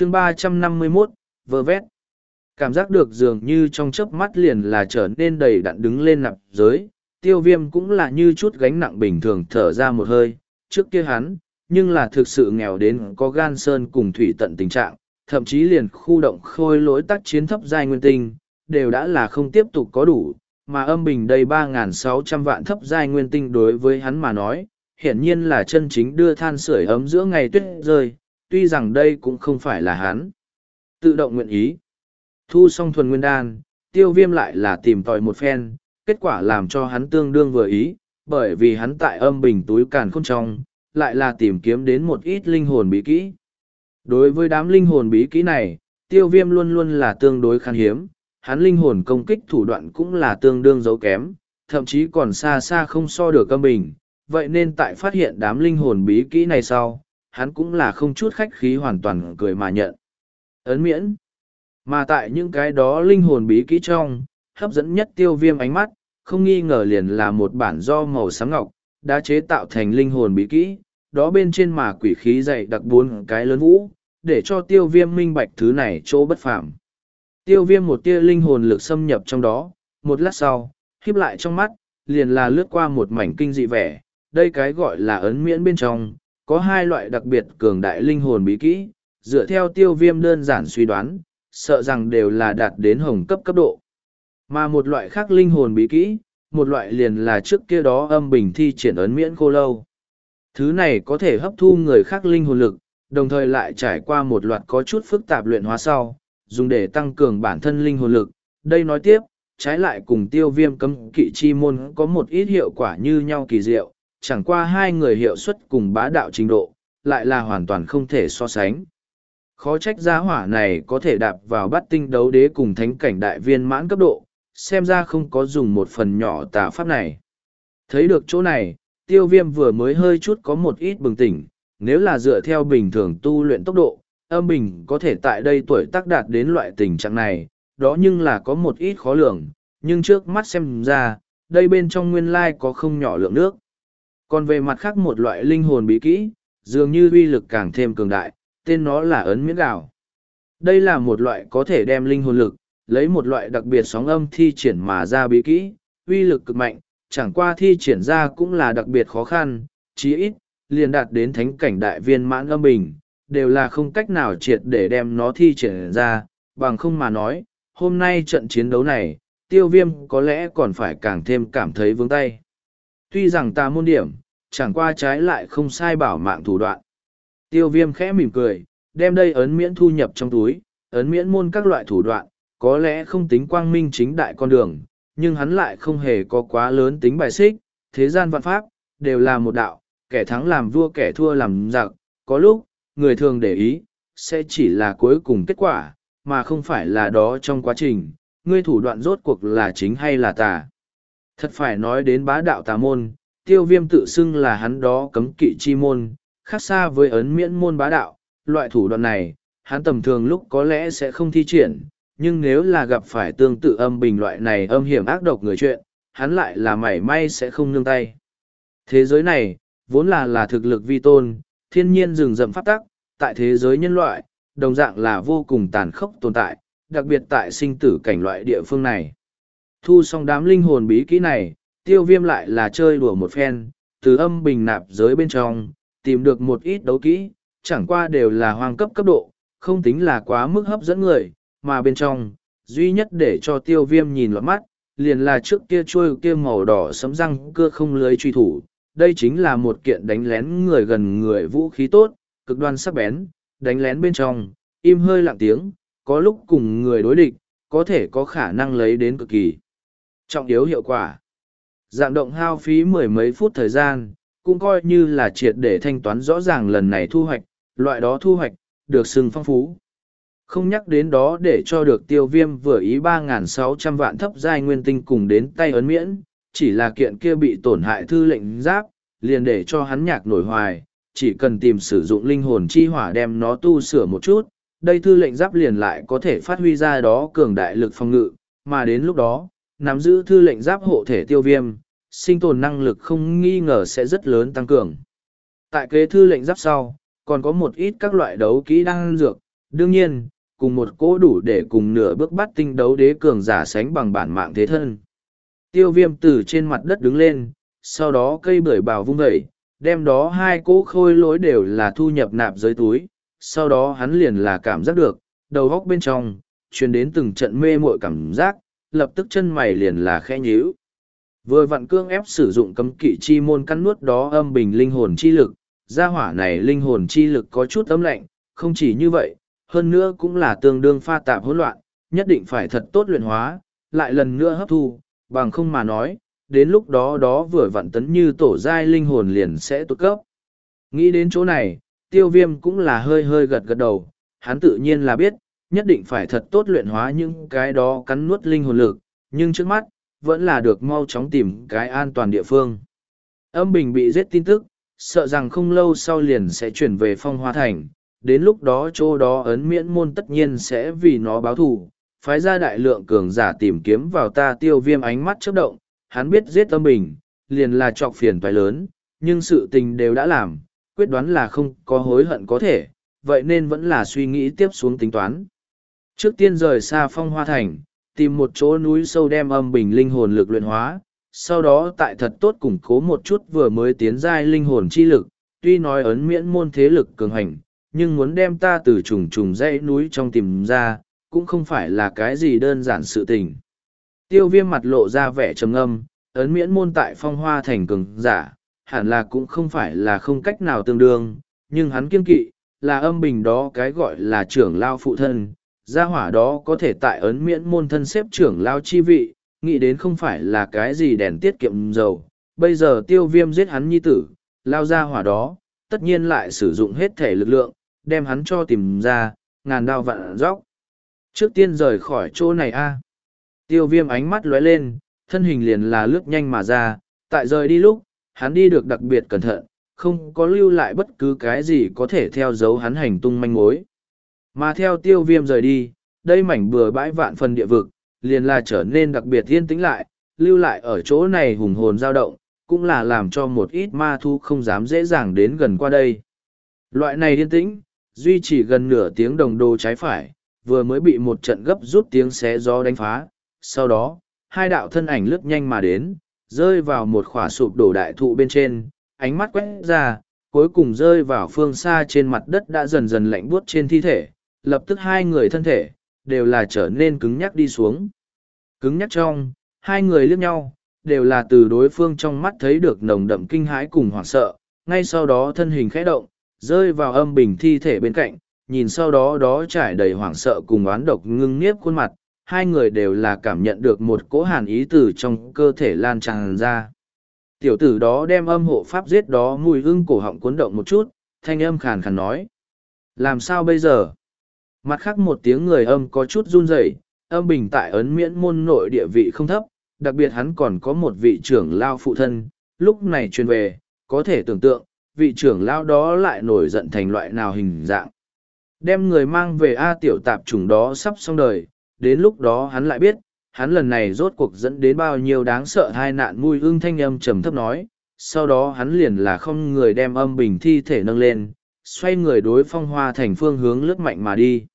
chương ba trăm năm mươi 351, vơ vét. Cảm giác được dường như trong chớp mắt liền là trở nên đầy đặn đứng lên nạp giới, tiêu viêm cũng là như chút gánh nặng bình thường thở ra một hơi, trước kia hắn, nhưng là thực sự nghèo đến có gan sơn cùng thủy tận tình trạng, thậm chí liền khu động khôi lỗi tác chiến thấp giai nguyên tinh, đều đã là không tiếp tục có đủ, mà âm bình đây 3.600 vạn thấp giai nguyên tinh đối với hắn mà nói, hiển nhiên là chân chính đưa than sưởi ấm giữa ngày tuyết rơi, tuy rằng đây cũng không phải là hắn. Tự động nguyện ý. Thu xong thuần nguyên đan, tiêu viêm lại là tìm tòi một phen, kết quả làm cho hắn tương đương vừa ý, bởi vì hắn tại âm bình túi càn khôn trong, lại là tìm kiếm đến một ít linh hồn bí kỹ. Đối với đám linh hồn bí kỹ này, tiêu viêm luôn luôn là tương đối khan hiếm, hắn linh hồn công kích thủ đoạn cũng là tương đương dấu kém, thậm chí còn xa xa không so được âm bình. Vậy nên tại phát hiện đám linh hồn bí kỹ này sau, hắn cũng là không chút khách khí hoàn toàn cười mà nhận. Ấn miễn. Mà tại những cái đó linh hồn bí kỹ trong, hấp dẫn nhất tiêu viêm ánh mắt, không nghi ngờ liền là một bản do màu sáng ngọc, đã chế tạo thành linh hồn bí kỹ, đó bên trên mà quỷ khí dày đặc bốn cái lớn vũ, để cho tiêu viêm minh bạch thứ này chỗ bất phạm. Tiêu viêm một tia linh hồn lực xâm nhập trong đó, một lát sau, khiếp lại trong mắt, liền là lướt qua một mảnh kinh dị vẻ, đây cái gọi là ấn miễn bên trong, có hai loại đặc biệt cường đại linh hồn bí kỹ, dựa theo tiêu viêm đơn giản suy đoán, sợ rằng đều là đạt đến hồng cấp cấp độ. Mà một loại khác linh hồn bí kỹ, một loại liền là trước kia đó âm bình thi triển ấn miễn cô lâu. Thứ này có thể hấp thu người khác linh hồn lực, đồng thời lại trải qua một loạt có chút phức tạp luyện hóa sau, dùng để tăng cường bản thân linh hồn lực. Đây nói tiếp, trái lại cùng tiêu viêm cấm kỵ chi môn có một ít hiệu quả như nhau kỳ diệu, chẳng qua hai người hiệu suất cùng bá đạo trình độ, lại là hoàn toàn không thể so sánh. Khó trách gia hỏa này có thể đạp vào bắt tinh đấu đế cùng thánh cảnh đại viên mãn cấp độ, xem ra không có dùng một phần nhỏ tà pháp này. Thấy được chỗ này, tiêu viêm vừa mới hơi chút có một ít bừng tỉnh, nếu là dựa theo bình thường tu luyện tốc độ, âm bình có thể tại đây tuổi tác đạt đến loại tình trạng này, đó nhưng là có một ít khó lường, nhưng trước mắt xem ra, đây bên trong nguyên lai có không nhỏ lượng nước. Còn về mặt khác một loại linh hồn bí kỹ, dường như uy lực càng thêm cường đại, tên nó là ấn miễn gạo. Đây là một loại có thể đem linh hồn lực, lấy một loại đặc biệt sóng âm thi triển mà ra bí kỹ, uy lực cực mạnh, chẳng qua thi triển ra cũng là đặc biệt khó khăn, chí ít, liền đạt đến thánh cảnh đại viên mãn âm bình, đều là không cách nào triệt để đem nó thi triển ra, bằng không mà nói, hôm nay trận chiến đấu này, tiêu viêm có lẽ còn phải càng thêm cảm thấy vướng tay. Tuy rằng ta môn điểm, chẳng qua trái lại không sai bảo mạng thủ đoạn. Tiêu viêm khẽ mỉm cười, đem đây ấn miễn thu nhập trong túi, ấn miễn môn các loại thủ đoạn, có lẽ không tính quang minh chính đại con đường, nhưng hắn lại không hề có quá lớn tính bài xích, thế gian văn pháp, đều là một đạo, kẻ thắng làm vua kẻ thua làm giặc, có lúc, người thường để ý, sẽ chỉ là cuối cùng kết quả, mà không phải là đó trong quá trình, ngươi thủ đoạn rốt cuộc là chính hay là tà. Thật phải nói đến bá đạo tà môn, tiêu viêm tự xưng là hắn đó cấm kỵ chi môn, khác xa với ấn miễn môn bá đạo, loại thủ đoạn này, hắn tầm thường lúc có lẽ sẽ không thi triển, nhưng nếu là gặp phải tương tự âm bình loại này âm hiểm ác độc người chuyện, hắn lại là mảy may sẽ không nương tay. Thế giới này, vốn là là thực lực vi tôn, thiên nhiên rừng rậm pháp tắc, tại thế giới nhân loại, đồng dạng là vô cùng tàn khốc tồn tại, đặc biệt tại sinh tử cảnh loại địa phương này. Thu xong đám linh hồn bí kỹ này, tiêu viêm lại là chơi đùa một phen, từ âm bình nạp giới bên trong, tìm được một ít đấu kỹ, chẳng qua đều là hoang cấp cấp độ, không tính là quá mức hấp dẫn người, mà bên trong, duy nhất để cho tiêu viêm nhìn lọt mắt, liền là trước kia trôi kia màu đỏ sấm răng cưa không lưới truy thủ. Đây chính là một kiện đánh lén người gần người vũ khí tốt, cực đoan sắc bén, đánh lén bên trong, im hơi lặng tiếng, có lúc cùng người đối địch, có thể có khả năng lấy đến cực kỳ trọng yếu hiệu quả. Dạng động hao phí mười mấy phút thời gian, cũng coi như là triệt để thanh toán rõ ràng lần này thu hoạch, loại đó thu hoạch, được sừng phong phú. Không nhắc đến đó để cho được tiêu viêm vừa ý 3.600 vạn thấp giai nguyên tinh cùng đến tay ấn miễn, chỉ là kiện kia bị tổn hại thư lệnh giáp, liền để cho hắn nhạc nổi hoài, chỉ cần tìm sử dụng linh hồn chi hỏa đem nó tu sửa một chút, đây thư lệnh giáp liền lại có thể phát huy ra đó cường đại lực phòng ngự, mà đến lúc đó, nắm giữ thư lệnh giáp hộ thể tiêu viêm, sinh tồn năng lực không nghi ngờ sẽ rất lớn tăng cường. Tại kế thư lệnh giáp sau, còn có một ít các loại đấu kỹ đang dược, Đương nhiên, cùng một cỗ đủ để cùng nửa bước bắt tinh đấu đế cường giả sánh bằng bản mạng thế thân. Tiêu viêm từ trên mặt đất đứng lên, sau đó cây bưởi bào vung vẩy, đem đó hai cỗ khôi lối đều là thu nhập nạp dưới túi, sau đó hắn liền là cảm giác được, đầu góc bên trong, truyền đến từng trận mê muội cảm giác, lập tức chân mày liền là khẽ nhíu. Vừa vặn cương ép sử dụng cấm kỵ chi môn cắn nuốt đó âm bình linh hồn chi lực, gia hỏa này linh hồn chi lực có chút ấm lạnh, không chỉ như vậy, hơn nữa cũng là tương đương pha tạp hỗn loạn, nhất định phải thật tốt luyện hóa, lại lần nữa hấp thu, bằng không mà nói, đến lúc đó đó vừa vặn tấn như tổ giai linh hồn liền sẽ tốt cấp. Nghĩ đến chỗ này, tiêu viêm cũng là hơi hơi gật gật đầu, hắn tự nhiên là biết, nhất định phải thật tốt luyện hóa những cái đó cắn nuốt linh hồn lực, nhưng trước mắt, vẫn là được mau chóng tìm cái an toàn địa phương. Âm bình bị giết tin tức, sợ rằng không lâu sau liền sẽ chuyển về phong hoa thành, đến lúc đó chỗ đó ấn miễn môn tất nhiên sẽ vì nó báo thù, phái ra đại lượng cường giả tìm kiếm vào ta tiêu viêm ánh mắt chớp động, hắn biết giết âm bình, liền là trọc phiền toái lớn, nhưng sự tình đều đã làm, quyết đoán là không có hối hận có thể, vậy nên vẫn là suy nghĩ tiếp xuống tính toán. Trước tiên rời xa phong hoa thành, tìm một chỗ núi sâu đem âm bình linh hồn lực luyện hóa, sau đó tại thật tốt củng cố một chút vừa mới tiến giai linh hồn chi lực, tuy nói ấn miễn môn thế lực cường hành, nhưng muốn đem ta từ trùng trùng dãy núi trong tìm ra, cũng không phải là cái gì đơn giản sự tình. Tiêu viêm mặt lộ ra vẻ trầm âm, ấn miễn môn tại phong hoa thành cường giả, hẳn là cũng không phải là không cách nào tương đương, nhưng hắn kiên kỵ, là âm bình đó cái gọi là trưởng lao phụ thân, gia hỏa đó có thể tại ấn miễn môn thân xếp trưởng lao chi vị, nghĩ đến không phải là cái gì đèn tiết kiệm dầu. Bây giờ tiêu viêm giết hắn nhi tử, lao gia hỏa đó, tất nhiên lại sử dụng hết thể lực lượng, đem hắn cho tìm ra, ngàn đao vạn róc. Trước tiên rời khỏi chỗ này a Tiêu viêm ánh mắt lóe lên, thân hình liền là lướt nhanh mà ra, tại rời đi lúc, hắn đi được đặc biệt cẩn thận, không có lưu lại bất cứ cái gì có thể theo dấu hắn hành tung manh mối. Mà theo tiêu viêm rời đi, đây mảnh bừa bãi vạn phần địa vực, liền là trở nên đặc biệt yên tĩnh lại, lưu lại ở chỗ này hùng hồn dao động, cũng là làm cho một ít ma thu không dám dễ dàng đến gần qua đây. Loại này yên tĩnh, duy trì gần nửa tiếng đồng đồ trái phải, vừa mới bị một trận gấp rút tiếng xé gió đánh phá. Sau đó, hai đạo thân ảnh lướt nhanh mà đến, rơi vào một khỏa sụp đổ đại thụ bên trên, ánh mắt quét ra, cuối cùng rơi vào phương xa trên mặt đất đã dần dần lạnh buốt trên thi thể, lập tức hai người thân thể, đều là trở nên cứng nhắc đi xuống. Cứng nhắc trong, hai người liếc nhau, đều là từ đối phương trong mắt thấy được nồng đậm kinh hãi cùng hoảng sợ, ngay sau đó thân hình khẽ động, rơi vào âm bình thi thể bên cạnh, nhìn sau đó đó trải đầy hoảng sợ cùng oán độc ngưng nghiếp khuôn mặt, hai người đều là cảm nhận được một cỗ hàn ý từ trong cơ thể lan tràn ra. Tiểu tử đó đem âm hộ pháp giết đó mùi hương cổ họng cuốn động một chút, thanh âm khàn khàn nói. Làm sao bây giờ? Mặt khác một tiếng người âm có chút run rẩy, âm bình tại ấn miễn môn nội địa vị không thấp, đặc biệt hắn còn có một vị trưởng lao phụ thân, lúc này truyền về, có thể tưởng tượng, vị trưởng lao đó lại nổi giận thành loại nào hình dạng. Đem người mang về A tiểu tạp chủng đó sắp xong đời, đến lúc đó hắn lại biết, hắn lần này rốt cuộc dẫn đến bao nhiêu đáng sợ hai nạn mùi ưng thanh âm trầm thấp nói, sau đó hắn liền là không người đem âm bình thi thể nâng lên, xoay người đối phong hoa thành phương hướng lướt mạnh mà đi.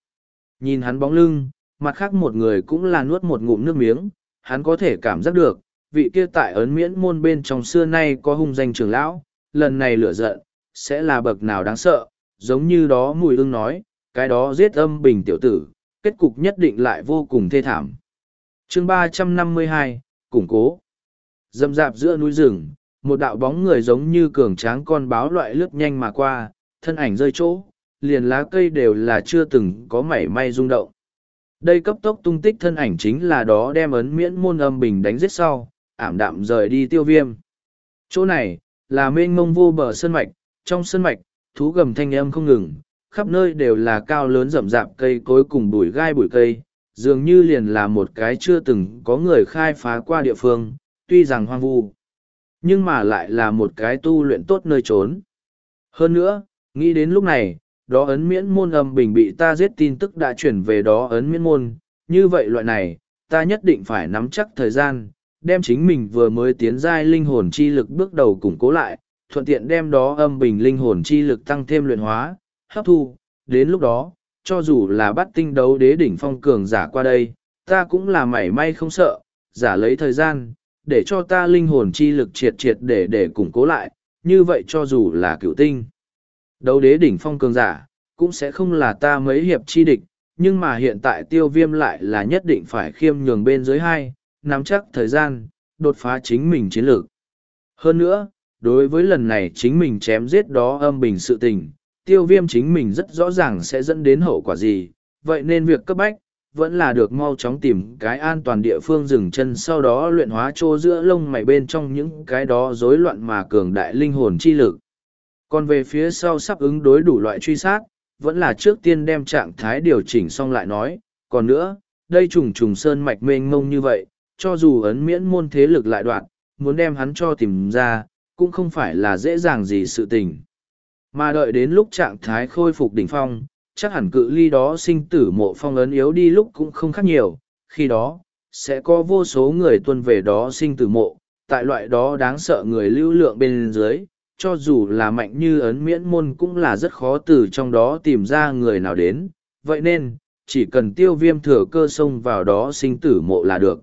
Nhìn hắn bóng lưng, mặt khác một người cũng là nuốt một ngụm nước miếng, hắn có thể cảm giác được, vị kia tại ấn miễn môn bên trong xưa nay có hung danh trưởng lão, lần này lửa giận, sẽ là bậc nào đáng sợ, giống như đó mùi ưng nói, cái đó giết âm bình tiểu tử, kết cục nhất định lại vô cùng thê thảm. chương ba trăm năm mươi hai củng cố. Dâm dạp giữa núi rừng, một đạo bóng người giống như cường tráng con báo loại lướt nhanh mà qua, thân ảnh rơi chỗ, liền lá cây đều là chưa từng có mảy may rung động. Đây cấp tốc tung tích thân ảnh chính là đó đem ấn miễn môn âm bình đánh giết sau, ảm đạm rời đi tiêu viêm. Chỗ này, là mênh mông vô bờ sơn mạch, trong sơn mạch, thú gầm thanh âm không ngừng, khắp nơi đều là cao lớn rậm rạp cây cối cùng bụi gai bụi cây, dường như liền là một cái chưa từng có người khai phá qua địa phương, tuy rằng hoang vu, nhưng mà lại là một cái tu luyện tốt nơi trốn. Hơn nữa, nghĩ đến lúc này, đó ấn miễn môn âm bình bị ta giết tin tức đã chuyển về đó ấn miễn môn, như vậy loại này, ta nhất định phải nắm chắc thời gian, đem chính mình vừa mới tiến giai linh hồn chi lực bước đầu củng cố lại, thuận tiện đem đó âm bình linh hồn chi lực tăng thêm luyện hóa, hấp thu, đến lúc đó, cho dù là bắt tinh đấu đế đỉnh phong cường giả qua đây, ta cũng là mảy may không sợ, giả lấy thời gian, để cho ta linh hồn chi lực triệt triệt để để củng cố lại, như vậy cho dù là cựu tinh. Đấu đế đỉnh phong cường giả, cũng sẽ không là ta mấy hiệp chi địch, nhưng mà hiện tại tiêu viêm lại là nhất định phải khiêm nhường bên dưới hai, nắm chắc thời gian, đột phá chính mình chiến lược. Hơn nữa, đối với lần này chính mình chém giết đó âm bình sự tình, tiêu viêm chính mình rất rõ ràng sẽ dẫn đến hậu quả gì, vậy nên việc cấp bách, vẫn là được mau chóng tìm cái an toàn địa phương dừng chân sau đó luyện hóa trô giữa lông mày bên trong những cái đó rối loạn mà cường đại linh hồn chi lực. Còn về phía sau sắp ứng đối đủ loại truy sát, vẫn là trước tiên đem trạng thái điều chỉnh xong lại nói, còn nữa, đây trùng trùng sơn mạch mênh mông như vậy, cho dù ấn miễn môn thế lực lại đoạn, muốn đem hắn cho tìm ra, cũng không phải là dễ dàng gì sự tình. Mà đợi đến lúc trạng thái khôi phục đỉnh phong, chắc hẳn cự ly đó sinh tử mộ phong ấn yếu đi lúc cũng không khác nhiều, khi đó, sẽ có vô số người tuân về đó sinh tử mộ, tại loại đó đáng sợ người lưu lượng bên dưới, cho dù là mạnh như ấn miễn môn cũng là rất khó từ trong đó tìm ra người nào đến, vậy nên, chỉ cần tiêu viêm thừa cơ xông vào đó sinh tử mộ là được.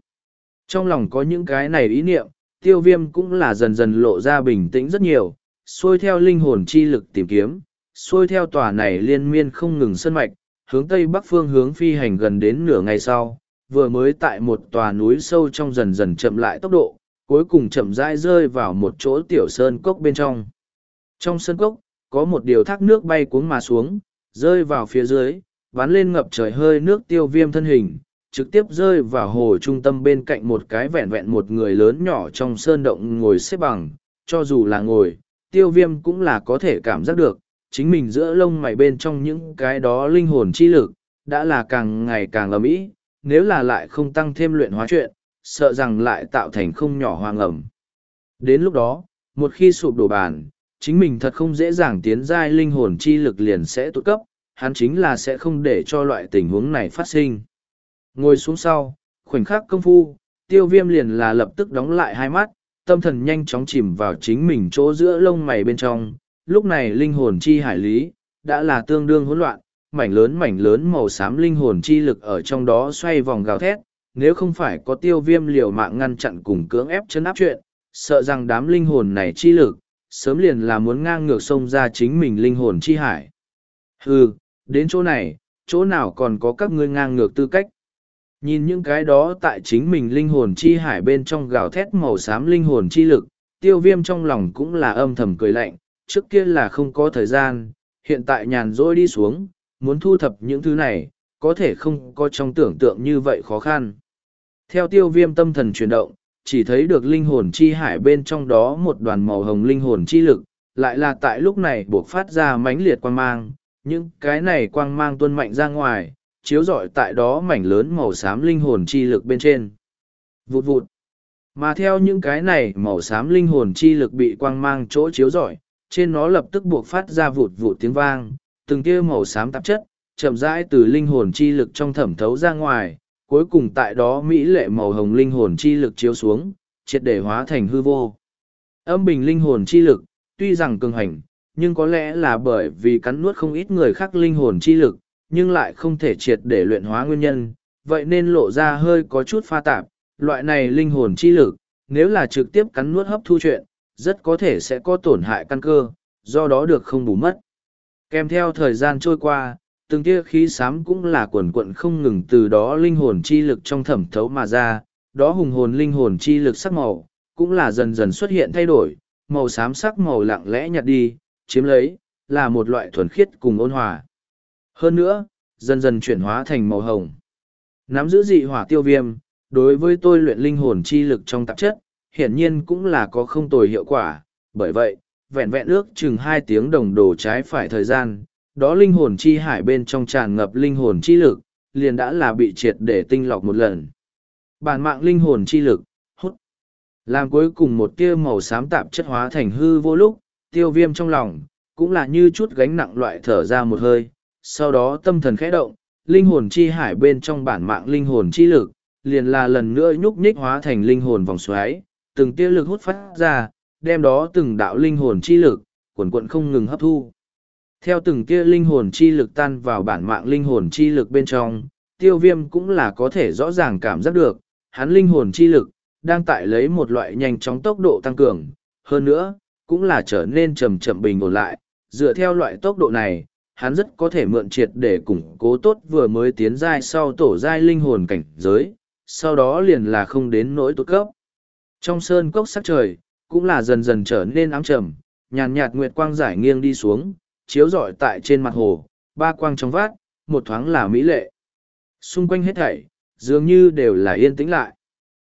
Trong lòng có những cái này ý niệm, tiêu viêm cũng là dần dần lộ ra bình tĩnh rất nhiều, xuôi theo linh hồn chi lực tìm kiếm, xuôi theo tòa này liên miên không ngừng sân mạch, hướng tây bắc phương hướng phi hành gần đến nửa ngày sau, vừa mới tại một tòa núi sâu trong dần dần chậm lại tốc độ, cuối cùng chậm rãi rơi vào một chỗ tiểu sơn cốc bên trong. Trong sơn cốc, có một điều thác nước bay cuống mà xuống, rơi vào phía dưới, bắn lên ngập trời hơi nước tiêu viêm thân hình, trực tiếp rơi vào hồ trung tâm bên cạnh một cái vẹn vẹn một người lớn nhỏ trong sơn động ngồi xếp bằng, cho dù là ngồi, tiêu viêm cũng là có thể cảm giác được, chính mình giữa lông mày bên trong những cái đó linh hồn chi lực, đã là càng ngày càng ấm ý, nếu là lại không tăng thêm luyện hóa chuyện, sợ rằng lại tạo thành không nhỏ hoang ẩm. Đến lúc đó, một khi sụp đổ bàn, chính mình thật không dễ dàng tiến giai linh hồn chi lực liền sẽ tụt cấp, hắn chính là sẽ không để cho loại tình huống này phát sinh. Ngồi xuống sau, khoảnh khắc công phu, tiêu viêm liền là lập tức đóng lại hai mắt, tâm thần nhanh chóng chìm vào chính mình chỗ giữa lông mày bên trong, lúc này linh hồn chi hải lý, đã là tương đương hỗn loạn, mảnh lớn mảnh lớn màu xám linh hồn chi lực ở trong đó xoay vòng gào thét, nếu không phải có tiêu viêm liều mạng ngăn chặn cùng cưỡng ép chân áp chuyện, sợ rằng đám linh hồn này chi lực, sớm liền là muốn ngang ngược sông ra chính mình linh hồn chi hải. Hừ, đến chỗ này, chỗ nào còn có các ngươi ngang ngược tư cách. Nhìn những cái đó tại chính mình linh hồn chi hải bên trong gào thét màu xám linh hồn chi lực, tiêu viêm trong lòng cũng là âm thầm cười lạnh, trước kia là không có thời gian, hiện tại nhàn rỗi đi xuống, muốn thu thập những thứ này, có thể không có trong tưởng tượng như vậy khó khăn. Theo tiêu viêm tâm thần chuyển động, chỉ thấy được linh hồn chi hải bên trong đó một đoàn màu hồng linh hồn chi lực, lại là tại lúc này buộc phát ra mãnh liệt quang mang, những cái này quang mang tuân mạnh ra ngoài, chiếu rọi tại đó mảnh lớn màu xám linh hồn chi lực bên trên. Vụt vụt. Mà theo những cái này màu xám linh hồn chi lực bị quang mang chỗ chiếu rọi, trên nó lập tức buộc phát ra vụt vụt tiếng vang, từng tia màu xám tạp chất, chậm rãi từ linh hồn chi lực trong thẩm thấu ra ngoài, cuối cùng tại đó mỹ lệ màu hồng linh hồn chi lực chiếu xuống, triệt để hóa thành hư vô. Âm bình linh hồn chi lực, tuy rằng cường hành, nhưng có lẽ là bởi vì cắn nuốt không ít người khác linh hồn chi lực, nhưng lại không thể triệt để luyện hóa nguyên nhân, vậy nên lộ ra hơi có chút pha tạp, loại này linh hồn chi lực, nếu là trực tiếp cắn nuốt hấp thu chuyện, rất có thể sẽ có tổn hại căn cơ, do đó được không bù mất. Kèm theo thời gian trôi qua, từng tia khí xám cũng là quần quận không ngừng từ đó linh hồn chi lực trong thẩm thấu mà ra, đó hùng hồn linh hồn chi lực sắc màu, cũng là dần dần xuất hiện thay đổi, màu xám sắc màu lặng lẽ nhạt đi, chiếm lấy, là một loại thuần khiết cùng ôn hòa. Hơn nữa, dần dần chuyển hóa thành màu hồng. Nắm giữ dị hỏa tiêu viêm, đối với tôi luyện linh hồn chi lực trong tạp chất, hiển nhiên cũng là có không tồi hiệu quả, bởi vậy, vẹn vẹn ước chừng hai tiếng đồng đồ trái phải thời gian, đó linh hồn chi hải bên trong tràn ngập linh hồn chi lực, liền đã là bị triệt để tinh lọc một lần. Bản mạng linh hồn chi lực, hút. Làm cuối cùng một tia màu xám tạp chất hóa thành hư vô lúc, tiêu viêm trong lòng, cũng là như chút gánh nặng loại thở ra một hơi, sau đó tâm thần khẽ động, linh hồn chi hải bên trong bản mạng linh hồn chi lực, liền là lần nữa nhúc nhích hóa thành linh hồn vòng xoáy, từng tia lực hút phát ra, đem đó từng đạo linh hồn chi lực, quần quận không ngừng hấp thu. Theo từng tia linh hồn chi lực tan vào bản mạng linh hồn chi lực bên trong, tiêu viêm cũng là có thể rõ ràng cảm giác được, hắn linh hồn chi lực, đang tại lấy một loại nhanh chóng tốc độ tăng cường, hơn nữa, cũng là trở nên chậm chậm bình ổn lại, dựa theo loại tốc độ này, hắn rất có thể mượn triệt để củng cố tốt vừa mới tiến giai sau tổ giai linh hồn cảnh giới, sau đó liền là không đến nỗi tốt cấp. Trong sơn cốc sắc trời, cũng là dần dần trở nên ám trầm, nhàn nhạt nguyệt quang giải nghiêng đi xuống, chiếu rọi tại trên mặt hồ, ba quang trong vát, một thoáng là mỹ lệ. Xung quanh hết thảy, dường như đều là yên tĩnh lại.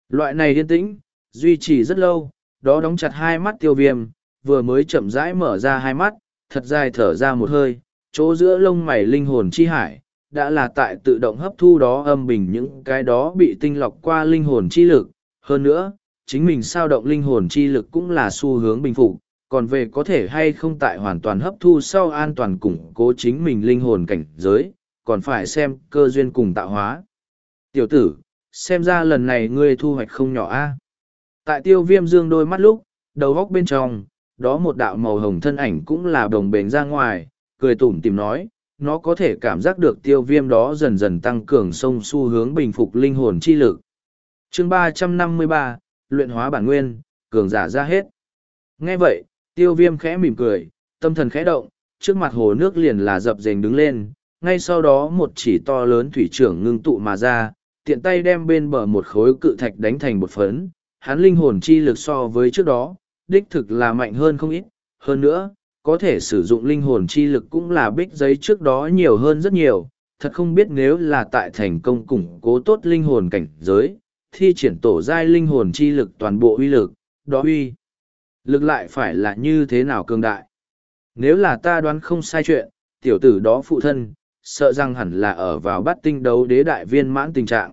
Loại này yên tĩnh, duy trì rất lâu, đó đóng chặt hai mắt tiêu viêm, vừa mới chậm rãi mở ra hai mắt, thật dài thở ra một hơi, chỗ giữa lông mày linh hồn chi hải, đã là tại tự động hấp thu đó âm bình những cái đó bị tinh lọc qua linh hồn chi lực. Hơn nữa, chính mình sao động linh hồn chi lực cũng là xu hướng bình phục, còn về có thể hay không tại hoàn toàn hấp thu sau an toàn củng cố chính mình linh hồn cảnh giới, còn phải xem cơ duyên cùng tạo hóa. Tiểu tử, xem ra lần này ngươi thu hoạch không nhỏ a. Tại tiêu viêm dương đôi mắt lúc, đầu góc bên trong, đó một đạo màu hồng thân ảnh cũng là đồng bền ra ngoài, cười tủm tìm nói, nó có thể cảm giác được tiêu viêm đó dần dần tăng cường sông xu hướng bình phục linh hồn chi lực. chương ba trăm năm mươi ba luyện hóa bản nguyên, cường giả ra hết. Nghe vậy, tiêu viêm khẽ mỉm cười, tâm thần khẽ động, trước mặt hồ nước liền là dập dềnh đứng lên, ngay sau đó một chỉ to lớn thủy trưởng ngưng tụ mà ra, tiện tay đem bên bờ một khối cự thạch đánh thành một phấn, hắn linh hồn chi lực so với trước đó, đích thực là mạnh hơn không ít, hơn nữa, có thể sử dụng linh hồn chi lực cũng là bích giấy trước đó nhiều hơn rất nhiều, thật không biết nếu là tại thành công củng cố tốt linh hồn cảnh giới, thi triển tổ giai linh hồn chi lực toàn bộ uy lực, đó uy. Lực lại phải là như thế nào cường đại. Nếu là ta đoán không sai chuyện, tiểu tử đó phụ thân, sợ rằng hẳn là ở vào bắt tinh đấu đế đại viên mãn tình trạng.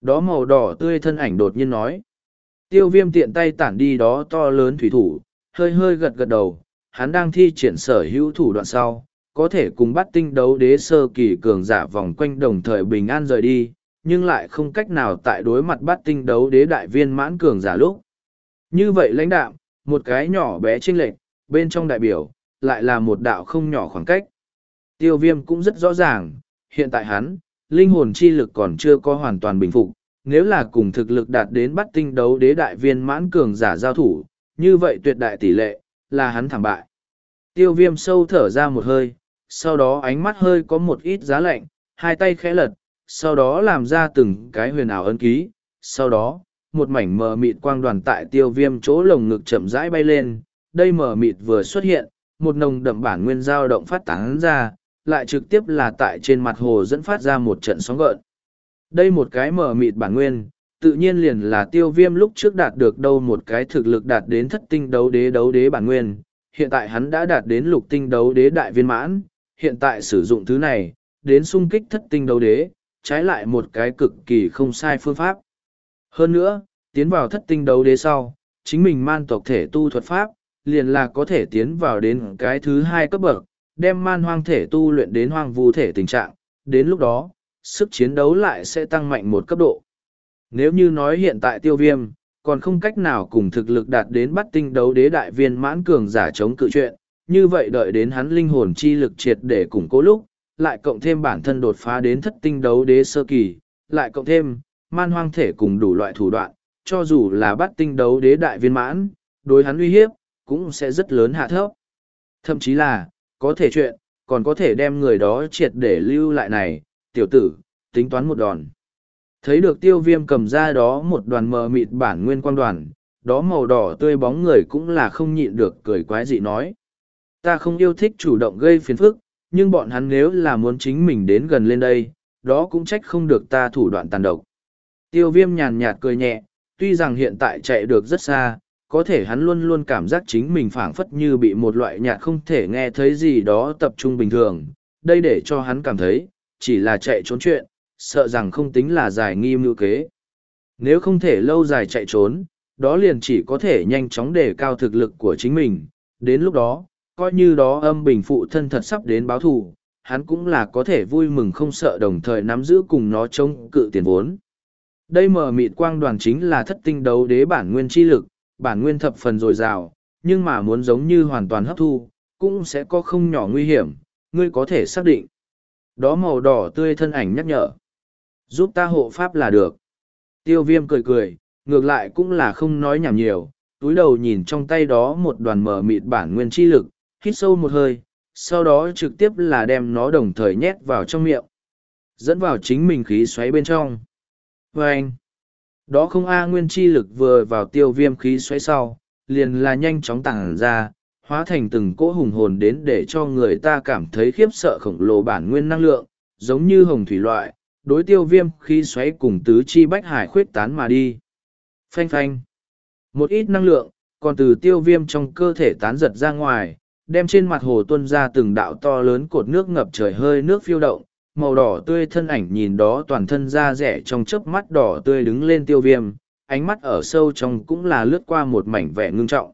Đó màu đỏ tươi thân ảnh đột nhiên nói. Tiêu viêm tiện tay tản đi đó to lớn thủy thủ, hơi hơi gật gật đầu, hắn đang thi triển sở hữu thủ đoạn sau, có thể cùng bắt tinh đấu đế sơ kỳ cường giả vòng quanh đồng thời bình an rời đi, nhưng lại không cách nào tại đối mặt bắt tinh đấu đế đại viên mãn cường giả lúc. Như vậy lãnh đạo, một cái nhỏ bé trinh lệch, bên trong đại biểu, lại là một đạo không nhỏ khoảng cách. Tiêu viêm cũng rất rõ ràng, hiện tại hắn, linh hồn chi lực còn chưa có hoàn toàn bình phục, nếu là cùng thực lực đạt đến bắt tinh đấu đế đại viên mãn cường giả giao thủ, như vậy tuyệt đại tỷ lệ, là hắn thảm bại. Tiêu viêm sâu thở ra một hơi, sau đó ánh mắt hơi có một ít giá lạnh, hai tay khẽ lật, sau đó làm ra từng cái huyền ảo ấn ký, sau đó, một mảnh mờ mịt quang đoàn tại tiêu viêm chỗ lồng ngực chậm rãi bay lên, đây mờ mịt vừa xuất hiện, một nồng đậm bản nguyên dao động phát tán ra, lại trực tiếp là tại trên mặt hồ dẫn phát ra một trận sóng gợn. Đây một cái mờ mịt bản nguyên, tự nhiên liền là tiêu viêm lúc trước đạt được đâu một cái thực lực đạt đến thất tinh đấu đế đấu đế bản nguyên, hiện tại hắn đã đạt đến lục tinh đấu đế đại viên mãn, hiện tại sử dụng thứ này, đến sung kích thất tinh đấu đế, trái lại một cái cực kỳ không sai phương pháp. Hơn nữa, tiến vào thất tinh đấu đế sau, chính mình man tộc thể tu thuật pháp, liền là có thể tiến vào đến cái thứ hai cấp bậc, đem man hoang thể tu luyện đến hoang vu thể tình trạng, đến lúc đó, sức chiến đấu lại sẽ tăng mạnh một cấp độ. Nếu như nói hiện tại tiêu viêm, còn không cách nào cùng thực lực đạt đến bắt tinh đấu đế đại viên mãn cường giả chống cự chuyện, như vậy đợi đến hắn linh hồn chi lực triệt để củng cố lúc, lại cộng thêm bản thân đột phá đến thất tinh đấu đế sơ kỳ, lại cộng thêm, man hoang thể cùng đủ loại thủ đoạn, cho dù là bắt tinh đấu đế đại viên mãn, đối hắn uy hiếp, cũng sẽ rất lớn hạ thấp. Thậm chí là, có thể chuyện, còn có thể đem người đó triệt để lưu lại này, tiểu tử, tính toán một đòn. Thấy được tiêu viêm cầm ra đó một đoàn mờ mịt bản nguyên quang đoàn, đó màu đỏ tươi bóng người cũng là không nhịn được cười quái dị nói. Ta không yêu thích chủ động gây phiền phức, nhưng bọn hắn nếu là muốn chính mình đến gần lên đây, đó cũng trách không được ta thủ đoạn tàn độc. Tiêu viêm nhàn nhạt cười nhẹ, tuy rằng hiện tại chạy được rất xa, có thể hắn luôn luôn cảm giác chính mình phảng phất như bị một loại nhạt không thể nghe thấy gì đó tập trung bình thường. Đây để cho hắn cảm thấy, chỉ là chạy trốn chuyện, sợ rằng không tính là dài nghi mưu kế. Nếu không thể lâu dài chạy trốn, đó liền chỉ có thể nhanh chóng đề cao thực lực của chính mình. Đến lúc đó, coi như đó âm bình phụ thân thật sắp đến báo thù, hắn cũng là có thể vui mừng không sợ đồng thời nắm giữ cùng nó chống cự tiền vốn. Đây mở mịt quang đoàn chính là thất tinh đấu đế bản nguyên chi lực, bản nguyên thập phần dồi dào, nhưng mà muốn giống như hoàn toàn hấp thu, cũng sẽ có không nhỏ nguy hiểm. ngươi có thể xác định. Đó màu đỏ tươi thân ảnh nhắc nhở. Giúp ta hộ pháp là được. Tiêu viêm cười cười, ngược lại cũng là không nói nhảm nhiều, túi đầu nhìn trong tay đó một đoàn mở mịt bản nguyên chi lực, hít sâu một hơi, sau đó trực tiếp là đem nó đồng thời nhét vào trong miệng. Dẫn vào chính mình khí xoáy bên trong. Và anh, đó không A nguyên chi lực vừa vào tiêu viêm khí xoáy sau, liền là nhanh chóng tàng ra, hóa thành từng cỗ hùng hồn đến để cho người ta cảm thấy khiếp sợ khổng lồ bản nguyên năng lượng, giống như hồng thủy loại, đối tiêu viêm khí xoáy cùng tứ chi bách hải khuyết tán mà đi. Phanh phanh. Một ít năng lượng, còn từ tiêu viêm trong cơ thể tán giật ra ngoài, đem trên mặt hồ tuân ra từng đạo to lớn cột nước ngập trời hơi nước phiêu động, màu đỏ tươi thân ảnh nhìn đó toàn thân da rẻ trong chớp mắt đỏ tươi đứng lên tiêu viêm, ánh mắt ở sâu trong cũng là lướt qua một mảnh vẻ ngưng trọng.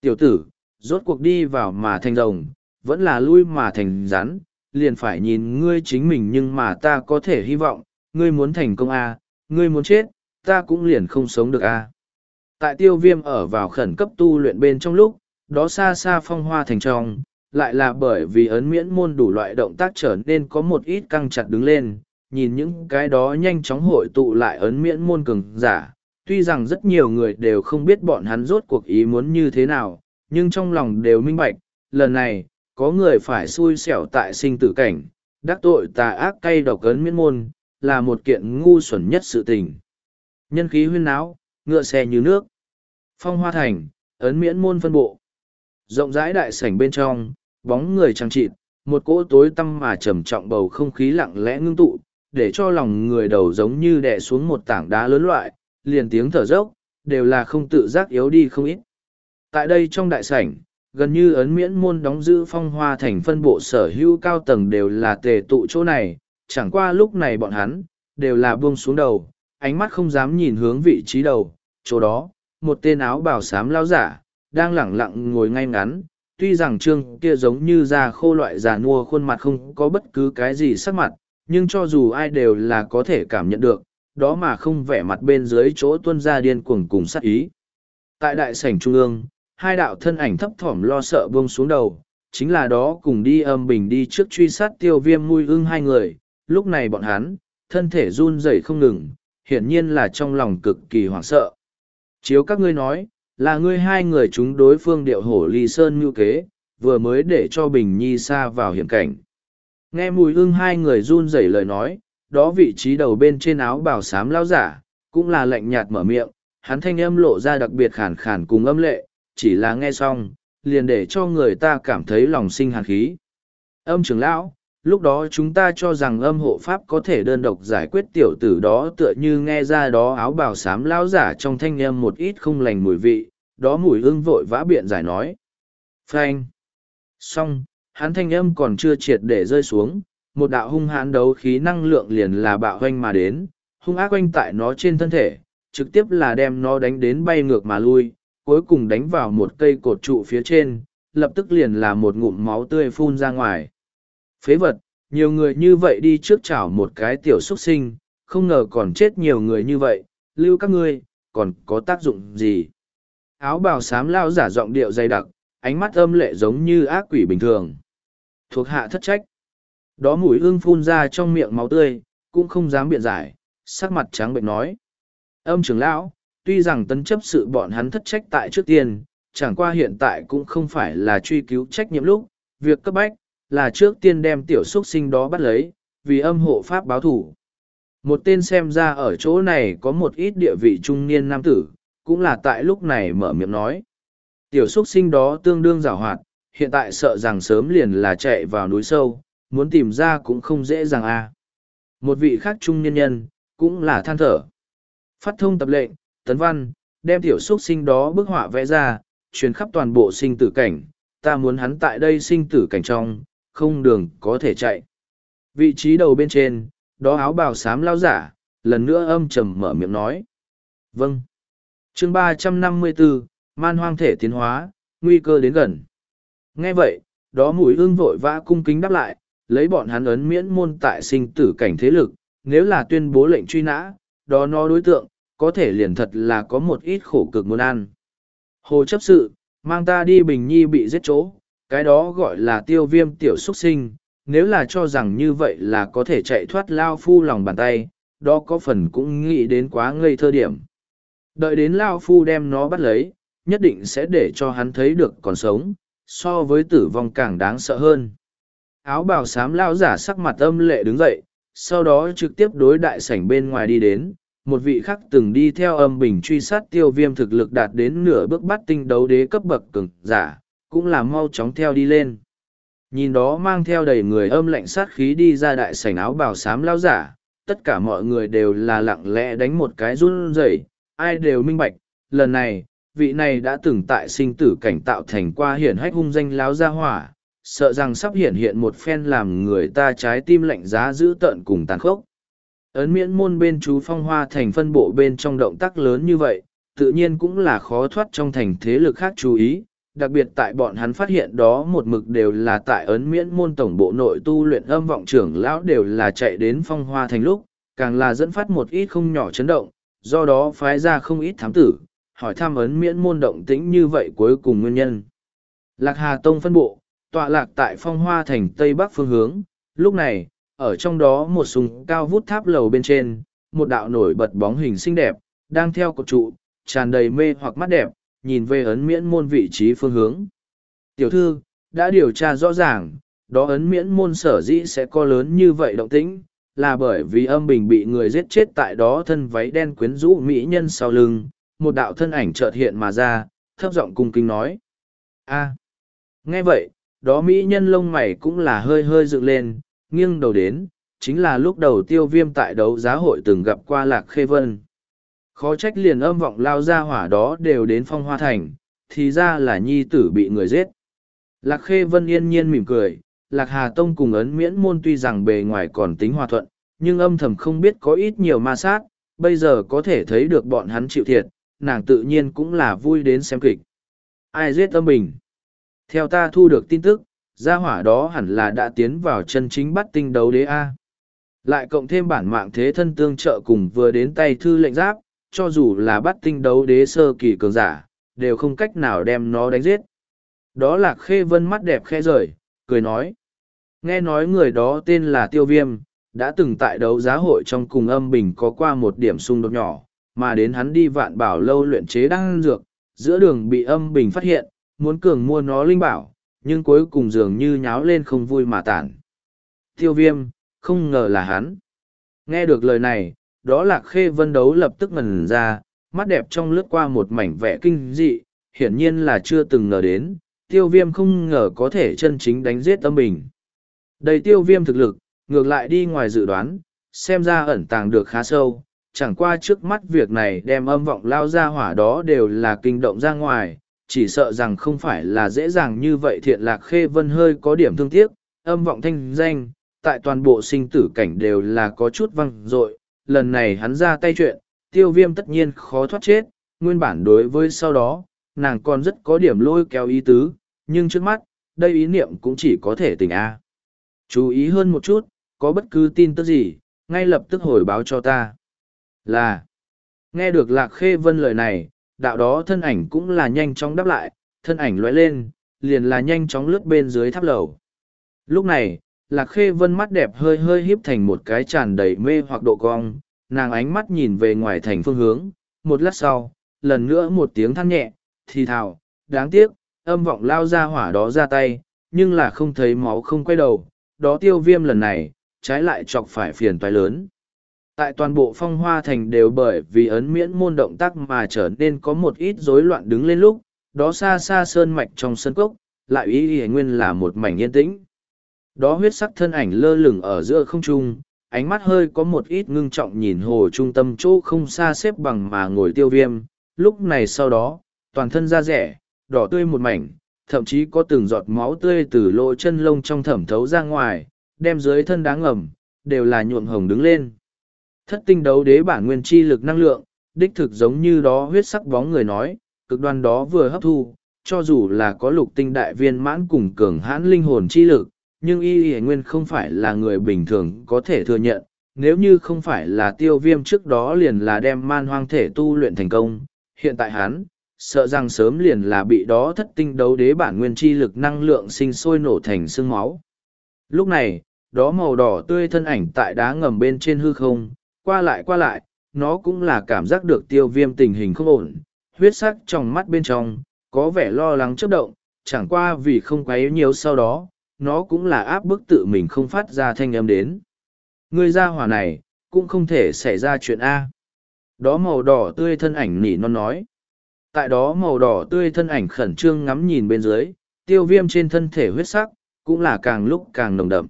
Tiểu tử, rốt cuộc đi vào mà thành rồng, vẫn là lui mà thành rắn, liền phải nhìn ngươi chính mình nhưng mà ta có thể hy vọng, ngươi muốn thành công à, ngươi muốn chết, ta cũng liền không sống được à. Tại tiêu viêm ở vào khẩn cấp tu luyện bên trong lúc, đó xa xa phong hoa thành trong, lại là bởi vì ấn miễn môn đủ loại động tác trở nên có một ít căng chặt đứng lên, nhìn những cái đó nhanh chóng hội tụ lại ấn miễn môn cường giả. Tuy rằng rất nhiều người đều không biết bọn hắn rốt cuộc ý muốn như thế nào, nhưng trong lòng đều minh bạch, lần này, có người phải xui xẻo tại sinh tử cảnh, đắc tội tà ác cay độc ấn miễn môn, là một kiện ngu xuẩn nhất sự tình. Nhân khí huyên náo, ngựa xe như nước. Phong hoa thành, ấn miễn môn phân bộ. Rộng rãi đại sảnh bên trong, bóng người trang trịt, một cỗ tối tăm mà trầm trọng bầu không khí lặng lẽ ngưng tụ, để cho lòng người đầu giống như đè xuống một tảng đá lớn loại, liền tiếng thở dốc, đều là không tự giác yếu đi không ít. Tại đây trong đại sảnh, gần như ấn miễn môn đóng giữ phong hoa thành phân bộ sở hữu cao tầng đều là tề tụ chỗ này, chẳng qua lúc này bọn hắn, đều là buông xuống đầu, ánh mắt không dám nhìn hướng vị trí đầu, chỗ đó, một tên áo bào xám lao giả, đang lẳng lặng ngồi ngay ngắn, tuy rằng trương kia giống như da khô loại già nua khuôn mặt không có bất cứ cái gì sắc mặt, nhưng cho dù ai đều là có thể cảm nhận được, đó mà không vẻ mặt bên dưới chỗ tuân ra điên cuồng cùng sát ý. Tại đại sảnh trung ương, hai đạo thân ảnh thấp thỏm lo sợ buông xuống đầu, chính là đó cùng đi âm bình đi trước truy sát tiêu viêm mùi ưng hai người, lúc này bọn hắn, thân thể run rẩy không ngừng, hiển nhiên là trong lòng cực kỳ hoảng sợ. Chiếu các ngươi nói, là ngươi hai người chúng đối phương điệu hổ ly sơn ngưu kế, vừa mới để cho Bình Nhi xa vào hiểm cảnh. Nghe mùi hương hai người run rẩy lời nói, đó vị trí đầu bên trên áo bào xám lao giả, cũng là lạnh nhạt mở miệng, hắn thanh âm lộ ra đặc biệt khàn khàn cùng âm lệ, chỉ là nghe xong, liền để cho người ta cảm thấy lòng sinh hàn khí. Âm trưởng lão, lúc đó chúng ta cho rằng âm hộ pháp có thể đơn độc giải quyết tiểu tử đó tựa như nghe ra đó áo bào xám lão giả trong thanh âm một ít không lành mùi vị, đó mùi ưng vội vã biện giải nói. Frank! Xong, hắn thanh âm còn chưa triệt để rơi xuống, một đạo hung hãn đấu khí năng lượng liền là bạo oanh mà đến, hung ác oanh tại nó trên thân thể, trực tiếp là đem nó đánh đến bay ngược mà lui, cuối cùng đánh vào một cây cột trụ phía trên, lập tức liền là một ngụm máu tươi phun ra ngoài. Phế vật, nhiều người như vậy đi trước chảo một cái tiểu xuất sinh, không ngờ còn chết nhiều người như vậy, lưu các ngươi, còn có tác dụng gì? Áo bào xám lao giả giọng điệu dày đặc, ánh mắt âm lệ giống như ác quỷ bình thường. Thuộc hạ thất trách. Đó mũi ương phun ra trong miệng máu tươi, cũng không dám biện giải, sắc mặt trắng bệnh nói. Âm trưởng lão, tuy rằng tấn chấp sự bọn hắn thất trách tại trước tiên, chẳng qua hiện tại cũng không phải là truy cứu trách nhiệm lúc, việc cấp bách, là trước tiên đem tiểu xuất sinh đó bắt lấy, vì âm hộ pháp báo thủ. Một tên xem ra ở chỗ này có một ít địa vị trung niên nam tử, cũng là tại lúc này mở miệng nói. Tiểu xuất sinh đó tương đương giảo hoạt, hiện tại sợ rằng sớm liền là chạy vào núi sâu, muốn tìm ra cũng không dễ dàng a. À. Một vị khác trung niên nhân, cũng là than thở. Phát thông tập lệnh, tấn văn, đem tiểu xuất sinh đó bức họa vẽ ra, truyền khắp toàn bộ sinh tử cảnh, ta muốn hắn tại đây sinh tử cảnh trong, không đường có thể chạy. Vị trí đầu bên trên, đó áo bào xám lao giả, lần nữa âm trầm mở miệng nói. Vâng. chương ba trăm năm mươi bốn man hoang thể tiến hóa, nguy cơ đến gần. Nghe vậy, đó mũi ương vội vã cung kính đáp lại, lấy bọn hắn ấn miễn môn tại sinh tử cảnh thế lực, nếu là tuyên bố lệnh truy nã, đó nó đối tượng, có thể liền thật là có một ít khổ cực muốn ăn. Hồ chấp sự, mang ta đi Bình Nhi bị giết chỗ, cái đó gọi là tiêu viêm tiểu xuất sinh, nếu là cho rằng như vậy là có thể chạy thoát Lao Phu lòng bàn tay, đó có phần cũng nghĩ đến quá ngây thơ điểm. Đợi đến Lao Phu đem nó bắt lấy, nhất định sẽ để cho hắn thấy được còn sống, so với tử vong càng đáng sợ hơn. Áo bào xám Lao giả sắc mặt âm lệ đứng dậy, sau đó trực tiếp đối đại sảnh bên ngoài đi đến, một vị khác từng đi theo âm bình truy sát tiêu viêm thực lực đạt đến nửa bước bắt tinh đấu đế cấp bậc cường giả, cũng là mau chóng theo đi lên. Nhìn đó mang theo đầy người âm lạnh sát khí đi ra đại sảnh áo bào xám lao giả, tất cả mọi người đều là lặng lẽ đánh một cái run rẩy, ai đều minh bạch, lần này, vị này đã từng tại sinh tử cảnh tạo thành qua hiển hách hung danh láo gia hỏa, sợ rằng sắp hiện hiện một phen làm người ta trái tim lạnh giá giữ tợn cùng tàn khốc. Ấn miễn môn bên chú phong hoa thành phân bộ bên trong động tác lớn như vậy, tự nhiên cũng là khó thoát trong thành thế lực khác chú ý, đặc biệt tại bọn hắn phát hiện đó một mực đều là tại ấn miễn môn tổng bộ nội tu luyện âm vọng trưởng lão đều là chạy đến phong hoa thành lúc, càng là dẫn phát một ít không nhỏ chấn động, do đó phái ra không ít thám tử, hỏi thăm ấn miễn môn động tĩnh như vậy cuối cùng nguyên nhân. Lạc Hà Tông phân bộ, tọa lạc tại phong hoa thành tây bắc phương hướng, lúc này, ở trong đó một súng cao vút tháp lầu bên trên, một đạo nổi bật bóng hình xinh đẹp, đang theo cột trụ, tràn đầy mê hoặc mắt đẹp, nhìn về ấn miễn môn vị trí phương hướng. Tiểu thư, đã điều tra rõ ràng, đó ấn miễn môn sở dĩ sẽ có lớn như vậy động tĩnh, là bởi vì âm bình bị người giết chết tại đó thân váy đen quyến rũ mỹ nhân sau lưng, một đạo thân ảnh chợt hiện mà ra, thấp giọng cung kính nói. a nghe vậy, đó mỹ nhân lông mày cũng là hơi hơi dựng lên, nghiêng đầu đến, chính là lúc đầu tiêu viêm tại đấu giá hội từng gặp qua lạc khê vân. Khó trách liền âm vọng lao ra hỏa đó đều đến phong hoa thành, thì ra là nhi tử bị người giết. Lạc khê vân yên nhiên mỉm cười, lạc hà tông cùng ấn miễn môn tuy rằng bề ngoài còn tính hòa thuận, nhưng âm thầm không biết có ít nhiều ma sát, bây giờ có thể thấy được bọn hắn chịu thiệt, nàng tự nhiên cũng là vui đến xem kịch. Ai giết âm bình? Theo ta thu được tin tức, gia hỏa đó hẳn là đã tiến vào chân chính bắt tinh đấu đế A. Lại cộng thêm bản mạng thế thân tương trợ cùng vừa đến tay thư lệnh giáp, cho dù là bắt tinh đấu đế sơ kỳ cường giả, đều không cách nào đem nó đánh giết. Đó là khê vân mắt đẹp khẽ rời, cười nói. Nghe nói người đó tên là Tiêu Viêm, đã từng tại đấu giá hội trong cùng âm bình có qua một điểm xung đột nhỏ, mà đến hắn đi vạn bảo lâu luyện chế đăng dược, giữa đường bị âm bình phát hiện, muốn cường mua nó linh bảo, nhưng cuối cùng dường như nháo lên không vui mà tản. Tiêu viêm, không ngờ là hắn. Nghe được lời này, đó là khê vân đấu lập tức ngần ra, mắt đẹp trong lướt qua một mảnh vẻ kinh dị, hiển nhiên là chưa từng ngờ đến, tiêu viêm không ngờ có thể chân chính đánh giết tâm bình. Đầy tiêu viêm thực lực, ngược lại đi ngoài dự đoán, xem ra ẩn tàng được khá sâu, chẳng qua trước mắt việc này đem âm vọng lao ra hỏa đó đều là kinh động ra ngoài, chỉ sợ rằng không phải là dễ dàng như vậy thiện lạc khê vân hơi có điểm thương tiếc, âm vọng thanh danh, tại toàn bộ sinh tử cảnh đều là có chút văng dội lần này hắn ra tay chuyện, tiêu viêm tất nhiên khó thoát chết, nguyên bản đối với sau đó, nàng còn rất có điểm lôi kéo ý tứ, nhưng trước mắt, đây ý niệm cũng chỉ có thể tỉnh A. Chú ý hơn một chút, có bất cứ tin tức gì, ngay lập tức hồi báo cho ta. Là, nghe được lạc khê vân lời này, đạo đó thân ảnh cũng là nhanh chóng đáp lại, thân ảnh lóe lên, liền là nhanh chóng lướt bên dưới tháp lầu. Lúc này, lạc khê vân mắt đẹp hơi hơi híp thành một cái tràn đầy mê hoặc độ cong, nàng ánh mắt nhìn về ngoài thành phương hướng, một lát sau, lần nữa một tiếng than nhẹ, thì thào, đáng tiếc, âm vọng lao ra hỏa đó ra tay, nhưng là không thấy máu không quay đầu, đó tiêu viêm lần này, trái lại chọc phải phiền toái lớn. Tại toàn bộ phong hoa thành đều bởi vì ấn miễn môn động tác mà trở nên có một ít rối loạn đứng lên lúc đó xa xa sơn mạch trong sân cốc lại ý ý nguyên là một mảnh yên tĩnh đó huyết sắc thân ảnh lơ lửng ở giữa không trung ánh mắt hơi có một ít ngưng trọng nhìn hồ trung tâm chỗ không xa xếp bằng mà ngồi tiêu viêm. Lúc này sau đó toàn thân da rẻ đỏ tươi một mảnh thậm chí có từng giọt máu tươi từ lỗ chân lông trong thẩm thấu ra ngoài đem dưới thân đáng ngầm đều là nhuộm hồng đứng lên. Thất tinh đấu đế bản nguyên chi lực năng lượng, đích thực giống như đó huyết sắc bóng người nói, cực đoan đó vừa hấp thu, cho dù là có lục tinh đại viên mãn cùng cường hãn linh hồn chi lực, nhưng y y nguyên không phải là người bình thường có thể thừa nhận, nếu như không phải là tiêu viêm trước đó liền là đem man hoang thể tu luyện thành công, hiện tại hắn, sợ rằng sớm liền là bị đó thất tinh đấu đế bản nguyên chi lực năng lượng sinh sôi nổ thành xương máu. Lúc này, đó màu đỏ tươi thân ảnh tại đá ngầm bên trên hư không, qua lại qua lại, nó cũng là cảm giác được tiêu viêm tình hình không ổn, huyết sắc trong mắt bên trong, có vẻ lo lắng chấp động, chẳng qua vì không quấy nhiều sau đó, nó cũng là áp bức tự mình không phát ra thanh âm đến. Người ra hỏa này, cũng không thể xảy ra chuyện A. Đó màu đỏ tươi thân ảnh nỉ non nói. Tại đó màu đỏ tươi thân ảnh khẩn trương ngắm nhìn bên dưới, tiêu viêm trên thân thể huyết sắc, cũng là càng lúc càng nồng đậm.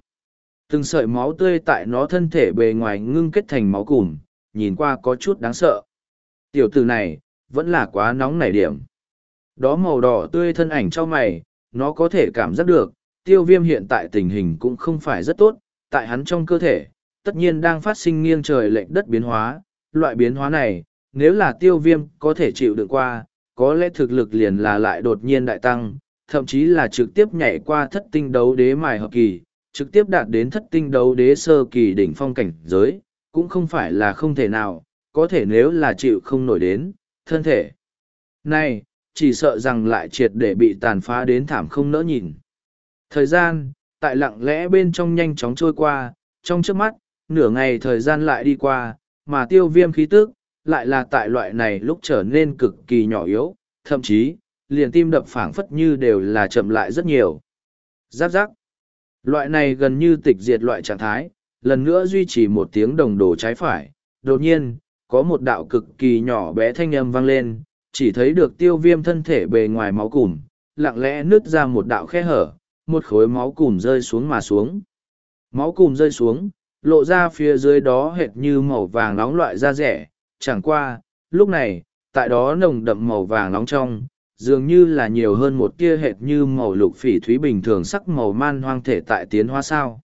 Từng sợi máu tươi tại nó thân thể bề ngoài ngưng kết thành máu cùm, nhìn qua có chút đáng sợ. Tiểu tử này, vẫn là quá nóng nảy điểm. Đó màu đỏ tươi thân ảnh cho mày, nó có thể cảm giác được, tiêu viêm hiện tại tình hình cũng không phải rất tốt, tại hắn trong cơ thể, tất nhiên đang phát sinh nghiêng trời lệnh đất biến hóa, loại biến hóa này, nếu là tiêu viêm có thể chịu được qua, có lẽ thực lực liền là lại đột nhiên đại tăng, thậm chí là trực tiếp nhảy qua thất tinh đấu đế mài hợp kỳ, trực tiếp đạt đến thất tinh đấu đế sơ kỳ đỉnh phong cảnh giới, cũng không phải là không thể nào, có thể nếu là chịu không nổi đến, thân thể. Này, chỉ sợ rằng lại triệt để bị tàn phá đến thảm không nỡ nhìn. Thời gian, tại lặng lẽ bên trong nhanh chóng trôi qua, trong trước mắt, nửa ngày thời gian lại đi qua, mà tiêu viêm khí tức, lại là tại loại này lúc trở nên cực kỳ nhỏ yếu, thậm chí, liền tim đập phảng phất như đều là chậm lại rất nhiều. Giáp giáp. Loại này gần như tịch diệt loại trạng thái, lần nữa duy trì một tiếng đồng đồ trái phải. Đột nhiên, có một đạo cực kỳ nhỏ bé thanh âm vang lên, chỉ thấy được tiêu viêm thân thể bề ngoài máu cùm, lặng lẽ nứt ra một đạo khe hở, một khối máu cùm rơi xuống mà xuống. Máu cùm rơi xuống, lộ ra phía dưới đó hệt như màu vàng nóng loại da rẻ, chẳng qua, lúc này, tại đó nồng đậm màu vàng nóng trong, dường như là nhiều hơn một tia hệt như màu lục phỉ thúy bình thường sắc màu man hoang thể tại tiến hóa sao.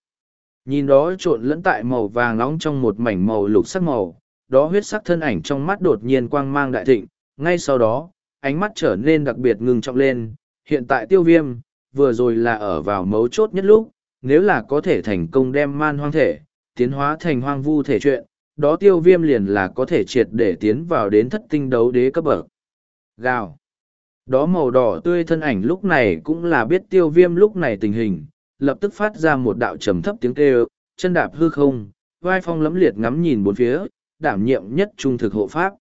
Nhìn đó trộn lẫn tại màu vàng nóng trong một mảnh màu lục sắc màu, đó huyết sắc thân ảnh trong mắt đột nhiên quang mang đại thịnh, ngay sau đó, ánh mắt trở nên đặc biệt ngưng trọng lên, hiện tại tiêu viêm, vừa rồi là ở vào mấu chốt nhất lúc, nếu là có thể thành công đem man hoang thể, tiến hóa thành hoang vu thể chuyện, đó tiêu viêm liền là có thể triệt để tiến vào đến thất tinh đấu đế cấp bậc. Gào. Đó màu đỏ tươi thân ảnh lúc này cũng là biết tiêu viêm lúc này tình hình, lập tức phát ra một đạo trầm thấp tiếng kêu, chân đạp hư không, vai phong lấm liệt ngắm nhìn bốn phía, đảm nhiệm nhất trung thực hộ pháp.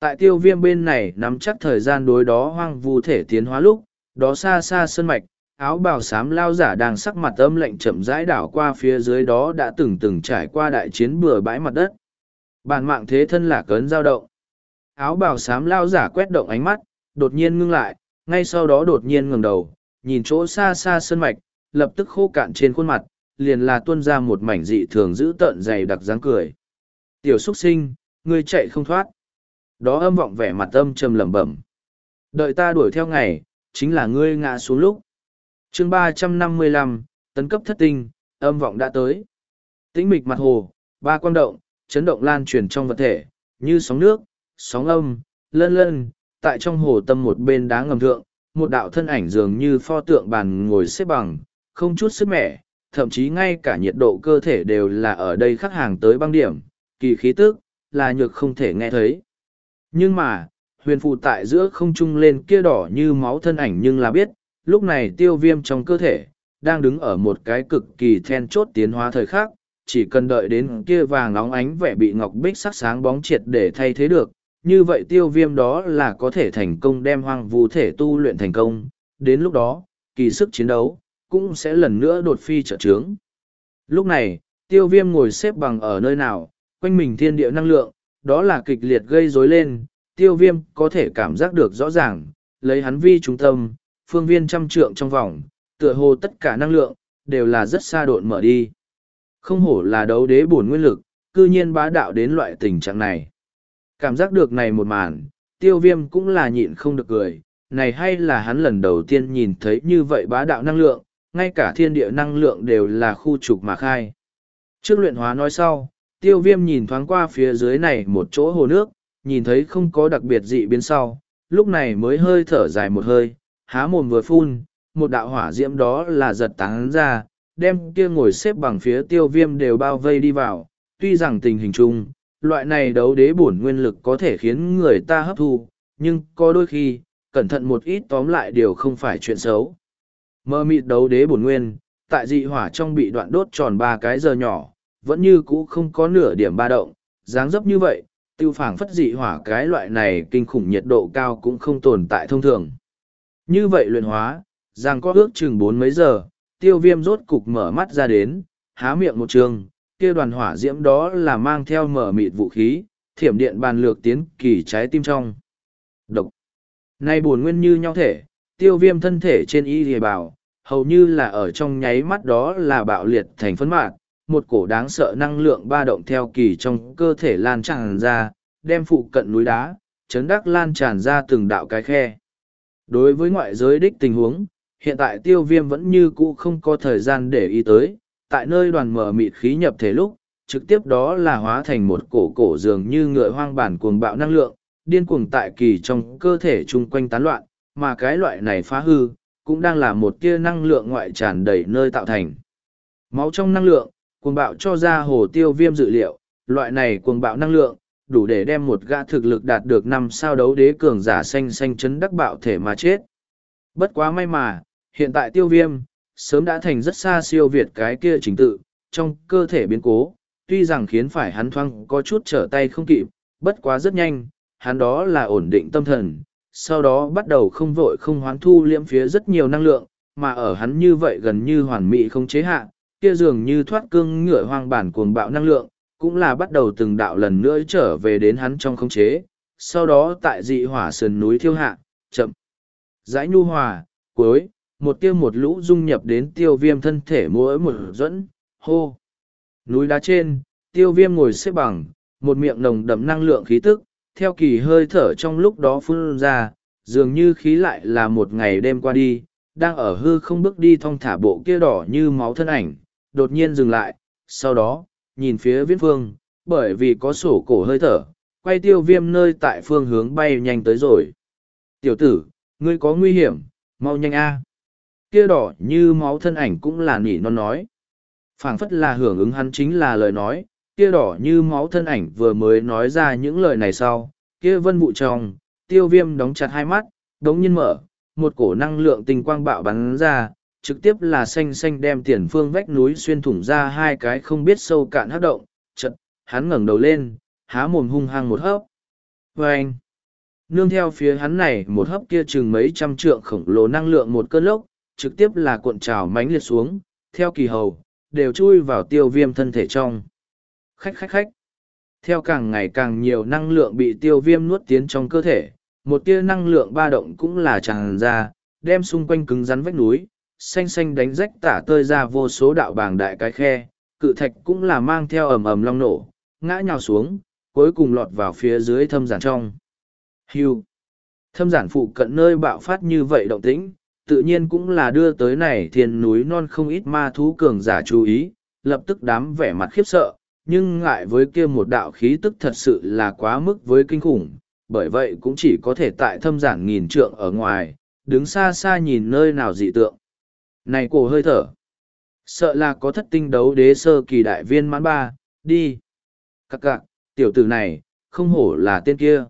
Tại tiêu viêm bên này nắm chắc thời gian đối đó hoang vu thể tiến hóa lúc, đó xa xa sân mạch, áo bào xám lao giả đang sắc mặt âm lệnh chậm rãi đảo qua phía dưới đó đã từng từng trải qua đại chiến bừa bãi mặt đất. Bản mạng thế thân là cấn dao động. Áo bào xám lao giả quét động ánh mắt, đột nhiên ngưng lại, ngay sau đó đột nhiên ngừng đầu, nhìn chỗ xa xa sân mạch, lập tức khô cạn trên khuôn mặt, liền là tuôn ra một mảnh dị thường giữ tợn dày đặc dáng cười. Tiểu xúc sinh, ngươi chạy không thoát. Đó âm vọng vẻ mặt âm trầm lẩm bẩm. Đợi ta đuổi theo ngày, chính là ngươi ngã xuống lúc chương ba trăm năm mươi lăm tấn cấp thất tinh, âm vọng đã tới. Tĩnh mịch mặt hồ, ba quan động, chấn động lan truyền trong vật thể, như sóng nước, sóng âm, lân lân, tại trong hồ tâm một bên đá ngầm thượng, một đạo thân ảnh dường như pho tượng bàn ngồi xếp bằng, không chút sức mẻ, thậm chí ngay cả nhiệt độ cơ thể đều là ở đây khắc hàng tới băng điểm, kỳ khí tức, là nhược không thể nghe thấy. Nhưng mà, huyền phụ tại giữa không trung lên kia đỏ như máu thân ảnh nhưng là biết, lúc này tiêu viêm trong cơ thể, đang đứng ở một cái cực kỳ then chốt tiến hóa thời khắc, chỉ cần đợi đến kia vàng óng ánh vẻ bị ngọc bích sắc sáng bóng triệt để thay thế được, như vậy tiêu viêm đó là có thể thành công đem hoang vu thể tu luyện thành công, đến lúc đó, kỳ sức chiến đấu, cũng sẽ lần nữa đột phi trợ trướng. Lúc này, tiêu viêm ngồi xếp bằng ở nơi nào, quanh mình thiên địa năng lượng, đó là kịch liệt gây rối lên, tiêu viêm có thể cảm giác được rõ ràng, lấy hắn vi trung tâm, phương viên trăm trượng trong vòng, tựa hồ tất cả năng lượng, đều là rất xa độn mở đi. Không hổ là đấu đế bổn nguyên lực, cư nhiên bá đạo đến loại tình trạng này. Cảm giác được này một màn, tiêu viêm cũng là nhịn không được cười, này hay là hắn lần đầu tiên nhìn thấy như vậy bá đạo năng lượng, ngay cả thiên địa năng lượng đều là khu trục mà khai. Trước luyện hóa nói sau, tiêu viêm nhìn thoáng qua phía dưới này một chỗ hồ nước, nhìn thấy không có đặc biệt dị biến sau, lúc này mới hơi thở dài một hơi, há mồm vừa phun, một đạo hỏa diễm đó là giật tán ra, đem kia ngồi xếp bằng phía tiêu viêm đều bao vây đi vào, tuy rằng tình hình chung, loại này đấu đế bổn nguyên lực có thể khiến người ta hấp thu, nhưng có đôi khi, cẩn thận một ít tóm lại điều không phải chuyện xấu. Mơ mịt đấu đế bổn nguyên, tại dị hỏa trong bị đoạn đốt tròn ba cái giờ nhỏ, vẫn như cũ không có nửa điểm ba động, dáng dấp như vậy, tiêu phảng phất dị hỏa cái loại này kinh khủng nhiệt độ cao cũng không tồn tại thông thường. Như vậy luyện hóa, rằng có ước chừng bốn mấy giờ, tiêu viêm rốt cục mở mắt ra đến, há miệng một trường, kia đoàn hỏa diễm đó là mang theo mở mịt vũ khí, thiểm điện bàn lược tiến kỳ trái tim trong. Độc. Nay buồn nguyên như nhau thể, tiêu viêm thân thể trên y hề bảo, hầu như là ở trong nháy mắt đó là bạo liệt thành phấn mạng, một cổ đáng sợ năng lượng ba động theo kỳ trong cơ thể lan tràn ra, đem phụ cận núi đá, chấn đắc lan tràn ra từng đạo cái khe. Đối với ngoại giới đích tình huống, hiện tại tiêu viêm vẫn như cũ không có thời gian để ý tới, tại nơi đoàn mở mịt khí nhập thể lúc, trực tiếp đó là hóa thành một cổ cổ dường như ngựa hoang bản cuồng bạo năng lượng, điên cuồng tại kỳ trong cơ thể chung quanh tán loạn, mà cái loại này phá hư, cũng đang là một tia năng lượng ngoại tràn đầy nơi tạo thành. Máu trong năng lượng, cuồng bạo cho ra hồ tiêu viêm dự liệu, loại này cuồng bạo năng lượng, đủ để đem một gã thực lực đạt được năm sao đấu đế cường giả xanh xanh chấn đắc bạo thể mà chết. Bất quá may mà, hiện tại tiêu viêm, sớm đã thành rất xa siêu việt cái kia chính tự, trong cơ thể biến cố, tuy rằng khiến phải hắn thoang có chút trở tay không kịp, bất quá rất nhanh, hắn đó là ổn định tâm thần, sau đó bắt đầu không vội không hoán thu liễm phía rất nhiều năng lượng, mà ở hắn như vậy gần như hoàn mỹ không chế hạ, kia dường như thoát cương ngựa hoang bản cuồng bạo năng lượng, cũng là bắt đầu từng đạo lần nữa trở về đến hắn trong không chế, sau đó tại dị hỏa sườn núi thiêu hạ, chậm, dãi nhu hòa, cuối, một tiêu một lũ dung nhập đến tiêu viêm thân thể mỗi một dẫn, hô. Núi đá trên, tiêu viêm ngồi xếp bằng, một miệng nồng đậm năng lượng khí tức, theo kỳ hơi thở trong lúc đó phun ra, dường như khí lại là một ngày đêm qua đi, đang ở hư không bước đi thong thả bộ kia đỏ như máu thân ảnh, đột nhiên dừng lại, sau đó, nhìn phía viễn phương, bởi vì có sổ cổ hơi thở, quay tiêu viêm nơi tại phương hướng bay nhanh tới rồi. Tiểu tử, ngươi có nguy hiểm, mau nhanh a Kia đỏ như máu thân ảnh cũng là nỉ non nói. phảng phất là hưởng ứng hắn chính là lời nói, kia đỏ như máu thân ảnh vừa mới nói ra những lời này sau, kia vân vụ trong, tiêu viêm đóng chặt hai mắt, đống nhiên mở, một cổ năng lượng tinh quang bạo bắn ra, trực tiếp là xanh xanh đem tiền phương vách núi xuyên thủng ra hai cái không biết sâu cạn hấp động, chật, hắn ngẩng đầu lên, há mồm hung hăng một hớp. Và anh, nương theo phía hắn này một hấp kia chừng mấy trăm trượng khổng lồ năng lượng một cơn lốc, trực tiếp là cuộn trào mánh liệt xuống, theo kỳ hầu, đều chui vào tiêu viêm thân thể trong. Khách khách khách. Theo càng ngày càng nhiều năng lượng bị tiêu viêm nuốt tiến trong cơ thể, một tia năng lượng ba động cũng là tràn ra, đem xung quanh cứng rắn vách núi, xanh xanh đánh rách tả tơi ra vô số đạo bảng đại cái khe, cự thạch cũng là mang theo ầm ầm long nổ, ngã nhào xuống, cuối cùng lọt vào phía dưới thâm giản trong. Hưu. Thâm giản phụ cận nơi bạo phát như vậy động tĩnh, tự nhiên cũng là đưa tới này thiên núi non không ít ma thú cường giả chú ý, lập tức đám vẻ mặt khiếp sợ, nhưng ngại với kia một đạo khí tức thật sự là quá mức với kinh khủng, bởi vậy cũng chỉ có thể tại thâm giản nghìn trượng ở ngoài, đứng xa xa nhìn nơi nào dị tượng. Này cổ hơi thở, sợ là có thất tinh đấu đế sơ kỳ đại viên mãn ba, đi. Các cạc, tiểu tử này, không hổ là tên kia.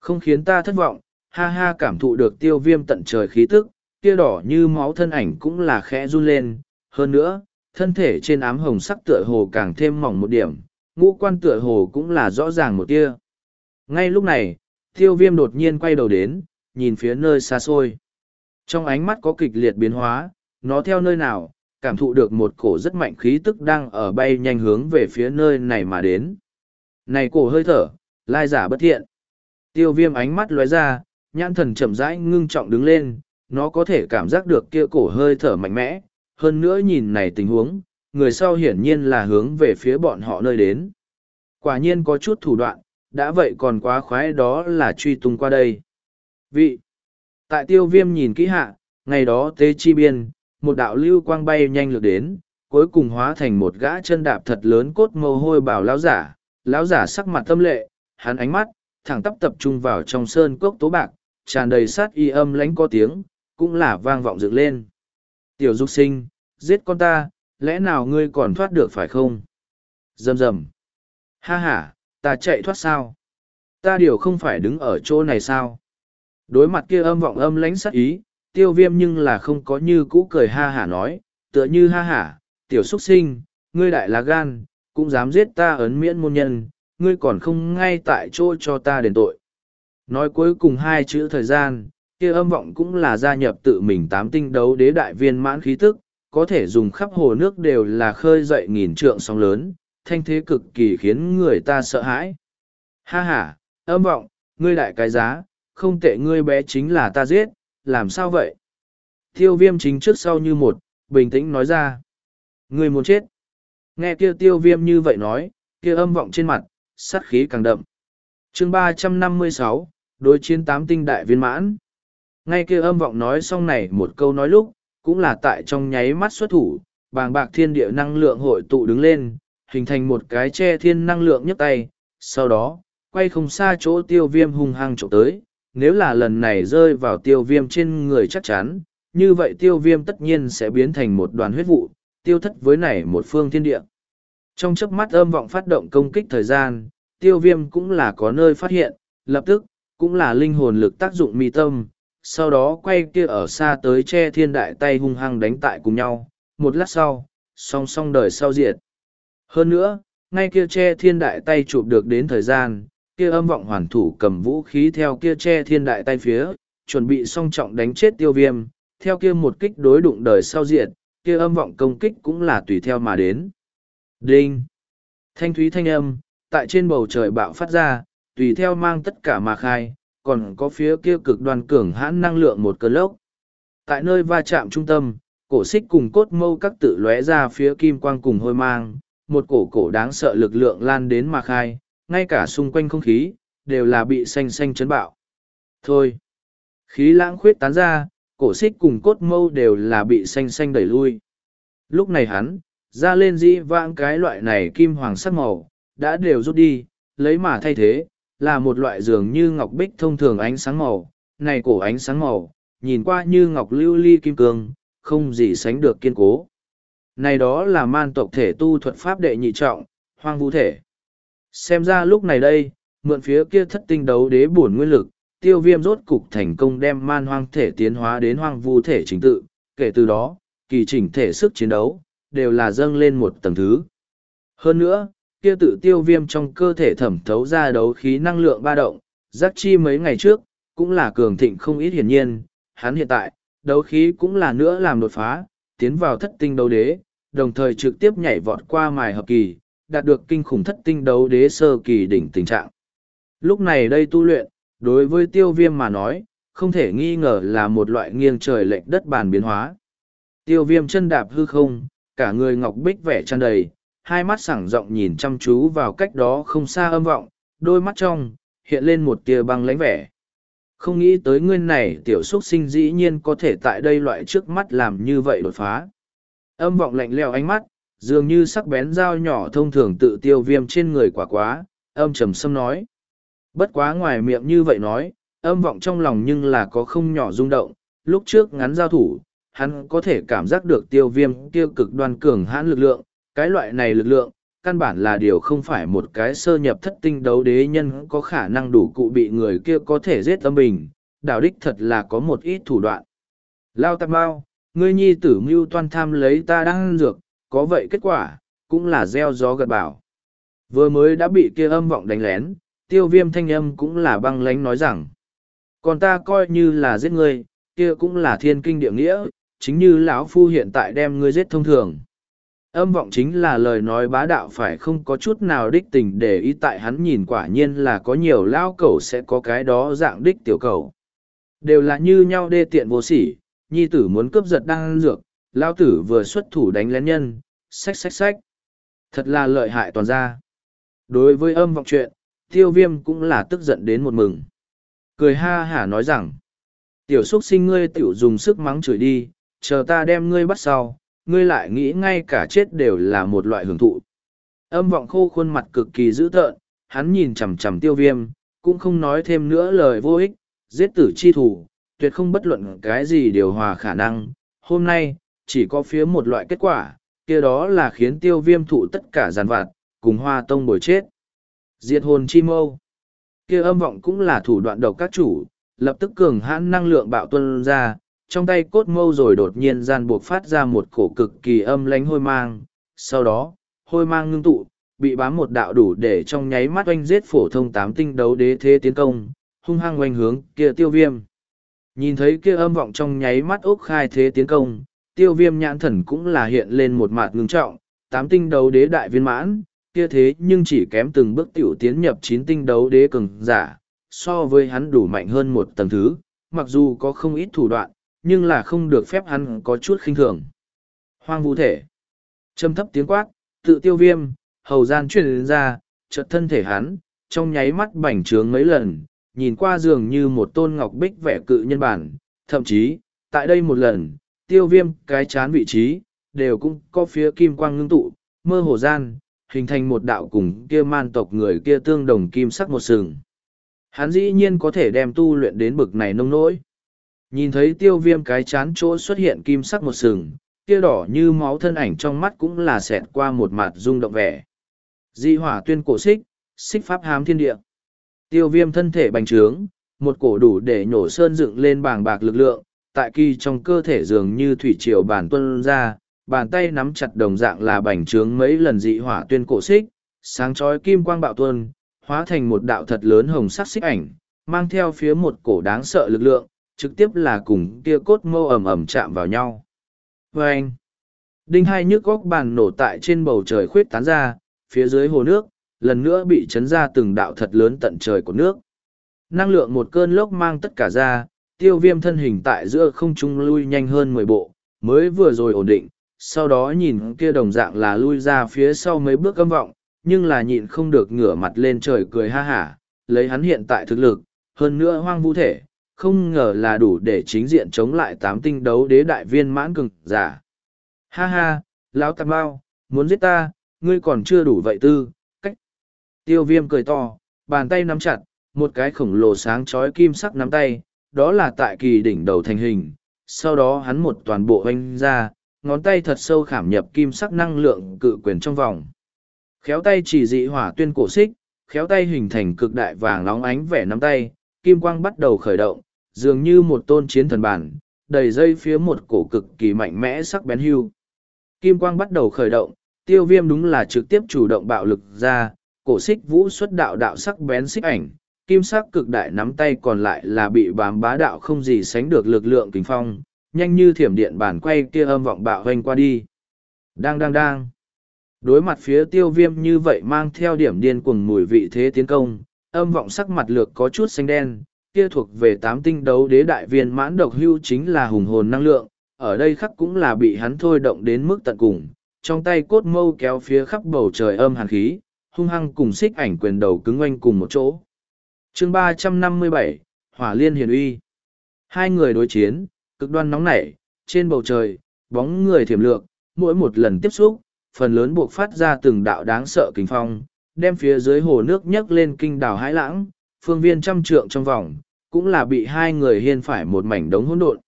Không khiến ta thất vọng, ha ha cảm thụ được tiêu viêm tận trời khí tức, kia đỏ như máu thân ảnh cũng là khẽ run lên. Hơn nữa, thân thể trên ám hồng sắc tựa hồ càng thêm mỏng một điểm, ngũ quan tựa hồ cũng là rõ ràng một tia. Ngay lúc này, tiêu viêm đột nhiên quay đầu đến, nhìn phía nơi xa xôi. Trong ánh mắt có kịch liệt biến hóa, nó theo nơi nào, cảm thụ được một cổ rất mạnh khí tức đang ở bay nhanh hướng về phía nơi này mà đến. Này cổ hơi thở, lai giả bất thiện. Tiêu viêm ánh mắt lóe ra, nhãn thần chậm rãi ngưng trọng đứng lên, nó có thể cảm giác được kia cổ hơi thở mạnh mẽ, hơn nữa nhìn này tình huống, người sau hiển nhiên là hướng về phía bọn họ nơi đến. Quả nhiên có chút thủ đoạn, đã vậy còn quá khoái đó là truy tung qua đây. Vị, tại tiêu viêm nhìn kỹ hạ, ngày đó tế chi biên, một đạo lưu quang bay nhanh lượt đến, cuối cùng hóa thành một gã chân đạp thật lớn cốt mồ hôi bảo lão giả, lão giả sắc mặt tâm lệ, hắn ánh mắt, thẳng tắp tập trung vào trong sơn cốc tố bạc, tràn đầy sát y âm lánh có tiếng, cũng là vang vọng dựng lên. Tiểu dục sinh, giết con ta, lẽ nào ngươi còn thoát được phải không? Dầm dầm. Ha ha, ta chạy thoát sao? Ta điều không phải đứng ở chỗ này sao? Đối mặt kia âm vọng âm lánh sát ý, tiêu viêm nhưng là không có như cũ cười ha hả nói, tựa như ha hả, tiểu xuất sinh, ngươi đại là gan, cũng dám giết ta ấn miễn môn nhân, ngươi còn không ngay tại chỗ cho ta đền tội. Nói cuối cùng hai chữ thời gian, kia âm vọng cũng là gia nhập tự mình tám tinh đấu đế đại viên mãn khí tức, có thể dùng khắp hồ nước đều là khơi dậy nghìn trượng sóng lớn, thanh thế cực kỳ khiến người ta sợ hãi. Ha ha, âm vọng, ngươi đại cái giá, không tệ ngươi bé chính là ta giết, làm sao vậy? Tiêu viêm chính trước sau như một, bình tĩnh nói ra. Ngươi muốn chết. Nghe kia tiêu viêm như vậy nói, kia âm vọng trên mặt, sát khí càng đậm. chương ba trăm năm mươi sáu đối chiến tám tinh đại viên mãn. Ngay kia âm vọng nói xong này một câu nói lúc, cũng là tại trong nháy mắt xuất thủ, bàng bạc thiên địa năng lượng hội tụ đứng lên, hình thành một cái che thiên năng lượng nhấc tay, sau đó, quay không xa chỗ tiêu viêm hung hăng trộm tới, nếu là lần này rơi vào tiêu viêm trên người chắc chắn, như vậy tiêu viêm tất nhiên sẽ biến thành một đoàn huyết vụ, tiêu thất với này một phương thiên địa. Trong chớp mắt âm vọng phát động công kích thời gian, tiêu viêm cũng là có nơi phát hiện, lập tức, cũng là linh hồn lực tác dụng mi tâm, sau đó quay kia ở xa tới che thiên đại tay hung hăng đánh tại cùng nhau, một lát sau, song song đời sau diệt. Hơn nữa, ngay kia che thiên đại tay chụp được đến thời gian, kia âm vọng hoàn thủ cầm vũ khí theo kia che thiên đại tay phía, chuẩn bị song trọng đánh chết tiêu viêm, theo kia một kích đối đụng đời sau diện kia âm vọng công kích cũng là tùy theo mà đến. Đinh! Thanh thúy thanh âm, tại trên bầu trời bạo phát ra, tùy theo mang tất cả mà khai, còn có phía kia cực đoan cường hãn năng lượng một cơn lốc. Tại nơi va chạm trung tâm, cổ xích cùng cốt mâu các tự lóe ra phía kim quang cùng hôi mang, một cổ cổ đáng sợ lực lượng lan đến mà khai, ngay cả xung quanh không khí, đều là bị xanh xanh chấn bạo. Thôi! Khí lãng khuyết tán ra, cổ xích cùng cốt mâu đều là bị xanh xanh đẩy lui. Lúc này hắn, ra lên dĩ vãng cái loại này kim hoàng sắc màu, đã đều rút đi, lấy mà thay thế, là một loại dường như ngọc bích thông thường ánh sáng màu, này cổ ánh sáng màu, nhìn qua như ngọc lưu ly kim cương, không gì sánh được kiên cố. Này đó là man tộc thể tu thuật pháp đệ nhị trọng, hoang vũ thể. Xem ra lúc này đây, mượn phía kia thất tinh đấu đế bổn nguyên lực, tiêu viêm rốt cục thành công đem man hoang thể tiến hóa đến hoang vu thể chính tự, kể từ đó, kỳ chỉnh thể sức chiến đấu, đều là dâng lên một tầng thứ. Hơn nữa, kia tự tiêu viêm trong cơ thể thẩm thấu ra đấu khí năng lượng ba động, giác chi mấy ngày trước, cũng là cường thịnh không ít hiển nhiên, hắn hiện tại, đấu khí cũng là nữa làm đột phá, tiến vào thất tinh đấu đế, đồng thời trực tiếp nhảy vọt qua mài hợp kỳ, đạt được kinh khủng thất tinh đấu đế sơ kỳ đỉnh tình trạng. Lúc này đây tu luyện, đối với tiêu viêm mà nói, không thể nghi ngờ là một loại nghiêng trời lệch đất bàn biến hóa. Tiêu viêm chân đạp hư không, cả người ngọc bích vẻ tràn đầy, hai mắt sảng rộng nhìn chăm chú vào cách đó không xa âm vọng, đôi mắt trong, hiện lên một tia băng lánh vẻ. Không nghĩ tới ngươi này tiểu xuất sinh dĩ nhiên có thể tại đây loại trước mắt làm như vậy đột phá. Âm vọng lạnh leo ánh mắt, dường như sắc bén dao nhỏ thông thường tự tiêu viêm trên người quả quá, âm trầm sâm nói. Bất quá ngoài miệng như vậy nói, âm vọng trong lòng nhưng là có không nhỏ rung động, lúc trước ngắn giao thủ, hắn có thể cảm giác được tiêu viêm tiêu cực đoan cường hãn lực lượng, cái loại này lực lượng, căn bản là điều không phải một cái sơ nhập thất tinh đấu đế nhân có khả năng đủ cụ bị người kia có thể giết âm bình, đảo đích thật là có một ít thủ đoạn. Lao tạp bao, ngươi nhi tử mưu toan tham lấy ta đang dược, có vậy kết quả, cũng là gieo gió gật bảo. Vừa mới đã bị kia âm vọng đánh lén, tiêu viêm thanh âm cũng là băng lánh nói rằng, còn ta coi như là giết ngươi, kia cũng là thiên kinh địa nghĩa, chính như lão phu hiện tại đem ngươi giết thông thường. Âm vọng chính là lời nói bá đạo phải không có chút nào đích tình để ý tại hắn nhìn quả nhiên là có nhiều lao cẩu sẽ có cái đó dạng đích tiểu cẩu Đều là như nhau đê tiện vô sỉ, nhi tử muốn cướp giật đang dược, lao tử vừa xuất thủ đánh lén nhân, xách xách xách. Thật là lợi hại toàn ra. Đối với âm vọng chuyện, tiêu viêm cũng là tức giận đến một mừng. Cười ha hả nói rằng, tiểu xuất sinh ngươi tiểu dùng sức mắng chửi đi, chờ ta đem ngươi bắt sau, ngươi lại nghĩ ngay cả chết đều là một loại hưởng thụ. Âm vọng khô khuôn mặt cực kỳ dữ tợn, hắn nhìn chằm chằm tiêu viêm, cũng không nói thêm nữa lời vô ích, giết tử chi thủ, tuyệt không bất luận cái gì điều hòa khả năng. Hôm nay, chỉ có phía một loại kết quả, kia đó là khiến tiêu viêm thụ tất cả giàn vạt, cùng hoa tông bồi chết. Diệt hồn chi mâu. Kia âm vọng cũng là thủ đoạn độc các chủ, lập tức cường hãn năng lượng bạo tuân ra, trong tay cốt mâu rồi đột nhiên gian buộc phát ra một cổ cực kỳ âm lánh hôi mang. Sau đó, hôi mang ngưng tụ, bị bám một đạo đủ để trong nháy mắt oanh giết phổ thông tám tinh đấu đế thế tiến công, hung hăng oanh hướng kia tiêu viêm. Nhìn thấy kia âm vọng trong nháy mắt ốc khai thế tiến công, tiêu viêm nhãn thần cũng là hiện lên một mặt ngưng trọng, tám tinh đấu đế đại viên mãn, kia thế nhưng chỉ kém từng bước tiểu tiến nhập chín tinh đấu đế cường giả, so với hắn đủ mạnh hơn một tầng thứ, mặc dù có không ít thủ đoạn, nhưng là không được phép hắn có chút khinh thường. Hoang vũ thể. Châm thấp tiếng quát, tự tiêu viêm, hầu gian truyền ra, chợt thân thể hắn, trong nháy mắt bành trướng mấy lần, nhìn qua dường như một tôn ngọc bích vẻ cự nhân bản, thậm chí, tại đây một lần, tiêu viêm cái chán vị trí, đều cũng có phía kim quang ngưng tụ, mơ hồ gian, hình thành một đạo cùng kia man tộc người kia tương đồng kim sắc một sừng. Hắn dĩ nhiên có thể đem tu luyện đến bực này nông nỗi. Nhìn thấy tiêu viêm cái chán chỗ xuất hiện kim sắc một sừng, kia đỏ như máu thân ảnh trong mắt cũng là xẹt qua một mặt rung động vẻ. Di hỏa tuyên cổ xích, xích pháp hám thiên địa. Tiêu viêm thân thể bành trướng, một cổ đủ để nhổ sơn dựng lên bàng bạc lực lượng, tại kỳ trong cơ thể dường như thủy triều bàn tuân ra, bàn tay nắm chặt đồng dạng là bành trướng mấy lần dị hỏa tuyên cổ xích, sáng chói kim quang bạo tuân, hóa thành một đạo thật lớn hồng sắc xích ảnh, mang theo phía một cổ đáng sợ lực lượng, trực tiếp là cùng kia cốt mâu ầm ầm chạm vào nhau. Và anh, đinh hai nhức góc bàn nổ tại trên bầu trời khuyết tán ra, phía dưới hồ nước, lần nữa bị chấn ra từng đạo thật lớn tận trời của nước. Năng lượng một cơn lốc mang tất cả ra, tiêu viêm thân hình tại giữa không trung lui nhanh hơn mười bộ, mới vừa rồi ổn định, sau đó nhìn kia đồng dạng là lui ra phía sau mấy bước âm vọng, nhưng là nhịn không được ngửa mặt lên trời cười ha hả, lấy hắn hiện tại thực lực, hơn nữa hoang vũ thể, không ngờ là đủ để chính diện chống lại tám tinh đấu đế đại viên mãn cực giả. Ha ha, lão tạp bao, muốn giết ta, ngươi còn chưa đủ vậy tư, cách. Tiêu viêm cười to, bàn tay nắm chặt, một cái khổng lồ sáng chói kim sắc nắm tay, đó là tại kỳ đỉnh đầu thành hình. Sau đó hắn một toàn bộ hoanh ra, ngón tay thật sâu khảm nhập kim sắc năng lượng cự quyền trong vòng. Khéo tay chỉ dị hỏa tuyên cổ xích, khéo tay hình thành cực đại vàng nóng ánh vẻ nắm tay, kim quang bắt đầu khởi động, dường như một tôn chiến thần bản, đầy dây phía một cổ cực kỳ mạnh mẽ sắc bén hưu. Kim quang bắt đầu khởi động, tiêu viêm đúng là trực tiếp chủ động bạo lực ra, cổ xích vũ xuất đạo đạo sắc bén xích ảnh, kim sắc cực đại nắm tay còn lại là bị bám bá đạo không gì sánh được lực lượng kính phong, nhanh như thiểm điện bản quay kia âm vọng bạo hoành qua đi. Đang đang đang. Đối mặt phía tiêu viêm như vậy mang theo điểm điên cuồng mùi vị thế tiến công, âm vọng sắc mặt lược có chút xanh đen, kia thuộc về tám tinh đấu đế đại viên mãn độc hưu chính là hùng hồn năng lượng, ở đây khắc cũng là bị hắn thôi động đến mức tận cùng, trong tay cốt mâu kéo phía khắp bầu trời âm hàn khí, hung hăng cùng xích ảnh quyền đầu cứng oanh cùng một chỗ chương ba trăm năm mươi bảy Hỏa Liên Hiền Uy Hai người đối chiến, cực đoan nóng nảy, trên bầu trời, bóng người thiểm lược, mỗi một lần tiếp xúc, phần lớn buộc phát ra từng đạo đáng sợ kinh phong, đem phía dưới hồ nước nhấc lên kinh đảo hãi lãng, phương viên trăm trượng trong vòng, cũng là bị hai người hiên phải một mảnh đống hỗn độn.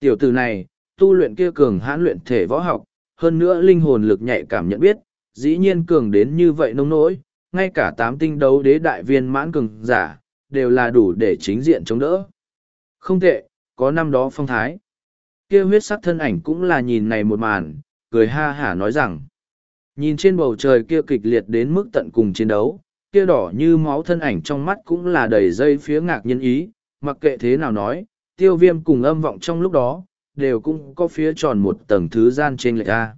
Tiểu tử này, tu luyện kia cường hãn luyện thể võ học, hơn nữa linh hồn lực nhạy cảm nhận biết, dĩ nhiên cường đến như vậy nông nỗi, ngay cả tám tinh đấu đế đại viên mãn cường giả, đều là đủ để chính diện chống đỡ. Không tệ, có năm đó phong thái. Kia huyết sắc thân ảnh cũng là nhìn này một màn, cười ha hả nói rằng, nhìn trên bầu trời kia kịch liệt đến mức tận cùng chiến đấu, kia đỏ như máu thân ảnh trong mắt cũng là đầy dây phía ngạc nhân ý, mặc kệ thế nào nói, tiêu viêm cùng âm vọng trong lúc đó, đều cũng có phía tròn một tầng thứ gian trên lệch ra.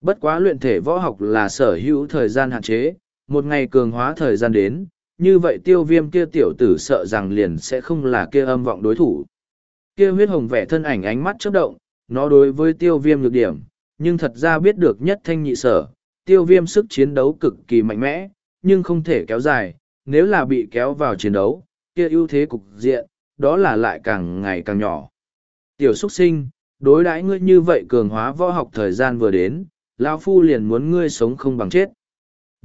Bất quá luyện thể võ học là sở hữu thời gian hạn chế, một ngày cường hóa thời gian đến, như vậy tiêu viêm kia tiểu tử sợ rằng liền sẽ không là kia âm vọng đối thủ. Kia huyết hồng vẻ thân ảnh ánh mắt chớp động, nó đối với tiêu viêm nhược điểm, nhưng thật ra biết được nhất thanh nhị sở, tiêu viêm sức chiến đấu cực kỳ mạnh mẽ, nhưng không thể kéo dài, nếu là bị kéo vào chiến đấu, kia ưu thế cục diện, đó là lại càng ngày càng nhỏ. Tiểu xuất sinh, đối đãi ngươi như vậy cường hóa võ học thời gian vừa đến, Lao Phu liền muốn ngươi sống không bằng chết.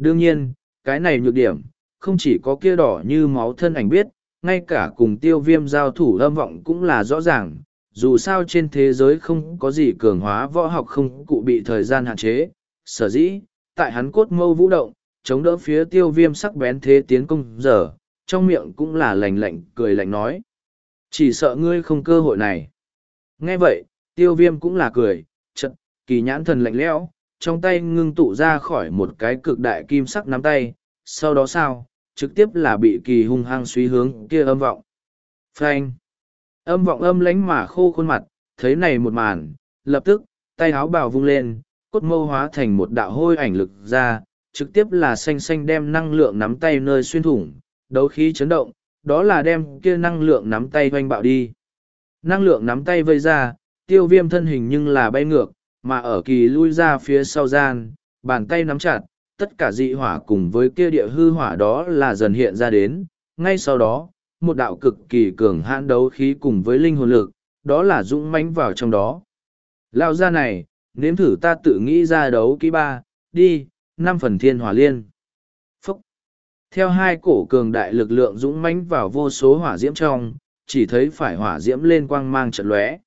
Đương nhiên, cái này nhược điểm, không chỉ có kia đỏ như máu thân ảnh biết, ngay cả cùng tiêu viêm giao thủ âm vọng cũng là rõ ràng, dù sao trên thế giới không có gì cường hóa võ học không cụ bị thời gian hạn chế, sở dĩ, tại hắn cốt mâu vũ động, chống đỡ phía tiêu viêm sắc bén thế tiến công giờ, trong miệng cũng là lành lạnh cười lạnh nói. Chỉ sợ ngươi không cơ hội này. Nghe vậy, tiêu viêm cũng là cười, chật, kỳ nhãn thần lạnh lẽo, trong tay ngưng tụ ra khỏi một cái cực đại kim sắc nắm tay, sau đó sao, trực tiếp là bị kỳ hung hăng suy hướng kia âm vọng. Phanh! Âm vọng âm lánh mà khô khuôn mặt, thấy này một màn, lập tức, tay áo bào vung lên, cốt mâu hóa thành một đạo hôi ảnh lực ra, trực tiếp là xanh xanh đem năng lượng nắm tay nơi xuyên thủng, đấu khí chấn động, đó là đem kia năng lượng nắm tay hoanh bạo đi. Năng lượng nắm tay vây ra, tiêu viêm thân hình nhưng là bay ngược, mà ở kỳ lui ra phía sau gian, bàn tay nắm chặt, tất cả dị hỏa cùng với kia địa hư hỏa đó là dần hiện ra đến, ngay sau đó, một đạo cực kỳ cường hãn đấu khí cùng với linh hồn lực, đó là dũng mãnh vào trong đó. Lao ra này, nếm thử ta tự nghĩ ra đấu kỹ ba, đi, năm phần thiên hỏa liên. Phúc! Theo hai cổ cường đại lực lượng dũng mãnh vào vô số hỏa diễm trong, chỉ thấy phải hỏa diễm lên quang mang trận lóe.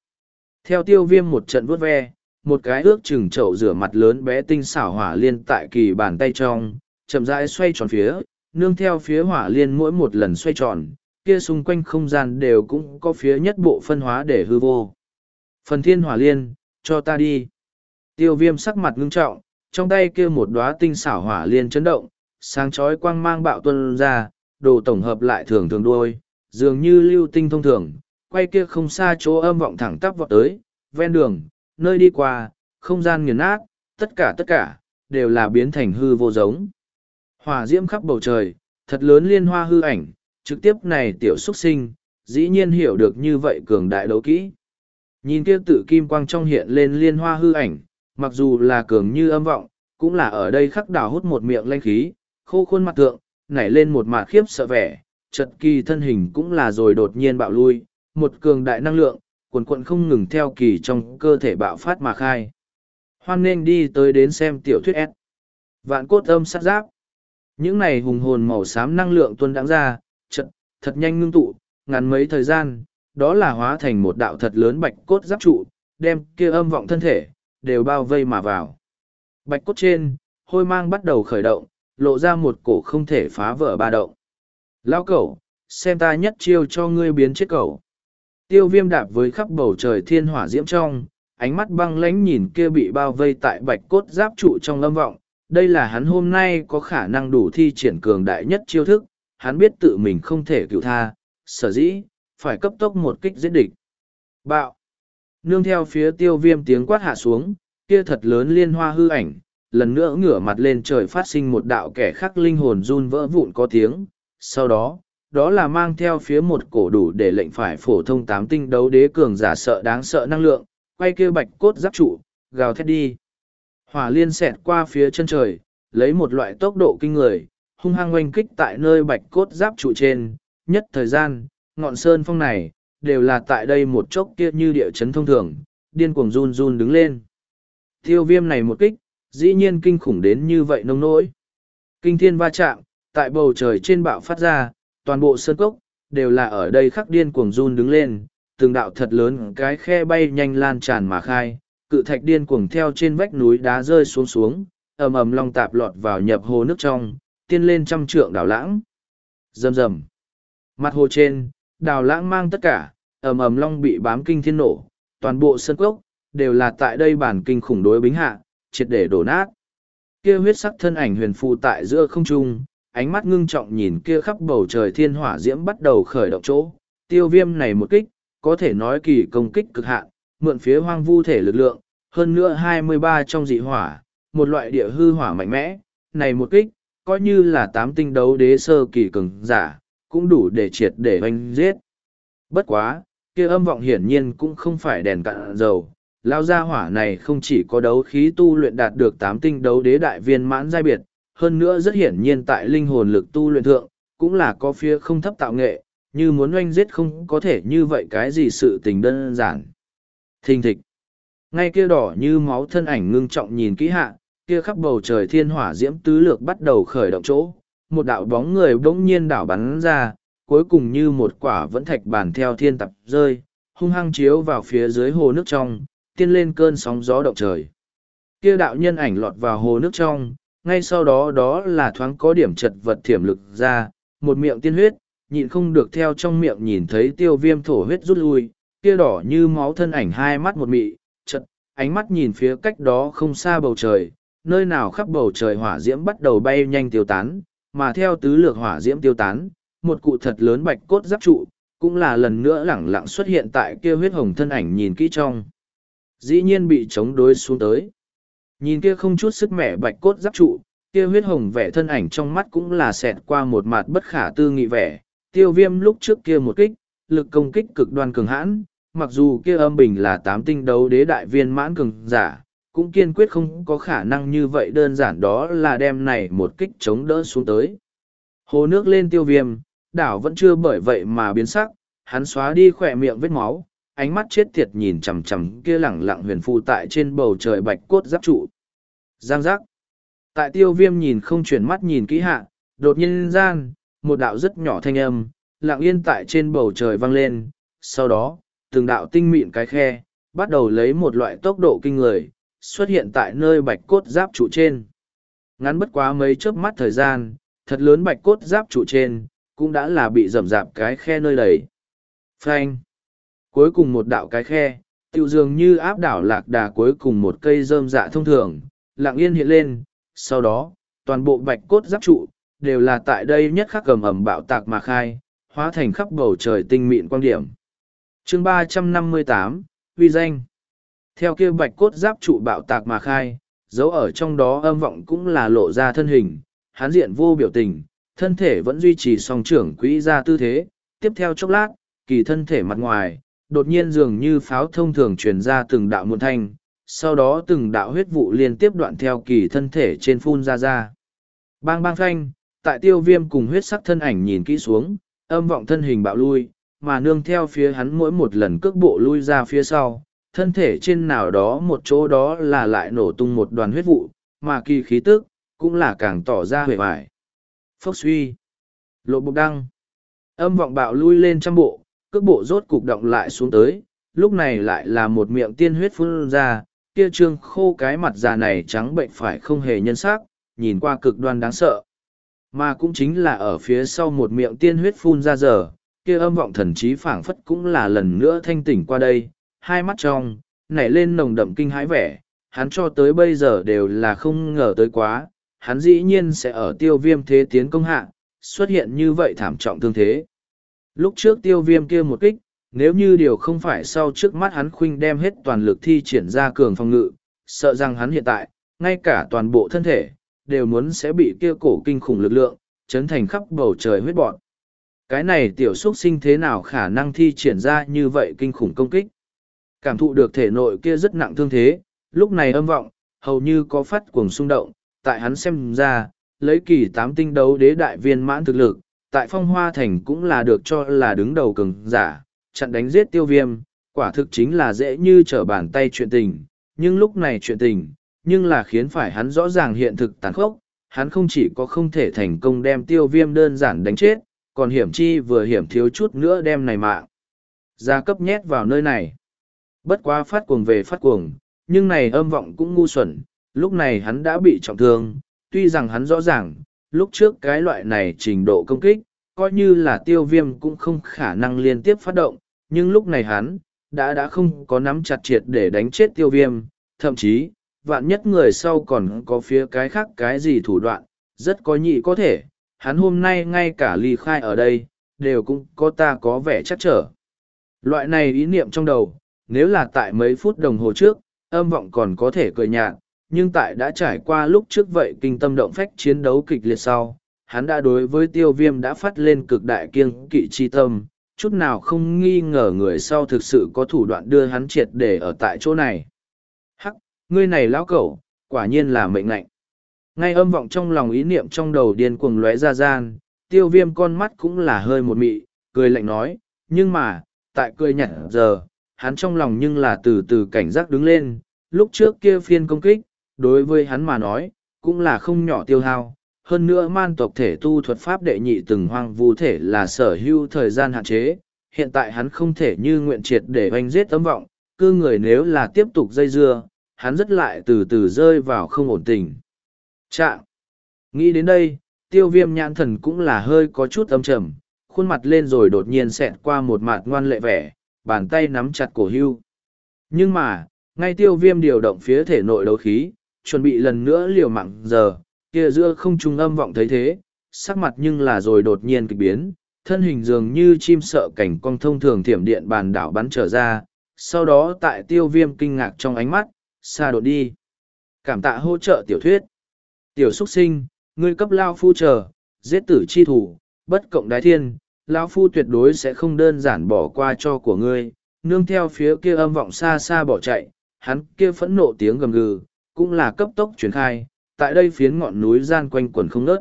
Theo tiêu viêm một trận vuốt ve, một cái ước chừng chậu rửa mặt lớn bé tinh xảo hỏa liên tại kỳ bàn tay trong, chậm rãi xoay tròn phía, nương theo phía hỏa liên mỗi một lần xoay tròn, kia xung quanh không gian đều cũng có phía nhất bộ phân hóa để hư vô. Phần thiên hỏa liên, cho ta đi. Tiêu viêm sắc mặt ngưng trọng, trong tay kia một đóa tinh xảo hỏa liên chấn động, sáng chói quang mang bạo tuân ra, đồ tổng hợp lại thường thường đuôi, dường như lưu tinh thông thường, quay kia không xa chỗ âm vọng thẳng tắp vọt tới, ven đường, nơi đi qua, không gian nghiền nát, tất cả tất cả, đều là biến thành hư vô giống. Hỏa diễm khắp bầu trời, thật lớn liên hoa hư ảnh, trực tiếp này tiểu xuất sinh, dĩ nhiên hiểu được như vậy cường đại đấu kỹ. Nhìn kia tự kim quang trong hiện lên liên hoa hư ảnh, mặc dù là cường như âm vọng, cũng là ở đây khắc đào hút một miệng lanh khí, khô khuôn mặt tượng, nảy lên một mạt khiếp sợ vẻ, chật kỳ thân hình cũng là rồi đột nhiên bạo lui, một cường đại năng lượng, cuồn cuộn không ngừng theo kỳ trong cơ thể bạo phát mà khai. Hoan nên đi tới đến xem tiểu thuyết S. Vạn cốt âm sát giáp. Những này hùng hồn màu xám năng lượng tuân đáng ra, chật, thật nhanh ngưng tụ, ngắn mấy thời gian, đó là hóa thành một đạo thật lớn bạch cốt giáp trụ, đem kia âm vọng thân thể, đều bao vây mà vào. Bạch cốt trên, hôi mang bắt đầu khởi động, lộ ra một cổ không thể phá vỡ ba động. Lão cẩu, xem ta nhất chiêu cho ngươi biến chết cẩu. Tiêu viêm đạp với khắp bầu trời thiên hỏa diễm trong, ánh mắt băng lánh nhìn kia bị bao vây tại bạch cốt giáp trụ trong lâm vọng. Đây là hắn hôm nay có khả năng đủ thi triển cường đại nhất chiêu thức, hắn biết tự mình không thể cứu tha, sở dĩ, phải cấp tốc một kích giết địch. Bạo! Nương theo phía tiêu viêm tiếng quát hạ xuống, kia thật lớn liên hoa hư ảnh, lần nữa ngửa mặt lên trời phát sinh một đạo kẻ khắc linh hồn run vỡ vụn có tiếng. Sau đó, đó là mang theo phía một cổ đủ để lệnh phải phổ thông tám tinh đấu đế cường giả sợ đáng sợ năng lượng, quay kia bạch cốt giáp trụ, gào thét đi. Hỏa liên xẹt qua phía chân trời, lấy một loại tốc độ kinh người, hung hăng oanh kích tại nơi bạch cốt giáp trụ trên, nhất thời gian, ngọn sơn phong này, đều là tại đây một chốc kia như địa chấn thông thường, điên cuồng run run đứng lên. Tiêu viêm này một kích, dĩ nhiên kinh khủng đến như vậy nông nỗi. Kinh thiên va chạm, tại bầu trời trên bạo phát ra, toàn bộ sơn cốc, đều là ở đây khắc điên cuồng run đứng lên, từng đạo thật lớn cái khe bay nhanh lan tràn mà khai, cự thạch điên cuồng theo trên vách núi đá rơi xuống xuống, ầm ầm long tạp lọt vào nhập hồ nước trong, tiên lên trăm trượng đảo lãng. Rầm rầm. Mặt hồ trên, đảo lãng mang tất cả, ầm ầm long bị bám kinh thiên nổ, toàn bộ sân cốc, đều là tại đây bản kinh khủng đối bính hạ, triệt để đổ nát. Kia huyết sắc thân ảnh huyền phù tại giữa không trung, ánh mắt ngưng trọng nhìn kia khắp bầu trời thiên hỏa diễm bắt đầu khởi động chỗ. Tiêu viêm này một kích, có thể nói kỳ công kích cực hạn, mượn phía hoang vu thể lực lượng, hơn nữa 23 trong dị hỏa, một loại địa hư hỏa mạnh mẽ, này một kích, coi như là tám tinh đấu đế sơ kỳ cường giả, cũng đủ để triệt để hoanh giết. Bất quá, kia âm vọng hiển nhiên cũng không phải đèn cạn dầu. Lao gia hỏa này không chỉ có đấu khí tu luyện đạt được tám tinh đấu đế đại viên mãn giai biệt, hơn nữa rất hiển nhiên tại linh hồn lực tu luyện thượng, cũng là có phía không thấp tạo nghệ, như muốn oanh giết không có thể như vậy cái gì sự tình đơn giản. Thình thịch. Ngay kia đỏ như máu thân ảnh ngưng trọng nhìn kỹ hạ, kia khắp bầu trời thiên hỏa diễm tứ lược bắt đầu khởi động chỗ, một đạo bóng người bỗng nhiên đảo bắn ra, cuối cùng như một quả vẫn thạch bàn theo thiên tập rơi, hung hăng chiếu vào phía dưới hồ nước trong, tiên lên cơn sóng gió động trời. Kia đạo nhân ảnh lọt vào hồ nước trong, ngay sau đó đó là thoáng có điểm chật vật thiểm lực ra, một miệng tiên huyết, nhịn không được theo trong miệng nhìn thấy tiêu viêm thổ huyết rút lui, kia đỏ như máu thân ảnh hai mắt một mị, chật, ánh mắt nhìn phía cách đó không xa bầu trời, nơi nào khắp bầu trời hỏa diễm bắt đầu bay nhanh tiêu tán, mà theo tứ lược hỏa diễm tiêu tán, một cụ thật lớn bạch cốt giáp trụ, cũng là lần nữa lẳng lặng xuất hiện tại kia huyết hồng thân ảnh nhìn kỹ trong. Dĩ nhiên bị chống đối xuống tới. Nhìn kia không chút sức mẻ bạch cốt giáp trụ, kia huyết hồng vẻ thân ảnh trong mắt cũng là xẹt qua một mặt bất khả tư nghị vẻ. Tiêu viêm lúc trước kia một kích, lực công kích cực đoan cường hãn, mặc dù kia âm bình là tám tinh đấu đế đại viên mãn cường giả, cũng kiên quyết không có khả năng như vậy đơn giản đó là đem này một kích chống đỡ xuống tới. Hồ nước lên tiêu viêm, đảo vẫn chưa bởi vậy mà biến sắc, hắn xóa đi khỏe miệng vết máu, ánh mắt chết tiệt nhìn chằm chằm kia lẳng lặng huyền phù tại trên bầu trời bạch cốt giáp trụ. Giang giác. Tại tiêu viêm nhìn không chuyển mắt nhìn kỹ hạ, đột nhiên gian, một đạo rất nhỏ thanh âm, lặng yên tại trên bầu trời vang lên, sau đó, từng đạo tinh mịn cái khe, bắt đầu lấy một loại tốc độ kinh người, xuất hiện tại nơi bạch cốt giáp trụ trên. Ngắn bất quá mấy chớp mắt thời gian, thật lớn bạch cốt giáp trụ trên, cũng đã là bị rầm rạp cái khe nơi đầy. Phanh! Cuối cùng một đạo cái khe, tiêu dường như áp đảo lạc đà cuối cùng một cây rơm dạ thông thường, lặng yên hiện lên, sau đó, toàn bộ bạch cốt giáp trụ, đều là tại đây nhất khắc cầm ẩm bạo tạc mà khai, hóa thành khắp bầu trời tinh mịn quang điểm. chương ba trăm năm mươi tám uy danh. Theo kia bạch cốt giáp trụ bạo tạc mà khai, dấu ở trong đó âm vọng cũng là lộ ra thân hình, hán diện vô biểu tình, thân thể vẫn duy trì song trưởng quỹ ra tư thế, tiếp theo chốc lát, kỳ thân thể mặt ngoài, đột nhiên dường như pháo thông thường truyền ra từng đạo muộn thanh, sau đó từng đạo huyết vụ liên tiếp đoạn theo kỳ thân thể trên phun ra ra. Bang bang phanh, tại tiêu viêm cùng huyết sắc thân ảnh nhìn kỹ xuống, âm vọng thân hình bạo lui, mà nương theo phía hắn mỗi một lần cước bộ lui ra phía sau, thân thể trên nào đó một chỗ đó là lại nổ tung một đoàn huyết vụ, mà kỳ khí tức, cũng là càng tỏ ra huệ vải. Phốc suy, lộ bục đăng, âm vọng bạo lui lên trăm bộ, cước bộ rốt cục động lại xuống tới, lúc này lại là một miệng tiên huyết phun ra, kia trương khô cái mặt già này trắng bệnh phải không hề nhân sắc, nhìn qua cực đoan đáng sợ. Mà cũng chính là ở phía sau một miệng tiên huyết phun ra giờ, kia âm vọng thần trí phảng phất cũng là lần nữa thanh tỉnh qua đây, hai mắt trong, nảy lên nồng đậm kinh hãi vẻ, hắn cho tới bây giờ đều là không ngờ tới quá, hắn dĩ nhiên sẽ ở tiêu viêm thế tiến công hạ, xuất hiện như vậy thảm trọng thương thế. Lúc trước tiêu viêm kia một kích, nếu như điều không phải sau trước mắt hắn khuynh đem hết toàn lực thi triển ra cường phòng ngự, sợ rằng hắn hiện tại, ngay cả toàn bộ thân thể, đều muốn sẽ bị kia cổ kinh khủng lực lượng, chấn thành khắp bầu trời huyết bọn. Cái này tiểu xuất sinh thế nào khả năng thi triển ra như vậy kinh khủng công kích. Cảm thụ được thể nội kia rất nặng thương thế, lúc này âm vọng, hầu như có phát cuồng xung động, tại hắn xem ra, lấy kỳ tám tinh đấu đế đại viên mãn thực lực, tại phong hoa thành cũng là được cho là đứng đầu cường giả, chặn đánh giết tiêu viêm, quả thực chính là dễ như trở bàn tay chuyện tình, nhưng lúc này chuyện tình, nhưng là khiến phải hắn rõ ràng hiện thực tàn khốc, hắn không chỉ có không thể thành công đem tiêu viêm đơn giản đánh chết, còn hiểm chi vừa hiểm thiếu chút nữa đem này mạng. Gia cấp nhét vào nơi này. Bất quá phát cuồng về phát cuồng, nhưng này âm vọng cũng ngu xuẩn, lúc này hắn đã bị trọng thương, tuy rằng hắn rõ ràng, lúc trước cái loại này trình độ công kích, coi như là tiêu viêm cũng không khả năng liên tiếp phát động, nhưng lúc này hắn, đã đã không có nắm chặt triệt để đánh chết tiêu viêm, thậm chí, vạn nhất người sau còn có phía cái khác cái gì thủ đoạn, rất có nhị có thể, hắn hôm nay ngay cả ly khai ở đây, đều cũng có ta có vẻ chắc trở. Loại này ý niệm trong đầu, nếu là tại mấy phút đồng hồ trước, âm vọng còn có thể cười nhạt, nhưng tại đã trải qua lúc trước vậy kinh tâm động phách chiến đấu kịch liệt sau, hắn đã đối với tiêu viêm đã phát lên cực đại kiêng kỵ chi tâm, chút nào không nghi ngờ người sau thực sự có thủ đoạn đưa hắn triệt để ở tại chỗ này. Hắc, ngươi này lão cẩu, quả nhiên là mệnh lệnh. Ngay âm vọng trong lòng ý niệm trong đầu điên cuồng lóe ra gian, tiêu viêm con mắt cũng là hơi một mị, cười lạnh nói, nhưng mà, tại cười nhặt giờ, hắn trong lòng nhưng là từ từ cảnh giác đứng lên, lúc trước kia phiên công kích, đối với hắn mà nói, cũng là không nhỏ tiêu hao. Hơn nữa man tộc thể tu thuật pháp đệ nhị từng hoang vu thể là sở hữu thời gian hạn chế, hiện tại hắn không thể như nguyện triệt để oanh giết tấm vọng, cư người nếu là tiếp tục dây dưa, hắn rất lại từ từ rơi vào không ổn tình. Trạng! Nghĩ đến đây, tiêu viêm nhãn thần cũng là hơi có chút âm trầm, khuôn mặt lên rồi đột nhiên xẹt qua một mặt ngoan lệ vẻ, bàn tay nắm chặt cổ hưu. Nhưng mà, ngay tiêu viêm điều động phía thể nội đấu khí, chuẩn bị lần nữa liều mạng giờ, kia giữa không trung âm vọng thấy thế, sắc mặt nhưng là rồi đột nhiên kịch biến, thân hình dường như chim sợ cảnh cong thông thường thiểm điện bàn đảo bắn trở ra, sau đó tại tiêu viêm kinh ngạc trong ánh mắt, xa đột đi. Cảm tạ hỗ trợ tiểu thuyết. Tiểu xuất sinh, ngươi cấp lao phu chờ, giết tử chi thủ, bất cộng đái thiên, lão phu tuyệt đối sẽ không đơn giản bỏ qua cho của ngươi, nương theo phía kia âm vọng xa xa bỏ chạy, hắn kia phẫn nộ tiếng gầm gừ, cũng là cấp tốc truyền khai, tại đây phiến ngọn núi gian quanh quần không nớt.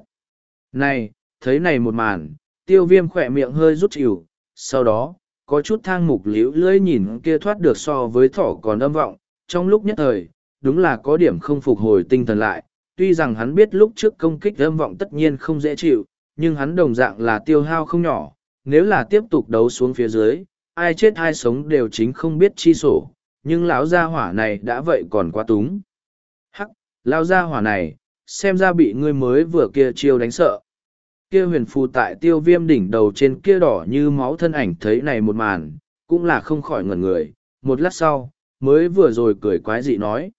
Này, thấy này một màn, tiêu viêm khỏe miệng hơi rút chịu, sau đó, có chút thang mục liễu lưỡi nhìn kia thoát được so với thỏ còn âm vọng, trong lúc nhất thời, đúng là có điểm không phục hồi tinh thần lại, tuy rằng hắn biết lúc trước công kích âm vọng tất nhiên không dễ chịu, nhưng hắn đồng dạng là tiêu hao không nhỏ, nếu là tiếp tục đấu xuống phía dưới, ai chết ai sống đều chính không biết chi sổ, nhưng lão gia hỏa này đã vậy còn quá túng lao lão gia hỏa này, xem ra bị ngươi mới vừa kia chiêu đánh sợ. Kia huyền phù tại tiêu viêm đỉnh đầu trên kia đỏ như máu thân ảnh thấy này một màn, cũng là không khỏi ngẩn người, một lát sau, mới vừa rồi cười quái dị nói.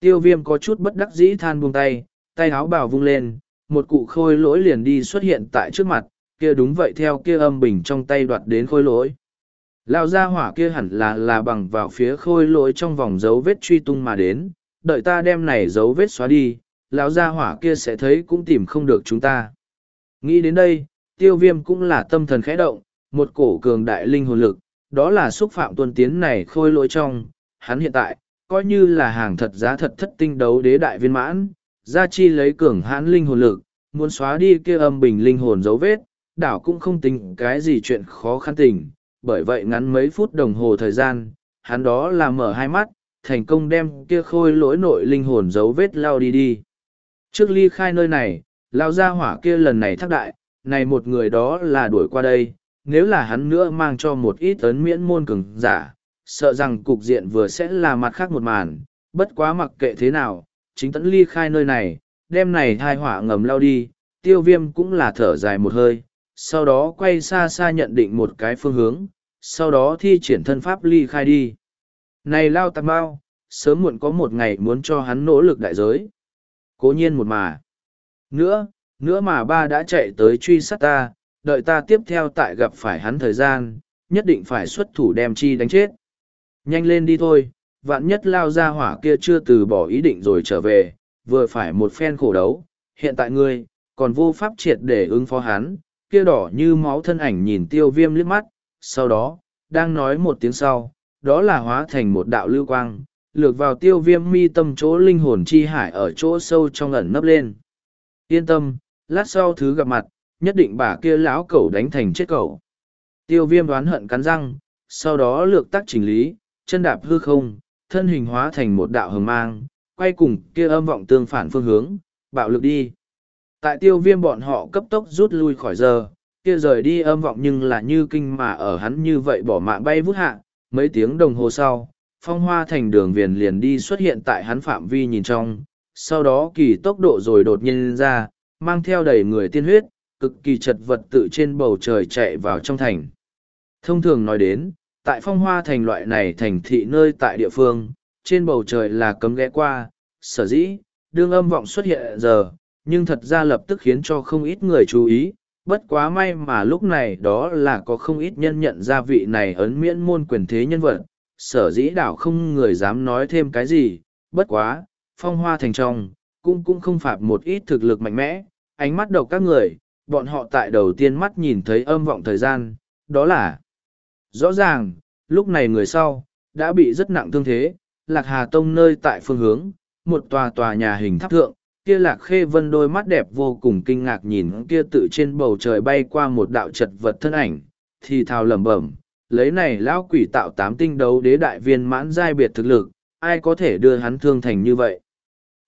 Tiêu viêm có chút bất đắc dĩ than buông tay, tay áo bào vung lên, một cụ khôi lỗi liền đi xuất hiện tại trước mặt, kia đúng vậy theo kia âm bình trong tay đoạt đến khôi lỗi. Lao ra hỏa kia hẳn là là bằng vào phía khôi lỗi trong vòng dấu vết truy tung mà đến, đợi ta đem này dấu vết xóa đi, lão gia hỏa kia sẽ thấy cũng tìm không được chúng ta. Nghĩ đến đây, tiêu viêm cũng là tâm thần khẽ động, một cổ cường đại linh hồn lực, đó là xúc phạm tuân tiến này khôi lỗi trong, hắn hiện tại, coi như là hàng thật giá thật thất tinh đấu đế đại viên mãn, gia chi lấy cường hãn linh hồn lực, muốn xóa đi kia âm bình linh hồn dấu vết, đảo cũng không tính cái gì chuyện khó khăn tình, bởi vậy ngắn mấy phút đồng hồ thời gian, hắn đó là mở hai mắt, thành công đem kia khôi lỗi nội linh hồn dấu vết lao đi đi. Trước ly khai nơi này, lao ra hỏa kia lần này thác đại, này một người đó là đuổi qua đây, nếu là hắn nữa mang cho một ít ấn miễn môn cường giả, sợ rằng cục diện vừa sẽ là mặt khác một màn, bất quá mặc kệ thế nào, chính tẫn ly khai nơi này, đem này thai hỏa ngầm lao đi, tiêu viêm cũng là thở dài một hơi, sau đó quay xa xa nhận định một cái phương hướng, sau đó thi triển thân pháp ly khai đi. Này lao tạp bao, sớm muộn có một ngày muốn cho hắn nỗ lực đại giới. Cố nhiên một mà. Nữa, nữa mà ba đã chạy tới truy sát ta, đợi ta tiếp theo tại gặp phải hắn thời gian, nhất định phải xuất thủ đem chi đánh chết. Nhanh lên đi thôi, vạn nhất lao ra hỏa kia chưa từ bỏ ý định rồi trở về, vừa phải một phen khổ đấu, hiện tại ngươi, còn vô pháp triệt để ứng phó hắn, kia đỏ như máu thân ảnh nhìn tiêu viêm liếc mắt, sau đó, đang nói một tiếng sau, đó là hóa thành một đạo lưu quang, lược vào tiêu viêm mi tâm chỗ linh hồn chi hải ở chỗ sâu trong ẩn nấp lên. Yên tâm, lát sau thứ gặp mặt, nhất định bà kia lão cẩu đánh thành chết cẩu. Tiêu viêm đoán hận cắn răng, sau đó lược tác chỉnh lý, chân đạp hư không, thân hình hóa thành một đạo hồng mang, quay cùng kia âm vọng tương phản phương hướng, bạo lực đi. Tại tiêu viêm bọn họ cấp tốc rút lui khỏi giờ, kia rời đi âm vọng nhưng là như kinh mà ở hắn như vậy bỏ mạng bay vút hạ, mấy tiếng đồng hồ sau, phong hoa thành đường viền liền đi xuất hiện tại hắn phạm vi nhìn trong, sau đó kỳ tốc độ rồi đột nhiên ra, mang theo đầy người tiên huyết, cực kỳ chật vật tự trên bầu trời chạy vào trong thành. Thông thường nói đến, tại phong hoa thành loại này thành thị nơi tại địa phương, trên bầu trời là cấm ghé qua, sở dĩ, đương âm vọng xuất hiện giờ, nhưng thật ra lập tức khiến cho không ít người chú ý, bất quá may mà lúc này đó là có không ít nhân nhận ra vị này ấn miễn môn quyền thế nhân vật, sở dĩ đảo không người dám nói thêm cái gì, bất quá, phong hoa thành trong, cũng cũng không phạt một ít thực lực mạnh mẽ, ánh mắt đầu các người, bọn họ tại đầu tiên mắt nhìn thấy âm vọng thời gian, đó là rõ ràng, lúc này người sau, đã bị rất nặng thương thế, lạc hà tông nơi tại phương hướng, một tòa tòa nhà hình tháp thượng, kia lạc khê vân đôi mắt đẹp vô cùng kinh ngạc nhìn kia tự trên bầu trời bay qua một đạo chật vật thân ảnh, thì thào lẩm bẩm, lấy này lão quỷ tạo tám tinh đấu đế đại viên mãn giai biệt thực lực, ai có thể đưa hắn thương thành như vậy.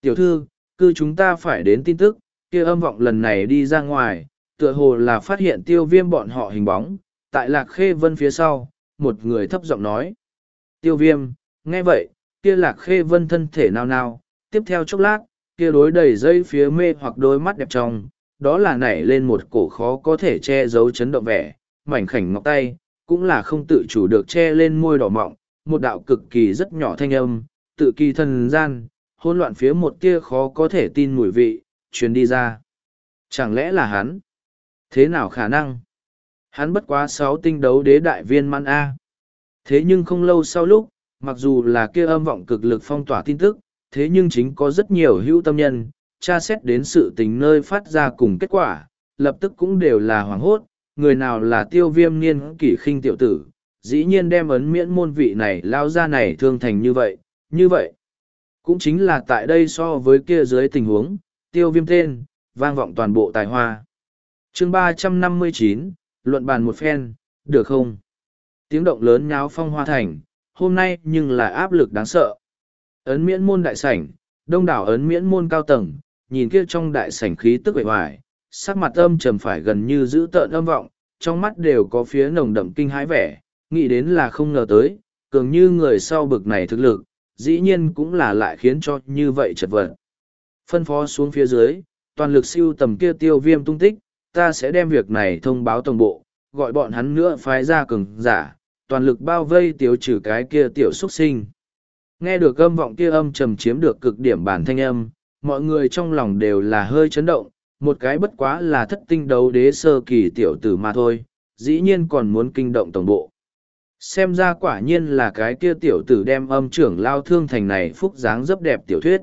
Tiểu thư, cư chúng ta phải đến tin tức, kia âm vọng lần này đi ra ngoài, tựa hồ là phát hiện tiêu viêm bọn họ hình bóng, tại lạc khê vân phía sau, một người thấp giọng nói. Tiêu viêm, nghe vậy, kia lạc khê vân thân thể nao nao, tiếp theo chốc lát, kia đối đầy dây phía mê hoặc đôi mắt đẹp trong, đó là nảy lên một cổ khó có thể che giấu chấn động vẻ, mảnh khảnh ngọc tay, cũng là không tự chủ được che lên môi đỏ mọng, một đạo cực kỳ rất nhỏ thanh âm, tự kỳ thần gian, hỗn loạn phía một tia khó có thể tin mùi vị, truyền đi ra. Chẳng lẽ là hắn? Thế nào khả năng? Hắn bất quá sáu tinh đấu đế đại viên man A. Thế nhưng không lâu sau lúc, mặc dù là kia âm vọng cực lực phong tỏa tin tức, thế nhưng chính có rất nhiều hữu tâm nhân, tra xét đến sự tình nơi phát ra cùng kết quả, lập tức cũng đều là hoảng hốt, người nào là tiêu viêm niên kỷ khinh tiểu tử, dĩ nhiên đem ấn miễn môn vị này lao ra này thương thành như vậy, như vậy. Cũng chính là tại đây so với kia dưới tình huống, tiêu viêm tên, vang vọng toàn bộ tài hoa. chương ba trăm năm mươi chín luận bàn một phen, được không? Tiếng động lớn nháo phong hoa thành, hôm nay nhưng là áp lực đáng sợ. Ấn miễn môn đại sảnh, đông đảo ấn miễn môn cao tầng, nhìn kia trong đại sảnh khí tức vệ hoài, sắc mặt âm trầm phải gần như giữ tợn âm vọng, trong mắt đều có phía nồng đậm kinh hãi vẻ, nghĩ đến là không ngờ tới, cường như người sau bực này thực lực, dĩ nhiên cũng là lại khiến cho như vậy chật vật. Phân phó xuống phía dưới, toàn lực siêu tầm kia tiêu viêm tung tích, ta sẽ đem việc này thông báo tổng bộ, gọi bọn hắn nữa phái ra cường giả, toàn lực bao vây tiêu trừ cái kia tiểu xuất sinh. Nghe được âm vọng kia âm trầm chiếm được cực điểm bản thanh âm, mọi người trong lòng đều là hơi chấn động, một cái bất quá là thất tinh đấu đế sơ kỳ tiểu tử mà thôi, dĩ nhiên còn muốn kinh động tổng bộ. Xem ra quả nhiên là cái kia tiểu tử đem âm trưởng lao thương thành này phúc dáng rất đẹp tiểu thuyết.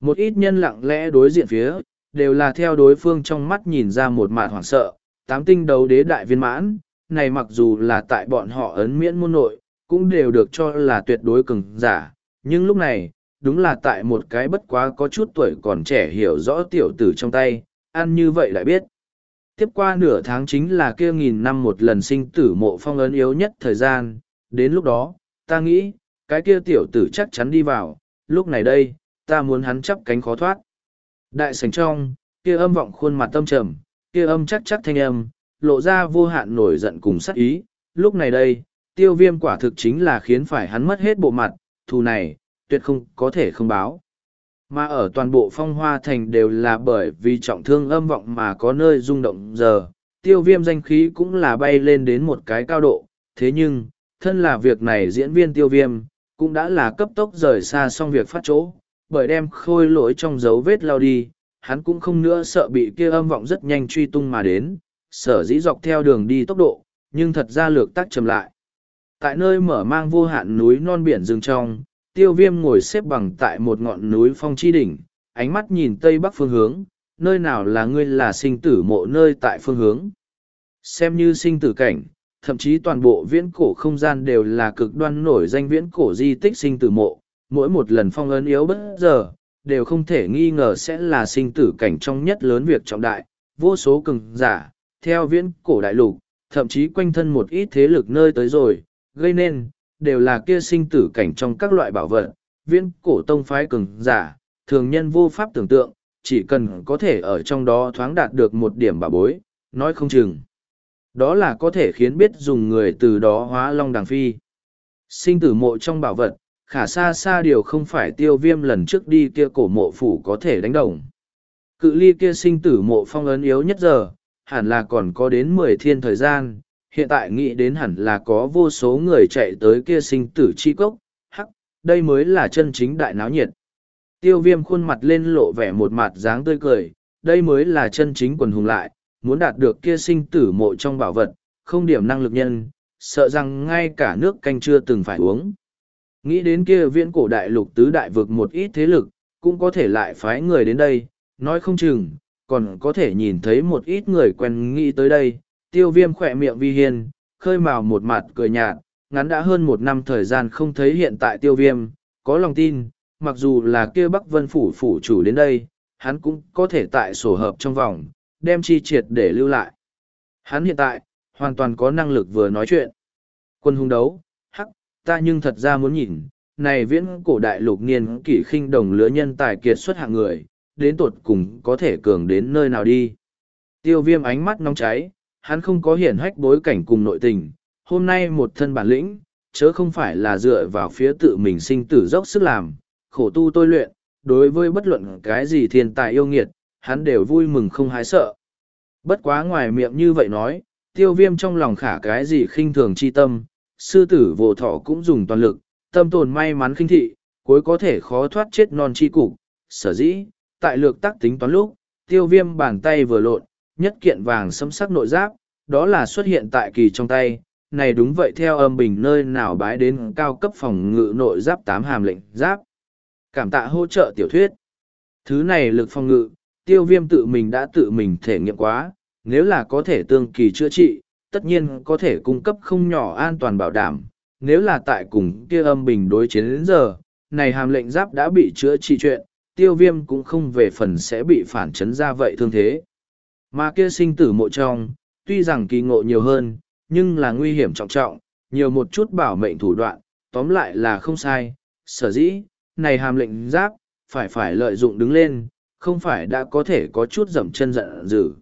Một ít nhân lặng lẽ đối diện phía, đều là theo đối phương trong mắt nhìn ra một mạt hoảng sợ, tám tinh đấu đế đại viên mãn, này mặc dù là tại bọn họ ấn miễn môn nội, cũng đều được cho là tuyệt đối cứng giả, nhưng lúc này, đúng là tại một cái bất quá có chút tuổi còn trẻ hiểu rõ tiểu tử trong tay, ăn như vậy lại biết. Tiếp qua nửa tháng chính là kia nghìn năm một lần sinh tử mộ phong ấn yếu nhất thời gian, đến lúc đó, ta nghĩ, cái kia tiểu tử chắc chắn đi vào, lúc này đây, ta muốn hắn chắp cánh khó thoát. Đại sảnh trong, kia âm vọng khuôn mặt tâm trầm, kia âm chắc chắc thanh âm, lộ ra vô hạn nổi giận cùng sắc ý, lúc này đây, tiêu viêm quả thực chính là khiến phải hắn mất hết bộ mặt, thù này, tuyệt không có thể không báo. Mà ở toàn bộ phong hoa thành đều là bởi vì trọng thương âm vọng mà có nơi rung động giờ, tiêu viêm danh khí cũng là bay lên đến một cái cao độ. Thế nhưng, thân là việc này diễn viên tiêu viêm, cũng đã là cấp tốc rời xa xong việc phát chỗ, bởi đem khôi lỗi trong dấu vết lao đi, hắn cũng không nữa sợ bị kia âm vọng rất nhanh truy tung mà đến, sở dĩ dọc theo đường đi tốc độ, nhưng thật ra lược tác chậm lại. Tại nơi mở mang vô hạn núi non biển rừng trong, tiêu viêm ngồi xếp bằng tại một ngọn núi phong chi đỉnh, ánh mắt nhìn tây bắc phương hướng, nơi nào là ngươi là sinh tử mộ nơi tại phương hướng. Xem như sinh tử cảnh, thậm chí toàn bộ viễn cổ không gian đều là cực đoan nổi danh viễn cổ di tích sinh tử mộ, mỗi một lần phong ấn yếu bất giờ, đều không thể nghi ngờ sẽ là sinh tử cảnh trong nhất lớn việc trọng đại, vô số cường giả, theo viễn cổ đại lục, thậm chí quanh thân một ít thế lực nơi tới rồi, gây nên, đều là kia sinh tử cảnh trong các loại bảo vật, viễn cổ tông phái cường giả, thường nhân vô pháp tưởng tượng, chỉ cần có thể ở trong đó thoáng đạt được một điểm bảo bối, nói không chừng. Đó là có thể khiến biết dùng người từ đó hóa long đằng phi. Sinh tử mộ trong bảo vật, khả xa xa điều không phải tiêu viêm lần trước đi kia cổ mộ phủ có thể đánh đồng. Cự ly kia sinh tử mộ phong ấn yếu nhất giờ, hẳn là còn có đến mười thiên thời gian, hiện tại nghĩ đến hẳn là có vô số người chạy tới kia sinh tử chi cốc, hắc, đây mới là chân chính đại náo nhiệt. Tiêu viêm khuôn mặt lên lộ vẻ một mặt dáng tươi cười, đây mới là chân chính quần hùng lại, muốn đạt được kia sinh tử mộ trong bảo vật, không điểm năng lực nhân, sợ rằng ngay cả nước canh chưa từng phải uống. Nghĩ đến kia viễn cổ đại lục tứ đại vực một ít thế lực, cũng có thể lại phái người đến đây, nói không chừng, còn có thể nhìn thấy một ít người quen nghĩ tới đây, tiêu viêm khỏe miệng vi hiên, khơi mào một mặt cười nhạt, ngắn đã hơn một năm thời gian không thấy hiện tại tiêu viêm, có lòng tin, mặc dù là kia Bắc Vân Phủ Phủ chủ đến đây, hắn cũng có thể tại sổ hợp trong vòng, đem chi triệt để lưu lại. Hắn hiện tại, hoàn toàn có năng lực vừa nói chuyện. Quân hung đấu, hắc, ta nhưng thật ra muốn nhìn, này viễn cổ đại lục niên kỷ khinh đồng lứa nhân tài kiệt xuất hạng người, đến tột cùng có thể cường đến nơi nào đi. Tiêu viêm ánh mắt nóng cháy, hắn không có hiển hách bối cảnh cùng nội tình, hôm nay một thân bản lĩnh, chớ không phải là dựa vào phía tự mình sinh tử dốc sức làm, khổ tu tôi luyện, đối với bất luận cái gì thiên tài yêu nghiệt, hắn đều vui mừng không hái sợ. Bất quá ngoài miệng như vậy nói, tiêu viêm trong lòng khả cái gì khinh thường chi tâm, sư tử vô thọ cũng dùng toàn lực, tâm tồn may mắn khinh thị, cuối có thể khó thoát chết non chi cục, sở dĩ, tại lược tác tính toán lúc, tiêu viêm bàn tay vừa lộn, nhất kiện vàng xâm sắc nội giáp, đó là xuất hiện tại kỳ trong tay, này đúng vậy theo âm bình nơi nào bái đến cao cấp phòng ngự nội giáp tám hàm lệnh giáp. Cảm tạ hỗ trợ tiểu thuyết. Thứ này lực phòng ngự, tiêu viêm tự mình đã tự mình thể nghiệm quá, nếu là có thể tương kỳ chữa trị, tất nhiên có thể cung cấp không nhỏ an toàn bảo đảm. Nếu là tại cùng kia âm bình đối chiến đến giờ, này hàm lệnh giáp đã bị chữa trị chuyện, tiêu viêm cũng không về phần sẽ bị phản chấn ra vậy thương thế. Mà kia sinh tử mộ trong, tuy rằng kỳ ngộ nhiều hơn, nhưng là nguy hiểm trọng trọng, nhiều một chút bảo mệnh thủ đoạn, tóm lại là không sai. Sở dĩ, này hàm lệnh giáp, phải phải lợi dụng đứng lên, không phải đã có thể có chút dậm chân giận dữ.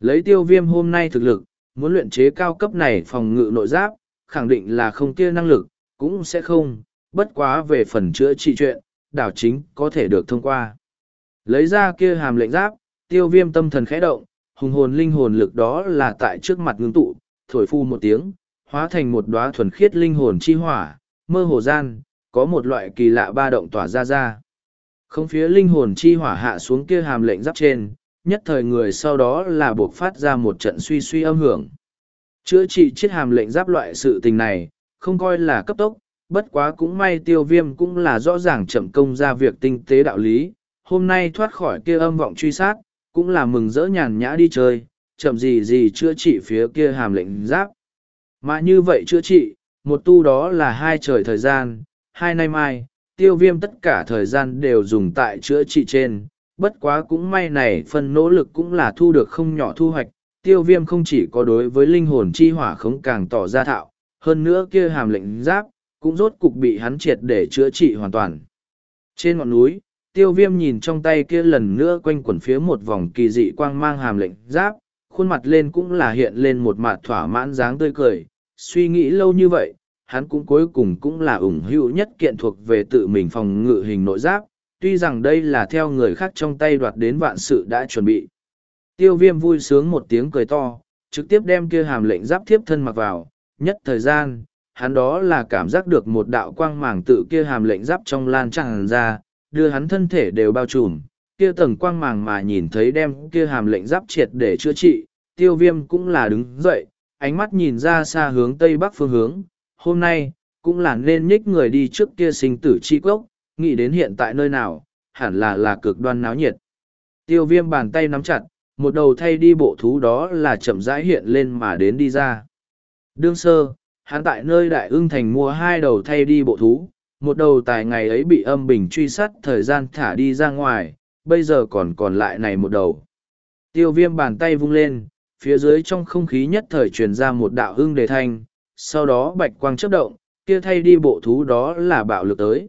Lấy tiêu viêm hôm nay thực lực, muốn luyện chế cao cấp này phòng ngự nội giáp, khẳng định là không kia năng lực, cũng sẽ không, bất quá về phần chữa trị chuyện, đảo chính có thể được thông qua. Lấy ra kia hàm lệnh giáp, tiêu viêm tâm thần khẽ động, hùng hồn linh hồn lực đó là tại trước mặt ngưng tụ, thổi phu một tiếng, hóa thành một đóa thuần khiết linh hồn chi hỏa, mơ hồ gian, có một loại kỳ lạ ba động tỏa ra ra. Không phía linh hồn chi hỏa hạ xuống kia hàm lệnh giáp trên, nhất thời người sau đó là buộc phát ra một trận suy suy âm hưởng. Chữa trị chiết hàm lệnh giáp loại sự tình này, không coi là cấp tốc, bất quá cũng may tiêu viêm cũng là rõ ràng chậm công ra việc tinh tế đạo lý, hôm nay thoát khỏi kia âm vọng truy sát, cũng là mừng rỡ nhàn nhã đi chơi, chậm gì gì chữa trị phía kia hàm lệnh giáp. Mà như vậy chữa trị, một tu đó là hai trời thời gian, hai nay mai, tiêu viêm tất cả thời gian đều dùng tại chữa trị trên, bất quá cũng may này phần nỗ lực cũng là thu được không nhỏ thu hoạch, tiêu viêm không chỉ có đối với linh hồn chi hỏa khống càng tỏ ra thạo, hơn nữa kia hàm lệnh giáp, cũng rốt cục bị hắn triệt để chữa trị hoàn toàn. Trên ngọn núi, tiêu viêm nhìn trong tay kia lần nữa quanh quẩn phía một vòng kỳ dị quang mang hàm lệnh giáp, khuôn mặt lên cũng là hiện lên một mặt thỏa mãn dáng tươi cười, suy nghĩ lâu như vậy, hắn cũng cuối cùng cũng là ủng hữu nhất kiện thuộc về tự mình phòng ngự hình nội giáp, tuy rằng đây là theo người khác trong tay đoạt đến vạn sự đã chuẩn bị. Tiêu viêm vui sướng một tiếng cười to, trực tiếp đem kia hàm lệnh giáp thiếp thân mặc vào, nhất thời gian, hắn đó là cảm giác được một đạo quang màng tự kia hàm lệnh giáp trong lan tràn ra, đưa hắn thân thể đều bao trùm, kia tầng quang màng mà nhìn thấy đem kia hàm lệnh giáp triệt để chữa trị, tiêu viêm cũng là đứng dậy, ánh mắt nhìn ra xa hướng tây bắc phương hướng, hôm nay, cũng là nên nhích người đi trước kia sinh tử chi cốc, nghĩ đến hiện tại nơi nào, hẳn là là cực đoan náo nhiệt. Tiêu viêm bàn tay nắm chặt, một đầu thay đi bộ thú đó là chậm rãi hiện lên mà đến đi ra. Đương sơ, hắn tại nơi đại ưng thành mua hai đầu thay đi bộ thú, một đầu tài ngày ấy bị âm bình truy sát thời gian thả đi ra ngoài, bây giờ còn còn lại này một đầu. Tiêu viêm bàn tay vung lên, phía dưới trong không khí nhất thời truyền ra một đạo hưng đề thanh, sau đó bạch quang chớp động, kia thay đi bộ thú đó là bạo lực tới.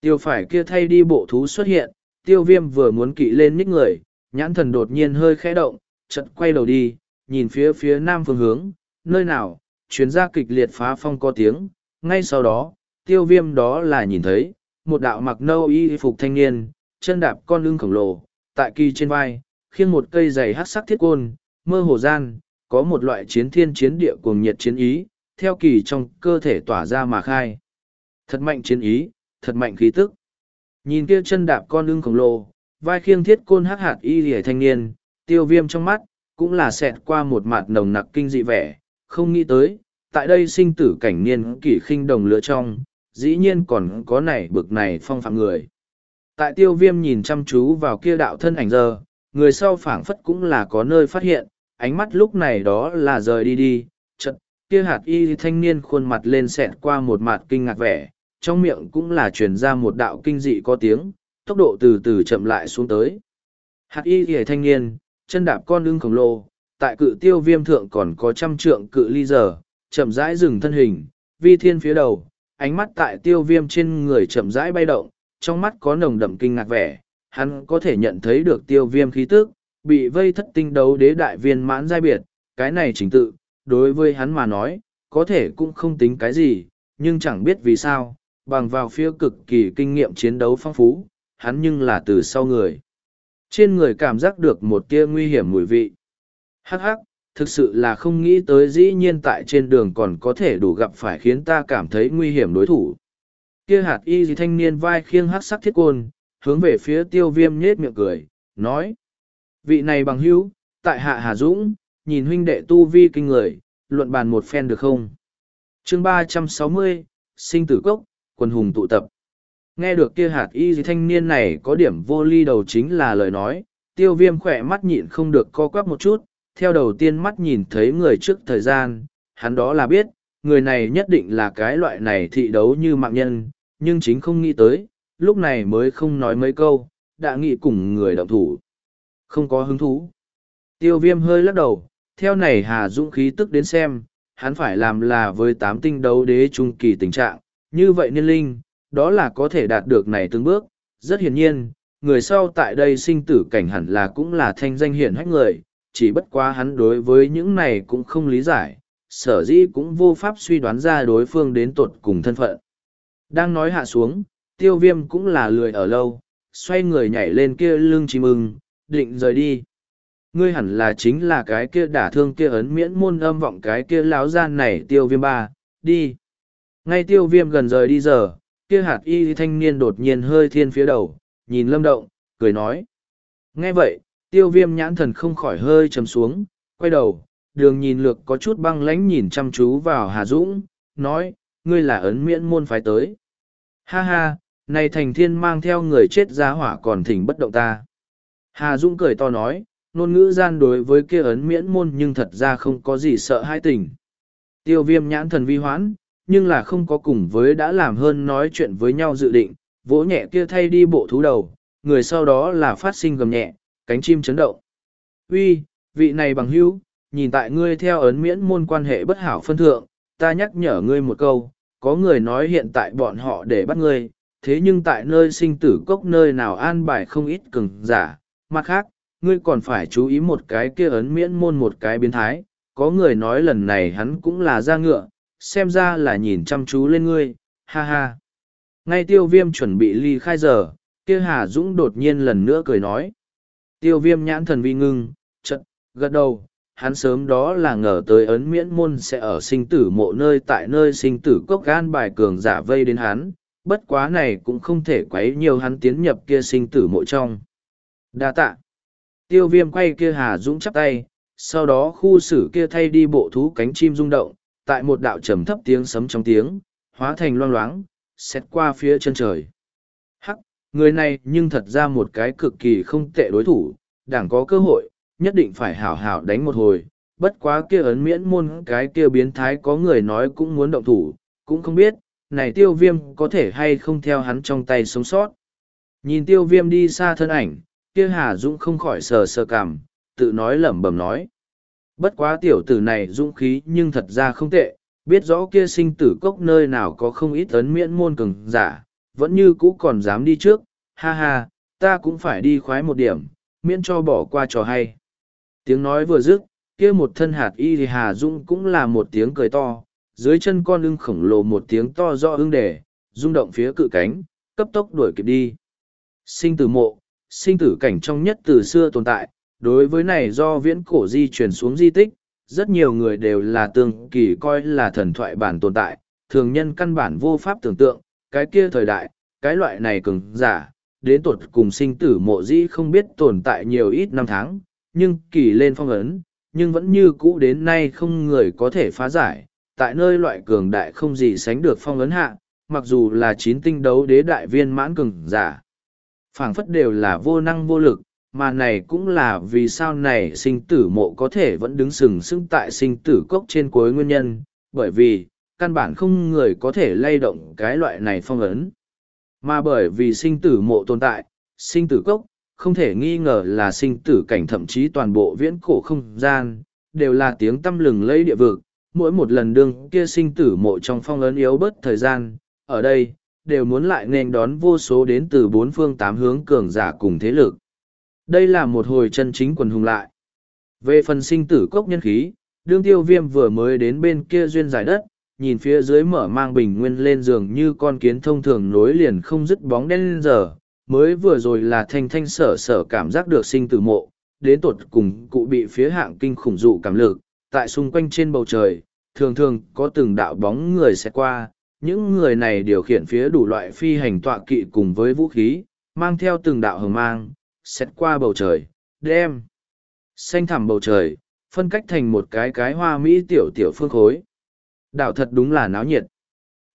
Tiêu phải kia thay đi bộ thú xuất hiện, tiêu viêm vừa muốn kỵ lên nhích người, nhãn thần đột nhiên hơi khẽ động, chợt quay đầu đi, nhìn phía phía nam phương hướng, nơi nào, chuyến ra kịch liệt phá phong có tiếng, ngay sau đó, tiêu viêm đó là nhìn thấy, một đạo mặc nâu y phục thanh niên, chân đạp con lưng khổng lồ, tại kỳ trên vai, khiêng một cây giày hát sắc thiết côn, mơ hồ gian, có một loại chiến thiên chiến địa cuồng nhiệt chiến ý, theo kỳ trong cơ thể tỏa ra mà khai. Thật mạnh chiến ý, thật mạnh khí tức. Nhìn kia chân đạp con lưng khổng lồ, vai khiêng thiết côn hắc hạt y hề thanh niên, tiêu viêm trong mắt, cũng là xẹt qua một mặt nồng nặc kinh dị vẻ, không nghĩ tới, tại đây sinh tử cảnh niên kỷ khinh đồng lửa trong, dĩ nhiên còn có này bực này phong phạm người. Tại tiêu viêm nhìn chăm chú vào kia đạo thân ảnh giờ, người sau phảng phất cũng là có nơi phát hiện, ánh mắt lúc này đó là rời đi đi, chật, kia hạt y thanh niên khuôn mặt lên sẹt qua một mặt kinh ngạc vẻ, trong miệng cũng là truyền ra một đạo kinh dị có tiếng, tốc độ từ từ chậm lại xuống tới. Hạt y hề thanh niên, chân đạp con lưng khổng lồ, tại cự tiêu viêm thượng còn có trăm trượng cự ly giờ, chậm rãi dừng thân hình, vi thiên phía đầu, ánh mắt tại tiêu viêm trên người chậm rãi bay động, trong mắt có nồng đậm kinh ngạc vẻ, hắn có thể nhận thấy được tiêu viêm khí tức, bị vây thất tinh đấu đế đại viên mãn giai biệt, cái này chính tự, đối với hắn mà nói, có thể cũng không tính cái gì, nhưng chẳng biết vì sao, bằng vào phía cực kỳ kinh nghiệm chiến đấu phong phú, hắn nhưng là từ sau người. Trên người cảm giác được một tia nguy hiểm mùi vị. Hắc hắc, thực sự là không nghĩ tới dĩ nhiên tại trên đường còn có thể đủ gặp phải khiến ta cảm thấy nguy hiểm đối thủ. Kia hạt y gì thanh niên vai khiêng hát sắc thiết côn, hướng về phía tiêu viêm nhết miệng cười, nói. Vị này bằng hữu, tại hạ Hà Dũng, nhìn huynh đệ tu vi kinh người, luận bàn một phen được không? chương ba trăm sáu mươi sinh tử cốc, quần hùng tụ tập. Nghe được kia hạt y gì thanh niên này có điểm vô ly đầu chính là lời nói, tiêu viêm khỏe mắt nhịn không được co quắp một chút, theo đầu tiên mắt nhìn thấy người trước thời gian, hắn đó là biết, người này nhất định là cái loại này thị đấu như mạng nhân, nhưng chính không nghĩ tới, lúc này mới không nói mấy câu, đã nghĩ cùng người động thủ. Không có hứng thú. Tiêu viêm hơi lắc đầu, theo này Hà Dũng khí tức đến xem, hắn phải làm là với tám tinh đấu đế trung kỳ tình trạng, như vậy niên linh, đó là có thể đạt được này từng bước. Rất hiển nhiên, người sau tại đây sinh tử cảnh hẳn là cũng là thanh danh hiển hách người, chỉ bất quá hắn đối với những này cũng không lý giải, sở dĩ cũng vô pháp suy đoán ra đối phương đến tột cùng thân phận. Đang nói hạ xuống, tiêu viêm cũng là lười ở lâu, xoay người nhảy lên kia lưng chim ưng, định rời đi. Ngươi hẳn là chính là cái kia đả thương kia ấn miễn môn âm vọng cái kia láo gian này tiêu viêm ba, đi. Ngay tiêu viêm gần rời đi giờ, kia hạt y thanh niên đột nhiên hơi thiên phía đầu, nhìn lâm động, cười nói. Nghe vậy, tiêu viêm nhãn thần không khỏi hơi chấm xuống, quay đầu, đường nhìn lược có chút băng lánh nhìn chăm chú vào Hà Dũng, nói, ngươi là ấn miễn môn phái tới. Ha ha, này thành thiên mang theo người chết giá hỏa còn thỉnh bất động ta. Hà Dũng cười to nói, ngôn ngữ gian đối với kia ấn miễn môn nhưng thật ra không có gì sợ hai tình. Tiêu viêm nhãn thần vi hoãn, nhưng là không có cùng với đã làm hơn nói chuyện với nhau dự định, vỗ nhẹ kia thay đi bộ thú đầu, người sau đó là phát sinh gầm nhẹ, cánh chim chấn động. Uy, vị này bằng hữu, nhìn tại ngươi theo ấn miễn môn quan hệ bất hảo phân thượng, ta nhắc nhở ngươi một câu, có người nói hiện tại bọn họ để bắt ngươi, thế nhưng tại nơi sinh tử cốc nơi nào an bài không ít cường giả, mặt khác, ngươi còn phải chú ý một cái kia ấn miễn môn một cái biến thái, có người nói lần này hắn cũng là ra ngựa, xem ra là nhìn chăm chú lên ngươi, ha ha. Ngay tiêu viêm chuẩn bị ly khai giờ, kia Hà Dũng đột nhiên lần nữa cười nói. Tiêu viêm nhãn thần vi ngưng, trận, gật đầu, hắn sớm đó là ngờ tới ấn miễn môn sẽ ở sinh tử mộ nơi tại nơi sinh tử cốc gan bài cường giả vây đến hắn, bất quá này cũng không thể quấy nhiều hắn tiến nhập kia sinh tử mộ trong. Đa tạ. Tiêu viêm quay kia Hà Dũng chắp tay, sau đó khu xử kia thay đi bộ thú cánh chim rung động, tại một đạo trầm thấp tiếng sấm trong tiếng, hóa thành loang loáng, xét qua phía chân trời. Người này nhưng thật ra một cái cực kỳ không tệ đối thủ, đảng có cơ hội, nhất định phải hảo hảo đánh một hồi. Bất quá kia ấn miễn môn cái kia biến thái có người nói cũng muốn động thủ, cũng không biết, này tiêu viêm có thể hay không theo hắn trong tay sống sót. Nhìn tiêu viêm đi xa thân ảnh, kia Hà Dũng không khỏi sờ sờ cảm, tự nói lẩm bẩm nói. Bất quá tiểu tử này dũng khí nhưng thật ra không tệ, biết rõ kia sinh tử cốc nơi nào có không ít ấn miễn môn cường giả, vẫn như cũ còn dám đi trước, ha ha, ta cũng phải đi khoái một điểm, miễn cho bỏ qua trò hay. Tiếng nói vừa dứt, kia một thân hạt y thì Hà Dung cũng là một tiếng cười to, dưới chân con ưng khổng lồ một tiếng to do ưng đề, rung động phía cự cánh, cấp tốc đuổi kịp đi. Sinh tử mộ, sinh tử cảnh trong nhất từ xưa tồn tại, đối với này do viễn cổ di truyền xuống di tích, rất nhiều người đều là tương kỳ coi là thần thoại bản tồn tại, thường nhân căn bản vô pháp tưởng tượng, cái kia thời đại, cái loại này cứng giả, đến tuột cùng sinh tử mộ di không biết tồn tại nhiều ít năm tháng, nhưng kỳ lên phong ấn, nhưng vẫn như cũ đến nay không người có thể phá giải, tại nơi loại cường đại không gì sánh được phong ấn hạ, mặc dù là chín tinh đấu đế đại viên mãn cường giả. phảng phất đều là vô năng vô lực, mà này cũng là vì sao này sinh tử mộ có thể vẫn đứng sừng sững tại sinh tử cốc trên cuối nguyên nhân, bởi vì, căn bản không người có thể lay động cái loại này phong ấn. Mà bởi vì sinh tử mộ tồn tại, sinh tử cốc, không thể nghi ngờ là sinh tử cảnh thậm chí toàn bộ viễn cổ không gian, đều là tiếng tâm lừng lấy địa vực, mỗi một lần đương kia sinh tử mộ trong phong ấn yếu bớt thời gian, ở đây, đều muốn lại nên đón vô số đến từ bốn phương tám hướng cường giả cùng thế lực. Đây là một hồi chân chính quần hùng lại. Về phần sinh tử cốc nhân khí, đương tiêu viêm vừa mới đến bên kia duyên giải đất, nhìn phía dưới mở mang bình nguyên lên giường như con kiến thông thường nối liền không dứt bóng đen lên giờ, mới vừa rồi là thanh thanh sở sở cảm giác được sinh tử mộ, đến tột cùng cụ bị phía hạng kinh khủng dụ cảm lực, tại xung quanh trên bầu trời, thường thường có từng đạo bóng người sẽ qua, những người này điều khiển phía đủ loại phi hành tọa kỵ cùng với vũ khí, mang theo từng đạo hờ mang, xét qua bầu trời, đem. Xanh thẳm bầu trời, phân cách thành một cái cái hoa mỹ tiểu tiểu phương khối. Đạo thật đúng là náo nhiệt.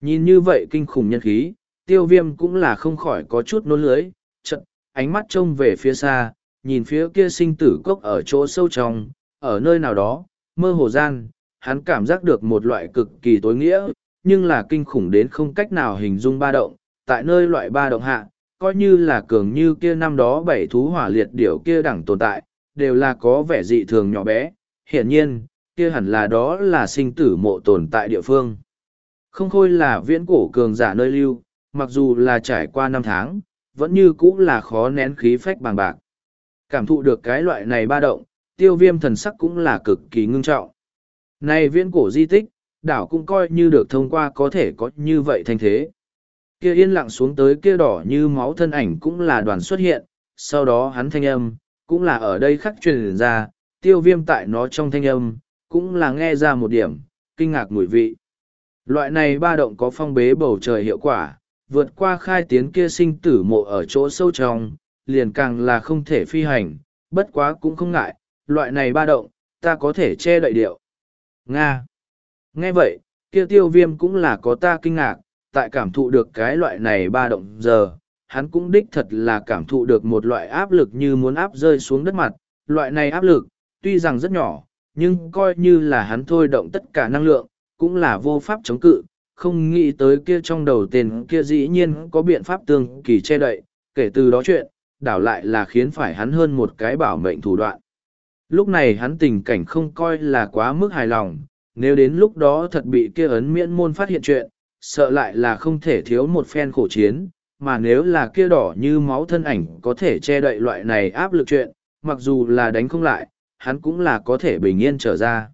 Nhìn như vậy kinh khủng nhân khí, tiêu viêm cũng là không khỏi có chút nôn lưới, chật, ánh mắt trông về phía xa, nhìn phía kia sinh tử cốc ở chỗ sâu trong, ở nơi nào đó, mơ hồ gian, hắn cảm giác được một loại cực kỳ tối nghĩa, nhưng là kinh khủng đến không cách nào hình dung ba động, tại nơi loại ba động hạ, coi như là cường như kia năm đó bảy thú hỏa liệt điểu kia đẳng tồn tại, đều là có vẻ dị thường nhỏ bé, hiển nhiên, kia hẳn là đó là sinh tử mộ tồn tại địa phương. Không khôi là viễn cổ cường giả nơi lưu, mặc dù là trải qua năm tháng, vẫn như cũng là khó nén khí phách bằng bạc. Cảm thụ được cái loại này ba động, tiêu viêm thần sắc cũng là cực kỳ ngưng trọng. Này viễn cổ di tích, đảo cũng coi như được thông qua có thể có như vậy thành thế. Kia yên lặng xuống tới kia đỏ như máu thân ảnh cũng là đoàn xuất hiện, sau đó hắn thanh âm, cũng là ở đây khắc truyền ra, tiêu viêm tại nó trong thanh âm, cũng là nghe ra một điểm, kinh ngạc mùi vị. Loại này ba động có phong bế bầu trời hiệu quả, vượt qua khai tiến kia sinh tử mộ ở chỗ sâu trong, liền càng là không thể phi hành, bất quá cũng không ngại, loại này ba động, ta có thể che đậy điệu. Nga. Nghe vậy, kia tiêu viêm cũng là có ta kinh ngạc, tại cảm thụ được cái loại này ba động giờ, hắn cũng đích thật là cảm thụ được một loại áp lực như muốn áp rơi xuống đất mặt, loại này áp lực, tuy rằng rất nhỏ, nhưng coi như là hắn thôi động tất cả năng lượng, cũng là vô pháp chống cự, không nghĩ tới kia trong đầu tên kia dĩ nhiên có biện pháp tương kỳ che đậy, kể từ đó chuyện, đảo lại là khiến phải hắn hơn một cái bảo mệnh thủ đoạn. Lúc này hắn tình cảnh không coi là quá mức hài lòng, nếu đến lúc đó thật bị kia ấn miễn môn phát hiện chuyện, sợ lại là không thể thiếu một phen khổ chiến, mà nếu là kia đỏ như máu thân ảnh có thể che đậy loại này áp lực chuyện, mặc dù là đánh không lại, hắn cũng là có thể bình yên trở ra.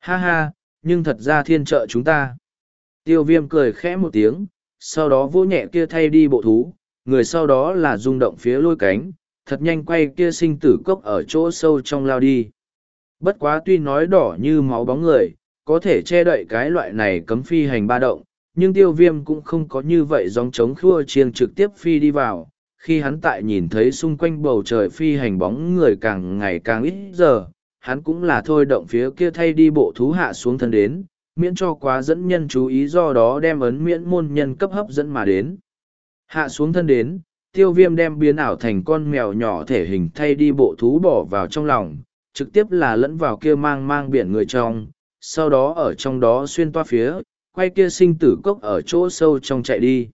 Ha ha, nhưng thật ra thiên trợ chúng ta. Tiêu viêm cười khẽ một tiếng, sau đó vỗ nhẹ kia thay đi bộ thú, người sau đó là rung động phía lôi cánh, thật nhanh quay kia sinh tử cốc ở chỗ sâu trong lao đi. Bất quá tuy nói đỏ như máu bóng người, có thể che đậy cái loại này cấm phi hành ba động, nhưng tiêu viêm cũng không có như vậy dòng chống khua chiêng trực tiếp phi đi vào. Khi hắn tại nhìn thấy xung quanh bầu trời phi hành bóng người càng ngày càng ít giờ, hắn cũng là thôi động phía kia thay đi bộ thú hạ xuống thân đến, miễn cho quá dẫn nhân chú ý do đó đem ấn miễn môn nhân cấp hấp dẫn mà đến. Hạ xuống thân đến, tiêu viêm đem biến ảo thành con mèo nhỏ thể hình thay đi bộ thú bỏ vào trong lòng, trực tiếp là lẫn vào kia mang mang biển người trong, sau đó ở trong đó xuyên toa phía, quay kia sinh tử cốc ở chỗ sâu trong chạy đi.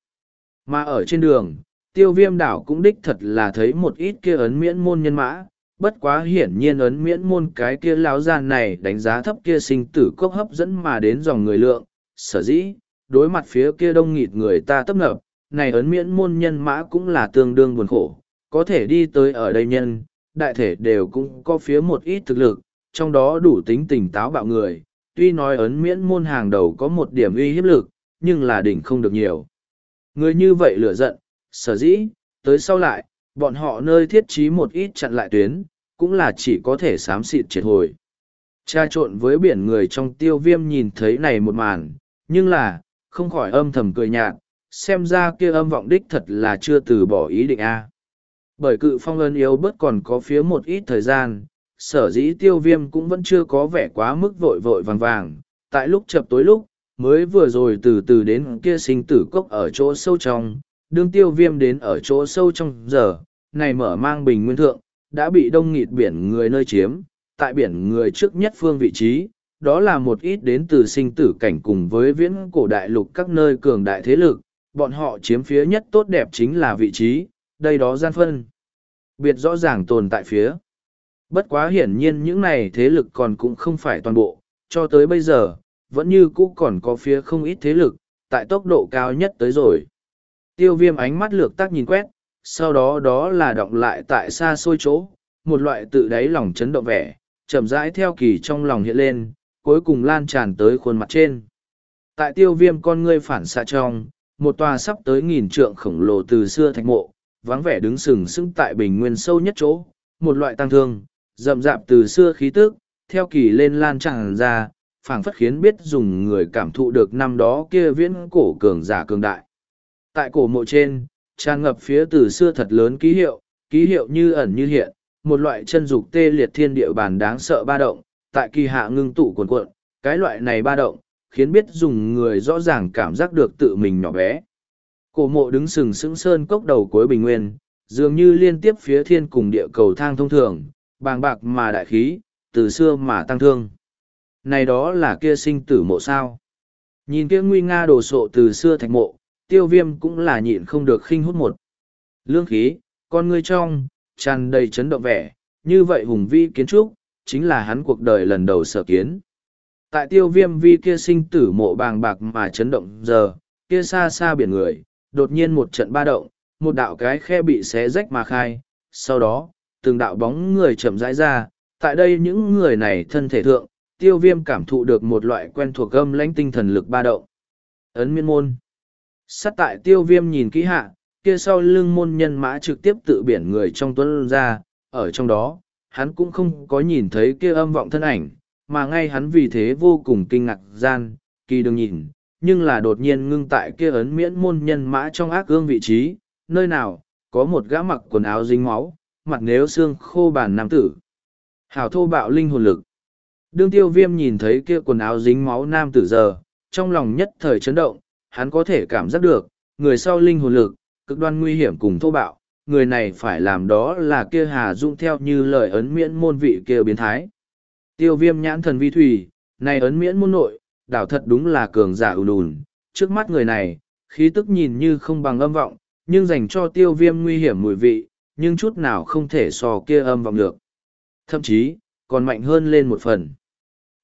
Mà ở trên đường, tiêu viêm đảo cũng đích thật là thấy một ít kia ấn miễn môn nhân mã, bất quá hiển nhiên ấn miễn môn cái kia láo gian này đánh giá thấp kia sinh tử cốc hấp dẫn mà đến dòng người lượng, sở dĩ, đối mặt phía kia đông nghịt người ta tấp nập, này ấn miễn môn nhân mã cũng là tương đương buồn khổ, có thể đi tới ở đây nhân, đại thể đều cũng có phía một ít thực lực, trong đó đủ tính tỉnh táo bạo người, tuy nói ấn miễn môn hàng đầu có một điểm uy hiếp lực, nhưng là đỉnh không được nhiều. Người như vậy lửa giận, sở dĩ, tới sau lại, bọn họ nơi thiết trí một ít chặn lại tuyến, cũng là chỉ có thể xám xịt triệt hồi. Cha trộn với biển người trong tiêu viêm nhìn thấy này một màn, nhưng là, không khỏi âm thầm cười nhạt, xem ra kia âm vọng đích thật là chưa từ bỏ ý định a bởi cự phong ân yếu bớt còn có phía một ít thời gian sở dĩ tiêu viêm cũng vẫn chưa có vẻ quá mức vội vội vàng vàng tại lúc chập tối lúc mới vừa rồi từ từ đến kia sinh tử cốc ở chỗ sâu trong đương tiêu viêm đến ở chỗ sâu trong giờ này mở mang bình nguyên thượng đã bị đông nghịt biển người nơi chiếm tại biển người trước nhất phương vị trí đó là một ít đến từ sinh tử cảnh cùng với viễn cổ đại lục các nơi cường đại thế lực bọn họ chiếm phía nhất tốt đẹp chính là vị trí, đây đó gian phân. Biệt rõ ràng tồn tại phía. Bất quá hiển nhiên những này thế lực còn cũng không phải toàn bộ, cho tới bây giờ, vẫn như cũ còn có phía không ít thế lực, tại tốc độ cao nhất tới rồi. Tiêu viêm ánh mắt lược tác nhìn quét, sau đó đó là động lại tại xa xôi chỗ, một loại tự đáy lòng chấn động vẻ, chậm rãi theo kỳ trong lòng hiện lên, cuối cùng lan tràn tới khuôn mặt trên. Tại tiêu viêm con ngươi phản xạ trong, một tòa sắp tới nghìn trượng khổng lồ từ xưa thạch mộ vắng vẻ đứng sừng sững tại bình nguyên sâu nhất chỗ một loại tăng thương rậm rạp từ xưa khí tức theo kỳ lên lan tràn ra, phảng phất khiến biết dùng người cảm thụ được năm đó kia viễn cổ cường giả cường đại. Tại cổ mộ trên, tràn ngập phía từ xưa thật lớn ký hiệu, ký hiệu như ẩn như hiện, một loại chân dục tê liệt thiên địa bàn đáng sợ ba động, tại kỳ hạ ngưng tụ cuồn cuộn, cái loại này ba động, khiến biết dùng người rõ ràng cảm giác được tự mình nhỏ bé. Cổ mộ đứng sừng sững sơn cốc đầu cuối bình nguyên, dường như liên tiếp phía thiên cùng địa cầu thang thông thường, bàng bạc mà đại khí, từ xưa mà tăng thương. Này đó là kia sinh tử mộ sao. Nhìn kia nguy nga đồ sộ từ xưa thạch mộ, tiêu viêm cũng là nhịn không được khinh hút một. Lương khí, con ngươi trong, tràn đầy chấn động vẻ, như vậy hùng vi kiến trúc, chính là hắn cuộc đời lần đầu sở kiến. Tại tiêu viêm vi kia sinh tử mộ bàng bạc mà chấn động giờ, kia xa xa biển người, đột nhiên một trận ba động, một đạo cái khe bị xé rách mà khai, sau đó, từng đạo bóng người chậm rãi ra, tại đây những người này thân thể thượng, tiêu viêm cảm thụ được một loại quen thuộc âm lãnh tinh thần lực ba động. Ấn miên môn. Sát tại tiêu viêm nhìn kỹ hạ, kia sau lưng môn nhân mã trực tiếp tự biển người trong tuấn ra, ở trong đó, hắn cũng không có nhìn thấy kia âm vọng thân ảnh, mà ngay hắn vì thế vô cùng kinh ngạc gian, kỳ đừng nhìn, nhưng là đột nhiên ngưng tại kia ấn miễn môn nhân mã trong ác gương vị trí, nơi nào, có một gã mặc quần áo dính máu, mặt nếu xương khô bản nam tử. Hảo thô bạo linh hồn lực. Đương tiêu viêm nhìn thấy kia quần áo dính máu nam tử giờ, trong lòng nhất thời chấn động, hắn có thể cảm giác được, người sau linh hồn lực, cực đoan nguy hiểm cùng thô bạo, người này phải làm đó là kia Hà Dung theo như lời ấn miễn môn vị kia biến thái. Tiêu viêm nhãn thần vi thủy, này ấn miễn môn nội, đảo thật đúng là cường giả ưu đùn, trước mắt người này, khí tức nhìn như không bằng âm vọng, nhưng dành cho tiêu viêm nguy hiểm mùi vị, nhưng chút nào không thể so kia âm vọng được. Thậm chí, còn mạnh hơn lên một phần.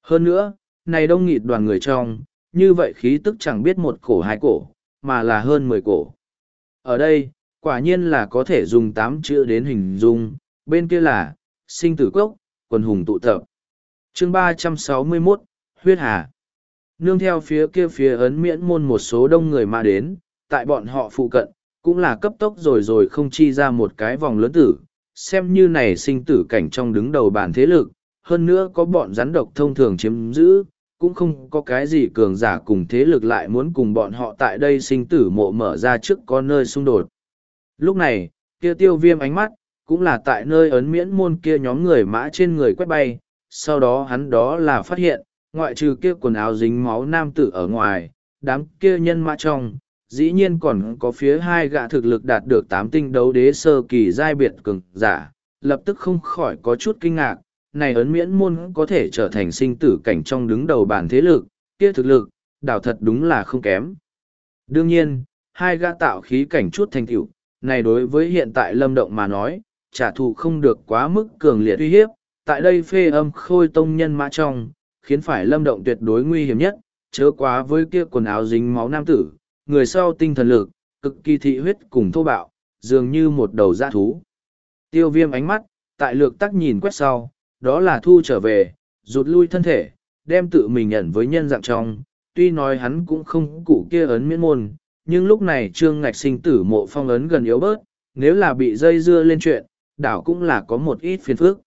Hơn nữa, này đông nghịt đoàn người trong, như vậy khí tức chẳng biết một cổ hai cổ, mà là hơn mười cổ. Ở đây, quả nhiên là có thể dùng tám chữ đến hình dung, bên kia là, sinh tử cốc, quần hùng tụ tập. chương ba trăm sáu mươi 361, Huyết Hà. Nương theo phía kia phía ấn miễn môn một số đông người mà đến, tại bọn họ phụ cận, cũng là cấp tốc rồi rồi không chi ra một cái vòng lớn tử, xem như này sinh tử cảnh trong đứng đầu bản thế lực, hơn nữa có bọn rắn độc thông thường chiếm giữ, cũng không có cái gì cường giả cùng thế lực lại muốn cùng bọn họ tại đây sinh tử mộ mở ra trước có nơi xung đột. Lúc này, kia tiêu viêm ánh mắt, cũng là tại nơi ấn miễn môn kia nhóm người mã trên người quét bay, sau đó hắn đó là phát hiện, ngoại trừ kia quần áo dính máu nam tử ở ngoài, đám kia nhân mã trong, dĩ nhiên còn có phía hai gã thực lực đạt được tám tinh đấu đế sơ kỳ giai biệt cường giả, lập tức không khỏi có chút kinh ngạc, này ấn miễn môn có thể trở thành sinh tử cảnh trong đứng đầu bản thế lực, kia thực lực, đảo thật đúng là không kém. Đương nhiên, hai gã tạo khí cảnh chút thành tựu, này đối với hiện tại lâm động mà nói, trả thù không được quá mức cường liệt uy hiếp, tại đây phê âm khôi tông nhân mã trong, khiến phải lâm động tuyệt đối nguy hiểm nhất, chớ quá với kia quần áo dính máu nam tử, người sau tinh thần lực, cực kỳ thị huyết cùng thô bạo, dường như một đầu dã thú. Tiêu viêm ánh mắt, tại lược tắc nhìn quét sau, đó là thu trở về, rụt lui thân thể, đem tự mình nhận với nhân dạng trong, tuy nói hắn cũng không cụ kia ấn miễn môn, nhưng lúc này trương ngạch sinh tử mộ phong ấn gần yếu bớt, nếu là bị dây dưa lên chuyện, đảo cũng là có một ít phiền phức.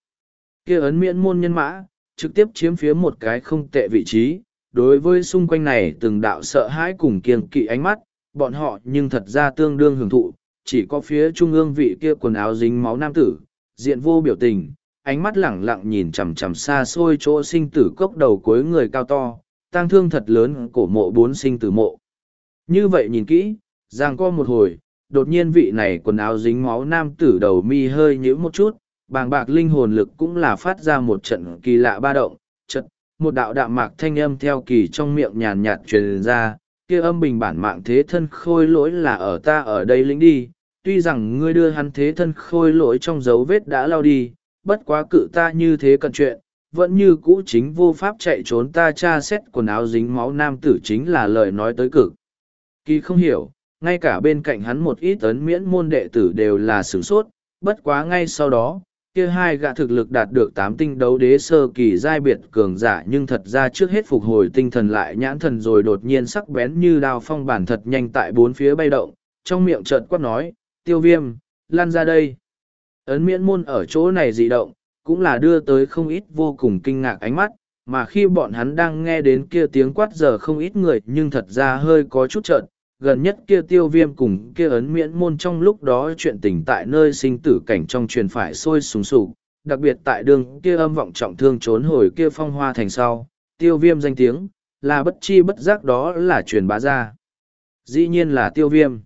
Kia ấn miễn môn nhân mã, trực tiếp chiếm phía một cái không tệ vị trí, đối với xung quanh này từng đạo sợ hãi cùng kiêng kỵ ánh mắt, bọn họ nhưng thật ra tương đương hưởng thụ, chỉ có phía trung ương vị kia quần áo dính máu nam tử, diện vô biểu tình, ánh mắt lẳng lặng nhìn chằm chằm xa xôi chỗ sinh tử cốc đầu cuối người cao to, tang thương thật lớn cổ mộ bốn sinh tử mộ. Như vậy nhìn kỹ, giang co một hồi, đột nhiên vị này quần áo dính máu nam tử đầu mi hơi nhíu một chút, bàng bạc linh hồn lực cũng là phát ra một trận kỳ lạ ba động, chật, một đạo đạm mạc thanh âm theo kỳ trong miệng nhàn nhạt truyền ra, kia âm bình bản mạng thế thân khôi lỗi là ở ta ở đây lĩnh đi, tuy rằng ngươi đưa hắn thế thân khôi lỗi trong dấu vết đã lao đi, bất quá cự ta như thế cận chuyện, vẫn như cũ chính vô pháp chạy trốn ta tra xét quần áo dính máu nam tử chính là lời nói tới cực. Kỳ không hiểu, ngay cả bên cạnh hắn một ít ấn miễn môn đệ tử đều là sửng sốt, bất quá ngay sau đó, kia hai gã thực lực đạt được tám tinh đấu đế sơ kỳ giai biệt cường giả nhưng thật ra trước hết phục hồi tinh thần lại nhãn thần rồi đột nhiên sắc bén như đao phong bản thật nhanh tại bốn phía bay động, trong miệng chợt quát nói, tiêu viêm, lan ra đây. Ấn miễn môn ở chỗ này dị động, cũng là đưa tới không ít vô cùng kinh ngạc ánh mắt, mà khi bọn hắn đang nghe đến kia tiếng quát giờ không ít người nhưng thật ra hơi có chút trợn gần nhất kia tiêu viêm cùng kia ấn miễn môn trong lúc đó chuyện tình tại nơi sinh tử cảnh trong truyền phải sôi sùng sục đặc biệt tại đường kia âm vọng trọng thương trốn hồi kia phong hoa thành sau tiêu viêm danh tiếng là bất chi bất giác đó là truyền bá ra. Dĩ nhiên là tiêu viêm.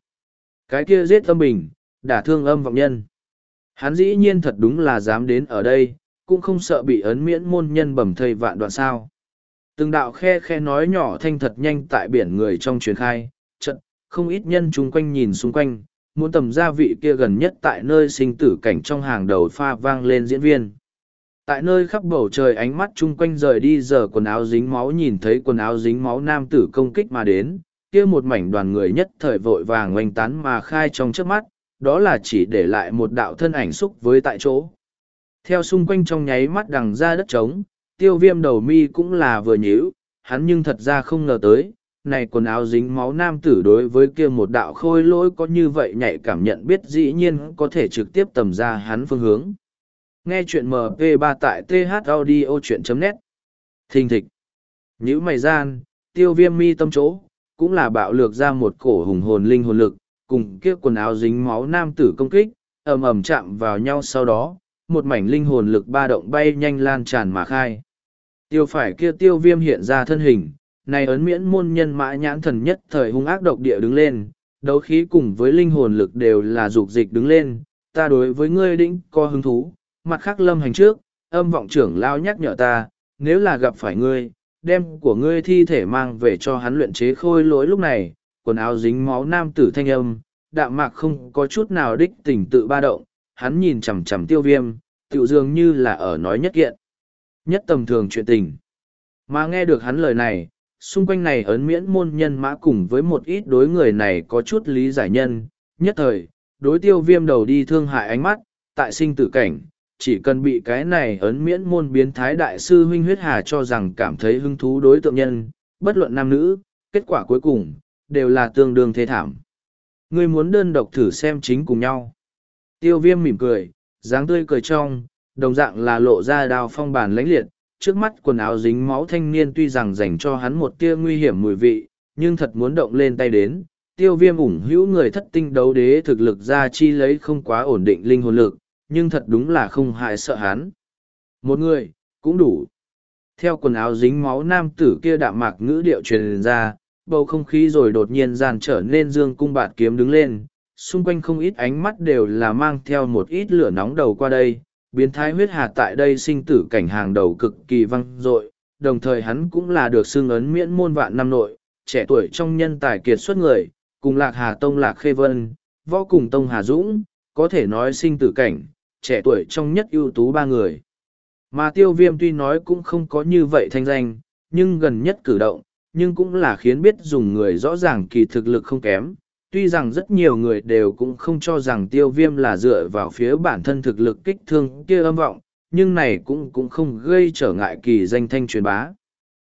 Cái kia giết âm bình đả thương âm vọng nhân hắn dĩ nhiên thật đúng là dám đến ở đây cũng không sợ bị ấn miễn môn nhân bầm thây vạn đoạn sao. Từng đạo khe khe nói nhỏ thanh thật nhanh tại biển người trong truyền khai, trận, không ít nhân chung quanh nhìn xung quanh, muốn tầm gia vị kia gần nhất tại nơi sinh tử cảnh trong hàng đầu pha vang lên diễn viên. Tại nơi khắp bầu trời ánh mắt chung quanh rời đi giờ quần áo dính máu nhìn thấy quần áo dính máu nam tử công kích mà đến, kia một mảnh đoàn người nhất thời vội vàng oanh tán mà khai trong trước mắt, đó là chỉ để lại một đạo thân ảnh xúc với tại chỗ. Theo xung quanh trong nháy mắt đằng ra đất trống, tiêu viêm đầu mi cũng là vừa nhíu, hắn nhưng thật ra không ngờ tới, này quần áo dính máu nam tử đối với kia một đạo khôi lỗi có như vậy nhạy cảm nhận biết dĩ nhiên có thể trực tiếp tầm ra hắn phương hướng. Nghe chuyện MP3 tại thaudio.net Thình thịch. Nhữ mày gian, tiêu viêm mi tâm chỗ, cũng là bạo lược ra một cổ hùng hồn linh hồn lực, cùng kia quần áo dính máu nam tử công kích, ầm ầm chạm vào nhau sau đó, một mảnh linh hồn lực ba động bay nhanh lan tràn mà khai. Tiêu phải kia tiêu viêm hiện ra thân hình, này ấn miễn môn nhân mã nhãn thần nhất thời hung ác độc địa đứng lên, đấu khí cùng với linh hồn lực đều là dục dịch đứng lên, ta đối với ngươi đĩnh có hứng thú, mặt khác lâm hành trước, âm vọng trưởng lao nhắc nhở ta, nếu là gặp phải ngươi, đem của ngươi thi thể mang về cho hắn luyện chế khôi lỗi lúc này, quần áo dính máu nam tử thanh âm, đạm mạc không có chút nào đích tỉnh tự ba động, hắn nhìn chằm chằm tiêu viêm, tựu dường như là ở nói nhất kiện. Nhất tầm thường chuyện tình. Mà nghe được hắn lời này, xung quanh này ấn miễn môn nhân mã cùng với một ít đối người này có chút lý giải nhân, nhất thời, đối tiêu viêm đầu đi thương hại ánh mắt, tại sinh tử cảnh, chỉ cần bị cái này ấn miễn môn biến thái đại sư huynh huyết hà cho rằng cảm thấy hứng thú đối tượng nhân, bất luận nam nữ, kết quả cuối cùng, đều là tương đương thế thảm. Ngươi muốn đơn độc thử xem chính cùng nhau. Tiêu viêm mỉm cười, dáng tươi cười trong, đồng dạng là lộ ra đào phong bản lãnh liệt, trước mắt quần áo dính máu thanh niên tuy rằng dành cho hắn một tia nguy hiểm mùi vị, nhưng thật muốn động lên tay đến, tiêu viêm ủng hữu người thất tinh đấu đế thực lực ra chi lấy không quá ổn định linh hồn lực, nhưng thật đúng là không hại sợ hắn. Một người, cũng đủ. Theo quần áo dính máu nam tử kia đạm mạc ngữ điệu truyền ra, bầu không khí rồi đột nhiên gian trở nên dương cung bạt kiếm đứng lên, xung quanh không ít ánh mắt đều là mang theo một ít lửa nóng đầu qua đây biến thái huyết hà tại đây sinh tử cảnh hàng đầu cực kỳ văng dội đồng thời hắn cũng là được xưng ấn miễn môn vạn năm nội trẻ tuổi trong nhân tài kiệt xuất người cùng lạc hà tông lạc khê vân võ cùng tông hà dũng có thể nói sinh tử cảnh trẻ tuổi trong nhất ưu tú ba người. Mà tiêu viêm tuy nói cũng không có như vậy thanh danh nhưng gần nhất cử động nhưng cũng là khiến biết dùng người rõ ràng kỳ thực lực không kém tuy rằng rất nhiều người đều cũng không cho rằng tiêu viêm là dựa vào phía bản thân thực lực kích thương kia âm vọng, nhưng này cũng cũng không gây trở ngại kỳ danh thanh truyền bá.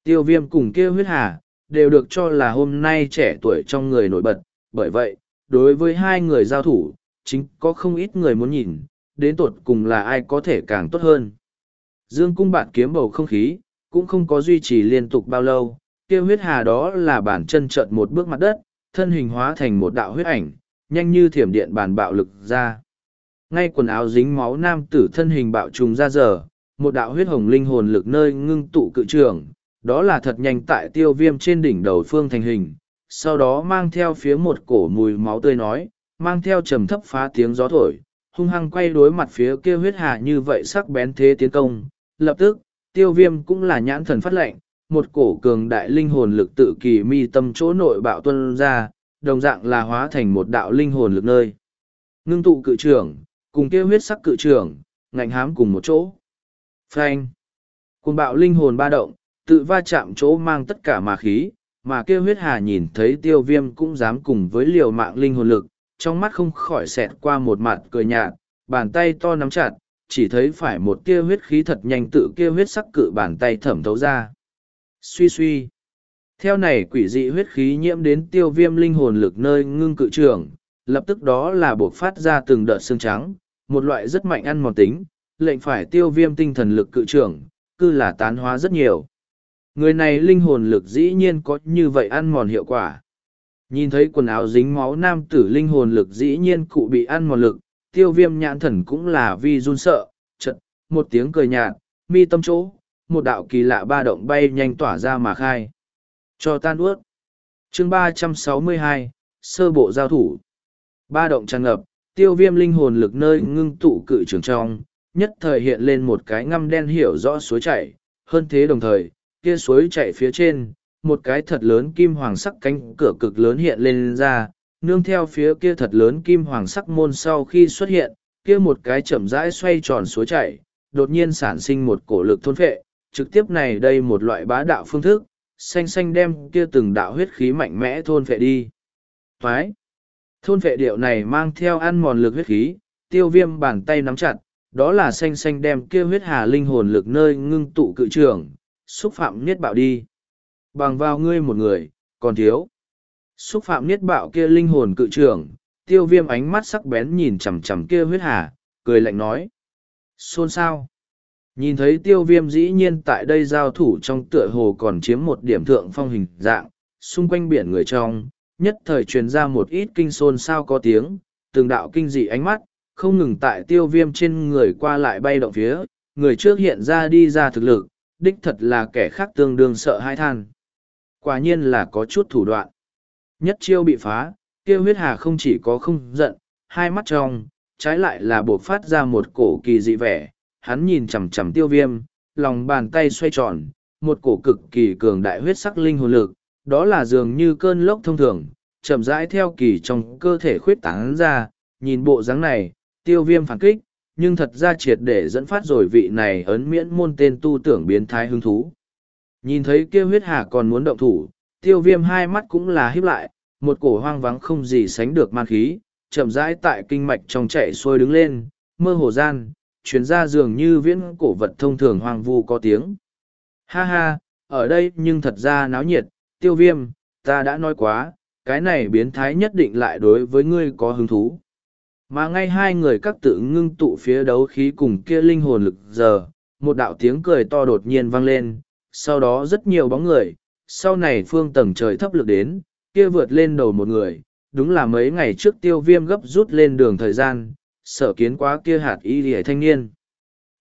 Tiêu viêm cùng kia huyết hà, đều được cho là hôm nay trẻ tuổi trong người nổi bật, bởi vậy, đối với hai người giao thủ, chính có không ít người muốn nhìn, đến tột cùng là ai có thể càng tốt hơn. Dương cung bạn kiếm bầu không khí, cũng không có duy trì liên tục bao lâu, kia huyết hà đó là bản chân trận một bước mặt đất, thân hình hóa thành một đạo huyết ảnh, nhanh như thiểm điện bản bạo lực ra. Ngay quần áo dính máu nam tử thân hình bạo trùng ra giờ, một đạo huyết hồng linh hồn lực nơi ngưng tụ cự trường, đó là thật nhanh tại tiêu viêm trên đỉnh đầu phương thành hình, sau đó mang theo phía một cổ mùi máu tươi nói, mang theo trầm thấp phá tiếng gió thổi, hung hăng quay đối mặt phía kia huyết hà như vậy sắc bén thế tiến công. Lập tức, tiêu viêm cũng là nhãn thần phát lệnh, một cổ cường đại linh hồn lực tự kỳ mi tâm chỗ nội bạo tuân ra, đồng dạng là hóa thành một đạo linh hồn lực nơi. Ngưng tụ cự trưởng, cùng kia huyết sắc cự trưởng, ngạnh hám cùng một chỗ. Phanh. Cùng bạo linh hồn ba động, tự va chạm chỗ mang tất cả mà khí, mà kia huyết hà nhìn thấy tiêu viêm cũng dám cùng với liều mạng linh hồn lực, trong mắt không khỏi xẹt qua một mặt cười nhạt, bàn tay to nắm chặt, chỉ thấy phải một tia huyết khí thật nhanh tự kia huyết sắc cự bàn tay thẩm thấu ra. Suy suy. Theo này quỷ dị huyết khí nhiễm đến tiêu viêm linh hồn lực nơi ngưng cự trường, lập tức đó là buộc phát ra từng đợt xương trắng, một loại rất mạnh ăn mòn tính, lệnh phải tiêu viêm tinh thần lực cự trưởng, cư là tán hóa rất nhiều. Người này linh hồn lực dĩ nhiên có như vậy ăn mòn hiệu quả. Nhìn thấy quần áo dính máu nam tử linh hồn lực dĩ nhiên cụ bị ăn mòn lực, tiêu viêm nhãn thần cũng là vì run sợ, chật, một tiếng cười nhạt, mi tâm chỗ, một đạo kỳ lạ ba động bay nhanh tỏa ra mà khai. Cho tan ướt. chương ba trăm sáu mươi hai sơ bộ giao thủ. Ba động tràn ngập, tiêu viêm linh hồn lực nơi ngưng tụ cự trường trong, nhất thời hiện lên một cái ngăm đen hiểu rõ suối chảy, hơn thế đồng thời, kia suối chảy phía trên, một cái thật lớn kim hoàng sắc cánh cửa cực lớn hiện lên ra, nương theo phía kia thật lớn kim hoàng sắc môn sau khi xuất hiện, kia một cái chậm rãi xoay tròn suối chảy, đột nhiên sản sinh một cổ lực thôn phệ, trực tiếp này đây một loại bá đạo phương thức, xanh xanh đem kia từng đạo huyết khí mạnh mẽ thôn phệ đi. Phái! Thôn phệ điệu này mang theo ăn mòn lực huyết khí, tiêu viêm bàn tay nắm chặt, đó là xanh xanh đem kia huyết hà linh hồn lực nơi ngưng tụ cự trường, xúc phạm niết bạo đi. Bằng vào ngươi một người, còn thiếu. Xúc phạm niết bạo kia linh hồn cự trường, tiêu viêm ánh mắt sắc bén nhìn chằm chằm kia huyết hà, cười lạnh nói. Xôn sao? Nhìn thấy tiêu viêm dĩ nhiên tại đây giao thủ trong tựa hồ còn chiếm một điểm thượng phong hình dạng, xung quanh biển người trong, nhất thời truyền ra một ít kinh xôn sao có tiếng, từng đạo kinh dị ánh mắt, không ngừng tại tiêu viêm trên người qua lại bay động phía, người trước hiện ra đi ra thực lực, đích thật là kẻ khác tương đương sợ hai than. Quả nhiên là có chút thủ đoạn. Nhất chiêu bị phá, Tiêu huyết hà không chỉ có không giận, hai mắt trong, trái lại là buộc phát ra một cổ kỳ dị vẻ, hắn nhìn chằm chằm tiêu viêm, lòng bàn tay xoay tròn, một cổ cực kỳ cường đại huyết sắc linh hồn lực, đó là dường như cơn lốc thông thường, chậm rãi theo kỳ trong cơ thể khuyết tán ra, nhìn bộ dáng này, tiêu viêm phản kích, nhưng thật ra triệt để dẫn phát rồi vị này ấn miễn môn tên tu tưởng biến thái hứng thú. Nhìn thấy kia huyết hà còn muốn động thủ, tiêu viêm hai mắt cũng là híp lại, một cổ hoang vắng không gì sánh được man khí, chậm rãi tại kinh mạch trong chạy xuôi đứng lên, mơ hồ gian, chuyến ra dường như viễn cổ vật thông thường hoang vu có tiếng. Ha ha, ở đây nhưng thật ra náo nhiệt, tiêu viêm, ta đã nói quá, cái này biến thái nhất định lại đối với ngươi có hứng thú. Mà ngay hai người các tự ngưng tụ phía đấu khí cùng kia linh hồn lực giờ, một đạo tiếng cười to đột nhiên vang lên, sau đó rất nhiều bóng người, sau này phương tầng trời thấp lực đến, kia vượt lên đầu một người, đúng là mấy ngày trước tiêu viêm gấp rút lên đường thời gian, sở kiến quá kia hạt y lìa thanh niên.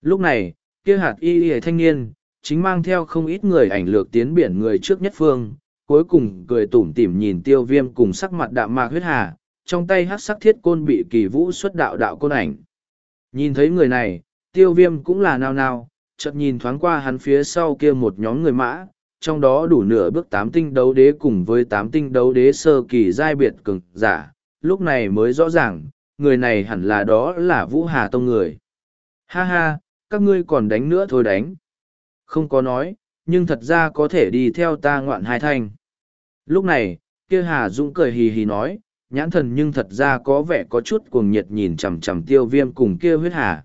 Lúc này, kia hạt y lìa thanh niên, chính mang theo không ít người ảnh lược tiến biển người trước nhất phương, cuối cùng cười tủm tỉm nhìn tiêu viêm cùng sắc mặt đạm mạc huyết hà, trong tay hát sắc thiết côn bị kỳ vũ xuất đạo đạo côn ảnh. Nhìn thấy người này, tiêu viêm cũng là nao nao, chợt nhìn thoáng qua hắn phía sau kia một nhóm người mã, trong đó đủ nửa bước tám tinh đấu đế cùng với tám tinh đấu đế sơ kỳ giai biệt cường giả, lúc này mới rõ ràng, người này hẳn là đó là Vũ Hà Tông người. Ha ha, các ngươi còn đánh nữa thôi đánh. Không có nói, nhưng thật ra có thể đi theo ta ngoạn hai thanh. Lúc này, kia Hà Dũng cười hì hì nói, nhãn thần nhưng thật ra có vẻ có chút cuồng nhiệt nhìn chằm chằm tiêu viêm cùng kia huyết hà.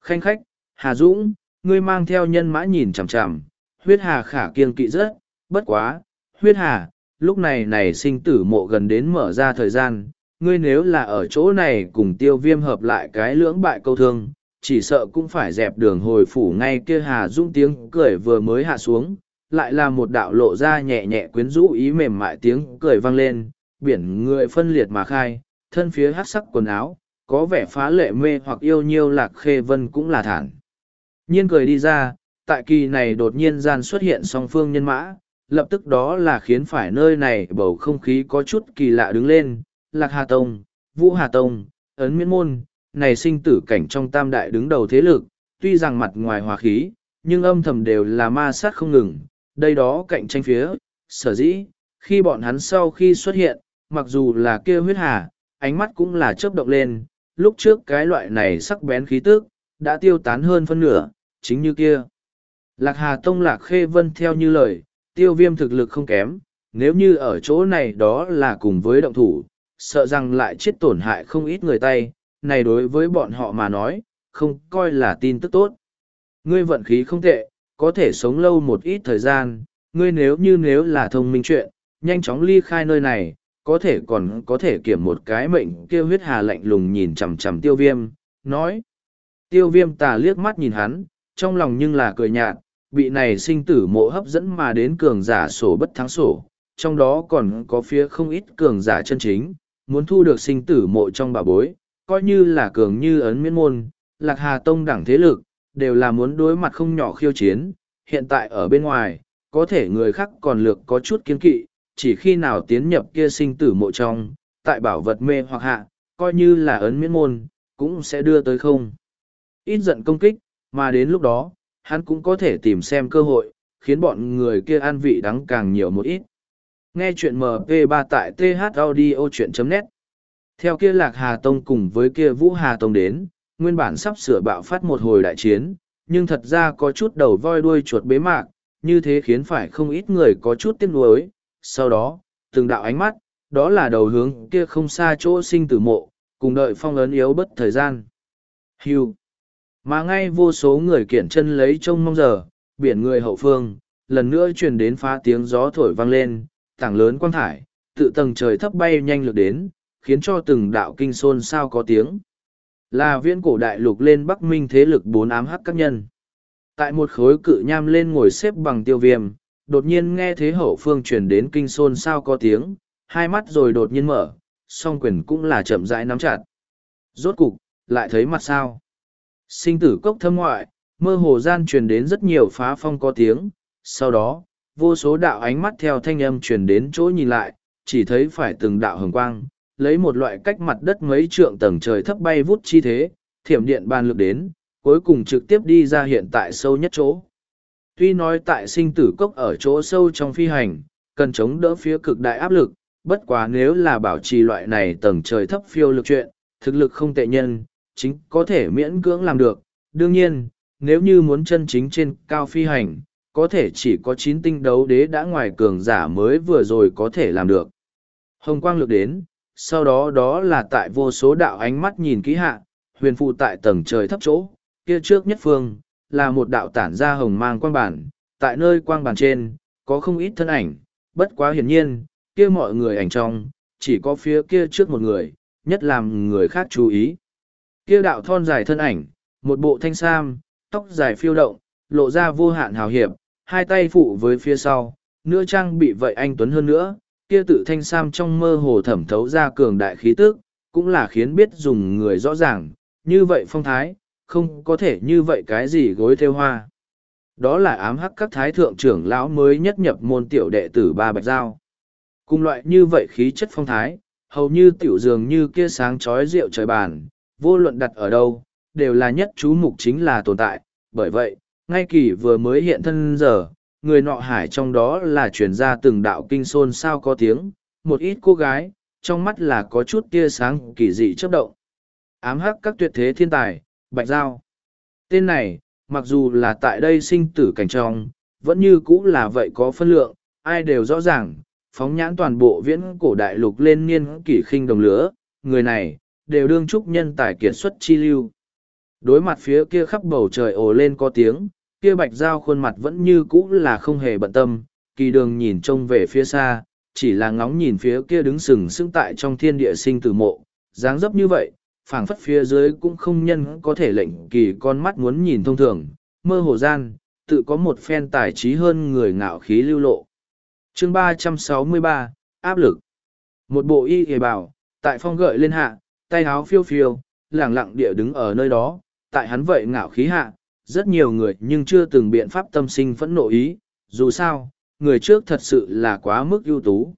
Khanh khách, Hà Dũng, ngươi mang theo nhân mã nhìn chằm chằm, huyết hà khả kiêng kỵ rất, bất quá, huyết hà, lúc này này sinh tử mộ gần đến mở ra thời gian, ngươi nếu là ở chỗ này cùng tiêu viêm hợp lại cái lưỡng bại câu thương, chỉ sợ cũng phải dẹp đường hồi phủ ngay kia hà Dung tiếng cười vừa mới hạ xuống, lại là một đạo lộ ra nhẹ nhẹ quyến rũ ý mềm mại tiếng cười vang lên, biển người phân liệt mà khai, thân phía hát sắc quần áo, có vẻ phá lệ mê hoặc yêu nhiêu lạc khê vân cũng là thản. Nhiên cười đi ra, tại kỳ này đột nhiên gian xuất hiện song phương nhân mã, lập tức đó là khiến phải nơi này bầu không khí có chút kỳ lạ đứng lên, Lạc Hà Tông, Vũ Hà Tông, Ấn Miễn Môn, này sinh tử cảnh trong tam đại đứng đầu thế lực, tuy rằng mặt ngoài hòa khí, nhưng âm thầm đều là ma sát không ngừng, đây đó cạnh tranh phía, sở dĩ, khi bọn hắn sau khi xuất hiện, mặc dù là kia huyết hà, ánh mắt cũng là chớp động lên, lúc trước cái loại này sắc bén khí tức, đã tiêu tán hơn phân nửa, chính như kia. Lạc Hà Tông Lạc Khê Vân theo như lời, tiêu viêm thực lực không kém, nếu như ở chỗ này đó là cùng với động thủ, sợ rằng lại chết tổn hại không ít người tay, này đối với bọn họ mà nói, không coi là tin tức tốt. Ngươi vận khí không tệ, có thể sống lâu một ít thời gian, ngươi nếu như nếu là thông minh chuyện, nhanh chóng ly khai nơi này, có thể còn có thể kiểm một cái mệnh kêu huyết hà lạnh lùng nhìn chằm chằm tiêu viêm, nói. Tiêu viêm tà liếc mắt nhìn hắn, trong lòng nhưng là cười nhạt, bị này sinh tử mộ hấp dẫn mà đến cường giả sổ bất thắng sổ, trong đó còn có phía không ít cường giả chân chính, muốn thu được sinh tử mộ trong bà bối, coi như là cường như ấn miễn môn, lạc hà tông đẳng thế lực, đều là muốn đối mặt không nhỏ khiêu chiến, hiện tại ở bên ngoài, có thể người khác còn lược có chút kiên kỵ, chỉ khi nào tiến nhập kia sinh tử mộ trong, tại bảo vật mê hoặc hạ, coi như là ấn miễn môn, cũng sẽ đưa tới không. Ít giận công kích, mà đến lúc đó, hắn cũng có thể tìm xem cơ hội, khiến bọn người kia an vị đắng càng nhiều một ít. Nghe chuyện MP3 tại thaudio.net Theo kia Lạc Hà Tông cùng với kia Vũ Hà Tông đến, nguyên bản sắp sửa bạo phát một hồi đại chiến, nhưng thật ra có chút đầu voi đuôi chuột bế mạc, như thế khiến phải không ít người có chút tiếc nuối. Sau đó, từng đạo ánh mắt, đó là đầu hướng kia không xa chỗ sinh tử mộ, cùng đợi phong ấn yếu bất thời gian. Hưu. Mà ngay vô số người kiện chân lấy trông mong giờ, biển người hậu phương, lần nữa truyền đến phá tiếng gió thổi vang lên, tảng lớn quang thải, tự tầng trời thấp bay nhanh lược đến, khiến cho từng đạo kinh xôn sao có tiếng. Là viễn cổ đại lục lên Bắc Minh thế lực bốn ám hắc các nhân. Tại một khối cự nham lên ngồi xếp bằng tiêu viêm, đột nhiên nghe thế hậu phương truyền đến kinh xôn sao có tiếng, hai mắt rồi đột nhiên mở, song quyền cũng là chậm rãi nắm chặt. Rốt cục, lại thấy mặt sao. Sinh tử cốc thâm ngoại, mơ hồ gian truyền đến rất nhiều phá phong có tiếng, sau đó, vô số đạo ánh mắt theo thanh âm truyền đến chỗ nhìn lại, chỉ thấy phải từng đạo hồng quang, lấy một loại cách mặt đất mấy trượng tầng trời thấp bay vút chi thế, thiểm điện ban lực đến, cuối cùng trực tiếp đi ra hiện tại sâu nhất chỗ. Tuy nói tại sinh tử cốc ở chỗ sâu trong phi hành, cần chống đỡ phía cực đại áp lực, bất quá nếu là bảo trì loại này tầng trời thấp phiêu lực chuyện, thực lực không tệ nhân, chính có thể miễn cưỡng làm được. Đương nhiên, nếu như muốn chân chính trên cao phi hành, có thể chỉ có chín tinh đấu đế đã ngoài cường giả mới vừa rồi có thể làm được. Hồng quang lược đến, sau đó đó là tại vô số đạo ánh mắt nhìn kỹ hạ, huyền phụ tại tầng trời thấp chỗ, kia trước nhất phương, là một đạo tản ra hồng mang quang bản, tại nơi quang bản trên, có không ít thân ảnh, bất quá hiển nhiên, kia mọi người ảnh trong, chỉ có phía kia trước một người, nhất làm người khác chú ý. Kia đạo thon dài thân ảnh, một bộ thanh sam, tóc dài phiêu động, lộ ra vô hạn hào hiệp, hai tay phụ với phía sau, nữa trang bị vậy anh Tuấn hơn nữa, kia tự thanh sam trong mơ hồ thẩm thấu ra cường đại khí tức, cũng là khiến biết dùng người rõ ràng, như vậy phong thái, không có thể như vậy cái gì gối theo hoa. Đó là ám hắc các thái thượng trưởng lão mới nhất nhập môn tiểu đệ tử ba bạch giao. Cùng loại như vậy khí chất phong thái, hầu như tiểu dường như kia sáng chói rượu trời bàn, vô luận đặt ở đâu, đều là nhất chú mục chính là tồn tại. Bởi vậy, ngay kỳ vừa mới hiện thân giờ, người nọ hải trong đó là chuyển ra từng đạo kinh xôn sao có tiếng, một ít cô gái, trong mắt là có chút tia sáng kỳ dị chớp động. Ám hắc các tuyệt thế thiên tài, Bạch Giao. Tên này, mặc dù là tại đây sinh tử cảnh trong, vẫn như cũ là vậy có phân lượng, ai đều rõ ràng, phóng nhãn toàn bộ viễn cổ đại lục lên niên kỷ khinh đồng lứa, người này, đều đương trúc nhân tài kiệt xuất chi lưu. Đối mặt phía kia khắp bầu trời ồ lên có tiếng, kia bạch giao khuôn mặt vẫn như cũ là không hề bận tâm, kỳ đường nhìn trông về phía xa, chỉ là ngóng nhìn phía kia đứng sừng sững tại trong thiên địa sinh tử mộ, dáng dấp như vậy, phảng phất phía dưới cũng không nhân có thể lệnh kỳ con mắt muốn nhìn thông thường, mơ hồ gian, tự có một phen tài trí hơn người ngạo khí lưu lộ. chương ba trăm sáu mươi ba áp lực. Một bộ y hề bảo, tại phong gợi lên hạ, tay áo phiêu phiêu, lẳng lặng địa đứng ở nơi đó, tại hắn vậy ngạo khí hạ, rất nhiều người nhưng chưa từng biện pháp tâm sinh phẫn nộ ý, dù sao, người trước thật sự là quá mức ưu tú.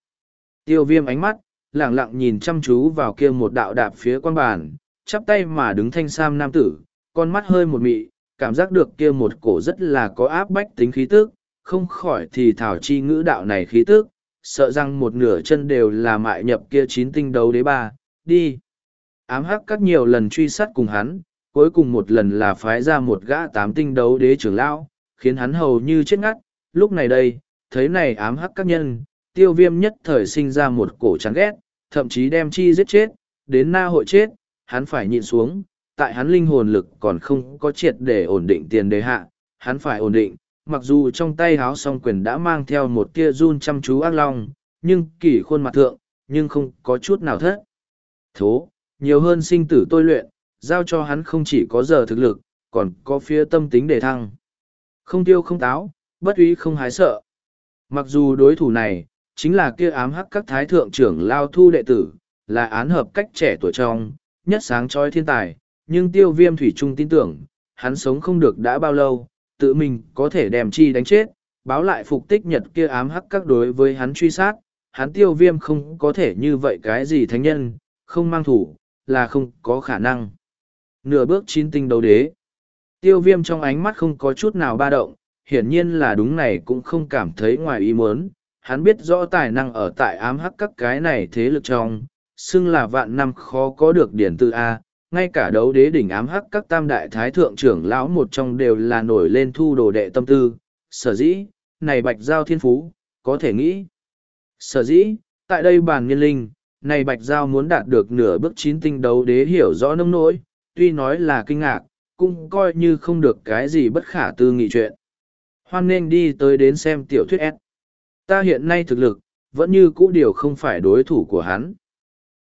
Tiêu viêm ánh mắt, lẳng lặng nhìn chăm chú vào kia một đạo đạp phía quan bàn, chắp tay mà đứng thanh sam nam tử, con mắt hơi một mị, cảm giác được kia một cổ rất là có áp bách tính khí tức, không khỏi thì thảo chi ngữ đạo này khí tức, sợ rằng một nửa chân đều là mại nhập kia chín tinh đấu đế ba, đi. Ám hắc các nhiều lần truy sát cùng hắn, cuối cùng một lần là phái ra một gã tám tinh đấu đế trưởng lão, khiến hắn hầu như chết ngắt. Lúc này đây, thấy này ám hắc các nhân, tiêu viêm nhất thời sinh ra một cổ chán ghét, thậm chí đem chi giết chết, đến na hội chết, hắn phải nhịn xuống, tại hắn linh hồn lực còn không có triệt để ổn định tiền đề hạ, hắn phải ổn định, mặc dù trong tay háo song quyền đã mang theo một tia run chăm chú ác long, nhưng kỳ khuôn mặt thượng, nhưng không có chút nào thất. Thố, nhiều hơn sinh tử tôi luyện, giao cho hắn không chỉ có giờ thực lực, còn có phía tâm tính để thăng. Không tiêu không táo, bất úy không hái sợ. Mặc dù đối thủ này, chính là kia ám hắc các thái thượng trưởng lao thu đệ tử, là án hợp cách trẻ tuổi trong, nhất sáng trói thiên tài, nhưng tiêu viêm thủy trung tin tưởng, hắn sống không được đã bao lâu, tự mình có thể đem chi đánh chết, báo lại phục tích nhật kia ám hắc các đối với hắn truy sát, hắn tiêu viêm không có thể như vậy cái gì thánh nhân, không mang thủ, là không có khả năng. Nửa bước chín tinh đấu đế. Tiêu viêm trong ánh mắt không có chút nào ba động, hiển nhiên là đúng này cũng không cảm thấy ngoài ý muốn. Hắn biết rõ tài năng ở tại ám hắc các cái này thế lực trong, xưng là vạn năm khó có được điển tư A, ngay cả đấu đế đỉnh ám hắc các tam đại thái thượng trưởng lão một trong đều là nổi lên thu đồ đệ tâm tư. Sở dĩ, này bạch giao thiên phú, có thể nghĩ. Sở dĩ, tại đây bàn nghiên linh, này bạch giao muốn đạt được nửa bước chín tinh đấu đế hiểu rõ nông nỗi, tuy nói là kinh ngạc, cũng coi như không được cái gì bất khả tư nghị chuyện. Hoan nên đi tới đến xem tiểu thuyết S. Ta hiện nay thực lực, vẫn như cũ điều không phải đối thủ của hắn.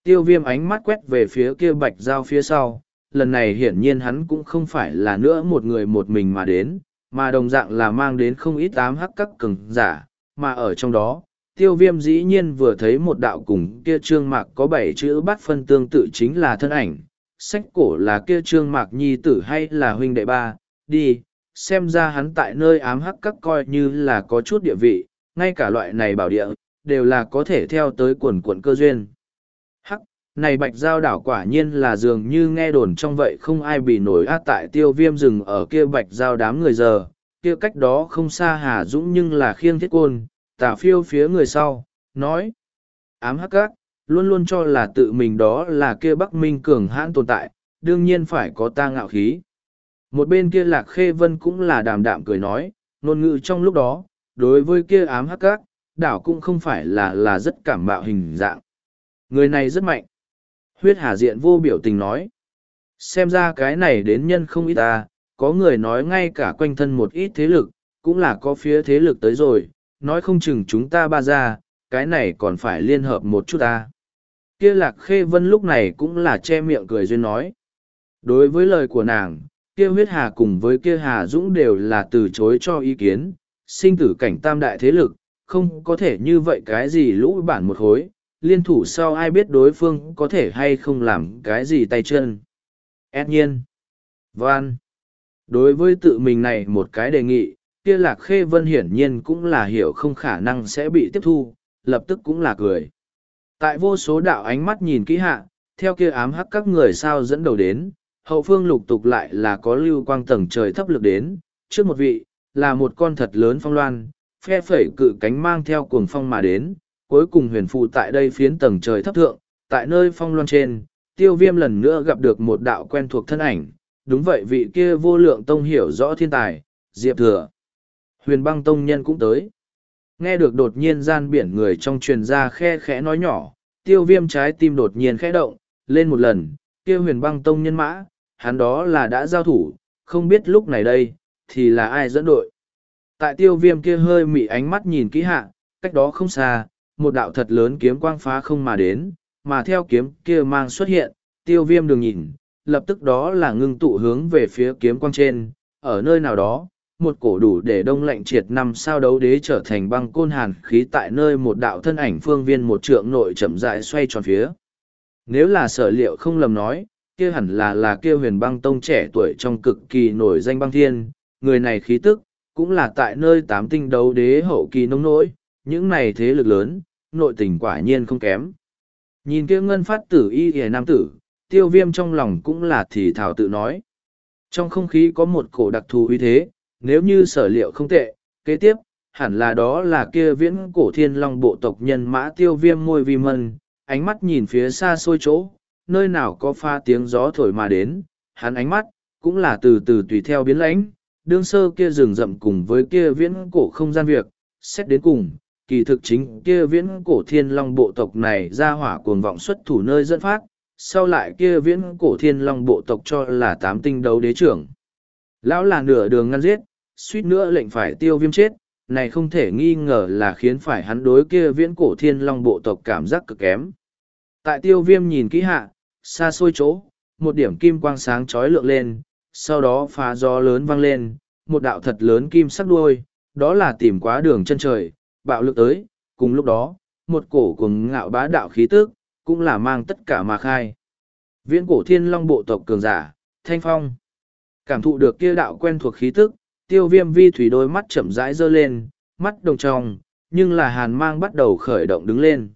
Tiêu viêm ánh mắt quét về phía kia bạch giao phía sau, lần này hiển nhiên hắn cũng không phải là nữa một người một mình mà đến, mà đồng dạng là mang đến không ít tám hắc các cường giả, mà ở trong đó, tiêu viêm dĩ nhiên vừa thấy một đạo cùng kia trương mạc có bảy chữ bát phân tương tự chính là thân ảnh, sách cổ là kia trương mạc nhi tử hay là huynh đệ ba, đi, xem ra hắn tại nơi ám hắc các coi như là có chút địa vị, ngay cả loại này bảo địa, đều là có thể theo tới quần quần cơ duyên. Hắc, này bạch giao đảo quả nhiên là dường như nghe đồn trong vậy không ai bị nổi át tại tiêu viêm rừng ở kia bạch giao đám người giờ, kia cách đó không xa Hà Dũng nhưng là khiêng thiết côn, tả phiêu phía người sau, nói. Ám hắc các, luôn luôn cho là tự mình đó là kia Bắc Minh cường hãn tồn tại, đương nhiên phải có ta ngạo khí. Một bên kia lạc khê vân cũng là đàm đạm cười nói, ngôn ngữ trong lúc đó, đối với kia ám hắc các, đảo cũng không phải là là rất cảm bạo hình dạng. Người này rất mạnh. Huyết hà diện vô biểu tình nói. Xem ra cái này đến nhân không ít ta, có người nói ngay cả quanh thân một ít thế lực, cũng là có phía thế lực tới rồi, nói không chừng chúng ta ba ra, cái này còn phải liên hợp một chút ta. Kia lạc khê vân lúc này cũng là che miệng cười duyên nói. Đối với lời của nàng, kia huyết hà cùng với kia hà dũng đều là từ chối cho ý kiến, sinh tử cảnh tam đại thế lực, không có thể như vậy cái gì lũ bản một hối, liên thủ sau ai biết đối phương có thể hay không làm cái gì tay chân. Ét nhiên. Van. Đối với tự mình này một cái đề nghị, kia lạc khê vân hiển nhiên cũng là hiểu không khả năng sẽ bị tiếp thu, lập tức cũng là cười. Tại vô số đạo ánh mắt nhìn kỹ hạ, theo kia ám hắc các người sao dẫn đầu đến, hậu phương lục tục lại là có lưu quang tầng trời thấp lực đến, trước một vị, là một con thật lớn phong loan, phe phẩy cự cánh mang theo cuồng phong mà đến, cuối cùng huyền phụ tại đây phiến tầng trời thấp thượng, tại nơi phong loan trên, tiêu viêm lần nữa gặp được một đạo quen thuộc thân ảnh, đúng vậy vị kia vô lượng tông hiểu rõ thiên tài, Diệp Thừa. Huyền băng tông nhân cũng tới. Nghe được đột nhiên gian biển người trong truyền ra khe khẽ nói nhỏ, tiêu viêm trái tim đột nhiên khẽ động, lên một lần, kia huyền băng tông nhân mã, hắn đó là đã giao thủ, không biết lúc này đây, thì là ai dẫn đội. Tại tiêu viêm kia hơi mị ánh mắt nhìn kỹ hạ, cách đó không xa, một đạo thật lớn kiếm quang phá không mà đến, mà theo kiếm kia mang xuất hiện, tiêu viêm đường nhìn, lập tức đó là ngưng tụ hướng về phía kiếm quang trên, ở nơi nào đó, một cổ đủ để đông lạnh triệt năm sao đấu đế trở thành băng côn hàn khí tại nơi một đạo thân ảnh phương viên một trượng nội chậm rãi xoay tròn phía. Nếu là sở liệu không lầm nói, kia hẳn là là kia huyền băng tông trẻ tuổi trong cực kỳ nổi danh băng thiên, người này khí tức, cũng là tại nơi tám tinh đấu đế hậu kỳ nông nỗi, những này thế lực lớn, nội tình quả nhiên không kém. Nhìn kia ngân phát tử y hề nam tử, tiêu viêm trong lòng cũng là thì thảo tự nói. Trong không khí có một cổ đặc thù uy thế, nếu như sở liệu không tệ, kế tiếp, hẳn là đó là kia viễn cổ thiên long bộ tộc nhân mã tiêu viêm môi vi mân, ánh mắt nhìn phía xa xôi chỗ, nơi nào có pha tiếng gió thổi mà đến, hắn ánh mắt, cũng là từ từ tùy theo biến lãnh, đương sơ kia rừng rậm cùng với kia viễn cổ không gian việc, xét đến cùng, kỳ thực chính kia viễn cổ thiên long bộ tộc này ra hỏa cuồng vọng xuất thủ nơi dẫn phát, sau lại kia viễn cổ thiên long bộ tộc cho là tám tinh đấu đế trưởng. Lão là nửa đường ngăn giết, suýt nữa lệnh phải tiêu viêm chết, này không thể nghi ngờ là khiến phải hắn đối kia viễn cổ thiên long bộ tộc cảm giác cực kém. Tại tiêu viêm nhìn kỹ hạ, xa xôi chỗ, một điểm kim quang sáng chói lượng lên, sau đó phá gió lớn vang lên, một đạo thật lớn kim sắc đuôi, đó là tìm quá đường chân trời, bạo lực tới, cùng lúc đó, một cổ cùng ngạo bá đạo khí tức, cũng là mang tất cả mà khai. Viễn cổ thiên long bộ tộc cường giả, thanh phong. Cảm thụ được kia đạo quen thuộc khí tức, tiêu viêm vi thủy đôi mắt chậm rãi dơ lên, mắt đồng tròng, nhưng là hàn mang bắt đầu khởi động đứng lên.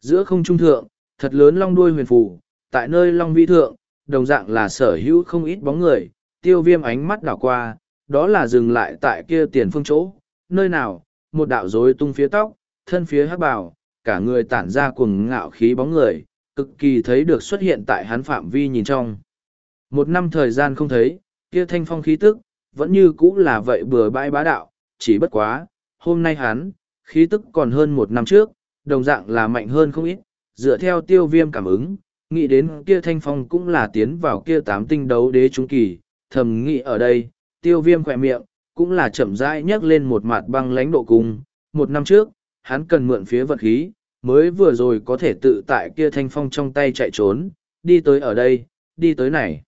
Giữa không trung thượng, thật lớn long đuôi huyền phù, tại nơi long vi thượng, đồng dạng là sở hữu không ít bóng người, tiêu viêm ánh mắt đảo qua, đó là dừng lại tại kia tiền phương chỗ, nơi nào, một đạo rối tung phía tóc, thân phía hắc bào, cả người tản ra cuồng ngạo khí bóng người, cực kỳ thấy được xuất hiện tại hắn phạm vi nhìn trong. Một năm thời gian không thấy, kia thanh phong khí tức, vẫn như cũ là vậy bừa bãi bá đạo, chỉ bất quá, hôm nay hắn, khí tức còn hơn một năm trước, đồng dạng là mạnh hơn không ít, dựa theo tiêu viêm cảm ứng, nghĩ đến kia thanh phong cũng là tiến vào kia tám tinh đấu đế trung kỳ, thầm nghĩ ở đây, tiêu viêm khỏe miệng, cũng là chậm rãi nhấc lên một mặt băng lãnh độ cùng Một năm trước, hắn cần mượn phía vật khí, mới vừa rồi có thể tự tại kia thanh phong trong tay chạy trốn, đi tới ở đây, đi tới này.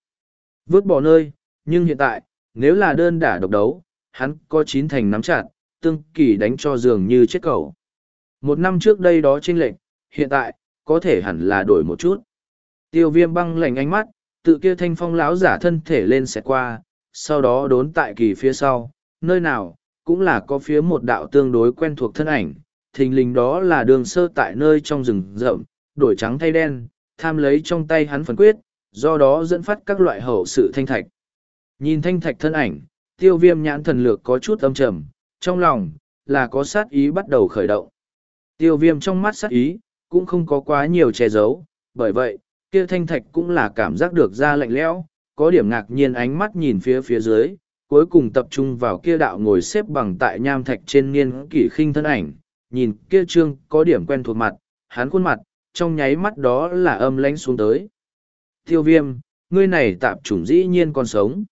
Vứt bỏ nơi, nhưng hiện tại, nếu là đơn đả độc đấu, hắn có chín thành nắm chặt, tương kỳ đánh cho dường như chết cầu. Một năm trước đây đó chênh lệnh, hiện tại, có thể hẳn là đổi một chút. Tiêu viêm băng lạnh ánh mắt, tự kia thanh phong lão giả thân thể lên sẽ qua, sau đó đốn tại kỳ phía sau, nơi nào, cũng là có phía một đạo tương đối quen thuộc thân ảnh, thình lình đó là đường sơ tại nơi trong rừng rậm, đổi trắng thay đen, tham lấy trong tay hắn phần quyết, do đó dẫn phát các loại hậu sự thanh thạch. Nhìn thanh thạch thân ảnh, tiêu viêm nhãn thần lược có chút âm trầm, trong lòng, là có sát ý bắt đầu khởi động. Tiêu viêm trong mắt sát ý, cũng không có quá nhiều che giấu, bởi vậy, kia thanh thạch cũng là cảm giác được ra lạnh lẽo, có điểm ngạc nhiên ánh mắt nhìn phía phía dưới, cuối cùng tập trung vào kia đạo ngồi xếp bằng tại nham thạch trên niên kỷ khinh thân ảnh, nhìn kia trương có điểm quen thuộc mặt, hắn khuôn mặt, trong nháy mắt đó là âm lánh xuống tới. Tiêu viêm, ngươi này tạp chủng dĩ nhiên còn sống.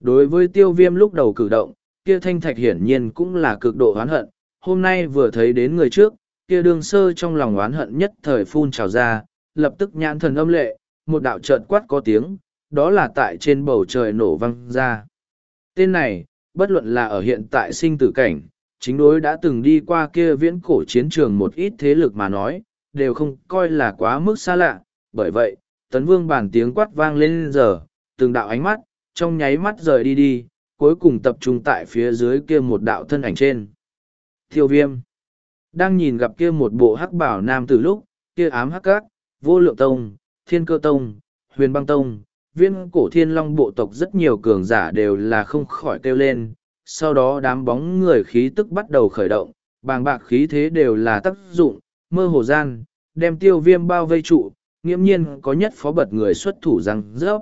Đối với tiêu viêm lúc đầu cử động, kia thanh thạch hiển nhiên cũng là cực độ oán hận, hôm nay vừa thấy đến người trước, kia đương sơ trong lòng oán hận nhất thời phun trào ra, lập tức nhãn thần âm lệ, một đạo trợn quát có tiếng, đó là tại trên bầu trời nổ văng ra. Tên này, bất luận là ở hiện tại sinh tử cảnh, chính đối đã từng đi qua kia viễn cổ chiến trường một ít thế lực mà nói, đều không coi là quá mức xa lạ, bởi vậy, tấn vương bàn tiếng quát vang lên giờ, từng đạo ánh mắt, trong nháy mắt rời đi đi, cuối cùng tập trung tại phía dưới kia một đạo thân ảnh trên. Thiêu viêm, đang nhìn gặp kia một bộ hắc bảo nam từ lúc, kia ám hắc cát, vô lượng tông, thiên cơ tông, huyền băng tông, viên cổ thiên long bộ tộc rất nhiều cường giả đều là không khỏi kêu lên, sau đó đám bóng người khí tức bắt đầu khởi động, bàng bạc khí thế đều là tác dụng, mơ hồ gian, đem tiêu viêm bao vây trụ, nghiễm nhiên có nhất phó bật người xuất thủ răng rớp.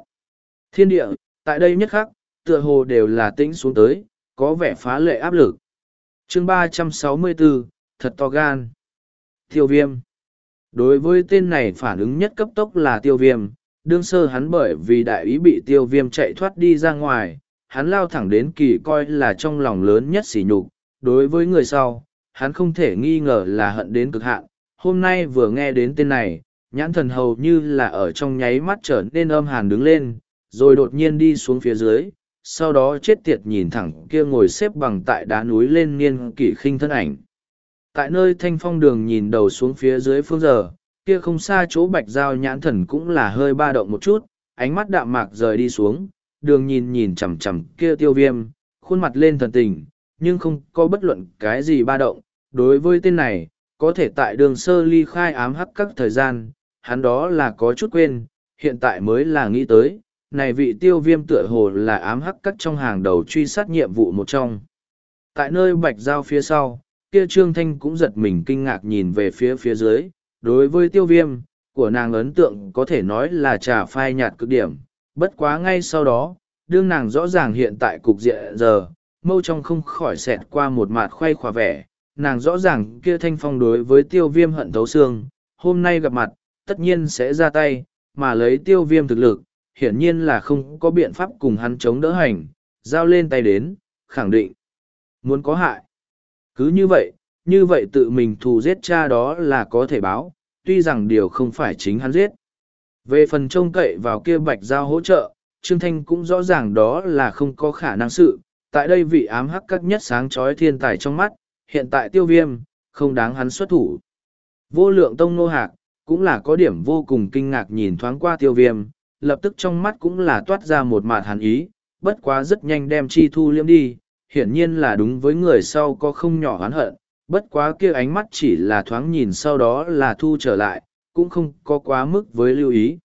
Thiên địa, tại đây nhất khắc, tựa hồ đều là tĩnh xuống tới, có vẻ phá lệ áp lực. chương ba trăm sáu mươi bốn thật to gan. Tiêu viêm. Đối với tên này phản ứng nhất cấp tốc là tiêu viêm, đương sơ hắn bởi vì đại ý bị tiêu viêm chạy thoát đi ra ngoài, hắn lao thẳng đến kỳ coi là trong lòng lớn nhất sỉ nhục. Đối với người sau, hắn không thể nghi ngờ là hận đến cực hạn. Hôm nay vừa nghe đến tên này, nhãn thần hầu như là ở trong nháy mắt trở nên âm hàn đứng lên, rồi đột nhiên đi xuống phía dưới, sau đó chết tiệt nhìn thẳng kia ngồi xếp bằng tại đá núi lên niên kỷ khinh thân ảnh. Tại nơi thanh phong đường nhìn đầu xuống phía dưới phương giờ, kia không xa chỗ bạch giao nhãn thần cũng là hơi ba động một chút, ánh mắt đạm mạc rời đi xuống, đường nhìn nhìn chằm chằm kia tiêu viêm, khuôn mặt lên thần tình, nhưng không có bất luận cái gì ba động. Đối với tên này, có thể tại đường sơ ly khai ám hắc các thời gian, hắn đó là có chút quên, hiện tại mới là nghĩ tới, này vị tiêu viêm tựa hồ là ám hắc cắt trong hàng đầu truy sát nhiệm vụ một trong. Tại nơi bạch giao phía sau, kia trương thanh cũng giật mình kinh ngạc nhìn về phía phía dưới, đối với tiêu viêm, của nàng ấn tượng có thể nói là trà phai nhạt cực điểm, bất quá ngay sau đó, đương nàng rõ ràng hiện tại cục diện giờ, mâu trong không khỏi xẹt qua một mặt khoay khỏa vẻ, nàng rõ ràng kia thanh phong đối với tiêu viêm hận thấu xương, hôm nay gặp mặt, tất nhiên sẽ ra tay, mà lấy tiêu viêm thực lực, hiển nhiên là không có biện pháp cùng hắn chống đỡ hành, giao lên tay đến, khẳng định, muốn có hại. Cứ như vậy, như vậy tự mình thù giết cha đó là có thể báo, tuy rằng điều không phải chính hắn giết. Về phần trông cậy vào kia bạch giao hỗ trợ, Trương Thanh cũng rõ ràng đó là không có khả năng sự, tại đây vị ám hắc các nhất sáng chói thiên tài trong mắt, hiện tại tiêu viêm, không đáng hắn xuất thủ. Vô lượng tông nô hạc, cũng là có điểm vô cùng kinh ngạc nhìn thoáng qua tiêu viêm, lập tức trong mắt cũng là toát ra một mạt hàn ý, bất quá rất nhanh đem chi thu liễm đi, hiển nhiên là đúng với người sau có không nhỏ oán hận, bất quá kia ánh mắt chỉ là thoáng nhìn sau đó là thu trở lại, cũng không có quá mức với lưu ý.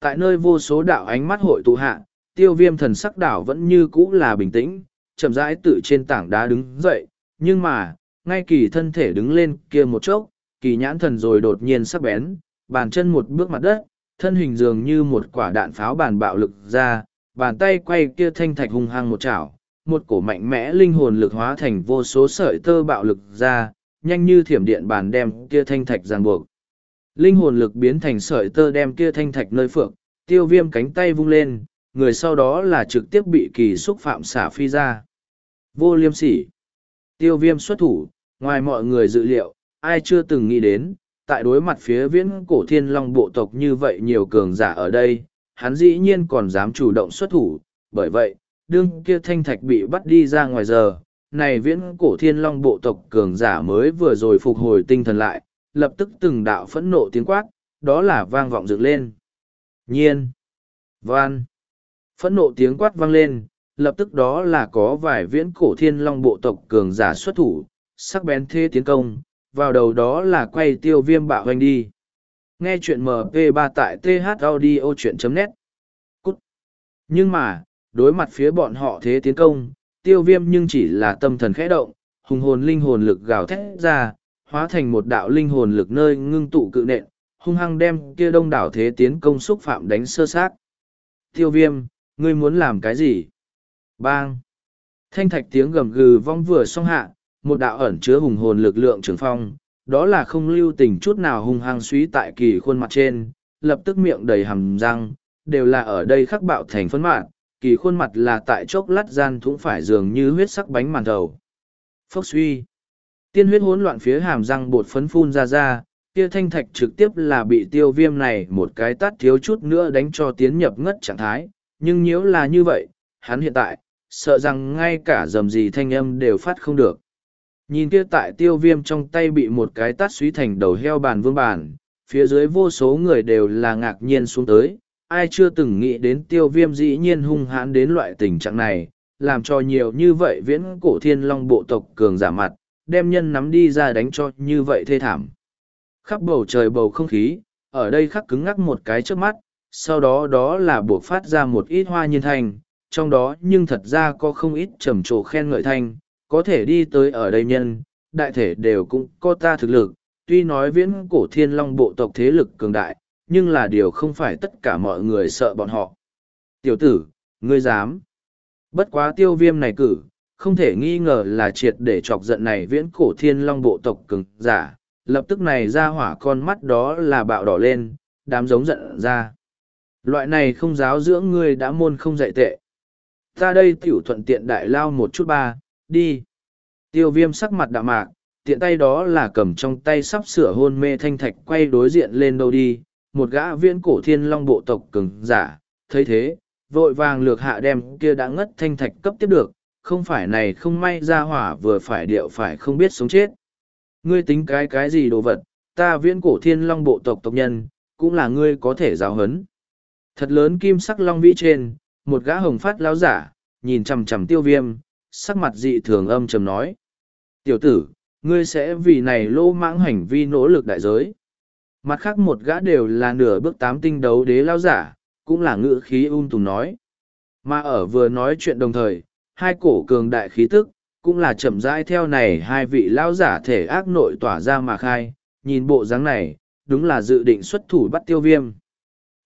Tại nơi vô số đạo ánh mắt hội tụ hạ, tiêu viêm thần sắc đảo vẫn như cũ là bình tĩnh, chậm rãi tự trên tảng đá đứng dậy, nhưng mà, ngay kỳ thân thể đứng lên kia một chốc, kỳ nhãn thần rồi đột nhiên sắc bén, bàn chân một bước mặt đất, thân hình dường như một quả đạn pháo bàn bạo lực ra, bàn tay quay kia thanh thạch hung hăng một chảo, một cổ mạnh mẽ linh hồn lực hóa thành vô số sợi tơ bạo lực ra, nhanh như thiểm điện bàn đem kia thanh thạch ràng buộc. Linh hồn lực biến thành sợi tơ đem kia thanh thạch nơi phượng, tiêu viêm cánh tay vung lên, người sau đó là trực tiếp bị kỳ xúc phạm xả phi ra. Vô liêm sỉ. Tiêu viêm xuất thủ, ngoài mọi người dự liệu, ai chưa từng nghĩ đến, tại đối mặt phía viễn cổ thiên long bộ tộc như vậy nhiều cường giả ở đây, hắn dĩ nhiên còn dám chủ động xuất thủ, bởi vậy, đương kia thanh thạch bị bắt đi ra ngoài giờ, này viễn cổ thiên long bộ tộc cường giả mới vừa rồi phục hồi tinh thần lại, lập tức từng đạo phẫn nộ tiếng quát, đó là vang vọng dựng lên. Nhiên! Van! Phẫn nộ tiếng quát vang lên, lập tức đó là có vài viễn cổ thiên long bộ tộc cường giả xuất thủ, sắc bén thế tiến công, vào đầu đó là quay tiêu viêm bạo hoành đi. Nghe chuyện MP3 tại thaudio.net Cút! Nhưng mà, đối mặt phía bọn họ thế tiến công, tiêu viêm nhưng chỉ là tâm thần khẽ động, hùng hồn linh hồn lực gào thét ra, hóa thành một đạo linh hồn lực nơi ngưng tụ cự nện, hung hăng đem kia đông đảo thế tiến công xúc phạm đánh sơ sát. Tiêu viêm, ngươi muốn làm cái gì? Bang! Thanh thạch tiếng gầm gừ vong vừa song hạ, một đạo ẩn chứa hùng hồn lực lượng trường phong, đó là không lưu tình chút nào hung hăng suý tại kỳ khuôn mặt trên, lập tức miệng đầy hầm răng, đều là ở đây khắc bạo thành phấn mạng, kỳ khuôn mặt là tại chốc lát gian thũng phải dường như huyết sắc bánh màn thầu. Phốc suy. Tiên huyết hỗn loạn phía hàm răng bột phấn phun ra ra, kia thanh thạch trực tiếp là bị tiêu viêm này một cái tát thiếu chút nữa đánh cho tiến nhập ngất trạng thái, nhưng nếu là như vậy, hắn hiện tại, sợ rằng ngay cả dầm gì thanh âm đều phát không được. Nhìn kia tại tiêu viêm trong tay bị một cái tát suý thành đầu heo bàn vương bàn, phía dưới vô số người đều là ngạc nhiên xuống tới, ai chưa từng nghĩ đến tiêu viêm dĩ nhiên hung hãn đến loại tình trạng này, làm cho nhiều như vậy viễn cổ thiên long bộ tộc cường giả mặt, đem nhân nắm đi ra đánh cho như vậy thê thảm. Khắp bầu trời bầu không khí, ở đây khắc cứng ngắc một cái trước mắt, sau đó đó là buộc phát ra một ít hoa nhiên thanh, trong đó nhưng thật ra có không ít trầm trồ khen ngợi thanh, có thể đi tới ở đây nhân, đại thể đều cũng có ta thực lực, tuy nói viễn cổ thiên long bộ tộc thế lực cường đại, nhưng là điều không phải tất cả mọi người sợ bọn họ. Tiểu tử, ngươi dám. Bất quá tiêu viêm này cử, không thể nghi ngờ là triệt để chọc giận này viễn cổ thiên long bộ tộc cường giả, lập tức này ra hỏa con mắt đó là bạo đỏ lên, đám giống giận ra. Loại này không giáo dưỡng ngươi đã môn không dạy tệ. Ta đây tiểu thuận tiện đại lao một chút ba, đi. Tiêu viêm sắc mặt đạm mạc, tiện tay đó là cầm trong tay sắp sửa hôn mê thanh thạch quay đối diện lên đâu đi, một gã viễn cổ thiên long bộ tộc cứng giả, thấy thế, vội vàng lược hạ đem kia đã ngất thanh thạch cấp tiếp được, không phải này không may ra hỏa vừa phải điệu phải không biết sống chết. Ngươi tính cái cái gì đồ vật, ta viễn cổ thiên long bộ tộc tộc nhân, cũng là ngươi có thể giáo hấn. Thật lớn kim sắc long vĩ trên, một gã hồng phát lão giả, nhìn chằm chằm tiêu viêm, sắc mặt dị thường âm trầm nói. Tiểu tử, ngươi sẽ vì này lô mãng hành vi nỗ lực đại giới. Mặt khác một gã đều là nửa bước tám tinh đấu đế lao giả, cũng là ngữ khí ung tùng nói. Mà ở vừa nói chuyện đồng thời, hai cổ cường đại khí tức, cũng là chậm rãi theo này hai vị lao giả thể ác nội tỏa ra mà khai, nhìn bộ dáng này, đúng là dự định xuất thủ bắt tiêu viêm.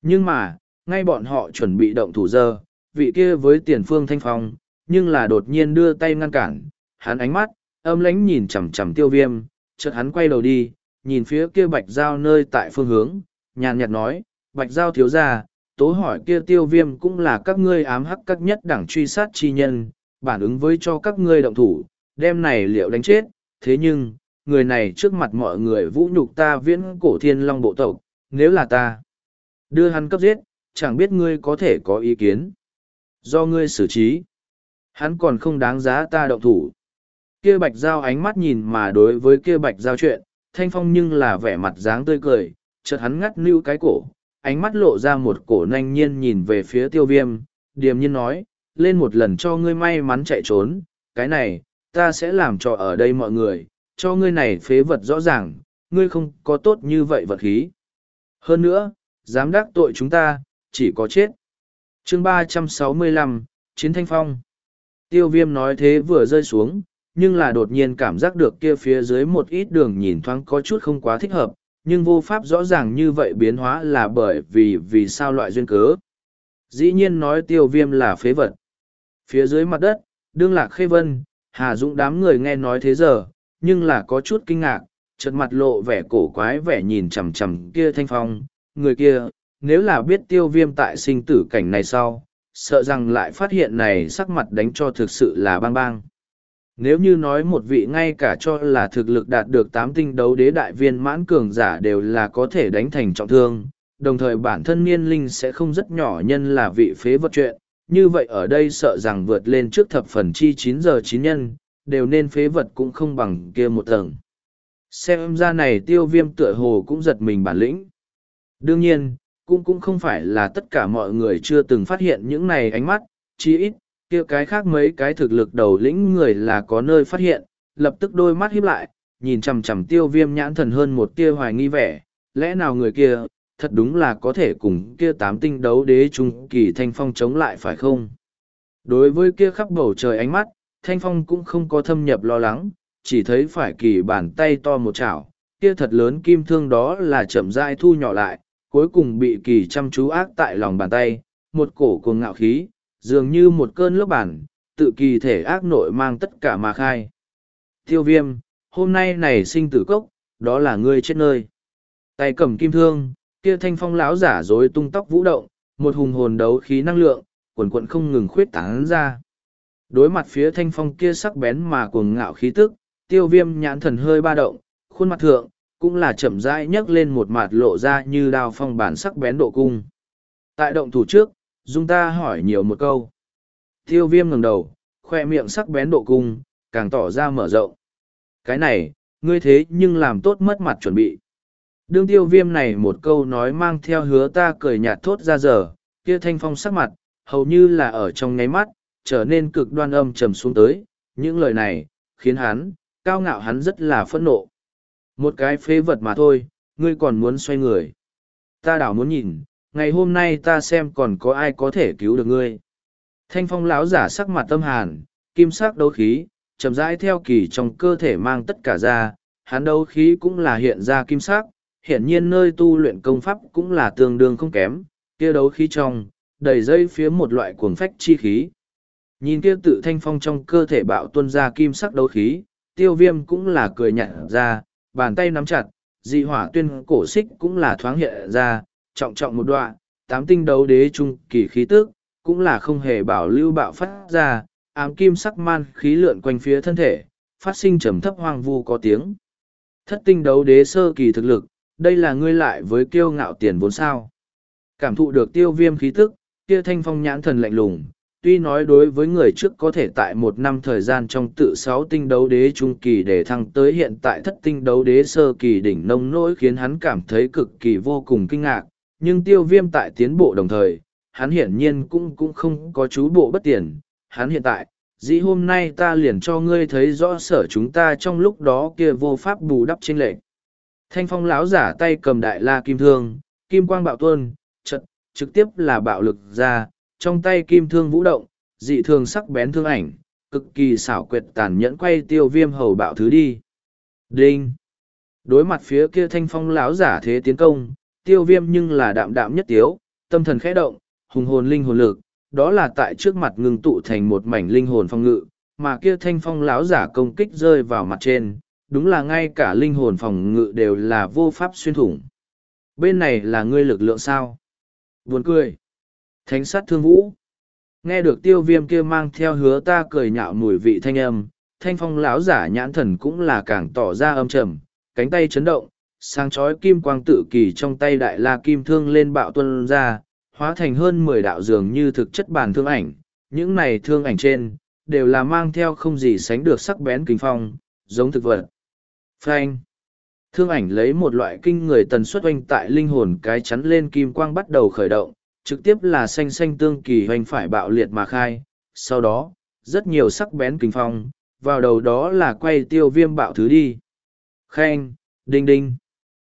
Nhưng mà, ngay bọn họ chuẩn bị động thủ giờ, vị kia với tiền phương thanh phong, nhưng là đột nhiên đưa tay ngăn cản, hắn ánh mắt, âm lánh nhìn chằm chằm tiêu viêm, chợt hắn quay đầu đi, nhìn phía kia bạch giao nơi tại phương hướng, nhàn nhạt nói, bạch giao thiếu ra, tố hỏi kia tiêu viêm cũng là các ngươi ám hắc các nhất đảng truy sát chi nhân, bản ứng với cho các ngươi động thủ, đem này liệu đánh chết, thế nhưng, người này trước mặt mọi người vũ nhục ta viễn cổ thiên long bộ tộc, nếu là ta. Đưa hắn cấp giết, chẳng biết ngươi có thể có ý kiến. Do ngươi xử trí. Hắn còn không đáng giá ta động thủ. Kia bạch giao ánh mắt nhìn mà đối với kia bạch giao chuyện, thanh phong nhưng là vẻ mặt dáng tươi cười, chợt hắn ngắt lưu cái cổ, ánh mắt lộ ra một cổ nanh nhiên nhìn về phía tiêu viêm, điềm nhiên nói, lên một lần cho ngươi may mắn chạy trốn, cái này, ta sẽ làm cho ở đây mọi người, cho ngươi này phế vật rõ ràng, ngươi không có tốt như vậy vật khí. Hơn nữa, dám đắc tội chúng ta, chỉ có chết. chương ba trăm sáu mươi lăm Chiến Thanh Phong Tiêu viêm nói thế vừa rơi xuống, nhưng là đột nhiên cảm giác được kia phía dưới một ít đường nhìn thoáng có chút không quá thích hợp, nhưng vô pháp rõ ràng như vậy biến hóa là bởi vì vì sao loại duyên cớ. Dĩ nhiên nói tiêu viêm là phế vật. Phía dưới mặt đất, đương lạc khê vân, Hà Dũng đám người nghe nói thế giờ, nhưng là có chút kinh ngạc, chợt mặt lộ vẻ cổ quái vẻ nhìn chằm chằm kia thanh phong, người kia, nếu là biết tiêu viêm tại sinh tử cảnh này sau, sợ rằng lại phát hiện này sắc mặt đánh cho thực sự là bang bang. Nếu như nói một vị ngay cả cho là thực lực đạt được tám tinh đấu đế đại viên mãn cường giả đều là có thể đánh thành trọng thương, đồng thời bản thân niên linh sẽ không rất nhỏ nhân là vị phế vật chuyện, như vậy ở đây sợ rằng vượt lên trước thập phần chi chín giờ chín nhân, đều nên phế vật cũng không bằng kia một tầng. Xem ra này tiêu viêm tựa hồ cũng giật mình bản lĩnh. Đương nhiên, cũng cũng không phải là tất cả mọi người chưa từng phát hiện những này ánh mắt, chỉ ít, kia cái khác mấy cái thực lực đầu lĩnh người là có nơi phát hiện, lập tức đôi mắt híp lại, nhìn chằm chằm tiêu viêm nhãn thần hơn một tia hoài nghi vẻ, lẽ nào người kia, thật đúng là có thể cùng kia tám tinh đấu đế trung kỳ thanh phong chống lại phải không? Đối với kia khắp bầu trời ánh mắt, thanh phong cũng không có thâm nhập lo lắng, chỉ thấy phải kỳ bàn tay to một chảo, kia thật lớn kim thương đó là chậm rãi thu nhỏ lại, cuối cùng bị kỳ chăm chú ác tại lòng bàn tay, một cổ cuồng ngạo khí, dường như một cơn lốc bản, tự kỳ thể ác nội mang tất cả mà khai. Tiêu viêm, hôm nay này sinh tử cốc, đó là ngươi chết nơi. Tay cầm kim thương, kia thanh phong lão giả dối tung tóc vũ động, một hùng hồn đấu khí năng lượng, quần quận không ngừng khuyết tán ra. Đối mặt phía thanh phong kia sắc bén mà cuồng ngạo khí tức, tiêu viêm nhãn thần hơi ba động, khuôn mặt thượng, cũng là chậm rãi nhấc lên một mặt lộ ra như đao phong bản sắc bén độ cung. Tại động thủ trước, dung ta hỏi nhiều một câu. Tiêu viêm ngẩng đầu, khoe miệng sắc bén độ cung, càng tỏ ra mở rộng. Cái này, ngươi thế nhưng làm tốt mất mặt chuẩn bị. Đương tiêu viêm này một câu nói mang theo hứa ta cười nhạt thốt ra giờ, kia thanh phong sắc mặt, hầu như là ở trong nháy mắt, trở nên cực đoan âm trầm xuống tới. Những lời này, khiến hắn, cao ngạo hắn rất là phẫn nộ. Một cái phế vật mà thôi, ngươi còn muốn xoay người. Ta đảo muốn nhìn, ngày hôm nay ta xem còn có ai có thể cứu được ngươi. Thanh phong lão giả sắc mặt tâm hàn, kim sắc đấu khí, chậm rãi theo kỳ trong cơ thể mang tất cả ra, hắn đấu khí cũng là hiện ra kim sắc, hiển nhiên nơi tu luyện công pháp cũng là tương đương không kém, kia đấu khí trong, đầy dây phía một loại cuồng phách chi khí. Nhìn kia tự thanh phong trong cơ thể bạo tuân ra kim sắc đấu khí, tiêu viêm cũng là cười nhạt ra, bàn tay nắm chặt, dị hỏa tuyên cổ xích cũng là thoáng hiện ra, trọng trọng một đoạn, tám tinh đấu đế trung kỳ khí tức, cũng là không hề bảo lưu bạo phát ra, ám kim sắc man khí lượn quanh phía thân thể, phát sinh trầm thấp hoang vu có tiếng. Thất tinh đấu đế sơ kỳ thực lực, đây là ngươi lại với kiêu ngạo tiền vốn sao. Cảm thụ được tiêu viêm khí tức, kia thanh phong nhãn thần lạnh lùng, tuy nói đối với người trước có thể tại một năm thời gian trong tự sáu tinh đấu đế trung kỳ để thăng tới hiện tại thất tinh đấu đế sơ kỳ đỉnh nông nỗi khiến hắn cảm thấy cực kỳ vô cùng kinh ngạc, nhưng tiêu viêm tại tiến bộ đồng thời, hắn hiển nhiên cũng cũng không có chú bộ bất tiền, hắn hiện tại, dĩ hôm nay ta liền cho ngươi thấy rõ sở chúng ta trong lúc đó kia vô pháp bù đắp trên lệ. Thanh phong lão giả tay cầm đại la kim thương, kim quang bạo tuôn, chật, trực tiếp là bạo lực ra, trong tay kim thương vũ động, dị thường sắc bén thương ảnh, cực kỳ xảo quyệt tàn nhẫn quay tiêu viêm hầu bạo thứ đi. Đinh! Đối mặt phía kia thanh phong lão giả thế tiến công, tiêu viêm nhưng là đạm đạm nhất tiếu, tâm thần khẽ động, hùng hồn linh hồn lực, đó là tại trước mặt ngừng tụ thành một mảnh linh hồn phong ngự, mà kia thanh phong lão giả công kích rơi vào mặt trên, đúng là ngay cả linh hồn phòng ngự đều là vô pháp xuyên thủng. Bên này là ngươi lực lượng sao? Buồn cười. Thánh sát thương vũ. Nghe được tiêu viêm kia mang theo hứa ta cười nhạo mùi vị thanh âm, thanh phong lão giả nhãn thần cũng là càng tỏ ra âm trầm, cánh tay chấn động, sáng chói kim quang tự kỳ trong tay đại la kim thương lên bạo tuân ra, hóa thành hơn mười đạo dường như thực chất bản thương ảnh. Những này thương ảnh trên, đều là mang theo không gì sánh được sắc bén kinh phong, giống thực vật. Frank Thương ảnh lấy một loại kinh người tần suất oanh tại linh hồn cái chắn lên kim quang bắt đầu khởi động, trực tiếp là xanh xanh tương kỳ hoành phải bạo liệt mà khai. Sau đó, rất nhiều sắc bén kinh phong, vào đầu đó là quay tiêu viêm bạo thứ đi. Khen, đinh đinh.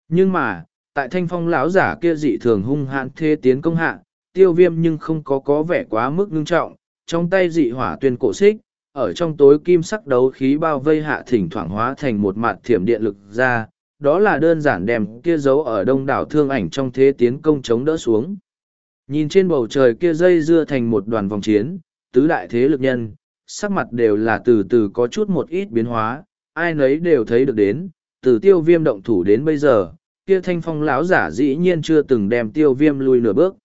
Nhưng mà, tại thanh phong lão giả kia dị thường hung hãn thế tiến công hạ, tiêu viêm nhưng không có có vẻ quá mức ngưng trọng, trong tay dị hỏa tuyên cổ xích, ở trong tối kim sắc đấu khí bao vây hạ thỉnh thoảng hóa thành một mặt thiểm điện lực ra, đó là đơn giản đem kia giấu ở đông đảo thương ảnh trong thế tiến công chống đỡ xuống. Nhìn trên bầu trời kia dây dưa thành một đoàn vòng chiến, tứ đại thế lực nhân, sắc mặt đều là từ từ có chút một ít biến hóa, ai nấy đều thấy được đến, từ tiêu viêm động thủ đến bây giờ, kia thanh phong lão giả dĩ nhiên chưa từng đem tiêu viêm lui nửa bước.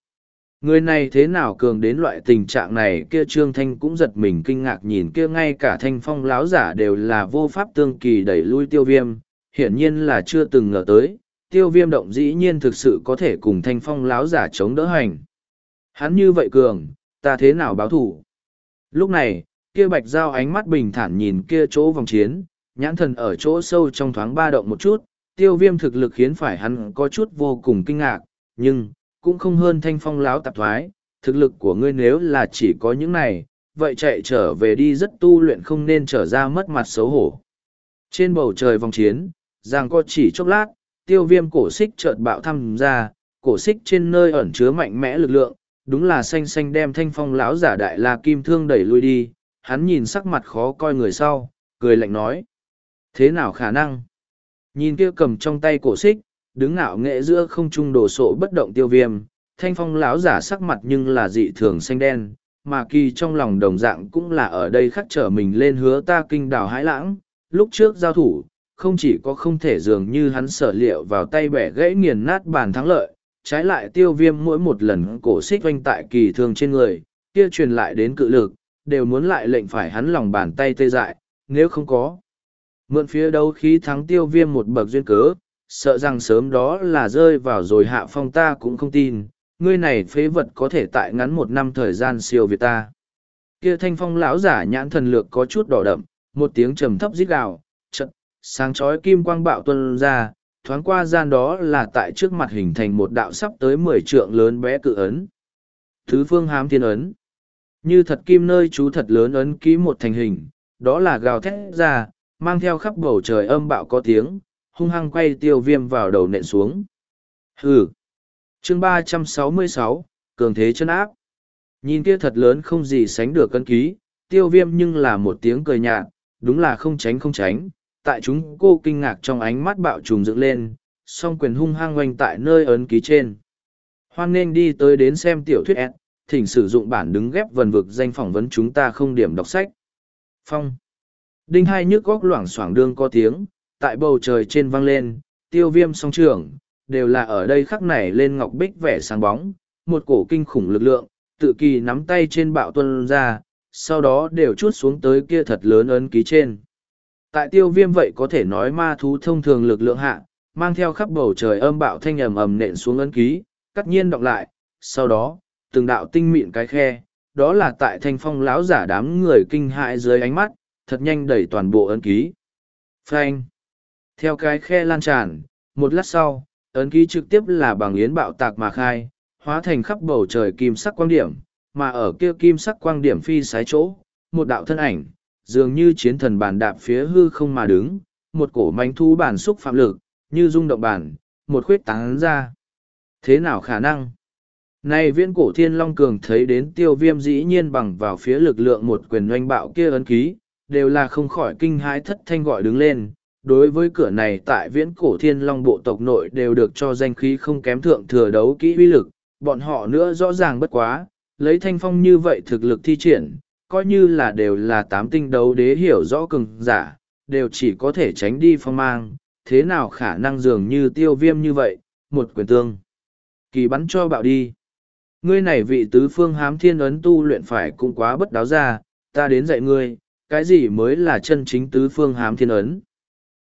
Người này thế nào cường đến loại tình trạng này kia trương thanh cũng giật mình kinh ngạc nhìn kia ngay cả thanh phong lão giả đều là vô pháp tương kỳ đẩy lui tiêu viêm, hiển nhiên là chưa từng ngờ tới, tiêu viêm động dĩ nhiên thực sự có thể cùng thanh phong lão giả chống đỡ hành. Hắn như vậy cường, ta thế nào báo thủ? Lúc này, kia bạch giao ánh mắt bình thản nhìn kia chỗ vòng chiến, nhãn thần ở chỗ sâu trong thoáng ba động một chút, tiêu viêm thực lực khiến phải hắn có chút vô cùng kinh ngạc, nhưng, cũng không hơn thanh phong láo tạp thoái, thực lực của ngươi nếu là chỉ có những này, vậy chạy trở về đi rất tu luyện không nên trở ra mất mặt xấu hổ. Trên bầu trời vòng chiến, giang co chỉ chốc lát, tiêu viêm cổ xích chợt bạo thăm ra, cổ xích trên nơi ẩn chứa mạnh mẽ lực lượng, đúng là xanh xanh đem thanh phong lão giả đại la kim thương đẩy lui đi, hắn nhìn sắc mặt khó coi người sau, cười lạnh nói. Thế nào khả năng? Nhìn kia cầm trong tay cổ xích, đứng ngạo nghệ giữa không trung đổ sộ bất động tiêu viêm, thanh phong lão giả sắc mặt nhưng là dị thường xanh đen, mà kỳ trong lòng đồng dạng cũng là ở đây khắc trở mình lên hứa ta kinh đảo hãi lãng, lúc trước giao thủ, không chỉ có không thể dường như hắn sở liệu vào tay bẻ gãy nghiền nát bàn thắng lợi, trái lại tiêu viêm mỗi một lần cổ xích oanh tại kỳ thường trên người, kia truyền lại đến cự lực, đều muốn lại lệnh phải hắn lòng bàn tay tê dại, nếu không có. Mượn phía đấu khí thắng tiêu viêm một bậc duyên cớ, sợ rằng sớm đó là rơi vào rồi hạ phong ta cũng không tin, ngươi này phế vật có thể tại ngắn một năm thời gian siêu việt ta. Kia thanh phong lão giả nhãn thần lược có chút đỏ đậm, một tiếng trầm thấp rít gào, trận, sáng chói kim quang bạo tuân ra, thoáng qua gian đó là tại trước mặt hình thành một đạo sắp tới mười trượng lớn bé cự ấn. Thứ phương hám thiên ấn. Như thật kim nơi chú thật lớn ấn ký một thành hình, đó là gào thét ra, mang theo khắp bầu trời âm bạo có tiếng, hung hăng quay tiêu viêm vào đầu nện xuống. Hừ! chương ba trăm sáu mươi sáu cường thế chân áp. Nhìn kia thật lớn không gì sánh được cân ký, tiêu viêm nhưng là một tiếng cười nhạt, đúng là không tránh không tránh. Tại chúng cô kinh ngạc trong ánh mắt bạo trùng dựng lên, song quyền hung hăng oanh tại nơi ấn ký trên. Hoan nên đi tới đến xem tiểu thuyết S, thỉnh sử dụng bản đứng ghép vần vực danh phỏng vấn chúng ta không điểm đọc sách. Phong. Đinh hai nhức góc loảng xoảng đương có tiếng, tại bầu trời trên vang lên, tiêu viêm song trường, đều là ở đây khắc này lên ngọc bích vẻ sáng bóng, một cổ kinh khủng lực lượng, tự kỳ nắm tay trên bạo tuân ra, sau đó đều chút xuống tới kia thật lớn ấn ký trên. Tại tiêu viêm vậy có thể nói ma thú thông thường lực lượng hạ, mang theo khắp bầu trời âm bạo thanh ầm ầm nện xuống ấn ký, cắt nhiên đọc lại, sau đó, từng đạo tinh mịn cái khe, đó là tại thanh phong lão giả đám người kinh hại dưới ánh mắt, thật nhanh đẩy toàn bộ ấn ký. Phanh. Theo cái khe lan tràn, một lát sau, ấn ký trực tiếp là bằng yến bạo tạc mà khai, hóa thành khắp bầu trời kim sắc quang điểm, mà ở kia kim sắc quang điểm phi sái chỗ, một đạo thân ảnh, dường như chiến thần bàn đạp phía hư không mà đứng, một cổ manh thu bản xúc phạm lực, như rung động bản, một khuyết tán ra. Thế nào khả năng? Này viên cổ thiên long cường thấy đến tiêu viêm dĩ nhiên bằng vào phía lực lượng một quyền doanh bạo kia ấn ký, đều là không khỏi kinh hãi thất thanh gọi đứng lên. Đối với cửa này tại viễn cổ thiên long bộ tộc nội đều được cho danh khí không kém thượng thừa đấu kỹ uy lực, bọn họ nữa rõ ràng bất quá, lấy thanh phong như vậy thực lực thi triển, coi như là đều là tám tinh đấu đế hiểu rõ cường giả, đều chỉ có thể tránh đi phong mang, thế nào khả năng dường như tiêu viêm như vậy, một quyền tương. Kỳ bắn cho bạo đi. Ngươi này vị tứ phương hám thiên ấn tu luyện phải cũng quá bất đáo ra, ta đến dạy ngươi, cái gì mới là chân chính tứ phương hám thiên ấn.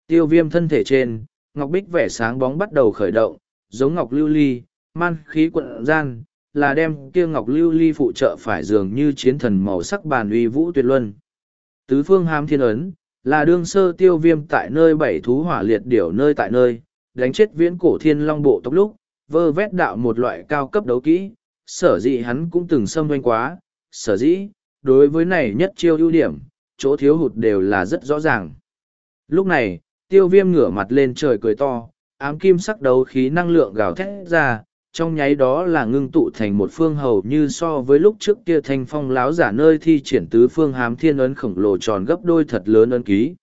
Tiêu viêm thân thể trên, ngọc bích vẻ sáng bóng bắt đầu khởi động, giống ngọc lưu ly, man khí quận gian, là đem kia ngọc lưu ly phụ trợ phải dường như chiến thần màu sắc bàn uy vũ tuyệt luân. Tứ phương hám thiên ấn, là đương sơ tiêu viêm tại nơi bảy thú hỏa liệt điểu nơi tại nơi, đánh chết viễn cổ thiên long bộ tốc lúc, vơ vét đạo một loại cao cấp đấu kỹ, sở dĩ hắn cũng từng xâm doanh quá, sở dĩ, đối với này nhất chiêu ưu điểm, chỗ thiếu hụt đều là rất rõ ràng. Lúc này, tiêu viêm ngửa mặt lên trời cười to, ám kim sắc đấu khí năng lượng gào thét ra, trong nháy đó là ngưng tụ thành một phương hầu như so với lúc trước kia thanh phong láo giả nơi thi triển tứ phương hám thiên ấn khổng lồ tròn gấp đôi thật lớn ấn ký.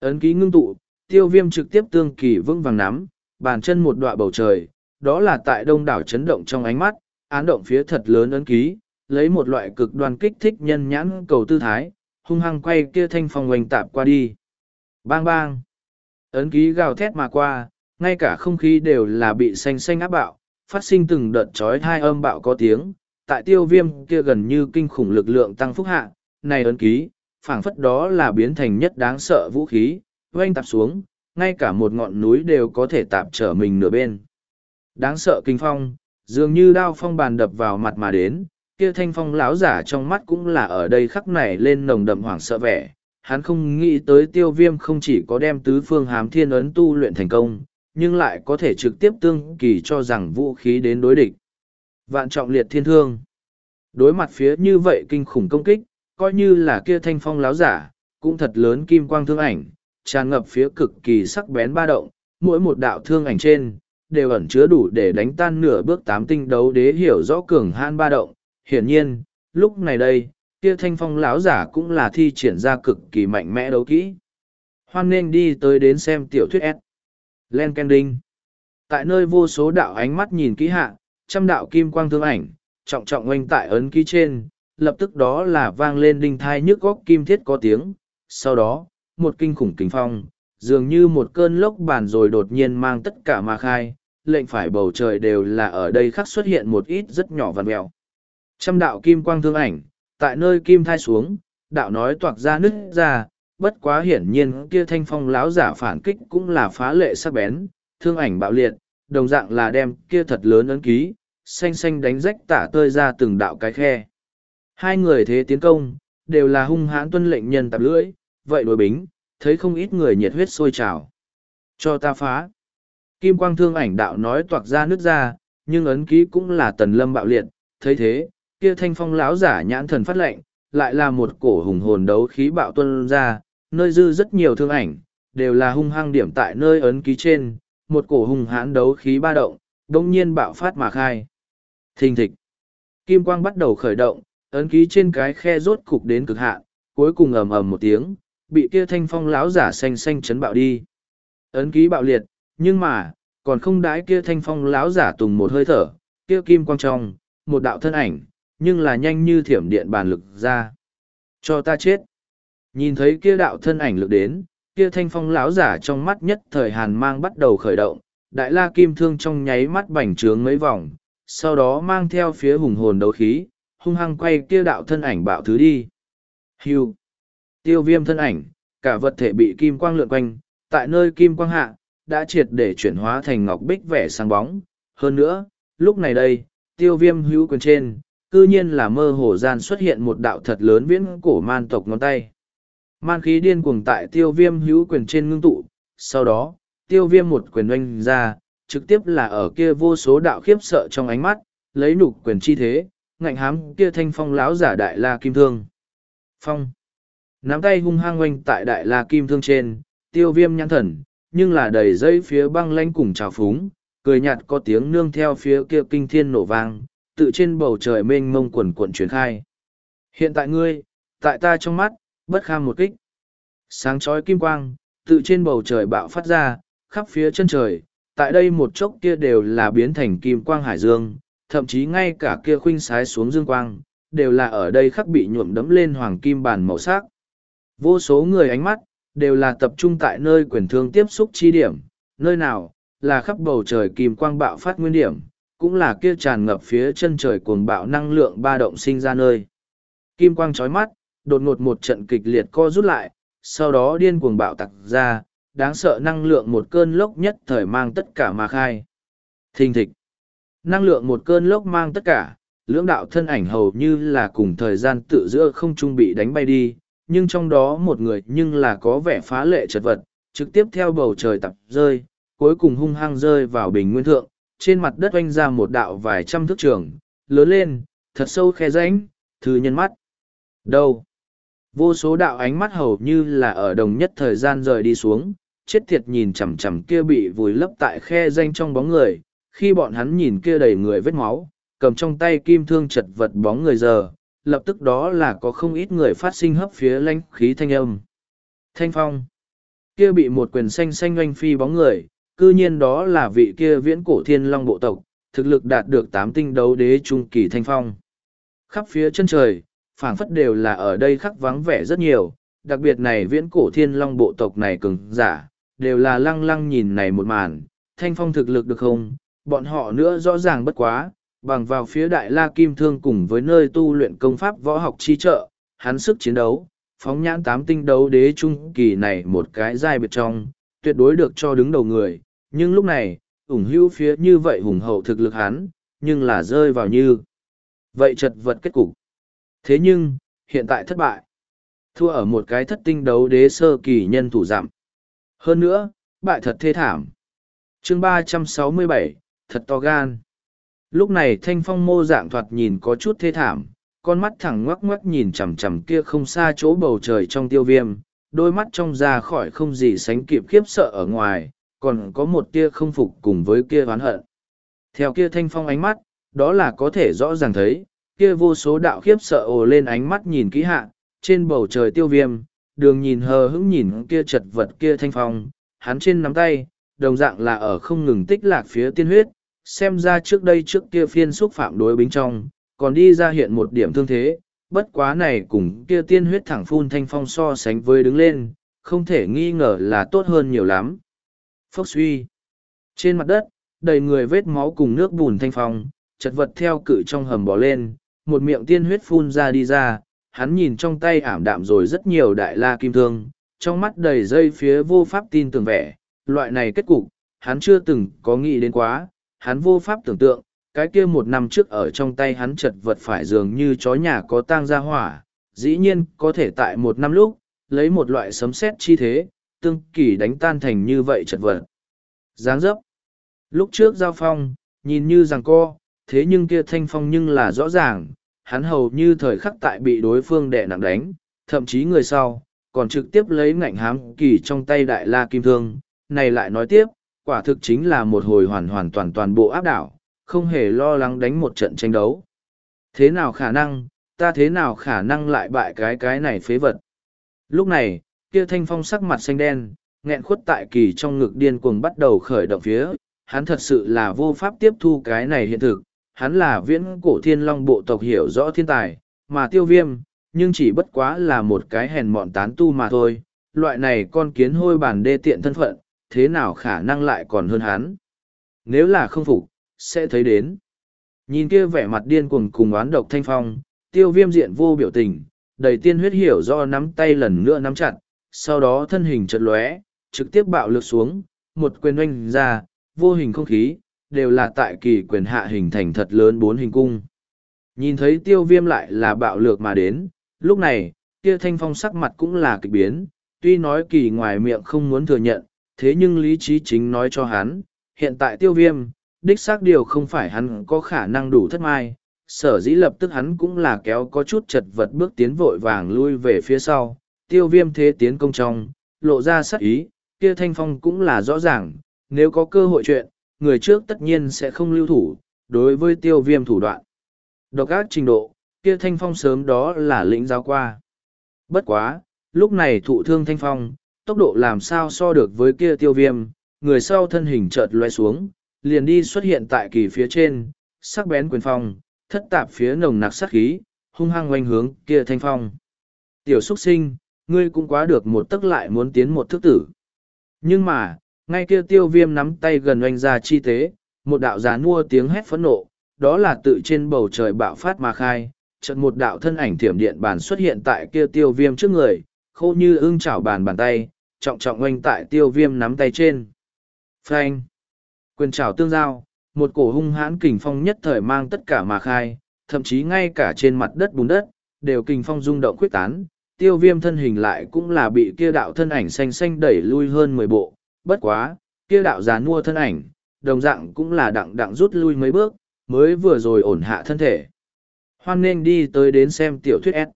Ấn ký ngưng tụ, tiêu viêm trực tiếp tương kỳ vững vàng nắm, bàn chân một đoạn bầu trời, đó là tại đông đảo chấn động trong ánh mắt, án động phía thật lớn ấn ký, lấy một loại cực đoan kích thích nhân nhãn cầu tư thái, hung hăng quay kia thanh phong oanh tạp qua đi. Bang bang! Ấn ký gào thét mà qua, ngay cả không khí đều là bị xanh xanh áp bạo, phát sinh từng đợt trói hai âm bạo có tiếng, tại tiêu viêm kia gần như kinh khủng lực lượng tăng phúc hạ, này ấn ký, phảng phất đó là biến thành nhất đáng sợ vũ khí, oanh tạp xuống, ngay cả một ngọn núi đều có thể tạp trở mình nửa bên. Đáng sợ kinh phong, dường như đao phong bàn đập vào mặt mà đến, kia thanh phong lão giả trong mắt cũng là ở đây khắc này lên nồng đậm hoảng sợ vẻ. Hắn không nghĩ tới tiêu viêm không chỉ có đem tứ phương hám thiên ấn tu luyện thành công, nhưng lại có thể trực tiếp tương kỳ cho rằng vũ khí đến đối địch. Vạn trọng liệt thiên thương. Đối mặt phía như vậy kinh khủng công kích, coi như là kia thanh phong láo giả, cũng thật lớn kim quang thương ảnh, tràn ngập phía cực kỳ sắc bén ba động, mỗi một đạo thương ảnh trên, đều ẩn chứa đủ để đánh tan nửa bước tám tinh đấu đế hiểu rõ cường han ba động. Hiển nhiên, lúc này đây, kia thanh phong láo giả cũng là thi triển ra cực kỳ mạnh mẽ đấu kỹ. Hoan nên đi tới đến xem tiểu thuyết S. Len Kending. Tại nơi vô số đạo ánh mắt nhìn kỹ hạ, trăm đạo kim quang thương ảnh, trọng trọng oanh tại ấn ký trên, lập tức đó là vang lên đinh thai nhức góc kim thiết có tiếng. Sau đó, một kinh khủng kinh phong, dường như một cơn lốc bàn rồi đột nhiên mang tất cả mà khai, lệnh phải bầu trời đều là ở đây khắc xuất hiện một ít rất nhỏ vằn mèo. Trăm đạo kim quang thương ảnh, tại nơi kim thai xuống, đạo nói toạc ra nứt ra, bất quá hiển nhiên kia thanh phong láo giả phản kích cũng là phá lệ sắc bén, thương ảnh bạo liệt, đồng dạng là đem kia thật lớn ấn ký, xanh xanh đánh rách tả tơi ra từng đạo cái khe. Hai người thế tiến công, đều là hung hãn tuân lệnh nhân tạp lưỡi, vậy đối bính, thấy không ít người nhiệt huyết sôi trào. Cho ta phá. Kim quang thương ảnh đạo nói toạc ra nước ra, nhưng ấn ký cũng là tần lâm bạo liệt, thấy thế, kia thanh phong láo giả nhãn thần phát lệnh, lại là một cổ hùng hồn đấu khí bạo tuân ra, nơi dư rất nhiều thương ảnh, đều là hung hăng điểm tại nơi ấn ký trên, một cổ hung hãn đấu khí ba động, đông nhiên bạo phát mà khai. Thình thịch. Kim quang bắt đầu khởi động, ấn ký trên cái khe rốt cục đến cực hạn, cuối cùng ầm ầm một tiếng, bị kia thanh phong láo giả xanh xanh chấn bạo đi. Ấn ký bạo liệt, nhưng mà, còn không đái kia thanh phong láo giả tùng một hơi thở, kia kim quang trong, một đạo thân ảnh, nhưng là nhanh như thiểm điện bàn lực ra. Cho ta chết. Nhìn thấy kia đạo thân ảnh lực đến, kia thanh phong lão giả trong mắt nhất thời hàn mang bắt đầu khởi động, đại la kim thương trong nháy mắt bành trướng mấy vòng, sau đó mang theo phía hùng hồn đấu khí, hung hăng quay kia đạo thân ảnh bạo thứ đi. Hưu. Tiêu viêm thân ảnh, cả vật thể bị kim quang lượn quanh, tại nơi kim quang hạ, đã triệt để chuyển hóa thành ngọc bích vẻ sáng bóng. Hơn nữa, lúc này đây, tiêu viêm hữu quyền trên, cư nhiên là mơ hồ gian xuất hiện một đạo thật lớn viễn cổ man tộc ngón tay. Man khí điên cuồng tại tiêu viêm hữu quyền trên ngưng tụ, sau đó, tiêu viêm một quyền oanh ra, trực tiếp là ở kia vô số đạo khiếp sợ trong ánh mắt, lấy nục quyền chi thế, ngạnh hám kia thanh phong láo giả đại la kim thương. Phong. Nắm tay hung hăng oanh tại đại la kim thương trên, tiêu viêm nhãn thần, nhưng là đầy dây phía băng lanh cùng trào phúng, cười nhạt có tiếng nương theo phía kia kinh thiên nổ vang, tự trên bầu trời mênh mông quần cuộn truyền khai. Hiện tại ngươi, tại ta trong mắt, bất kham một kích. Sáng chói kim quang, tự trên bầu trời bạo phát ra, khắp phía chân trời, tại đây một chốc kia đều là biến thành kim quang hải dương, thậm chí ngay cả kia khuynh sái xuống dương quang, đều là ở đây khắc bị nhuộm đấm lên hoàng kim bản màu sắc. Vô số người ánh mắt, đều là tập trung tại nơi quyền thương tiếp xúc chi điểm, nơi nào, là khắp bầu trời kim quang bạo phát nguyên điểm, cũng là kia tràn ngập phía chân trời cuồng bạo năng lượng ba động sinh ra nơi. Kim quang chói mắt, đột ngột một trận kịch liệt co rút lại, sau đó điên cuồng bạo tặc ra, đáng sợ năng lượng một cơn lốc nhất thời mang tất cả mà khai. Thình thịch. Năng lượng một cơn lốc mang tất cả, lưỡng đạo thân ảnh hầu như là cùng thời gian tự giữa không trung bị đánh bay đi, nhưng trong đó một người nhưng là có vẻ phá lệ chật vật, trực tiếp theo bầu trời tập rơi, cuối cùng hung hăng rơi vào bình nguyên thượng, trên mặt đất oanh ra một đạo vài trăm thước trường, lớn lên, thật sâu khe rãnh, thư nhân mắt. Đâu? Vô số đạo ánh mắt hầu như là ở đồng nhất thời gian rời đi xuống, chết tiệt nhìn chằm chằm kia bị vùi lấp tại khe danh trong bóng người, khi bọn hắn nhìn kia đầy người vết máu, cầm trong tay kim thương chật vật bóng người giờ, lập tức đó là có không ít người phát sinh hấp phía lanh khí thanh âm. Thanh phong, kia bị một quyền xanh xanh oanh phi bóng người, cư nhiên đó là vị kia viễn cổ thiên long bộ tộc, thực lực đạt được tám tinh đấu đế trung kỳ thanh phong. Khắp phía chân trời, phảng phất đều là ở đây khắc vắng vẻ rất nhiều, đặc biệt này viễn cổ thiên long bộ tộc này cứng, giả, đều là lăng lăng nhìn này một màn, thanh phong thực lực được không, bọn họ nữa rõ ràng bất quá, bằng vào phía đại la kim thương cùng với nơi tu luyện công pháp võ học chi trợ, hắn sức chiến đấu, phóng nhãn tám tinh đấu đế trung kỳ này một cái giai biệt trong, tuyệt đối được cho đứng đầu người, nhưng lúc này, ủng hữu phía như vậy hùng hậu thực lực hắn, nhưng là rơi vào như. Vậy chật vật kết cục. Thế nhưng, hiện tại thất bại. Thua ở một cái thất tinh đấu đế sơ kỳ nhân thủ giảm. Hơn nữa, bại thật thê thảm. chương ba trăm sáu mươi bảy thật to gan. Lúc này thanh phong mô dạng thoạt nhìn có chút thê thảm, con mắt thẳng ngoắc ngoắc nhìn chằm chằm kia không xa chỗ bầu trời trong tiêu viêm, đôi mắt trong ra khỏi không gì sánh kịp khiếp sợ ở ngoài, còn có một tia không phục cùng với kia oán hận. Theo kia thanh phong ánh mắt, đó là có thể rõ ràng thấy, kia vô số đạo khiếp sợ ồ lên ánh mắt nhìn kỹ hạ, trên bầu trời tiêu viêm, đường nhìn hờ hững nhìn kia chật vật kia thanh phong, hắn trên nắm tay, đồng dạng là ở không ngừng tích lạc phía tiên huyết, xem ra trước đây trước kia phiên xúc phạm đối bính trong, còn đi ra hiện một điểm thương thế, bất quá này cùng kia tiên huyết thẳng phun thanh phong so sánh với đứng lên, không thể nghi ngờ là tốt hơn nhiều lắm. Phốc suy. Trên mặt đất, đầy người vết máu cùng nước bùn thanh phong, chật vật theo cự trong hầm bò lên, một miệng tiên huyết phun ra đi ra, hắn nhìn trong tay ảm đạm rồi rất nhiều đại la kim thương, trong mắt đầy dây phía vô pháp tin tưởng vẻ, loại này kết cục, hắn chưa từng có nghĩ đến quá, hắn vô pháp tưởng tượng, cái kia một năm trước ở trong tay hắn chật vật phải dường như chó nhà có tang ra hỏa, dĩ nhiên có thể tại một năm lúc, lấy một loại sấm sét chi thế, tương kỳ đánh tan thành như vậy chật vật. Giáng dấp. Lúc trước giao phong, nhìn như rằng co, thế nhưng kia thanh phong nhưng là rõ ràng, hắn hầu như thời khắc tại bị đối phương đè nặng đánh, thậm chí người sau, còn trực tiếp lấy ngạnh hám kỳ trong tay đại la kim thương, này lại nói tiếp, quả thực chính là một hồi hoàn hoàn toàn toàn bộ áp đảo, không hề lo lắng đánh một trận tranh đấu. Thế nào khả năng, ta thế nào khả năng lại bại cái cái này phế vật. Lúc này, kia thanh phong sắc mặt xanh đen, nghẹn khuất tại kỳ trong ngực điên cuồng bắt đầu khởi động phía, hắn thật sự là vô pháp tiếp thu cái này hiện thực, hắn là viễn cổ thiên long bộ tộc hiểu rõ thiên tài, mà tiêu viêm, nhưng chỉ bất quá là một cái hèn mọn tán tu mà thôi, loại này con kiến hôi bản đê tiện thân phận, thế nào khả năng lại còn hơn hắn. Nếu là không phục, sẽ thấy đến. Nhìn kia vẻ mặt điên cuồng cùng oán độc thanh phong, tiêu viêm diện vô biểu tình, đầy tiên huyết hiểu do nắm tay lần nữa nắm chặt, sau đó thân hình chật lóe, trực tiếp bạo lực xuống, một quyền oanh ra, vô hình không khí, đều là tại kỳ quyền hạ hình thành thật lớn bốn hình cung. Nhìn thấy tiêu viêm lại là bạo lược mà đến, lúc này, kia thanh phong sắc mặt cũng là kịch biến, tuy nói kỳ ngoài miệng không muốn thừa nhận, thế nhưng lý trí chính nói cho hắn, hiện tại tiêu viêm, đích xác điều không phải hắn có khả năng đủ thất mai, sở dĩ lập tức hắn cũng là kéo có chút chật vật bước tiến vội vàng lui về phía sau, tiêu viêm thế tiến công trong, lộ ra sắc ý, kia thanh phong cũng là rõ ràng, nếu có cơ hội chuyện, người trước tất nhiên sẽ không lưu thủ, đối với tiêu viêm thủ đoạn. Độc ác trình độ, kia thanh phong sớm đó là lĩnh giáo qua. Bất quá, lúc này thụ thương thanh phong, tốc độ làm sao so được với kia tiêu viêm, người sau thân hình chợt loe xuống, liền đi xuất hiện tại kỳ phía trên, sắc bén quyền phong, thất tạp phía nồng nặc sát khí, hung hăng quanh hướng kia thanh phong. Tiểu xuất sinh, ngươi cũng quá được một tức lại muốn tiến một thức tử. Nhưng mà, ngay kia tiêu viêm nắm tay gần oanh ra chi tế, một đạo giá nua tiếng hét phẫn nộ, đó là tự trên bầu trời bạo phát mà khai, trận một đạo thân ảnh thiểm điện bàn xuất hiện tại kia tiêu viêm trước người, khô như ưng chảo bàn bàn tay, trọng trọng oanh tại tiêu viêm nắm tay trên. Phanh. Quyền chảo tương giao, một cổ hung hãn kình phong nhất thời mang tất cả mà khai, thậm chí ngay cả trên mặt đất bùn đất, đều kình phong rung động quyết tán. Tiêu viêm thân hình lại cũng là bị kia đạo thân ảnh xanh xanh đẩy lui hơn mười bộ, bất quá, kia đạo già mua thân ảnh, đồng dạng cũng là đặng đặng rút lui mấy bước, mới vừa rồi ổn hạ thân thể. Hoan nên đi tới đến xem tiểu thuyết S.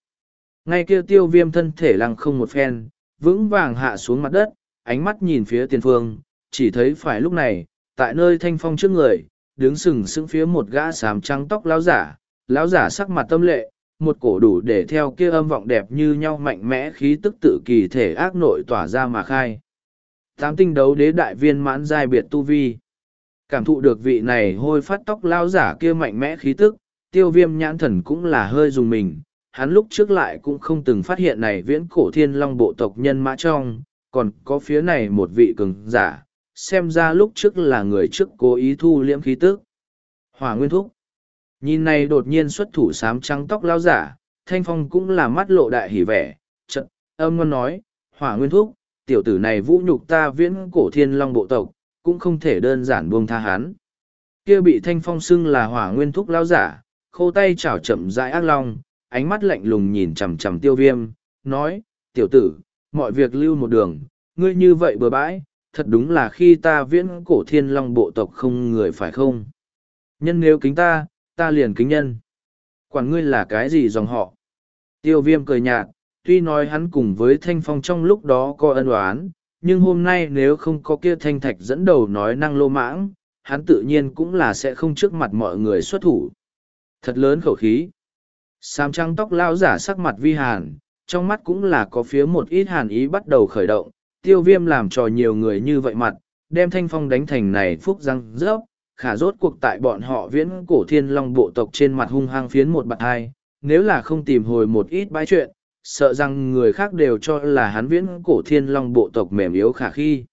Ngay kia tiêu viêm thân thể lăng không một phen, vững vàng hạ xuống mặt đất, ánh mắt nhìn phía tiền phương, chỉ thấy phải lúc này, tại nơi thanh phong trước người, đứng sừng sững phía một gã sám trắng tóc lão giả, lão giả sắc mặt tâm lệ, một cổ đủ để theo kia âm vọng đẹp như nhau mạnh mẽ khí tức tự kỳ thể ác nội tỏa ra mà khai. Tám tinh đấu đế đại viên mãn giai biệt tu vi. Cảm thụ được vị này hôi phát tóc lão giả kia mạnh mẽ khí tức, tiêu viêm nhãn thần cũng là hơi dùng mình. Hắn lúc trước lại cũng không từng phát hiện này viễn cổ thiên long bộ tộc nhân mã trong, còn có phía này một vị cường giả, xem ra lúc trước là người trước cố ý thu liễm khí tức. Hỏa Nguyên Thúc Nhìn này đột nhiên xuất thủ sám trắng tóc lao giả, Thanh Phong cũng là mắt lộ đại hỉ vẻ, trận, âm ngon nói, Hỏa Nguyên Thúc, tiểu tử này vũ nhục ta viễn cổ thiên long bộ tộc, cũng không thể đơn giản buông tha hắn. Kia bị Thanh Phong xưng là Hỏa Nguyên Thúc lao giả, khô tay chảo chậm rãi ác long, ánh mắt lạnh lùng nhìn chằm chằm tiêu viêm, nói, tiểu tử, mọi việc lưu một đường, ngươi như vậy bừa bãi, thật đúng là khi ta viễn cổ thiên long bộ tộc không người phải không? Nhân nếu kính ta, ta liền kính nhân. Quản ngươi là cái gì dòng họ? Tiêu viêm cười nhạt, tuy nói hắn cùng với thanh phong trong lúc đó có ân oán, nhưng hôm nay nếu không có kia thanh thạch dẫn đầu nói năng lô mãng, hắn tự nhiên cũng là sẽ không trước mặt mọi người xuất thủ. Thật lớn khẩu khí. Sam trăng tóc lao giả sắc mặt vi hàn, trong mắt cũng là có phía một ít hàn ý bắt đầu khởi động, tiêu viêm làm trò nhiều người như vậy mặt, đem thanh phong đánh thành này phúc răng rớp, khả rốt cuộc tại bọn họ viễn cổ thiên long bộ tộc trên mặt hung hăng phiến một bạn hai, nếu là không tìm hồi một ít bãi chuyện, sợ rằng người khác đều cho là hắn viễn cổ thiên long bộ tộc mềm yếu khả khi.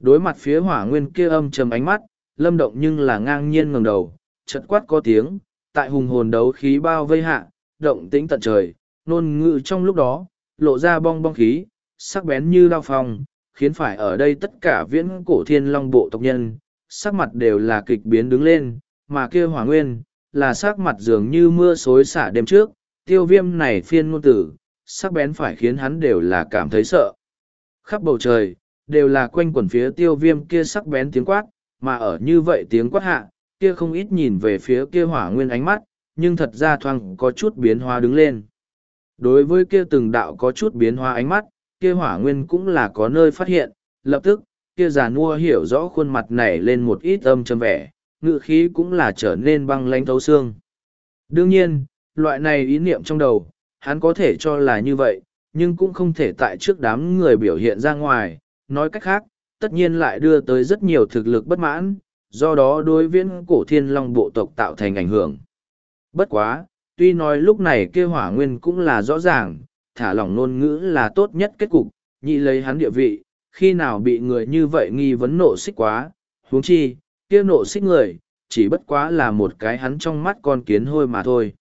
Đối mặt phía hỏa nguyên kia âm trầm ánh mắt, lâm động nhưng là ngang nhiên ngẩng đầu, chật quát có tiếng, tại hùng hồn đấu khí bao vây hạ, động tĩnh tận trời, nôn ngự trong lúc đó, lộ ra bong bong khí, sắc bén như lao phong, khiến phải ở đây tất cả viễn cổ thiên long bộ tộc nhân, sắc mặt đều là kịch biến đứng lên, mà kia hỏa nguyên, là sắc mặt dường như mưa xối xả đêm trước, tiêu viêm này phiên ngôn tử, sắc bén phải khiến hắn đều là cảm thấy sợ. Khắp bầu trời, đều là quanh quẩn phía tiêu viêm kia sắc bén tiếng quát, mà ở như vậy tiếng quát hạ, kia không ít nhìn về phía kia hỏa nguyên ánh mắt, nhưng thật ra thoang có chút biến hóa đứng lên. Đối với kia từng đạo có chút biến hóa ánh mắt, kia hỏa nguyên cũng là có nơi phát hiện, lập tức, kia già nua hiểu rõ khuôn mặt này lên một ít âm trầm vẻ, ngự khí cũng là trở nên băng lãnh thấu xương. Đương nhiên, loại này ý niệm trong đầu, hắn có thể cho là như vậy, nhưng cũng không thể tại trước đám người biểu hiện ra ngoài, nói cách khác, tất nhiên lại đưa tới rất nhiều thực lực bất mãn, do đó đối viễn cổ thiên long bộ tộc tạo thành ảnh hưởng. Bất quá, tuy nói lúc này kia hỏa nguyên cũng là rõ ràng, thả lỏng ngôn ngữ là tốt nhất kết cục, nhị lấy hắn địa vị, khi nào bị người như vậy nghi vấn nộ xích quá, huống chi, kia nộ xích người, chỉ bất quá là một cái hắn trong mắt con kiến hôi mà thôi.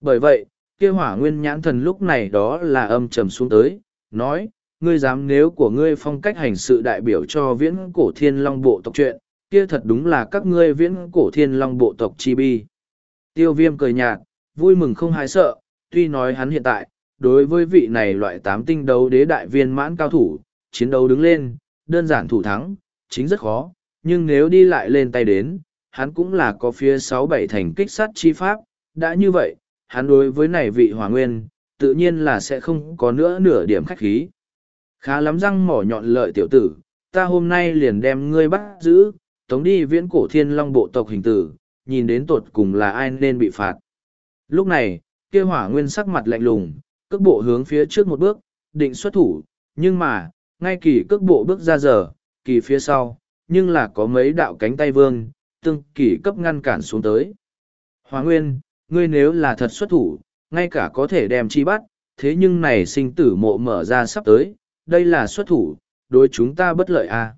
Bởi vậy, kia hỏa nguyên nhãn thần lúc này đó là âm trầm xuống tới, nói, ngươi dám nếu của ngươi phong cách hành sự đại biểu cho viễn cổ thiên long bộ tộc chuyện, kia thật đúng là các ngươi viễn cổ thiên long bộ tộc chi bi. Tiêu viêm cười nhạt, vui mừng không hái sợ, tuy nói hắn hiện tại, đối với vị này loại tám tinh đấu đế đại viên mãn cao thủ, chiến đấu đứng lên, đơn giản thủ thắng, chính rất khó, nhưng nếu đi lại lên tay đến, hắn cũng là có phía sáu bảy thành kích sát chi pháp, đã như vậy, hắn đối với này vị hỏa nguyên, tự nhiên là sẽ không có nữa nửa điểm khách khí. Khá lắm răng mỏ nhọn lợi tiểu tử, ta hôm nay liền đem ngươi bắt giữ, tống đi viễn cổ thiên long bộ tộc hình tử, nhìn đến tột cùng là ai nên bị phạt. Lúc này, kia hỏa nguyên sắc mặt lạnh lùng, cước bộ hướng phía trước một bước, định xuất thủ, nhưng mà, ngay kỳ cước bộ bước ra giờ, kỳ phía sau, nhưng là có mấy đạo cánh tay vương, tương kỳ cấp ngăn cản xuống tới. Hóa Nguyên, ngươi nếu là thật xuất thủ, ngay cả có thể đem chi bắt, thế nhưng này sinh tử mộ mở ra sắp tới, đây là xuất thủ, đối chúng ta bất lợi à.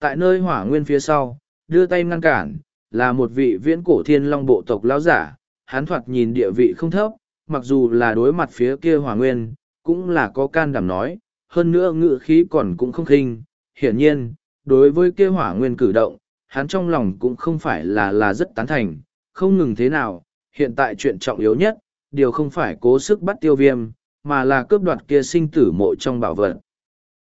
Tại nơi hỏa nguyên phía sau, đưa tay ngăn cản, là một vị viễn cổ thiên long bộ tộc lão giả, hán thoạt nhìn địa vị không thấp, mặc dù là đối mặt phía kia hỏa nguyên, cũng là có can đảm nói, hơn nữa ngự khí còn cũng không khinh. Hiển nhiên, đối với kia hỏa nguyên cử động, hắn trong lòng cũng không phải là là rất tán thành, không ngừng thế nào, hiện tại chuyện trọng yếu nhất, điều không phải cố sức bắt tiêu viêm, mà là cướp đoạt kia sinh tử mộ trong bảo vật.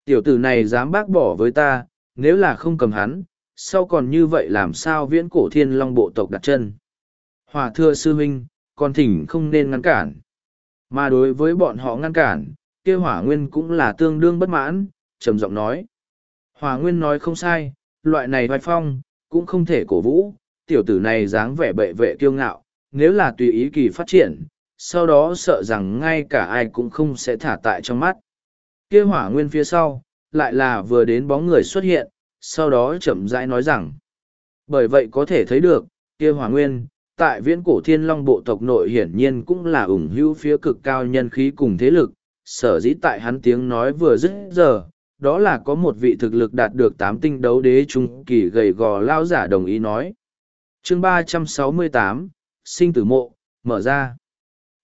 Tiểu tử này dám bác bỏ với ta, nếu là không cầm hắn, sau còn như vậy làm sao viễn cổ thiên long bộ tộc đặt chân. Hòa thưa sư huynh, còn thỉnh không nên ngăn cản. Mà đối với bọn họ ngăn cản, kia hỏa nguyên cũng là tương đương bất mãn, trầm giọng nói. Hỏa nguyên nói không sai, loại này vai phong, cũng không thể cổ vũ, tiểu tử này dáng vẻ bệ vệ kiêu ngạo, nếu là tùy ý kỳ phát triển, sau đó sợ rằng ngay cả ai cũng không sẽ thả tại trong mắt. Kia hỏa nguyên phía sau, lại là vừa đến bóng người xuất hiện, sau đó chậm rãi nói rằng. Bởi vậy có thể thấy được, kia hỏa nguyên, tại viễn cổ thiên long bộ tộc nội hiển nhiên cũng là ủng hữu phía cực cao nhân khí cùng thế lực, sở dĩ tại hắn tiếng nói vừa dứt giờ, đó là có một vị thực lực đạt được tám tinh đấu đế trung kỳ gầy gò lao giả đồng ý nói. chương ba trăm sáu mươi tám sinh tử mộ, mở ra.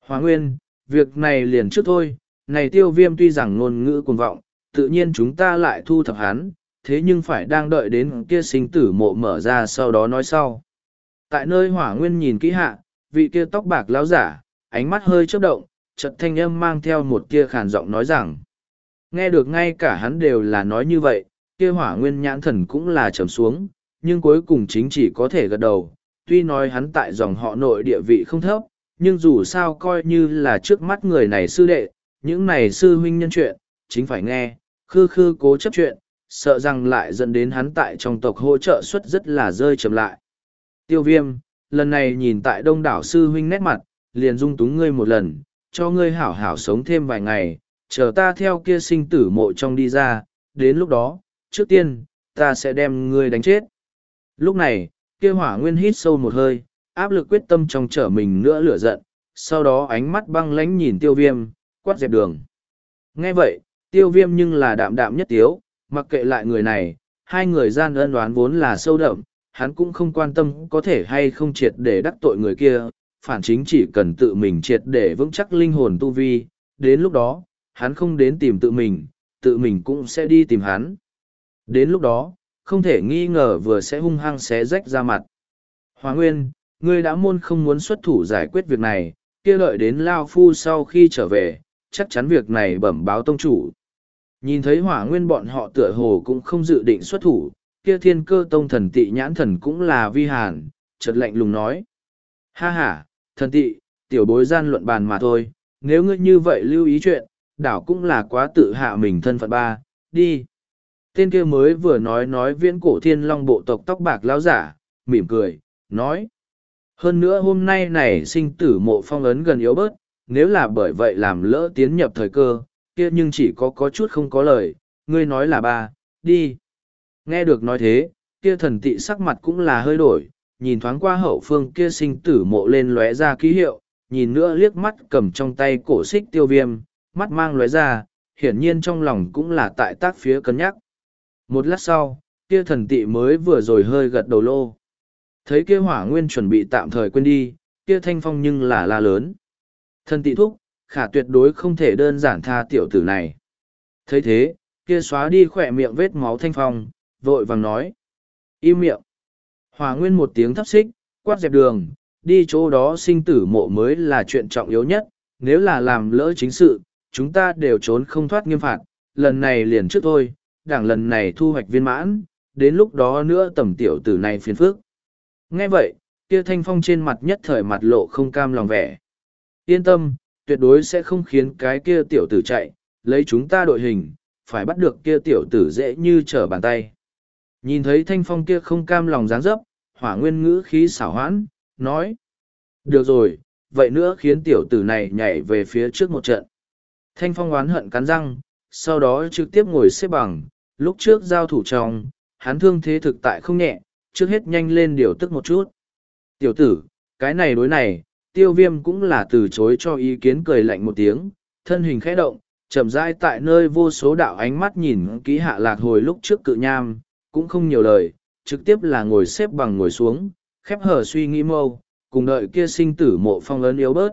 Hóa nguyên, việc này liền trước thôi, này tiêu viêm tuy rằng ngôn ngữ cuồng vọng, tự nhiên chúng ta lại thu thập hắn, thế nhưng phải đang đợi đến kia sinh tử mộ mở ra sau đó nói sau. Tại nơi hỏa nguyên nhìn kỹ hạ, vị kia tóc bạc lão giả, ánh mắt hơi chớp động, chợt thanh âm mang theo một kia khàn giọng nói rằng. Nghe được ngay cả hắn đều là nói như vậy, kia hỏa nguyên nhãn thần cũng là trầm xuống, nhưng cuối cùng chính chỉ có thể gật đầu. Tuy nói hắn tại dòng họ nội địa vị không thấp, nhưng dù sao coi như là trước mắt người này sư đệ, những này sư huynh nhân chuyện, chính phải nghe, khư khư cố chấp chuyện, sợ rằng lại dẫn đến hắn tại trong tộc hỗ trợ suất rất là rơi chậm lại. Tiêu viêm, lần này nhìn tại đông đảo sư huynh nét mặt, liền dung túng ngươi một lần, cho ngươi hảo hảo sống thêm vài ngày, chờ ta theo kia sinh tử mộ trong đi ra, đến lúc đó, trước tiên, ta sẽ đem ngươi đánh chết. Lúc này, kia hỏa nguyên hít sâu một hơi, áp lực quyết tâm trong trở mình nữa lửa giận, sau đó ánh mắt băng lánh nhìn tiêu viêm, quát dẹp đường. Nghe vậy, tiêu viêm nhưng là đạm đạm nhất tiếu, mặc kệ lại người này, hai người gian ân đoán vốn là sâu đậm, hắn cũng không quan tâm có thể hay không triệt để đắc tội người kia, phản chính chỉ cần tự mình triệt để vững chắc linh hồn tu vi, đến lúc đó, hắn không đến tìm tự mình, tự mình cũng sẽ đi tìm hắn. Đến lúc đó, không thể nghi ngờ vừa sẽ hung hăng xé rách ra mặt. Hóa Nguyên, ngươi đã môn không muốn xuất thủ giải quyết việc này, kia đợi đến Lao Phu sau khi trở về, chắc chắn việc này bẩm báo tông chủ. Nhìn thấy hỏa nguyên bọn họ tựa hồ cũng không dự định xuất thủ, kia thiên cơ tông thần tị nhãn thần cũng là vi hàn, chợt lạnh lùng nói. Ha ha, thần tị, tiểu bối gian luận bàn mà thôi, nếu ngươi như vậy lưu ý chuyện, đảo cũng là quá tự hạ mình thân phận ba, đi. Tên kia mới vừa nói nói viễn cổ thiên long bộ tộc tóc bạc lão giả, mỉm cười, nói. Hơn nữa hôm nay này sinh tử mộ phong ấn gần yếu bớt, nếu là bởi vậy làm lỡ tiến nhập thời cơ, kia nhưng chỉ có có chút không có lời, ngươi nói là ba, đi. Nghe được nói thế, kia thần tị sắc mặt cũng là hơi đổi, nhìn thoáng qua hậu phương kia sinh tử mộ lên lóe ra ký hiệu, nhìn nữa liếc mắt cầm trong tay cổ xích tiêu viêm, mắt mang lóe ra, hiển nhiên trong lòng cũng là tại tác phía cân nhắc. Một lát sau, kia thần tị mới vừa rồi hơi gật đầu lô. Thấy kia hỏa nguyên chuẩn bị tạm thời quên đi, kia thanh phong nhưng là la lớn. Thần tị thúc, khả tuyệt đối không thể đơn giản tha tiểu tử này. thấy thế, kia xóa đi khỏe miệng vết máu thanh phong, vội vàng nói. Im miệng. Hòa nguyên một tiếng thấp xích, quát dẹp đường, đi chỗ đó sinh tử mộ mới là chuyện trọng yếu nhất, nếu là làm lỡ chính sự, chúng ta đều trốn không thoát nghiêm phạt, lần này liền trước thôi, đảng lần này thu hoạch viên mãn, đến lúc đó nữa tầm tiểu tử này phiền phước. Nghe vậy, kia thanh phong trên mặt nhất thời mặt lộ không cam lòng vẻ. Yên tâm, tuyệt đối sẽ không khiến cái kia tiểu tử chạy, lấy chúng ta đội hình, phải bắt được kia tiểu tử dễ như trở bàn tay. Nhìn thấy thanh phong kia không cam lòng dáng dấp, hỏa nguyên ngữ khí xảo hoãn, nói. Được rồi, vậy nữa khiến tiểu tử này nhảy về phía trước một trận. Thanh phong oán hận cắn răng, sau đó trực tiếp ngồi xếp bằng, lúc trước giao thủ trong, hắn thương thế thực tại không nhẹ, trước hết nhanh lên điều tức một chút. Tiểu tử, cái này đối này, tiêu viêm cũng là từ chối cho ý kiến cười lạnh một tiếng, thân hình khẽ động, chậm rãi tại nơi vô số đạo ánh mắt nhìn kỹ hạ lạc hồi lúc trước cự nham, cũng không nhiều lời, trực tiếp là ngồi xếp bằng ngồi xuống, khép hờ suy nghĩ mâu, cùng đợi kia sinh tử mộ phong ấn yếu bớt.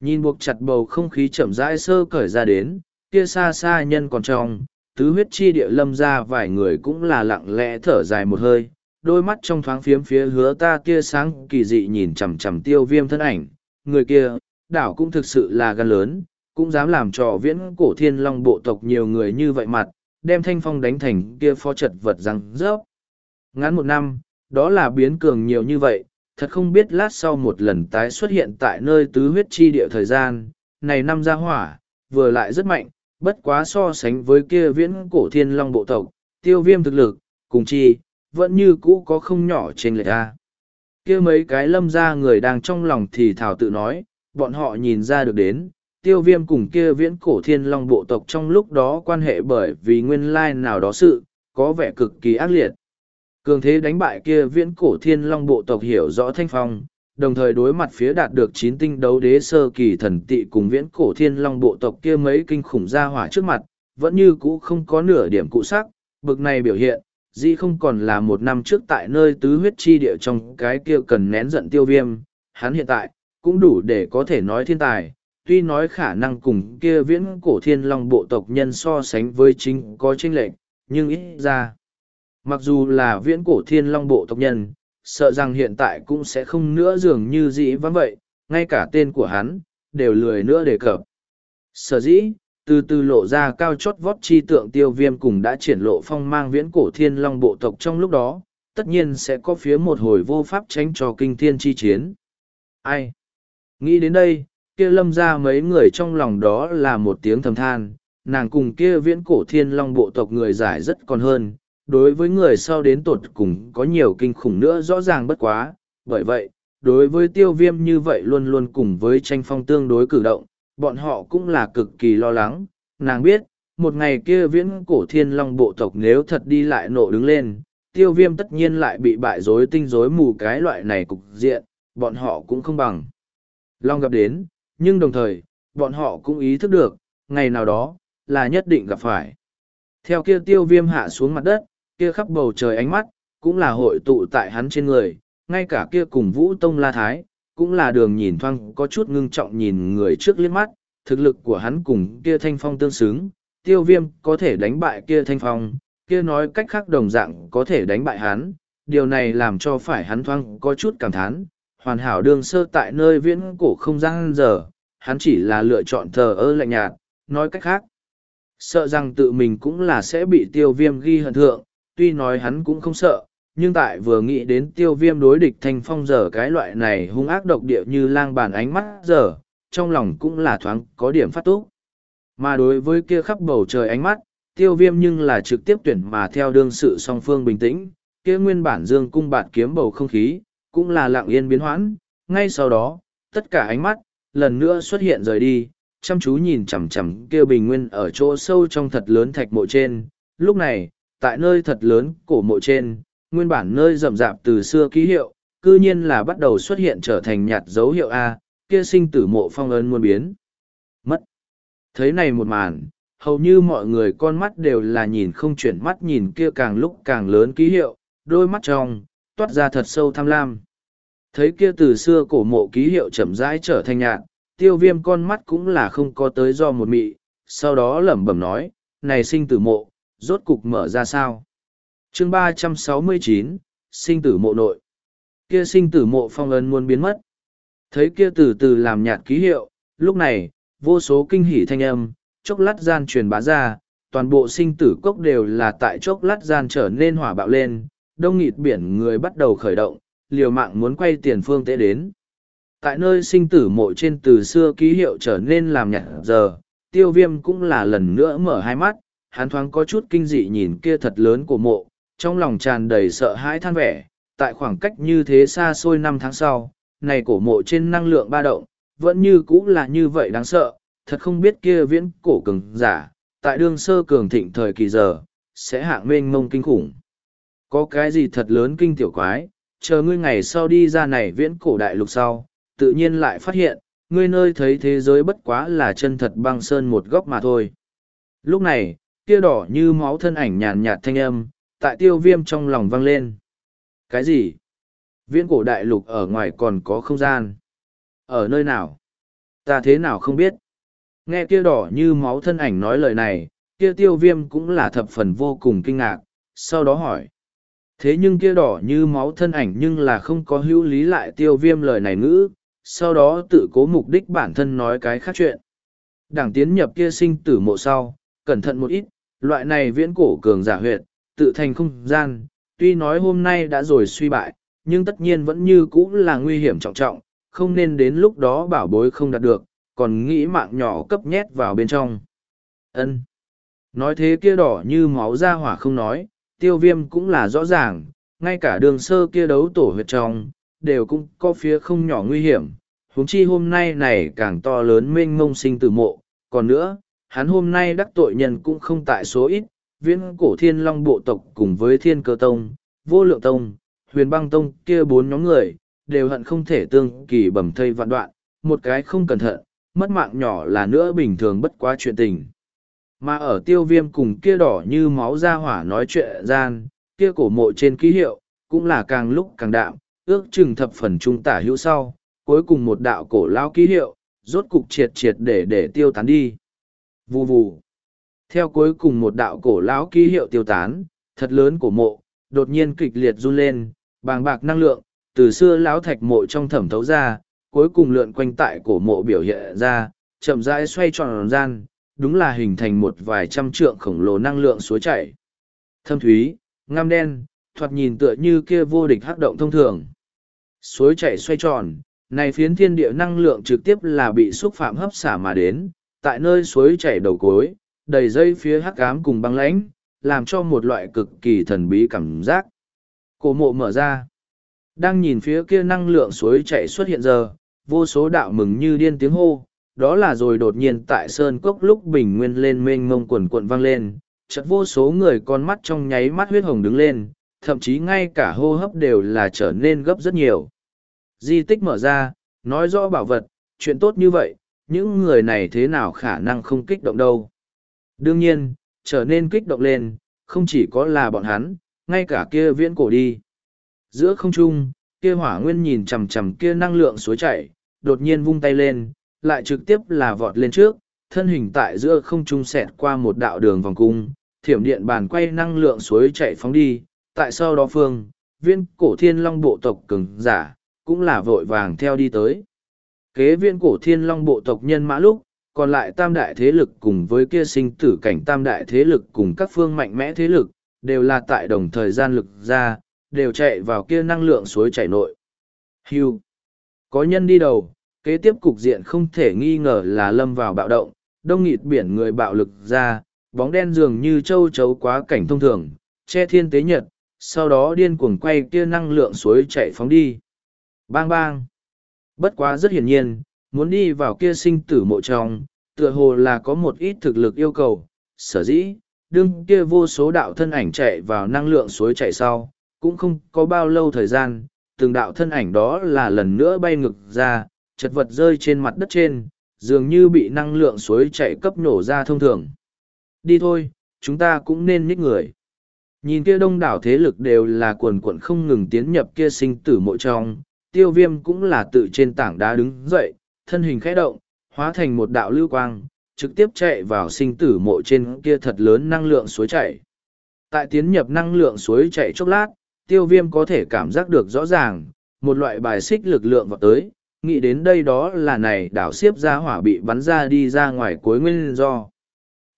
Nhìn buộc chặt bầu không khí chậm rãi sơ cởi ra đến, kia xa xa nhân còn trong, tứ huyết chi địa lâm ra vài người cũng là lặng lẽ thở dài một hơi, đôi mắt trong thoáng phiếm phía hứa ta tia sáng kỳ dị nhìn chằm chằm tiêu viêm thân ảnh, người kia, đảo cũng thực sự là gan lớn, cũng dám làm trò viễn cổ thiên long bộ tộc nhiều người như vậy mặt, đem thanh phong đánh thành kia phó chật vật răng rớp. Ngắn một năm, đó là biến cường nhiều như vậy, thật không biết lát sau một lần tái xuất hiện tại nơi tứ huyết chi địa thời gian, này năm ra hỏa, vừa lại rất mạnh, bất quá so sánh với kia viễn cổ thiên long bộ tộc, tiêu viêm thực lực, cùng chi, vẫn như cũ có không nhỏ trên lệch ra. kia mấy cái lâm ra người đang trong lòng thì thảo tự nói, bọn họ nhìn ra được đến, tiêu viêm cùng kia viễn cổ thiên long bộ tộc trong lúc đó quan hệ bởi vì nguyên lai nào đó sự, có vẻ cực kỳ ác liệt. Cường thế đánh bại kia viễn cổ thiên long bộ tộc hiểu rõ thanh phong, đồng thời đối mặt phía đạt được chín tinh đấu đế sơ kỳ thần tị cùng viễn cổ thiên long bộ tộc kia mấy kinh khủng gia hỏa trước mặt, vẫn như cũ không có nửa điểm cụ sắc, bực này biểu hiện, dĩ không còn là một năm trước tại nơi tứ huyết chi địa trong cái kia cần nén giận tiêu viêm, hắn hiện tại, cũng đủ để có thể nói thiên tài, tuy nói khả năng cùng kia viễn cổ thiên long bộ tộc nhân so sánh với chính có tranh lệch, nhưng ít ra. Mặc dù là viễn cổ thiên long bộ tộc nhân, sợ rằng hiện tại cũng sẽ không nữa dường như dĩ vắng vậy, ngay cả tên của hắn, đều lười nữa đề cập. Sở dĩ, từ từ lộ ra cao chót vót chi tượng tiêu viêm cùng đã triển lộ phong mang viễn cổ thiên long bộ tộc trong lúc đó, tất nhiên sẽ có phía một hồi vô pháp tránh cho kinh thiên chi chiến. Ai? Nghĩ đến đây, kia lâm ra mấy người trong lòng đó là một tiếng thầm than, nàng cùng kia viễn cổ thiên long bộ tộc người giải rất còn hơn, đối với người sau đến tột cùng có nhiều kinh khủng nữa rõ ràng bất quá, bởi vậy, đối với tiêu viêm như vậy luôn luôn cùng với tranh phong tương đối cử động, bọn họ cũng là cực kỳ lo lắng, nàng biết, một ngày kia viễn cổ thiên long bộ tộc nếu thật đi lại nộ đứng lên, tiêu viêm tất nhiên lại bị bại rối tinh rối mù cái loại này cục diện, bọn họ cũng không bằng. Long gặp đến, nhưng đồng thời, bọn họ cũng ý thức được, ngày nào đó, là nhất định gặp phải. Theo kia tiêu viêm hạ xuống mặt đất, kia khắp bầu trời ánh mắt, cũng là hội tụ tại hắn trên người, ngay cả kia cùng vũ tông la thái, cũng là đường nhìn thoang có chút ngưng trọng nhìn người trước liếc mắt, thực lực của hắn cùng kia thanh phong tương xứng, tiêu viêm có thể đánh bại kia thanh phong, kia nói cách khác đồng dạng có thể đánh bại hắn, điều này làm cho phải hắn thoang có chút cảm thán, hoàn hảo đường sơ tại nơi viễn cổ không gian giờ, hắn chỉ là lựa chọn thờ ơ lạnh nhạt, nói cách khác. Sợ rằng tự mình cũng là sẽ bị tiêu viêm ghi hận thượng, tuy nói hắn cũng không sợ, nhưng tại vừa nghĩ đến tiêu viêm đối địch thanh phong giờ cái loại này hung ác độc địa như lang bàn ánh mắt giờ, trong lòng cũng là thoáng có điểm phát túc. Mà đối với kia khắp bầu trời ánh mắt, tiêu viêm nhưng là trực tiếp tuyển mà theo đương sự song phương bình tĩnh, kia nguyên bản dương cung bạt kiếm bầu không khí, cũng là lặng yên biến hoãn, ngay sau đó, tất cả ánh mắt, lần nữa xuất hiện rời đi, chăm chú nhìn chằm chằm kia bình nguyên ở chỗ sâu trong thật lớn thạch mộ trên, lúc này, tại nơi thật lớn cổ mộ trên, nguyên bản nơi rậm rạp từ xưa ký hiệu, cư nhiên là bắt đầu xuất hiện trở thành nhạt dấu hiệu A, kia sinh tử mộ phong ấn muôn biến. Mất. Thấy này một màn, hầu như mọi người con mắt đều là nhìn không chuyển mắt nhìn kia càng lúc càng lớn ký hiệu, đôi mắt trong, toát ra thật sâu tham lam. Thấy kia từ xưa cổ mộ ký hiệu chậm rãi trở thành nhạt, tiêu viêm con mắt cũng là không có tới do một mị, sau đó lẩm bẩm nói, này sinh tử mộ, rốt cục mở ra sao? chương ba trăm sáu mươi chín sinh tử mộ nội. Kia sinh tử mộ phong ấn muốn biến mất. Thấy kia từ từ làm nhạt ký hiệu, lúc này, vô số kinh hỉ thanh âm, chốc lát gian truyền bá ra, toàn bộ sinh tử cốc đều là tại chốc lát gian trở nên hỏa bạo lên, đông nghịt biển người bắt đầu khởi động, liều mạng muốn quay tiền phương tế đến. Tại nơi sinh tử mộ trên từ xưa ký hiệu trở nên làm nhạt giờ, tiêu viêm cũng là lần nữa mở hai mắt, hắn thoáng có chút kinh dị nhìn kia thật lớn của mộ, trong lòng tràn đầy sợ hãi than vẻ, tại khoảng cách như thế xa xôi năm tháng sau, này cổ mộ trên năng lượng ba động, vẫn như cũ là như vậy đáng sợ, thật không biết kia viễn cổ cường giả, tại đương sơ cường thịnh thời kỳ giờ, sẽ hạng mênh mông kinh khủng. Có cái gì thật lớn kinh tiểu quái, chờ ngươi ngày sau đi ra này viễn cổ đại lục sau, tự nhiên lại phát hiện, ngươi nơi thấy thế giới bất quá là chân thật băng sơn một góc mà thôi. Lúc này, kia đỏ như máu thân ảnh nhàn nhạt thanh âm, tại tiêu viêm trong lòng vang lên. Cái gì? Viễn cổ đại lục ở ngoài còn có không gian. Ở nơi nào? Ta thế nào không biết? nghe kia đỏ như máu thân ảnh nói lời này kia tiêu viêm cũng là thập phần vô cùng kinh ngạc sau đó hỏi thế nhưng kia đỏ như máu thân ảnh nhưng là không có hữu lý lại tiêu viêm lời này ngữ, sau đó tự cố mục đích bản thân nói cái khác chuyện. Đảng tiến nhập kia sinh tử mộ sau, cẩn thận một ít, loại này viễn cổ cường giả huyệt, tự thành không gian, tuy nói hôm nay đã rồi suy bại, nhưng tất nhiên vẫn như cũ là nguy hiểm trọng trọng, không nên đến lúc đó bảo bối không đạt được, còn nghĩ mạng nhỏ cấp nhét vào bên trong. Ân. Nói thế kia đỏ như máu ra hỏa không nói tiêu viêm cũng là rõ ràng, ngay cả đường sơ kia đấu tổ huyệt trong, đều cũng có phía không nhỏ nguy hiểm. Huống chi hôm nay này càng to lớn mênh mông sinh tử mộ, còn nữa, hắn hôm nay đắc tội nhân cũng không tại số ít, viễn cổ thiên long bộ tộc cùng với thiên cơ tông, vô lượng tông, huyền băng tông kia bốn nhóm người, đều hận không thể tương kỳ bầm thây vạn đoạn, một cái không cẩn thận, mất mạng nhỏ là nữa bình thường bất quá chuyện tình mà ở tiêu viêm cùng kia đỏ như máu ra hỏa nói chuyện gian, kia cổ mộ trên ký hiệu, cũng là càng lúc càng đạm, ước chừng thập phần trung tả hữu sau, cuối cùng một đạo cổ lao ký hiệu, rốt cục triệt triệt để để tiêu tán đi. Vù vù. Theo cuối cùng một đạo cổ lão ký hiệu tiêu tán, thật lớn của mộ, đột nhiên kịch liệt run lên, bàng bạc năng lượng, từ xưa lão thạch mộ trong thẩm thấu ra, cuối cùng lượn quanh tại cổ mộ biểu hiện ra, chậm rãi xoay tròn gian đúng là hình thành một vài trăm trượng khổng lồ năng lượng suối chảy. Thâm thúy, ngăm đen, thoạt nhìn tựa như kia vô địch hắc động thông thường. Suối chảy xoay tròn, này phiến thiên địa năng lượng trực tiếp là bị xúc phạm hấp xả mà đến, tại nơi suối chảy đầu cối, đầy dây phía hắc ám cùng băng lãnh, làm cho một loại cực kỳ thần bí cảm giác. Cổ mộ mở ra. Đang nhìn phía kia năng lượng suối chảy xuất hiện giờ, vô số đạo mừng như điên tiếng hô đó là rồi đột nhiên tại sơn cốc lúc bình nguyên lên mênh mông quần quận vang lên chật vô số người con mắt trong nháy mắt huyết hồng đứng lên, thậm chí ngay cả hô hấp đều là trở nên gấp rất nhiều. Di tích mở ra, nói rõ bảo vật, chuyện tốt như vậy, những người này thế nào khả năng không kích động đâu. Đương nhiên, trở nên kích động lên, không chỉ có là bọn hắn, ngay cả kia viễn cổ đi. Giữa không trung, kia hỏa nguyên nhìn chằm chằm kia năng lượng suối chảy, đột nhiên vung tay lên lại trực tiếp là vọt lên trước, thân hình tại giữa không trung sẹt qua một đạo đường vòng cung, thiểm điện bàn quay năng lượng suối chảy phóng đi, tại sau đó phương, viên cổ thiên long bộ tộc cứng giả cũng là vội vàng theo đi tới. Kế viên cổ thiên long bộ tộc nhân mã lúc, còn lại tam đại thế lực cùng với kia sinh tử cảnh tam đại thế lực cùng các phương mạnh mẽ thế lực, đều là tại đồng thời gian lực ra, đều chạy vào kia năng lượng suối chảy nội. Hiu có nhân đi đầu kế tiếp cục diện không thể nghi ngờ là lâm vào bạo động, đông nghịt biển người bạo lực ra, bóng đen dường như châu chấu quá cảnh thông thường, che thiên tế nhật, sau đó điên cuồng quay kia năng lượng suối chạy phóng đi. Bang bang. Bất quá rất hiển nhiên, muốn đi vào kia sinh tử mộ trong, tựa hồ là có một ít thực lực yêu cầu, sở dĩ, đương kia vô số đạo thân ảnh chạy vào năng lượng suối chạy sau, cũng không có bao lâu thời gian, từng đạo thân ảnh đó là lần nữa bay ngực ra chật vật rơi trên mặt đất trên, dường như bị năng lượng suối chạy cấp nổ ra thông thường. Đi thôi, chúng ta cũng nên nhích người. Nhìn kia đông đảo thế lực đều là quần quận không ngừng tiến nhập kia sinh tử mộ trong, tiêu viêm cũng là tự trên tảng đá đứng dậy, thân hình khẽ động, hóa thành một đạo lưu quang, trực tiếp chạy vào sinh tử mộ trên kia thật lớn năng lượng suối chảy. Tại tiến nhập năng lượng suối chảy chốc lát, tiêu viêm có thể cảm giác được rõ ràng, một loại bài xích lực lượng vào tới, nghĩ đến đây đó là này đảo xiếp ra hỏa bị bắn ra đi ra ngoài cuối nguyên do.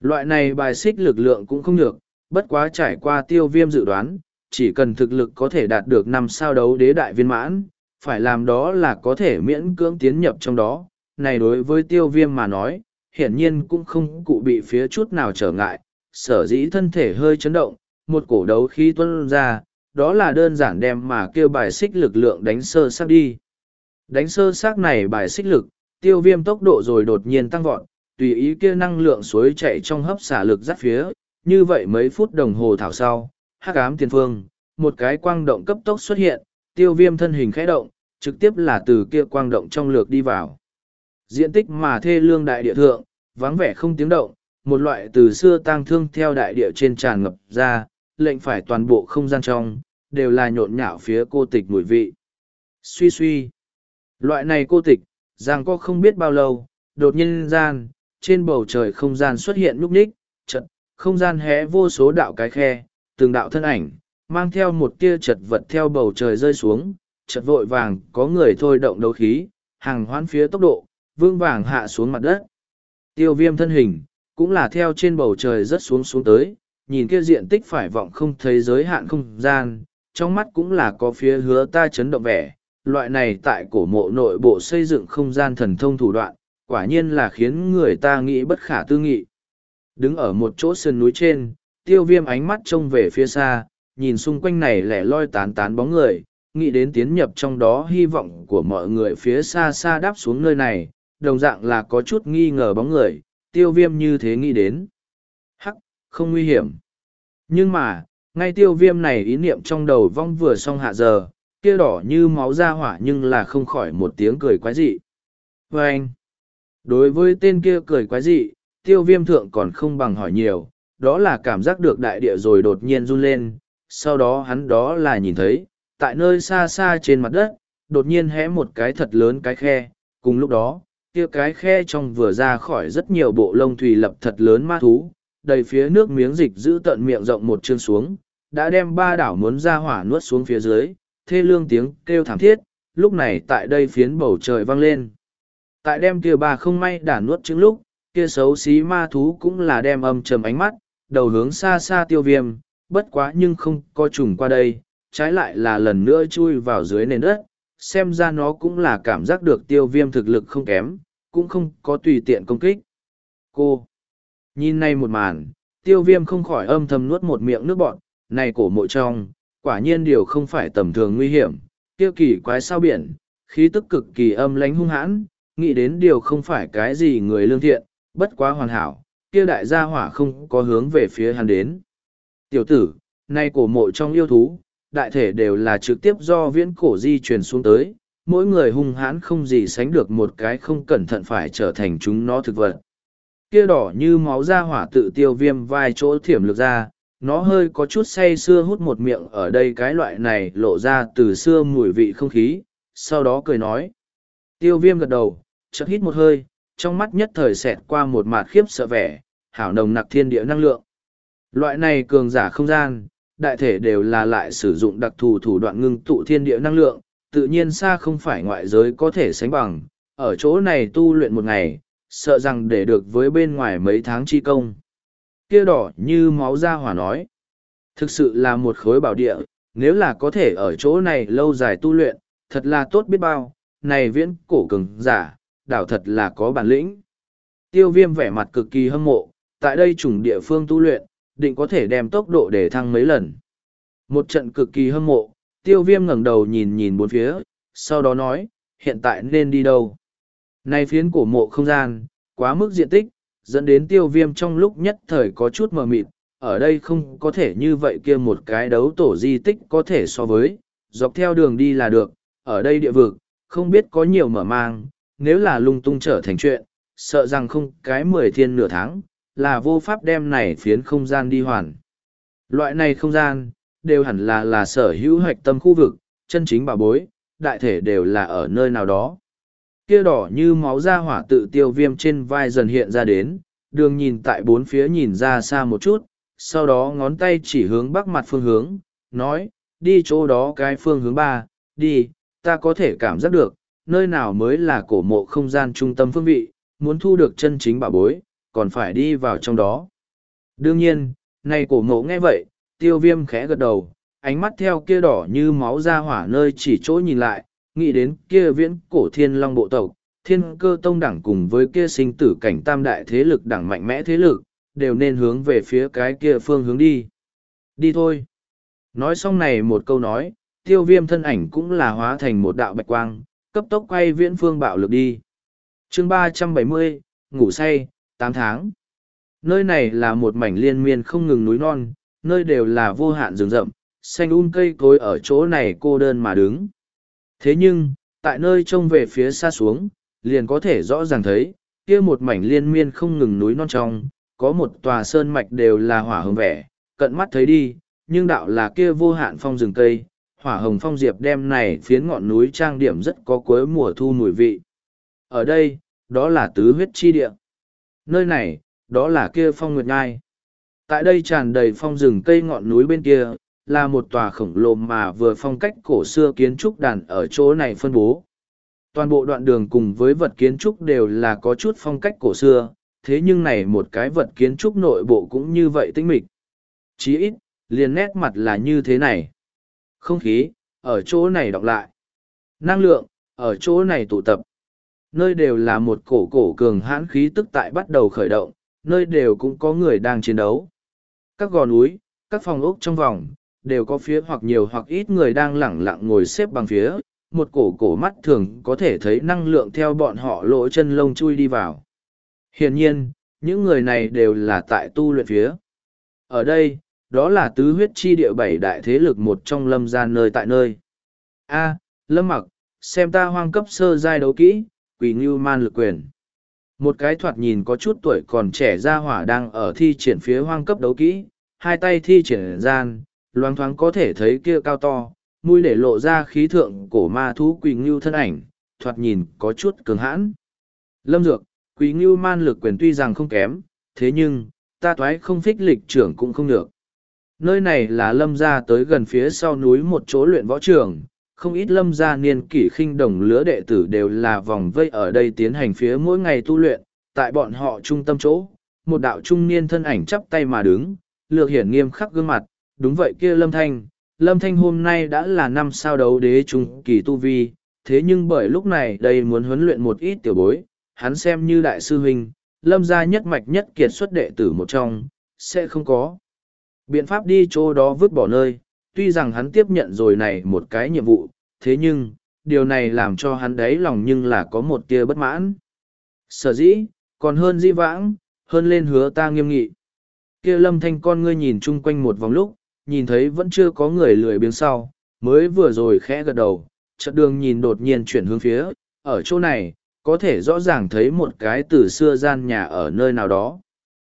Loại này bài xích lực lượng cũng không được, bất quá trải qua tiêu viêm dự đoán, chỉ cần thực lực có thể đạt được năm sao đấu đế đại viên mãn, phải làm đó là có thể miễn cưỡng tiến nhập trong đó. Này đối với tiêu viêm mà nói, hiển nhiên cũng không cụ bị phía chút nào trở ngại, sở dĩ thân thể hơi chấn động, một cổ đấu khi tuân ra, đó là đơn giản đem mà kêu bài xích lực lượng đánh sơ sắc đi. Đánh sơ xác này bài xích lực, tiêu viêm tốc độ rồi đột nhiên tăng vọt, tùy ý kia năng lượng suối chạy trong hấp xả lực dắt phía, như vậy mấy phút đồng hồ thảo sau, hắc ám tiền phương, một cái quang động cấp tốc xuất hiện, tiêu viêm thân hình khẽ động, trực tiếp là từ kia quang động trong lược đi vào. Diện tích mà thê lương đại địa thượng, vắng vẻ không tiếng động, một loại từ xưa tang thương theo đại địa trên tràn ngập ra, lệnh phải toàn bộ không gian trong, đều là nhộn nhạo phía cô tịch mùi vị. Suy suy. Loại này cô tịch, rằng có không biết bao lâu, đột nhiên gian, trên bầu trời không gian xuất hiện lúc ních, chật, không gian hé vô số đạo cái khe, từng đạo thân ảnh, mang theo một tia chật vật theo bầu trời rơi xuống, chật vội vàng có người thôi động đấu khí, hàng hoán phía tốc độ, vương vàng hạ xuống mặt đất. Tiêu viêm thân hình, cũng là theo trên bầu trời rất xuống xuống tới, nhìn kia diện tích phải vọng không thấy giới hạn không gian, trong mắt cũng là có phía hứa ta chấn động vẻ. Loại này tại cổ mộ nội bộ xây dựng không gian thần thông thủ đoạn, quả nhiên là khiến người ta nghĩ bất khả tư nghị. Đứng ở một chỗ sườn núi trên, tiêu viêm ánh mắt trông về phía xa, nhìn xung quanh này lẻ loi tán tán bóng người, nghĩ đến tiến nhập trong đó hy vọng của mọi người phía xa xa đáp xuống nơi này, đồng dạng là có chút nghi ngờ bóng người, tiêu viêm như thế nghĩ đến. Hắc, không nguy hiểm. Nhưng mà, ngay tiêu viêm này ý niệm trong đầu vong vừa xong hạ giờ, kia đỏ như máu ra hỏa nhưng là không khỏi một tiếng cười quái dị. Và anh, đối với tên kia cười quái dị, tiêu viêm thượng còn không bằng hỏi nhiều, đó là cảm giác được đại địa rồi đột nhiên run lên, sau đó hắn đó là nhìn thấy, tại nơi xa xa trên mặt đất, đột nhiên hé một cái thật lớn cái khe, cùng lúc đó, kia cái khe trong vừa ra khỏi rất nhiều bộ lông thủy lập thật lớn ma thú, đầy phía nước miếng dịch giữ tận miệng rộng một chương xuống, đã đem ba đảo muốn ra hỏa nuốt xuống phía dưới, thê lương tiếng kêu thảm thiết, lúc này tại đây phiến bầu trời vang lên. Tại đem kia bà không may đả nuốt trứng lúc, kia xấu xí ma thú cũng là đem âm trầm ánh mắt, đầu hướng xa xa tiêu viêm, bất quá nhưng không có trùng qua đây, trái lại là lần nữa chui vào dưới nền đất, xem ra nó cũng là cảm giác được tiêu viêm thực lực không kém, cũng không có tùy tiện công kích. Cô! Nhìn này một màn, tiêu viêm không khỏi âm thầm nuốt một miệng nước bọn, này cổ mộ trong, quả nhiên điều không phải tầm thường nguy hiểm, kia kỳ quái sao biển, khí tức cực kỳ âm lánh hung hãn, nghĩ đến điều không phải cái gì người lương thiện, bất quá hoàn hảo, kia đại gia hỏa không có hướng về phía hắn đến. Tiểu tử, nay cổ mộ trong yêu thú, đại thể đều là trực tiếp do viễn cổ di truyền xuống tới, mỗi người hung hãn không gì sánh được một cái không cẩn thận phải trở thành chúng nó thực vật. Kia đỏ như máu ra hỏa tự tiêu viêm vai chỗ thiểm lực ra, nó hơi có chút say sưa hút một miệng ở đây cái loại này lộ ra từ xưa mùi vị không khí, sau đó cười nói. Tiêu viêm gật đầu, chợt hít một hơi, trong mắt nhất thời xẹt qua một mạt khiếp sợ vẻ, hảo nồng nặc thiên địa năng lượng. Loại này cường giả không gian, đại thể đều là lại sử dụng đặc thù thủ đoạn ngưng tụ thiên địa năng lượng, tự nhiên xa không phải ngoại giới có thể sánh bằng, ở chỗ này tu luyện một ngày, sợ rằng để được với bên ngoài mấy tháng chi công. Kia đỏ như máu ra hỏa nói. Thực sự là một khối bảo địa, nếu là có thể ở chỗ này lâu dài tu luyện, thật là tốt biết bao, này viễn cổ cường giả, đảo thật là có bản lĩnh. Tiêu viêm vẻ mặt cực kỳ hâm mộ, tại đây chủng địa phương tu luyện, định có thể đem tốc độ để thăng mấy lần. Một trận cực kỳ hâm mộ, tiêu viêm ngẩng đầu nhìn nhìn bốn phía, sau đó nói, hiện tại nên đi đâu? Này phiến cổ mộ không gian, quá mức diện tích, dẫn đến tiêu viêm trong lúc nhất thời có chút mờ mịt, ở đây không có thể như vậy kia một cái đấu tổ di tích có thể so với, dọc theo đường đi là được, ở đây địa vực, không biết có nhiều mở mang, nếu là lung tung trở thành chuyện, sợ rằng không cái mười thiên nửa tháng, là vô pháp đem này phiến không gian đi hoàn. Loại này không gian, đều hẳn là là sở hữu hoạch tâm khu vực, chân chính bảo bối, đại thể đều là ở nơi nào đó. Kia đỏ như máu ra hỏa tự tiêu viêm trên vai dần hiện ra đến, đường nhìn tại bốn phía nhìn ra xa một chút, sau đó ngón tay chỉ hướng bắc mặt phương hướng, nói, đi chỗ đó cái phương hướng ba, đi, ta có thể cảm giác được, nơi nào mới là cổ mộ không gian trung tâm phương vị, muốn thu được chân chính bảo bối, còn phải đi vào trong đó. Đương nhiên, này cổ mộ nghe vậy, tiêu viêm khẽ gật đầu, ánh mắt theo kia đỏ như máu ra hỏa nơi chỉ chỗ nhìn lại, nghĩ đến kia viễn cổ thiên long bộ tộc, thiên cơ tông đẳng cùng với kia sinh tử cảnh tam đại thế lực đẳng mạnh mẽ thế lực, đều nên hướng về phía cái kia phương hướng đi. Đi thôi. Nói xong này một câu nói, tiêu viêm thân ảnh cũng là hóa thành một đạo bạch quang, cấp tốc quay viễn phương bạo lực đi. chương ba trăm bảy mươi ngủ say, tám tháng. Nơi này là một mảnh liên miên không ngừng núi non, nơi đều là vô hạn rừng rậm, xanh un cây cối ở chỗ này cô đơn mà đứng. Thế nhưng, tại nơi trông về phía xa xuống, liền có thể rõ ràng thấy, kia một mảnh liên miên không ngừng núi non trong, có một tòa sơn mạch đều là hỏa hồng vẻ, cận mắt thấy đi, nhưng đạo là kia vô hạn phong rừng cây, hỏa hồng phong diệp đem này phiến ngọn núi trang điểm rất có cuối mùa thu mùi vị. Ở đây, đó là tứ huyết chi địa. Nơi này, đó là kia phong nguyệt ngai. Tại đây tràn đầy phong rừng cây ngọn núi bên kia, là một tòa khổng lồ mà vừa phong cách cổ xưa kiến trúc đàn ở chỗ này phân bố. Toàn bộ đoạn đường cùng với vật kiến trúc đều là có chút phong cách cổ xưa, thế nhưng này một cái vật kiến trúc nội bộ cũng như vậy tinh mịch. Chí ít, liền nét mặt là như thế này. Không khí, ở chỗ này đọc lại. Năng lượng, ở chỗ này tụ tập. Nơi đều là một cổ cổ cường hãn khí tức tại bắt đầu khởi động, nơi đều cũng có người đang chiến đấu. Các gò núi, các phòng ốc trong vòng, đều có phía hoặc nhiều hoặc ít người đang lẳng lặng ngồi xếp bằng phía, một cổ cổ mắt thường có thể thấy năng lượng theo bọn họ lỗ chân lông chui đi vào. Hiển nhiên, những người này đều là tại tu luyện phía. Ở đây, đó là tứ huyết chi địa bảy đại thế lực một trong lâm gian nơi tại nơi. A, lâm mặc, xem ta hoang cấp sơ giai đấu kỹ, quỷ ngưu man lực quyền. Một cái thoạt nhìn có chút tuổi còn trẻ ra hỏa đang ở thi triển phía hoang cấp đấu kỹ, hai tay thi triển gian, loáng thoáng có thể thấy kia cao to, mũi để lộ ra khí thượng cổ ma thú quỳ ngưu thân ảnh, thoạt nhìn có chút cường hãn. Lâm Dược, quỳ ngưu man lực quyền tuy rằng không kém, thế nhưng, ta toái không phích lịch trưởng cũng không được. Nơi này là lâm gia tới gần phía sau núi một chỗ luyện võ trường, không ít lâm gia niên kỷ khinh đồng lứa đệ tử đều là vòng vây ở đây tiến hành phía mỗi ngày tu luyện, tại bọn họ trung tâm chỗ, một đạo trung niên thân ảnh chắp tay mà đứng, lược hiển nghiêm khắc gương mặt, đúng vậy kia lâm thanh, lâm thanh hôm nay đã là năm sao đấu đế trung kỳ tu vi, thế nhưng bởi lúc này đây muốn huấn luyện một ít tiểu bối, hắn xem như đại sư huynh, lâm gia nhất mạch nhất kiệt xuất đệ tử một trong, sẽ không có. Biện pháp đi chỗ đó vứt bỏ nơi, tuy rằng hắn tiếp nhận rồi này một cái nhiệm vụ, thế nhưng, điều này làm cho hắn đáy lòng nhưng là có một tia bất mãn. Sở dĩ, còn hơn di vãng, hơn lên hứa ta nghiêm nghị. kia lâm thanh con ngươi nhìn chung quanh một vòng lúc, nhìn thấy vẫn chưa có người lười biếng sau, mới vừa rồi khẽ gật đầu, chợt đường nhìn đột nhiên chuyển hướng phía, ở chỗ này, có thể rõ ràng thấy một cái từ xưa gian nhà ở nơi nào đó.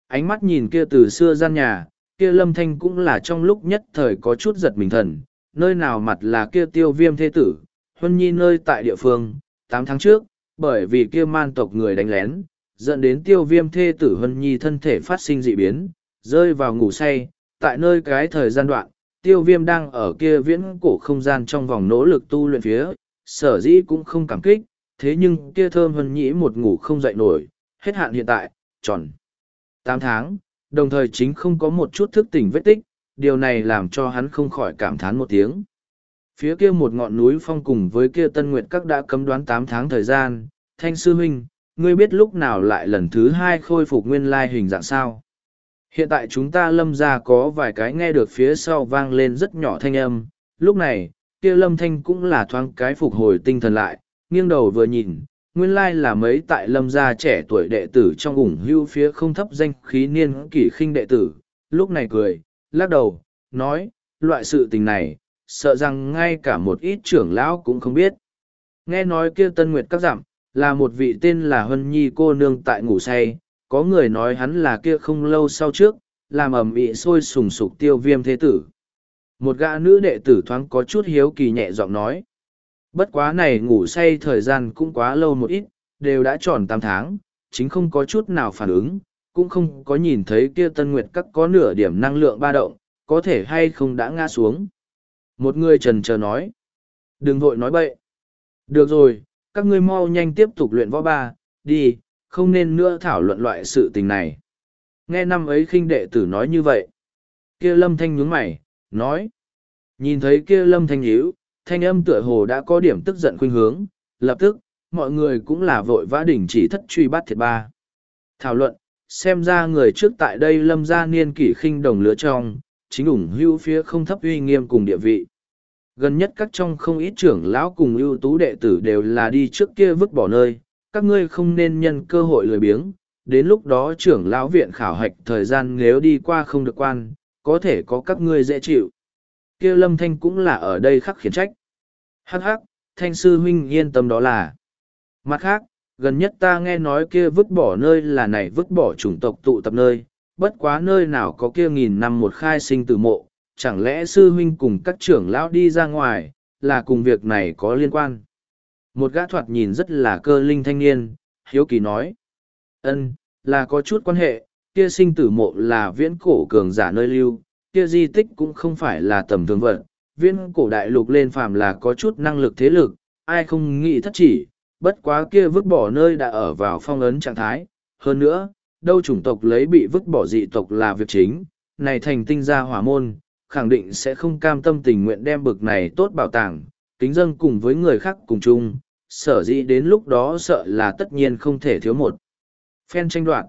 Ánh mắt nhìn kia từ xưa gian nhà, kia lâm thanh cũng là trong lúc nhất thời có chút giật mình thần, nơi nào mặt là kia tiêu viêm thế tử, huân nhi nơi tại địa phương, tám tháng trước, bởi vì kia man tộc người đánh lén, dẫn đến tiêu viêm thê tử hân nhi thân thể phát sinh dị biến, rơi vào ngủ say, tại nơi cái thời gian đoạn, tiêu viêm đang ở kia viễn cổ không gian trong vòng nỗ lực tu luyện phía, sở dĩ cũng không cảm kích, thế nhưng kia thơm hân nhĩ một ngủ không dậy nổi, hết hạn hiện tại, tròn tám tháng, đồng thời chính không có một chút thức tỉnh vết tích, điều này làm cho hắn không khỏi cảm thán một tiếng. Phía kia một ngọn núi phong cùng với kia tân nguyệt các đã cấm đoán tám tháng thời gian, thanh sư huynh, ngươi biết lúc nào lại lần thứ hai khôi phục nguyên lai hình dạng sao. Hiện tại chúng ta lâm ra có vài cái nghe được phía sau vang lên rất nhỏ thanh âm, lúc này, kia lâm thanh cũng là thoáng cái phục hồi tinh thần lại, nghiêng đầu vừa nhìn, nguyên lai là mấy tại lâm gia trẻ tuổi đệ tử trong ủng hưu phía không thấp danh khí niên kỷ khinh đệ tử, lúc này cười, lắc đầu, nói, loại sự tình này, sợ rằng ngay cả một ít trưởng lão cũng không biết. Nghe nói kia tân nguyệt các dặm, là một vị tên là Hân Nhi cô nương tại ngủ say, có người nói hắn là kia không lâu sau trước, làm ẩm ị sôi sùng sục tiêu viêm thế tử. Một gã nữ đệ tử thoáng có chút hiếu kỳ nhẹ giọng nói. Bất quá này ngủ say thời gian cũng quá lâu một ít, đều đã tròn tám tháng, chính không có chút nào phản ứng, cũng không có nhìn thấy kia tân nguyệt các có nửa điểm năng lượng ba động, có thể hay không đã ngã xuống. Một người trần chờ nói. Đừng vội nói bậy. Được rồi, các ngươi mau nhanh tiếp tục luyện võ ba, đi, không nên nữa thảo luận loại sự tình này. Nghe năm ấy khinh đệ tử nói như vậy. Kia lâm thanh nhướng mày, nói. Nhìn thấy kia lâm thanh nhíu, thanh âm tựa hồ đã có điểm tức giận khuynh hướng, lập tức, mọi người cũng là vội vã đỉnh chỉ thất truy bắt thiệt ba. Thảo luận, xem ra người trước tại đây lâm gia niên kỷ khinh đồng lứa trong, chính ủng hưu phía không thấp uy nghiêm cùng địa vị. Gần nhất các trong không ít trưởng lão cùng ưu tú đệ tử đều là đi trước kia vứt bỏ nơi, các ngươi không nên nhân cơ hội lười biếng, đến lúc đó trưởng lão viện khảo hạch thời gian nếu đi qua không được quan, có thể có các ngươi dễ chịu. kia lâm thanh cũng là ở đây khắc khiển trách. Hắc hắc, thanh sư huynh yên tâm đó là. Mặt khác, gần nhất ta nghe nói kia vứt bỏ nơi là này vứt bỏ chủng tộc tụ tập nơi, bất quá nơi nào có kia nghìn năm một khai sinh tử mộ, chẳng lẽ sư huynh cùng các trưởng lão đi ra ngoài, là cùng việc này có liên quan. Một gã thoạt nhìn rất là cơ linh thanh niên, hiếu kỳ nói. ân là có chút quan hệ, kia sinh tử mộ là viễn cổ cường giả nơi lưu, kia di tích cũng không phải là tầm thường vật, viễn cổ đại lục lên phàm là có chút năng lực thế lực, ai không nghĩ thất chỉ, bất quá kia vứt bỏ nơi đã ở vào phong ấn trạng thái, hơn nữa, đâu chủng tộc lấy bị vứt bỏ dị tộc là việc chính, này thành tinh gia hỏa môn, khẳng định sẽ không cam tâm tình nguyện đem bực này tốt bảo tàng, kính dân cùng với người khác cùng chung, sở dĩ đến lúc đó sợ là tất nhiên không thể thiếu một. Phen tranh đoạn,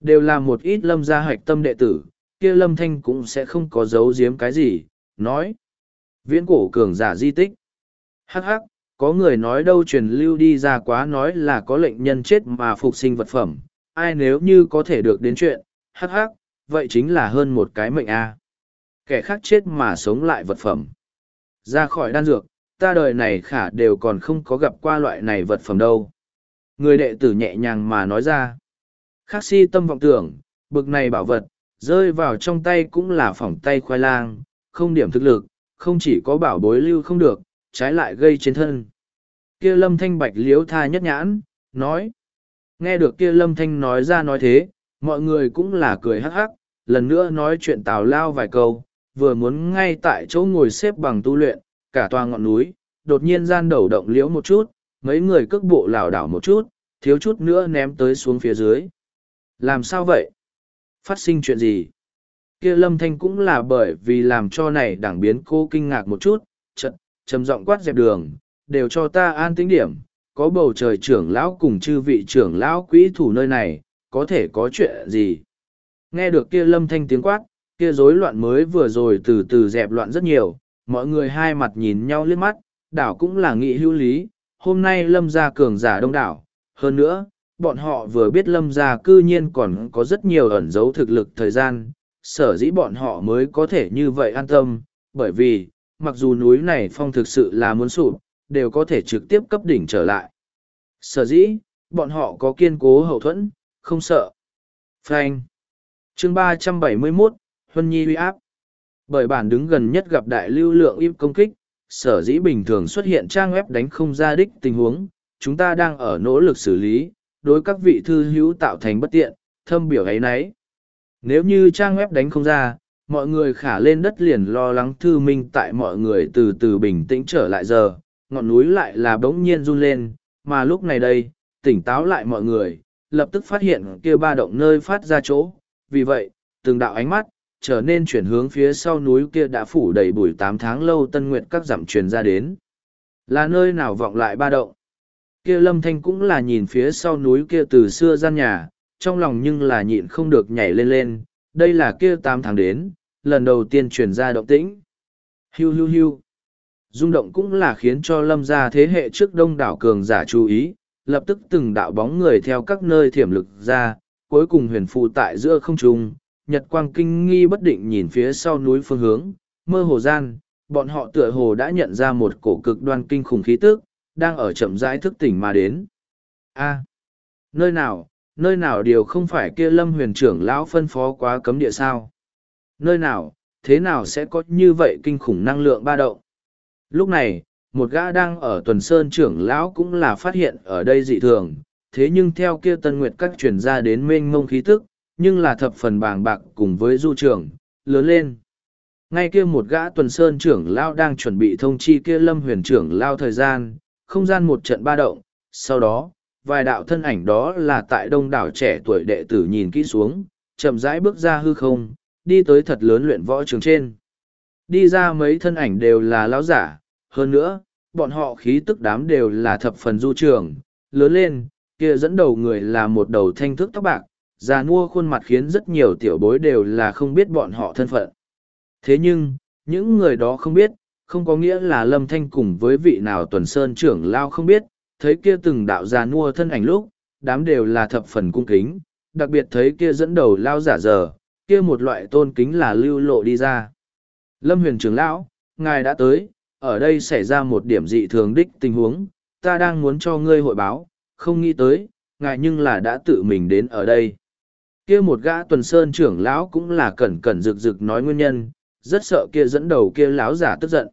đều là một ít lâm gia hạch tâm đệ tử, kia lâm thanh cũng sẽ không có giấu giếm cái gì, nói. Viễn cổ cường giả di tích. Hắc hắc, có người nói đâu truyền lưu đi ra quá nói là có lệnh nhân chết mà phục sinh vật phẩm, ai nếu như có thể được đến chuyện, hắc hắc, vậy chính là hơn một cái mệnh a. Kẻ khác chết mà sống lại vật phẩm. Ra khỏi đan dược, ta đời này khả đều còn không có gặp qua loại này vật phẩm đâu. Người đệ tử nhẹ nhàng mà nói ra. Khắc si tâm vọng tưởng, bực này bảo vật, rơi vào trong tay cũng là phỏng tay khoai lang, không điểm thực lực, không chỉ có bảo bối lưu không được, trái lại gây trên thân. Kia lâm thanh bạch liếu tha nhất nhãn, nói. Nghe được kia lâm thanh nói ra nói thế, mọi người cũng là cười hắc hắc, lần nữa nói chuyện tào lao vài câu, vừa muốn ngay tại chỗ ngồi xếp bằng tu luyện, cả toa ngọn núi, đột nhiên gian đầu động liễu một chút, mấy người cước bộ lảo đảo một chút, thiếu chút nữa ném tới xuống phía dưới. Làm sao vậy? Phát sinh chuyện gì? Kia lâm thanh cũng là bởi vì làm cho này đảng biến cô kinh ngạc một chút, chật, trầm giọng quát dẹp đường, đều cho ta an tĩnh điểm, có bầu trời trưởng lão cùng chư vị trưởng lão quỹ thủ nơi này, có thể có chuyện gì? Nghe được kia lâm thanh tiếng quát, kia rối loạn mới vừa rồi từ từ dẹp loạn rất nhiều, mọi người hai mặt nhìn nhau liếc mắt, đảo cũng là nghị hữu lý, hôm nay lâm gia cường giả đông đảo, hơn nữa, bọn họ vừa biết lâm gia cư nhiên còn có rất nhiều ẩn dấu thực lực thời gian, sở dĩ bọn họ mới có thể như vậy an tâm, bởi vì, mặc dù núi này phong thực sự là muốn sụp, đều có thể trực tiếp cấp đỉnh trở lại. Sở dĩ, bọn họ có kiên cố hậu thuẫn, không sợ. Frank chương ba trăm bảy mươi 371, Huân Nhi uy áp. Bởi bản đứng gần nhất gặp đại lưu lượng im công kích, sở dĩ bình thường xuất hiện trang web đánh không ra đích tình huống, chúng ta đang ở nỗ lực xử lý, đối các vị thư hữu tạo thành bất tiện, thâm biểu ấy nấy. Nếu như trang web đánh không ra, mọi người khả lên đất liền lo lắng thư minh tại mọi người từ từ bình tĩnh trở lại giờ, ngọn núi lại là bỗng nhiên run lên, mà lúc này đây, tỉnh táo lại mọi người, lập tức phát hiện kia ba động nơi phát ra chỗ, vì vậy, từng đạo ánh mắt, trở nên chuyển hướng phía sau núi kia đã phủ đầy bụi tám tháng lâu tân nguyệt các dặm truyền ra đến. Là nơi nào vọng lại ba động. Kia lâm thanh cũng là nhìn phía sau núi kia từ xưa gian nhà, trong lòng nhưng là nhịn không được nhảy lên lên, đây là kia tám tháng đến, lần đầu tiên truyền ra động tĩnh. Hiu hiu hiu. Dung động cũng là khiến cho lâm gia thế hệ trước đông đảo cường giả chú ý, lập tức từng đạo bóng người theo các nơi thiểm lực ra, cuối cùng huyền phụ tại giữa không trung, nhật quang kinh nghi bất định nhìn phía sau núi phương hướng, mơ hồ gian, bọn họ tựa hồ đã nhận ra một cổ cực đoan kinh khủng khí tức, đang ở chậm rãi thức tỉnh mà đến. A, nơi nào, nơi nào điều không phải kia lâm huyền trưởng lão phân phó quá cấm địa sao? Nơi nào, thế nào sẽ có như vậy kinh khủng năng lượng ba động? Lúc này, một gã đang ở tuần sơn trưởng lão cũng là phát hiện ở đây dị thường, thế nhưng theo kia tân nguyệt các truyền ra đến mênh mông khí tức, nhưng là thập phần bàng bạc cùng với du trưởng, lớn lên. Ngay kia một gã tuần sơn trưởng lao đang chuẩn bị thông chi kia lâm huyền trưởng lao thời gian, không gian một trận ba động, sau đó, vài đạo thân ảnh đó là tại đông đảo trẻ tuổi đệ tử nhìn kỹ xuống, chậm rãi bước ra hư không, đi tới thật lớn luyện võ trường trên. Đi ra mấy thân ảnh đều là lão giả, hơn nữa, bọn họ khí tức đám đều là thập phần du trường, lớn lên, kia dẫn đầu người là một đầu thanh thức tóc bạc, già nua khuôn mặt khiến rất nhiều tiểu bối đều là không biết bọn họ thân phận. Thế nhưng, những người đó không biết, không có nghĩa là lâm thanh cùng với vị nào tuần sơn trưởng lao không biết, thấy kia từng đạo già nua thân ảnh lúc, đám đều là thập phần cung kính, đặc biệt thấy kia dẫn đầu lao giả giờ, kia một loại tôn kính là lưu lộ đi ra. Lâm huyền trưởng lão, ngài đã tới, ở đây xảy ra một điểm dị thường đích tình huống, ta đang muốn cho ngươi hội báo, không nghĩ tới, ngài nhưng là đã tự mình đến ở đây kia một gã tuần sơn trưởng lão cũng là cẩn cẩn rực rực nói nguyên nhân rất sợ kia dẫn đầu kia lão giả tức giận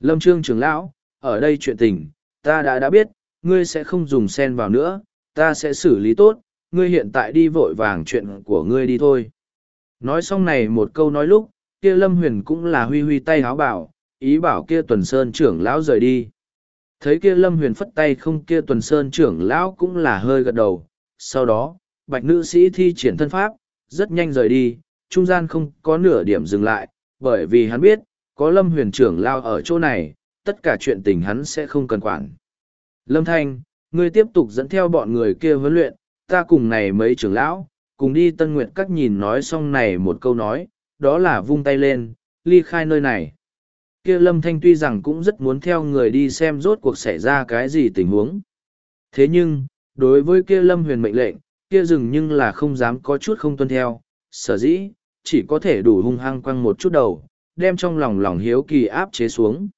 lâm trương trưởng lão ở đây chuyện tình ta đã đã biết ngươi sẽ không dùng sen vào nữa ta sẽ xử lý tốt ngươi hiện tại đi vội vàng chuyện của ngươi đi thôi. Nói xong này một câu nói lúc, kia Lâm Huyền cũng là huy huy tay háo bảo, ý bảo kia Tuần Sơn trưởng lão rời đi. Thấy kia Lâm Huyền phất tay không kia Tuần Sơn trưởng lão cũng là hơi gật đầu. Sau đó, bạch nữ sĩ thi triển thân pháp, rất nhanh rời đi, trung gian không có nửa điểm dừng lại, bởi vì hắn biết, có Lâm Huyền trưởng lao ở chỗ này, tất cả chuyện tình hắn sẽ không cần quản. Lâm Thanh, ngươi tiếp tục dẫn theo bọn người kia huấn luyện, ta cùng này mấy trưởng lão, cùng đi Tân Nguyệt Các nhìn nói xong này một câu nói, đó là vung tay lên, ly khai nơi này. Kia Lâm Thanh tuy rằng cũng rất muốn theo người đi xem rốt cuộc xảy ra cái gì tình huống. Thế nhưng, đối với kia Lâm huyền mệnh lệnh, kia dừng nhưng là không dám có chút không tuân theo, sở dĩ, chỉ có thể đủ hung hăng quăng một chút đầu, đem trong lòng lòng hiếu kỳ áp chế xuống.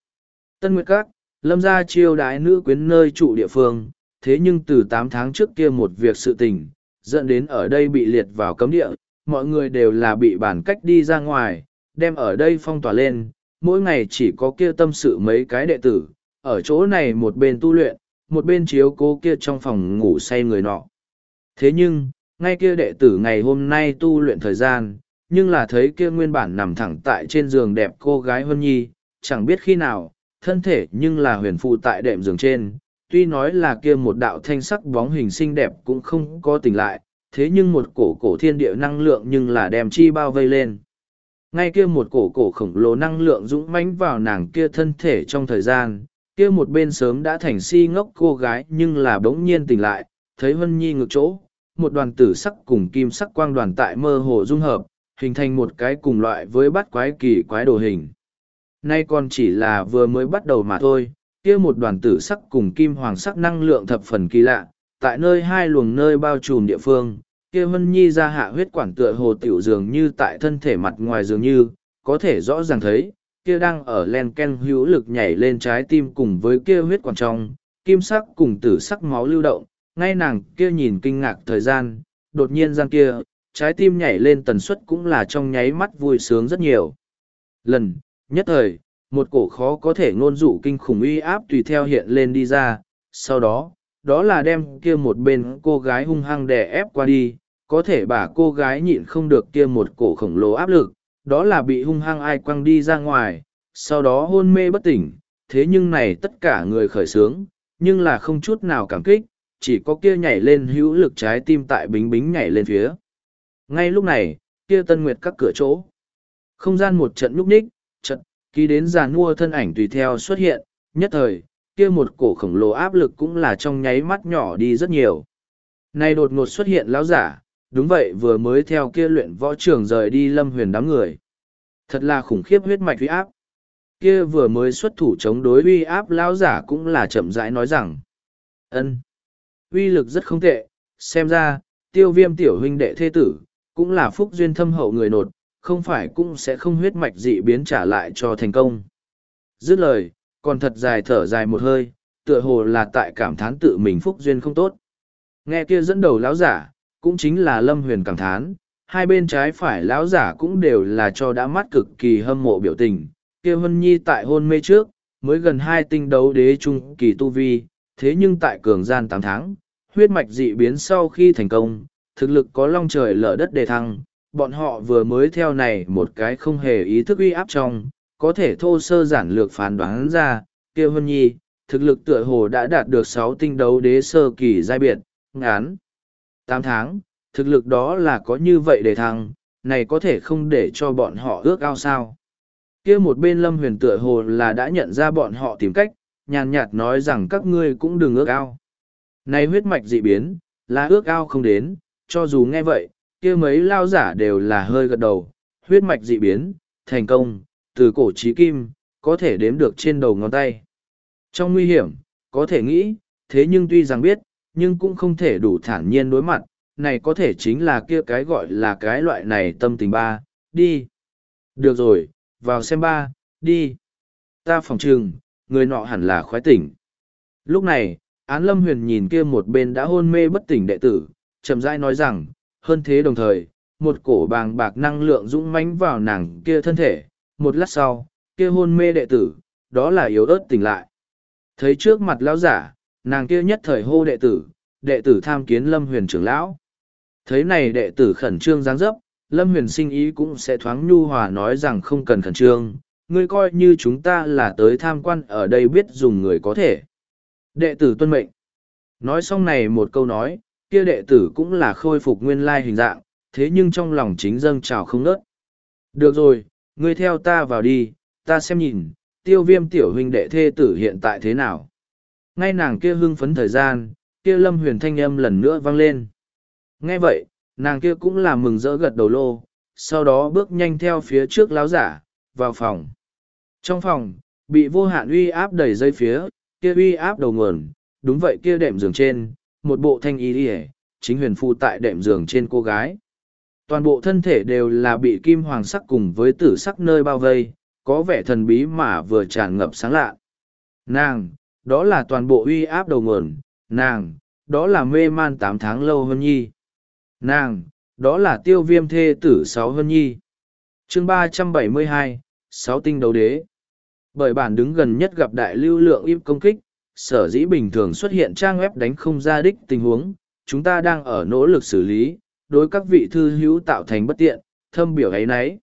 Tân Nguyệt Các, Lâm gia chiêu đái nữ quyến nơi trụ địa phương, thế nhưng từ tám tháng trước kia một việc sự tình, dẫn đến ở đây bị liệt vào cấm địa, mọi người đều là bị bản cách đi ra ngoài, đem ở đây phong tỏa lên, mỗi ngày chỉ có kia tâm sự mấy cái đệ tử, ở chỗ này một bên tu luyện, một bên chiếu cố kia trong phòng ngủ say người nọ. Thế nhưng, ngay kia đệ tử ngày hôm nay tu luyện thời gian, nhưng là thấy kia nguyên bản nằm thẳng tại trên giường đẹp cô gái Hân Nhi, chẳng biết khi nào, thân thể nhưng là huyền phụ tại đệm giường trên, tuy nói là kia một đạo thanh sắc bóng hình xinh đẹp cũng không có tỉnh lại, thế nhưng một cổ cổ thiên địa năng lượng nhưng là đem chi bao vây lên. Ngay kia một cổ cổ khổng lồ năng lượng dũng mãnh vào nàng kia thân thể trong thời gian, kia một bên sớm đã thành si ngốc cô gái nhưng là bỗng nhiên tỉnh lại, thấy Vân Nhi ngược chỗ, một đoàn tử sắc cùng kim sắc quang đoàn tại mơ hồ dung hợp, hình thành một cái cùng loại với bát quái kỳ quái đồ hình. Nay còn chỉ là vừa mới bắt đầu mà thôi, kia một đoàn tử sắc cùng kim hoàng sắc năng lượng thập phần kỳ lạ, tại nơi hai luồng nơi bao trùm địa phương, kia Vân Nhi ra hạ huyết quản tựa hồ tiểu dường như tại thân thể mặt ngoài dường như, có thể rõ ràng thấy, kia đang ở len ken hữu lực nhảy lên trái tim cùng với kia huyết quản trong, kim sắc cùng tử sắc máu lưu động, ngay nàng kia nhìn kinh ngạc thời gian, đột nhiên gian kia, trái tim nhảy lên tần suất cũng là trong nháy mắt vui sướng rất nhiều. Lần, nhất thời, một cổ khó có thể ngôn dụ kinh khủng uy áp tùy theo hiện lên đi ra, sau đó, đó là đem kia một bên cô gái hung hăng đè ép qua đi, có thể bà cô gái nhịn không được kia một cổ khổng lồ áp lực, đó là bị hung hăng ai quăng đi ra ngoài, sau đó hôn mê bất tỉnh, thế nhưng này tất cả người khởi sướng, nhưng là không chút nào cảm kích, chỉ có kia nhảy lên hữu lực trái tim tại bính bính nhảy lên phía. Ngay lúc này, kia tân nguyệt các cửa chỗ. Không gian một trận nhúc nhích, trận, ký đến giàn mua thân ảnh tùy theo xuất hiện, nhất thời, kia một cổ khổng lồ áp lực cũng là trong nháy mắt nhỏ đi rất nhiều. Này đột ngột xuất hiện lão giả, đúng vậy vừa mới theo kia luyện võ trường rời đi lâm huyền đám người. Thật là khủng khiếp huyết mạch uy áp. Kia vừa mới xuất thủ chống đối uy áp lão giả cũng là chậm rãi nói rằng. ân uy lực rất không tệ, xem ra, tiêu viêm tiểu huynh đệ thế tử, cũng là phúc duyên thâm hậu người nột, không phải cũng sẽ không huyết mạch dị biến trả lại cho thành công. Dứt lời, còn thật dài thở dài một hơi, tựa hồ là tại cảm thán tự mình phúc duyên không tốt. Nghe kia dẫn đầu lão giả, cũng chính là Lâm Huyền cảm thán, hai bên trái phải lão giả cũng đều là cho đã mắt cực kỳ hâm mộ biểu tình. Kia Hân Nhi tại hôn mê trước, mới gần hai tinh đấu đế trung kỳ tu vi, thế nhưng tại cường gian tám tháng, huyết mạch dị biến sau khi thành công, thực lực có long trời lở đất đề thăng, bọn họ vừa mới theo này một cái không hề ý thức uy áp trong, có thể thô sơ giản lược phán đoán ra, kia Hân Nhi, thực lực tựa hồ đã đạt được sáu tinh đấu đế sơ kỳ giai biệt, ngán. tám tháng, thực lực đó là có như vậy để thăng, này có thể không để cho bọn họ ước ao sao. kia một bên lâm huyền tựa hồ là đã nhận ra bọn họ tìm cách, nhàn nhạt nói rằng các ngươi cũng đừng ước ao. Này huyết mạch dị biến, là ước ao không đến, cho dù nghe vậy, kia mấy lao giả đều là hơi gật đầu, huyết mạch dị biến, thành công, từ cổ trí kim, có thể đếm được trên đầu ngón tay. Trong nguy hiểm, có thể nghĩ, thế nhưng tuy rằng biết, nhưng cũng không thể đủ thản nhiên đối mặt, này có thể chính là kia cái gọi là cái loại này tâm tình ba, đi. Được rồi, vào xem ba, đi. Ta phòng trừng, người nọ hẳn là khoái tỉnh. Lúc này, Án Lâm Huyền nhìn kia một bên đã hôn mê bất tỉnh đệ tử, chậm rãi nói rằng, hơn thế đồng thời, một cổ bàng bạc năng lượng dũng mãnh vào nàng kia thân thể, một lát sau, kia hôn mê đệ tử, đó là yếu ớt tỉnh lại. Thấy trước mặt lão giả, nàng kia nhất thời hô đệ tử, đệ tử tham kiến Lâm Huyền trưởng lão. Thấy này đệ tử khẩn trương giáng dấp, Lâm Huyền sinh ý cũng sẽ thoáng nhu hòa nói rằng không cần khẩn trương, ngươi coi như chúng ta là tới tham quan ở đây biết dùng người có thể. Đệ tử tuân mệnh. Nói xong này một câu nói, kia đệ tử cũng là khôi phục nguyên lai hình dạng, thế nhưng trong lòng chính dâng trào không nớt. Được rồi, ngươi theo ta vào đi, ta xem nhìn, tiêu viêm tiểu huynh đệ thê tử hiện tại thế nào. Ngay nàng kia hưng phấn thời gian, kia lâm huyền thanh âm lần nữa vang lên. Nghe vậy, nàng kia cũng là mừng rỡ gật đầu lô, sau đó bước nhanh theo phía trước láo giả, vào phòng. Trong phòng, bị vô hạn uy áp đẩy dây phía, kia uy áp đầu nguồn, đúng vậy kia đệm giường trên, một bộ thanh y đi chính huyền phu tại đệm giường trên cô gái. Toàn bộ thân thể đều là bị kim hoàng sắc cùng với tử sắc nơi bao vây, có vẻ thần bí mà vừa tràn ngập sáng lạ. Nàng, đó là toàn bộ uy áp đầu nguồn, nàng, đó là mê man tám tháng lâu hơn nhi. Nàng, đó là tiêu viêm thê tử sáu hơn nhi. chương ba trăm bảy mươi hai sáu tinh đấu đế. Bởi bản đứng gần nhất gặp đại lưu lượng im công kích, sở dĩ bình thường xuất hiện trang web đánh không ra đích tình huống, chúng ta đang ở nỗ lực xử lý, đối các vị thư hữu tạo thành bất tiện, thâm biểu ấy nấy.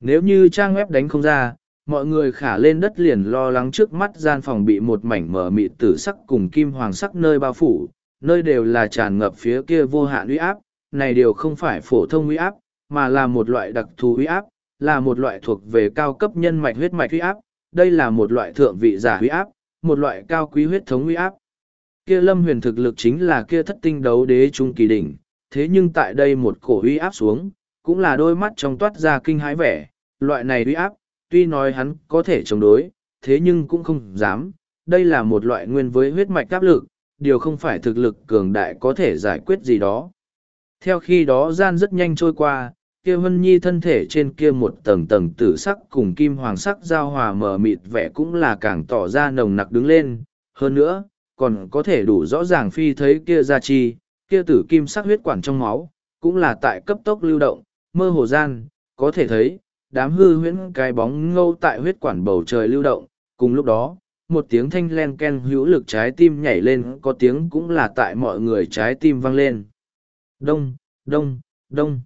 Nếu như trang web đánh không ra, mọi người khả lên đất liền lo lắng trước mắt gian phòng bị một mảnh mở mịt tử sắc cùng kim hoàng sắc nơi bao phủ, nơi đều là tràn ngập phía kia vô hạn uy áp, này đều không phải phổ thông uy áp, mà là một loại đặc thù uy áp, là một loại thuộc về cao cấp nhân mạch huyết mạch huy áp, đây là một loại thượng vị giả huy áp, một loại cao quý huyết thống huy áp. Kia lâm huyền thực lực chính là kia thất tinh đấu đế trung kỳ đỉnh, thế nhưng tại đây một cổ huy áp xuống, cũng là đôi mắt trong toát ra kinh hãi vẻ, loại này huy áp, tuy nói hắn có thể chống đối, thế nhưng cũng không dám, đây là một loại nguyên với huyết mạch áp lực, điều không phải thực lực cường đại có thể giải quyết gì đó. Theo khi đó gian rất nhanh trôi qua, kia Vân Nhi thân thể trên kia một tầng tầng tử sắc cùng kim hoàng sắc giao hòa mờ mịt vẻ cũng là càng tỏ ra nồng nặc đứng lên. Hơn nữa, còn có thể đủ rõ ràng phi thấy kia gia chi, kia tử kim sắc huyết quản trong máu, cũng là tại cấp tốc lưu động, mơ hồ gian, có thể thấy, đám hư huyễn cái bóng ngâu tại huyết quản bầu trời lưu động, cùng lúc đó, một tiếng thanh len ken hữu lực trái tim nhảy lên có tiếng cũng là tại mọi người trái tim vang lên. Đông, đông, đông.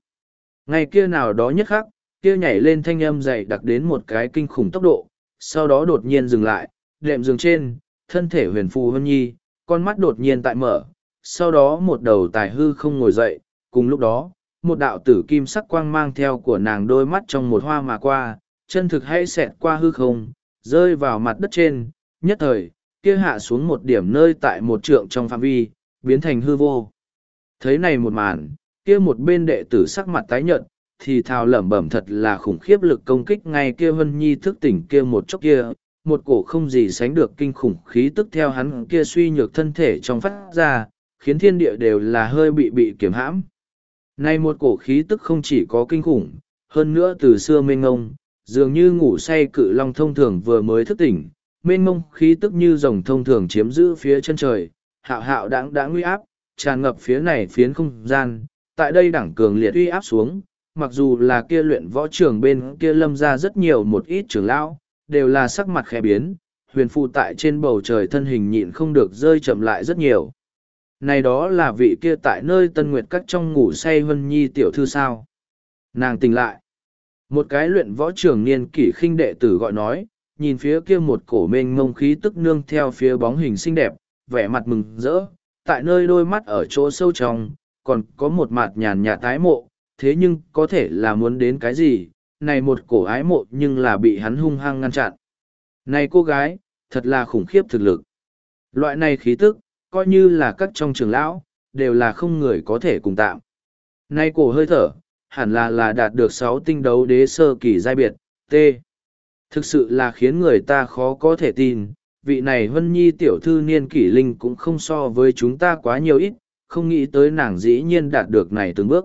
Ngày kia nào đó nhất khắc, kia nhảy lên thanh âm dày đặc đến một cái kinh khủng tốc độ, sau đó đột nhiên dừng lại, đệm giường trên, thân thể huyền phù hân nhi, con mắt đột nhiên tại mở, sau đó một đầu tài hư không ngồi dậy, cùng lúc đó, một đạo tử kim sắc quang mang theo của nàng đôi mắt trong một hoa mà qua, chân thực hay xẹt qua hư không, rơi vào mặt đất trên, nhất thời, kia hạ xuống một điểm nơi tại một trượng trong phạm vi, biến thành hư vô. Thấy này một màn, kia một bên đệ tử sắc mặt tái nhợt, thì thào lẩm bẩm thật là khủng khiếp lực công kích ngay kia Vân Nhi thức tỉnh kia một chốc kia, một cổ không gì sánh được kinh khủng khí tức theo hắn kia suy nhược thân thể trong phát ra, khiến thiên địa đều là hơi bị bị kiểm hãm. Nay một cổ khí tức không chỉ có kinh khủng, hơn nữa từ xưa mênh ngông, dường như ngủ say cự long thông thường vừa mới thức tỉnh, mênh mông khí tức như rồng thông thường chiếm giữ phía chân trời, hạo hạo đáng đã uy áp, tràn ngập phía này phiến không gian, tại đây đẳng cường liệt uy áp xuống, mặc dù là kia luyện võ trường bên kia lâm ra rất nhiều một ít trường lão, đều là sắc mặt khẽ biến, huyền phụ tại trên bầu trời thân hình nhịn không được rơi chậm lại rất nhiều. Này đó là vị kia tại nơi tân nguyệt các trong ngủ say hân nhi tiểu thư sao. Nàng tỉnh lại. Một cái luyện võ trường niên kỷ khinh đệ tử gọi nói, nhìn phía kia một cổ mênh mông khí tức nương theo phía bóng hình xinh đẹp, vẻ mặt mừng rỡ, tại nơi đôi mắt ở chỗ sâu trong, còn có một mặt nhàn nhạt tái mộ, thế nhưng có thể là muốn đến cái gì, này một cổ ái mộ nhưng là bị hắn hung hăng ngăn chặn. Này cô gái, thật là khủng khiếp thực lực. Loại này khí tức, coi như là các trong trường lão, đều là không người có thể cùng tạm. Này cổ hơi thở, hẳn là là đạt được sáu tinh đấu đế sơ kỳ giai biệt, T. Thực sự là khiến người ta khó có thể tin, vị này Vân Nhi tiểu thư niên kỷ linh cũng không so với chúng ta quá nhiều ít, không nghĩ tới nàng dĩ nhiên đạt được này từng bước.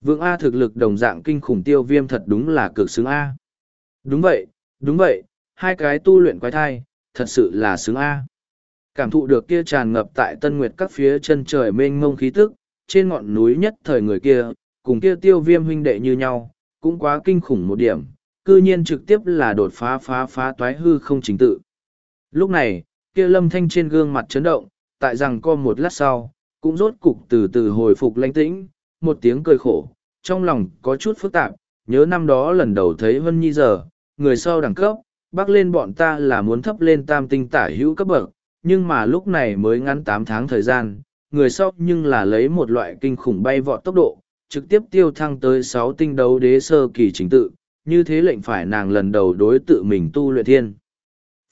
Vương A thực lực đồng dạng kinh khủng tiêu viêm thật đúng là cực xứng A. Đúng vậy, đúng vậy, hai cái tu luyện quái thai, thật sự là xứng A. Cảm thụ được kia tràn ngập tại tân nguyệt các phía chân trời mênh mông khí tức, trên ngọn núi nhất thời người kia, cùng kia tiêu viêm huynh đệ như nhau, cũng quá kinh khủng một điểm, cư nhiên trực tiếp là đột phá phá phá toái hư không chính tự. Lúc này, kia lâm thanh trên gương mặt chấn động, tại rằng co một lát sau, cũng rốt cục từ từ hồi phục lãnh tĩnh, một tiếng cười khổ, trong lòng có chút phức tạp, nhớ năm đó lần đầu thấy Vân Nhi giờ, người sau đẳng cấp, bắc lên bọn ta là muốn thấp lên tam tinh tả hữu cấp bậc, nhưng mà lúc này mới ngắn tám tháng thời gian, người sau nhưng là lấy một loại kinh khủng bay vọt tốc độ, trực tiếp tiêu thăng tới sáu tinh đấu đế sơ kỳ chính tự, như thế lệnh phải nàng lần đầu đối tự mình tu luyện thiên.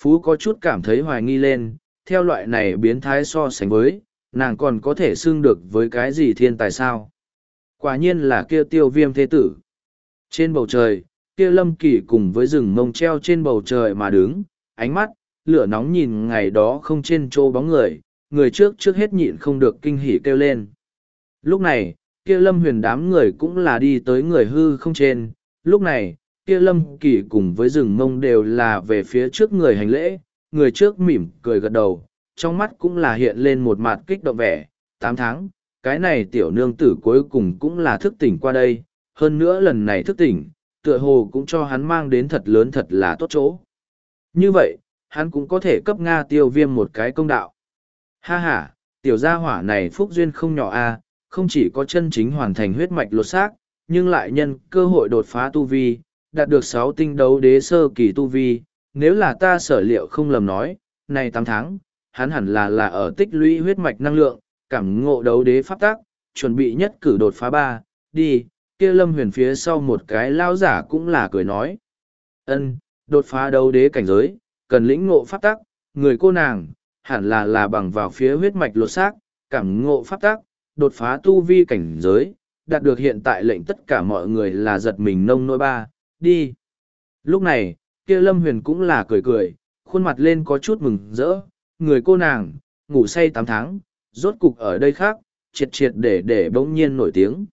Phú có chút cảm thấy hoài nghi lên, theo loại này biến thái so sánh với, nàng còn có thể xưng được với cái gì thiên tài sao. Quả nhiên là kia tiêu viêm thế tử. Trên bầu trời, kia lâm kỳ cùng với rừng mông treo trên bầu trời mà đứng, ánh mắt, lửa nóng nhìn ngày đó không trên chỗ bóng người, người trước trước hết nhịn không được kinh hỉ kêu lên. Lúc này, kia lâm huyền đám người cũng là đi tới người hư không trên, lúc này, kia lâm kỳ cùng với rừng mông đều là về phía trước người hành lễ, người trước mỉm cười gật đầu, trong mắt cũng là hiện lên một mặt kích động vẻ, tám tháng, cái này tiểu nương tử cuối cùng cũng là thức tỉnh qua đây, hơn nữa lần này thức tỉnh, tựa hồ cũng cho hắn mang đến thật lớn thật là tốt chỗ. Như vậy, hắn cũng có thể cấp Nga tiêu viêm một cái công đạo. Ha ha, tiểu gia hỏa này phúc duyên không nhỏ a không chỉ có chân chính hoàn thành huyết mạch lột xác, nhưng lại nhân cơ hội đột phá tu vi, đạt được sáu tinh đấu đế sơ kỳ tu vi. Nếu là ta sở liệu không lầm nói, này tám tháng, hắn hẳn là là ở tích lũy huyết mạch năng lượng, cảm ngộ đấu đế pháp tác, chuẩn bị nhất cử đột phá ba, đi, kia lâm huyền phía sau một cái lao giả cũng là cười nói. ân đột phá đấu đế cảnh giới, cần lĩnh ngộ pháp tác, người cô nàng, hẳn là là bằng vào phía huyết mạch lột xác, cảm ngộ pháp tác, đột phá tu vi cảnh giới, đạt được hiện tại lệnh tất cả mọi người là giật mình nông nỗi ba, đi. Lúc này, kia lâm huyền cũng là cười cười, khuôn mặt lên có chút mừng rỡ, người cô nàng, ngủ say tám tháng, rốt cục ở đây khác, triệt triệt để để bỗng nhiên nổi tiếng.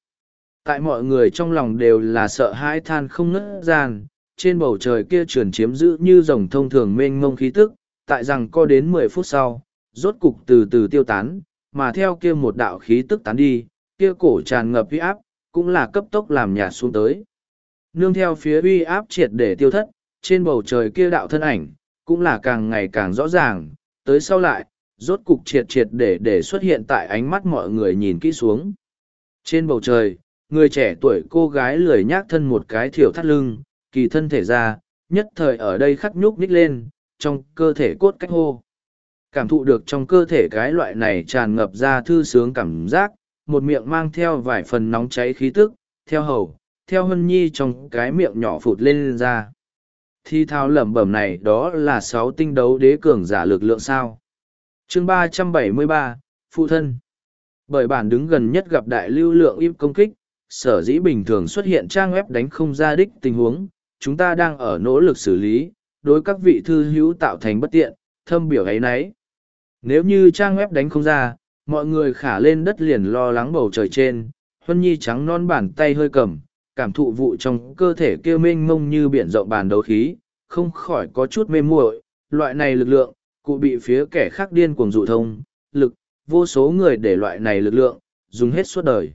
Tại mọi người trong lòng đều là sợ hãi than không ngất gian, trên bầu trời kia truyền chiếm giữ như rồng thông thường mênh mông khí tức, tại rằng co đến mười phút sau, rốt cục từ từ tiêu tán, mà theo kia một đạo khí tức tán đi, kia cổ tràn ngập uy áp, cũng là cấp tốc làm nhạt xuống tới. Nương theo phía uy áp triệt để tiêu thất, trên bầu trời kia đạo thân ảnh, cũng là càng ngày càng rõ ràng, tới sau lại, rốt cục triệt triệt để để xuất hiện tại ánh mắt mọi người nhìn kỹ xuống. Trên bầu trời, người trẻ tuổi cô gái lười nhác thân một cái thiểu thắt lưng, kỳ thân thể ra, nhất thời ở đây khắc nhúc nhích lên, trong cơ thể cốt cách hô. Cảm thụ được trong cơ thể cái loại này tràn ngập ra thư sướng cảm giác, một miệng mang theo vài phần nóng cháy khí tức, theo hầu, theo hân nhi trong cái miệng nhỏ phụt lên, lên ra. Thi thao lẩm bẩm này đó là sáu tinh đấu đế cường giả lực lượng sao. chương ba trăm bảy mươi ba Phụ thân. Bởi bản đứng gần nhất gặp đại lưu lượng im công kích, sở dĩ bình thường xuất hiện trang web đánh không ra đích tình huống, chúng ta đang ở nỗ lực xử lý, đối các vị thư hữu tạo thành bất tiện, thâm biểu ấy nấy. Nếu như trang web đánh không ra, mọi người khả lên đất liền lo lắng bầu trời trên, Huân Nhi trắng non bàn tay hơi cầm, cảm thụ vụ trong cơ thể kêu mênh mông như biển rộng bàn đấu khí, không khỏi có chút mê muội. loại này lực lượng, cụ bị phía kẻ khác điên cuồng dụ thông, lực, vô số người để loại này lực lượng, dùng hết suốt đời.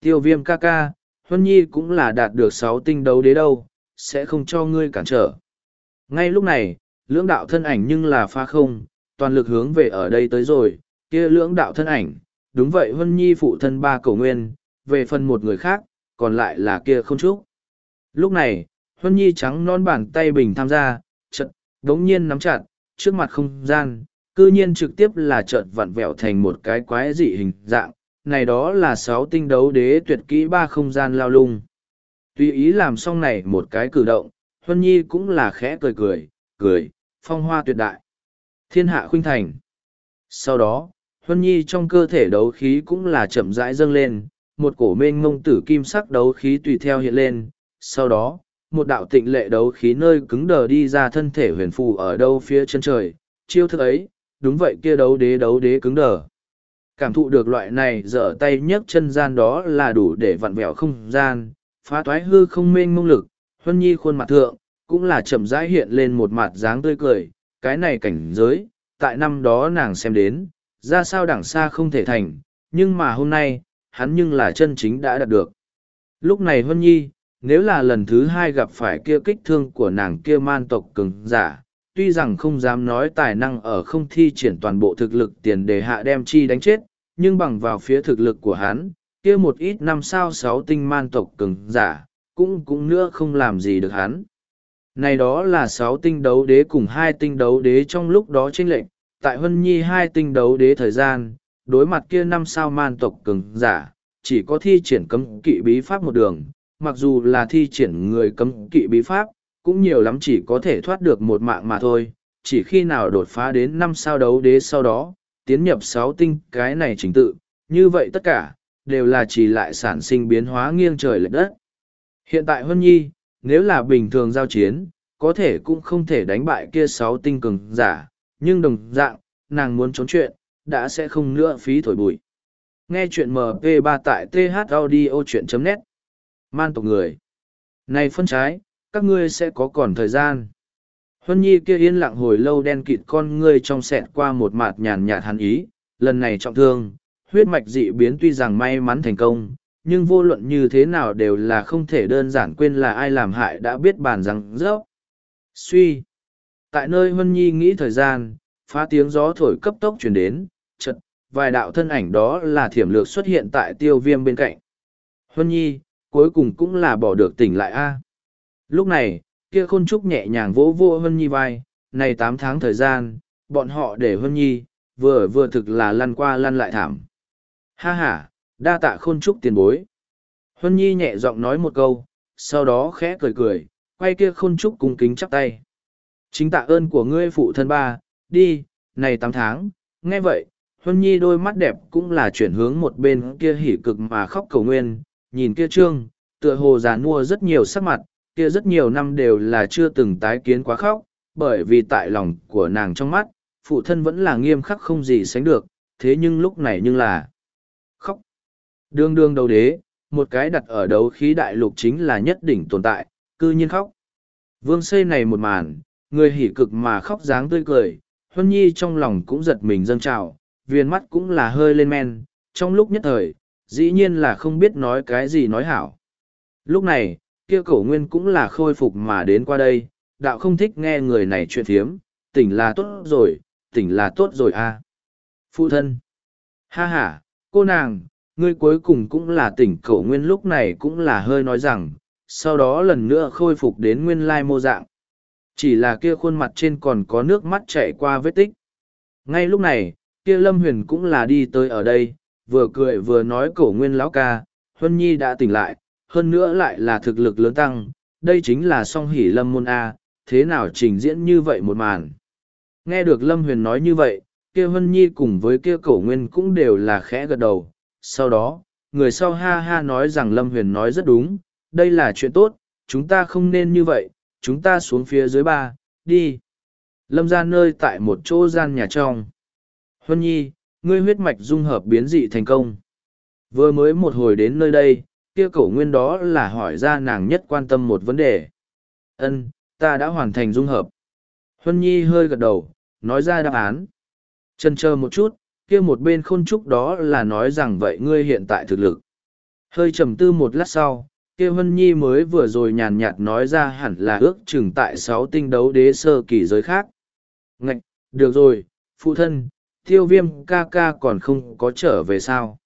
Tiêu viêm ca ca, Huân Nhi cũng là đạt được sáu tinh đấu đế đâu, sẽ không cho ngươi cản trở. Ngay lúc này, lưỡng đạo thân ảnh nhưng là pha không, toàn lực hướng về ở đây tới rồi, kia lưỡng đạo thân ảnh, đúng vậy Huân Nhi phụ thân ba cầu nguyên, về phần một người khác, còn lại là kia không chúc. Lúc này, Huân Nhi trắng non bàn tay bình tham gia, chợt đống nhiên nắm chặt, trước mặt không gian, cư nhiên trực tiếp là chợt vặn vẹo thành một cái quái dị hình dạng, này đó là sáu tinh đấu đế tuyệt kỹ ba không gian lao lung. Tùy ý làm xong này một cái cử động, Huân Nhi cũng là khẽ cười cười, cười, phong hoa tuyệt đại. Thiên hạ khuynh thành. Sau đó, Huân Nhi trong cơ thể đấu khí cũng là chậm rãi dâng lên, một cổ mênh ngông tử kim sắc đấu khí tùy theo hiện lên. Sau đó, một đạo tịnh lệ đấu khí nơi cứng đờ đi ra thân thể huyền phù ở đâu phía chân trời. Chiêu thức ấy, đúng vậy kia đấu đế đấu đế cứng đờ. Cảm thụ được loại này dở tay nhấc chân gian đó là đủ để vặn vẹo không gian, phá toái hư không mênh mông lực, Huân Nhi khuôn mặt thượng, cũng là chậm rãi hiện lên một mặt dáng tươi cười, cái này cảnh giới, tại năm đó nàng xem đến, ra sao đẳng xa không thể thành, nhưng mà hôm nay, hắn nhưng là chân chính đã đạt được. Lúc này Huân Nhi, nếu là lần thứ hai gặp phải kia kích thương của nàng kia man tộc cứng giả, tuy rằng không dám nói tài năng ở không thi triển toàn bộ thực lực tiền đề hạ đem chi đánh chết, nhưng bằng vào phía thực lực của hắn, kia một ít năm sao sáu tinh man tộc cứng giả, cũng cũng nữa không làm gì được hắn. Này đó là sáu tinh đấu đế cùng hai tinh đấu đế trong lúc đó chênh lệnh, tại Hân Nhi hai tinh đấu đế thời gian, đối mặt kia năm sao man tộc cường giả, chỉ có thi triển cấm kỵ bí pháp một đường, mặc dù là thi triển người cấm kỵ bí pháp, cũng nhiều lắm chỉ có thể thoát được một mạng mà thôi, chỉ khi nào đột phá đến năm sao đấu đế sau đó, tiến nhập sáu tinh cái này chính tự, như vậy tất cả, đều là chỉ lại sản sinh biến hóa nghiêng trời lệch đất. Hiện tại Huân Nhi, nếu là bình thường giao chiến, có thể cũng không thể đánh bại kia sáu tinh cường giả, nhưng đồng dạng, nàng muốn trốn chuyện, đã sẽ không nữa phí thổi bụi. Nghe chuyện MP3 tại thaudio.net Man tộc người. Này phân trái, các ngươi sẽ có còn thời gian. Huân Nhi kia yên lặng hồi lâu đen kịt con ngươi trong sẹt qua một mạt nhàn nhạt hắn ý, lần này trọng thương, huyết mạch dị biến tuy rằng may mắn thành công, nhưng vô luận như thế nào đều là không thể đơn giản quên là ai làm hại đã biết bàn rằng rớp. Suy. Tại nơi Huân Nhi nghĩ thời gian, phá tiếng gió thổi cấp tốc chuyển đến, vài đạo thân ảnh đó là thiểm lược xuất hiện tại tiêu viêm bên cạnh. Huân Nhi, cuối cùng cũng là bỏ được tỉnh lại a Lúc này, kia khôn trúc nhẹ nhàng vỗ vô Huân Nhi vai, này tám tháng thời gian, bọn họ để Huân Nhi, vừa vừa thực là lăn qua lăn lại thảm. Ha ha, đa tạ khôn trúc tiền bối. Huân Nhi nhẹ giọng nói một câu, sau đó khẽ cười cười, quay kia khôn trúc cung kính chắp tay. Chính tạ ơn của ngươi phụ thân ba, đi, này tám tháng, nghe vậy, Huân Nhi đôi mắt đẹp cũng là chuyển hướng một bên kia hỉ cực mà khóc cầu nguyên, nhìn kia trương, tựa hồ già nua rất nhiều sắc mặt, kia rất nhiều năm đều là chưa từng tái kiến quá khóc, bởi vì tại lòng của nàng trong mắt, phụ thân vẫn là nghiêm khắc không gì sánh được, thế nhưng lúc này nhưng là khóc. Đương đương đầu đế, một cái đặt ở đấu khí đại lục chính là nhất đỉnh tồn tại, cư nhiên khóc. Vương xây này một màn, người hỉ cực mà khóc dáng tươi cười, Huân Nhi trong lòng cũng giật mình dâng trào, viên mắt cũng là hơi lên men, trong lúc nhất thời, dĩ nhiên là không biết nói cái gì nói hảo. Lúc này, kia cổ nguyên cũng là khôi phục mà đến qua đây, đạo không thích nghe người này chuyện thiếm, tỉnh là tốt rồi, tỉnh là tốt rồi à. Phụ thân. Ha ha, cô nàng, ngươi cuối cùng cũng là tỉnh cổ nguyên lúc này cũng là hơi nói rằng, sau đó lần nữa khôi phục đến nguyên lai mô dạng. Chỉ là kia khuôn mặt trên còn có nước mắt chảy qua vết tích. Ngay lúc này, kia Lâm Huyền cũng là đi tới ở đây, vừa cười vừa nói cổ nguyên lão ca, Huân Nhi đã tỉnh lại, hơn nữa lại là thực lực lớn tăng, đây chính là song hỉ lâm môn A, thế nào trình diễn như vậy một màn. Nghe được Lâm Huyền nói như vậy, kia Huân Nhi cùng với kia cổ nguyên cũng đều là khẽ gật đầu, sau đó, người sau ha ha nói rằng Lâm Huyền nói rất đúng, đây là chuyện tốt, chúng ta không nên như vậy, chúng ta xuống phía dưới ba, đi. Lâm ra nơi tại một chỗ gian nhà trong. Huân Nhi, ngươi huyết mạch dung hợp biến dị thành công. Vừa mới một hồi đến nơi đây, kia cổ nguyên đó là hỏi ra nàng nhất quan tâm một vấn đề. Ân, ta đã hoàn thành dung hợp. Huân Nhi hơi gật đầu, nói ra đáp án. Chân chờ một chút, kia một bên khôn trúc đó là nói rằng vậy ngươi hiện tại thực lực. Hơi trầm tư một lát sau, kia Huân Nhi mới vừa rồi nhàn nhạt nói ra hẳn là ước chừng tại sáu tinh đấu đế sơ kỳ giới khác. Ngạch, được rồi, phụ thân, tiêu viêm ca ca còn không có trở về sao?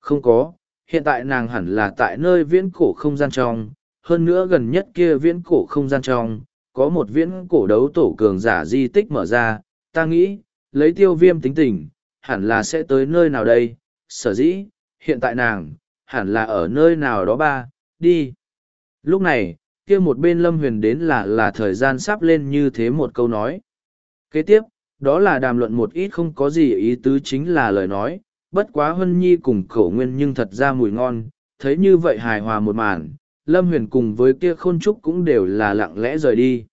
Không có, hiện tại nàng hẳn là tại nơi viễn cổ không gian trong, hơn nữa gần nhất kia viễn cổ không gian trong, có một viễn cổ đấu tổ cường giả di tích mở ra, ta nghĩ, lấy tiêu viêm tính tình, hẳn là sẽ tới nơi nào đây, sở dĩ, hiện tại nàng, hẳn là ở nơi nào đó ba, đi. Lúc này, kia một bên lâm huyền đến là là thời gian sắp lên như thế một câu nói. Kế tiếp, đó là đàm luận một ít không có gì ý tứ chính là lời nói, bất quá Hân Nhi cùng khẩu nguyên nhưng thật ra mùi ngon, thấy như vậy hài hòa một màn, Lâm Huyền cùng với kia khôn trúc cũng đều là lặng lẽ rời đi.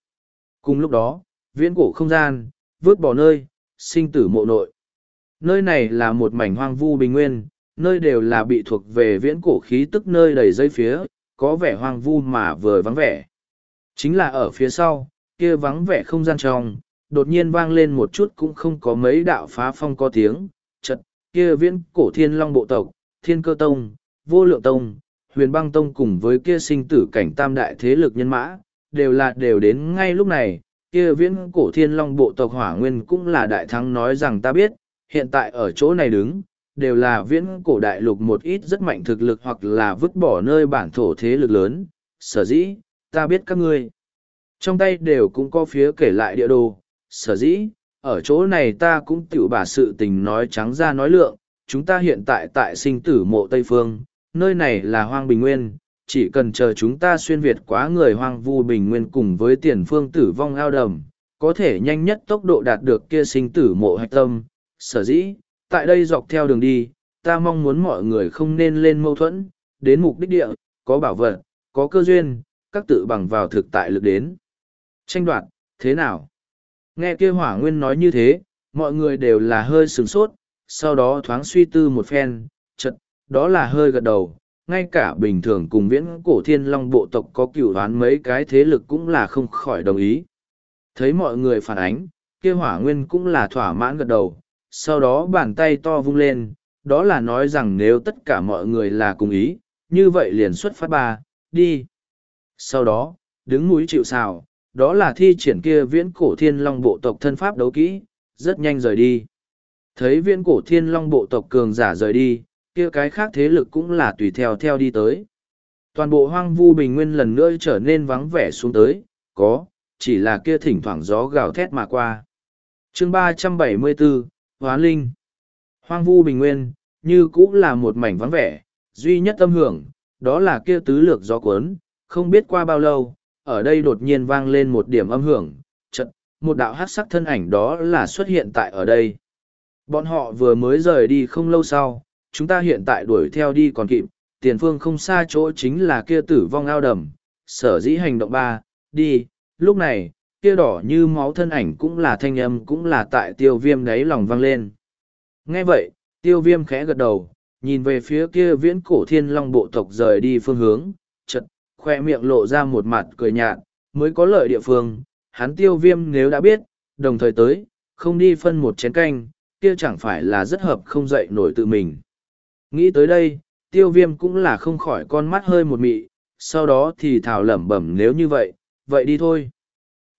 Cùng lúc đó, viễn cổ không gian, vớt bỏ nơi, sinh tử mộ nội. Nơi này là một mảnh hoang vu bình nguyên, nơi đều là bị thuộc về viễn cổ khí tức nơi đầy dây phía, có vẻ hoang vu mà vừa vắng vẻ. Chính là ở phía sau, kia vắng vẻ không gian trong, đột nhiên vang lên một chút cũng không có mấy đạo phá phong có tiếng, chật, kia viễn cổ thiên long bộ tộc, thiên cơ tông, vô lượng tông, huyền băng tông cùng với kia sinh tử cảnh tam đại thế lực nhân mã, đều là đều đến ngay lúc này, kia viễn cổ thiên long bộ tộc hỏa nguyên cũng là đại thắng nói rằng ta biết, hiện tại ở chỗ này đứng, đều là viễn cổ đại lục một ít rất mạnh thực lực hoặc là vứt bỏ nơi bản thổ thế lực lớn, sở dĩ, ta biết các ngươi. Trong tay đều cũng có phía kể lại địa đồ, sở dĩ, ở chỗ này ta cũng tiểu bà sự tình nói trắng ra nói lượng, chúng ta hiện tại tại sinh tử mộ Tây Phương, nơi này là hoang bình nguyên, chỉ cần chờ chúng ta xuyên Việt quá người hoang vu bình nguyên cùng với tiền phương tử vong ao đầm, có thể nhanh nhất tốc độ đạt được kia sinh tử mộ hạch tâm. Sở dĩ, tại đây dọc theo đường đi, ta mong muốn mọi người không nên lên mâu thuẫn, đến mục đích địa, có bảo vật, có cơ duyên, các tự bằng vào thực tại lực đến. Tranh đoạt, thế nào? Nghe kia hỏa nguyên nói như thế, mọi người đều là hơi sửng sốt, sau đó thoáng suy tư một phen, chật, đó là hơi gật đầu. Ngay cả bình thường cùng viễn cổ thiên long bộ tộc có cửu đoán mấy cái thế lực cũng là không khỏi đồng ý. Thấy mọi người phản ánh, kia hỏa nguyên cũng là thỏa mãn gật đầu, sau đó bàn tay to vung lên, đó là nói rằng nếu tất cả mọi người là cùng ý, như vậy liền xuất phát ba, đi. Sau đó, đứng mũi chịu xào, đó là thi triển kia viễn cổ thiên long bộ tộc thân pháp đấu kỹ, rất nhanh rời đi. Thấy viễn cổ thiên long bộ tộc cường giả rời đi, kia cái khác thế lực cũng là tùy theo theo đi tới. Toàn bộ hoang vu bình nguyên lần nữa trở nên vắng vẻ xuống tới, có, chỉ là kia thỉnh thoảng gió gào thét mà qua. chương ba trăm bảy mươi bốn Hóa Linh Hoang vu bình nguyên, như cũng là một mảnh vắng vẻ, duy nhất tâm hưởng, đó là kia tứ lược gió cuốn, không biết qua bao lâu, ở đây đột nhiên vang lên một điểm âm hưởng, chật, một đạo hát sắc thân ảnh đó là xuất hiện tại ở đây. Bọn họ vừa mới rời đi không lâu sau, chúng ta hiện tại đuổi theo đi còn kịp, tiền phương không xa chỗ chính là kia tử vong ao đầm, sở dĩ hành động ba, đi, lúc này, kia đỏ như máu thân ảnh cũng là thanh âm cũng là tại tiêu viêm đáy lòng vang lên. Nghe vậy, tiêu viêm khẽ gật đầu, nhìn về phía kia viễn cổ thiên long bộ tộc rời đi phương hướng, khoe miệng lộ ra một mặt cười nhạt, mới có lợi địa phương, hắn tiêu viêm nếu đã biết, đồng thời tới, không đi phân một chén canh, kia chẳng phải là rất hợp không dậy nổi tự mình. Nghĩ tới đây, tiêu viêm cũng là không khỏi con mắt hơi một mị, sau đó thì thảo lẩm bẩm nếu như vậy, vậy đi thôi.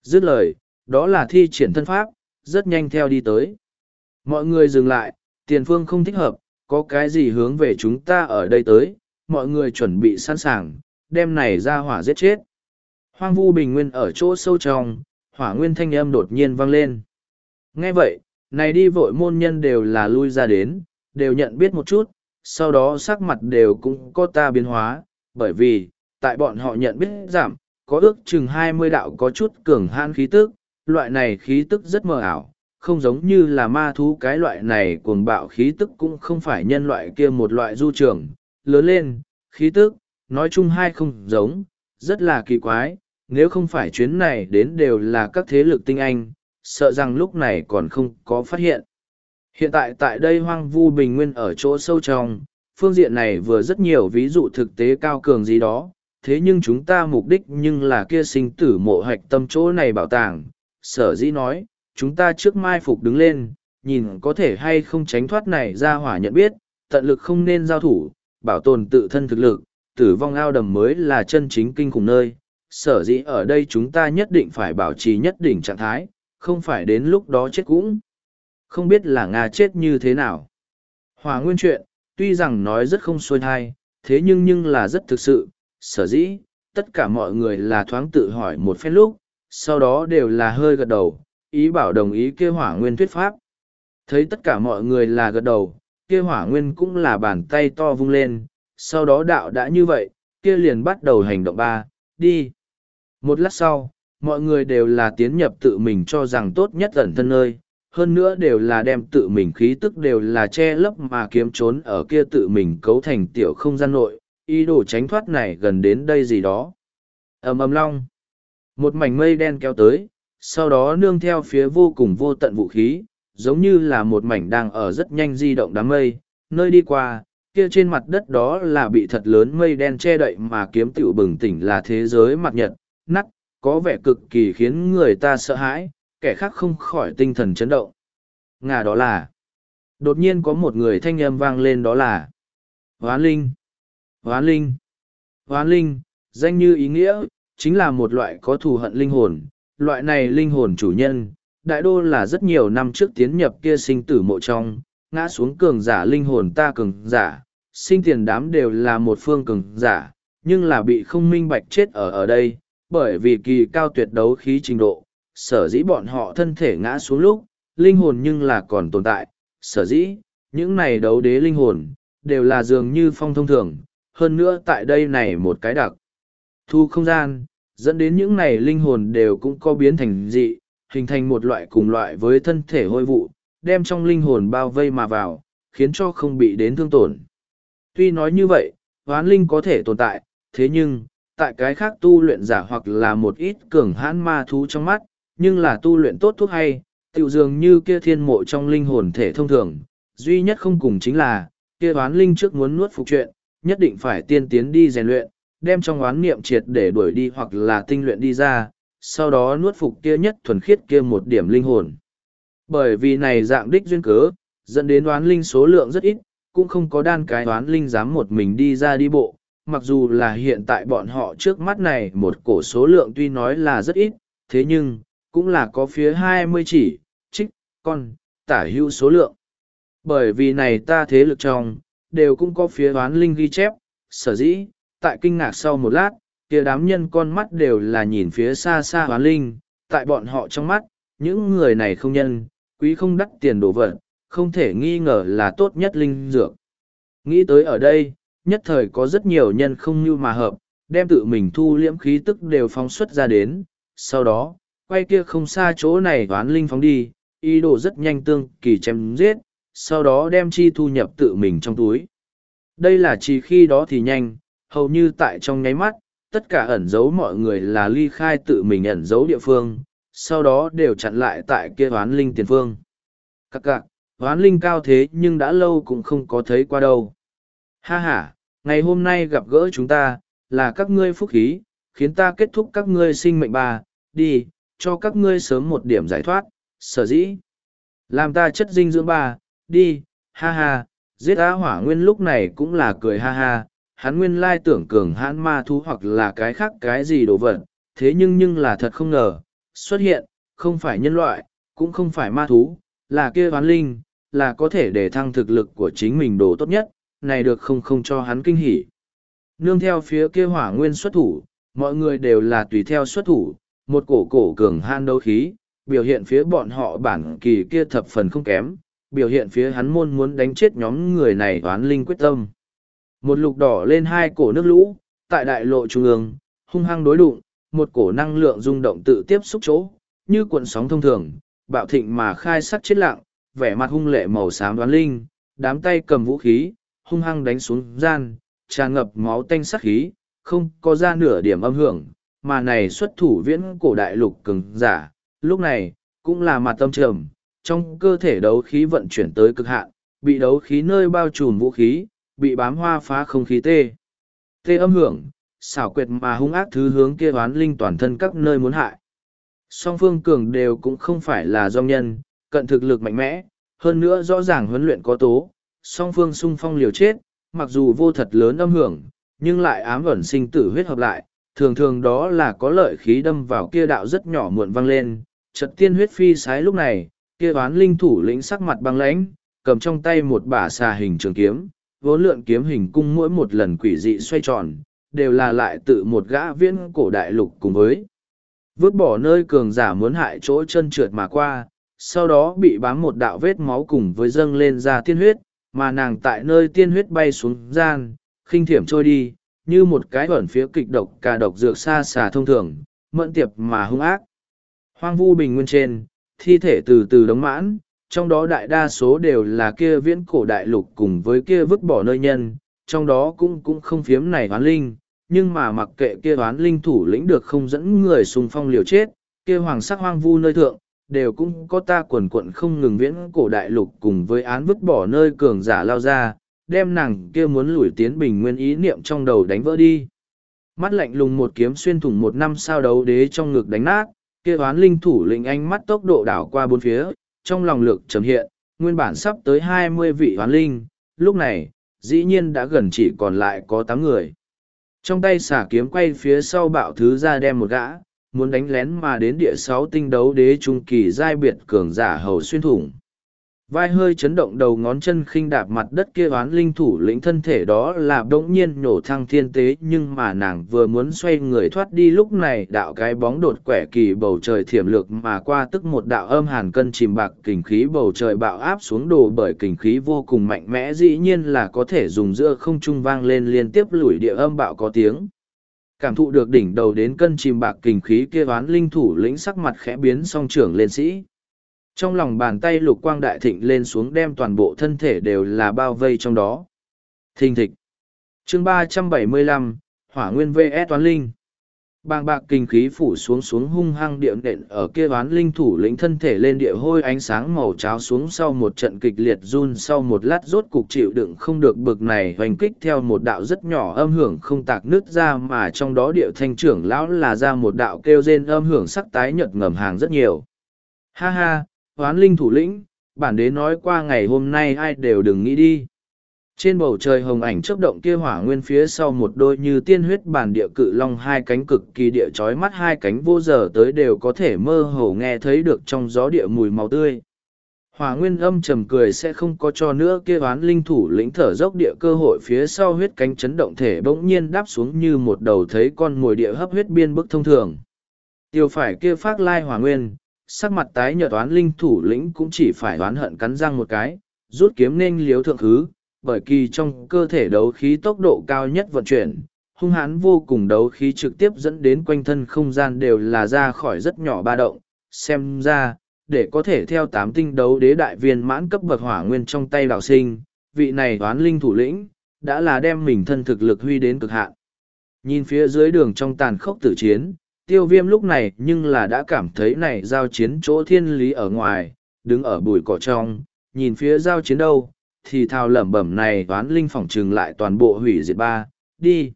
Dứt lời, đó là thi triển thân pháp, rất nhanh theo đi tới. Mọi người dừng lại, tiền phương không thích hợp, có cái gì hướng về chúng ta ở đây tới, mọi người chuẩn bị sẵn sàng, đem này ra hỏa giết chết. Hoang vu bình nguyên ở chỗ sâu trong, hỏa nguyên thanh âm đột nhiên vang lên. Nghe vậy, này đi vội môn nhân đều là lui ra đến, đều nhận biết một chút, sau đó sắc mặt đều cũng có ta biến hóa, bởi vì, tại bọn họ nhận biết giảm, có ước chừng hai mươi đạo có chút cường hãn khí tức, loại này khí tức rất mờ ảo, không giống như là ma thú cái loại này cuồng bạo khí tức cũng không phải nhân loại kia một loại du trường, lớn lên, khí tức, nói chung hai không giống, rất là kỳ quái, nếu không phải chuyến này đến đều là các thế lực tinh anh, sợ rằng lúc này còn không có phát hiện. Hiện tại tại đây hoang vu bình nguyên ở chỗ sâu trong, phương diện này vừa rất nhiều ví dụ thực tế cao cường gì đó, thế nhưng chúng ta mục đích nhưng là kia sinh tử mộ hạch tâm chỗ này bảo tàng. Sở dĩ nói, chúng ta trước mai phục đứng lên, nhìn có thể hay không tránh thoát này ra hỏa nhận biết, tận lực không nên giao thủ, bảo tồn tự thân thực lực, tử vong ao đầm mới là chân chính kinh khủng nơi. Sở dĩ ở đây chúng ta nhất định phải bảo trì nhất định trạng thái, không phải đến lúc đó chết cũng. Không biết là Nga chết như thế nào. Hòa nguyên chuyện, tuy rằng nói rất không xuôi thai, thế nhưng nhưng là rất thực sự, sở dĩ, tất cả mọi người là thoáng tự hỏi một phen lúc, sau đó đều là hơi gật đầu, ý bảo đồng ý kia hỏa nguyên thuyết pháp. Thấy tất cả mọi người là gật đầu, kia hỏa nguyên cũng là bàn tay to vung lên, sau đó đạo đã như vậy, kia liền bắt đầu hành động ba, đi. Một lát sau, mọi người đều là tiến nhập tự mình cho rằng tốt nhất ẩn thân nơi, hơn nữa đều là đem tự mình khí tức đều là che lấp mà kiếm trốn ở kia tự mình cấu thành tiểu không gian nội, ý đồ tránh thoát này gần đến đây gì đó. ầm ầm long. Một mảnh mây đen kéo tới, sau đó nương theo phía vô cùng vô tận vũ khí, giống như là một mảnh đang ở rất nhanh di động đám mây, nơi đi qua, kia trên mặt đất đó là bị thật lớn mây đen che đậy mà kiếm tiểu bừng tỉnh là thế giới mặt nhật, nắt, có vẻ cực kỳ khiến người ta sợ hãi, kẻ khác không khỏi tinh thần chấn động. Ngà đó là, đột nhiên có một người thanh âm vang lên đó là, Hoán Linh, Hoán Linh, Hoán Linh, danh như ý nghĩa, chính là một loại có thù hận linh hồn, loại này linh hồn chủ nhân, đại đô là rất nhiều năm trước tiến nhập kia sinh tử mộ trong, ngã xuống cường giả linh hồn ta cường giả, sinh tiền đám đều là một phương cường giả, nhưng là bị không minh bạch chết ở ở đây, bởi vì kỳ cao tuyệt đấu khí trình độ, sở dĩ bọn họ thân thể ngã xuống lúc, linh hồn nhưng là còn tồn tại, sở dĩ, những này đấu đế linh hồn, đều là dường như phong thông thường, hơn nữa tại đây này một cái đặc. Thu không gian, dẫn đến những này linh hồn đều cũng có biến thành dị, hình thành một loại cùng loại với thân thể hôi vụ, đem trong linh hồn bao vây mà vào, khiến cho không bị đến thương tổn. Tuy nói như vậy, hoán linh có thể tồn tại, thế nhưng, tại cái khác tu luyện giả hoặc là một ít cường hãn ma thú trong mắt, nhưng là tu luyện tốt thuốc hay, tiểu dường như kia thiên mộ trong linh hồn thể thông thường, duy nhất không cùng chính là, kia hoán linh trước muốn nuốt phục chuyện, nhất định phải tiên tiến đi rèn luyện, đem trong oán niệm triệt để đuổi đi hoặc là tinh luyện đi ra, sau đó nuốt phục kia nhất thuần khiết kia một điểm linh hồn. Bởi vì này dạng đích duyên cớ, dẫn đến oán linh số lượng rất ít, cũng không có đan cái toán linh dám một mình đi ra đi bộ, mặc dù là hiện tại bọn họ trước mắt này một cổ số lượng tuy nói là rất ít, thế nhưng, cũng là có phía hai mươi chỉ, trích, con, tả hữu số lượng. Bởi vì này ta thế lực trong, đều cũng có phía toán linh ghi chép, sở dĩ, tại kinh ngạc sau một lát, kia đám nhân con mắt đều là nhìn phía xa xa oán linh, tại bọn họ trong mắt, những người này không nhân, quý không đắt tiền đồ vật, không thể nghi ngờ là tốt nhất linh dược. Nghĩ tới ở đây, nhất thời có rất nhiều nhân không như mà hợp, đem tự mình thu liễm khí tức đều phóng xuất ra đến, sau đó, quay kia không xa chỗ này toán linh phóng đi, ý đồ rất nhanh tương kỳ chém giết, sau đó đem chi thu nhập tự mình trong túi. Đây là chỉ khi đó thì nhanh, hầu như tại trong nháy mắt, tất cả ẩn giấu mọi người là ly khai tự mình ẩn giấu địa phương, sau đó đều chặn lại tại kia toán linh tiền phương. Các cạc, hoán linh cao thế nhưng đã lâu cũng không có thấy qua đâu. Ha ha, ngày hôm nay gặp gỡ chúng ta, là các ngươi phúc khí, khiến ta kết thúc các ngươi sinh mệnh bà. đi, cho các ngươi sớm một điểm giải thoát, sở dĩ. Làm ta chất dinh dưỡng bà. đi, ha ha, giết á hỏa nguyên lúc này cũng là cười ha ha, hắn nguyên lai tưởng cường hãn ma thú hoặc là cái khác cái gì đồ vật, thế nhưng nhưng là thật không ngờ, xuất hiện, không phải nhân loại, cũng không phải ma thú, là kia hoán linh, là có thể để thăng thực lực của chính mình đồ tốt nhất, này được không không cho hắn kinh hỉ. Nương theo phía kia hỏa nguyên xuất thủ, mọi người đều là tùy theo xuất thủ, một cổ cổ cường han đấu khí, biểu hiện phía bọn họ bản kỳ kia thập phần không kém, biểu hiện phía hắn môn muốn đánh chết nhóm người này toán linh quyết tâm. Một lục đỏ lên hai cổ nước lũ, tại đại lộ trung ương, hung hăng đối đụng, một cổ năng lượng rung động tự tiếp xúc chỗ, như cuộn sóng thông thường, bạo thịnh mà khai sắc chết lặng, vẻ mặt hung lệ màu xám đoán linh, đám tay cầm vũ khí, hung hăng đánh xuống gian, tràn ngập máu tanh sắc khí, không có ra nửa điểm âm hưởng, mà này xuất thủ viễn cổ đại lục cứng giả, lúc này, cũng là mặt tâm trầm, trong cơ thể đấu khí vận chuyển tới cực hạn, bị đấu khí nơi bao trùm vũ khí, bị bám hoa phá không khí tê. Tê âm hưởng, xảo quyệt mà hung ác thứ hướng kia oán linh toàn thân các nơi muốn hại. Song phương cường đều cũng không phải là do nhân, cận thực lực mạnh mẽ, hơn nữa rõ ràng huấn luyện có tố, song phương sung phong liều chết, mặc dù vô thật lớn âm hưởng, nhưng lại ám ẩn sinh tử huyết hợp lại, thường thường đó là có lợi khí đâm vào kia đạo rất nhỏ muộn văng lên, chợt tiên huyết phi sái lúc này, kia oán linh thủ lĩnh sắc mặt băng lãnh, cầm trong tay một bả xà hình trường kiếm, vốn lượn kiếm hình cung mỗi một lần quỷ dị xoay tròn, đều là lại tự một gã viễn cổ đại lục cùng với. Vứt bỏ nơi cường giả muốn hại chỗ chân trượt mà qua, sau đó bị bám một đạo vết máu cùng với dâng lên ra tiên huyết, mà nàng tại nơi tiên huyết bay xuống gian, khinh thiểm trôi đi, như một cái ẩn phía kịch độc cả độc dược xa xà thông thường, mẫn tiệp mà hung ác. Hoang vu bình nguyên trên, thi thể từ từ đống mãn, trong đó đại đa số đều là kia viễn cổ đại lục cùng với kia vứt bỏ nơi nhân, trong đó cũng cũng không phiếm này hoán linh, nhưng mà mặc kệ kia hoán linh thủ lĩnh được không dẫn người xung phong liều chết, kia hoàng sắc hoang vu nơi thượng, đều cũng có ta quần quận không ngừng viễn cổ đại lục cùng với án vứt bỏ nơi cường giả lao ra, đem nàng kia muốn lùi tiến bình nguyên ý niệm trong đầu đánh vỡ đi. Mắt lạnh lùng một kiếm xuyên thủng một năm sao đấu đế trong ngực đánh nát, kia oán linh thủ lĩnh ánh mắt tốc độ đảo qua bốn phía, trong lòng lực trầm hiện, nguyên bản sắp tới hai mươi vị oán linh, lúc này, dĩ nhiên đã gần chỉ còn lại có tám người. Trong tay xả kiếm quay phía sau bạo thứ ra đem một gã, muốn đánh lén mà đến địa sáu tinh đấu đế trung kỳ giai biệt cường giả hầu xuyên thủng. vai hơi chấn động đầu ngón chân khinh đạp mặt đất kia oán linh thủ lĩnh thân thể đó là đ ỗ n g nhiên nổ thăng thiên tế, nhưng mà nàng vừa muốn xoay người thoát đi lúc này đạo cái bóng đột quẻ kỳ bầu trời thiểm lược mà qua tức một đạo âm hàn cân chìm bạc kình khí bầu trời bạo áp xuống đồ bởi kình khí vô cùng mạnh mẽ, dĩ nhiên là có thể dùng giữa không trung vang lên liên tiếp lủi địa âm bạo có tiếng cảm thụ được đỉnh đầu đến cân chìm bạc kình khí kia oán linh thủ lĩnh sắc mặt khẽ biến song trưởng lên sĩ trong lòng bàn tay lục quang đại thịnh lên xuống đem toàn bộ thân thể đều là bao vây trong đó. Thình thịch. chương ba trăm bảy mươi lăm, Hỏa Nguyên VS Toán Linh. Bàng bạc kinh khí phủ xuống xuống hung hăng địa nện ở kia oán linh thủ lĩnh thân thể lên địa hôi ánh sáng màu cháo xuống sau một trận kịch liệt run sau một lát rốt cục chịu đựng không được bực này hoành kích theo một đạo rất nhỏ âm hưởng không tạc nứt ra mà trong đó địa thanh trưởng lão là ra một đạo kêu rên âm hưởng sắc tái nhợt ngầm hàng rất nhiều. Ha ha, oán linh thủ lĩnh, bản đế nói qua ngày hôm nay ai đều đừng nghĩ đi. Trên bầu trời hồng ảnh chớp động kia hỏa nguyên phía sau một đôi như tiên huyết bản địa cự long hai cánh cực kỳ địa chói mắt hai cánh vô giờ tới đều có thể mơ hồ nghe thấy được trong gió địa mùi màu tươi. Hỏa nguyên âm trầm cười sẽ không có cho nữa kia oán linh thủ lĩnh thở dốc địa cơ hội phía sau huyết cánh chấn động thể bỗng nhiên đáp xuống như một đầu thấy con mồi địa hấp huyết biên bức thông thường. Tiêu phải kia phát lai hỏa nguyên, sắc mặt tái nhợt oán linh thủ lĩnh cũng chỉ phải oán hận cắn răng một cái, rút kiếm nên liếu thượng thứ, bởi kỳ trong cơ thể đấu khí tốc độ cao nhất vận chuyển, hung hãn vô cùng đấu khí trực tiếp dẫn đến quanh thân không gian đều là ra khỏi rất nhỏ ba động, xem ra, để có thể theo tám tinh đấu đế đại viên mãn cấp bậc hỏa nguyên trong tay đạo sinh, vị này toán linh thủ lĩnh, đã là đem mình thân thực lực huy đến cực hạn. Nhìn phía dưới đường trong tàn khốc tử chiến, tiêu viêm lúc này nhưng là đã cảm thấy này giao chiến chỗ thiên lý ở ngoài, đứng ở bụi cỏ trong, nhìn phía giao chiến đâu, thì thao lẩm bẩm này toán linh phỏng trừng lại toàn bộ hủy diệt ba, đi.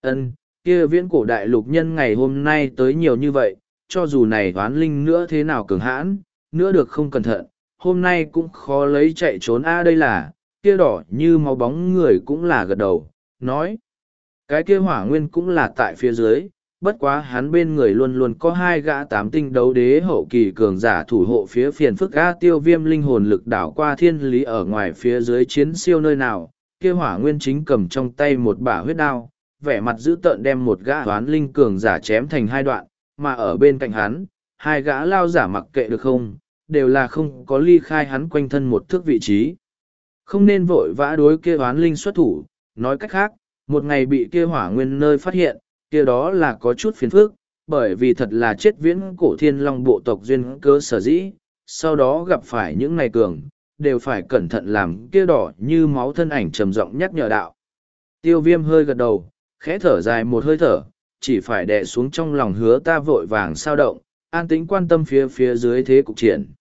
ân kia viễn cổ đại lục nhân ngày hôm nay tới nhiều như vậy, cho dù này toán linh nữa thế nào cường hãn, nữa được không cẩn thận, hôm nay cũng khó lấy chạy trốn a đây là, kia đỏ như máu bóng người cũng là gật đầu, nói. Cái kia hỏa nguyên cũng là tại phía dưới, bất quá hắn bên người luôn luôn có hai gã tám tinh đấu đế hậu kỳ cường giả thủ hộ phía phiền phức gã tiêu viêm linh hồn lực đảo qua thiên lý ở ngoài phía dưới chiến siêu nơi nào. Kia hỏa nguyên chính cầm trong tay một bả huyết đao, vẻ mặt dữ tợn đem một gã toán linh cường giả chém thành hai đoạn, mà ở bên cạnh hắn, hai gã lao giả mặc kệ được không, đều là không có ly khai hắn quanh thân một thước vị trí. Không nên vội vã đối kia toán linh xuất thủ, nói cách khác, một ngày bị kia hỏa nguyên nơi phát hiện kia đó là có chút phiền phức, bởi vì thật là chết viễn cổ thiên long bộ tộc duyên cơ sở dĩ, sau đó gặp phải những ngày cường, đều phải cẩn thận làm kia đỏ như máu thân ảnh trầm giọng nhắc nhở đạo. Tiêu viêm hơi gật đầu, khẽ thở dài một hơi thở, chỉ phải đè xuống trong lòng hứa ta vội vàng sao động, an tĩnh quan tâm phía phía dưới thế cục triển.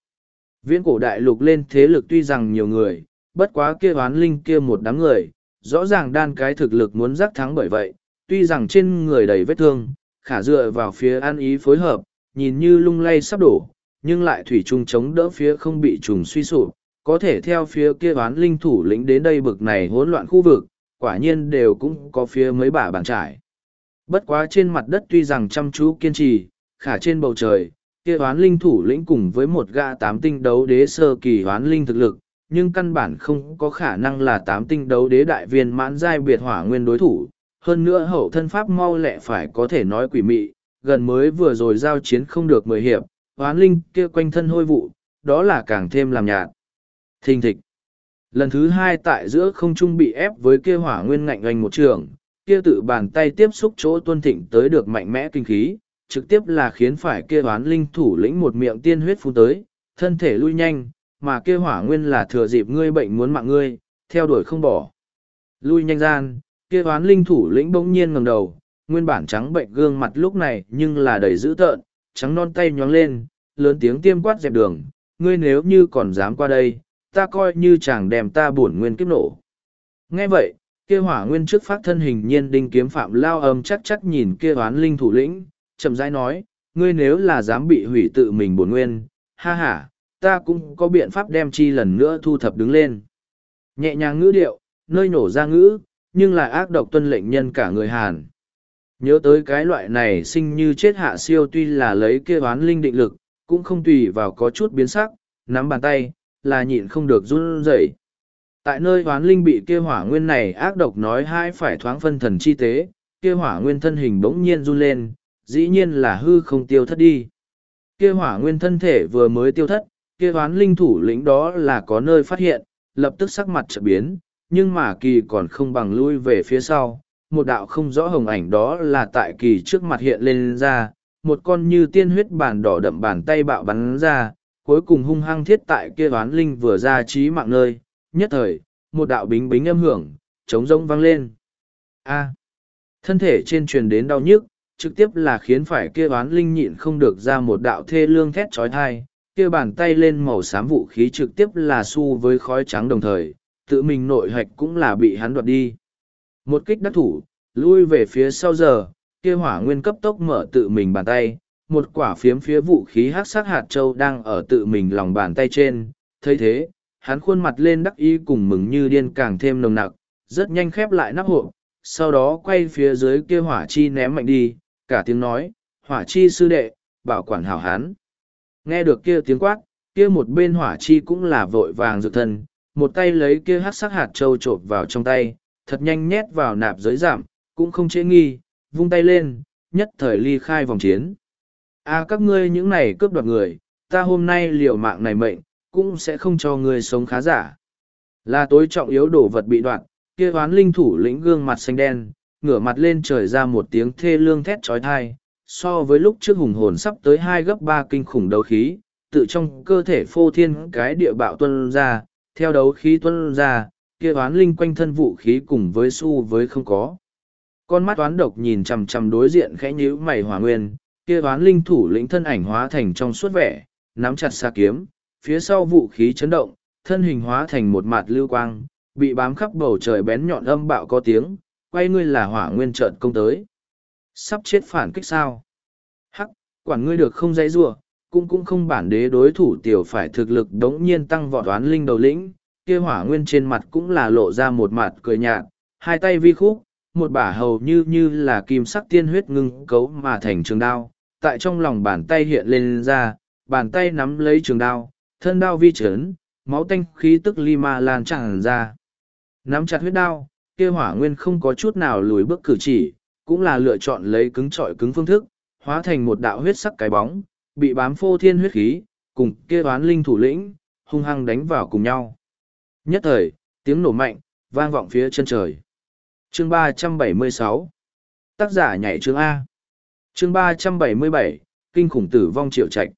Viễn cổ đại lục lên thế lực tuy rằng nhiều người, bất quá kia oán linh kia một đám người, rõ ràng đan cái thực lực muốn giác thắng bởi vậy, tuy rằng trên người đầy vết thương, khả dựa vào phía an ý phối hợp, nhìn như lung lay sắp đổ, nhưng lại thủy chung chống đỡ phía không bị trùng suy sụp, có thể theo phía kia oán linh thủ lĩnh đến đây bực này hỗn loạn khu vực, quả nhiên đều cũng có phía mấy bả bàn trải. Bất quá trên mặt đất tuy rằng chăm chú kiên trì, khả trên bầu trời, kia oán linh thủ lĩnh cùng với một gã tám tinh đấu đế sơ kỳ oán linh thực lực, nhưng căn bản không có khả năng là tám tinh đấu đế đại viên mãn giai biệt hỏa nguyên đối thủ, hơn nữa hậu thân pháp mau lẹ phải có thể nói quỷ mị, gần mới vừa rồi giao chiến không được mười hiệp, hoán linh kia quanh thân hôi vụ, đó là càng thêm làm nhạt. Thình thịch. Lần thứ hai tại giữa không trung bị ép với kia hỏa nguyên ngạnh oanh một trường, kia tự bàn tay tiếp xúc chỗ tuân thịnh tới được mạnh mẽ kinh khí, trực tiếp là khiến phải kia hoán linh thủ lĩnh một miệng tiên huyết phun tới, thân thể lui nhanh, mà kia hỏa nguyên là thừa dịp ngươi bệnh muốn mạng ngươi, theo đuổi không bỏ. Lui nhanh gian, kia oán linh thủ lĩnh bỗng nhiên ngầm đầu, nguyên bản trắng bệnh gương mặt lúc này nhưng là đầy dữ tợn, trắng non tay nhóng lên, lớn tiếng tiêm quát dẹp đường, ngươi nếu như còn dám qua đây, ta coi như chàng đem ta bổn nguyên kiếp nổ. Nghe vậy, kia hỏa nguyên trước phát thân hình nhiên đinh kiếm phạm lao âm chắc chắc nhìn kia oán linh thủ lĩnh, chậm rãi nói, ngươi nếu là dám bị hủy tự mình bổn nguyên, ha ha, ta cũng có biện pháp đem chi lần nữa thu thập đứng lên. Nhẹ nhàng ngữ điệu, nơi nổ ra ngữ, nhưng lại ác độc tuân lệnh nhân cả người Hàn. Nhớ tới cái loại này sinh như chết hạ siêu tuy là lấy kia oán linh định lực, cũng không tùy vào có chút biến sắc, nắm bàn tay, là nhịn không được run rẩy. Tại nơi oán linh bị kia hỏa nguyên này ác độc nói hai phải thoáng phân thần chi tế, kia hỏa nguyên thân hình bỗng nhiên run lên, dĩ nhiên là hư không tiêu thất đi. Kia hỏa nguyên thân thể vừa mới tiêu thất, kia oán linh thủ lĩnh đó là có nơi phát hiện, lập tức sắc mặt trở biến, nhưng mà kỳ còn không bằng lui về phía sau. Một đạo không rõ hồng ảnh đó là tại kỳ trước mặt hiện lên ra, một con như tiên huyết bàn đỏ đậm bàn tay bạo bắn ra, cuối cùng hung hăng thiết tại kia đoán linh vừa ra trí mạng nơi, nhất thời, một đạo bính bính âm hưởng, trống rỗng vang lên. A. thân thể trên truyền đến đau nhức, trực tiếp là khiến phải kia oán linh nhịn không được ra một đạo thê lương thét trói thai, kia bàn tay lên màu xám vũ khí trực tiếp là su với khói trắng đồng thời, tự mình nội hạch cũng là bị hắn đoạt đi. Một kích đắc thủ, lui về phía sau giờ, kia hỏa nguyên cấp tốc mở tự mình bàn tay, một quả phiếm phía vũ khí hát sát hạt châu đang ở tự mình lòng bàn tay trên, thấy thế, hắn khuôn mặt lên đắc ý cùng mừng như điên càng thêm nồng nặc, rất nhanh khép lại nắp hộp, sau đó quay phía dưới kia hỏa chi ném mạnh đi, cả tiếng nói, hỏa chi sư đệ, bảo quản hảo hán. Nghe được kia tiếng quát, kia một bên hỏa chi cũng là vội vàng dự thân, một tay lấy kia hát sắc hạt trâu trộp vào trong tay, thật nhanh nhét vào nạp giới giảm, cũng không chế nghi, vung tay lên, nhất thời ly khai vòng chiến. À các ngươi những này cướp đoạt người, ta hôm nay liều mạng này mệnh, cũng sẽ không cho ngươi sống khá giả. Là tối trọng yếu đồ vật bị đoạn, kia hoán linh thủ lĩnh gương mặt xanh đen, ngửa mặt lên trời ra một tiếng thê lương thét trói thai, so với lúc trước hùng hồn sắp tới hai gấp ba kinh khủng đấu khí, tự trong cơ thể phô thiên cái địa bạo tuân ra, theo đấu khí tuân ra, kia oán linh quanh thân vũ khí cùng với su với không có. Con mắt oán độc nhìn chằm chằm đối diện khẽ nhíu mày hỏa nguyên, kia oán linh thủ lĩnh thân ảnh hóa thành trong suốt vẻ, nắm chặt xa kiếm, phía sau vũ khí chấn động, thân hình hóa thành một mạt lưu quang, bị bám khắp bầu trời bén nhọn âm bạo có tiếng, quay ngươi là hỏa nguyên trợn công tới. Sắp chết phản kích sao? Hắc, quản ngươi được không dãy giụa cũng cũng không bản đế đối thủ tiểu phải thực lực đống nhiên tăng vọt toán linh đầu lĩnh, kia hỏa nguyên trên mặt cũng là lộ ra một mặt cười nhạt, hai tay vi khúc, một bả hầu như như là kim sắc tiên huyết ngưng cấu mà thành trường đao, tại trong lòng bàn tay hiện lên ra, bàn tay nắm lấy trường đao, thân đao vi trấn, máu tanh khí tức ly ma lan tràn ra. Nắm chặt huyết đao, kia hỏa nguyên không có chút nào lùi bước cử chỉ, cũng là lựa chọn lấy cứng trọi cứng phương thức, hóa thành một đạo huyết sắc cái bóng, bị bám phô thiên huyết khí, cùng kia toán linh thủ lĩnh, hung hăng đánh vào cùng nhau. Nhất thời, tiếng nổ mạnh, vang vọng phía chân trời. Chương ba trăm bảy mươi sáu Tác giả nhảy chương A. Chương ba trăm bảy mươi bảy Kinh khủng tử vong triệu trạch.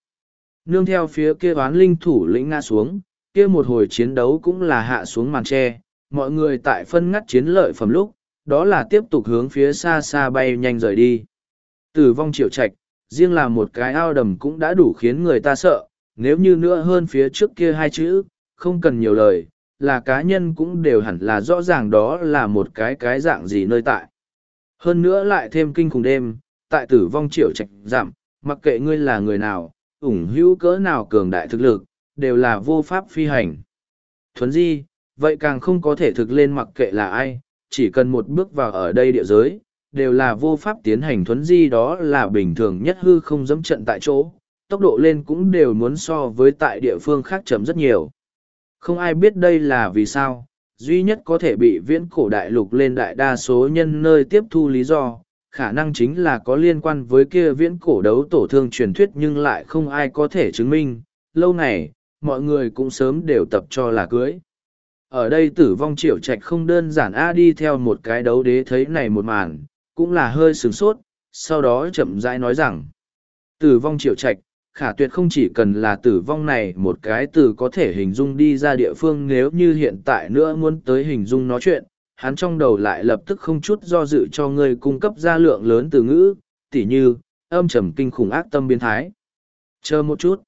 Nương theo phía kia toán linh thủ lĩnh ngã xuống, kia một hồi chiến đấu cũng là hạ xuống màn tre, mọi người tại phân ngắt chiến lợi phẩm lúc, đó là tiếp tục hướng phía xa xa bay nhanh rời đi. Tử vong triệu trạch, riêng là một cái ao đầm cũng đã đủ khiến người ta sợ, nếu như nữa hơn phía trước kia hai chữ, không cần nhiều lời, là cá nhân cũng đều hẳn là rõ ràng đó là một cái cái dạng gì nơi tại. Hơn nữa lại thêm kinh khủng đêm, tại tử vong triệu trạch giảm, mặc kệ ngươi là người nào, ủng hữu cỡ nào cường đại thực lực, đều là vô pháp phi hành. Thuấn di, vậy càng không có thể thực lên mặc kệ là ai, chỉ cần một bước vào ở đây địa giới, đều là vô pháp tiến hành thuấn di đó là bình thường nhất hư không dẫm trận tại chỗ, tốc độ lên cũng đều muốn so với tại địa phương khác chậm rất nhiều. Không ai biết đây là vì sao, duy nhất có thể bị viễn cổ đại lục lên đại đa số nhân nơi tiếp thu lý do, khả năng chính là có liên quan với kia viễn cổ đấu tổ thương truyền thuyết nhưng lại không ai có thể chứng minh. Lâu này, mọi người cũng sớm đều tập cho là cưới ở đây tử vong triệu trạch không đơn giản a đi theo một cái đấu đế thấy này một màn cũng là hơi sửng sốt, sau đó chậm rãi nói rằng, tử vong triệu trạch, khả tuyệt không chỉ cần là tử vong này một cái từ có thể hình dung đi ra địa phương nếu như hiện tại nữa muốn tới hình dung nói chuyện, hắn trong đầu lại lập tức không chút do dự cho ngươi cung cấp ra lượng lớn từ ngữ, tỉ như, âm trầm kinh khủng ác tâm biến thái. Chờ một chút.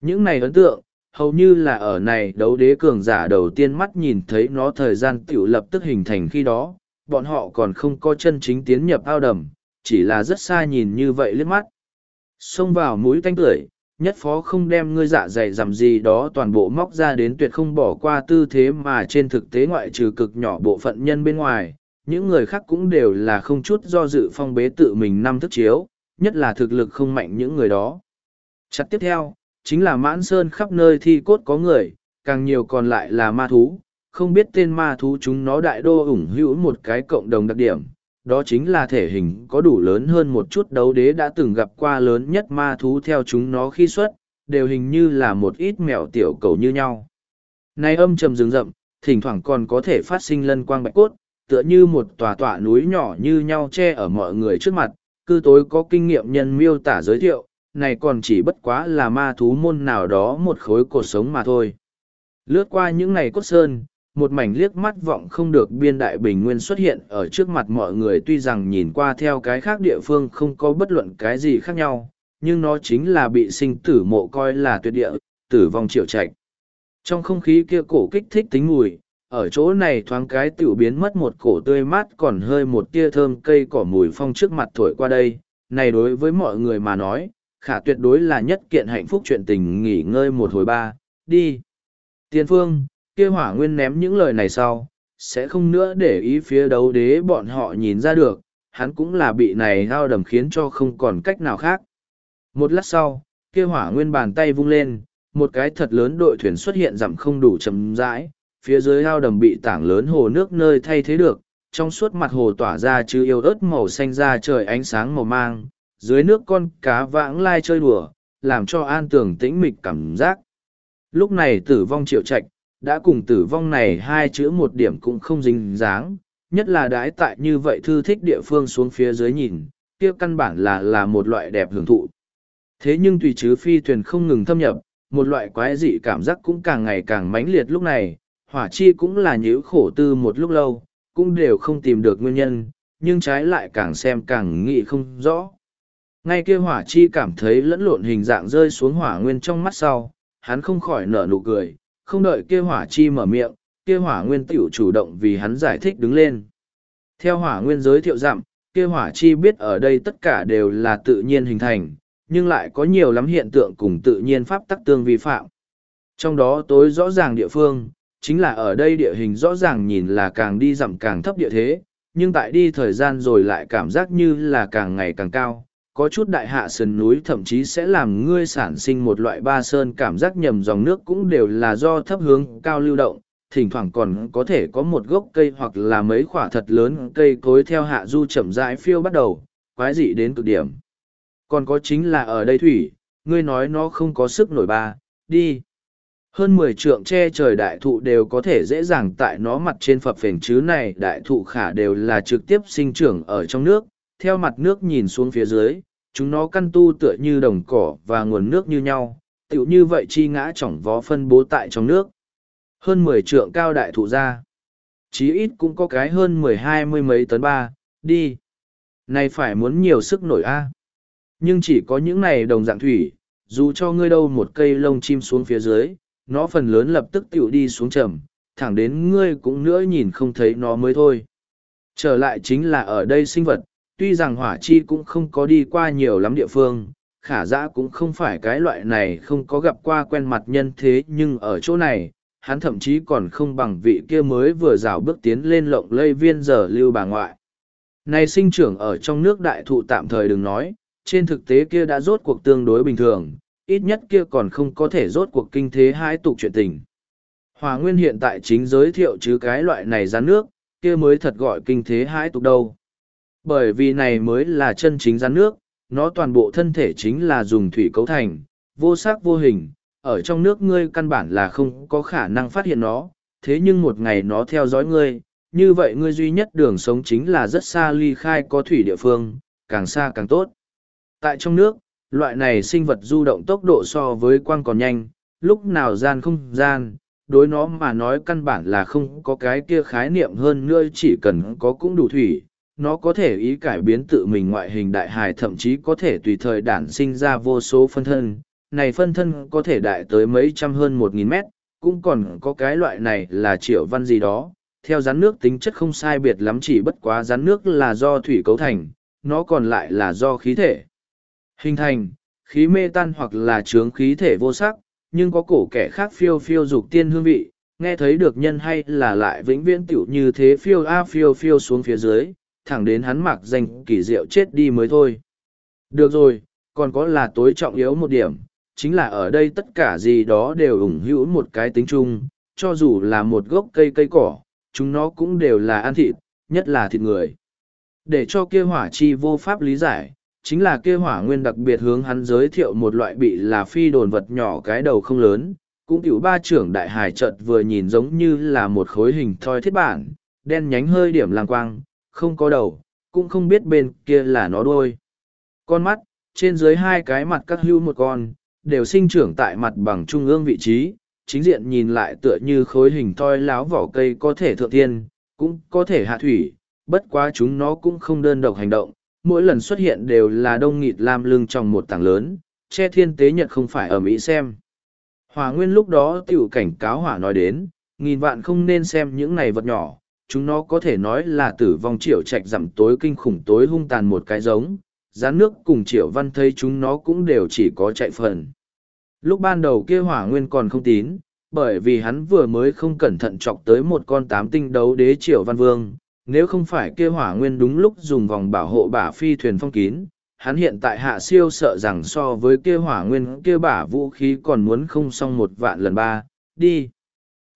Những này ấn tượng, hầu như là ở này đấu đế cường giả đầu tiên mắt nhìn thấy nó thời gian t i ể u lập tức hình thành khi đó bọn họ còn không có chân chính tiến nhập ao đầm chỉ là rất xa nhìn như vậy liếc mắt. Xông vào mũi tanh tưởi nhất phó không đem ngươi dạ dày dằm gì đó toàn bộ móc ra đến tuyệt không bỏ qua tư thế mà trên thực tế ngoại trừ cực nhỏ bộ phận nhân bên ngoài những người khác cũng đều là không chút do dự phong bế tự mình năm thức chiếu nhất là thực lực không mạnh những người đó. Chặt tiếp theo chính là mãn sơn khắp nơi thi cốt có người, càng nhiều còn lại là ma thú, không biết tên ma thú chúng nó đại đô ủng hữu một cái cộng đồng đặc điểm, đó chính là thể hình có đủ lớn hơn một chút đấu đế đã từng gặp qua lớn nhất ma thú theo chúng nó khi xuất, đều hình như là một ít mèo tiểu cầu như nhau. Này âm trầm rừng rậm, thỉnh thoảng còn có thể phát sinh lân quang bạch cốt, tựa như một tòa tọa núi nhỏ như nhau che ở mọi người trước mặt, cư tối có kinh nghiệm nhân miêu tả giới thiệu, này còn chỉ bất quá là ma thú môn nào đó một khối cột sống mà thôi. Lướt qua những ngày cốt sơn, một mảnh liếc mắt vọng không được biên đại bình nguyên xuất hiện ở trước mặt mọi người tuy rằng nhìn qua theo cái khác địa phương không có bất luận cái gì khác nhau, nhưng nó chính là bị sinh tử mộ coi là tuyệt địa, tử vong triệu trạch. Trong không khí kia cổ kích thích tính mùi, ở chỗ này thoáng cái tiểu biến mất một cổ tươi mát còn hơi một tia thơm cây cỏ mùi phong trước mặt thổi qua đây. Này đối với mọi người mà nói, khả tuyệt đối là nhất kiện hạnh phúc chuyện tình nghỉ ngơi một hồi ba, đi. Tiên phương, kia hỏa nguyên ném những lời này sau, sẽ không nữa để ý phía đấu đế bọn họ nhìn ra được, hắn cũng là bị này hao đầm khiến cho không còn cách nào khác. Một lát sau, kia hỏa nguyên bàn tay vung lên, một cái thật lớn đội thuyền xuất hiện dặm không đủ chậm rãi, phía dưới hao đầm bị tảng lớn hồ nước nơi thay thế được, trong suốt mặt hồ tỏa ra chứ yêu ớt màu xanh ra trời ánh sáng màu mang, dưới nước con cá vãng lai chơi đùa, làm cho an tường tĩnh mịch cảm giác. Lúc này tử vong triệu trạch, đã cùng tử vong này hai chữ một điểm cũng không dính dáng, nhất là đái tại như vậy thư thích địa phương xuống phía dưới nhìn, kia căn bản là là một loại đẹp hưởng thụ. Thế nhưng tùy chứ phi thuyền không ngừng thâm nhập, một loại quái dị cảm giác cũng càng ngày càng mãnh liệt lúc này, hỏa chi cũng là nhíu khổ tư một lúc lâu, cũng đều không tìm được nguyên nhân, nhưng trái lại càng xem càng nghĩ không rõ. Ngay kia hỏa chi cảm thấy lẫn lộn hình dạng rơi xuống hỏa nguyên trong mắt sau, hắn không khỏi nở nụ cười, không đợi kia hỏa chi mở miệng, kia hỏa nguyên tiểu chủ động vì hắn giải thích đứng lên. Theo hỏa nguyên giới thiệu dặm, kia hỏa chi biết ở đây tất cả đều là tự nhiên hình thành, nhưng lại có nhiều lắm hiện tượng cùng tự nhiên pháp tắc tương vi phạm. Trong đó tối rõ ràng địa phương, chính là ở đây địa hình rõ ràng nhìn là càng đi dặm càng thấp địa thế, nhưng tại đi thời gian rồi lại cảm giác như là càng ngày càng cao. Có chút đại hạ sườn núi thậm chí sẽ làm ngươi sản sinh một loại ba sơn cảm giác nhầm dòng nước cũng đều là do thấp hướng cao lưu động, thỉnh thoảng còn có thể có một gốc cây hoặc là mấy quả thật lớn cây cối theo hạ du chậm rãi phiêu bắt đầu, quái dị đến cực điểm. Còn có chính là ở đây thủy, ngươi nói nó không có sức nổi ba, đi. Hơn mười trượng che trời đại thụ đều có thể dễ dàng tại nó mặt trên phập phền chứ này đại thụ khả đều là trực tiếp sinh trưởng ở trong nước, theo mặt nước nhìn xuống phía dưới, chúng nó căn tu tựa như đồng cỏ và nguồn nước như nhau, tựu như vậy chi ngã chỏng vó phân bố tại trong nước. Hơn mười trượng cao đại thụ ra. Chí ít cũng có cái hơn mười hai mươi mấy tấn ba, đi. Này phải muốn nhiều sức nổi a Nhưng chỉ có những này đồng dạng thủy, dù cho ngươi đâu một cây lông chim xuống phía dưới, nó phần lớn lập tức tựu đi xuống trầm, thẳng đến ngươi cũng nữa nhìn không thấy nó mới thôi. Trở lại chính là ở đây sinh vật, tuy rằng hỏa chi cũng không có đi qua nhiều lắm địa phương, khả dã cũng không phải cái loại này không có gặp qua quen mặt nhân thế nhưng ở chỗ này, hắn thậm chí còn không bằng vị kia mới vừa rào bước tiến lên lộng lây viên giờ lưu bà ngoại. Này sinh trưởng ở trong nước đại thụ tạm thời đừng nói, trên thực tế kia đã rốt cuộc tương đối bình thường, ít nhất kia còn không có thể rốt cuộc kinh thế hai tục chuyện tình. Hòa Nguyên hiện tại chính giới thiệu chứ cái loại này ra nước, kia mới thật gọi kinh thế hai tục đâu. Bởi vì này mới là chân chính rắn nước, nó toàn bộ thân thể chính là dùng thủy cấu thành, vô sắc vô hình, ở trong nước ngươi căn bản là không có khả năng phát hiện nó, thế nhưng một ngày nó theo dõi ngươi, như vậy ngươi duy nhất đường sống chính là rất xa ly khai có thủy địa phương, càng xa càng tốt. Tại trong nước, loại này sinh vật du động tốc độ so với quang còn nhanh, lúc nào gian không gian, đối nó mà nói căn bản là không có cái kia khái niệm hơn nữa chỉ cần có cũng đủ thủy, nó có thể ý cải biến tự mình ngoại hình đại hài thậm chí có thể tùy thời đản sinh ra vô số phân thân, này phân thân có thể đại tới mấy trăm hơn một nghìn mét, cũng còn có cái loại này là triệu văn gì đó, theo rắn nước tính chất không sai biệt lắm chỉ bất quá rắn nước là do thủy cấu thành, nó còn lại là do khí thể. Hình thành, khí mê tan hoặc là trướng khí thể vô sắc, nhưng có cổ kẻ khác phiêu phiêu dục tiên hương vị, nghe thấy được nhân hay là lại vĩnh viễn tiểu như thế phiêu a phiêu phiêu xuống phía dưới, thẳng đến hắn mặc danh kỳ diệu chết đi mới thôi. Được rồi, còn có là tối trọng yếu một điểm, chính là ở đây tất cả gì đó đều ủng hữu một cái tính chung, cho dù là một gốc cây cây cỏ, chúng nó cũng đều là ăn thịt, nhất là thịt người. Để cho kia hỏa chi vô pháp lý giải, chính là kia hỏa nguyên đặc biệt hướng hắn giới thiệu một loại bị là phi đồn vật nhỏ cái đầu không lớn, cũng tiểu ba trưởng đại hải chợt vừa nhìn giống như là một khối hình thoi thiết bản, đen nhánh hơi điểm lang quang, không có đầu, cũng không biết bên kia là nó đuôi. Con mắt, trên dưới hai cái mặt các hưu một con, đều sinh trưởng tại mặt bằng trung ương vị trí, chính diện nhìn lại tựa như khối hình thoi láo vỏ cây có thể thượng tiên cũng có thể hạ thủy, bất quá chúng nó cũng không đơn độc hành động, mỗi lần xuất hiện đều là đông nghịt lam lưng trong một tảng lớn, che thiên tế nhật không phải ở Mỹ xem. Hỏa nguyên lúc đó tiểu cảnh cáo hỏa nói đến, nghìn vạn không nên xem những này vật nhỏ, chúng nó có thể nói là tử vong triệu trạch giảm tối kinh khủng tối hung tàn một cái giống, gián nước cùng triệu văn thấy chúng nó cũng đều chỉ có chạy phần. Lúc ban đầu kia hỏa nguyên còn không tín, bởi vì hắn vừa mới không cẩn thận chọc tới một con tám tinh đấu đế triệu văn vương, nếu không phải kia hỏa nguyên đúng lúc dùng vòng bảo hộ bả phi thuyền phong kín, hắn hiện tại hạ siêu sợ rằng so với kia hỏa nguyên kia bả vũ khí còn muốn không xong một vạn lần ba, đi.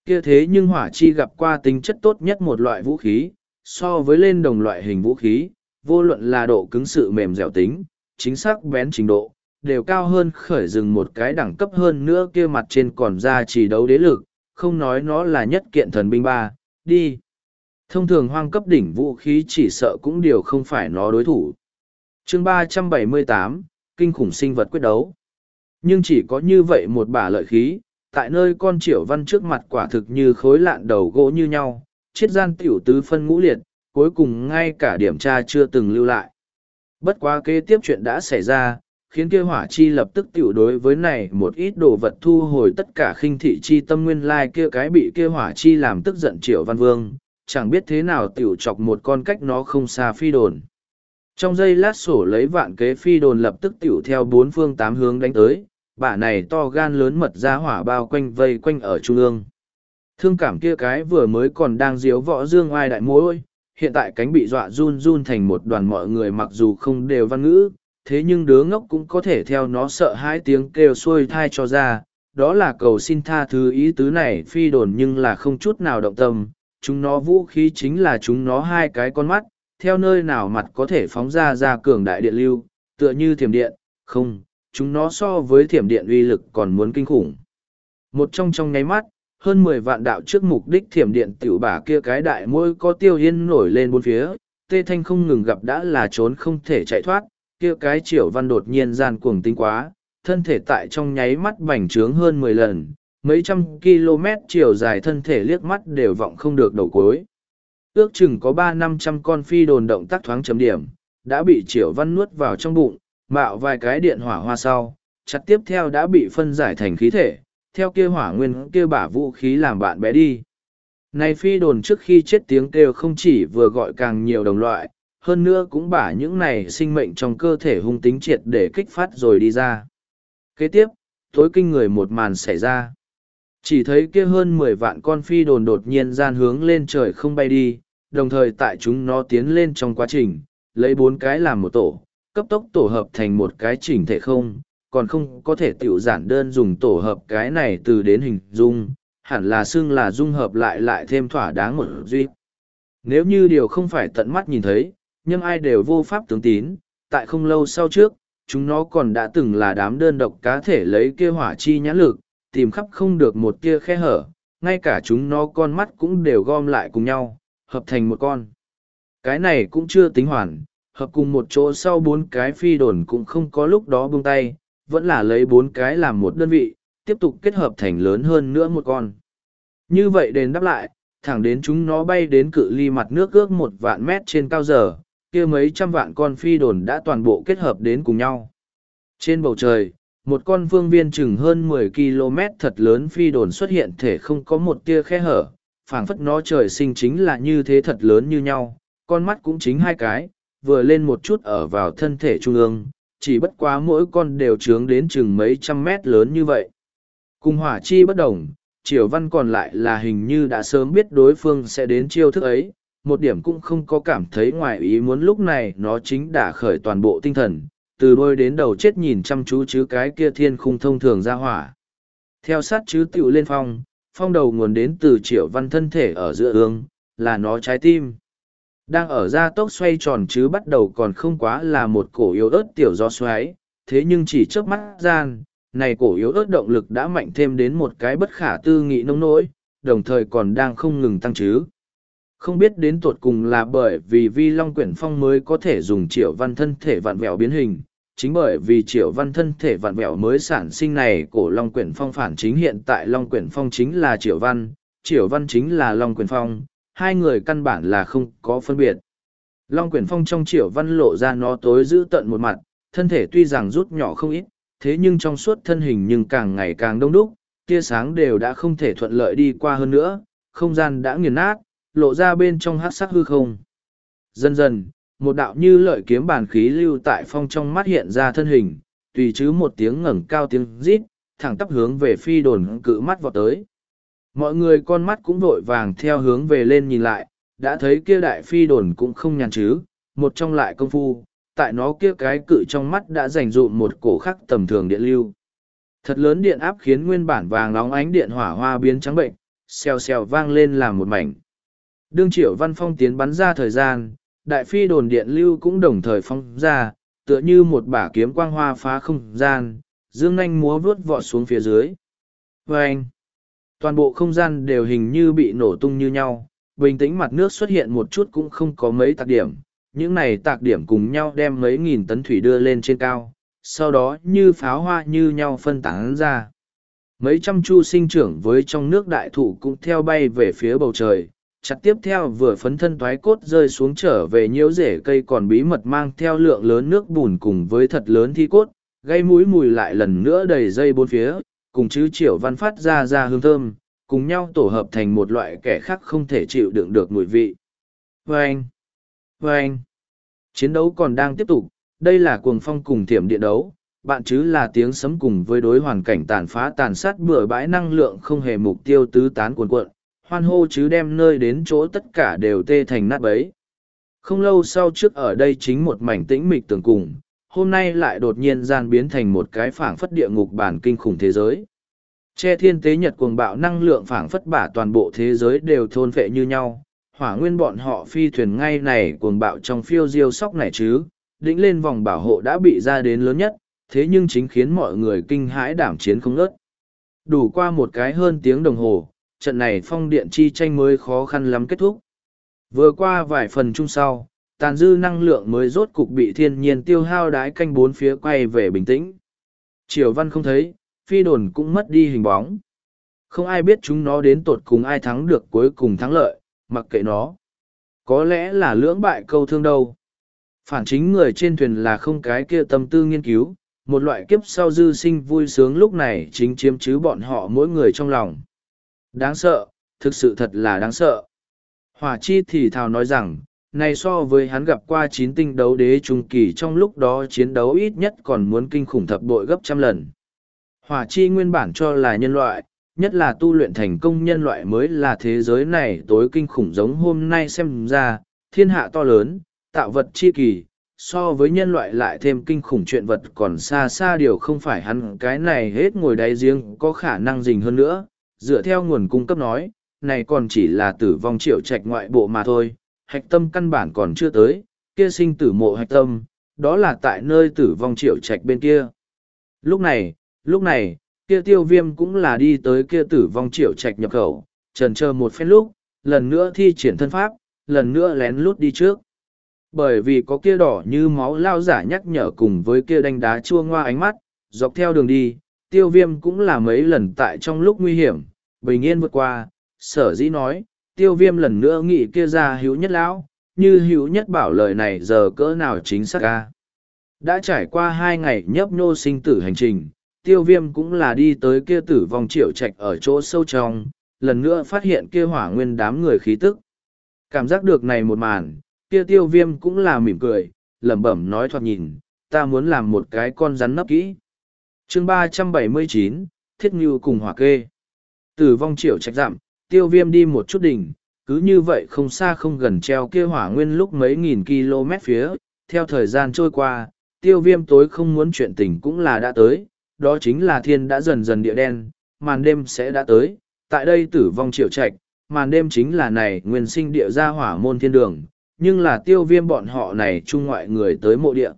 Kia thế nhưng hỏa chi gặp qua tính chất tốt nhất một loại vũ khí, so với lên đồng loại hình vũ khí, vô luận là độ cứng sự mềm dẻo tính, chính xác bén trình độ, đều cao hơn khởi rừng một cái đẳng cấp hơn nữa kia mặt trên còn ra chỉ đấu đế lực, không nói nó là nhất kiện thần binh ba, đi. Thông thường hoang cấp đỉnh vũ khí chỉ sợ cũng điều không phải nó đối thủ. chương ba trăm bảy mươi tám Kinh khủng sinh vật quyết đấu. Nhưng chỉ có như vậy một bả lợi khí, tại nơi con triệu văn trước mặt quả thực như khối lạn đầu gỗ như nhau, chiết gian tiểu tứ phân ngũ liệt, cuối cùng ngay cả điểm tra chưa từng lưu lại. Bất quá kế tiếp chuyện đã xảy ra, khiến kia hỏa chi lập tức tiểu đối với này một ít đồ vật thu hồi tất cả khinh thị chi tâm nguyên lai kia cái bị kia hỏa chi làm tức giận triệu văn vương, chẳng biết thế nào tiểu chọc một con cách nó không xa phi đồn. Trong giây lát sổ lấy vạn kế phi đồn lập tức tiểu theo bốn phương tám hướng đánh tới, bả này to gan lớn mật ra hỏa bao quanh vây quanh ở trung ương. Thương cảm kia cái vừa mới còn đang diếu võ dương ai đại mối, hiện tại cánh bị dọa run run thành một đoàn mọi người mặc dù không đều văn ngữ, thế nhưng đứa ngốc cũng có thể theo nó sợ hai tiếng kêu xuôi thai cho ra, đó là cầu xin tha thứ ý tứ này phi đồn nhưng là không chút nào động tâm, chúng nó vũ khí chính là chúng nó hai cái con mắt, theo nơi nào mặt có thể phóng ra ra cường đại điện lưu, tựa như thiểm điện, không, chúng nó so với thiểm điện uy lực còn muốn kinh khủng. Một trong trong nháy mắt, hơn mười vạn đạo trước mục đích thiểm điện tiểu bả kia cái đại môi có tiêu yên nổi lên bốn phía, tê thanh không ngừng gặp đã là trốn không thể chạy thoát, kia cái triệu văn đột nhiên gian cuồng tinh quá, thân thể tại trong nháy mắt bành trướng hơn mười lần, mấy trăm km chiều dài thân thể liếc mắt đều vọng không được đầu cối. Ước chừng có ba năm trăm con phi đồn động tác thoáng chấm điểm, đã bị triệu văn nuốt vào trong bụng, mạo vài cái điện hỏa hoa sau, chặt tiếp theo đã bị phân giải thành khí thể, theo kia hỏa nguyên kia bả vũ khí làm bạn bé đi. Này phi đồn trước khi chết tiếng kêu không chỉ vừa gọi càng nhiều đồng loại, hơn nữa cũng bả những này sinh mệnh trong cơ thể hung tính triệt để kích phát rồi đi ra. Kế tiếp, tối kinh người một màn xảy ra. Chỉ thấy kia hơn mười vạn con phi đồn đột nhiên gian hướng lên trời không bay đi, đồng thời tại chúng nó tiến lên trong quá trình, lấy bốn cái làm một tổ, cấp tốc tổ hợp thành một cái chỉnh thể không, còn không có thể tiểu giản đơn dùng tổ hợp cái này từ đến hình dung, hẳn là xưng là dung hợp lại lại thêm thỏa đáng một duy. Nếu như điều không phải tận mắt nhìn thấy, nhưng ai đều vô pháp tướng tín, tại không lâu sau trước, chúng nó còn đã từng là đám đơn độc cá thể lấy kia hỏa chi nhãn lực, tìm khắp không được một kia khe hở, ngay cả chúng nó con mắt cũng đều gom lại cùng nhau, hợp thành một con. Cái này cũng chưa tính hoàn, hợp cùng một chỗ sau bốn cái phi đồn cũng không có lúc đó buông tay, vẫn là lấy bốn cái làm một đơn vị, tiếp tục kết hợp thành lớn hơn nữa một con. Như vậy đền đáp lại, thẳng đến chúng nó bay đến cự ly mặt nước ước một vạn mét trên cao giờ, kia mấy trăm vạn con phi đồn đã toàn bộ kết hợp đến cùng nhau. Trên bầu trời, một con vương viên chừng hơn 10 km thật lớn phi đồn xuất hiện thể không có một tia khe hở, phảng phất nó trời sinh chính là như thế thật lớn như nhau, con mắt cũng chính hai cái, vừa lên một chút ở vào thân thể trung ương, chỉ bất quá mỗi con đều trướng đến chừng mấy trăm mét lớn như vậy. Cùng hỏa chi bất đồng, triều văn còn lại là hình như đã sớm biết đối phương sẽ đến chiêu thức ấy, một điểm cũng không có cảm thấy ngoài ý muốn lúc này nó chính đã khởi toàn bộ tinh thần, từ đôi đến đầu chết nhìn chăm chú chứ cái kia thiên khung thông thường ra hỏa. Theo sát chứ tiểu lên phong, phong đầu nguồn đến từ triệu văn thân thể ở giữa ương, là nó trái tim. Đang ở ra tốc xoay tròn chứ bắt đầu còn không quá là một cổ yếu ớt tiểu do xoáy, thế nhưng chỉ trước mắt gian, này cổ yếu ớt động lực đã mạnh thêm đến một cái bất khả tư nghị nông nỗi, đồng thời còn đang không ngừng tăng chứ. Không biết đến tuột cùng là bởi vì vi long quyển phong mới có thể dùng triệu văn thân thể vạn vẹo biến hình, chính bởi vì triệu văn thân thể vạn vẹo mới sản sinh này cổ long quyển phong phản chính hiện tại long quyển phong chính là triệu văn, triệu văn chính là long quyển phong, hai người căn bản là không có phân biệt. Long quyển phong trong triệu văn lộ ra nó tối giữ tận một mặt, thân thể tuy rằng rút nhỏ không ít, thế nhưng trong suốt thân hình nhưng càng ngày càng đông đúc, tia sáng đều đã không thể thuận lợi đi qua hơn nữa, không gian đã nghiền nát, lộ ra bên trong hát sắc hư không. Dần dần, một đạo như lợi kiếm bản khí lưu tại phong trong mắt hiện ra thân hình, tùy chứ một tiếng ngẩng cao tiếng rít, thẳng tắp hướng về phi đồn cự mắt vọt tới. Mọi người con mắt cũng vội vàng theo hướng về lên nhìn lại, đã thấy kia đại phi đồn cũng không nhàn chứ, một trong lại công phu, tại nó kia cái cự trong mắt đã dành dụm một cổ khắc tầm thường điện lưu. Thật lớn điện áp khiến nguyên bản vàng nóng ánh điện hỏa hoa biến trắng bệnh, xèo xèo vang lên làm một mảnh. Đương triệu văn phong tiến bắn ra thời gian, đại phi đồn điện lưu cũng đồng thời phong ra, tựa như một bả kiếm quang hoa phá không gian, dương nanh múa vuốt vọt xuống phía dưới. vê anh, toàn bộ không gian đều hình như bị nổ tung như nhau, bình tĩnh mặt nước xuất hiện một chút cũng không có mấy tạc điểm, những này tạc điểm cùng nhau đem mấy nghìn tấn thủy đưa lên trên cao, sau đó như pháo hoa như nhau phân tán ra. Mấy trăm chu sinh trưởng với trong nước đại thụ cũng theo bay về phía bầu trời, chặt tiếp theo vừa phấn thân thoái cốt rơi xuống trở về nhiễu rễ cây còn bí mật mang theo lượng lớn nước bùn cùng với thật lớn thi cốt, gây mũi mùi lại lần nữa đầy dây bốn phía, cùng chứ triệu văn phát ra ra hương thơm, cùng nhau tổ hợp thành một loại kẻ khác không thể chịu đựng được mùi vị. Vâng! Vâng! Chiến đấu còn đang tiếp tục, đây là cuồng phong cùng thiểm điện đấu, bạn chứ là tiếng sấm cùng với đối hoàn cảnh tàn phá tàn sát bừa bãi năng lượng không hề mục tiêu tứ tán cuồn cuộn, hoan hô chứ đem nơi đến chỗ tất cả đều tê thành nát bấy. Không lâu sau trước ở đây chính một mảnh tĩnh mịch tường cùng, hôm nay lại đột nhiên gian biến thành một cái phảng phất địa ngục bản kinh khủng thế giới. Che thiên tế nhật cuồng bạo năng lượng phảng phất bả toàn bộ thế giới đều thôn phệ như nhau, hỏa nguyên bọn họ phi thuyền ngay này cuồng bạo trong phiêu diêu sóc này chứ, đĩnh lên vòng bảo hộ đã bị ra đến lớn nhất, thế nhưng chính khiến mọi người kinh hãi đảm chiến không ngớt. Đủ qua một cái hơn tiếng đồng hồ, trận này phong điện chi tranh mới khó khăn lắm kết thúc. Vừa qua vài phần chung sau, tàn dư năng lượng mới rốt cục bị thiên nhiên tiêu hao đái canh bốn phía quay về bình tĩnh. Triều văn không thấy, phi đồn cũng mất đi hình bóng. Không ai biết chúng nó đến tột cùng ai thắng được cuối cùng thắng lợi, mặc kệ nó. Có lẽ là lưỡng bại câu thương đâu. Phản chính người trên thuyền là không cái kia tâm tư nghiên cứu, một loại kiếp sau dư sinh vui sướng lúc này chính chiếm chứ bọn họ mỗi người trong lòng. Đáng sợ, thực sự thật là đáng sợ. Hỏa chi thì thào nói rằng, này so với hắn gặp qua chín tinh đấu đế trung kỳ trong lúc đó chiến đấu ít nhất còn muốn kinh khủng thập bội gấp trăm lần. Hỏa chi nguyên bản cho là nhân loại, nhất là tu luyện thành công nhân loại mới là thế giới này tối kinh khủng giống hôm nay xem ra, thiên hạ to lớn, tạo vật chi kỳ, so với nhân loại lại thêm kinh khủng chuyện vật còn xa xa điều không phải hắn cái này hết ngồi đáy riêng có khả năng dình hơn nữa, dựa theo nguồn cung cấp nói, này còn chỉ là tử vong triệu trạch ngoại bộ mà thôi, hạch tâm căn bản còn chưa tới, kia sinh tử mộ hạch tâm, đó là tại nơi tử vong triệu trạch bên kia. Lúc này, lúc này, kia tiêu viêm cũng là đi tới kia tử vong triệu trạch nhập khẩu, trần chờ một phen lúc, lần nữa thi triển thân pháp, lần nữa lén lút đi trước. Bởi vì có kia đỏ như máu lao giả nhắc nhở cùng với kia đánh đá chua ngoa ánh mắt, dọc theo đường đi, tiêu viêm cũng là mấy lần tại trong lúc nguy hiểm, bình yên vượt qua, sở dĩ nói, tiêu viêm lần nữa nghĩ kia ra hữu nhất lão, như hữu nhất bảo lời này giờ cỡ nào chính xác ca. Đã trải qua hai ngày nhấp nhô sinh tử hành trình, tiêu viêm cũng là đi tới kia tử vong triệu trạch ở chỗ sâu trong, lần nữa phát hiện kia hỏa nguyên đám người khí tức. Cảm giác được này một màn, kia tiêu viêm cũng là mỉm cười, lẩm bẩm nói thoạt nhìn, ta muốn làm một cái con rắn nấp kỹ. chương ba trăm bảy mươi chín Thiết Ngưu cùng hỏa kê. Tử vong triệu trạch dặm, tiêu viêm đi một chút đỉnh, cứ như vậy không xa không gần treo kia hỏa nguyên lúc mấy nghìn km phía, theo thời gian trôi qua, tiêu viêm tối không muốn chuyện tình cũng là đã tới, đó chính là thiên đã dần dần địa đen, màn đêm sẽ đã tới, tại đây tử vong triệu trạch, màn đêm chính là này nguyên sinh địa gia hỏa môn thiên đường, nhưng là tiêu viêm bọn họ này trung ngoại người tới mộ địa.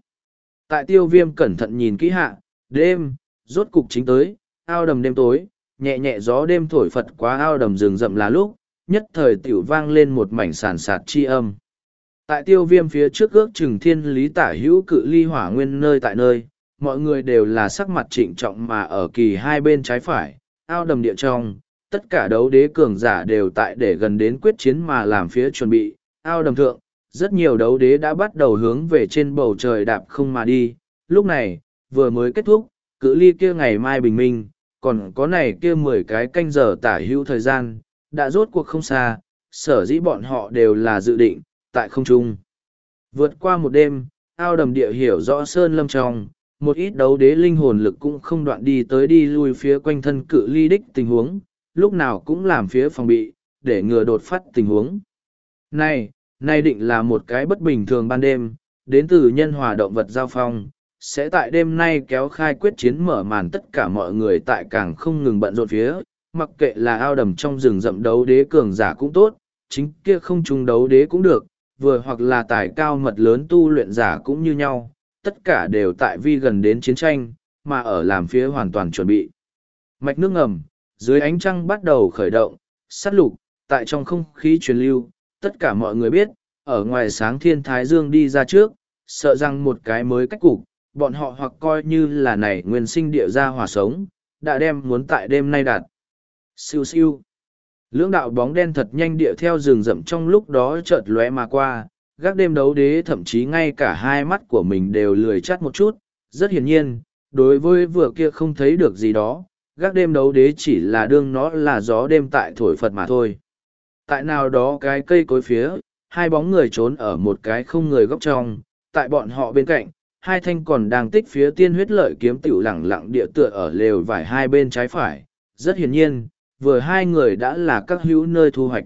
Tại tiêu viêm cẩn thận nhìn kỹ hạ, đêm, rốt cục chính tới, ao đầm đêm tối, nhẹ nhẹ gió đêm thổi phật quá ao đầm rừng rậm là lúc, nhất thời tiểu vang lên một mảnh sàn sạt chi âm. Tại tiêu viêm phía trước ước chừng thiên lý tả hữu cự ly hỏa nguyên nơi tại nơi, mọi người đều là sắc mặt trịnh trọng mà ở kỳ hai bên trái phải, ao đầm địa trong, tất cả đấu đế cường giả đều tại để gần đến quyết chiến mà làm phía chuẩn bị, ao đầm thượng, rất nhiều đấu đế đã bắt đầu hướng về trên bầu trời đạp không mà đi, lúc này, vừa mới kết thúc, cự ly kia ngày mai bình minh, còn có này kia mười cái canh giờ tả hữu thời gian, đã rốt cuộc không xa, sở dĩ bọn họ đều là dự định, tại không trung. Vượt qua một đêm, ao đầm địa hiểu rõ sơn lâm trong, một ít đấu đế linh hồn lực cũng không đoạn đi tới đi lui phía quanh thân cự ly đích tình huống, lúc nào cũng làm phía phòng bị, để ngừa đột phát tình huống. Này, nay định là một cái bất bình thường ban đêm, đến từ nhân hòa động vật giao phong, sẽ tại đêm nay kéo khai quyết chiến mở màn tất cả mọi người tại càng không ngừng bận rộn phía, mặc kệ là ao đầm trong rừng rậm đấu đế cường giả cũng tốt, chính kia không trùng đấu đế cũng được, vừa hoặc là tài cao mật lớn tu luyện giả cũng như nhau, tất cả đều tại vi gần đến chiến tranh, mà ở làm phía hoàn toàn chuẩn bị. Mạch nước ngầm, dưới ánh trăng bắt đầu khởi động, sát lục, tại trong không khí truyền lưu, tất cả mọi người biết, ở ngoài sáng thiên thái dương đi ra trước, sợ rằng một cái mới cách cục, bọn họ hoặc coi như là này nguyên sinh địa gia hỏa sống, đã đem muốn tại đêm nay đạt. Siêu siêu. Lưỡng đạo bóng đen thật nhanh địa theo rừng rậm trong lúc đó chợt lóe mà qua, gác đêm đấu đế thậm chí ngay cả hai mắt của mình đều lười chắt một chút, rất hiển nhiên, đối với vừa kia không thấy được gì đó, gác đêm đấu đế chỉ là đương nó là gió đêm tại thổi Phật mà thôi. Tại nào đó cái cây cối phía, hai bóng người trốn ở một cái không người góc trong, tại bọn họ bên cạnh, hai thanh còn đang tích phía tiên huyết lợi kiếm tiểu lẳng lặng địa tựa ở lều vải hai bên trái phải. Rất hiển nhiên, vừa hai người đã là các hữu nơi thu hoạch.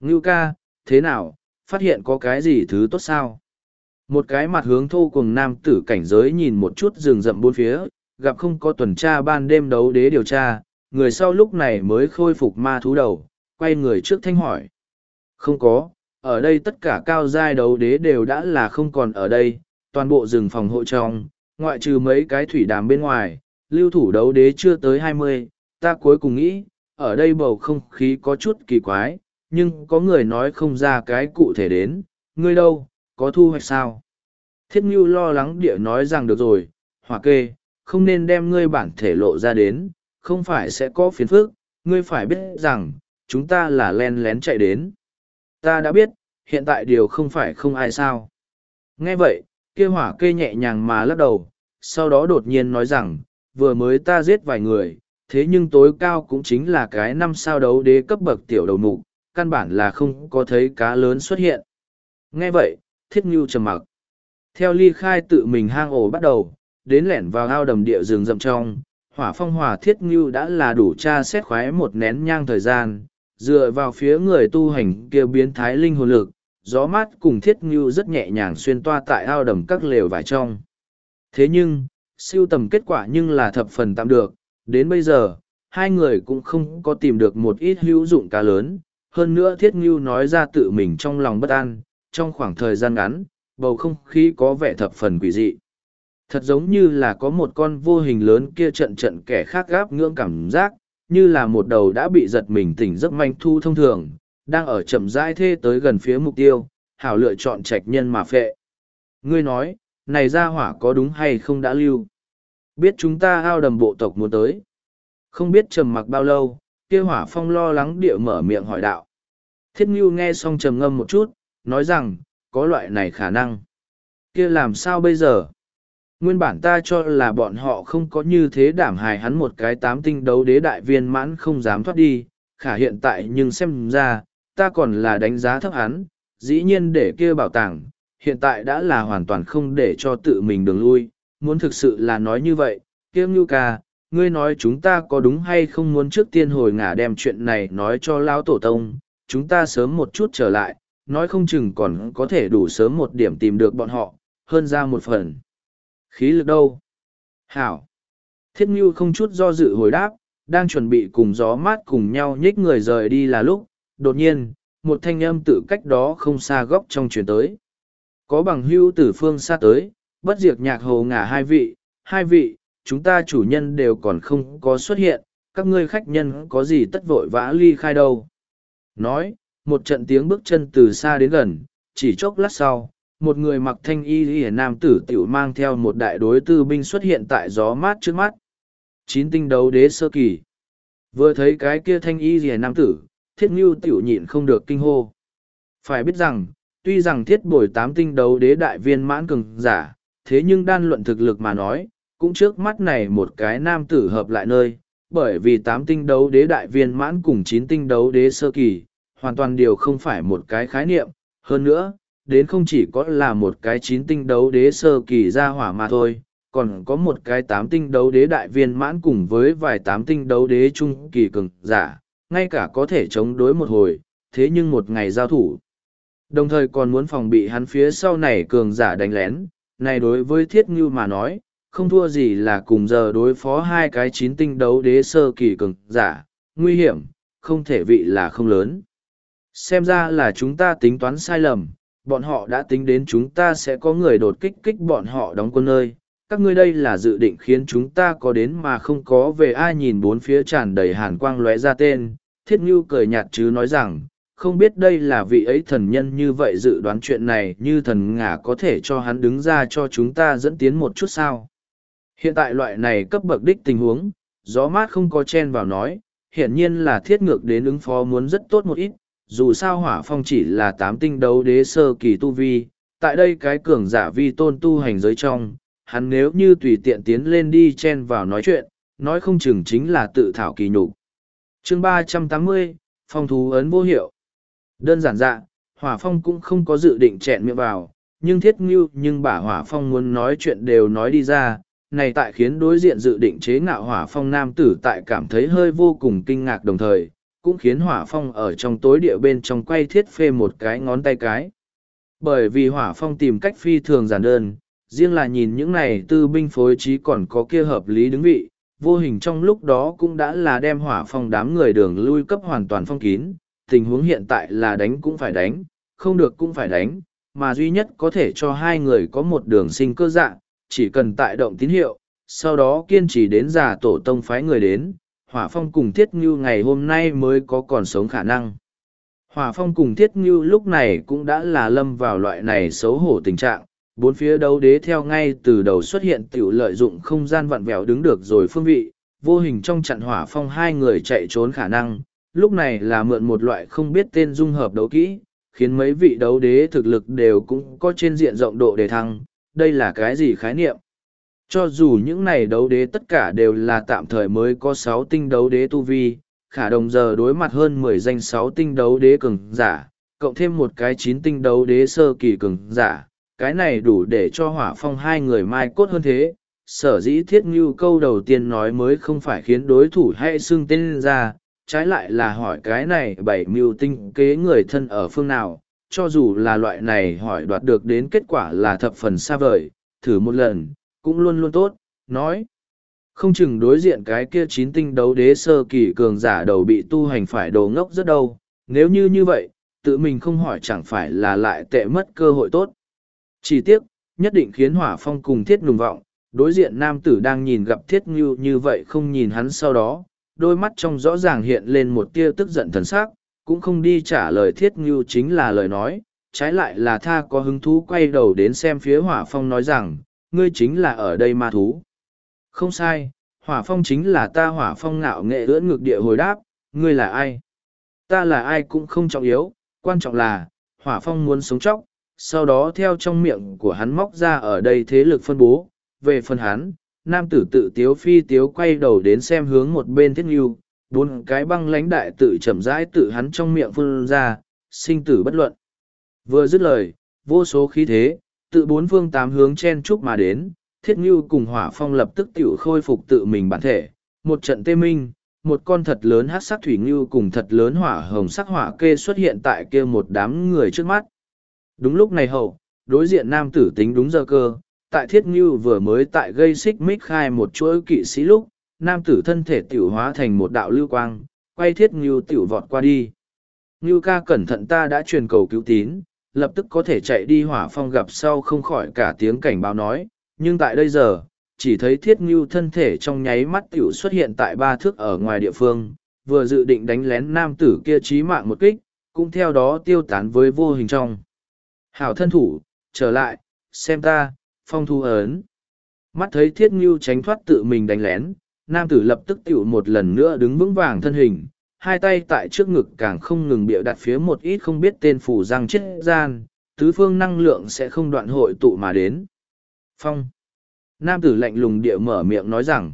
Ngưu ca, thế nào, phát hiện có cái gì thứ tốt sao? Một cái mặt hướng thô cùng nam tử cảnh giới nhìn một chút rừng rậm bốn phía, gặp không có tuần tra ban đêm đấu đế điều tra, người sau lúc này mới khôi phục ma thú đầu, quay người trước thanh hỏi. Không có, ở đây tất cả cao giai đấu đế đều đã là không còn ở đây, toàn bộ rừng phòng hộ trong, ngoại trừ mấy cái thủy đàm bên ngoài, lưu thủ đấu đế chưa tới hai mươi ta cuối cùng nghĩ, ở đây bầu không khí có chút kỳ quái, nhưng có người nói không ra cái cụ thể đến, ngươi đâu, có thu hoạch sao? Thiết Ngưu lo lắng địa nói rằng được rồi, hỏa kê, không nên đem ngươi bản thể lộ ra đến, không phải sẽ có phiền phức, ngươi phải biết rằng, chúng ta là len lén chạy đến. Ta đã biết, hiện tại điều không phải không ai sao. Nghe vậy, kia hỏa kê nhẹ nhàng mà lắc đầu, sau đó đột nhiên nói rằng, vừa mới ta giết vài người, thế nhưng tối cao cũng chính là cái năm sao đấu đế cấp bậc tiểu đầu mục, căn bản là không có thấy cá lớn xuất hiện. Nghe vậy, thiết ngưu trầm mặc. Theo ly khai tự mình hang ổ bắt đầu, đến lẻn vào ao đầm địa rừng rậm trong, hỏa phong hỏa thiết ngưu đã là đủ tra xét khoái một nén nhang thời gian, dựa vào phía người tu hành kia biến thái linh hồn lực, gió mát cùng thiết ngưu rất nhẹ nhàng xuyên toa tại ao đầm các lều vải trong. Thế nhưng, siêu tầm kết quả nhưng là thập phần tạm được, đến bây giờ, hai người cũng không có tìm được một ít hữu dụng cá lớn, hơn nữa thiết ngưu nói ra tự mình trong lòng bất an, trong khoảng thời gian ngắn, bầu không khí có vẻ thập phần quỷ dị. Thật giống như là có một con vô hình lớn kia trận trận kẻ khác gáp ngưỡng cảm giác, như là một đầu đã bị giật mình tỉnh giấc manh thu thông thường, đang ở chậm rãi thê tới gần phía mục tiêu, hảo lựa chọn trạch nhân mà phệ. Ngươi nói, này ra hỏa có đúng hay không đã lưu? Biết chúng ta ao đầm bộ tộc muốn tới. Không biết trầm mặc bao lâu, kia hỏa phong lo lắng địa mở miệng hỏi đạo. Thiết Ngưu nghe xong trầm ngâm một chút, nói rằng, có loại này khả năng. Kia làm sao bây giờ? Nguyên bản ta cho là bọn họ không có như thế đảm hài hắn một cái tám tinh đấu đế đại viên mãn không dám thoát đi, khả hiện tại nhưng xem ra, ta còn là đánh giá thấp hắn, dĩ nhiên để kia bảo tàng, hiện tại đã là hoàn toàn không để cho tự mình đường lui, muốn thực sự là nói như vậy, kia ngưu ca, ngươi nói chúng ta có đúng hay không muốn trước tiên hồi ngả đem chuyện này nói cho lão tổ tông, chúng ta sớm một chút trở lại, nói không chừng còn có thể đủ sớm một điểm tìm được bọn họ, hơn ra một phần. Khí lực đâu? Hảo. Thiết Ngưu không chút do dự hồi đáp, đang chuẩn bị cùng gió mát cùng nhau nhích người rời đi là lúc, đột nhiên, một thanh âm tự cách đó không xa góc trong chuyển tới. Có bằng hưu từ phương xa tới, bất diệt nhạc hồ ngả hai vị, hai vị, chúng ta chủ nhân đều còn không có xuất hiện, các ngươi khách nhân có gì tất vội vã ly khai đâu. Nói, một trận tiếng bước chân từ xa đến gần, chỉ chốc lát sau, một người mặc thanh y y nam tử tiểu mang theo một đại đối tư binh xuất hiện tại gió mát trước mắt. Chín tinh đấu đế sơ kỳ. Vừa thấy cái kia thanh y y nam tử, thiết ngưu tiểu nhịn không được kinh hô. Phải biết rằng, tuy rằng thiết bồi tám tinh đấu đế đại viên mãn cường giả, thế nhưng đan luận thực lực mà nói, cũng trước mắt này một cái nam tử hợp lại nơi, bởi vì tám tinh đấu đế đại viên mãn cùng chín tinh đấu đế sơ kỳ, hoàn toàn điều không phải một cái khái niệm, hơn nữa, đến không chỉ có là một cái chín tinh đấu đế sơ kỳ ra hỏa mà thôi, còn có một cái tám tinh đấu đế đại viên mãn cùng với vài tám tinh đấu đế trung kỳ cường giả, ngay cả có thể chống đối một hồi, thế nhưng một ngày giao thủ. Đồng thời còn muốn phòng bị hắn phía sau này cường giả đánh lén, này đối với thiết ngưu mà nói, không thua gì là cùng giờ đối phó hai cái chín tinh đấu đế sơ kỳ cường giả, nguy hiểm, không thể vị là không lớn. Xem ra là chúng ta tính toán sai lầm, bọn họ đã tính đến chúng ta sẽ có người đột kích kích bọn họ đóng quân nơi. Các ngươi đây là dự định khiến chúng ta có đến mà không có về ai nhìn bốn phía tràn đầy hàn quang lóe ra tên. Thiết Ngưu cười nhạt chứ nói rằng, không biết đây là vị ấy thần nhân như vậy dự đoán chuyện này như thần ngả có thể cho hắn đứng ra cho chúng ta dẫn tiến một chút sao. Hiện tại loại này cấp bậc đích tình huống, gió mát không có chen vào nói, hiển nhiên là thiết ngược đến ứng phó muốn rất tốt một ít, dù sao hỏa phong chỉ là tám tinh đấu đế sơ kỳ tu vi, tại đây cái cường giả vi tôn tu hành giới trong, hắn nếu như tùy tiện tiến lên đi chen vào nói chuyện, nói không chừng chính là tự thảo kỳ nhục. Chương ba trăm tám mươi Phong thú ấn vô hiệu. Đơn giản dạ, hỏa phong cũng không có dự định chẹn miệng vào, nhưng thiết ngưu nhưng bả hỏa phong muốn nói chuyện đều nói đi ra, này tại khiến đối diện dự định chế ngạo hỏa phong nam tử tại cảm thấy hơi vô cùng kinh ngạc đồng thời, cũng khiến hỏa phong ở trong tối địa bên trong quay thiết phê một cái ngón tay cái. Bởi vì hỏa phong tìm cách phi thường giản đơn, riêng là nhìn những này tư binh phối trí còn có kia hợp lý đứng vị, vô hình trong lúc đó cũng đã là đem hỏa phong đám người đường lui cấp hoàn toàn phong kín, tình huống hiện tại là đánh cũng phải đánh, không được cũng phải đánh, mà duy nhất có thể cho hai người có một đường sinh cơ dạng, chỉ cần tại động tín hiệu, sau đó kiên trì đến giả tổ tông phái người đến, hỏa phong cùng thiết như ngày hôm nay mới có còn sống khả năng. Hỏa phong cùng thiết như lúc này cũng đã là lâm vào loại này xấu hổ tình trạng bốn phía đấu đế theo ngay từ đầu xuất hiện t i ể u lợi dụng không gian vặn vẹo đứng được rồi phương vị vô hình trong trận hỏa phong hai người chạy trốn khả năng. Lúc này là mượn một loại không biết tên dung hợp đấu kỹ khiến mấy vị đấu đế thực lực đều cũng có trên diện rộng độ đề thăng. Đây là cái gì khái niệm? Cho dù những này đấu đế tất cả đều là tạm thời mới có sáu tinh đấu đế tu vi, khả đồng giờ đối mặt hơn mười danh sáu tinh đấu đế cường giả, cộng thêm một cái chín tinh đấu đế sơ kỳ cường giả, cái này đủ để cho hỏa phong hai người mai cốt hơn thế. Sở dĩ thiết ngưu câu đầu tiên nói mới không phải khiến đối thủ hay xưng tên ra, trái lại là hỏi cái này bảy mưu tinh kế người thân ở phương nào, cho dù là loại này hỏi đoạt được đến kết quả là thập phần xa vời, thử một lần, cũng luôn luôn tốt, nói. Không chừng đối diện cái kia chín tinh đấu đế sơ kỳ cường giả đầu bị tu hành phải đồ ngốc rất đâu, nếu như như vậy, tự mình không hỏi chẳng phải là lại tệ mất cơ hội tốt. Chỉ tiếc, nhất định khiến hỏa phong cùng thiết nùng vọng, đối diện nam tử đang nhìn gặp thiết như như vậy không nhìn hắn sau đó, đôi mắt trong rõ ràng hiện lên một tia tức giận thần sắc, cũng không đi trả lời thiết như chính là lời nói, trái lại là tha có hứng thú quay đầu đến xem phía hỏa phong nói rằng, ngươi chính là ở đây ma thú. Không sai, hỏa phong chính là ta hỏa phong ngạo nghệ ưỡn ngược địa hồi đáp, ngươi là ai? Ta là ai cũng không trọng yếu, quan trọng là, hỏa phong muốn sống chóc, sau đó theo trong miệng của hắn móc ra ở đây thế lực phân bố, về phần hắn, nam tử tự tiếu phi tiếu quay đầu đến xem hướng một bên thiết nghiêu, bốn cái băng lãnh đại tự chậm rãi tự hắn trong miệng phun ra, sinh tử bất luận. Vừa dứt lời, vô số khí thế, tự bốn phương tám hướng chen chúc mà đến, thiết nghiêu cùng hỏa phong lập tức tự khôi phục tự mình bản thể, một trận tê minh, một con thật lớn hát sắc thủy ngưu cùng thật lớn hỏa hồng sắc hỏa kê xuất hiện tại kia một đám người trước mắt. Đúng lúc này hậu, đối diện nam tử tính đúng giờ cơ, tại thiết ngưu vừa mới tại gây xích mích khai một chuỗi kỵ sĩ lúc, nam tử thân thể tiểu hóa thành một đạo lưu quang, quay thiết ngưu tiểu vọt qua đi. Ngưu ca cẩn thận ta đã truyền cầu cứu tín, lập tức có thể chạy đi hỏa phong gặp sau không khỏi cả tiếng cảnh báo nói, nhưng tại đây giờ, chỉ thấy thiết ngưu thân thể trong nháy mắt tiểu xuất hiện tại ba thước ở ngoài địa phương, vừa dự định đánh lén nam tử kia chí mạng một kích, cũng theo đó tiêu tán với vô hình trong. Hảo thân thủ, trở lại, xem ta, phong thu ấn. Mắt thấy thiết ngưu tránh thoát tự mình đánh lén, nam tử lập tức tiểu một lần nữa đứng vững vàng thân hình, hai tay tại trước ngực càng không ngừng bịa đặt phía một ít không biết tên phủ răng chết gian, tứ phương năng lượng sẽ không đoạn hội tụ mà đến. Phong. Nam tử lạnh lùng địa mở miệng nói rằng,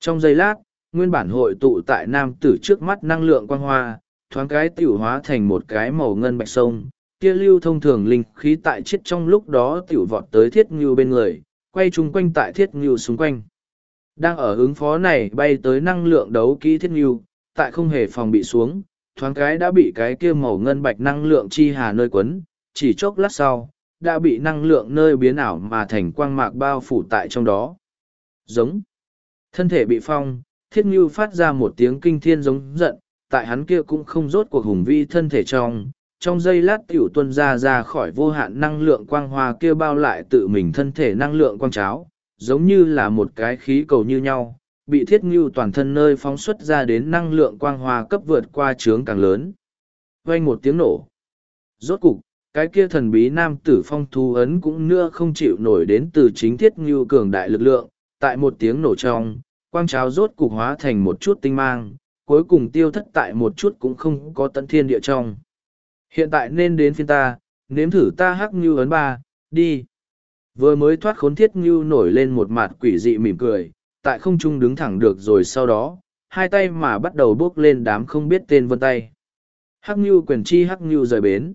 trong giây lát, nguyên bản hội tụ tại nam tử trước mắt năng lượng quang hoa, thoáng cái tiểu hóa thành một cái màu ngân bạch sông, kia lưu thông thường linh khí tại chết trong lúc đó tiểu vọt tới thiết ngưu bên người, quay chung quanh tại thiết ngưu xung quanh. Đang ở ứng phó này bay tới năng lượng đấu kỹ thiết ngưu, tại không hề phòng bị xuống, thoáng cái đã bị cái kia màu ngân bạch năng lượng chi hà nơi quấn, chỉ chốc lát sau, đã bị năng lượng nơi biến ảo mà thành quang mạc bao phủ tại trong đó. Giống. Thân thể bị phong, thiết ngưu phát ra một tiếng kinh thiên giống giận, tại hắn kia cũng không rốt cuộc hùng vi thân thể trong, trong giây lát tiểu tuân ra ra khỏi vô hạn năng lượng quang hoa kia bao lại tự mình thân thể năng lượng quang cháo, giống như là một cái khí cầu như nhau, bị thiết ngưu toàn thân nơi phóng xuất ra đến năng lượng quang hoa cấp vượt qua trướng càng lớn. Vang một tiếng nổ. Rốt cục, cái kia thần bí nam tử phong thu ấn cũng nữa không chịu nổi đến từ chính thiết ngưu cường đại lực lượng, tại một tiếng nổ trong, quang cháo rốt cục hóa thành một chút tinh mang, cuối cùng tiêu thất tại một chút cũng không có tận thiên địa trong. Hiện tại nên đến phiên ta, nếm thử ta hắc như ấn ba, đi. Vừa mới thoát khốn thiết như nổi lên một mặt quỷ dị mỉm cười, tại không trung đứng thẳng được rồi sau đó, hai tay mà bắt đầu bước lên đám không biết tên vân tay. Hắc như quyền chi hắc như rời bến.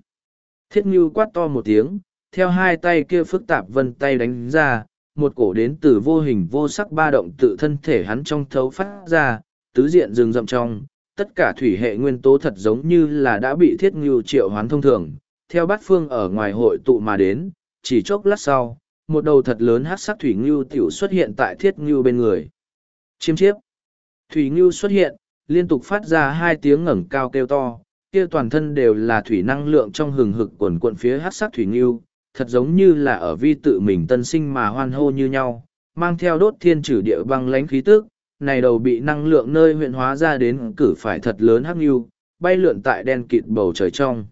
Thiết như quát to một tiếng, theo hai tay kia phức tạp vân tay đánh ra, một cổ đến từ vô hình vô sắc ba động tự thân thể hắn trong thấu phát ra, tứ diện rừng rậm trong, tất cả thủy hệ nguyên tố thật giống như là đã bị thiết ngưu triệu hoán thông thường, theo bát phương ở ngoài hội tụ mà đến, chỉ chốc lát sau, một đầu thật lớn hát sắc thủy ngưu tiểu xuất hiện tại thiết ngưu bên người. Chiêm chiếp. Thủy ngưu xuất hiện, liên tục phát ra hai tiếng ngẩng cao kêu to, kia toàn thân đều là thủy năng lượng trong hừng hực quần quận phía hát sắc thủy ngưu, thật giống như là ở vi tự mình tân sinh mà hoan hô như nhau, mang theo đốt thiên trừ địa băng lánh khí tức, này đầu bị năng lượng nơi huyện hóa ra đến cử phải thật lớn hắc ngưu, bay lượn tại đen kịt bầu trời trong.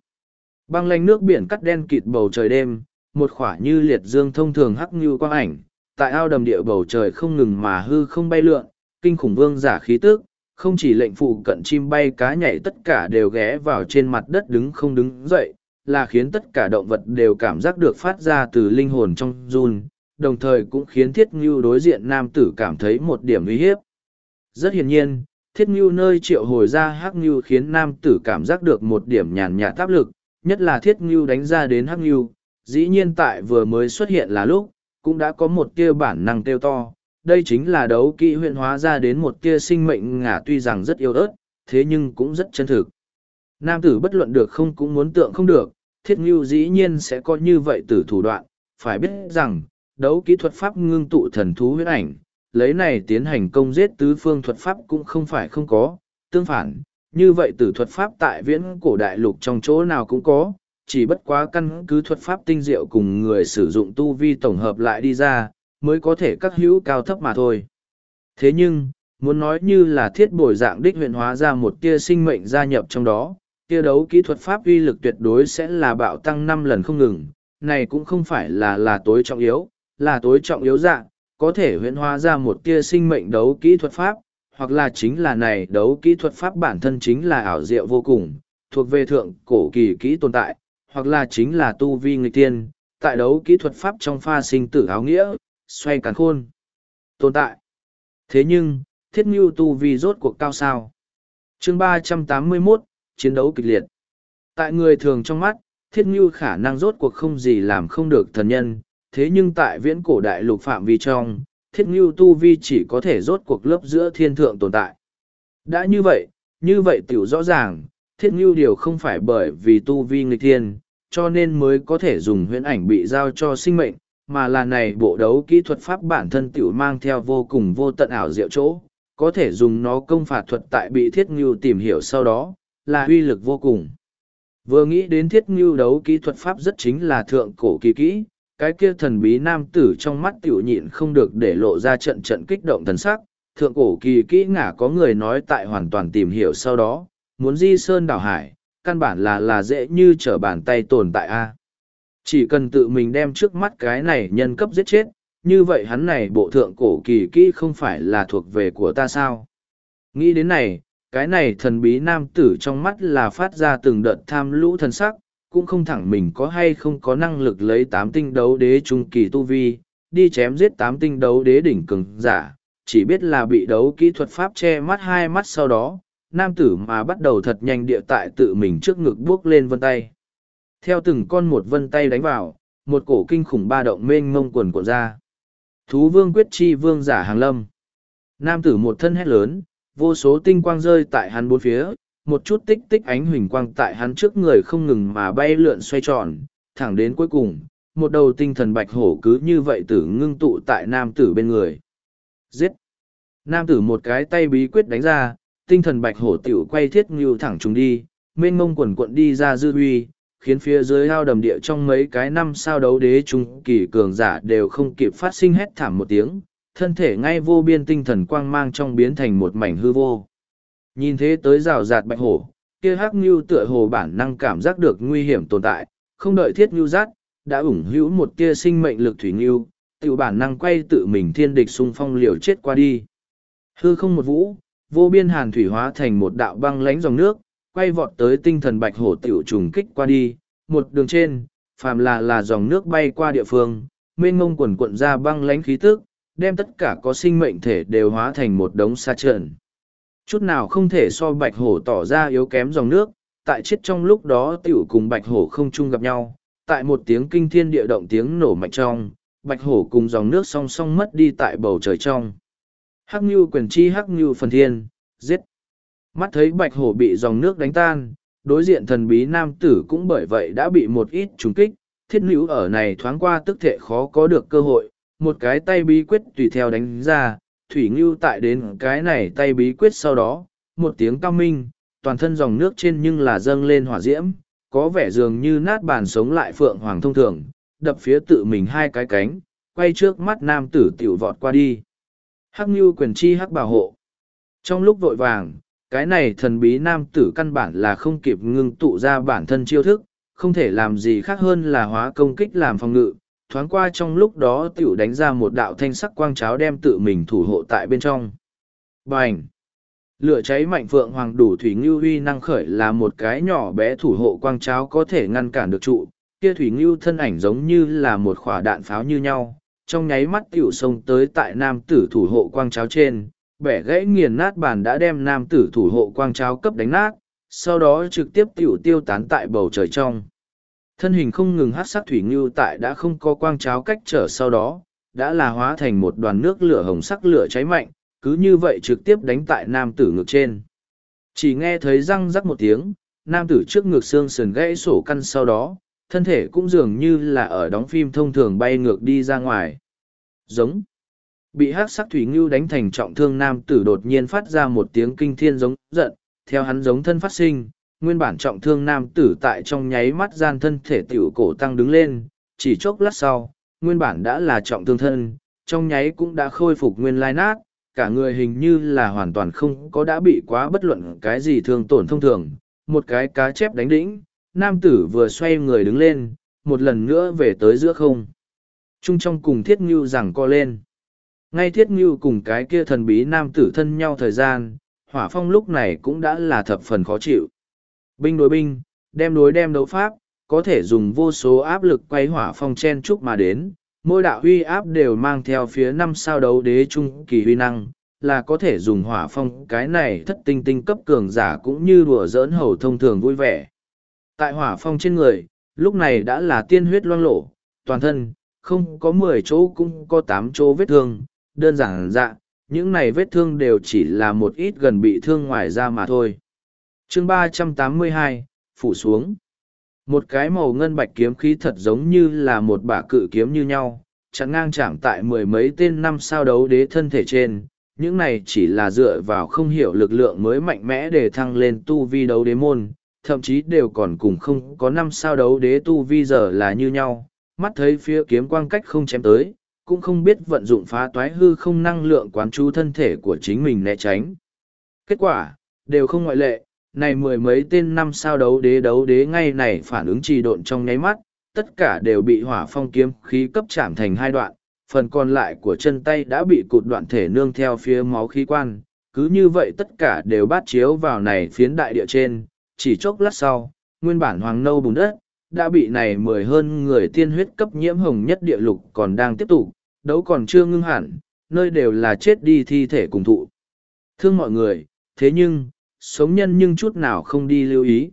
Băng lanh nước biển cắt đen kịt bầu trời đêm, một khỏa như liệt dương thông thường hắc ngưu quang ảnh, tại ao đầm địa bầu trời không ngừng mà hư không bay lượn, kinh khủng vương giả khí tức, không chỉ lệnh phụ cận chim bay cá nhảy tất cả đều ghé vào trên mặt đất đứng không đứng dậy, là khiến tất cả động vật đều cảm giác được phát ra từ linh hồn trong run, đồng thời cũng khiến thiết ngưu đối diện nam tử cảm thấy một điểm uy hiếp. Rất hiển nhiên, thiết ngưu nơi triệu hồi ra hắc ngưu khiến nam tử cảm giác được một điểm nhàn nhạt áp lực, nhất là thiết ngưu đánh ra đến hắc ngưu, dĩ nhiên tại vừa mới xuất hiện là lúc, cũng đã có một tia bản năng tiêu to. Đây chính là đấu kỹ huyện hóa ra đến một tia sinh mệnh ngả tuy rằng rất yếu ớt, thế nhưng cũng rất chân thực. Nam tử bất luận được không cũng muốn tượng không được, thiết ngưu dĩ nhiên sẽ có như vậy từ thủ đoạn, phải biết rằng, đấu kỹ thuật pháp ngưng tụ thần thú huyết ảnh, lấy này tiến hành công giết tứ phương thuật pháp cũng không phải không có, tương phản, như vậy tử thuật pháp tại viễn cổ đại lục trong chỗ nào cũng có, chỉ bất quá căn cứ thuật pháp tinh diệu cùng người sử dụng tu vi tổng hợp lại đi ra, mới có thể các hữu cao thấp mà thôi. Thế nhưng, muốn nói như là thiết bồi dạng đích huyện hóa ra một tia sinh mệnh gia nhập trong đó, tia đấu kỹ thuật pháp uy lực tuyệt đối sẽ là bạo tăng năm lần không ngừng, này cũng không phải là là tối trọng yếu, là tối trọng yếu dạng, có thể huyễn hóa ra một tia sinh mệnh đấu kỹ thuật pháp, hoặc là chính là này đấu kỹ thuật pháp bản thân chính là ảo diệu vô cùng, thuộc về thượng cổ kỳ kỹ tồn tại, hoặc là chính là tu vi người tiên, tại đấu kỹ thuật pháp trong pha sinh tử áo nghĩa, xoay cắn khôn, tồn tại. Thế nhưng, thiết mưu tu vi rốt cuộc cao sao. chương ba trăm tám mươi 381, chiến đấu kịch liệt. Tại người thường trong mắt, thiết mưu khả năng rốt cuộc không gì làm không được thần nhân, thế nhưng tại viễn cổ đại lục phạm vi trong, thiết ngưu tu vi chỉ có thể rốt cuộc lớp giữa thiên thượng tồn tại. Đã như vậy, như vậy tiểu rõ ràng, thiết ngưu điều không phải bởi vì tu vi nghịch thiên, cho nên mới có thể dùng huyễn ảnh bị giao cho sinh mệnh, mà là này bộ đấu kỹ thuật pháp bản thân tiểu mang theo vô cùng vô tận ảo diệu chỗ, có thể dùng nó công phạt thuật tại bị thiết ngưu tìm hiểu sau đó, là uy lực vô cùng. Vừa nghĩ đến thiết ngưu đấu kỹ thuật pháp rất chính là thượng cổ kỳ kỹ, cái kia thần bí nam tử trong mắt tiểu nhịn không được để lộ ra trận trận kích động thần sắc, thượng cổ kỳ kỹ ngả có người nói tại hoàn toàn tìm hiểu sau đó, muốn di sơn đảo hải, căn bản là là dễ như trở bàn tay tồn tại a. Chỉ cần tự mình đem trước mắt cái này nhân cấp giết chết, như vậy hắn này bộ thượng cổ kỳ kỹ không phải là thuộc về của ta sao? Nghĩ đến này, cái này thần bí nam tử trong mắt là phát ra từng đợt tham lũ thần sắc, cũng không thẳng mình có hay không có năng lực lấy tám tinh đấu đế trung kỳ tu vi, đi chém giết tám tinh đấu đế đỉnh cường giả, chỉ biết là bị đấu kỹ thuật pháp che mắt hai mắt sau đó, nam tử mà bắt đầu thật nhanh địa tại tự mình trước ngực bước lên vân tay. Theo từng con một vân tay đánh vào, một cổ kinh khủng ba động mênh mông quần cuộn ra. Thú vương quyết chi vương giả hàng lâm. Nam tử một thân hét lớn, vô số tinh quang rơi tại hắn bốn phía, một chút tích tích ánh huỳnh quang tại hắn trước người không ngừng mà bay lượn xoay tròn, thẳng đến cuối cùng, một đầu tinh thần bạch hổ cứ như vậy tử ngưng tụ tại nam tử bên người. Giết! Nam tử một cái tay bí quyết đánh ra, tinh thần bạch hổ tiểu quay thiết ngưu thẳng chúng đi, mênh mông quần cuộn đi ra dư huy, khiến phía dưới ao đầm địa trong mấy cái năm sao đấu đế trung kỳ cường giả đều không kịp phát sinh hét thảm một tiếng, thân thể ngay vô biên tinh thần quang mang trong biến thành một mảnh hư vô. Nhìn thế tới rào rạt bạch hổ, kia hắc ngưu tựa hồ bản năng cảm giác được nguy hiểm tồn tại, không đợi thiết ngưu rát, đã ủng hữu một tia sinh mệnh lực thủy ngưu, tự bản năng quay tự mình thiên địch xung phong liều chết qua đi. Hư không một vũ, vô biên hàn thủy hóa thành một đạo băng lánh dòng nước, quay vọt tới tinh thần bạch hổ tiểu trùng kích qua đi, một đường trên, phàm là là dòng nước bay qua địa phương, mênh ngông quần cuộn ra băng lánh khí tức, đem tất cả có sinh mệnh thể đều hóa thành một đống sa trợn. Chút nào không thể so bạch hổ tỏ ra yếu kém dòng nước, tại chết trong lúc đó tiểu cùng bạch hổ không chung gặp nhau, tại một tiếng kinh thiên địa động tiếng nổ mạnh trong, bạch hổ cùng dòng nước song song mất đi tại bầu trời trong. Hắc Nhu quyền chi Hắc Nhu phần thiên, giết. Mắt thấy bạch hổ bị dòng nước đánh tan, đối diện thần bí nam tử cũng bởi vậy đã bị một ít trúng kích, thiết nữ ở này thoáng qua tức thể khó có được cơ hội, một cái tay bí quyết tùy theo đánh ra, thủy ngưu tại đến cái này tay bí quyết sau đó, một tiếng cao minh, toàn thân dòng nước trên nhưng là dâng lên hỏa diễm, có vẻ dường như nát bàn sống lại phượng hoàng thông thường, đập phía tự mình hai cái cánh, quay trước mắt nam tử tiểu vọt qua đi. Hắc ngưu quyền chi hắc bảo hộ. Trong lúc vội vàng, cái này thần bí nam tử căn bản là không kịp ngưng tụ ra bản thân chiêu thức, không thể làm gì khác hơn là hóa công kích làm phòng ngự, thoáng qua trong lúc đó tiểu đánh ra một đạo thanh sắc quang cháo đem tự mình thủ hộ tại bên trong. Bành! Lửa cháy mạnh phượng hoàng đủ thủy ngưu huy năng khởi là một cái nhỏ bé thủ hộ quang cháo có thể ngăn cản được trụ, kia thủy ngưu thân ảnh giống như là một khỏa đạn pháo như nhau, trong nháy mắt tiểu xông tới tại nam tử thủ hộ quang cháo trên, bẻ gãy nghiền nát bàn đã đem nam tử thủ hộ quang cháo cấp đánh nát, sau đó trực tiếp tiểu tiêu tán tại bầu trời trong. Thân hình không ngừng hát sắc thủy ngưu tại đã không có quang cháo cách trở sau đó, đã là hóa thành một đoàn nước lửa hồng sắc lửa cháy mạnh, cứ như vậy trực tiếp đánh tại nam tử ngực trên. Chỉ nghe thấy răng rắc một tiếng, nam tử trước ngực xương sườn gãy sổ căn sau đó, thân thể cũng dường như là ở đóng phim thông thường bay ngược đi ra ngoài. Giống. Bị hát sắc thủy ngưu đánh thành trọng thương nam tử đột nhiên phát ra một tiếng kinh thiên giống giận, theo hắn giống thân phát sinh, nguyên bản trọng thương nam tử tại trong nháy mắt gian thân thể tiểu cổ tăng đứng lên, chỉ chốc lát sau, nguyên bản đã là trọng thương thân, trong nháy cũng đã khôi phục nguyên lai nát, cả người hình như là hoàn toàn không có đã bị quá bất luận cái gì thương tổn thông thường, một cái cá chép đánh đĩnh, nam tử vừa xoay người đứng lên, một lần nữa về tới giữa không. Trung trong cùng thiết ngưu rằng co lên. Ngay thiết ngưu cùng cái kia thần bí nam tử thân nhau thời gian, hỏa phong lúc này cũng đã là thập phần khó chịu. Binh đối binh, đem đối đem đấu pháp, có thể dùng vô số áp lực quay hỏa phong chen chúc mà đến. Mỗi đạo huy áp đều mang theo phía năm sao đấu đế trung kỳ huy năng, là có thể dùng hỏa phong cái này thất tinh tinh cấp cường giả cũng như đùa giỡn hầu thông thường vui vẻ. Tại hỏa phong trên người, lúc này đã là tiên huyết loang lổ, toàn thân, không có mười chỗ cũng có tám chỗ vết thương, đơn giản dạ, những này vết thương đều chỉ là một ít gần bị thương ngoài da mà thôi chương ba trăm tám mươi hai phủ xuống một cái màu ngân bạch kiếm khí thật giống như là một bả cự kiếm như nhau chặn ngang chạm tại mười mấy tên năm sao đấu đế thân thể trên. Những này chỉ là dựa vào không hiểu lực lượng mới mạnh mẽ để thăng lên tu vi đấu đế môn, thậm chí đều còn cùng không có năm sao đấu đế tu vi giờ là như nhau. Mắt thấy phía kiếm quang cách không chém tới, cũng không biết vận dụng phá toái hư không năng lượng quán chú thân thể của chính mình né tránh. Kết quả, đều không ngoại lệ, này mười mấy tên năm sao đấu đế đấu đế ngay này phản ứng trì độn trong nháy mắt, tất cả đều bị hỏa phong kiếm khí cấp chạm thành hai đoạn, phần còn lại của chân tay đã bị cụt đoạn thể nương theo phía máu khí quan, cứ như vậy tất cả đều bát chiếu vào này phiến đại địa trên, chỉ chốc lát sau, nguyên bản hoàng nâu bùn đất, đã bị này mười hơn người tiên huyết cấp nhiễm hồng nhất địa lục còn đang tiếp tục, đấu còn chưa ngưng hẳn, nơi đều là chết đi thi thể cùng thụ. Thương mọi người, thế nhưng, sống nhân nhưng chút nào không đi lưu ý.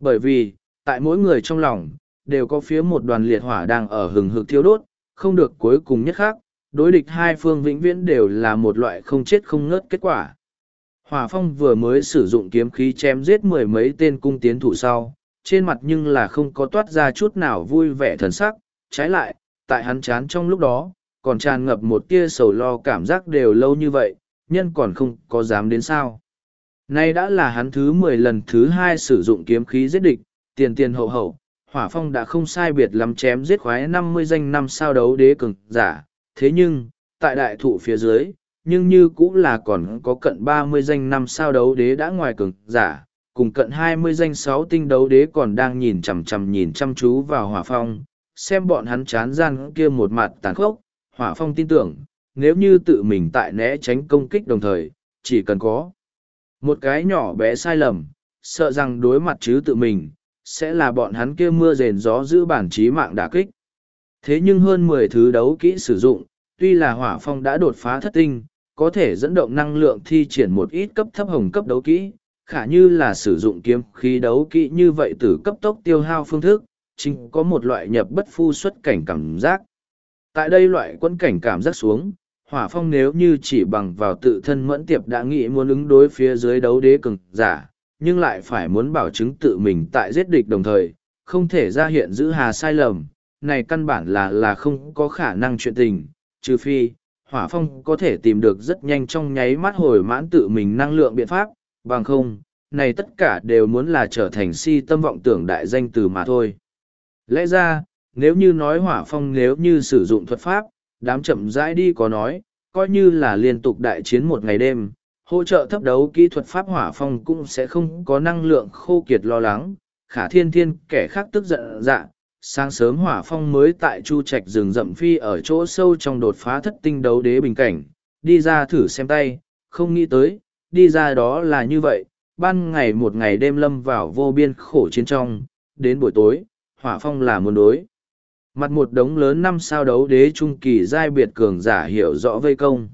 Bởi vì, tại mỗi người trong lòng, đều có phía một đoàn liệt hỏa đang ở hừng hực thiêu đốt, không được cuối cùng nhất khác, đối địch hai phương vĩnh viễn đều là một loại không chết không ngớt kết quả. Hỏa phong vừa mới sử dụng kiếm khí chém giết mười mấy tên cung tiến thủ sau, trên mặt nhưng là không có toát ra chút nào vui vẻ thần sắc, trái lại, tại hắn chán trong lúc đó, còn tràn ngập một tia sầu lo cảm giác đều lâu như vậy, nhân còn không có dám đến sao. Nay đã là hắn thứ mười lần thứ hai sử dụng kiếm khí giết địch, tiền tiền hậu hậu, hỏa phong đã không sai biệt lắm chém giết khoái năm mươi danh năm sao đấu đế cường giả, thế nhưng, tại đại thụ phía dưới, nhưng như cũng là còn có cận ba mươi danh năm sao đấu đế đã ngoài cường giả, cùng cận hai mươi danh sáu tinh đấu đế còn đang nhìn chằm chằm nhìn chăm chú vào hỏa phong, xem bọn hắn chán gian kia một mặt tàn khốc, hỏa phong tin tưởng, nếu như tự mình tại né tránh công kích đồng thời, chỉ cần có một cái nhỏ bé sai lầm, sợ rằng đối mặt chứ tự mình, sẽ là bọn hắn kia mưa rền gió giữ bản trí mạng đả kích. Thế nhưng hơn mười thứ đấu kỹ sử dụng, tuy là hỏa phong đã đột phá thất tinh, có thể dẫn động năng lượng thi triển một ít cấp thấp hồng cấp đấu kỹ, khả như là sử dụng kiếm khí đấu kỹ như vậy từ cấp tốc tiêu hao phương thức, chính có một loại nhập bất phu xuất cảnh cảm giác. Tại đây loại quân cảnh cảm giác xuống, hỏa phong nếu như chỉ bằng vào tự thân mẫn tiệp đã nghĩ muốn ứng đối phía dưới đấu đế cường giả, nhưng lại phải muốn bảo chứng tự mình tại giết địch đồng thời, không thể ra hiện giữ hà sai lầm, này căn bản là là không có khả năng chuyện tình, trừ phi, hỏa phong có thể tìm được rất nhanh trong nháy mắt hồi mãn tự mình năng lượng biện pháp, bằng không, này tất cả đều muốn là trở thành si tâm vọng tưởng đại danh từ mà thôi. Lẽ ra, nếu như nói hỏa phong nếu như sử dụng thuật pháp, đám chậm rãi đi có nói, coi như là liên tục đại chiến một ngày đêm, hỗ trợ thấp đấu kỹ thuật pháp hỏa phong cũng sẽ không có năng lượng khô kiệt lo lắng, khả thiên thiên kẻ khác tức giận dạ. Sáng sớm hỏa phong mới tại chu trạch rừng rậm phi ở chỗ sâu trong đột phá thất tinh đấu đế bình cảnh, đi ra thử xem tay, không nghĩ tới, đi ra đó là như vậy, ban ngày một ngày đêm lâm vào vô biên khổ chiến trong, đến buổi tối, hỏa phong là muốn đối. Mặt một đống lớn năm sao đấu đế trung kỳ giai biệt cường giả hiểu rõ vây công.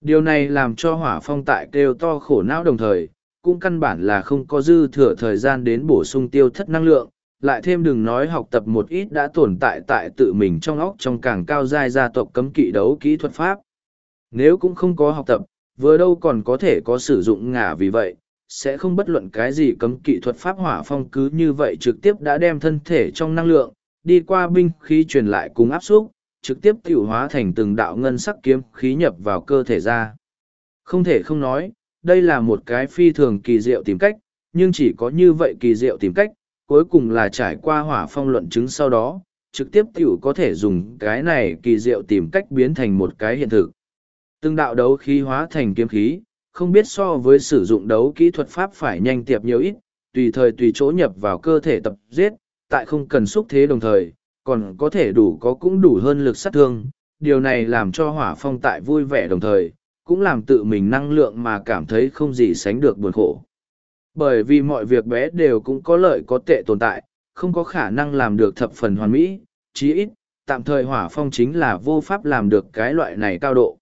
Điều này làm cho hỏa phong tại kêu to khổ não đồng thời, cũng căn bản là không có dư thừa thời gian đến bổ sung tiêu thất năng lượng, lại thêm đừng nói học tập một ít đã tồn tại tại tự mình trong óc trong càng cao giai gia tộc cấm kỵ đấu kỹ thuật pháp. Nếu cũng không có học tập, vừa đâu còn có thể có sử dụng ngả vì vậy, sẽ không bất luận cái gì cấm kỵ thuật pháp hỏa phong cứ như vậy trực tiếp đã đem thân thể trong năng lượng, đi qua binh khí truyền lại cùng áp xúc, trực tiếp tiểu hóa thành từng đạo ngân sắc kiếm khí nhập vào cơ thể ra. Không thể không nói, đây là một cái phi thường kỳ diệu tìm cách, nhưng chỉ có như vậy kỳ diệu tìm cách, cuối cùng là trải qua hỏa phong luận chứng sau đó, trực tiếp tiểu có thể dùng cái này kỳ diệu tìm cách biến thành một cái hiện thực. Từng đạo đấu khí hóa thành kiếm khí, không biết so với sử dụng đấu kỹ thuật pháp phải nhanh tiệp nhiều ít, tùy thời tùy chỗ nhập vào cơ thể tập giết, tại không cần xúc thế đồng thời, còn có thể đủ có cũng đủ hơn lực sát thương. Điều này làm cho hỏa phong tại vui vẻ đồng thời, cũng làm tự mình năng lượng mà cảm thấy không gì sánh được buồn khổ. Bởi vì mọi việc bé đều cũng có lợi có tệ tồn tại, không có khả năng làm được thập phần hoàn mỹ, chí ít, tạm thời hỏa phong chính là vô pháp làm được cái loại này cao độ.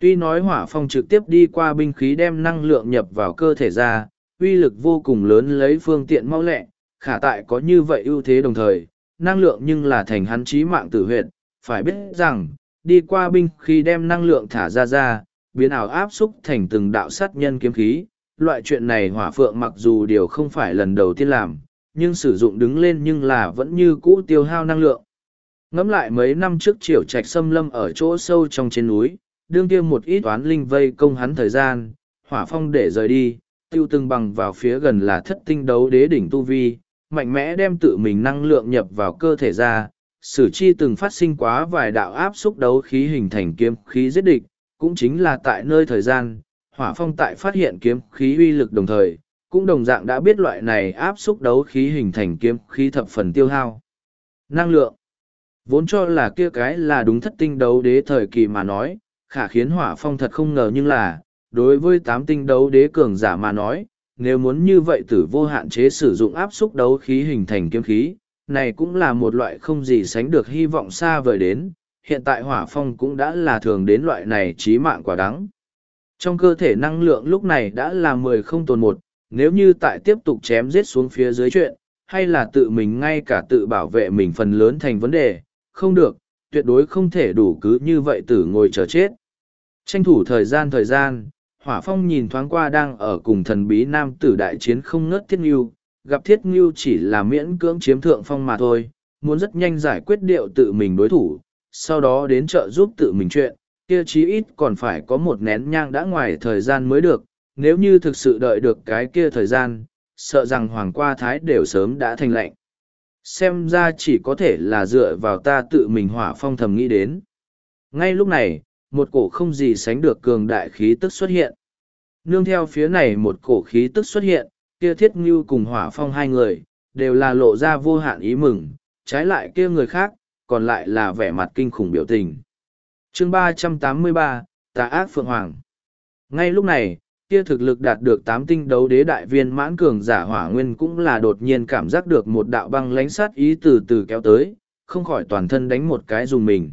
Tuy nói hỏa phong trực tiếp đi qua binh khí đem năng lượng nhập vào cơ thể ra, uy lực vô cùng lớn lấy phương tiện mau lẹ, khả tại có như vậy ưu thế đồng thời, năng lượng nhưng là thành hắn trí mạng tử huyệt, phải biết rằng, đi qua binh khi đem năng lượng thả ra ra, biến ảo áp xúc thành từng đạo sát nhân kiếm khí, loại chuyện này hỏa phượng mặc dù điều không phải lần đầu tiên làm, nhưng sử dụng đứng lên nhưng là vẫn như cũ tiêu hao năng lượng. ngẫm lại mấy năm trước triều trạch xâm lâm ở chỗ sâu trong trên núi đương kia một ít toán linh vây công hắn thời gian hỏa phong để rời đi tiêu từng bằng vào phía gần là thất tinh đấu đế đỉnh tu vi mạnh mẽ đem tự mình năng lượng nhập vào cơ thể ra sử chi từng phát sinh quá vài đạo áp xúc đấu khí hình thành kiếm khí giết địch cũng chính là tại nơi thời gian hỏa phong tại phát hiện kiếm khí uy lực đồng thời cũng đồng dạng đã biết loại này áp xúc đấu khí hình thành kiếm khí thập phần tiêu hao. Năng lượng. Vốn cho là kia cái là đúng thất tinh đấu đế thời kỳ mà nói, khả khiến hỏa phong thật không ngờ nhưng là, đối với tám tinh đấu đế cường giả mà nói, nếu muốn như vậy tử vô hạn chế sử dụng áp xúc đấu khí hình thành kiếm khí, này cũng là một loại không gì sánh được hy vọng xa vời đến, hiện tại hỏa phong cũng đã là thường đến loại này chí mạng quả đắng. Trong cơ thể năng lượng lúc này đã là mười không tồn một, nếu như tại tiếp tục chém giết xuống phía dưới chuyện, hay là tự mình ngay cả tự bảo vệ mình phần lớn thành vấn đề, không được, tuyệt đối không thể đủ cứ như vậy tử ngồi chờ chết. Tranh thủ thời gian thời gian, hỏa phong nhìn thoáng qua đang ở cùng thần bí nam tử đại chiến không ngớt thiết ngưu. Gặp thiết ngưu chỉ là miễn cưỡng chiếm thượng phong mà thôi, muốn rất nhanh giải quyết điệu tự mình đối thủ, sau đó đến trợ giúp tự mình chuyện, kia chí ít còn phải có một nén nhang đã ngoài thời gian mới được, nếu như thực sự đợi được cái kia thời gian, sợ rằng hoàng qua thái đều sớm đã thành lệnh. Xem ra chỉ có thể là dựa vào ta tự mình hỏa phong thầm nghĩ đến. Ngay lúc này một cổ không gì sánh được cường đại khí tức xuất hiện. Nương theo phía này một cổ khí tức xuất hiện kia thiết ngưu cùng hỏa phong hai người đều là lộ ra vô hạn ý mừng trái lại kia người khác còn lại là vẻ mặt kinh khủng biểu tình. Chương ba trăm tám mươi ba tà ác phượng hoàng. Ngay lúc này kia thực lực đạt được tám tinh đấu đế đại viên mãn cường giả hỏa nguyên cũng là đột nhiên cảm giác được một đạo băng lánh sát ý từ từ kéo tới, không khỏi toàn thân đánh một cái dùng mình.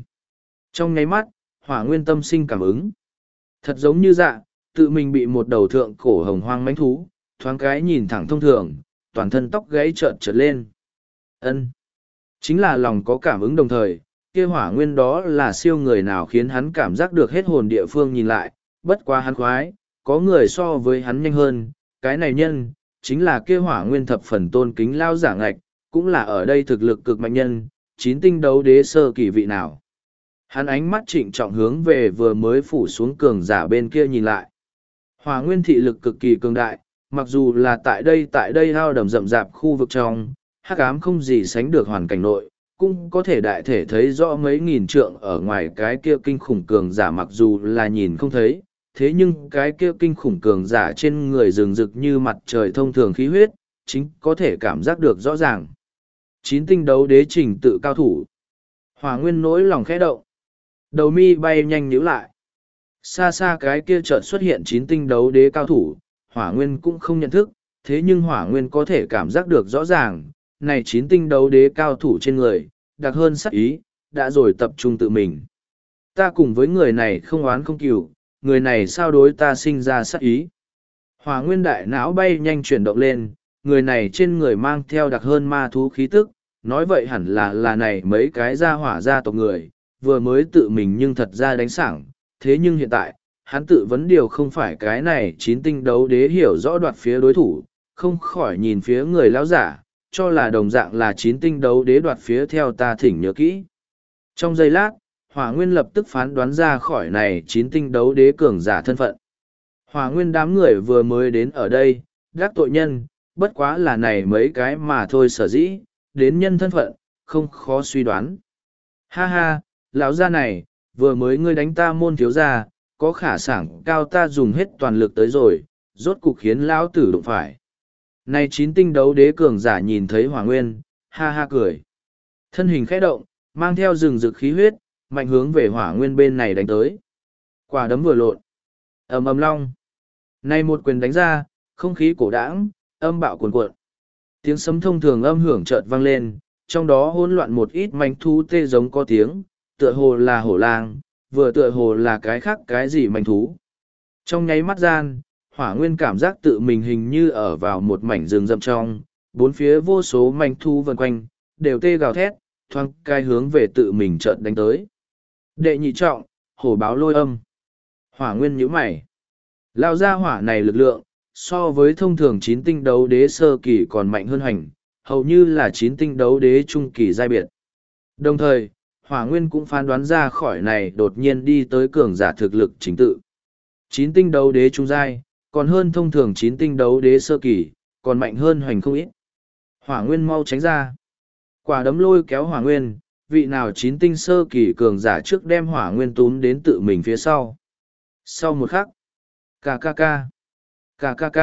Trong nháy mắt, hỏa nguyên tâm sinh cảm ứng. Thật giống như dạ, tự mình bị một đầu thượng cổ hồng hoang mánh thú, thoáng cái nhìn thẳng thông thường, toàn thân tóc gãy trợn trợt lên. ân Chính là lòng có cảm ứng đồng thời, kia hỏa nguyên đó là siêu người nào khiến hắn cảm giác được hết hồn địa phương nhìn lại, bất quá hắn khoái, có người so với hắn nhanh hơn, cái này nhân, chính là kia hỏa nguyên thập phần tôn kính lao giả ngạch, cũng là ở đây thực lực cực mạnh nhân, chín tinh đấu đế sơ kỳ vị nào. Hắn ánh mắt trịnh trọng hướng về vừa mới phủ xuống cường giả bên kia nhìn lại. hòa nguyên thị lực cực kỳ cường đại, mặc dù là tại đây tại đây hao đầm rậm rạp khu vực trong, hắc ám không gì sánh được hoàn cảnh nội, cũng có thể đại thể thấy rõ mấy nghìn trượng ở ngoài cái kia kinh khủng cường giả mặc dù là nhìn không thấy, thế nhưng cái kia kinh khủng cường giả trên người rừng rực như mặt trời thông thường khí huyết, chính có thể cảm giác được rõ ràng. Chín tinh đấu đế trình tự cao thủ. hòa nguyên nỗi lòng khẽ động. Đầu mi bay nhanh nhíu lại. Xa xa cái kia chợt xuất hiện chín tinh đấu đế cao thủ, hỏa nguyên cũng không nhận thức, thế nhưng hỏa nguyên có thể cảm giác được rõ ràng, này chín tinh đấu đế cao thủ trên người, đặc hơn sắc ý, đã rồi tập trung tự mình. Ta cùng với người này không oán không cừu, người này sao đối ta sinh ra sắc ý. Hỏa nguyên đại não bay nhanh chuyển động lên, người này trên người mang theo đặc hơn ma thú khí tức, nói vậy hẳn là là này mấy cái gia hỏa gia tộc người, vừa mới tự mình nhưng thật ra đánh sảng, thế nhưng hiện tại, hắn tự vấn điều không phải cái này chín tinh đấu đế hiểu rõ đoạt phía đối thủ, không khỏi nhìn phía người lão giả, cho là đồng dạng là chín tinh đấu đế đoạt phía theo ta thỉnh nhớ kỹ. Trong giây lát, hỏa nguyên lập tức phán đoán ra khỏi này chín tinh đấu đế cường giả thân phận. Hỏa nguyên đám người vừa mới đến ở đây, gác tội nhân, bất quá là này mấy cái mà thôi sở dĩ, đến nhân thân phận, không khó suy đoán. Ha ha, lão gia này, vừa mới ngươi đánh ta môn thiếu gia, có khả sảng cao ta dùng hết toàn lực tới rồi, rốt cục khiến lão tử đụng phải. Này chín tinh đấu đế cường giả nhìn thấy hỏa nguyên, ha ha cười. Thân hình khẽ động, mang theo rừng rực khí huyết, mạnh hướng về hỏa nguyên bên này đánh tới. Quả đấm vừa lộn. ầm ầm long. Này một quyền đánh ra, không khí cổ đãng, âm bạo cuồn cuộn. Tiếng sấm thông thường âm hưởng chợt vang lên, trong đó hỗn loạn một ít manh thú tê giống có tiếng, tựa hồ là hổ lang, vừa tựa hồ là cái khác cái gì manh thú. Trong nháy mắt gian, hỏa nguyên cảm giác tự mình hình như ở vào một mảnh rừng rậm trong, bốn phía vô số manh thú vần quanh, đều tê gào thét, thoáng cai hướng về tự mình chợt đánh tới. Đệ nhị trọng, hổ báo lôi âm. Hỏa nguyên nhíu mày. Lao ra hỏa này lực lượng, so với thông thường chín tinh đấu đế sơ kỳ còn mạnh hơn hành, hầu như là chín tinh đấu đế trung kỳ giai biệt. Đồng thời, hỏa nguyên cũng phán đoán ra khỏi này đột nhiên đi tới cường giả thực lực chính tự. Chín tinh đấu đế trung giai, còn hơn thông thường chín tinh đấu đế sơ kỳ, còn mạnh hơn hoành không ít. Hỏa nguyên mau tránh ra. Quả đấm lôi kéo hỏa nguyên, vị nào chín tinh sơ kỳ cường giả trước đem hỏa nguyên túm đến tự mình phía sau. Sau một khắc, KKK, KKK,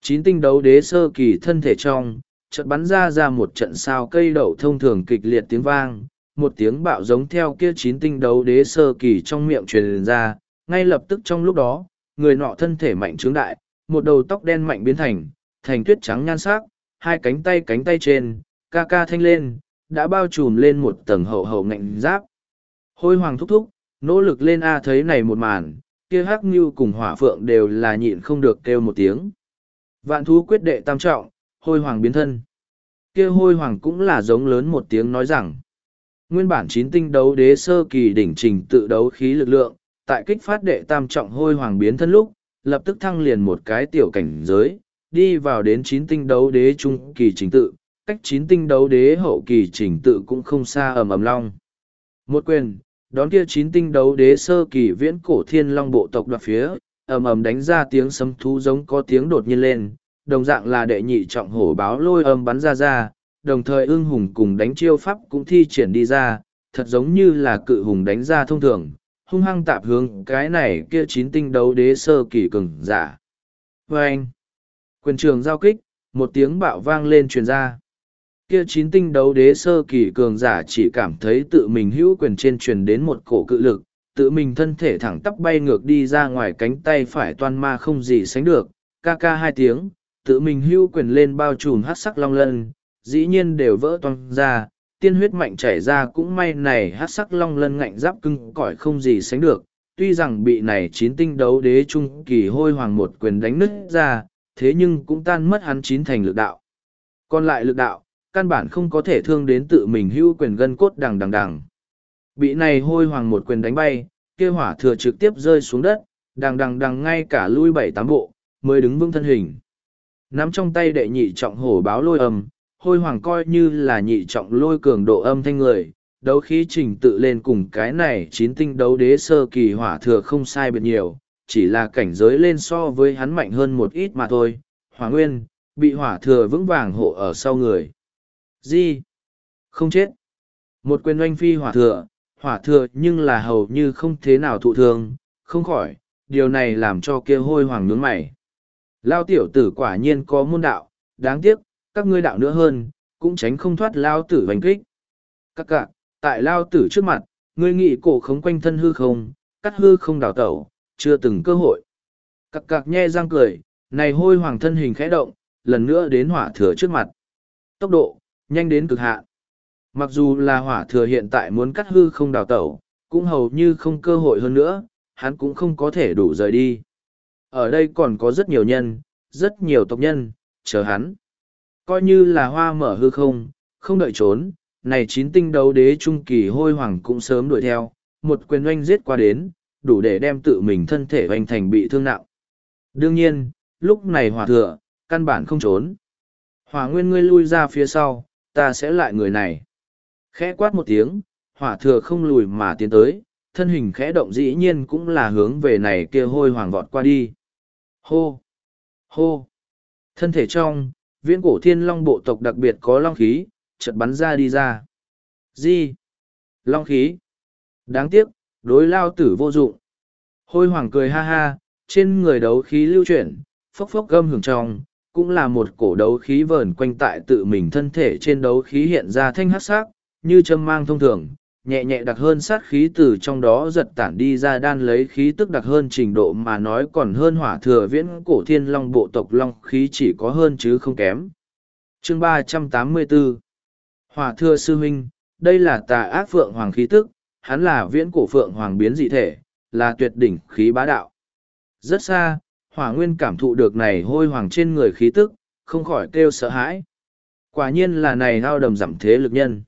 chín tinh đấu đế sơ kỳ thân thể trong, chợt bắn ra ra một trận sao cây đậu thông thường kịch liệt tiếng vang, một tiếng bạo giống theo kia chín tinh đấu đế sơ kỳ trong miệng truyền ra, ngay lập tức trong lúc đó, người nọ thân thể mạnh trướng đại, một đầu tóc đen mạnh biến thành, thành tuyết trắng nhan sắc, hai cánh tay cánh tay trên, ca ca thanh lên, đã bao trùm lên một tầng hậu hậu ngạnh giáp. Hôi hoàng thúc thúc, nỗ lực lên A thấy này một màn, kia hắc như cùng hỏa phượng đều là nhịn không được kêu một tiếng. Vạn thú quyết đệ tam trọng, hôi hoàng biến thân. Kia hôi hoàng cũng là giống lớn một tiếng nói rằng, nguyên bản chín tinh đấu đế sơ kỳ đỉnh trình tự đấu khí lực lượng, tại kích phát đệ tam trọng hôi hoàng biến thân lúc, lập tức thăng liền một cái tiểu cảnh giới, đi vào đến chín tinh đấu đế trung kỳ trình tự, cách chín tinh đấu đế hậu kỳ trình tự cũng không xa ầm ầm long. Một quyền, đón kia chín tinh đấu đế sơ kỳ viễn cổ thiên long bộ tộc đoạt phía, ầm ầm đánh ra tiếng sấm thú giống có tiếng đột nhiên lên, đồng dạng là đệ nhị trọng hổ báo lôi âm bắn ra ra, đồng thời ưng hùng cùng đánh chiêu pháp cũng thi triển đi ra, thật giống như là cự hùng đánh ra thông thường, hung hăng tạp hướng cái này kia chín tinh đấu đế sơ kỳ cường giả. Và anh, quyền trường giao kích, một tiếng bạo vang lên truyền ra. Kia chín tinh đấu đế sơ kỳ cường giả chỉ cảm thấy tự mình hữu quyền trên truyền đến một cổ cự lực, tự mình thân thể thẳng tắp bay ngược đi ra ngoài cánh tay phải toan ma không gì sánh được, ca ca hai tiếng, tự mình hữu quyền lên bao trùm hát sắc long lân, dĩ nhiên đều vỡ toang ra, tiên huyết mạnh chảy ra cũng may này hát sắc long lân ngạnh giáp cưng cỏi không gì sánh được, tuy rằng bị này chín tinh đấu đế trung kỳ hôi hoàng một quyền đánh nứt ra, thế nhưng cũng tan mất hắn chín thành lực đạo. Còn lại lực đạo, căn bản không có thể thương đến tự mình hưu quyền gân cốt đằng đằng đằng. Bị này hôi hoàng một quyền đánh bay, kia hỏa thừa trực tiếp rơi xuống đất, đằng đằng đằng ngay cả lui bảy tám bộ, mới đứng vững thân hình. Nắm trong tay đệ nhị trọng hổ báo lôi âm, hôi hoàng coi như là nhị trọng lôi cường độ âm thanh người, đấu khí trình tự lên cùng cái này chín tinh đấu đế sơ kỳ hỏa thừa không sai biệt nhiều, chỉ là cảnh giới lên so với hắn mạnh hơn một ít mà thôi. Hỏa nguyên, bị hỏa thừa vững vàng hộ ở sau người. Di Không chết. Một quyền oanh phi hỏa thừa, hỏa thừa nhưng là hầu như không thế nào thụ thương, không khỏi, điều này làm cho kia hôi hoàng nướng mày. Lao tiểu tử quả nhiên có môn đạo, đáng tiếc, các ngươi đạo nữa hơn, cũng tránh không thoát lao tử hoành kích. Các cạn, tại lao tử trước mặt, ngươi nghị cổ khống quanh thân hư không, cắt hư không đào tẩu, chưa từng cơ hội. các cạc nhe răng cười, này hôi hoàng thân hình khẽ động, lần nữa đến hỏa thừa trước mặt. Tốc độ, nhanh đến cực hạn. Mặc dù là hỏa thừa hiện tại muốn cắt hư không đào tẩu, cũng hầu như không cơ hội hơn nữa, hắn cũng không có thể đủ rời đi. Ở đây còn có rất nhiều nhân, rất nhiều tộc nhân, chờ hắn coi như là hoa mở hư không, không đợi trốn, này chín tinh đấu đế trung kỳ hôi hoàng cũng sớm đuổi theo, một quyền oanh giết qua đến, đủ để đem tự mình thân thể oanh thành bị thương nặng. Đương nhiên, lúc này hỏa thừa, căn bản không trốn. Hỏa nguyên ngươi lui ra phía sau, ta sẽ lại người này. Khẽ quát một tiếng, hỏa thừa không lùi mà tiến tới, thân hình khẽ động dĩ nhiên cũng là hướng về này kia hôi hoàng vọt qua đi. Hô! Hô! Thân thể trong, viễn cổ thiên long bộ tộc đặc biệt có long khí, chợt bắn ra đi ra. Gì? Long khí? Đáng tiếc, đối lao tử vô dụng. Hôi hoàng cười ha ha, trên người đấu khí lưu chuyển, phốc phốc gâm hưởng trong, cũng là một cổ đấu khí vờn quanh tại tự mình thân thể trên đấu khí hiện ra thanh hắc sắc, như châm mang thông thường, nhẹ nhẹ đặc hơn sát khí từ trong đó giật tản đi ra đan lấy khí tức đặc hơn trình độ mà nói còn hơn hỏa thừa viễn cổ thiên long bộ tộc long khí chỉ có hơn chứ không kém. Chương ba trăm tám mươi 384 Hỏa thừa sư huynh, đây là tà ác phượng hoàng khí tức, hắn là viễn cổ phượng hoàng biến dị thể, là tuyệt đỉnh khí bá đạo. Rất xa, hỏa nguyên cảm thụ được này hôi hoàng trên người khí tức, không khỏi kêu sợ hãi. Quả nhiên là này hao đầm giảm thế lực nhân.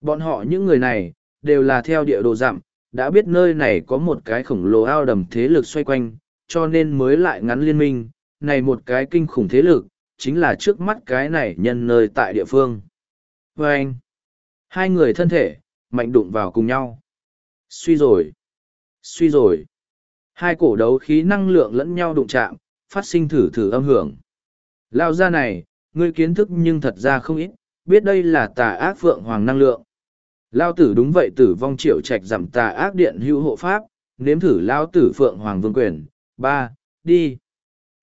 Bọn họ những người này, đều là theo địa đồ giảm đã biết nơi này có một cái khổng lồ ao đầm thế lực xoay quanh, cho nên mới lại ngắn liên minh, này một cái kinh khủng thế lực, chính là trước mắt cái này nhân nơi tại địa phương. Và anh, hai người thân thể, mạnh đụng vào cùng nhau. Suy rồi. Suy rồi. Hai cổ đấu khí năng lượng lẫn nhau đụng chạm, phát sinh thử thử âm hưởng. Lao ra này, ngươi kiến thức nhưng thật ra không ít, biết đây là tà ác phượng hoàng năng lượng. Lao tử đúng vậy tử vong triệu trạch giảm tà ác điện hữu hộ pháp, nếm thử lao tử phượng hoàng vương quyền. ba Đi.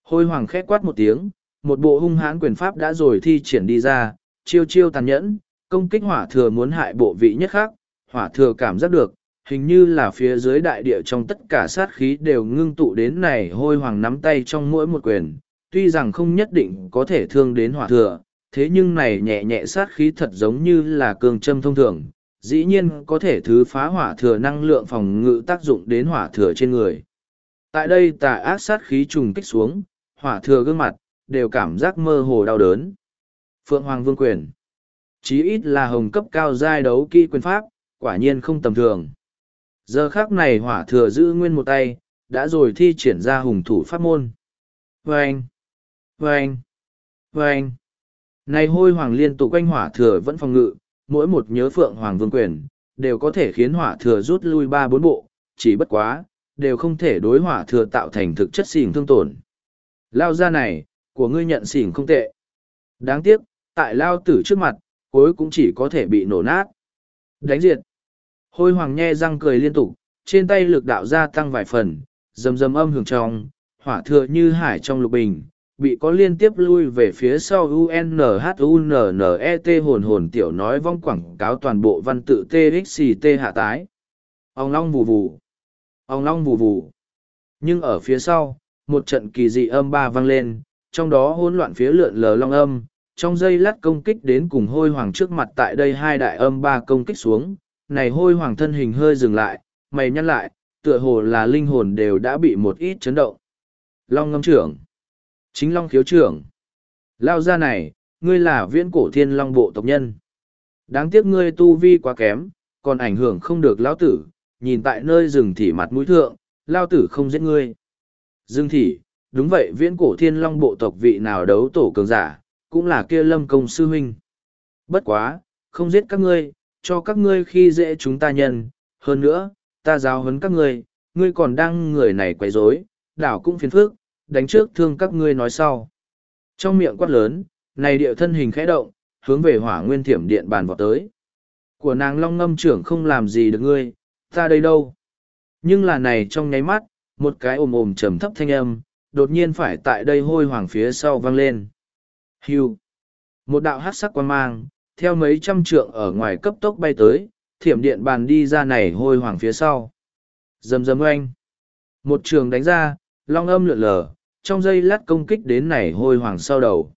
Hôi hoàng khét quát một tiếng, một bộ hung hãn quyền pháp đã rồi thi triển đi ra, chiêu chiêu tàn nhẫn, công kích hỏa thừa muốn hại bộ vị nhất khác, hỏa thừa cảm giác được, hình như là phía dưới đại địa trong tất cả sát khí đều ngưng tụ đến này hôi hoàng nắm tay trong mỗi một quyền, tuy rằng không nhất định có thể thương đến hỏa thừa, thế nhưng này nhẹ nhẹ sát khí thật giống như là cường châm thông thường, dĩ nhiên có thể thứ phá hỏa thừa năng lượng phòng ngự tác dụng đến hỏa thừa trên người. Tại đây tà ác sát khí trùng kích xuống, hỏa thừa gương mặt, đều cảm giác mơ hồ đau đớn. Phượng Hoàng Vương Quyền Chí ít là hồng cấp cao giai đấu kỹ quyền pháp, quả nhiên không tầm thường. Giờ khác này hỏa thừa giữ nguyên một tay, đã rồi thi triển ra hùng thủ pháp môn. Vâng! Vâng! Vâng! Này hôi hoàng liên tục quanh hỏa thừa vẫn phòng ngự, mỗi một nhớ phượng hoàng vương quyền, đều có thể khiến hỏa thừa rút lui ba bốn bộ, chỉ bất quá, đều không thể đối hỏa thừa tạo thành thực chất xỉn thương tổn. Lao ra này, của ngươi nhận xỉn không tệ. Đáng tiếc, tại lao tử trước mặt, cuối cũng chỉ có thể bị nổ nát. Đánh diệt. Hôi hoàng nhe răng cười liên tục, trên tay lực đạo gia tăng vài phần, rầm rầm âm hưởng trong, hỏa thừa như hải trong lục bình, bị có liên tiếp lui về phía sau UNHUNNET hồn hồn tiểu nói vong quảng cáo toàn bộ văn tự TXT hạ tái. Ông long vù vù. Ông long vù vù. Nhưng ở phía sau, một trận kỳ dị âm ba vang lên, trong đó hỗn loạn phía lượn lờ long âm, trong dây lát công kích đến cùng hôi hoàng trước mặt tại đây hai đại âm ba công kích xuống, này hôi hoàng thân hình hơi dừng lại, mày nhăn lại, tựa hồ là linh hồn đều đã bị một ít chấn động. Long ngâm trưởng. Chính long khiếu trưởng. Lao ra này, ngươi là viễn cổ thiên long bộ tộc nhân. Đáng tiếc ngươi tu vi quá kém, còn ảnh hưởng không được lão tử, nhìn tại nơi rừng thỉ mặt mũi thượng, lao tử không giết ngươi. Dương thỉ, đúng vậy viễn cổ thiên long bộ tộc vị nào đấu tổ cường giả, cũng là kia lâm công sư huynh. Bất quá, không giết các ngươi, cho các ngươi khi dễ chúng ta nhân, hơn nữa, ta giáo huấn các ngươi, ngươi còn đang người này quấy rối, đảo cũng phiền phức, đánh trước thương các ngươi nói sau. Trong miệng quát lớn, này địa thân hình khẽ động, hướng về hỏa nguyên thiểm điện bàn vọt tới. Của nàng long ngâm trưởng không làm gì được ngươi, ta đây đâu. Nhưng là này trong nháy mắt, một cái ồm ồm trầm thấp thanh âm, đột nhiên phải tại đây hôi hoàng phía sau vang lên. Hưu. Một đạo hát sắc quan mang, theo mấy trăm trượng ở ngoài cấp tốc bay tới, thiểm điện bàn đi ra này hôi hoàng phía sau. Dầm dầm oanh. Một trường đánh ra, long âm lượn lờ, trong giây lát công kích đến này hôi hoàng sau đầu.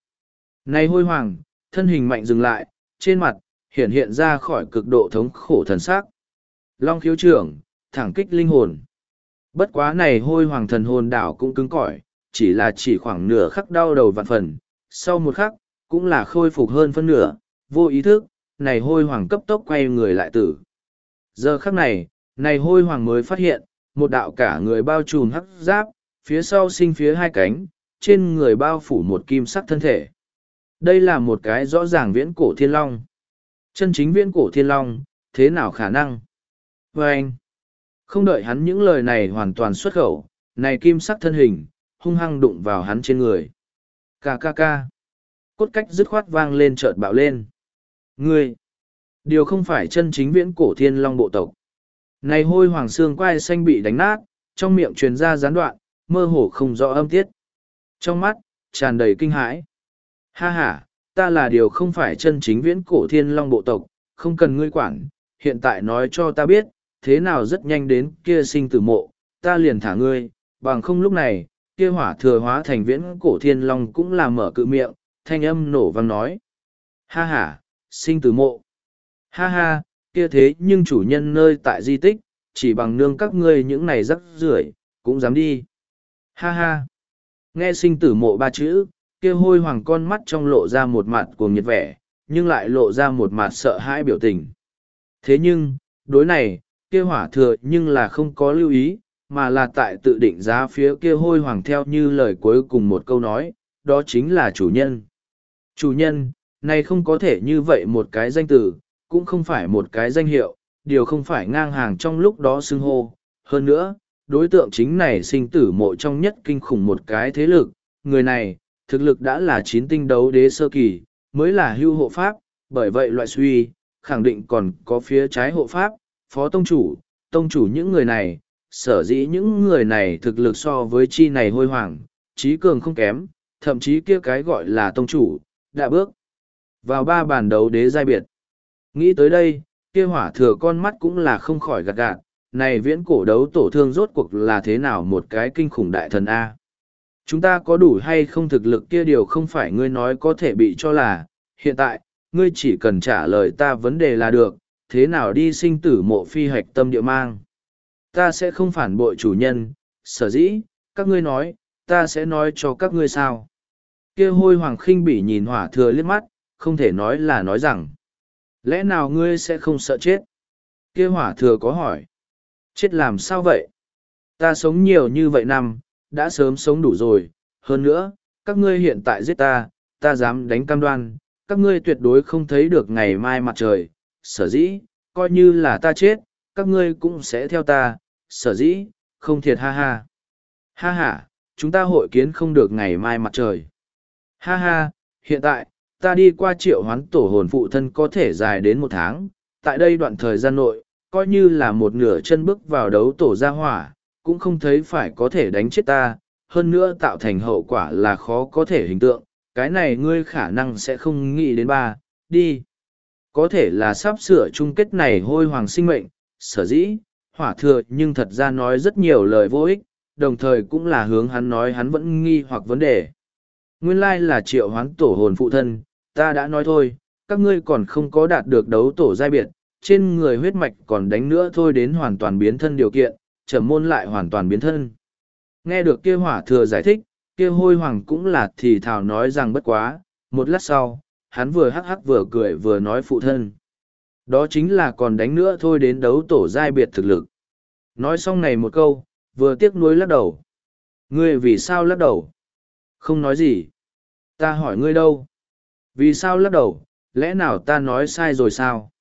Này hôi hoàng, thân hình mạnh dừng lại, trên mặt, hiện hiện ra khỏi cực độ thống khổ thần sắc. Long khiếu trưởng, thẳng kích linh hồn. Bất quá này hôi hoàng thần hồn đảo cũng cứng cỏi, chỉ là chỉ khoảng nửa khắc đau đầu vạn phần, sau một khắc, cũng là khôi phục hơn phân nửa, vô ý thức, này hôi hoàng cấp tốc quay người lại tử. Giờ khắc này, này hôi hoàng mới phát hiện, một đạo cả người bao trùm hắc giáp, phía sau sinh phía hai cánh, trên người bao phủ một kim sắc thân thể. Đây là một cái rõ ràng viễn cổ thiên long. Chân chính viễn cổ thiên long, thế nào khả năng? Và anh, không đợi hắn những lời này hoàn toàn xuất khẩu, này kim sắc thân hình, hung hăng đụng vào hắn trên người. Ca ca ca. Cốt cách dứt khoát vang lên chợt bạo lên. Ngươi! Điều không phải chân chính viễn cổ thiên long bộ tộc. Này hôi hoàng xương quai xanh bị đánh nát, trong miệng truyền ra gián đoạn, mơ hồ không rõ âm tiết. Trong mắt, tràn đầy kinh hãi. Ha ha, ta là điều không phải chân chính viễn cổ thiên long bộ tộc, không cần ngươi quản, hiện tại nói cho ta biết, thế nào rất nhanh đến kia sinh tử mộ, ta liền thả ngươi, bằng không lúc này, kia hỏa thừa hóa thành viễn cổ thiên long cũng là mở cự miệng, thanh âm nổ vang nói. Ha ha, sinh tử mộ. Ha ha, kia thế nhưng chủ nhân nơi tại di tích, chỉ bằng nương các ngươi những này rắc rưởi cũng dám đi. Ha ha. Nghe sinh tử mộ ba chữ, kia hôi hoàng con mắt trong lộ ra một mặt cuồng nhiệt vẻ, nhưng lại lộ ra một mặt sợ hãi biểu tình. Thế nhưng, đối này, kia hỏa thừa nhưng là không có lưu ý, mà là tại tự định giá phía kia hôi hoàng theo như lời cuối cùng một câu nói, đó chính là chủ nhân. Chủ nhân, này không có thể như vậy một cái danh từ, cũng không phải một cái danh hiệu, điều không phải ngang hàng trong lúc đó xưng hô. Hơn nữa, đối tượng chính này sinh tử mộ trong nhất kinh khủng một cái thế lực, người này, thực lực đã là chín tinh đấu đế sơ kỳ, mới là hưu hộ pháp, bởi vậy loại suy, khẳng định còn có phía trái hộ pháp, phó tông chủ, tông chủ những người này, sở dĩ những người này thực lực so với chi này hôi hoàng, trí cường không kém, thậm chí kia cái gọi là tông chủ, đã bước vào ba bàn đấu đế giai biệt. Nghĩ tới đây, kia hỏa thừa con mắt cũng là không khỏi gạt gạt, này viễn cổ đấu tổ thương rốt cuộc là thế nào một cái kinh khủng đại thần A. Chúng ta có đủ hay không thực lực kia điều không phải ngươi nói có thể bị cho là, hiện tại, ngươi chỉ cần trả lời ta vấn đề là được, thế nào đi sinh tử mộ phi hạch tâm địa mang. Ta sẽ không phản bội chủ nhân, sở dĩ, các ngươi nói, ta sẽ nói cho các ngươi sao. kia hôi hoàng khinh bỉ nhìn hỏa thừa liếc mắt, không thể nói là nói rằng, lẽ nào ngươi sẽ không sợ chết? kia hỏa thừa có hỏi, chết làm sao vậy? Ta sống nhiều như vậy năm, đã sớm sống đủ rồi, hơn nữa, các ngươi hiện tại giết ta, ta dám đánh cam đoan, các ngươi tuyệt đối không thấy được ngày mai mặt trời, sở dĩ, coi như là ta chết, các ngươi cũng sẽ theo ta, sở dĩ, không thiệt ha ha. Ha ha, chúng ta hội kiến không được ngày mai mặt trời. Ha ha, hiện tại, ta đi qua triệu hoán tổ hồn phụ thân có thể dài đến một tháng, tại đây đoạn thời gian nội, coi như là một nửa chân bước vào đấu tổ gia hỏa, cũng không thấy phải có thể đánh chết ta, hơn nữa tạo thành hậu quả là khó có thể hình tượng, cái này ngươi khả năng sẽ không nghĩ đến ba, đi. Có thể là sắp sửa chung kết này hôi hoàng sinh mệnh, sở dĩ, hỏa thừa nhưng thật ra nói rất nhiều lời vô ích, đồng thời cũng là hướng hắn nói hắn vẫn nghi hoặc vấn đề. Nguyên lai là triệu hoán tổ hồn phụ thân, ta đã nói thôi, các ngươi còn không có đạt được đấu tổ giai biệt, trên người huyết mạch còn đánh nữa thôi đến hoàn toàn biến thân điều kiện, trầm môn lại hoàn toàn biến thân. Nghe được kia hỏa thừa giải thích, kia hôi hoàng cũng là thì thào nói rằng bất quá, một lát sau, hắn vừa hắc hắc vừa cười vừa nói phụ thân. Đó chính là còn đánh nữa thôi đến đấu tổ giai biệt thực lực. Nói xong này một câu, vừa tiếc nuối lắc đầu. Ngươi vì sao lắc đầu? Không nói gì. Ta hỏi ngươi đâu? Vì sao lắc đầu? Lẽ nào ta nói sai rồi sao?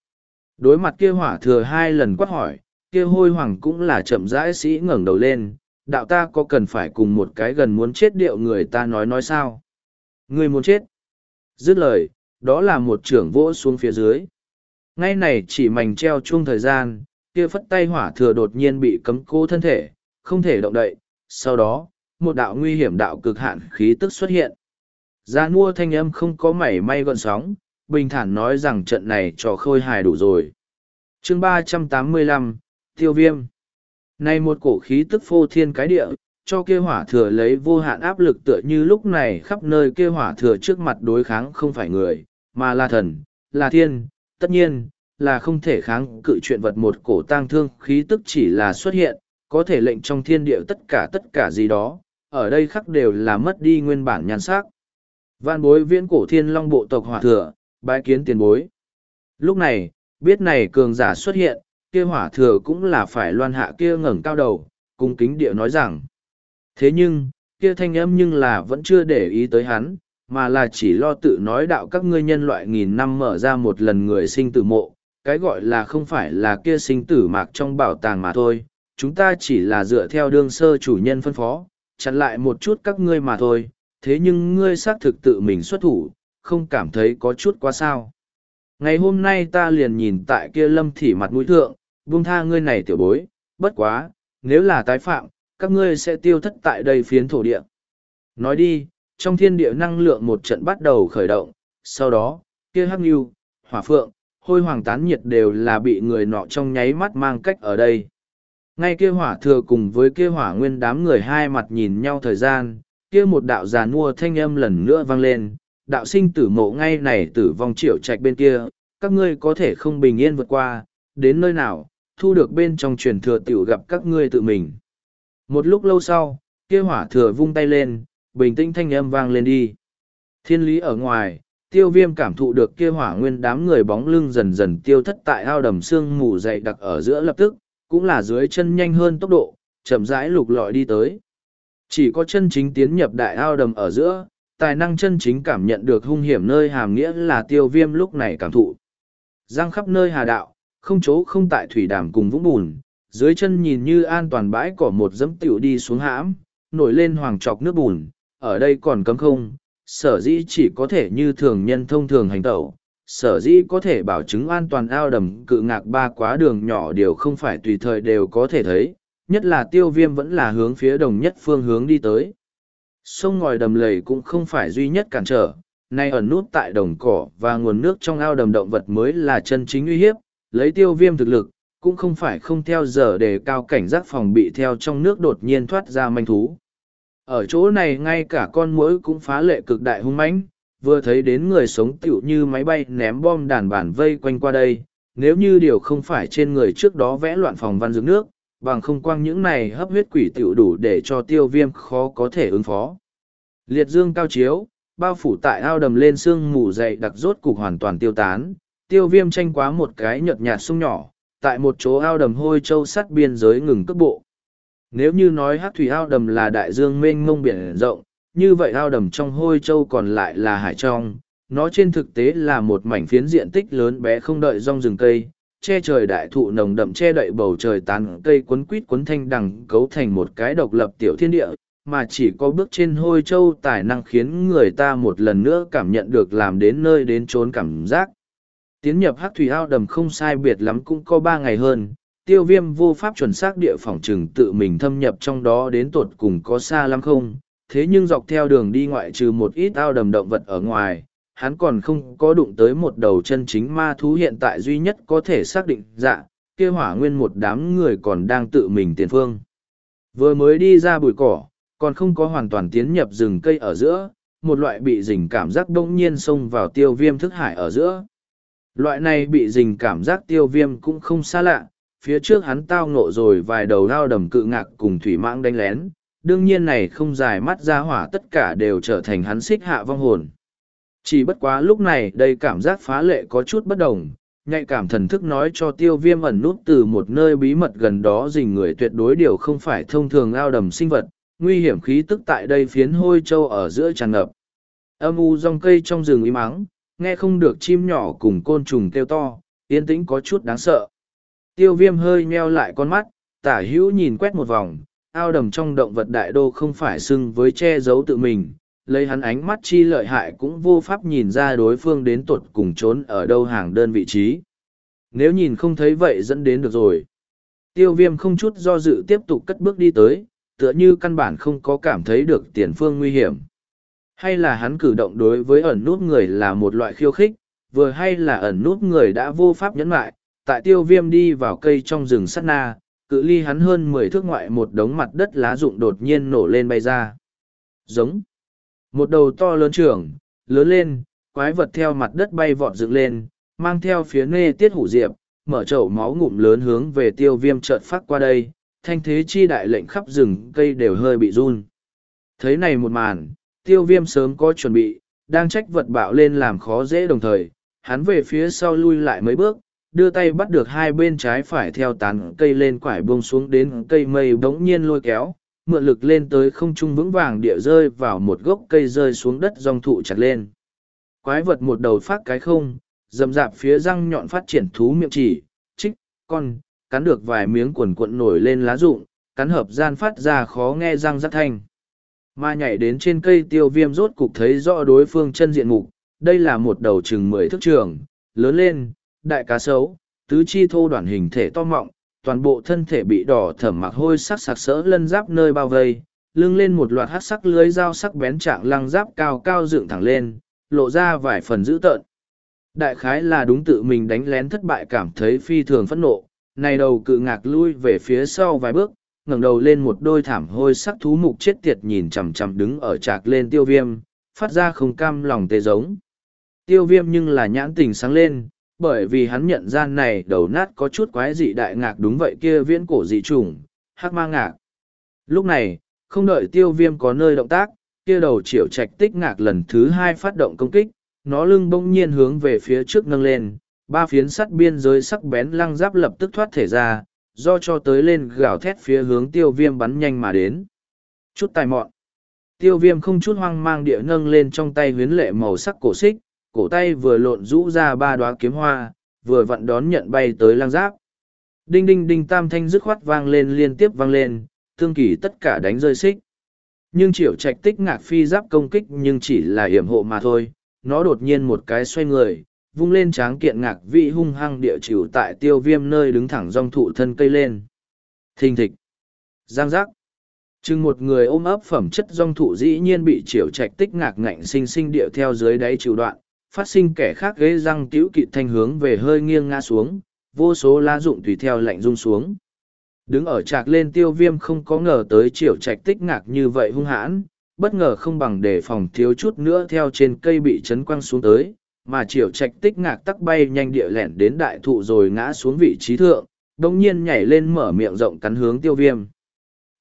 Đối mặt kia hỏa thừa hai lần quát hỏi, kia hôi hoàng cũng là chậm rãi sĩ ngẩng đầu lên, đạo ta có cần phải cùng một cái gần muốn chết điệu người ta nói nói sao? Người muốn chết. Dứt lời, đó là một trưởng vỗ xuống phía dưới. Ngay này chỉ mảnh treo chuông thời gian, kia phất tay hỏa thừa đột nhiên bị cấm cố thân thể, không thể động đậy. Sau đó, một đạo nguy hiểm đạo cực hạn khí tức xuất hiện. Gia mua thanh âm không có mảy may gọn sóng, bình thản nói rằng trận này cho khôi hài đủ rồi. chương ba trăm tám mươi lăm Tiêu Viêm Này một cổ khí tức phô thiên cái địa, cho kia hỏa thừa lấy vô hạn áp lực tựa như lúc này khắp nơi kia hỏa thừa trước mặt đối kháng không phải người, mà là thần, là thiên, tất nhiên, là không thể kháng cự chuyện vật một cổ tang thương khí tức chỉ là xuất hiện, có thể lệnh trong thiên địa tất cả tất cả gì đó, ở đây khắc đều là mất đi nguyên bản nhan sắc. Vạn bối viễn cổ thiên long bộ tộc hỏa thừa, bái kiến tiền bối. Lúc này, biết này cường giả xuất hiện, kia hỏa thừa cũng là phải loan hạ kia ngẩng cao đầu, cung kính địa nói rằng. Thế nhưng, kia thanh âm nhưng là vẫn chưa để ý tới hắn, mà là chỉ lo tự nói đạo các ngươi nhân loại nghìn năm mở ra một lần người sinh tử mộ, cái gọi là không phải là kia sinh tử mạc trong bảo tàng mà thôi, chúng ta chỉ là dựa theo đương sơ chủ nhân phân phó, chặn lại một chút các ngươi mà thôi, thế nhưng ngươi xác thực tự mình xuất thủ, không cảm thấy có chút quá sao. Ngày hôm nay ta liền nhìn tại kia lâm thỉ mặt mũi thượng, buông tha ngươi này tiểu bối, bất quá, nếu là tái phạm, các ngươi sẽ tiêu thất tại đây phiến thổ địa. Nói đi, trong thiên địa năng lượng một trận bắt đầu khởi động, sau đó, kia hắc nhu, hỏa phượng, hôi hoàng tán nhiệt đều là bị người nọ trong nháy mắt mang cách ở đây. Ngay kia hỏa thừa cùng với kia hỏa nguyên đám người hai mặt nhìn nhau thời gian, kia một đạo giàn nua thanh âm lần nữa vang lên, đạo sinh tử mộ ngay này tử vong triệu trạch bên kia, các ngươi có thể không bình yên vượt qua, đến nơi nào, thu được bên trong truyền thừa tiểu gặp các ngươi tự mình. Một lúc lâu sau, kia hỏa thừa vung tay lên, bình tĩnh thanh âm vang lên đi. Thiên lý ở ngoài, tiêu viêm cảm thụ được kia hỏa nguyên đám người bóng lưng dần dần tiêu thất tại ao đầm xương mù dày đặc ở giữa lập tức, cũng là dưới chân nhanh hơn tốc độ, chậm rãi lục lọi đi tới. Chỉ có chân chính tiến nhập đại ao đầm ở giữa, tài năng chân chính cảm nhận được hung hiểm nơi hàm nghĩa là tiêu viêm lúc này cảm thụ. Giang khắp nơi hà đạo, không chỗ không tại thủy đàm cùng vũng bùn, dưới chân nhìn như an toàn bãi cỏ một dẫm tiểu đi xuống hãm, nổi lên hoàng trọc nước bùn, ở đây còn cấm không, sở dĩ chỉ có thể như thường nhân thông thường hành tẩu, sở dĩ có thể bảo chứng an toàn ao đầm cự ngạc ba quá đường nhỏ đều không phải tùy thời đều có thể thấy, nhất là tiêu viêm vẫn là hướng phía đồng nhất phương hướng đi tới. Sông ngòi đầm lầy cũng không phải duy nhất cản trở, nay ẩn nút tại đồng cỏ và nguồn nước trong ao đầm động vật mới là chân chính uy hiếp, lấy tiêu viêm thực lực, cũng không phải không theo giờ để cao cảnh giác phòng bị theo trong nước đột nhiên thoát ra manh thú. Ở chỗ này ngay cả con muỗi cũng phá lệ cực đại hung mãnh, vừa thấy đến người sống tựu như máy bay ném bom đàn bản vây quanh qua đây, nếu như điều không phải trên người trước đó vẽ loạn phòng văn dưỡng nước, bằng không quang những này hấp huyết quỷ tựu đủ để cho tiêu viêm khó có thể ứng phó. Liệt dương cao chiếu, bao phủ tại ao đầm lên sương mù dày đặc rốt cục hoàn toàn tiêu tán, tiêu viêm tranh quá một cái nhợt nhạt sung nhỏ, tại một chỗ ao đầm hôi châu sắt biên giới ngừng cấp bộ. Nếu như nói hát thủy ao đầm là đại dương mênh mông biển rộng, như vậy ao đầm trong hôi châu còn lại là hải trong, nó trên thực tế là một mảnh phiến diện tích lớn bé không đợi rong rừng cây, che trời đại thụ nồng đậm che đậy bầu trời tán cây quấn quít quấn thanh đằng cấu thành một cái độc lập tiểu thiên địa, mà chỉ có bước trên hôi châu tài năng khiến người ta một lần nữa cảm nhận được làm đến nơi đến trốn cảm giác. Tiến nhập hắc thủy ao đầm không sai biệt lắm cũng có ba ngày hơn, tiêu viêm vô pháp chuẩn xác địa phỏng trừng tự mình thâm nhập trong đó đến tột cùng có xa lắm không, thế nhưng dọc theo đường đi ngoại trừ một ít ao đầm động vật ở ngoài, hắn còn không có đụng tới một đầu chân chính ma thú hiện tại duy nhất có thể xác định dạ, kia hỏa nguyên một đám người còn đang tự mình tiền phương. Vừa mới đi ra bụi cỏ, còn không có hoàn toàn tiến nhập rừng cây ở giữa, một loại bị dình cảm giác đông nhiên xông vào tiêu viêm thức hải ở giữa. Loại này bị dình cảm giác tiêu viêm cũng không xa lạ, phía trước hắn tao ngộ rồi vài đầu lao đầm cự ngạc cùng thủy mãng đánh lén, đương nhiên này không dài mắt ra hỏa tất cả đều trở thành hắn xích hạ vong hồn. Chỉ bất quá lúc này đây cảm giác phá lệ có chút bất đồng, nhạy cảm thần thức nói cho tiêu viêm ẩn nút từ một nơi bí mật gần đó dình người tuyệt đối điều không phải thông thường ao đầm sinh vật, nguy hiểm khí tức tại đây phiến hôi châu ở giữa tràn ngập. Âm u rong cây trong rừng im ắng, nghe không được chim nhỏ cùng côn trùng kêu to, yên tĩnh có chút đáng sợ. Tiêu viêm hơi meo lại con mắt, tả hữu nhìn quét một vòng, ao đầm trong động vật đại đô không phải xưng với che giấu tự mình, lấy hắn ánh mắt chi lợi hại cũng vô pháp nhìn ra đối phương đến tột cùng trốn ở đâu hàng đơn vị trí. Nếu nhìn không thấy vậy dẫn đến được rồi. Tiêu viêm không chút do dự tiếp tục cất bước đi tới, tựa như căn bản không có cảm thấy được tiền phương nguy hiểm. Hay là hắn cử động đối với ẩn nút người là một loại khiêu khích, vừa hay là ẩn nút người đã vô pháp nhẫn lại, tại tiêu viêm đi vào cây trong rừng sắt na, cự ly hắn hơn mười thước ngoại một đống mặt đất lá rụng đột nhiên nổ lên bay ra. Giống. Một đầu to lớn trưởng, lớn lên, quái vật theo mặt đất bay vọt dựng lên, mang theo phía nê tiết hủ diệp, mở chậu máu ngụm lớn hướng về tiêu viêm chợt phát qua đây, thanh thế chi đại lệnh khắp rừng cây đều hơi bị run. Thấy này một màn, tiêu viêm sớm có chuẩn bị, đang trách vật bạo lên làm khó dễ đồng thời, hắn về phía sau lui lại mấy bước, đưa tay bắt được hai bên trái phải theo tán cây lên quải buông xuống đến cây mây bỗng nhiên lôi kéo, mượn lực lên tới không trung vững vàng địa rơi vào một gốc cây rơi xuống đất dòng thụ chặt lên. Quái vật một đầu phát cái không, dầm dạp phía răng nhọn phát triển thú miệng chỉ, trích, con, cắn được vài miếng quần cuộn nổi lên lá rụng, cắn hợp gian phát ra khó nghe răng rắc thanh. Ma nhảy đến trên cây tiêu viêm rốt cục thấy rõ đối phương chân diện mục, đây là một đầu chừng mười thước trường, lớn lên, đại cá sấu, tứ chi thô đoạn hình thể to mọng, toàn bộ thân thể bị đỏ thẩm mặc hôi sắc sặc sỡ lân giáp nơi bao vây, lưng lên một loạt hát sắc lưới dao sắc bén trạng lăng giáp cao cao dựng thẳng lên, lộ ra vài phần dữ tợn. Đại khái là đúng tự mình đánh lén thất bại cảm thấy phi thường phẫn nộ, này đầu cự ngạc lui về phía sau vài bước, ngẩng đầu lên một đôi thảm hôi sắc thú mục chết tiệt nhìn chằm chằm đứng ở trạc lên tiêu viêm, phát ra không cam lòng tê giống. Tiêu viêm nhưng là nhãn tình sáng lên, bởi vì hắn nhận ra này đầu nát có chút quái dị đại ngạc đúng vậy kia viễn cổ dị trùng, hắc ma ngạc. Lúc này, không đợi tiêu viêm có nơi động tác, kia đầu triệu trạch tích ngạc lần thứ hai phát động công kích, nó lưng bỗng nhiên hướng về phía trước nâng lên, ba phiến sắt biên giới sắc bén lăng giáp lập tức thoát thể ra, do cho tới lên gào thét phía hướng tiêu viêm bắn nhanh mà đến. Chút tài mọn. Tiêu viêm không chút hoang mang địa nâng lên trong tay huyến lệ màu sắc cổ xích, cổ tay vừa lộn rũ ra ba đoá kiếm hoa, vừa vặn đón nhận bay tới lang giáp. Đinh đinh đinh tam thanh dứt khoát vang lên liên tiếp vang lên, tương kỳ tất cả đánh rơi xích. Nhưng triệu trạch tích ngạc phi giáp công kích nhưng chỉ là hiểm hộ mà thôi, nó đột nhiên một cái xoay người, vung lên tráng kiện ngạc vị hung hăng địa chịu tại tiêu viêm nơi đứng thẳng rong thụ thân cây lên. Thình thịch. Giang giác. Chừng một người ôm ấp phẩm chất rong thụ dĩ nhiên bị Triệu trạch tích ngạc ngạnh sinh sinh địa theo dưới đáy chịu đoạn, phát sinh kẻ khác ghế răng tiểu kịt thanh hướng về hơi nghiêng ngã xuống, vô số lá dụng tùy theo lạnh rung xuống. Đứng ở trạc lên tiêu viêm không có ngờ tới triệu trạch tích ngạc như vậy hung hãn, bất ngờ không bằng để phòng thiếu chút nữa theo trên cây bị chấn quăng xuống tới, mà triệu trạch tích ngạc tắc bay nhanh địa lẻn đến đại thụ rồi ngã xuống vị trí thượng, đồng nhiên nhảy lên mở miệng rộng cắn hướng tiêu viêm.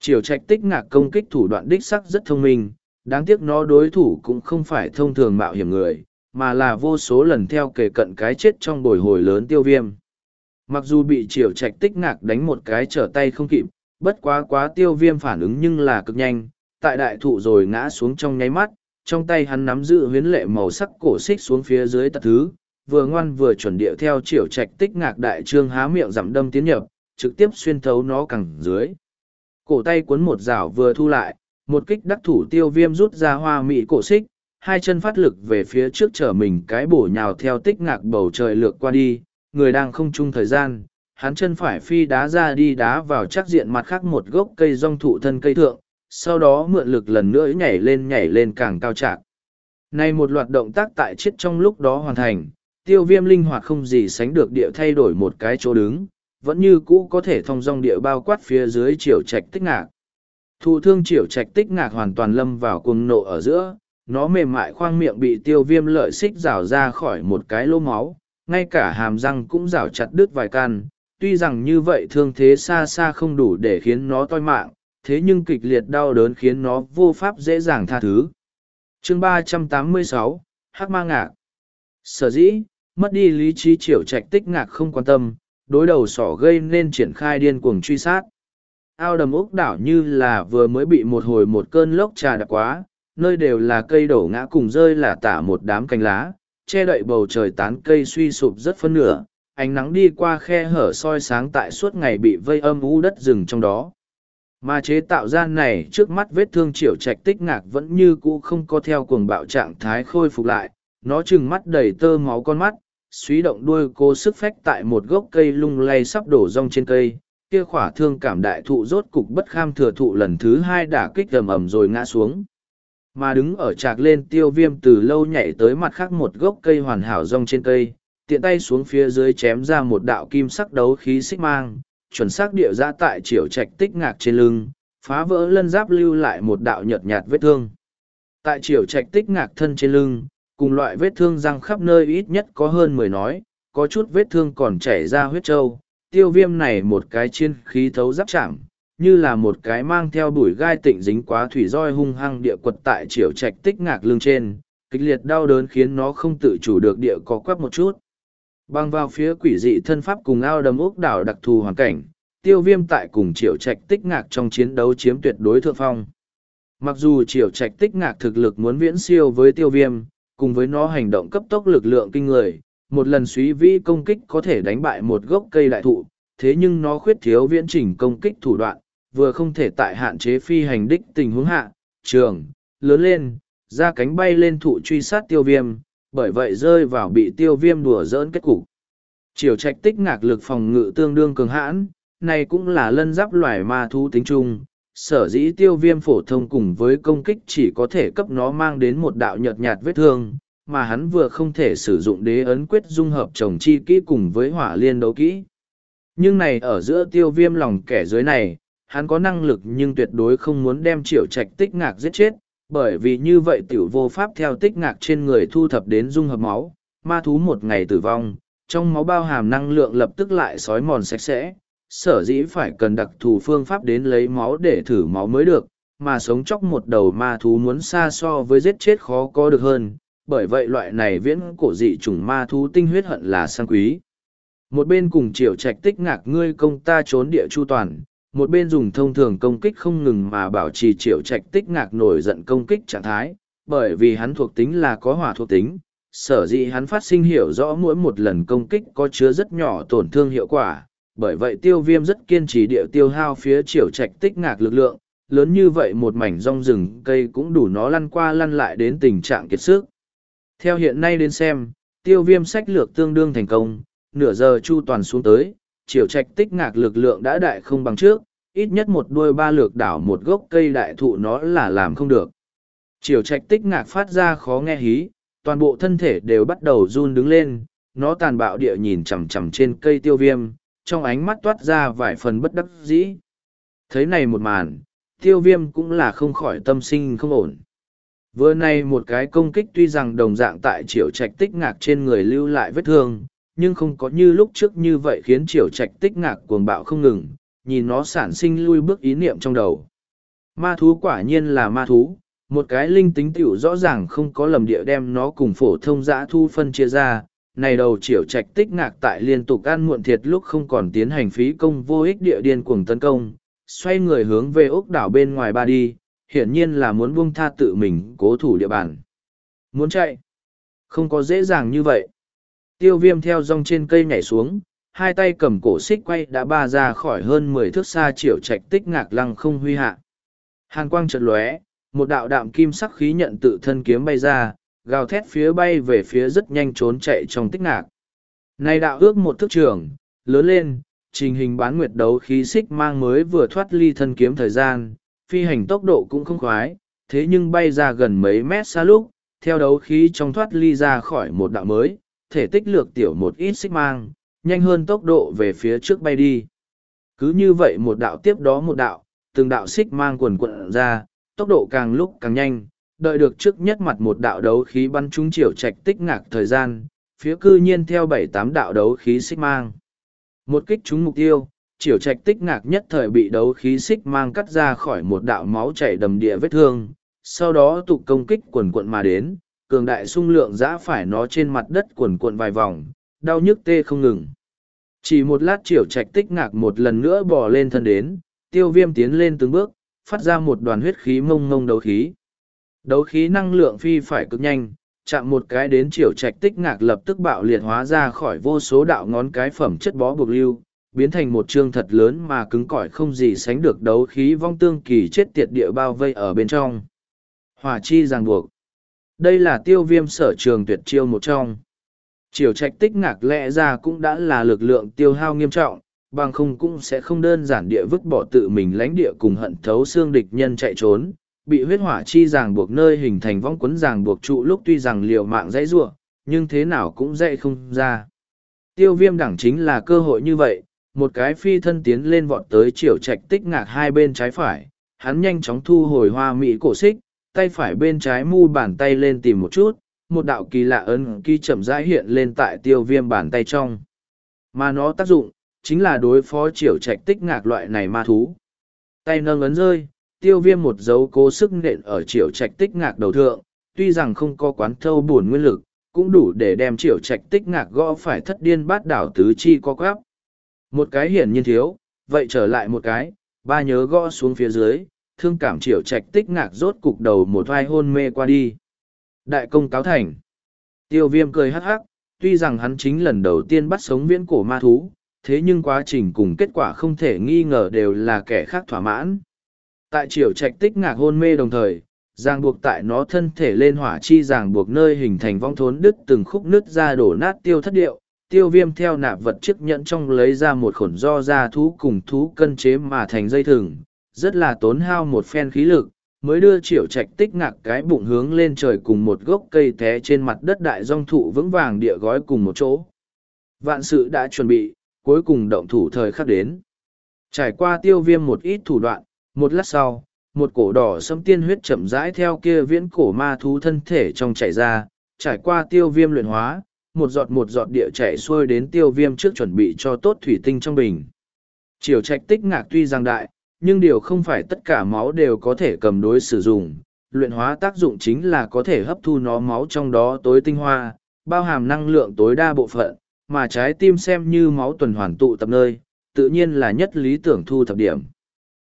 Triều trạch tích ngạc công kích thủ đoạn đích sắc rất thông minh, đáng tiếc nó đối thủ cũng không phải thông thường mạo hiểm người, mà là vô số lần theo kề cận cái chết trong bồi hồi lớn tiêu viêm. Mặc dù bị triều trạch tích ngạc đánh một cái trở tay không kịp, bất quá quá tiêu viêm phản ứng nhưng là cực nhanh, tại đại thụ rồi ngã xuống trong nháy mắt, trong tay hắn nắm giữ huyến lệ màu sắc cổ xích xuống phía dưới tật thứ, vừa ngoan vừa chuẩn điệu theo triều trạch tích ngạc đại trương há miệng giảm đâm tiến nhập, trực tiếp xuyên thấu nó cẳng dưới. Cổ tay cuốn một rào vừa thu lại, một kích đắc thủ tiêu viêm rút ra hoa mị cổ xích, hai chân phát lực về phía trước trở mình cái bổ nhào theo tích ngạc bầu trời lược qua đi, người đang không chung thời gian, hắn chân phải phi đá ra đi đá vào chắc diện mặt khác một gốc cây rong thụ thân cây thượng, sau đó mượn lực lần nữa nhảy lên nhảy lên càng cao trạc. Này một loạt động tác tại chết trong lúc đó hoàn thành, tiêu viêm linh hoạt không gì sánh được địa thay đổi một cái chỗ đứng, vẫn như cũ có thể thông dong địa bao quát phía dưới chiều trạch tích ngạc. Thụ thương chiều trạch tích ngạc hoàn toàn lâm vào cuồng nộ ở giữa, nó mềm mại khoang miệng bị tiêu viêm lợi xích rào ra khỏi một cái lô máu, ngay cả hàm răng cũng rào chặt đứt vài căn. Tuy rằng như vậy thương thế xa xa không đủ để khiến nó toi mạng, thế nhưng kịch liệt đau đớn khiến nó vô pháp dễ dàng tha thứ. chương ba trăm tám mươi sáu Hắc Ma Ngạc Sở dĩ, mất đi lý trí triều trạch tích ngạc không quan tâm, đối đầu sỏ gây nên triển khai điên cuồng truy sát. Ao đầm ốc đảo như là vừa mới bị một hồi một cơn lốc trà đặc quá, nơi đều là cây đổ ngã cùng rơi là tả một đám cành lá, che đậy bầu trời tán cây suy sụp rất phân nửa, ánh nắng đi qua khe hở soi sáng tại suốt ngày bị vây âm u đất rừng trong đó. Mà chế tạo ra này trước mắt vết thương triệu trạch tích ngạc vẫn như cũ không có theo cuồng bạo trạng thái khôi phục lại, nó chừng mắt đầy tơ máu con mắt, suý động đuôi cô sức phách tại một gốc cây lung lay sắp đổ rong trên cây, kia khỏa thương cảm đại thụ rốt cục bất kham thừa thụ lần thứ hai đả kích ầm ầm rồi ngã xuống. Mà đứng ở trạc lên tiêu viêm từ lâu nhảy tới mặt khác một gốc cây hoàn hảo rong trên cây, tiện tay xuống phía dưới chém ra một đạo kim sắc đấu khí xích mang, chuẩn xác địa ra tại chiều trạch tích ngạc trên lưng, phá vỡ lân giáp lưu lại một đạo nhợt nhạt vết thương. Tại chiều trạch tích ngạc thân trên lưng, cùng loại vết thương răng khắp nơi ít nhất có hơn mười nói, có chút vết thương còn chảy ra huyết trâu, tiêu viêm này một cái chiên khí thấu giáp chạm, như là một cái mang theo bụi gai tịnh dính quá thủy roi hung hăng địa quật tại triều trạch tích ngạc lưng trên, kịch liệt đau đớn khiến nó không tự chủ được địa có quắp một chút. Băng vào phía quỷ dị thân pháp cùng ao đầm ốc đảo đặc thù hoàn cảnh, tiêu viêm tại cùng triều trạch tích ngạc trong chiến đấu chiếm tuyệt đối thượng phong. Mặc dù triều trạch tích ngạc thực lực muốn viễn siêu với tiêu viêm, cùng với nó hành động cấp tốc lực lượng kinh người, một lần suy vĩ công kích có thể đánh bại một gốc cây đại thụ, thế nhưng nó khuyết thiếu viễn trình công kích thủ đoạn, vừa không thể tại hạn chế phi hành đích tình huống hạ, trường, lớn lên, ra cánh bay lên thụ truy sát tiêu viêm, bởi vậy rơi vào bị tiêu viêm đùa dỡn kết cục. Triều trạch tích ngạc lực phòng ngự tương đương cường hãn, này cũng là lân giáp loài ma thú tính chung. Sở dĩ tiêu viêm phổ thông cùng với công kích chỉ có thể cấp nó mang đến một đạo nhợt nhạt vết thương, mà hắn vừa không thể sử dụng đế ấn quyết dung hợp trồng chi kỹ cùng với hỏa liên đấu kỹ. Nhưng này ở giữa tiêu viêm lòng kẻ dưới này, hắn có năng lực nhưng tuyệt đối không muốn đem triệu trạch tích ngạc giết chết, bởi vì như vậy tiểu vô pháp theo tích ngạc trên người thu thập đến dung hợp máu, ma thú một ngày tử vong, trong máu bao hàm năng lượng lập tức lại sói mòn sạch sẽ, sở dĩ phải cần đặc thù phương pháp đến lấy máu để thử máu mới được, mà sống chóc một đầu ma thú muốn xa so với giết chết khó có được hơn, bởi vậy loại này viễn cổ dị chủng ma thú tinh huyết hận là sang quý. Một bên cùng triệu trạch tích ngạc ngươi công ta trốn địa chu toàn, một bên dùng thông thường công kích không ngừng mà bảo trì triệu trạch tích ngạc nổi giận công kích trạng thái, bởi vì hắn thuộc tính là có hỏa thuộc tính, sở dĩ hắn phát sinh hiểu rõ mỗi một lần công kích có chứa rất nhỏ tổn thương hiệu quả, bởi vậy tiêu viêm rất kiên trì địa tiêu hao phía triệu trạch tích ngạc lực lượng, lớn như vậy một mảnh rong rừng cây cũng đủ nó lăn qua lăn lại đến tình trạng kiệt sức. Theo hiện nay đến xem, tiêu viêm sách lược tương đương thành công, nửa giờ chu toàn xuống tới, triều trạch tích ngạc lực lượng đã đại không bằng trước, ít nhất một đuôi ba lược đảo một gốc cây đại thụ nó là làm không được. Triều trạch tích ngạc phát ra khó nghe hí, toàn bộ thân thể đều bắt đầu run đứng lên, nó tàn bạo địa nhìn chằm chằm trên cây tiêu viêm, trong ánh mắt toát ra vài phần bất đắc dĩ. Thấy này một màn, tiêu viêm cũng là không khỏi tâm sinh không ổn. Vừa nay một cái công kích tuy rằng đồng dạng tại triều trạch tích ngạc trên người lưu lại vết thương, nhưng không có như lúc trước như vậy khiến triều trạch tích ngạc cuồng bạo không ngừng, nhìn nó sản sinh lui bước ý niệm trong đầu. Ma thú quả nhiên là ma thú, một cái linh tính tiểu rõ ràng không có lầm địa đem nó cùng phổ thông dã thu phân chia ra. Này đầu triều trạch tích ngạc tại liên tục ăn muộn thiệt lúc không còn tiến hành phí công vô ích địa điên cuồng tấn công, xoay người hướng về ốc đảo bên ngoài ba đi, hiển nhiên là muốn buông tha tự mình cố thủ địa bàn. Muốn chạy? Không có dễ dàng như vậy. Tiêu viêm theo rong trên cây nhảy xuống, hai tay cầm cổ xích quay đã ba ra khỏi hơn mười thước xa triệu trạch tích ngạc lăng không huy hạ. Hàn quang chợt lóe, một đạo đạm kim sắc khí nhận tự thân kiếm bay ra, gào thét phía bay về phía rất nhanh trốn chạy trong tích ngạc. Này đạo ước một thước trưởng, lớn lên, trình hình bán nguyệt đấu khí xích mang mới vừa thoát ly thân kiếm thời gian, phi hành tốc độ cũng không khoái, thế nhưng bay ra gần mấy mét xa lúc, theo đấu khí trong thoát ly ra khỏi một đạo mới, thể tích lược tiểu một ít xích mang, nhanh hơn tốc độ về phía trước bay đi. Cứ như vậy một đạo tiếp đó một đạo, từng đạo xích mang quần quận ra, tốc độ càng lúc càng nhanh, đợi được trước nhất mặt một đạo đấu khí bắn trúng chiều trạch tích ngạc thời gian, phía cư nhiên theo bảy tám đạo đấu khí xích mang. Một kích trúng mục tiêu, chiều trạch tích ngạc nhất thời bị đấu khí xích mang cắt ra khỏi một đạo máu chảy đầm địa vết thương, sau đó tục công kích quần quận mà đến, cường đại sung lượng giã phải nó trên mặt đất cuồn cuộn vài vòng, đau nhức tê không ngừng. Chỉ một lát triều trạch tích ngạc một lần nữa bò lên thân đến, tiêu viêm tiến lên từng bước, phát ra một đoàn huyết khí mông mông đấu khí. Đấu khí năng lượng phi phải cực nhanh, chạm một cái đến triều trạch tích ngạc lập tức bạo liệt hóa ra khỏi vô số đạo ngón cái phẩm chất bó buộc lưu, biến thành một chương thật lớn mà cứng cỏi không gì sánh được đấu khí vong tương kỳ chết tiệt địa bao vây ở bên trong. Hỏa chi ràng buộc. Đây là tiêu viêm sở trường tuyệt chiêu một trong. Triều trạch tích ngạc lẽ ra cũng đã là lực lượng tiêu hao nghiêm trọng, bằng không cũng sẽ không đơn giản địa vứt bỏ tự mình lánh địa cùng hận thấu xương địch nhân chạy trốn, bị huyết hỏa chi ràng buộc nơi hình thành vong quấn ràng buộc trụ lúc tuy rằng liều mạng dãy giụa nhưng thế nào cũng dậy không ra. Tiêu viêm đẳng chính là cơ hội như vậy, một cái phi thân tiến lên vọt tới triều trạch tích ngạc hai bên trái phải, hắn nhanh chóng thu hồi hoa mỹ cổ xích, tay phải bên trái mu bàn tay lên tìm một chút, một đạo kỳ lạ ấn ký chậm rãi hiện lên tại tiêu viêm bàn tay trong. Mà nó tác dụng, chính là đối phó triều trạch tích ngạc loại này ma thú. Tay nâng ấn rơi, tiêu viêm một dấu cố sức nện ở triều trạch tích ngạc đầu thượng, tuy rằng không có quán thâu buồn nguyên lực, cũng đủ để đem triều trạch tích ngạc gõ phải thất điên bát đảo tứ chi co quắp. Một cái hiển nhiên thiếu, vậy trở lại một cái, ba nhớ gõ xuống phía dưới, thương cảm triều trạch tích ngạc rốt cục đầu một vai hôn mê qua đi. Đại công cáo thành. Tiêu viêm cười hắc hắc, tuy rằng hắn chính lần đầu tiên bắt sống viễn cổ ma thú, thế nhưng quá trình cùng kết quả không thể nghi ngờ đều là kẻ khác thỏa mãn. Tại triều trạch tích ngạc hôn mê đồng thời, ràng buộc tại nó thân thể lên hỏa chi ràng buộc nơi hình thành vong thốn đứt từng khúc nứt ra đổ nát tiêu thất điệu, tiêu viêm theo nạp vật chiếc nhẫn trong lấy ra một khổn do ra thú cùng thú cân chế mà thành dây thừng, rất là tốn hao một phen khí lực, mới đưa triệu trạch tích ngạc cái bụng hướng lên trời cùng một gốc cây té trên mặt đất đại dong thụ vững vàng địa gói cùng một chỗ. Vạn sự đã chuẩn bị, cuối cùng động thủ thời khắc đến. Trải qua tiêu viêm một ít thủ đoạn, một lát sau, một cổ đỏ sâm tiên huyết chậm rãi theo kia viễn cổ ma thú thân thể trong chảy ra, trải qua tiêu viêm luyện hóa, một giọt một giọt địa chảy xuôi đến tiêu viêm trước chuẩn bị cho tốt thủy tinh trong bình. Triều trạch tích ngạc tuy giang đại, nhưng điều không phải tất cả máu đều có thể cầm đối sử dụng. Luyện hóa tác dụng chính là có thể hấp thu nó máu trong đó tối tinh hoa, bao hàm năng lượng tối đa bộ phận, mà trái tim xem như máu tuần hoàn tụ tập nơi, tự nhiên là nhất lý tưởng thu thập điểm.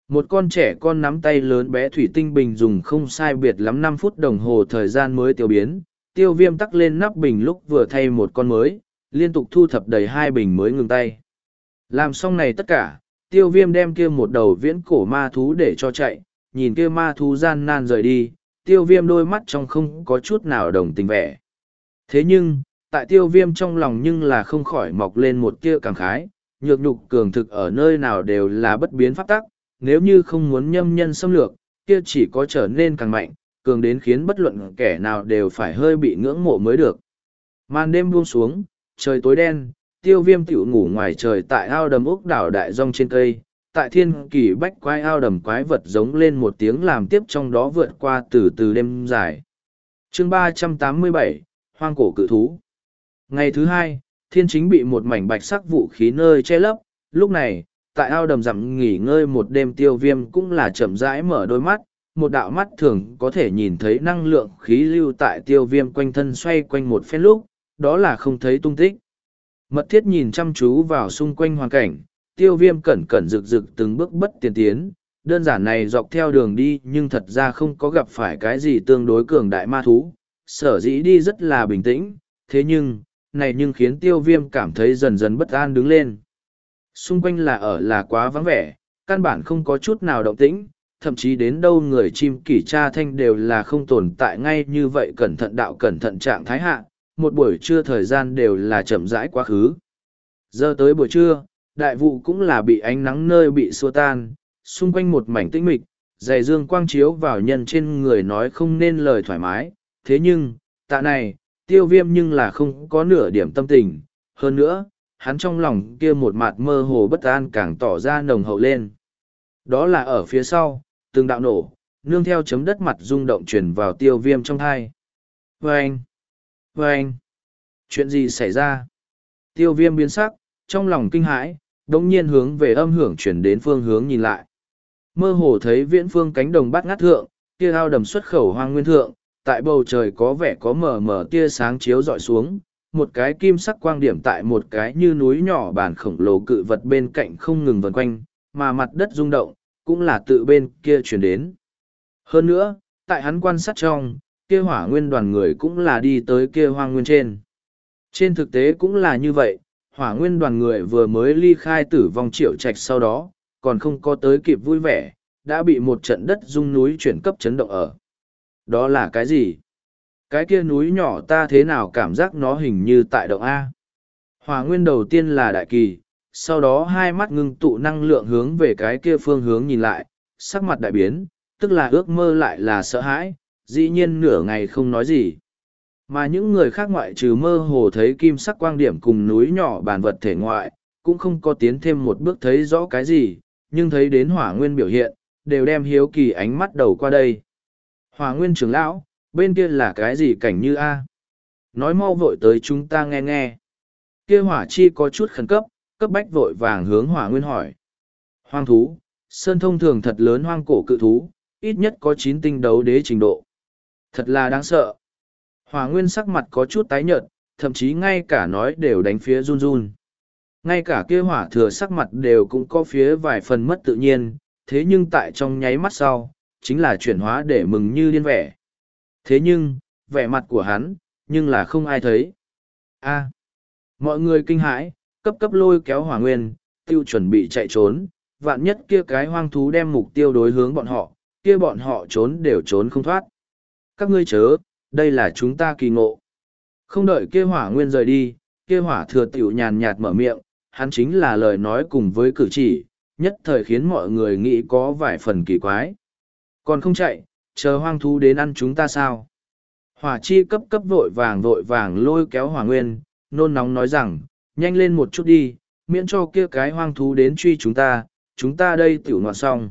Một con trẻ con nắm tay lớn bé thủy tinh bình dùng không sai biệt lắm năm phút đồng hồ thời gian mới tiêu biến, tiêu viêm tắc lên nắp bình lúc vừa thay một con mới, liên tục thu thập đầy hai bình mới ngừng tay. Làm xong này tất cả, tiêu viêm đem kia một đầu viễn cổ ma thú để cho chạy, nhìn kia ma thú gian nan rời đi, tiêu viêm đôi mắt trong không có chút nào đồng tình vẻ. Thế nhưng, tại tiêu viêm trong lòng nhưng là không khỏi mọc lên một kia cảm khái, nhược nhục cường thực ở nơi nào đều là bất biến pháp tắc, nếu như không muốn nhâm nhân xâm lược, kia chỉ có trở nên càng mạnh, cường đến khiến bất luận kẻ nào đều phải hơi bị ngưỡng mộ mới được. Màn đêm buông xuống, trời tối đen, tiêu viêm tiểu ngủ ngoài trời tại ao đầm úc đảo đại rong trên cây, tại thiên kỳ bách quái ao đầm quái vật giống lên một tiếng làm tiếp trong đó vượt qua từ từ đêm dài. chương ba trăm tám mươi bảy Hoang cổ cự thú Ngày thứ hai, thiên chính bị một mảnh bạch sắc vũ khí nơi che lấp, lúc này, tại ao đầm dặm nghỉ ngơi một đêm tiêu viêm cũng là chậm rãi mở đôi mắt, một đạo mắt thường có thể nhìn thấy năng lượng khí lưu tại tiêu viêm quanh thân xoay quanh một phen lúc, đó là không thấy tung tích. Mật thiết nhìn chăm chú vào xung quanh hoàn cảnh, tiêu viêm cẩn cẩn rực rực từng bước bất tiền tiến, đơn giản này dọc theo đường đi nhưng thật ra không có gặp phải cái gì tương đối cường đại ma thú, sở dĩ đi rất là bình tĩnh, thế nhưng, này nhưng khiến tiêu viêm cảm thấy dần dần bất an đứng lên. Xung quanh là ở là quá vắng vẻ, căn bản không có chút nào động tĩnh, thậm chí đến đâu người chim kỷ cha thanh đều là không tồn tại ngay như vậy cẩn thận đạo cẩn thận trạng thái hạ, một buổi trưa thời gian đều là chậm rãi quá khứ. Giờ tới buổi trưa, đại vụ cũng là bị ánh nắng nơi bị xua tan, xung quanh một mảnh tĩnh mịch, dày dương quang chiếu vào nhân trên người nói không nên lời thoải mái, thế nhưng, tạ này, tiêu viêm nhưng là không có nửa điểm tâm tình, hơn nữa, hắn trong lòng kia một mặt mơ hồ bất an càng tỏ ra nồng hậu lên. Đó là ở phía sau, từng đạo nổ, nương theo chấm đất mặt rung động chuyển vào tiêu viêm trong thai. Vâng! Anh, Chuyện gì xảy ra? Tiêu viêm biến sắc, trong lòng kinh hãi, đồng nhiên hướng về âm hưởng chuyển đến phương hướng nhìn lại. Mơ hồ thấy viễn phương cánh đồng bắt ngát thượng, kia ao đầm xuất khẩu hoang nguyên thượng, tại bầu trời có vẻ có mờ mờ tia sáng chiếu dọi xuống, một cái kim sắc quang điểm tại một cái như núi nhỏ bản khổng lồ cự vật bên cạnh không ngừng vần quanh, mà mặt đất rung động, cũng là tự bên kia chuyển đến. Hơn nữa, tại hắn quan sát trong, kia hỏa nguyên đoàn người cũng là đi tới kia hoang nguyên trên. Trên thực tế cũng là như vậy, hỏa nguyên đoàn người vừa mới ly khai tử vong triệu trạch sau đó, còn không có tới kịp vui vẻ, đã bị một trận đất rung núi chuyển cấp chấn động ở. Đó là cái gì? Cái kia núi nhỏ ta thế nào cảm giác nó hình như tại động A? Hỏa nguyên đầu tiên là đại kỳ, sau đó hai mắt ngưng tụ năng lượng hướng về cái kia phương hướng nhìn lại, sắc mặt đại biến, tức là ước mơ lại là sợ hãi, dĩ nhiên nửa ngày không nói gì. Mà những người khác ngoại trừ mơ hồ thấy kim sắc quang điểm cùng núi nhỏ bàn vật thể ngoại, cũng không có tiến thêm một bước thấy rõ cái gì, nhưng thấy đến hỏa nguyên biểu hiện, đều đem hiếu kỳ ánh mắt đầu qua đây. Hỏa nguyên trưởng lão, bên kia là cái gì cảnh như A? Nói mau vội tới chúng ta nghe nghe. Kia hỏa chi có chút khẩn cấp, cấp bách vội vàng hướng hỏa nguyên hỏi. Hoang thú, sơn thông thường thật lớn hoang cổ cự thú, ít nhất có chín tinh đấu đế trình độ. Thật là đáng sợ. Hỏa nguyên sắc mặt có chút tái nhợt, thậm chí ngay cả nói đều đánh phía run run. Ngay cả kia hỏa thừa sắc mặt đều cũng có phía vài phần mất tự nhiên, thế nhưng tại trong nháy mắt sau, chính là chuyển hóa để mừng như điên vẻ. Thế nhưng, vẻ mặt của hắn, nhưng là không ai thấy. a mọi người kinh hãi, cấp cấp lôi kéo hỏa nguyên, tiêu chuẩn bị chạy trốn, vạn nhất kia cái hoang thú đem mục tiêu đối hướng bọn họ, kia bọn họ trốn đều trốn không thoát. Các ngươi chớ, đây là chúng ta kỳ ngộ. Không đợi kia hỏa nguyên rời đi, kia hỏa thừa tiểu nhàn nhạt mở miệng, hắn chính là lời nói cùng với cử chỉ, nhất thời khiến mọi người nghĩ có vài phần kỳ quái. Còn không chạy, chờ hoang thú đến ăn chúng ta sao? Hỏa chi cấp cấp vội vàng vội vàng lôi kéo hỏa nguyên, nôn nóng nói rằng, nhanh lên một chút đi, miễn cho kia cái hoang thú đến truy chúng ta, chúng ta đây tiểu nọt xong.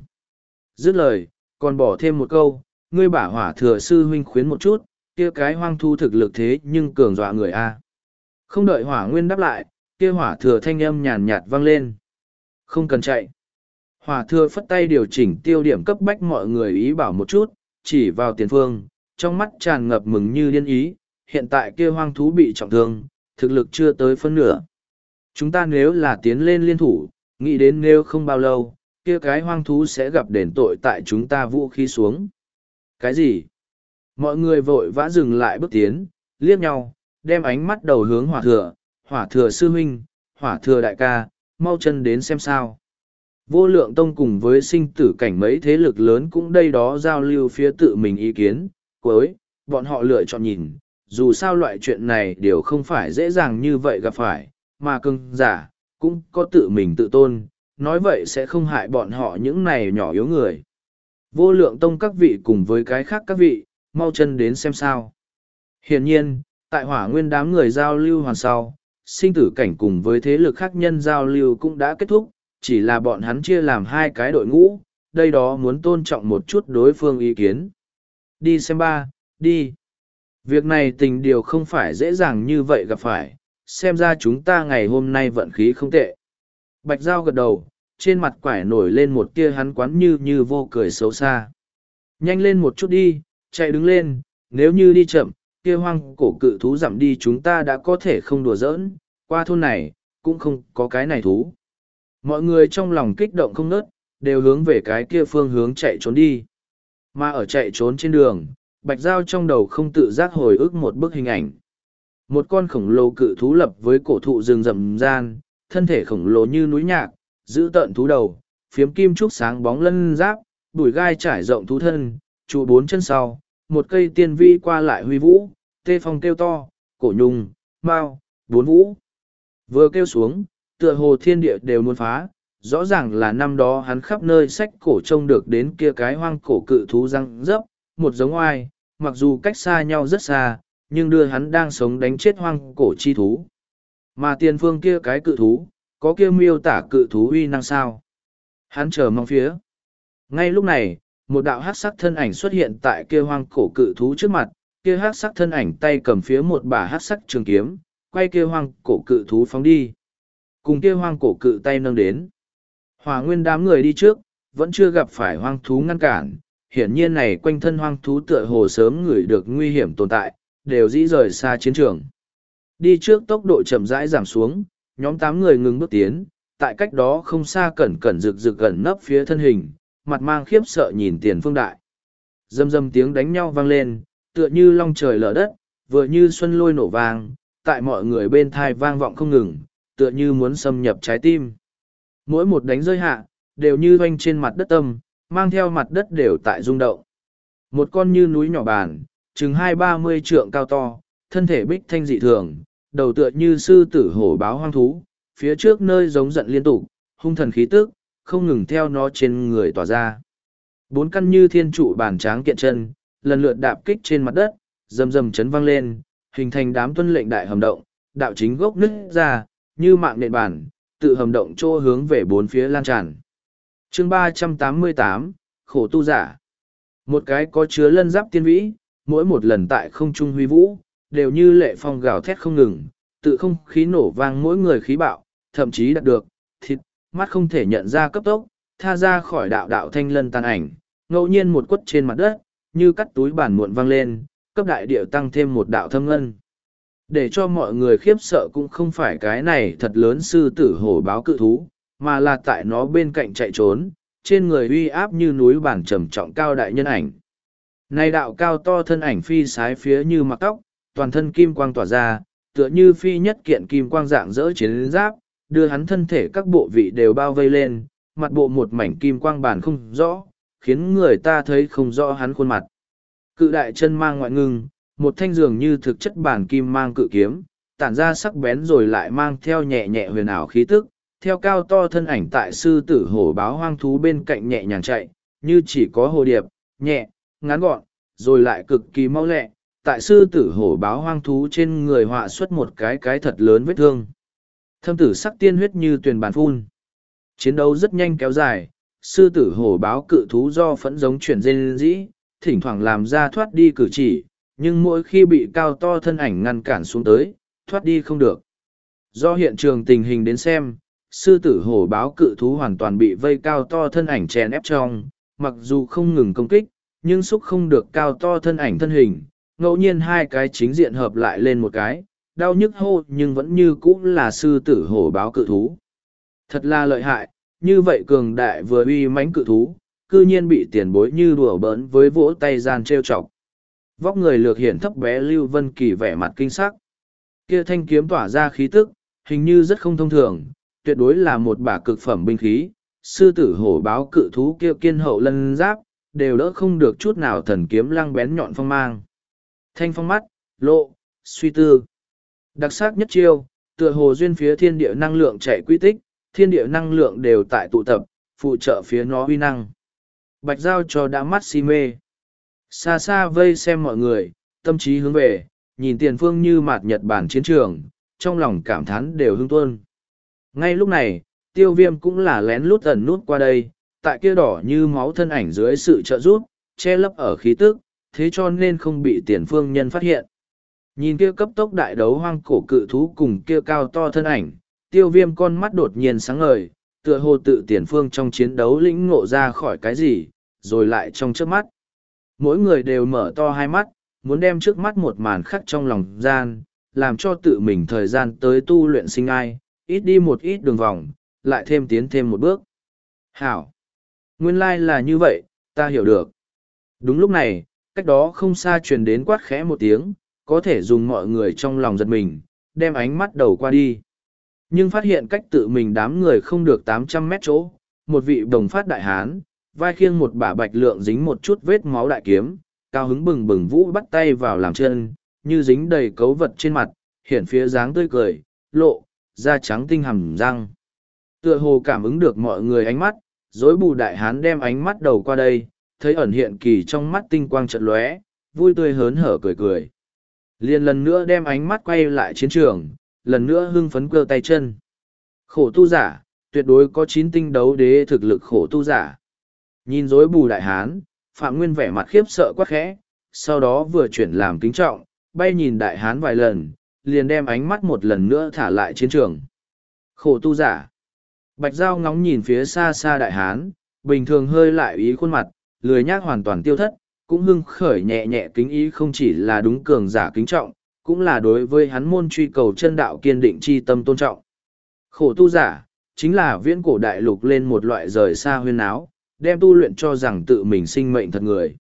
Dứt lời, còn bỏ thêm một câu, ngươi bả hỏa thừa sư huynh khuyến một chút, kia cái hoang thú thực lực thế nhưng cường dọa người a. Không đợi hỏa nguyên đáp lại, kia hỏa thừa thanh âm nhàn nhạt vang lên. Không cần chạy. Hỏa thừa phất tay điều chỉnh tiêu điểm cấp bách mọi người ý bảo một chút, chỉ vào tiền phương, trong mắt tràn ngập mừng như điên ý, hiện tại kia hoang thú bị trọng thương, thực lực chưa tới phân nửa. Chúng ta nếu là tiến lên liên thủ, nghĩ đến nếu không bao lâu, kia cái hoang thú sẽ gặp đền tội tại chúng ta vũ khí xuống. Cái gì? Mọi người vội vã dừng lại bước tiến, liếc nhau, đem ánh mắt đầu hướng hỏa thừa, hỏa thừa sư huynh, hỏa thừa đại ca, mau chân đến xem sao. Vô lượng tông cùng với sinh tử cảnh mấy thế lực lớn cũng đây đó giao lưu phía tự mình ý kiến, cuối, bọn họ lựa chọn nhìn, dù sao loại chuyện này đều không phải dễ dàng như vậy gặp phải, mà cưng giả, cũng có tự mình tự tôn, nói vậy sẽ không hại bọn họ những này nhỏ yếu người. Vô lượng tông các vị cùng với cái khác các vị, mau chân đến xem sao. Hiển nhiên, tại hỏa nguyên đám người giao lưu hoàn sau, sinh tử cảnh cùng với thế lực khác nhân giao lưu cũng đã kết thúc, chỉ là bọn hắn chia làm hai cái đội ngũ, đây đó muốn tôn trọng một chút đối phương ý kiến. Đi xem ba, đi. Việc này tình điều không phải dễ dàng như vậy gặp phải, xem ra chúng ta ngày hôm nay vận khí không tệ. Bạch Giao gật đầu, trên mặt quải nổi lên một tia hắn quán như như vô cười xấu xa. Nhanh lên một chút đi, chạy đứng lên, nếu như đi chậm, kia hoang cổ cự thú giảm đi chúng ta đã có thể không đùa giỡn, qua thôn này, cũng không có cái này thú. Mọi người trong lòng kích động không nớt, đều hướng về cái kia phương hướng chạy trốn đi. Mà ở chạy trốn trên đường, Bạch Giao trong đầu không tự giác hồi ức một bức hình ảnh. Một con khổng lồ cự thú lập với cổ thụ rừng rậm gian, thân thể khổng lồ như núi nhạc, giữ tợn thú đầu, phiếm kim trúc sáng bóng lân giáp, đùi gai trải rộng thú thân, trụ bốn chân sau, một cây tiên vi qua lại huy vũ, tê phong kêu to, cổ nhung, mau, bốn vũ. Vừa kêu xuống, tựa hồ thiên địa đều muốn phá, rõ ràng là năm đó hắn khắp nơi sách cổ trông được đến kia cái hoang cổ cự thú răng dấp, một giống oai, mặc dù cách xa nhau rất xa, nhưng đưa hắn đang sống đánh chết hoang cổ chi thú. Mà tiền phương kia cái cự thú, có kia miêu tả cự thú uy năng sao. Hắn chờ mong phía. Ngay lúc này, một đạo hát sắc thân ảnh xuất hiện tại kia hoang cổ cự thú trước mặt, kia hát sắc thân ảnh tay cầm phía một bà hát sắc trường kiếm, quay kia hoang cổ cự thú phóng đi. Cùng kia hoang cổ cự tay nâng đến. Hòa nguyên đám người đi trước, vẫn chưa gặp phải hoang thú ngăn cản. Hiển nhiên này quanh thân hoang thú tựa hồ sớm ngửi được nguy hiểm tồn tại, đều dĩ rời xa chiến trường. Đi trước tốc độ chậm rãi giảm xuống, nhóm tám người ngừng bước tiến, tại cách đó không xa cẩn cẩn rực rực gần nấp phía thân hình, mặt mang khiếp sợ nhìn tiền phương đại. Dâm dâm tiếng đánh nhau vang lên, tựa như long trời lở đất, vừa như xuân lôi nổ vang, tại mọi người bên thai vang vọng không ngừng, tựa như muốn xâm nhập trái tim. Mỗi một đánh rơi hạ, đều như doanh trên mặt đất tâm, mang theo mặt đất đều tại rung động. Một con như núi nhỏ bàn, chừng hai ba mươi trượng cao to, thân thể bích thanh dị thường, đầu tựa như sư tử hổ báo hoang thú, phía trước nơi giống giận liên tục, hung thần khí tức, không ngừng theo nó trên người tỏa ra. Bốn căn như thiên trụ bản tráng kiện chân, lần lượt đạp kích trên mặt đất, rầm rầm chấn vang lên, hình thành đám tuân lệnh đại hầm động, đạo chính gốc nứt ra, như mạng nền bản, tự hầm động trô hướng về bốn phía lan tràn. chương ba trăm tám mươi tám khổ tu giả. Một cái có chứa lân giáp tiên vĩ, mỗi một lần tại không trung huy vũ, đều như lệ phong gào thét không ngừng, tự không khí nổ vang mỗi người khí bạo, thậm chí đạt được, thịt, mắt không thể nhận ra cấp tốc, tha ra khỏi đạo đạo thanh lân tàn ảnh, ngẫu nhiên một quất trên mặt đất, như cắt túi bản muộn vang lên, cấp đại điệu tăng thêm một đạo thâm ngân. Để cho mọi người khiếp sợ cũng không phải cái này thật lớn sư tử hổ báo cự thú, mà là tại nó bên cạnh chạy trốn, trên người uy áp như núi bản trầm trọng cao đại nhân ảnh. Này đạo cao to thân ảnh phi sái phía như mặc tóc, toàn thân kim quang tỏa ra, tựa như phi nhất kiện kim quang dạng dỡ chiến giáp, đưa hắn thân thể các bộ vị đều bao vây lên, mặt bộ một mảnh kim quang bản không rõ, khiến người ta thấy không rõ hắn khuôn mặt. Cự đại chân mang ngoại ngưng, một thanh dường như thực chất bản kim mang cự kiếm, tản ra sắc bén rồi lại mang theo nhẹ nhẹ huyền ảo khí tức, theo cao to thân ảnh tại sư tử hổ báo hoang thú bên cạnh nhẹ nhàng chạy, như chỉ có hồ điệp, nhẹ, ngắn gọn, rồi lại cực kỳ mau lẹ, tại sư tử hổ báo hoang thú trên người họa xuất một cái cái thật lớn vết thương. Thâm tử sắc tiên huyết như tuyền bàn phun. Chiến đấu rất nhanh kéo dài, sư tử hổ báo cự thú do phẫn giống chuyển dên dĩ, thỉnh thoảng làm ra thoát đi cử chỉ, nhưng mỗi khi bị cao to thân ảnh ngăn cản xuống tới, thoát đi không được. Do hiện trường tình hình đến xem, sư tử hổ báo cự thú hoàn toàn bị vây cao to thân ảnh chèn ép trong, mặc dù không ngừng công kích, nhưng xúc không được cao to thân ảnh thân hình, ngẫu nhiên hai cái chính diện hợp lại lên một cái, đau nhức hô nhưng vẫn như cũ là sư tử hổ báo cự thú. Thật là lợi hại, như vậy cường đại vừa uy mãnh cự thú, cư nhiên bị tiền bối như đùa bỡn với vỗ tay gian trêu chọc. Vóc người lược hiện thấp bé Lưu Vân Kỳ vẻ mặt kinh sắc. Kia thanh kiếm tỏa ra khí tức, hình như rất không thông thường, tuyệt đối là một bả cực phẩm binh khí. Sư tử hổ báo cự thú kia kiên hậu lân giáp, đều đỡ không được chút nào thần kiếm lăng bén nhọn phong mang. Thanh phong mắt, lộ, suy tư. Đặc sắc nhất chiêu, tựa hồ duyên phía thiên địa năng lượng chạy quy tích, thiên địa năng lượng đều tại tụ tập, phụ trợ phía nó huy năng. Bạch giao cho đã mắt si mê. Xa xa vây xem mọi người, tâm trí hướng về, nhìn tiền phương như mạt Nhật Bản chiến trường, trong lòng cảm thán đều hưng tuân. Ngay lúc này, tiêu viêm cũng là lén lút ẩn nút qua đây, tại kia đỏ như máu thân ảnh dưới sự trợ giúp, che lấp ở khí tức, thế cho nên không bị tiền phương nhân phát hiện. Nhìn kia cấp tốc đại đấu hoang cổ cự thú cùng kia cao to thân ảnh, tiêu viêm con mắt đột nhiên sáng ngời, tựa hồ tự tiền phương trong chiến đấu lĩnh ngộ ra khỏi cái gì, rồi lại trong trước mắt. Mỗi người đều mở to hai mắt, muốn đem trước mắt một màn khắc trong lòng gian, làm cho tự mình thời gian tới tu luyện sinh ai, ít đi một ít đường vòng, lại thêm tiến thêm một bước. Hảo! Nguyên lai là như vậy, ta hiểu được. Đúng lúc này, cách đó không xa truyền đến quát khẽ một tiếng, có thể dùng mọi người trong lòng giật mình, đem ánh mắt đầu qua đi. Nhưng phát hiện cách tự mình đám người không được tám trăm mét chỗ, một vị đồng phát đại hán, vai khiêng một bả bạch lượng dính một chút vết máu đại kiếm, cao hứng bừng bừng vũ bắt tay vào làm chân, như dính đầy cấu vật trên mặt, hiện phía dáng tươi cười, lộ, da trắng tinh hầm răng. Tựa hồ cảm ứng được mọi người ánh mắt, dối bù đại hán đem ánh mắt đầu qua đây, thấy ẩn hiện kỳ trong mắt tinh quang trận lóe, vui tươi hớn hở cười cười. Liền lần nữa đem ánh mắt quay lại chiến trường, lần nữa hưng phấn cơ tay chân. Khổ tu giả, tuyệt đối có chín tinh đấu đế thực lực khổ tu giả. Nhìn dối bù đại hán, Phạm Nguyên vẻ mặt khiếp sợ quá khẽ, sau đó vừa chuyển làm kính trọng, bay nhìn đại hán vài lần, liền đem ánh mắt một lần nữa thả lại chiến trường. Khổ tu giả. Bạch Giao ngóng nhìn phía xa xa đại hán, bình thường hơi lại ý khuôn mặt, lười nhác hoàn toàn tiêu thất, cũng hưng khởi nhẹ nhẹ kính ý không chỉ là đúng cường giả kính trọng, cũng là đối với hắn môn truy cầu chân đạo kiên định chi tâm tôn trọng. Khổ tu giả, chính là viễn cổ đại lục lên một loại rời xa huyên áo, đem tu luyện cho rằng tự mình sinh mệnh thật người.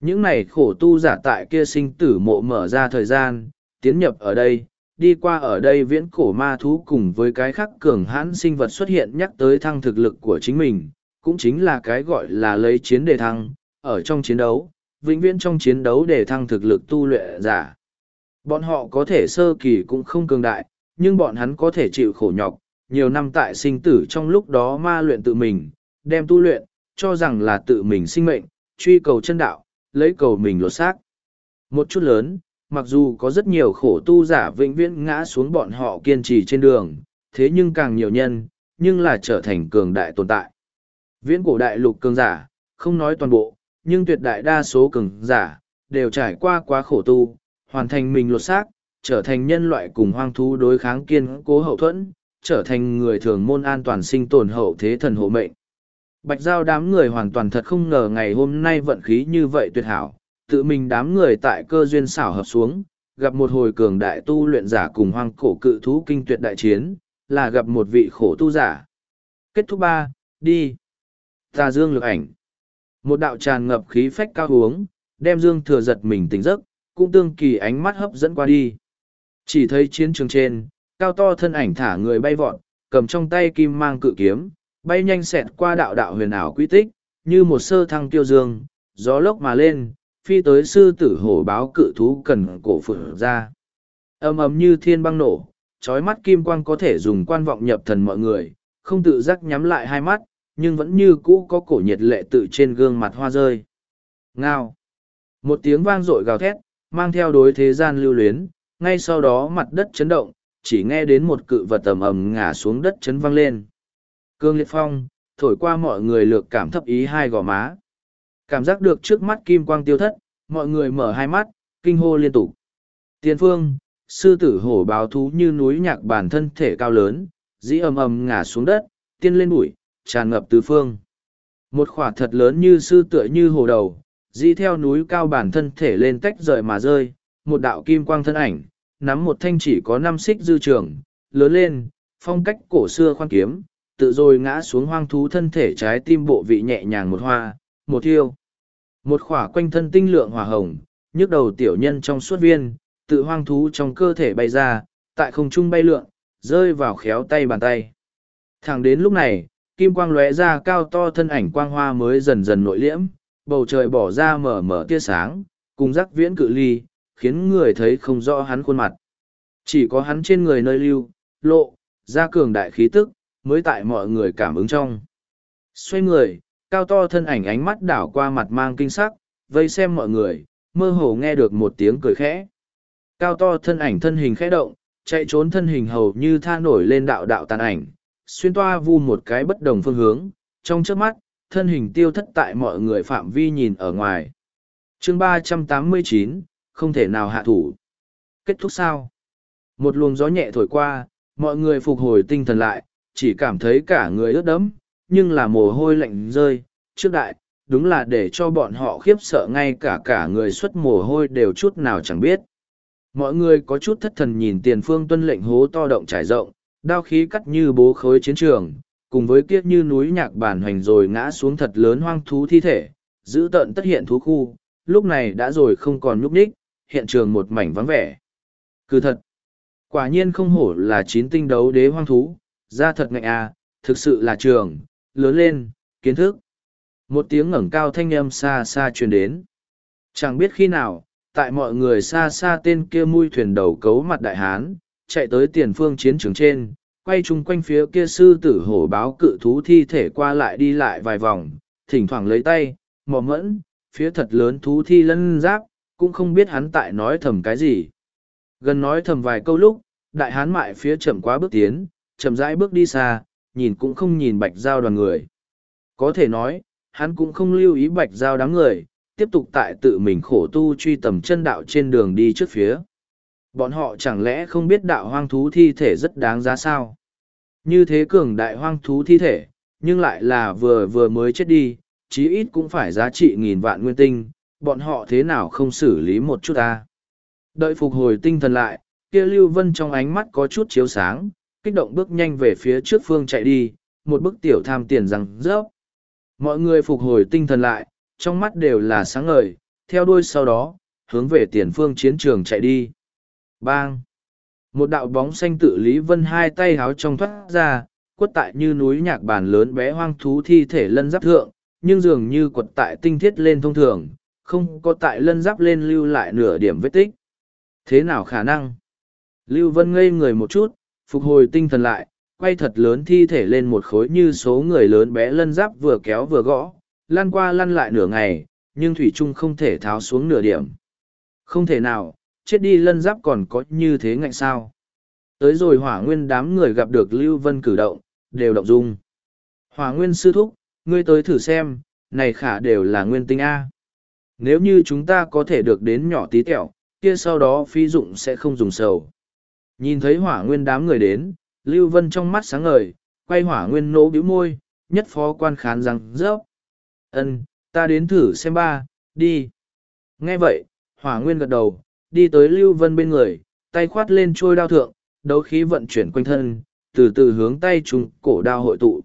Những này khổ tu giả tại kia sinh tử mộ mở ra thời gian, tiến nhập ở đây, đi qua ở đây viễn cổ ma thú cùng với cái khắc cường hãn sinh vật xuất hiện nhắc tới thăng thực lực của chính mình, cũng chính là cái gọi là lấy chiến đề thăng, ở trong chiến đấu, vĩnh viễn trong chiến đấu đề thăng thực lực tu luyện giả. Bọn họ có thể sơ kỳ cũng không cường đại, nhưng bọn hắn có thể chịu khổ nhọc, nhiều năm tại sinh tử trong lúc đó ma luyện tự mình, đem tu luyện, cho rằng là tự mình sinh mệnh, truy cầu chân đạo, lấy cầu mình lột xác. Một chút lớn, mặc dù có rất nhiều khổ tu giả vĩnh viễn ngã xuống bọn họ kiên trì trên đường, thế nhưng càng nhiều nhân, nhưng là trở thành cường đại tồn tại. Viễn cổ đại lục cường giả, không nói toàn bộ, nhưng tuyệt đại đa số cường giả, đều trải qua quá khổ tu, hoàn thành mình lột xác, trở thành nhân loại cùng hoang thú đối kháng kiên cố hậu thuẫn, trở thành người thường môn an toàn sinh tồn hậu thế thần hộ mệnh. Bạch giao đám người hoàn toàn thật không ngờ ngày hôm nay vận khí như vậy tuyệt hảo, tự mình đám người tại cơ duyên xảo hợp xuống, gặp một hồi cường đại tu luyện giả cùng hoang cổ cự thú kinh tuyệt đại chiến, là gặp một vị khổ tu giả. Kết thúc ba, đi. Tà dương lực ảnh. Một đạo tràn ngập khí phách cao hướng, đem dương thừa giật mình tỉnh giấc, cũng tương kỳ ánh mắt hấp dẫn qua đi. Chỉ thấy chiến trường trên, cao to thân ảnh thả người bay vọt, cầm trong tay kim mang cự kiếm, bay nhanh xẹt qua đạo đạo huyền ảo quy tích, như một sơ thăng tiêu dương, gió lốc mà lên, phi tới sư tử hổ báo cự thú cần cổ phượng ra. ầm ầm như thiên băng nổ, trói mắt kim quang có thể dùng quan vọng nhập thần mọi người, không tự giác nhắm lại hai mắt, nhưng vẫn như cũ có cổ nhiệt lệ tự trên gương mặt hoa rơi. Ngao! Một tiếng vang dội gào thét, mang theo đối thế gian lưu luyến, ngay sau đó mặt đất chấn động, chỉ nghe đến một cự vật tầm ầm ngả xuống đất chấn vang lên. Cương liệt phong, thổi qua mọi người lược cảm thấp ý hai gò má. Cảm giác được trước mắt kim quang tiêu thất, mọi người mở hai mắt, kinh hô liên tục. Tiên phương, sư tử hổ báo thú như núi nhạc bản thân thể cao lớn, dĩ ầm ầm ngả xuống đất, tiên lên bụi, tràn ngập tứ phương. Một khỏa thật lớn như sư tựa như hồ đầu, dĩ theo núi cao bản thân thể lên tách rời mà rơi, một đạo kim quang thân ảnh, nắm một thanh chỉ có năm xích dư trường, lớn lên, phong cách cổ xưa khoan kiếm, tự rồi ngã xuống hoang thú thân thể trái tim bộ vị nhẹ nhàng một hoa, một thiêu. Một khỏa quanh thân tinh lượng hỏa hồng, nhức đầu tiểu nhân trong suốt viên, tự hoang thú trong cơ thể bay ra, tại không trung bay lượn, rơi vào khéo tay bàn tay. Thẳng đến lúc này, kim quang lóe ra cao to thân ảnh quang hoa mới dần dần nội liễm, bầu trời bỏ ra mở mở tia sáng, cùng rắc viễn cự ly, khiến người thấy không rõ hắn khuôn mặt. Chỉ có hắn trên người nơi lưu, lộ, ra cường đại khí tức, mới tại mọi người cảm ứng trong. Xoay người, cao to thân ảnh ánh mắt đảo qua mặt mang kinh sắc, vây xem mọi người, mơ hồ nghe được một tiếng cười khẽ. Cao to thân ảnh thân hình khẽ động, chạy trốn thân hình hầu như tha nổi lên đạo đạo tàn ảnh, xuyên toa vu một cái bất đồng phương hướng, trong trước mắt, thân hình tiêu thất tại mọi người phạm vi nhìn ở ngoài. chương ba trăm tám mươi chín không thể nào hạ thủ. Kết thúc sao? Một luồng gió nhẹ thổi qua, mọi người phục hồi tinh thần lại, chỉ cảm thấy cả người ướt đẫm, nhưng là mồ hôi lạnh rơi, trước đại, đúng là để cho bọn họ khiếp sợ ngay cả cả người xuất mồ hôi đều chút nào chẳng biết. Mọi người có chút thất thần nhìn tiền phương tuân lệnh hố to động trải rộng, đao khí cắt như bố khối chiến trường, cùng với kiếp như núi nhạc bản hoành rồi ngã xuống thật lớn hoang thú thi thể, giữ tận tất hiện thú khu, lúc này đã rồi không còn nhúc nhích, hiện trường một mảnh vắng vẻ. Cứ thật, quả nhiên không hổ là chín tinh đấu đế hoang thú, ra thật ngạnh à, thực sự là trường, lớn lên, kiến thức. Một tiếng ngẩng cao thanh âm xa xa truyền đến. Chẳng biết khi nào, tại mọi người xa xa tên kia mui thuyền đầu cấu mặt đại hán, chạy tới tiền phương chiến trường trên, quay chung quanh phía kia sư tử hổ báo cự thú thi thể qua lại đi lại vài vòng, thỉnh thoảng lấy tay, mò mẫn, phía thật lớn thú thi lân giáp, cũng không biết hắn tại nói thầm cái gì. Gần nói thầm vài câu lúc, đại hán mại phía chậm quá bước tiến, chậm rãi bước đi xa, nhìn cũng không nhìn bạch giao đoàn người. Có thể nói, hắn cũng không lưu ý bạch giao đám người, tiếp tục tại tự mình khổ tu truy tầm chân đạo trên đường đi trước phía. Bọn họ chẳng lẽ không biết đạo hoang thú thi thể rất đáng giá sao? Như thế cường đại hoang thú thi thể, nhưng lại là vừa vừa mới chết đi, chí ít cũng phải giá trị nghìn vạn nguyên tinh, bọn họ thế nào không xử lý một chút ta? Đợi phục hồi tinh thần lại, kia Lưu Vân trong ánh mắt có chút chiếu sáng, kích động bước nhanh về phía trước phương chạy đi, một bức tiểu tham tiền rằng rớp. Mọi người phục hồi tinh thần lại, trong mắt đều là sáng ngời, theo đuôi sau đó, hướng về tiền phương chiến trường chạy đi. Bang! Một đạo bóng xanh tự Lý Vân hai tay háo trong thoát ra, quất tại như núi nhạc bàn lớn bé hoang thú thi thể lân giáp thượng, nhưng dường như quật tại tinh thiết lên thông thường, không có tại lân giáp lên lưu lại nửa điểm vết tích. Thế nào khả năng? Lưu Vân ngây người một chút, phục hồi tinh thần lại, quay thật lớn thi thể lên một khối như số người lớn bé lân giáp vừa kéo vừa gõ, lăn qua lăn lại nửa ngày, nhưng Thủy Trung không thể tháo xuống nửa điểm. Không thể nào, chết đi lân giáp còn có như thế ngạnh sao. Tới rồi hỏa nguyên đám người gặp được Lưu Vân cử động, đều động dung. Hỏa nguyên sư thúc, ngươi tới thử xem, này khả đều là nguyên tinh A. Nếu như chúng ta có thể được đến nhỏ tí tẹo, kia sau đó phi dụng sẽ không dùng sầu. Nhìn thấy hỏa nguyên đám người đến, Lưu Vân trong mắt sáng ngời, quay hỏa nguyên nỗ bĩu môi, nhất phó quan khán rằng rớp. ân ta đến thử xem ba, đi. Nghe vậy, hỏa nguyên gật đầu, đi tới Lưu Vân bên người, tay khoát lên trôi đao thượng, đấu khí vận chuyển quanh thân, từ từ hướng tay trùng cổ đao hội tụ.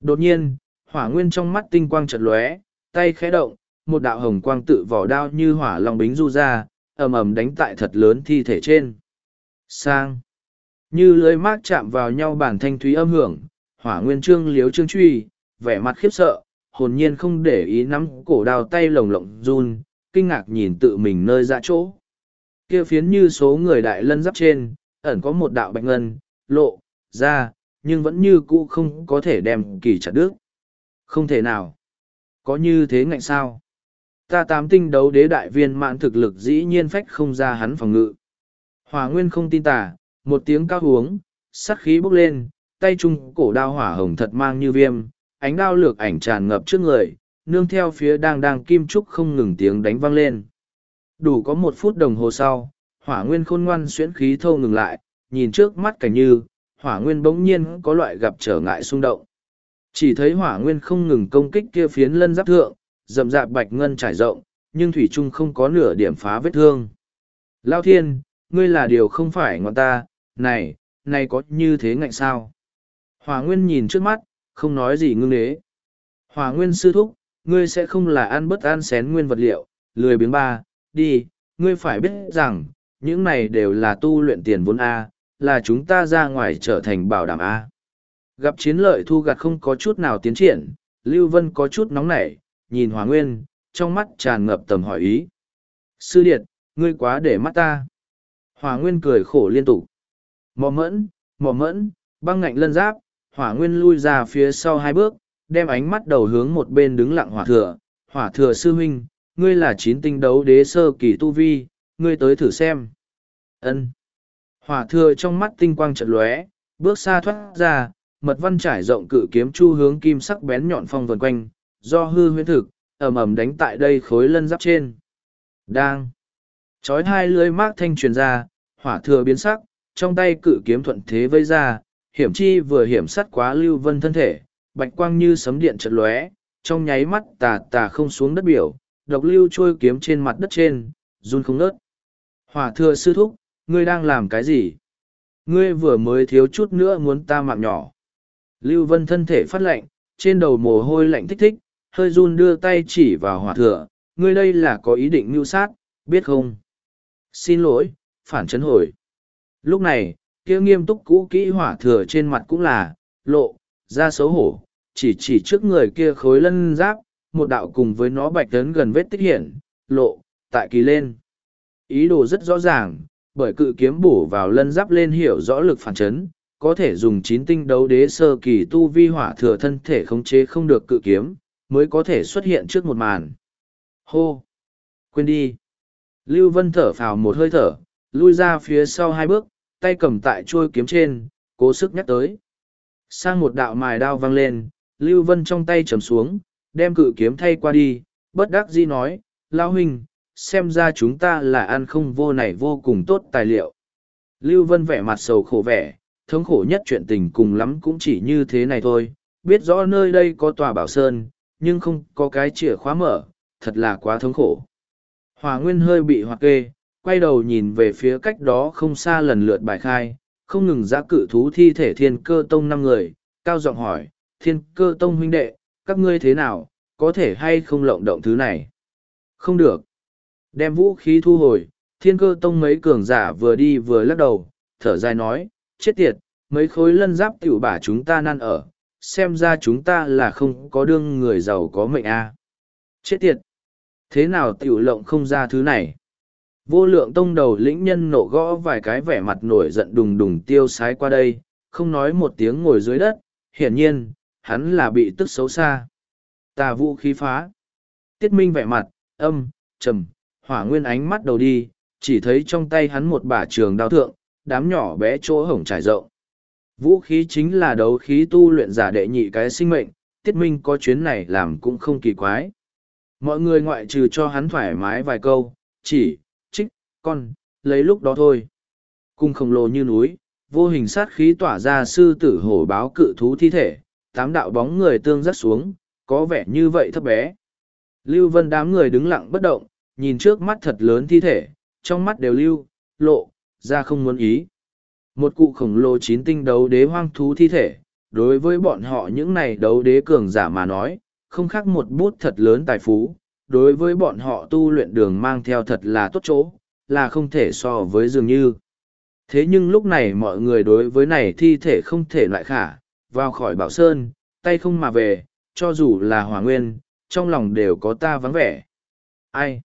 Đột nhiên, hỏa nguyên trong mắt tinh quang chợt lóe, tay khẽ động, một đạo hồng quang tự vỏ đao như hỏa long bính du ra, ầm ầm đánh tại thật lớn thi thể trên. Sang. Như lưới mát chạm vào nhau bản thanh thúy âm hưởng, hỏa nguyên trương liếu trương truy, vẻ mặt khiếp sợ, hồn nhiên không để ý nắm cổ đao tay lồng lộng run, kinh ngạc nhìn tự mình nơi ra chỗ. Kia phiến như số người đại lân giáp trên, ẩn có một đạo bạch ngân, lộ, ra, nhưng vẫn như cũ không có thể đem kỳ chặt đứt. Không thể nào. Có như thế ngạnh sao? Ta tám tinh đấu đế đại viên mạn thực lực dĩ nhiên phách không ra hắn phòng ngự. Hỏa nguyên không tin tả một tiếng cao uống, sát khí bốc lên, tay trung cổ đao hỏa hồng thật mang như viêm, ánh đao lược ảnh tràn ngập trước người, nương theo phía đang đang kim trúc không ngừng tiếng đánh vang lên. Đủ có một phút đồng hồ sau, hỏa nguyên khôn ngoan xuyễn khí thâu ngừng lại, nhìn trước mắt cảnh như, hỏa nguyên bỗng nhiên có loại gặp trở ngại xung động. Chỉ thấy hỏa nguyên không ngừng công kích kia phiến lân giáp thượng, rậm rạp bạch ngân trải rộng, nhưng thủy trung không có nửa điểm phá vết thương. Lao thiên, ngươi là điều không phải ngọn ta, này, này có như thế ngạnh sao? Hỏa Nguyên nhìn trước mắt, không nói gì ngưng đế. Hỏa Nguyên sư thúc, ngươi sẽ không là ăn bất ăn xén nguyên vật liệu, lười biếng ba, đi, ngươi phải biết rằng, những này đều là tu luyện tiền vốn A, là chúng ta ra ngoài trở thành bảo đảm A. Gặp chiến lợi thu gặt không có chút nào tiến triển, Lưu Vân có chút nóng nảy, nhìn Hòa Nguyên, trong mắt tràn ngập tầm hỏi ý. Sư Điệt, ngươi quá để mắt ta. Hòa Nguyên cười khổ liên tục. Mò mẫn, mò mẫn, băng ngạnh lân giáp, Hỏa Nguyên lui ra phía sau hai bước, đem ánh mắt đầu hướng một bên đứng lặng Hỏa Thừa. Hỏa Thừa sư huynh, ngươi là chín tinh đấu đế sơ kỳ tu vi, ngươi tới thử xem. Ân. Hỏa Thừa trong mắt tinh quang trận lóe, bước xa thoát ra, mật văn trải rộng cự kiếm chu hướng kim sắc bén nhọn phong vần quanh, do hư huyễn thực, ầm ầm đánh tại đây khối lân giáp trên. Đang. Chói hai lưới mác thanh truyền ra, hỏa thừa biến sắc, trong tay cự kiếm thuận thế vây ra, hiểm chi vừa hiểm sắt quá lưu vân thân thể, bạch quang như sấm điện trận lóe, trong nháy mắt tà tà không xuống đất biểu, độc lưu trôi kiếm trên mặt đất trên, run không nớt. Hỏa thừa sư thúc, ngươi đang làm cái gì? Ngươi vừa mới thiếu chút nữa muốn ta mạng nhỏ. Lưu Vân thân thể phát lạnh, trên đầu mồ hôi lạnh thích thích, hơi run đưa tay chỉ vào hỏa thừa, ngươi đây là có ý định mưu sát, biết không? Xin lỗi, phản chấn hồi. Lúc này, kia nghiêm túc cũ kỹ hỏa thừa trên mặt cũng là, lộ, ra xấu hổ, chỉ chỉ trước người kia khối lân giáp, một đạo cùng với nó bạch tấn gần vết tích hiện, lộ, tại kỳ lên. Ý đồ rất rõ ràng, bởi cự kiếm bổ vào lân giáp lên hiểu rõ lực phản chấn, có thể dùng chín tinh đấu đế sơ kỳ tu vi hỏa thừa thân thể khống chế không được cự kiếm, mới có thể xuất hiện trước một màn. Hô! Quên đi! Lưu Vân thở phào một hơi thở, lui ra phía sau hai bước, tay cầm tại chuôi kiếm trên, cố sức nhắc tới. Sang một đạo mài đao vang lên, Lưu Vân trong tay trầm xuống, đem cự kiếm thay qua đi, bất đắc dĩ nói, Lao Huynh, xem ra chúng ta là ăn không vô này vô cùng tốt tài liệu. Lưu Vân vẻ mặt sầu khổ vẻ, thống khổ nhất chuyện tình cùng lắm cũng chỉ như thế này thôi, biết rõ nơi đây có tòa bảo sơn, nhưng không có cái chìa khóa mở, thật là quá thống khổ. Hòa Nguyên hơi bị hoặc kê, quay đầu nhìn về phía cách đó không xa lần lượt bài khai, không ngừng giã cự thú thi thể thiên cơ tông năm người, cao giọng hỏi, thiên cơ tông huynh đệ, các ngươi thế nào, có thể hay không lộng động thứ này? Không được. Đem vũ khí thu hồi, thiên cơ tông mấy cường giả vừa đi vừa lắc đầu, thở dài nói, chết tiệt, mấy khối lân giáp tiểu bả chúng ta năn ở, xem ra chúng ta là không có đương người giàu có mệnh a Chết tiệt! Thế nào tiểu lộng không ra thứ này? Vô lượng tông đầu lĩnh nhân nổ gõ vài cái vẻ mặt nổi giận đùng đùng tiêu sái qua đây, không nói một tiếng ngồi dưới đất, hiển nhiên, hắn là bị tức xấu xa. Tà vũ khí phá. Tiết minh vẻ mặt, âm, trầm, hỏa nguyên ánh mắt đầu đi, chỉ thấy trong tay hắn một bả trường đao thượng, đám nhỏ bé chỗ hổng trải rộng. Vũ khí chính là đấu khí tu luyện giả đệ nhị cái sinh mệnh, tiết minh có chuyến này làm cũng không kỳ quái. Mọi người ngoại trừ cho hắn thoải mái vài câu, chỉ, trích, con, lấy lúc đó thôi. Cung khổng lồ như núi, vô hình sát khí tỏa ra sư tử hổ báo cự thú thi thể, tám đạo bóng người tương dắt xuống, có vẻ như vậy thấp bé. Lưu vân đám người đứng lặng bất động, nhìn trước mắt thật lớn thi thể, trong mắt đều lưu, lộ, ra không muốn ý. Một cụ khổng lồ chín tinh đấu đế hoang thú thi thể, đối với bọn họ những này đấu đế cường giả mà nói, không khác một bút thật lớn tài phú, đối với bọn họ tu luyện đường mang theo thật là tốt chỗ, là không thể so với dường như. Thế nhưng lúc này mọi người đối với này thi thể không thể loại khả, vào khỏi bảo sơn, tay không mà về, cho dù là hòa nguyên, trong lòng đều có ta vắng vẻ. Ai?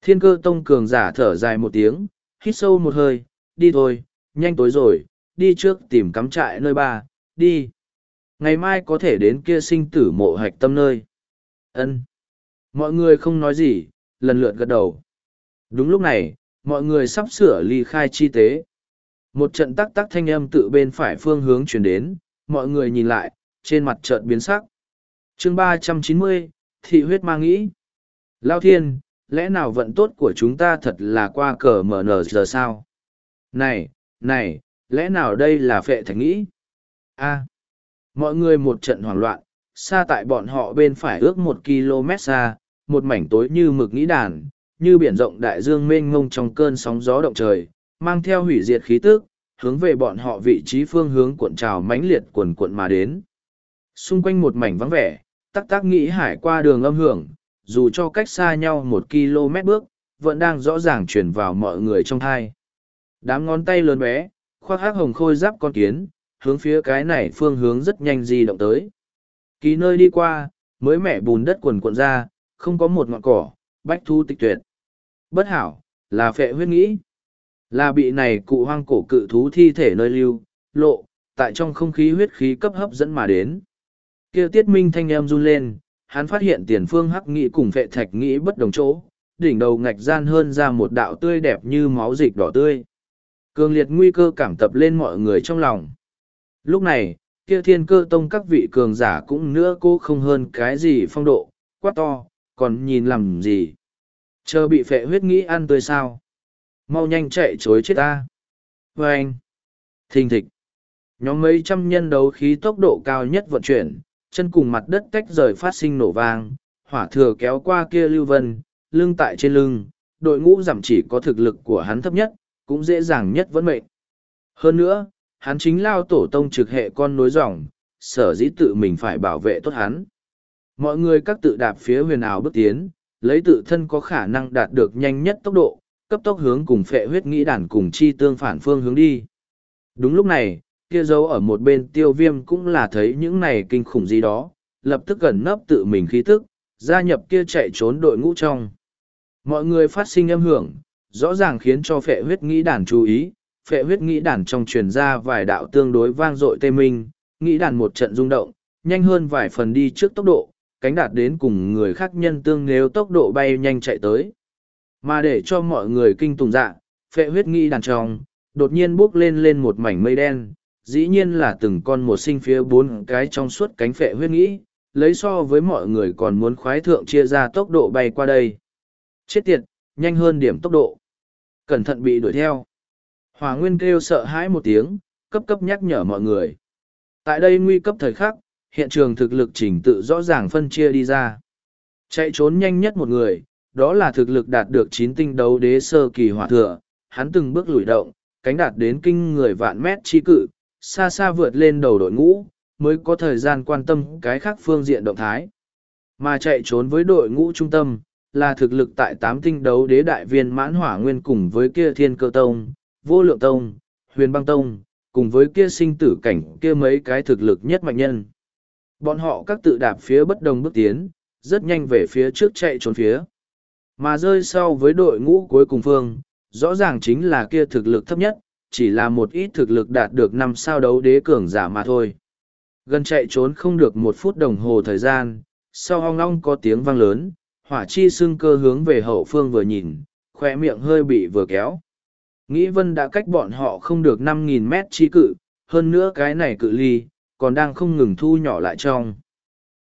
Thiên cơ tông cường giả thở dài một tiếng, hít sâu một hơi, đi thôi, nhanh tối rồi, đi trước tìm cắm trại nơi ba, đi. Ngày mai có thể đến kia sinh tử mộ hạch tâm nơi. ân Mọi người không nói gì, lần lượt gật đầu. Đúng lúc này, mọi người sắp sửa ly khai chi tế. Một trận tắc tắc thanh âm tự bên phải phương hướng chuyển đến, mọi người nhìn lại, trên mặt chợt biến sắc. chương ba trăm chín mươi thị huyết ma nghĩ. Lao thiên, lẽ nào vận tốt của chúng ta thật là qua cờ mở nở giờ sao? Này, này, lẽ nào đây là phệ thạch nghĩ? a mọi người một trận hoảng loạn, xa tại bọn họ bên phải ước một km xa, một mảnh tối như mực nghĩ đàn, như biển rộng đại dương mênh ngông trong cơn sóng gió động trời, mang theo hủy diệt khí tức, hướng về bọn họ vị trí phương hướng cuộn trào mãnh liệt quần cuộn mà đến. Xung quanh một mảnh vắng vẻ, tắc tắc nghĩ hải qua đường âm hưởng, dù cho cách xa nhau một km bước, vẫn đang rõ ràng truyền vào mọi người trong thai. Đám ngón tay lớn bé, khoác hắc hồng khôi giáp con kiến, hướng phía cái này phương hướng rất nhanh di động tới. Kỳ nơi đi qua, mới mẻ bùn đất quần cuộn ra, không có một ngọn cỏ, bách thu tịch tuyệt. Bất hảo, là phệ huyết nghĩ. Là bị này cụ hoang cổ cự thú thi thể nơi lưu, lộ, tại trong không khí huyết khí cấp hấp dẫn mà đến. kia tiết minh thanh em run lên, hắn phát hiện tiền phương hắc nghĩ cùng vệ thạch nghĩ bất đồng chỗ, đỉnh đầu ngạch gian hơn ra một đạo tươi đẹp như máu dịch đỏ tươi. Cường liệt nguy cơ cảm tập lên mọi người trong lòng. Lúc này, kia thiên cơ tông các vị cường giả cũng nữa cô không hơn cái gì phong độ, quá to, còn nhìn làm gì. Chờ bị phệ huyết nghĩ ăn tươi sao. Mau nhanh chạy chối chết ta. vê anh, thình thịch. Nhóm mấy trăm nhân đấu khí tốc độ cao nhất vận chuyển, chân cùng mặt đất tách rời phát sinh nổ vang, hỏa thừa kéo qua kia lưu vân, lưng tại trên lưng, đội ngũ giảm chỉ có thực lực của hắn thấp nhất, cũng dễ dàng nhất vẫn mệnh. Hơn nữa, hắn chính lao tổ tông trực hệ con nối dòng, sở dĩ tự mình phải bảo vệ tốt hắn. Mọi người các tự đạp phía huyền ảo bước tiến, lấy tự thân có khả năng đạt được nhanh nhất tốc độ, cấp tốc hướng cùng phệ huyết nghĩ đàn cùng chi tương phản phương hướng đi. Đúng lúc này, kia dấu ở một bên tiêu viêm cũng là thấy những này kinh khủng gì đó, lập tức gần nấp tự mình khí tức, gia nhập kia chạy trốn đội ngũ trong. Mọi người phát sinh âm hưởng, rõ ràng khiến cho phệ huyết nghĩ đàn chú ý, phệ huyết nghĩ đàn trong truyền ra vài đạo tương đối vang dội tê minh, nghĩ đàn một trận rung động, nhanh hơn vài phần đi trước tốc độ, cánh đạt đến cùng người khác nhân tương nếu tốc độ bay nhanh chạy tới. Mà để cho mọi người kinh tùng dạ, phệ huyết nghĩ đàn trong, đột nhiên bước lên lên một mảnh mây đen, dĩ nhiên là từng con một sinh phía bốn cái trong suốt cánh phệ huyết nghĩ, lấy so với mọi người còn muốn khoái thượng chia ra tốc độ bay qua đây. Chết tiệt, nhanh hơn điểm tốc độ. Cẩn thận bị đuổi theo. Hòa Nguyên kêu sợ hãi một tiếng, cấp cấp nhắc nhở mọi người. Tại đây nguy cấp thời khắc, hiện trường thực lực trình tự rõ ràng phân chia đi ra. Chạy trốn nhanh nhất một người, đó là thực lực đạt được chín tinh đấu đế sơ kỳ hỏa thừa, hắn từng bước lùi động, cánh đạt đến kinh người vạn mét chi cự, xa xa vượt lên đầu đội ngũ, mới có thời gian quan tâm cái khác phương diện động thái. Mà chạy trốn với đội ngũ trung tâm, là thực lực tại tám tinh đấu đế đại viên mãn hỏa nguyên cùng với kia thiên cơ tông, vô lượng tông, huyền băng tông, cùng với kia sinh tử cảnh kia mấy cái thực lực nhất mạnh nhân. Bọn họ các tự đạp phía bất đồng bước tiến, rất nhanh về phía trước chạy trốn phía. Mà rơi sau với đội ngũ cuối cùng phương, rõ ràng chính là kia thực lực thấp nhất, chỉ là một ít thực lực đạt được năm sao đấu đế cường giả mà thôi. Gần chạy trốn không được một phút đồng hồ thời gian, sau hong long có tiếng vang lớn, hỏa chi xưng cơ hướng về hậu phương vừa nhìn, khoe miệng hơi bị vừa kéo. Nghĩ vân đã cách bọn họ không được năm nghìn mét chi cự, hơn nữa cái này cự ly, còn đang không ngừng thu nhỏ lại trong.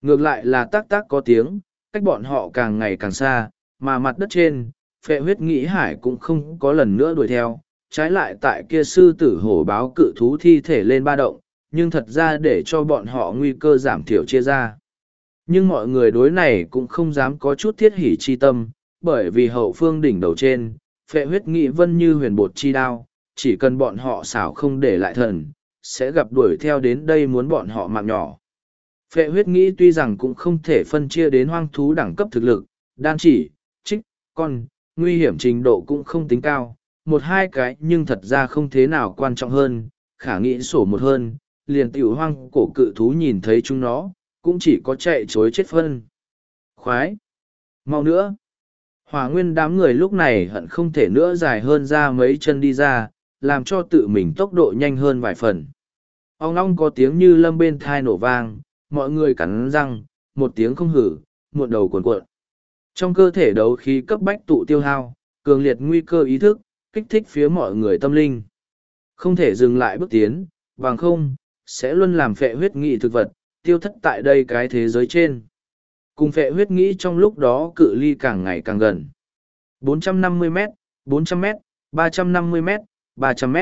Ngược lại là tác tác có tiếng, cách bọn họ càng ngày càng xa, mà mặt đất trên, phệ huyết nghĩ hải cũng không có lần nữa đuổi theo, trái lại tại kia sư tử hổ báo cự thú thi thể lên ba động, nhưng thật ra để cho bọn họ nguy cơ giảm thiểu chia ra. Nhưng mọi người đối này cũng không dám có chút thiết hỉ chi tâm, bởi vì hậu phương đỉnh đầu trên, phệ huyết nghị vân như huyền bột chi đao, chỉ cần bọn họ xảo không để lại thần, sẽ gặp đuổi theo đến đây muốn bọn họ mạng nhỏ. Phệ huyết nghĩ tuy rằng cũng không thể phân chia đến hoang thú đẳng cấp thực lực, đan chỉ, con, nguy hiểm trình độ cũng không tính cao, một hai cái nhưng thật ra không thế nào quan trọng hơn, khả nghĩ sổ một hơn, liền tiểu hoang cổ cự thú nhìn thấy chúng nó, cũng chỉ có chạy chối chết phân. Khoái! Mau nữa! Hòa nguyên đám người lúc này hận không thể nữa dài hơn ra mấy chân đi ra, làm cho tự mình tốc độ nhanh hơn vài phần. Ông long có tiếng như lâm bên thai nổ vang, mọi người cắn răng, một tiếng không hử, muộn đầu cuộn cuộn. Trong cơ thể đấu khí cấp bách tụ tiêu hao, cường liệt nguy cơ ý thức, kích thích phía mọi người tâm linh. Không thể dừng lại bước tiến, bằng không, sẽ luôn làm phệ huyết nghị thực vật, tiêu thất tại đây cái thế giới trên. Cùng phệ huyết nghĩ trong lúc đó cự ly càng ngày càng gần. 450 m 400 m 350 m 300 m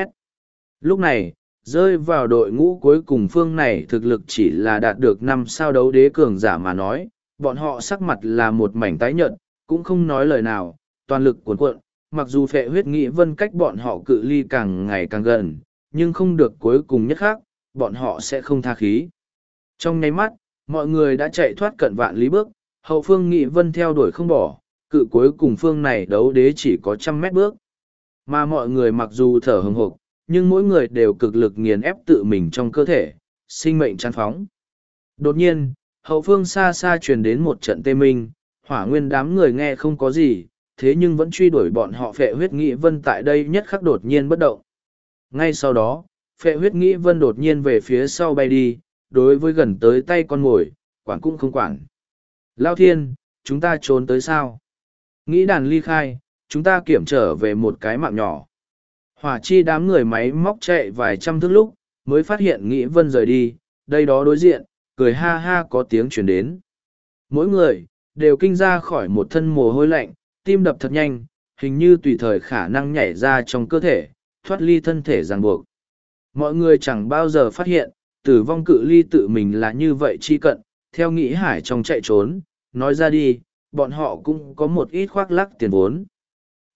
Lúc này, rơi vào đội ngũ cuối cùng phương này thực lực chỉ là đạt được năm sao đấu đế cường giả mà nói, bọn họ sắc mặt là một mảnh tái nhợt, cũng không nói lời nào, toàn lực cuốn cuộn, mặc dù phệ huyết nghĩ vân cách bọn họ cự ly càng ngày càng gần, nhưng không được cuối cùng nhất khác, bọn họ sẽ không tha khí. Trong nháy mắt, mọi người đã chạy thoát cận vạn lý bước, hậu phương nghị vân theo đuổi không bỏ, cự cuối cùng phương này đấu đế chỉ có trăm mét bước. Mà mọi người mặc dù thở hừng hộp, nhưng mỗi người đều cực lực nghiền ép tự mình trong cơ thể, sinh mệnh chăn phóng. Đột nhiên, hậu phương xa xa truyền đến một trận tê minh, hỏa nguyên đám người nghe không có gì, thế nhưng vẫn truy đuổi bọn họ phệ huyết nghị vân tại đây nhất khắc đột nhiên bất động. Ngay sau đó, phệ huyết nghĩ vân đột nhiên về phía sau bay đi, đối với gần tới tay con mồi, quản cũng không quản. Lao thiên, chúng ta trốn tới sao? Nghĩ đàn ly khai, chúng ta kiểm trở về một cái mạng nhỏ. Hỏa chi đám người máy móc chạy vài trăm thước lúc, mới phát hiện Nghĩ Vân rời đi, đây đó đối diện, cười ha ha có tiếng chuyển đến. Mỗi người, đều kinh ra khỏi một thân mồ hôi lạnh, tim đập thật nhanh, hình như tùy thời khả năng nhảy ra trong cơ thể, thoát ly thân thể ràng buộc. Mọi người chẳng bao giờ phát hiện, tử vong cự ly tự mình là như vậy chi cận, theo nghĩ hải trong chạy trốn, nói ra đi, bọn họ cũng có một ít khoác lắc tiền vốn.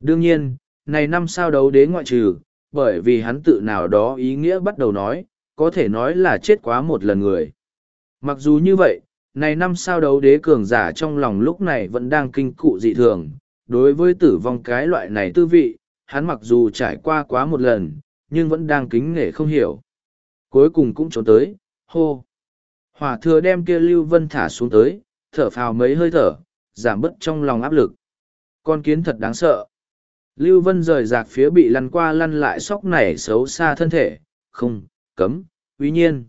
Đương nhiên, này năm sao đấu đế ngoại trừ, bởi vì hắn tự nào đó ý nghĩa bắt đầu nói, có thể nói là chết quá một lần người. Mặc dù như vậy, này năm sao đấu đế cường giả trong lòng lúc này vẫn đang kinh cụ dị thường, đối với tử vong cái loại này tư vị, hắn mặc dù trải qua quá một lần, nhưng vẫn đang kính nể không hiểu. Cuối cùng cũng trốn tới, hô. Hỏa thừa đem kia Lưu Vân thả xuống tới, thở phào mấy hơi thở, giảm bớt trong lòng áp lực. Con kiến thật đáng sợ. Lưu Vân rời rạc phía bị lăn qua lăn lại sóc nảy xấu xa thân thể, không, cấm, uy nhiên.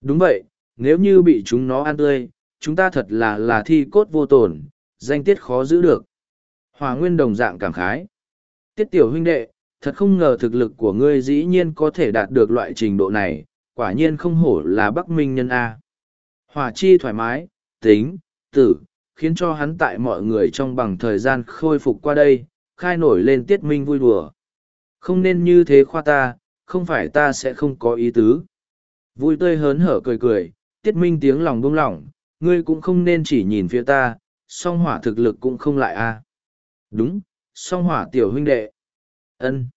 Đúng vậy, nếu như bị chúng nó ăn tươi, chúng ta thật là là thi cốt vô tổn, danh tiết khó giữ được. Hòa Nguyên đồng dạng cảm khái. Tiết tiểu huynh đệ, thật không ngờ thực lực của ngươi dĩ nhiên có thể đạt được loại trình độ này, quả nhiên không hổ là Bắc Minh nhân A. Hòa chi thoải mái, tính, tử, khiến cho hắn tại mọi người trong bằng thời gian khôi phục qua đây, khai nổi lên tiết minh vui đùa. Không nên như thế khoa ta, không phải ta sẽ không có ý tứ. Vui tươi hớn hở cười cười, tiết minh tiếng lòng buông lỏng, ngươi cũng không nên chỉ nhìn phía ta, song hỏa thực lực cũng không lại a. Đúng, song hỏa tiểu huynh đệ. ân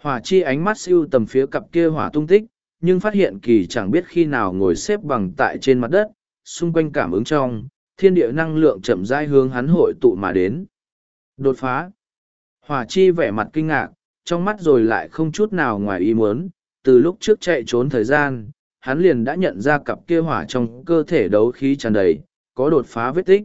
Hỏa chi ánh mắt siêu tầm phía cặp kia hỏa tung tích, nhưng phát hiện kỳ chẳng biết khi nào ngồi xếp bằng tại trên mặt đất, xung quanh cảm ứng trong, thiên địa năng lượng chậm rãi hướng hắn hội tụ mà đến. Đột phá. Hỏa chi vẻ mặt kinh ngạc, trong mắt rồi lại không chút nào ngoài ý muốn, từ lúc trước chạy trốn thời gian, hắn liền đã nhận ra cặp kia hỏa trong cơ thể đấu khí tràn đầy, có đột phá vết tích.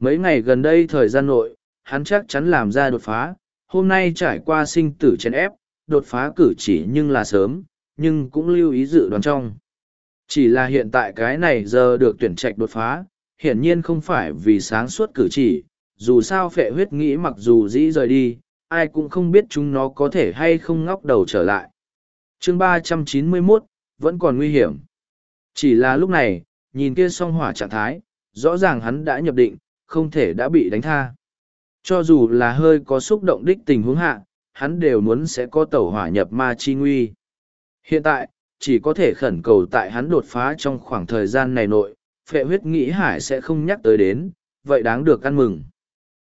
Mấy ngày gần đây thời gian nội, hắn chắc chắn làm ra đột phá, hôm nay trải qua sinh tử chèn ép, đột phá cử chỉ nhưng là sớm, nhưng cũng lưu ý dự đoán trong. Chỉ là hiện tại cái này giờ được tuyển trạch đột phá, hiển nhiên không phải vì sáng suốt cử chỉ, dù sao phệ huyết nghĩ mặc dù dĩ rời đi, ai cũng không biết chúng nó có thể hay không ngóc đầu trở lại. chương ba trăm chín mươi 391, vẫn còn nguy hiểm. Chỉ là lúc này, nhìn kia song hỏa trạng thái, rõ ràng hắn đã nhập định, không thể đã bị đánh tha. Cho dù là hơi có xúc động đích tình huống hạ, hắn đều muốn sẽ có tẩu hỏa nhập ma chi nguy. Hiện tại, chỉ có thể khẩn cầu tại hắn đột phá trong khoảng thời gian này nội, phệ huyết nghĩ hải sẽ không nhắc tới đến, vậy đáng được ăn mừng.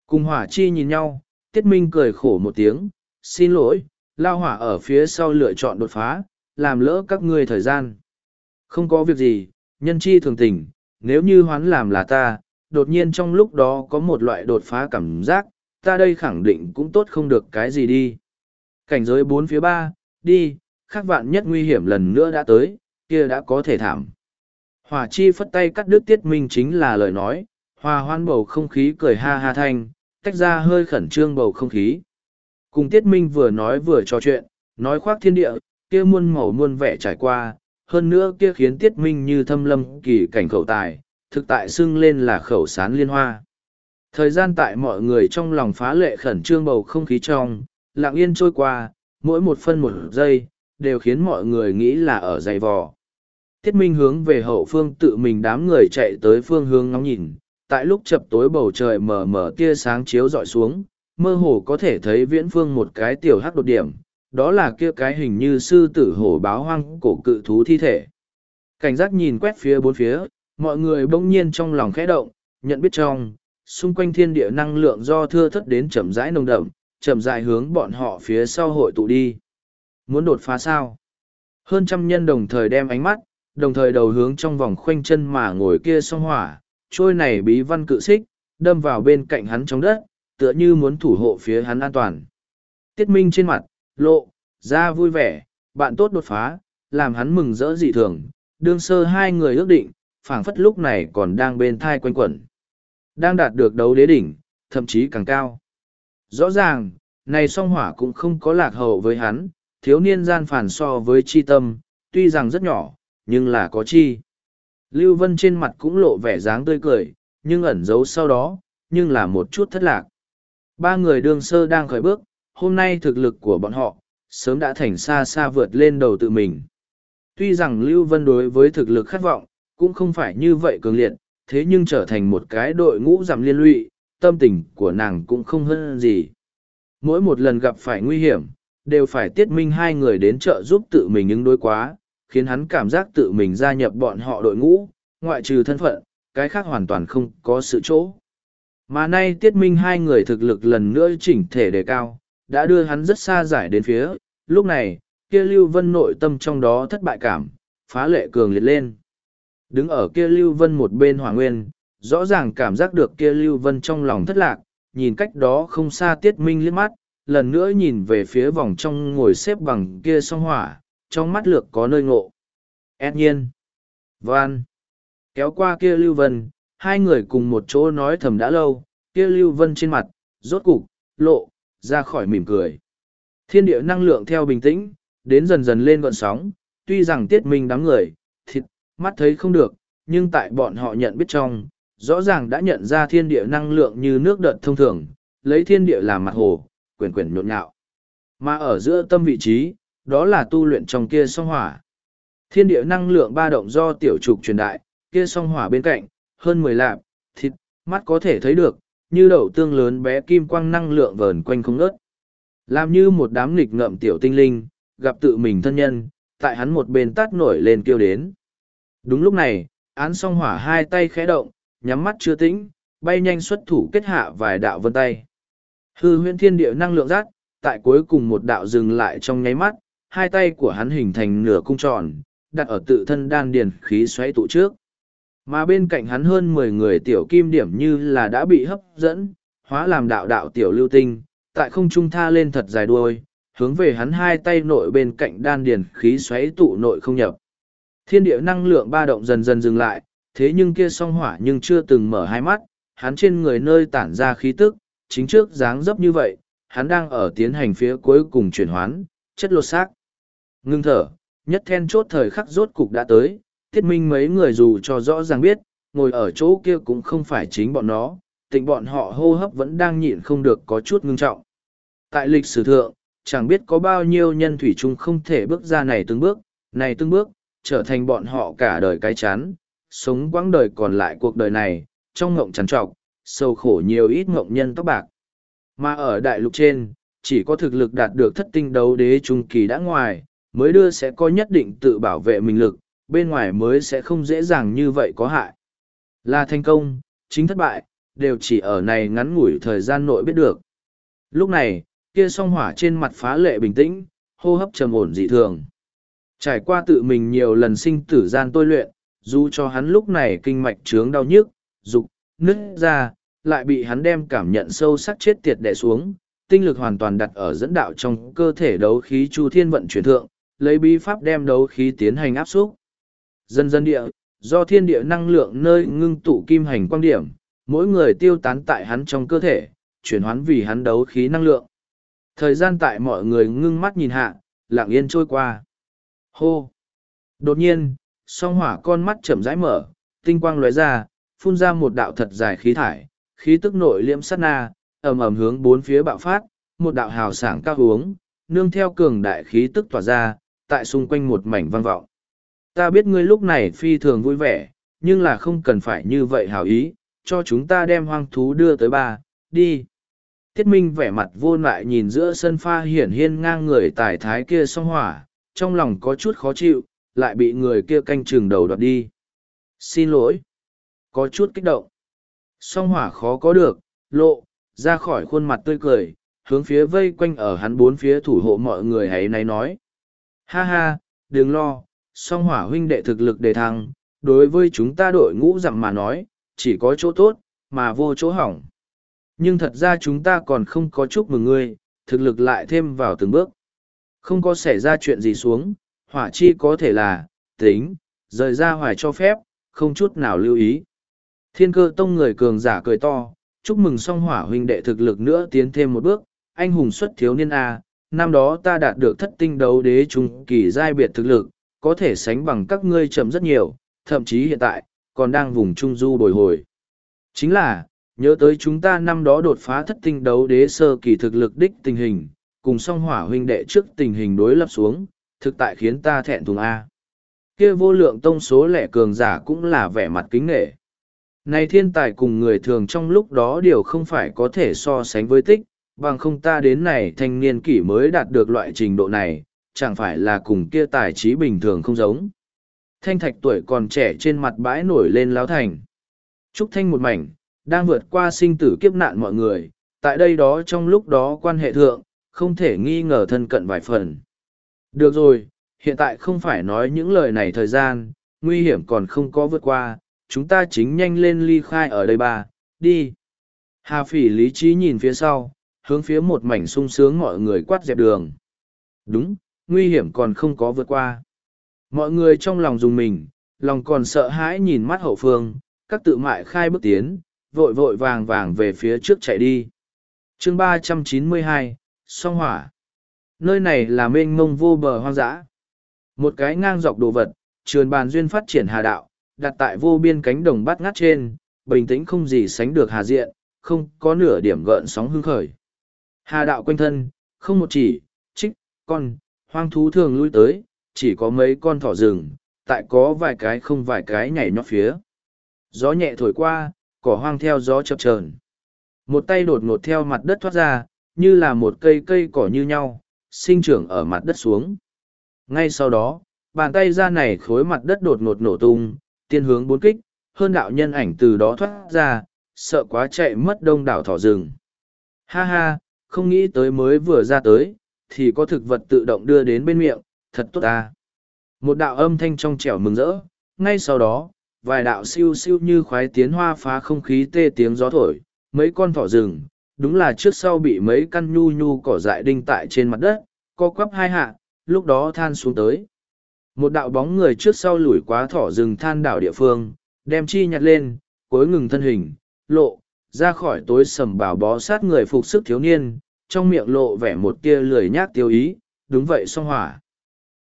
Cùng hỏa chi nhìn nhau, tiết minh cười khổ một tiếng, xin lỗi, lao hỏa ở phía sau lựa chọn đột phá, làm lỡ các ngươi thời gian. Không có việc gì, nhân chi thường tình, nếu như hoán làm là ta, đột nhiên trong lúc đó có một loại đột phá cảm giác, ta đây khẳng định cũng tốt không được cái gì đi. Cảnh giới bốn phía ba, đi, khắc vạn nhất nguy hiểm lần nữa đã tới, kia đã có thể thảm. Hòa chi phất tay cắt đứt tiết minh chính là lời nói, hòa hoan bầu không khí cười ha ha thanh, tách ra hơi khẩn trương bầu không khí. Cùng tiết minh vừa nói vừa trò chuyện, nói khoác thiên địa, kia muôn màu muôn vẻ trải qua, hơn nữa kia khiến tiết minh như thâm lâm kỳ cảnh khẩu tài, thực tại xưng lên là khẩu sán liên hoa. Thời gian tại mọi người trong lòng phá lệ khẩn trương bầu không khí trong, lặng yên trôi qua, mỗi một phân một giây, đều khiến mọi người nghĩ là ở dày vò. Tiết Minh hướng về hậu phương tự mình đám người chạy tới phương hướng ngóng nhìn, tại lúc chập tối bầu trời mờ mờ tia sáng chiếu dọi xuống, mơ hồ có thể thấy viễn phương một cái tiểu hắc đột điểm, đó là kia cái hình như sư tử hổ báo hoang cổ cự thú thi thể. Cảnh giác nhìn quét phía bốn phía, mọi người bỗng nhiên trong lòng khẽ động, nhận biết trong, xung quanh thiên địa năng lượng do thưa thất đến chậm rãi nồng đậm, chậm rãi hướng bọn họ phía sau hội tụ đi. Muốn đột phá sao? Hơn trăm nhân đồng thời đem ánh mắt, đồng thời đầu hướng trong vòng khoanh chân mà ngồi kia song hỏa, trôi này bí văn cự xích, đâm vào bên cạnh hắn trong đất, tựa như muốn thủ hộ phía hắn an toàn. Tiết Minh trên mặt, lộ, ra vui vẻ, bạn tốt đột phá, làm hắn mừng rỡ dị thường, đương sơ hai người ước định, phảng phất lúc này còn đang bên thai quanh quẩn. Đang đạt được đấu đế đỉnh, thậm chí càng cao. Rõ ràng, này song hỏa cũng không có lạc hậu với hắn, thiếu niên gian phản so với chi tâm, tuy rằng rất nhỏ, nhưng là có chi. Lưu Vân trên mặt cũng lộ vẻ dáng tươi cười, nhưng ẩn giấu sau đó, nhưng là một chút thất lạc. Ba người đương sơ đang khởi bước, hôm nay thực lực của bọn họ, sớm đã thành xa xa vượt lên đầu tự mình. Tuy rằng Lưu Vân đối với thực lực khát vọng, cũng không phải như vậy cường liệt, thế nhưng trở thành một cái đội ngũ giảm liên lụy, tâm tình của nàng cũng không hơn gì. Mỗi một lần gặp phải nguy hiểm, đều phải tiết minh hai người đến trợ giúp tự mình ứng đối quá, khiến hắn cảm giác tự mình gia nhập bọn họ đội ngũ, ngoại trừ thân phận, cái khác hoàn toàn không có sự chỗ. Mà nay tiết minh hai người thực lực lần nữa chỉnh thể đề cao, đã đưa hắn rất xa giải đến phía, lúc này, kia Lưu Vân nội tâm trong đó thất bại cảm, phá lệ cường liệt lên. Đứng ở kia Lưu Vân một bên hỏa nguyên, rõ ràng cảm giác được kia Lưu Vân trong lòng thất lạc, nhìn cách đó không xa tiết minh liếc mắt, lần nữa nhìn về phía vòng trong ngồi xếp bằng kia song hỏa, trong mắt lược có nơi ngộ. Ad nhiên. Van. Kéo qua kia Lưu Vân, hai người cùng một chỗ nói thầm đã lâu, kia Lưu Vân trên mặt, rốt cục, lộ, ra khỏi mỉm cười. Thiên địa năng lượng theo bình tĩnh, đến dần dần lên gọn sóng, tuy rằng tiết minh đám người, thịt, mắt thấy không được, nhưng tại bọn họ nhận biết trong, rõ ràng đã nhận ra thiên địa năng lượng như nước đợt thông thường, lấy thiên địa làm mặt hồ, quyển quyển nhộn nhạo. Mà ở giữa tâm vị trí, đó là tu luyện trong kia song hỏa. Thiên địa năng lượng ba động do tiểu trục truyền đại, kia song hỏa bên cạnh, hơn mười lạp, thịt, mắt có thể thấy được, như đậu tương lớn bé kim quang năng lượng vờn quanh không ngớt. Làm như một đám nghịch ngợm tiểu tinh linh, gặp tự mình thân nhân, tại hắn một bên tát nổi lên kêu đến. Đúng lúc này, án song hỏa hai tay khẽ động, nhắm mắt chưa tĩnh, bay nhanh xuất thủ kết hạ vài đạo vân tay. Hư huyễn thiên địa năng lượng rát, tại cuối cùng một đạo dừng lại trong nháy mắt, hai tay của hắn hình thành nửa cung tròn, đặt ở tự thân đan điền khí xoáy tụ trước. Mà bên cạnh hắn hơn mười người tiểu kim điểm như là đã bị hấp dẫn, hóa làm đạo đạo tiểu lưu tinh, tại không trung tha lên thật dài đuôi, hướng về hắn hai tay nội bên cạnh đan điền khí xoáy tụ nội không nhập. Thiên địa năng lượng ba động dần dần dừng lại, thế nhưng kia song hỏa nhưng chưa từng mở hai mắt, hắn trên người nơi tản ra khí tức, chính trước dáng dấp như vậy, hắn đang ở tiến hành phía cuối cùng chuyển hoán, chất lột xác. Ngưng thở, nhất then chốt thời khắc rốt cục đã tới, Thiết minh mấy người dù cho rõ ràng biết, ngồi ở chỗ kia cũng không phải chính bọn nó, tình bọn họ hô hấp vẫn đang nhịn không được có chút ngưng trọng. Tại lịch sử thượng, chẳng biết có bao nhiêu nhân thủy chung không thể bước ra này từng bước, này từng bước, trở thành bọn họ cả đời cái chán, sống quãng đời còn lại cuộc đời này, trong ngộng trằn trọc, sâu khổ nhiều ít ngộng nhân tóc bạc. Mà ở đại lục trên, chỉ có thực lực đạt được thất tinh đấu đế trung kỳ đã ngoài, mới đưa sẽ có nhất định tự bảo vệ mình lực, bên ngoài mới sẽ không dễ dàng như vậy có hại. Là thành công, chính thất bại, đều chỉ ở này ngắn ngủi thời gian nội biết được. Lúc này, kia song hỏa trên mặt phá lệ bình tĩnh, hô hấp trầm ổn dị thường. Trải qua tự mình nhiều lần sinh tử gian tôi luyện, dù cho hắn lúc này kinh mạch trướng đau nhức, dục, nứt ra, lại bị hắn đem cảm nhận sâu sắc chết tiệt đè xuống, tinh lực hoàn toàn đặt ở dẫn đạo trong cơ thể đấu khí chu thiên vận chuyển thượng, lấy bí pháp đem đấu khí tiến hành áp xúc. Dần dần địa, do thiên địa năng lượng nơi ngưng tụ kim hành quang điểm, mỗi người tiêu tán tại hắn trong cơ thể, chuyển hoán vì hắn đấu khí năng lượng. Thời gian tại mọi người ngưng mắt nhìn hạ, lặng yên trôi qua. Hô! Đột nhiên, song hỏa con mắt chậm rãi mở, tinh quang lóe ra, phun ra một đạo thật dài khí thải, khí tức nội liễm sát na, ầm ầm hướng bốn phía bạo phát, một đạo hào sảng cao hướng, nương theo cường đại khí tức tỏa ra, tại xung quanh một mảnh vang vọng. Ta biết ngươi lúc này phi thường vui vẻ, nhưng là không cần phải như vậy hảo ý, cho chúng ta đem hoang thú đưa tới ba, đi. Tiết Minh vẻ mặt vô lại nhìn giữa sân pha hiển hiên ngang người tài thái kia song hỏa, trong lòng có chút khó chịu, lại bị người kia canh chừng đầu đoạt đi. Xin lỗi. Có chút kích động. Song hỏa khó có được, lộ, ra khỏi khuôn mặt tươi cười, hướng phía vây quanh ở hắn bốn phía thủ hộ mọi người hãy nay nói. Ha ha, đừng lo, song hỏa huynh đệ thực lực đề thăng, đối với chúng ta đội ngũ dặm mà nói, chỉ có chỗ tốt, mà vô chỗ hỏng. Nhưng thật ra chúng ta còn không có chúc mừng ngươi, thực lực lại thêm vào từng bước. Không có xảy ra chuyện gì xuống, hỏa chi có thể là, tính, rời ra hoài cho phép, không chút nào lưu ý. Thiên cơ tông người cường giả cười to, chúc mừng song hỏa huynh đệ thực lực nữa tiến thêm một bước, anh hùng xuất thiếu niên A, năm đó ta đạt được thất tinh đấu đế trung kỳ giai biệt thực lực, có thể sánh bằng các ngươi chậm rất nhiều, thậm chí hiện tại, còn đang vùng trung du bồi hồi. Chính là, nhớ tới chúng ta năm đó đột phá thất tinh đấu đế sơ kỳ thực lực đích tình hình, cùng song hỏa huynh đệ trước tình hình đối lập xuống, thực tại khiến ta thẹn thùng A. Kia vô lượng tông số lẻ cường giả cũng là vẻ mặt kính nghệ. Này thiên tài cùng người thường trong lúc đó điều không phải có thể so sánh với tích, bằng không ta đến này thanh niên kỷ mới đạt được loại trình độ này, chẳng phải là cùng kia tài trí bình thường không giống. Thanh thạch tuổi còn trẻ trên mặt bãi nổi lên láo thành. Trúc Thanh một mảnh, đang vượt qua sinh tử kiếp nạn mọi người, tại đây đó trong lúc đó quan hệ thượng, không thể nghi ngờ thân cận vài phần. Được rồi, hiện tại không phải nói những lời này thời gian, nguy hiểm còn không có vượt qua, chúng ta chính nhanh lên ly khai ở đây ba, đi. Hà phỉ lý trí nhìn phía sau, hướng phía một mảnh sung sướng mọi người quát dẹp đường. Đúng, nguy hiểm còn không có vượt qua. Mọi người trong lòng dùng mình, lòng còn sợ hãi nhìn mắt hậu phương, các tự mại khai bước tiến, vội vội vàng vàng về phía trước chạy đi. chương ba trăm chín mươi hai, song hỏa. Nơi này là mênh mông vô bờ hoang dã. Một cái ngang dọc đồ vật, trường bàn duyên phát triển hà đạo, đặt tại vô biên cánh đồng bát ngát trên, bình tĩnh không gì sánh được hà diện, không có nửa điểm gợn sóng hưng khởi. Hà đạo quanh thân, không một chỉ, trích, con, hoang thú thường lui tới, chỉ có mấy con thỏ rừng, tại có vài cái không vài cái nhảy nhót phía. Gió nhẹ thổi qua, cỏ hoang theo gió chập chờn. Một tay đột ngột theo mặt đất thoát ra, như là một cây cây cỏ như nhau, sinh trưởng ở mặt đất xuống. Ngay sau đó, bàn tay ra này khối mặt đất đột ngột nổ tung, tiên hướng bốn kích, hơn đạo nhân ảnh từ đó thoát ra, sợ quá chạy mất đông đảo thỏ rừng. Ha ha, không nghĩ tới mới vừa ra tới, thì có thực vật tự động đưa đến bên miệng, thật tốt ta. Một đạo âm thanh trong trẻo mừng rỡ, ngay sau đó, vài đạo siêu siêu như khoái tiến hoa phá không khí tê tiếng gió thổi, mấy con thỏ rừng, đúng là trước sau bị mấy căn nhu nhu cỏ dại đinh tại trên mặt đất, co quắp hai hạ, lúc đó than xuống tới. Một đạo bóng người trước sau lủi quá thỏ rừng than đảo địa phương, đem chi nhặt lên, cuối ngừng thân hình, lộ, ra khỏi tối sầm bảo bó sát người phục sức thiếu niên, trong miệng lộ vẻ một tia lười nhác tiêu ý, đúng vậy song hỏa.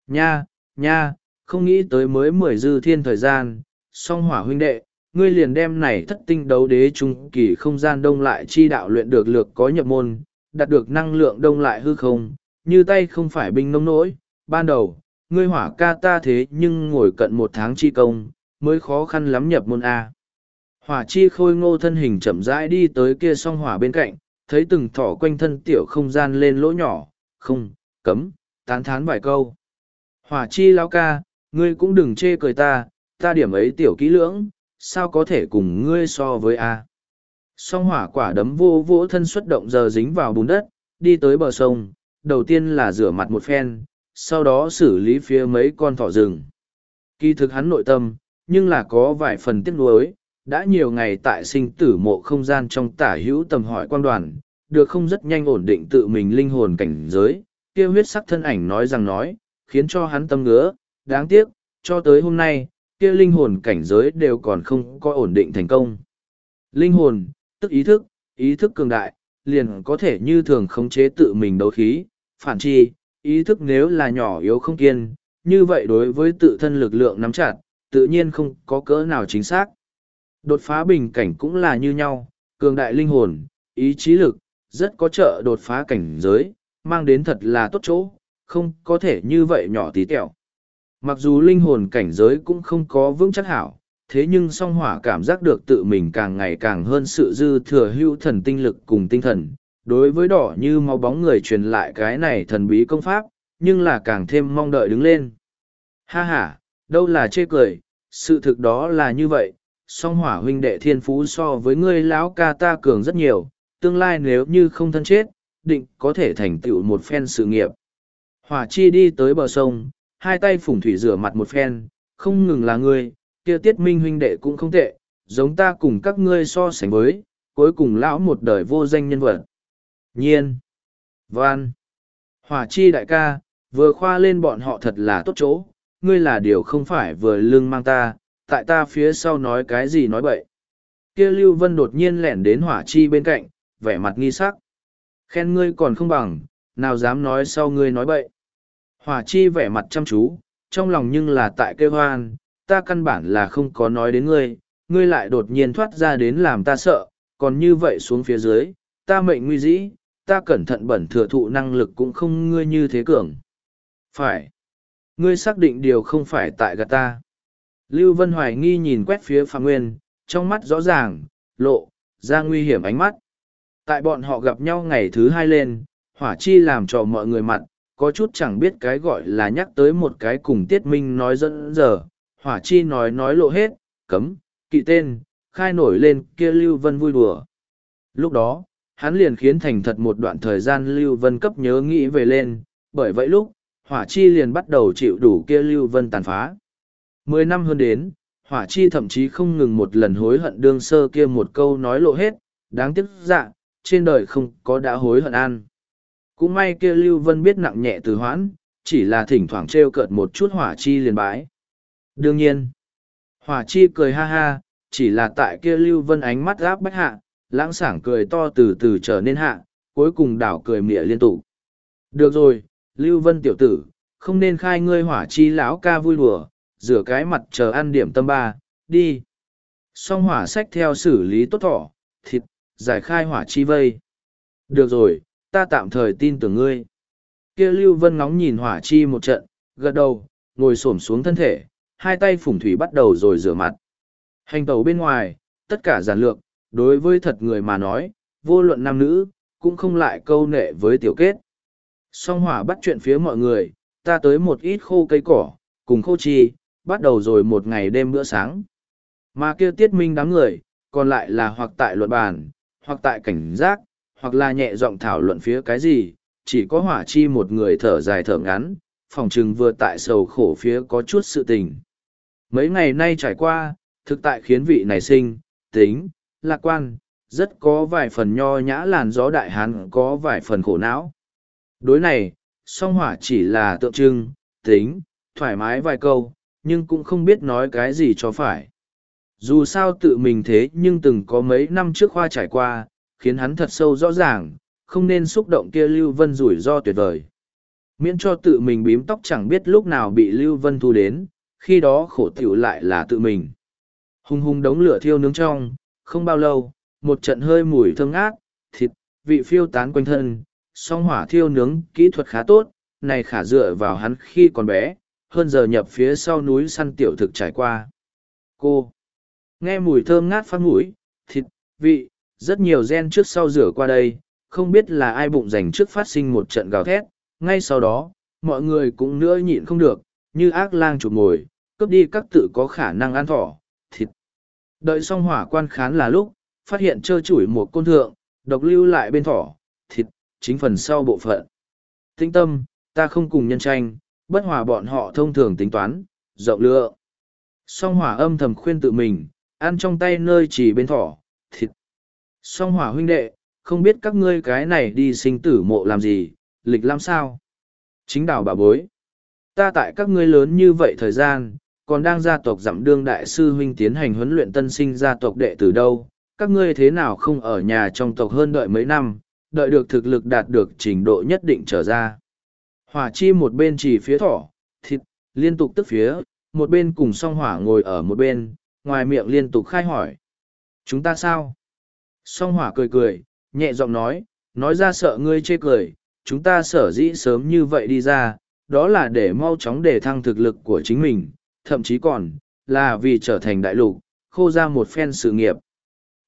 Nha, nha, không nghĩ tới mới mười dư thiên thời gian, song hỏa huynh đệ, ngươi liền đem này thất tinh đấu đế trung kỳ không gian đông lại chi đạo luyện được lược có nhập môn, đạt được năng lượng đông lại hư không, như tay không phải binh nông nỗi, ban đầu, ngươi hỏa ca ta thế nhưng ngồi cận một tháng chi công, mới khó khăn lắm nhập môn A. Hỏa chi khôi ngô thân hình chậm rãi đi tới kia song hỏa bên cạnh, thấy từng thỏ quanh thân tiểu không gian lên lỗ nhỏ, không, cấm, tán thán vài câu. Hỏa chi lão ca, ngươi cũng đừng chê cười ta, ta điểm ấy tiểu kỹ lưỡng, sao có thể cùng ngươi so với A. Song hỏa quả đấm vô vỗ thân xuất động giờ dính vào bùn đất, đi tới bờ sông, đầu tiên là rửa mặt một phen, sau đó xử lý phía mấy con thỏ rừng. Kỳ thực hắn nội tâm, nhưng là có vài phần tiếc nuối, đã nhiều ngày tại sinh tử mộ không gian trong tả hữu tầm hỏi quan đoàn, được không rất nhanh ổn định tự mình linh hồn cảnh giới, kia huyết sắc thân ảnh nói rằng nói, khiến cho hắn tâm ngứa, đáng tiếc, cho tới hôm nay, kia linh hồn cảnh giới đều còn không có ổn định thành công. Linh hồn, tức ý thức, ý thức cường đại, liền có thể như thường khống chế tự mình đấu khí, phản chi, ý thức nếu là nhỏ yếu không kiên, như vậy đối với tự thân lực lượng nắm chặt, tự nhiên không có cỡ nào chính xác. Đột phá bình cảnh cũng là như nhau, cường đại linh hồn, ý chí lực, rất có trợ đột phá cảnh giới, mang đến thật là tốt chỗ, không có thể như vậy nhỏ tí tẹo. Mặc dù linh hồn cảnh giới cũng không có vững chắc hảo, thế nhưng song hỏa cảm giác được tự mình càng ngày càng hơn sự dư thừa hữu thần tinh lực cùng tinh thần. Đối với đỏ như máu bóng người truyền lại cái này thần bí công pháp, nhưng là càng thêm mong đợi đứng lên. Ha ha, đâu là chê cười, sự thực đó là như vậy, song hỏa huynh đệ thiên phú so với ngươi lão ca ta cường rất nhiều, tương lai nếu như không thân chết, định có thể thành tựu một phen sự nghiệp. Hỏa chi đi tới bờ sông, hai tay phủng thủy rửa mặt một phen, không ngừng là ngươi, kia tiết minh huynh đệ cũng không tệ, giống ta cùng các ngươi so sánh với, cuối cùng lão một đời vô danh nhân vật. Nhiên. Văn. Hỏa chi đại ca, vừa khoa lên bọn họ thật là tốt chỗ, ngươi là điều không phải vừa lưng mang ta, tại ta phía sau nói cái gì nói bậy. Kia Lưu Vân đột nhiên lẻn đến hỏa chi bên cạnh, vẻ mặt nghi sắc. Khen ngươi còn không bằng, nào dám nói sau ngươi nói bậy. Hỏa chi vẻ mặt chăm chú, trong lòng nhưng là tại kêu hoan, ta căn bản là không có nói đến ngươi, ngươi lại đột nhiên thoát ra đến làm ta sợ, còn như vậy xuống phía dưới, ta mệnh nguy dĩ, ta cẩn thận bẩn thừa thụ năng lực cũng không ngươi như thế cường. Phải. Ngươi xác định điều không phải tại gạt ta. Lưu Vân hoài nghi nhìn quét phía Phạm Nguyên, trong mắt rõ ràng, lộ, ra nguy hiểm ánh mắt. Tại bọn họ gặp nhau ngày thứ hai lên, hỏa chi làm cho mọi người mặt, có chút chẳng biết cái gọi là nhắc tới một cái cùng tiết minh nói dẫn giờ, hỏa chi nói nói lộ hết, cấm, kỵ tên, khai nổi lên kia Lưu Vân vui đùa. Lúc đó, hắn liền khiến thành thật một đoạn thời gian Lưu Vân cấp nhớ nghĩ về lên, bởi vậy lúc, hỏa chi liền bắt đầu chịu đủ kia Lưu Vân tàn phá. Mười năm hơn đến, hỏa chi thậm chí không ngừng một lần hối hận đương sơ kia một câu nói lộ hết, đáng tiếc dạ, trên đời không có đã hối hận ăn. Cũng may kia Lưu Vân biết nặng nhẹ từ hoãn, chỉ là thỉnh thoảng trêu cợt một chút hỏa chi liền bái. Đương nhiên, hỏa chi cười ha ha, chỉ là tại kia Lưu Vân ánh mắt gáp bách hạ, lãng sảng cười to từ từ trở nên hạ, cuối cùng đảo cười mỉa liên tục. Được rồi, Lưu Vân tiểu tử, không nên khai ngươi hỏa chi lão ca vui đùa, rửa cái mặt chờ ăn điểm tâm ba, đi. Song hỏa sách theo xử lý tốt thỏ, thịt, giải khai hỏa chi vây. Được rồi, ta tạm thời tin tưởng ngươi. Kia Lưu Vân ngóng nhìn hỏa chi một trận, gật đầu, ngồi xổm xuống thân thể, hai tay phủng thủy bắt đầu rồi rửa mặt. Hành tẩu bên ngoài, tất cả giản lược, đối với thật người mà nói, vô luận nam nữ, cũng không lại câu nệ với tiểu kết. Song hỏa bắt chuyện phía mọi người, ta tới một ít khô cây cỏ, cùng khô chi, bắt đầu rồi một ngày đêm bữa sáng. Mà kia tiết minh đám người, còn lại là hoặc tại luận bàn, hoặc tại cảnh giác, hoặc là nhẹ giọng thảo luận phía cái gì, chỉ có hỏa chi một người thở dài thở ngắn, phòng trừng vừa tại sầu khổ phía có chút sự tình. Mấy ngày nay trải qua, thực tại khiến vị này sinh, tính, lạc quan, rất có vài phần nho nhã làn gió đại hán có vài phần khổ não. Đối này, song hỏa chỉ là tượng trưng, tính, thoải mái vài câu, nhưng cũng không biết nói cái gì cho phải. Dù sao tự mình thế nhưng từng có mấy năm trước khoa trải qua, khiến hắn thật sâu rõ ràng, không nên xúc động kia Lưu Vân rủi ro tuyệt vời. Miễn cho tự mình bím tóc chẳng biết lúc nào bị Lưu Vân thu đến, khi đó khổ tiểu lại là tự mình. Hùng hùng đống lửa thiêu nướng trong, không bao lâu, một trận hơi mùi thơm ngát, thịt, vị phiêu tán quanh thân, song hỏa thiêu nướng kỹ thuật khá tốt, này khả dựa vào hắn khi còn bé, hơn giờ nhập phía sau núi săn tiểu thực trải qua. Cô, nghe mùi thơm ngát phát mũi, thịt, vị, rất nhiều gen trước sau rửa qua đây, không biết là ai bụng dành trước phát sinh một trận gào thét, ngay sau đó, mọi người cũng nữa nhịn không được, như ác lang chụp ngồi, cướp đi các tự có khả năng ăn thỏ, thịt. Đợi xong hỏa quan khán là lúc, phát hiện trơ chủi một côn thượng, độc lưu lại bên thỏ, thịt, chính phần sau bộ phận. Tinh tâm, ta không cùng nhân tranh, bất hòa bọn họ thông thường tính toán, rộng lựa. Song hỏa âm thầm khuyên tự mình, ăn trong tay nơi chỉ bên thỏ, thịt. Song hỏa huynh đệ, không biết các ngươi cái này đi sinh tử mộ làm gì, lịch làm sao? Chính đảo bà bối. Ta tại các ngươi lớn như vậy thời gian, còn đang gia tộc giảm đương đại sư huynh tiến hành huấn luyện tân sinh gia tộc đệ từ đâu, các ngươi thế nào không ở nhà trong tộc hơn đợi mấy năm, đợi được thực lực đạt được trình độ nhất định trở ra. Hỏa chi một bên chỉ phía thỏ, thịt, liên tục tức phía, một bên cùng song hỏa ngồi ở một bên, ngoài miệng liên tục khai hỏi. Chúng ta sao? Song hỏa cười cười, nhẹ giọng nói, nói ra sợ ngươi chê cười, chúng ta sở dĩ sớm như vậy đi ra, đó là để mau chóng để thăng thực lực của chính mình, thậm chí còn, là vì trở thành đại lục, khô ra một phen sự nghiệp.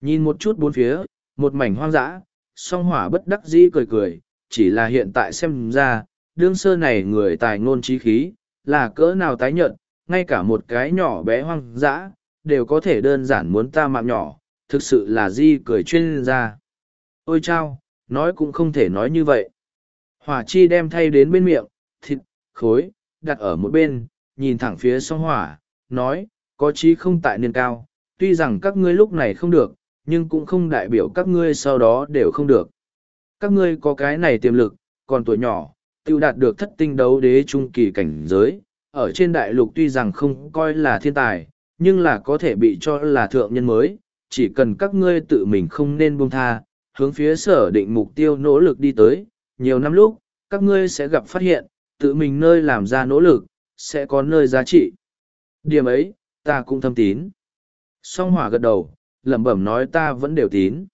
Nhìn một chút bốn phía, một mảnh hoang dã, song hỏa bất đắc dĩ cười cười, chỉ là hiện tại xem ra, đương sơ này người tài ngôn trí khí, là cỡ nào tái nhận, ngay cả một cái nhỏ bé hoang dã, đều có thể đơn giản muốn ta mạng nhỏ, thực sự là di cười chuyên gia. Ôi chao, nói cũng không thể nói như vậy. Hỏa chi đem thay đến bên miệng, thịt, khối, đặt ở một bên, nhìn thẳng phía song hỏa, nói, có chí không tại niên cao, tuy rằng các ngươi lúc này không được, nhưng cũng không đại biểu các ngươi sau đó đều không được. Các ngươi có cái này tiềm lực, còn tuổi nhỏ, tiêu đạt được thất tinh đấu đế trung kỳ cảnh giới, ở trên đại lục tuy rằng không coi là thiên tài, nhưng là có thể bị cho là thượng nhân mới, chỉ cần các ngươi tự mình không nên buông tha, hướng phía sở định mục tiêu nỗ lực đi tới, nhiều năm lúc, các ngươi sẽ gặp phát hiện, tự mình nơi làm ra nỗ lực, sẽ có nơi giá trị. Điểm ấy, ta cũng thâm tín. Song hỏa gật đầu, lẩm bẩm nói ta vẫn đều tín.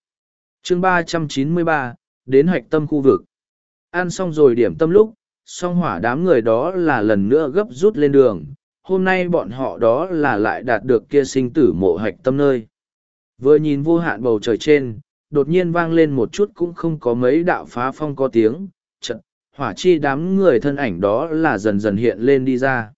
chương ba trăm chín mươi ba đến hạch tâm khu vực. Ăn xong rồi điểm tâm lúc, song hỏa đám người đó là lần nữa gấp rút lên đường. Hôm nay bọn họ đó là lại đạt được kia sinh tử mộ hạch tâm nơi. Vừa nhìn vô hạn bầu trời trên, đột nhiên vang lên một chút cũng không có mấy đạo phá phong có tiếng, chật, hỏa chi đám người thân ảnh đó là dần dần hiện lên đi ra.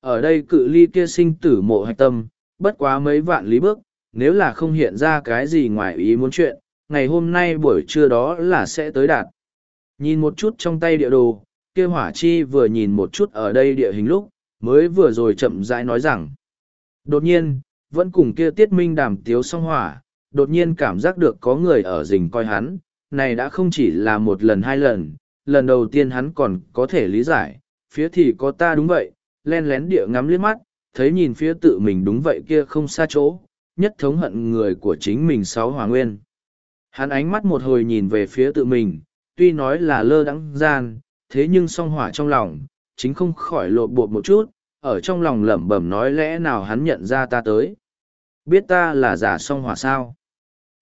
Ở đây cự ly kia sinh tử mộ hạch tâm, bất quá mấy vạn lý bước, nếu là không hiện ra cái gì ngoài ý muốn chuyện, ngày hôm nay buổi trưa đó là sẽ tới đạt. Nhìn một chút trong tay địa đồ, kia hỏa chi vừa nhìn một chút ở đây địa hình lúc, mới vừa rồi chậm rãi nói rằng. Đột nhiên, vẫn cùng kia tiết minh đàm tiếu song hỏa, đột nhiên cảm giác được có người ở rình coi hắn, này đã không chỉ là một lần hai lần, lần đầu tiên hắn còn có thể lý giải, phía thì có ta đúng vậy, len lén địa ngắm liếc mắt, thấy nhìn phía tự mình đúng vậy kia không xa chỗ, nhất thống hận người của chính mình sáu hòa nguyên. Hắn ánh mắt một hồi nhìn về phía tự mình, tuy nói là lơ đắng gian, thế nhưng song hỏa trong lòng, chính không khỏi lộ bột một chút, ở trong lòng lẩm bẩm nói lẽ nào hắn nhận ra ta tới. Biết ta là giả song hỏa sao?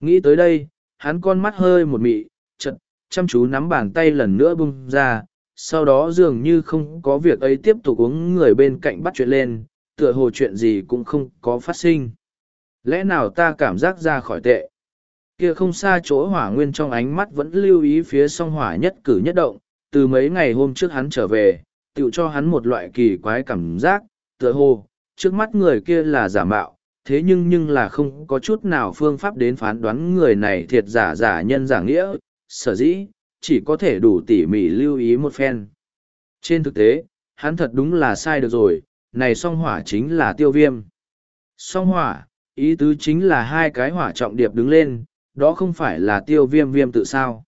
Nghĩ tới đây, hắn con mắt hơi một mị, chật, chăm chú nắm bàn tay lần nữa bung ra, sau đó dường như không có việc ấy tiếp tục uống người bên cạnh bắt chuyện lên, tựa hồ chuyện gì cũng không có phát sinh. Lẽ nào ta cảm giác ra khỏi tệ? Kia không xa chỗ hỏa nguyên trong ánh mắt vẫn lưu ý phía song hỏa nhất cử nhất động, từ mấy ngày hôm trước hắn trở về, tự cho hắn một loại kỳ quái cảm giác, tựa hồ, trước mắt người kia là giả mạo, thế nhưng nhưng là không có chút nào phương pháp đến phán đoán người này thiệt giả giả nhân giả nghĩa, sở dĩ, chỉ có thể đủ tỉ mỉ lưu ý một phen. Trên thực tế, hắn thật đúng là sai được rồi, này song hỏa chính là tiêu viêm. Song hỏa, ý tứ chính là hai cái hỏa trọng điệp đứng lên, đó không phải là tiêu viêm viêm tự sao.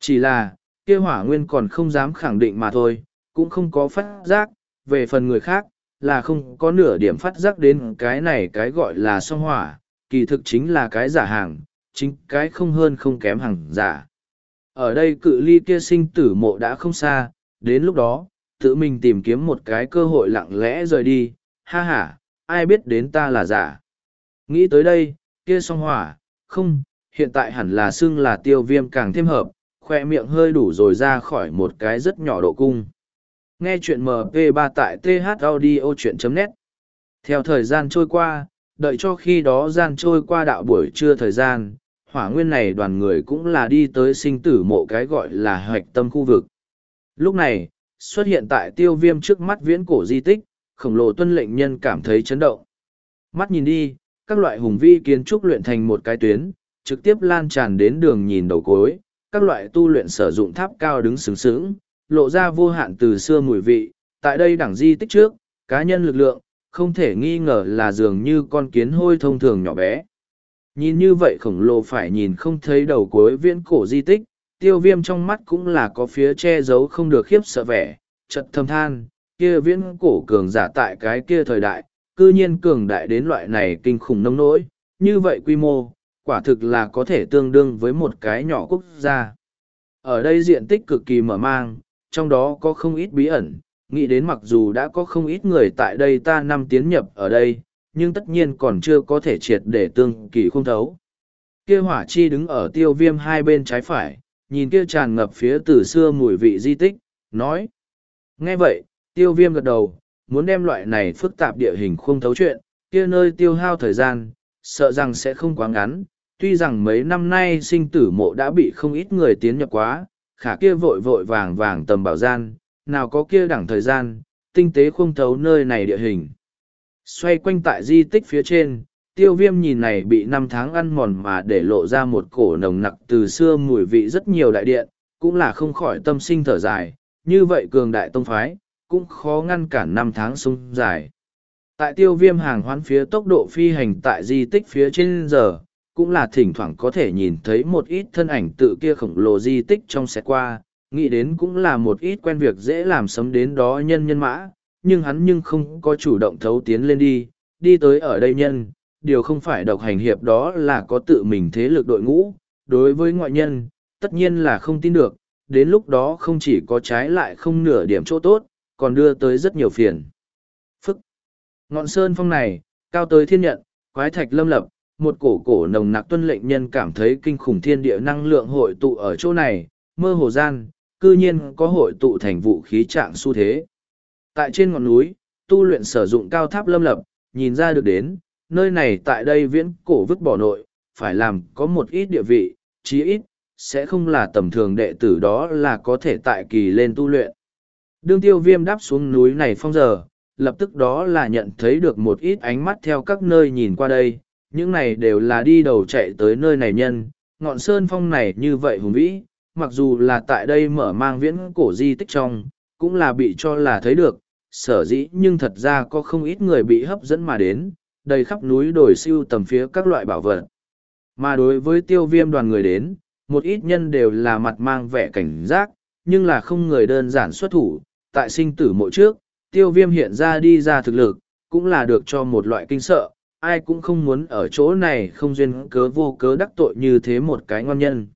Chỉ là, kia hỏa nguyên còn không dám khẳng định mà thôi, cũng không có phát giác, về phần người khác, là không có nửa điểm phát giác đến cái này cái gọi là song hỏa, kỳ thực chính là cái giả hàng, chính cái không hơn không kém hàng giả. Ở đây cự ly kia sinh tử mộ đã không xa, đến lúc đó, tự mình tìm kiếm một cái cơ hội lặng lẽ rời đi, ha ha, ai biết đến ta là giả. Nghĩ tới đây, kia song hỏa, không, hiện tại hẳn là xưng là tiêu viêm càng thêm hợp, khoe miệng hơi đủ rồi ra khỏi một cái rất nhỏ độ cung. Nghe chuyện MP3 tại thaudio.net Theo thời gian trôi qua, đợi cho khi đó gian trôi qua đạo buổi trưa thời gian, hỏa nguyên này đoàn người cũng là đi tới sinh tử mộ cái gọi là hoạch tâm khu vực. Lúc này, xuất hiện tại tiêu viêm trước mắt viễn cổ di tích, khổng lồ tuân lệnh nhân cảm thấy chấn động. Mắt nhìn đi, các loại hùng vi kiến trúc luyện thành một cái tuyến, trực tiếp lan tràn đến đường nhìn đầu cối, các loại tu luyện sử dụng tháp cao đứng sướng sướng, lộ ra vô hạn từ xưa mùi vị, tại đây đẳng di tích trước, cá nhân lực lượng, không thể nghi ngờ là dường như con kiến hôi thông thường nhỏ bé. Nhìn như vậy khổng lồ phải nhìn không thấy đầu cuối viễn cổ di tích, tiêu viêm trong mắt cũng là có phía che giấu không được khiếp sợ vẻ, chật thầm than, kia viễn cổ cường giả tại cái kia thời đại, cư nhiên cường đại đến loại này kinh khủng nông nỗi, như vậy quy mô, quả thực là có thể tương đương với một cái nhỏ quốc gia. Ở đây diện tích cực kỳ mở mang, trong đó có không ít bí ẩn, nghĩ đến mặc dù đã có không ít người tại đây ta năm tiến nhập ở đây, nhưng tất nhiên còn chưa có thể triệt để tương kỳ không thấu. Kia hỏa chi đứng ở tiêu viêm hai bên trái phải, nhìn kia tràn ngập phía từ xưa mùi vị di tích, nói. Nghe vậy, tiêu viêm gật đầu, muốn đem loại này phức tạp địa hình không thấu chuyện, kia nơi tiêu hao thời gian, sợ rằng sẽ không quá ngắn. Tuy rằng mấy năm nay sinh tử mộ đã bị không ít người tiến nhập quá, khả kia vội vội vàng vàng tầm bảo gian, nào có kia đẳng thời gian, tinh tế không thấu nơi này địa hình. Xoay quanh tại di tích phía trên, tiêu viêm nhìn này bị năm tháng ăn mòn mà để lộ ra một cổ nồng nặc từ xưa mùi vị rất nhiều đại điện, cũng là không khỏi tâm sinh thở dài, như vậy cường đại tông phái, cũng khó ngăn cản năm tháng sung dài. Tại tiêu viêm hàng hoán phía tốc độ phi hành tại di tích phía trên giờ, cũng là thỉnh thoảng có thể nhìn thấy một ít thân ảnh tự kia khổng lồ di tích trong xe qua, nghĩ đến cũng là một ít quen việc dễ làm sấm đến đó nhân nhân mã, nhưng hắn nhưng không có chủ động thấu tiến lên đi, đi tới ở đây nhân, điều không phải độc hành hiệp đó là có tự mình thế lực đội ngũ, đối với ngoại nhân, tất nhiên là không tin được, đến lúc đó không chỉ có trái lại không nửa điểm chỗ tốt, còn đưa tới rất nhiều phiền. Ngọn sơn phong này, cao tới thiên nhận, quái thạch lâm lập, một cổ cổ nồng nặc tuân lệnh nhân cảm thấy kinh khủng thiên địa năng lượng hội tụ ở chỗ này, mơ hồ gian, cư nhiên có hội tụ thành vũ khí trạng xu thế. Tại trên ngọn núi, tu luyện sử dụng cao tháp lâm lập, nhìn ra được đến, nơi này tại đây viễn cổ vứt bỏ nội, phải làm có một ít địa vị, chí ít, sẽ không là tầm thường đệ tử đó là có thể tại kỳ lên tu luyện. Đương tiêu viêm đáp xuống núi này phong giờ, lập tức đó là nhận thấy được một ít ánh mắt theo các nơi nhìn qua đây, những này đều là đi đầu chạy tới nơi này nhân, ngọn sơn phong này như vậy hùng vĩ, mặc dù là tại đây mở mang viễn cổ di tích trong, cũng là bị cho là thấy được, sở dĩ nhưng thật ra có không ít người bị hấp dẫn mà đến, đầy khắp núi đồi siêu tầm phía các loại bảo vật. Mà đối với tiêu viêm đoàn người đến, một ít nhân đều là mặt mang vẻ cảnh giác, nhưng là không người đơn giản xuất thủ, tại sinh tử mộ trước, tiêu viêm hiện ra đi ra thực lực, cũng là được cho một loại kinh sợ, ai cũng không muốn ở chỗ này không duyên cớ vô cớ đắc tội như thế một cái ngon nhân.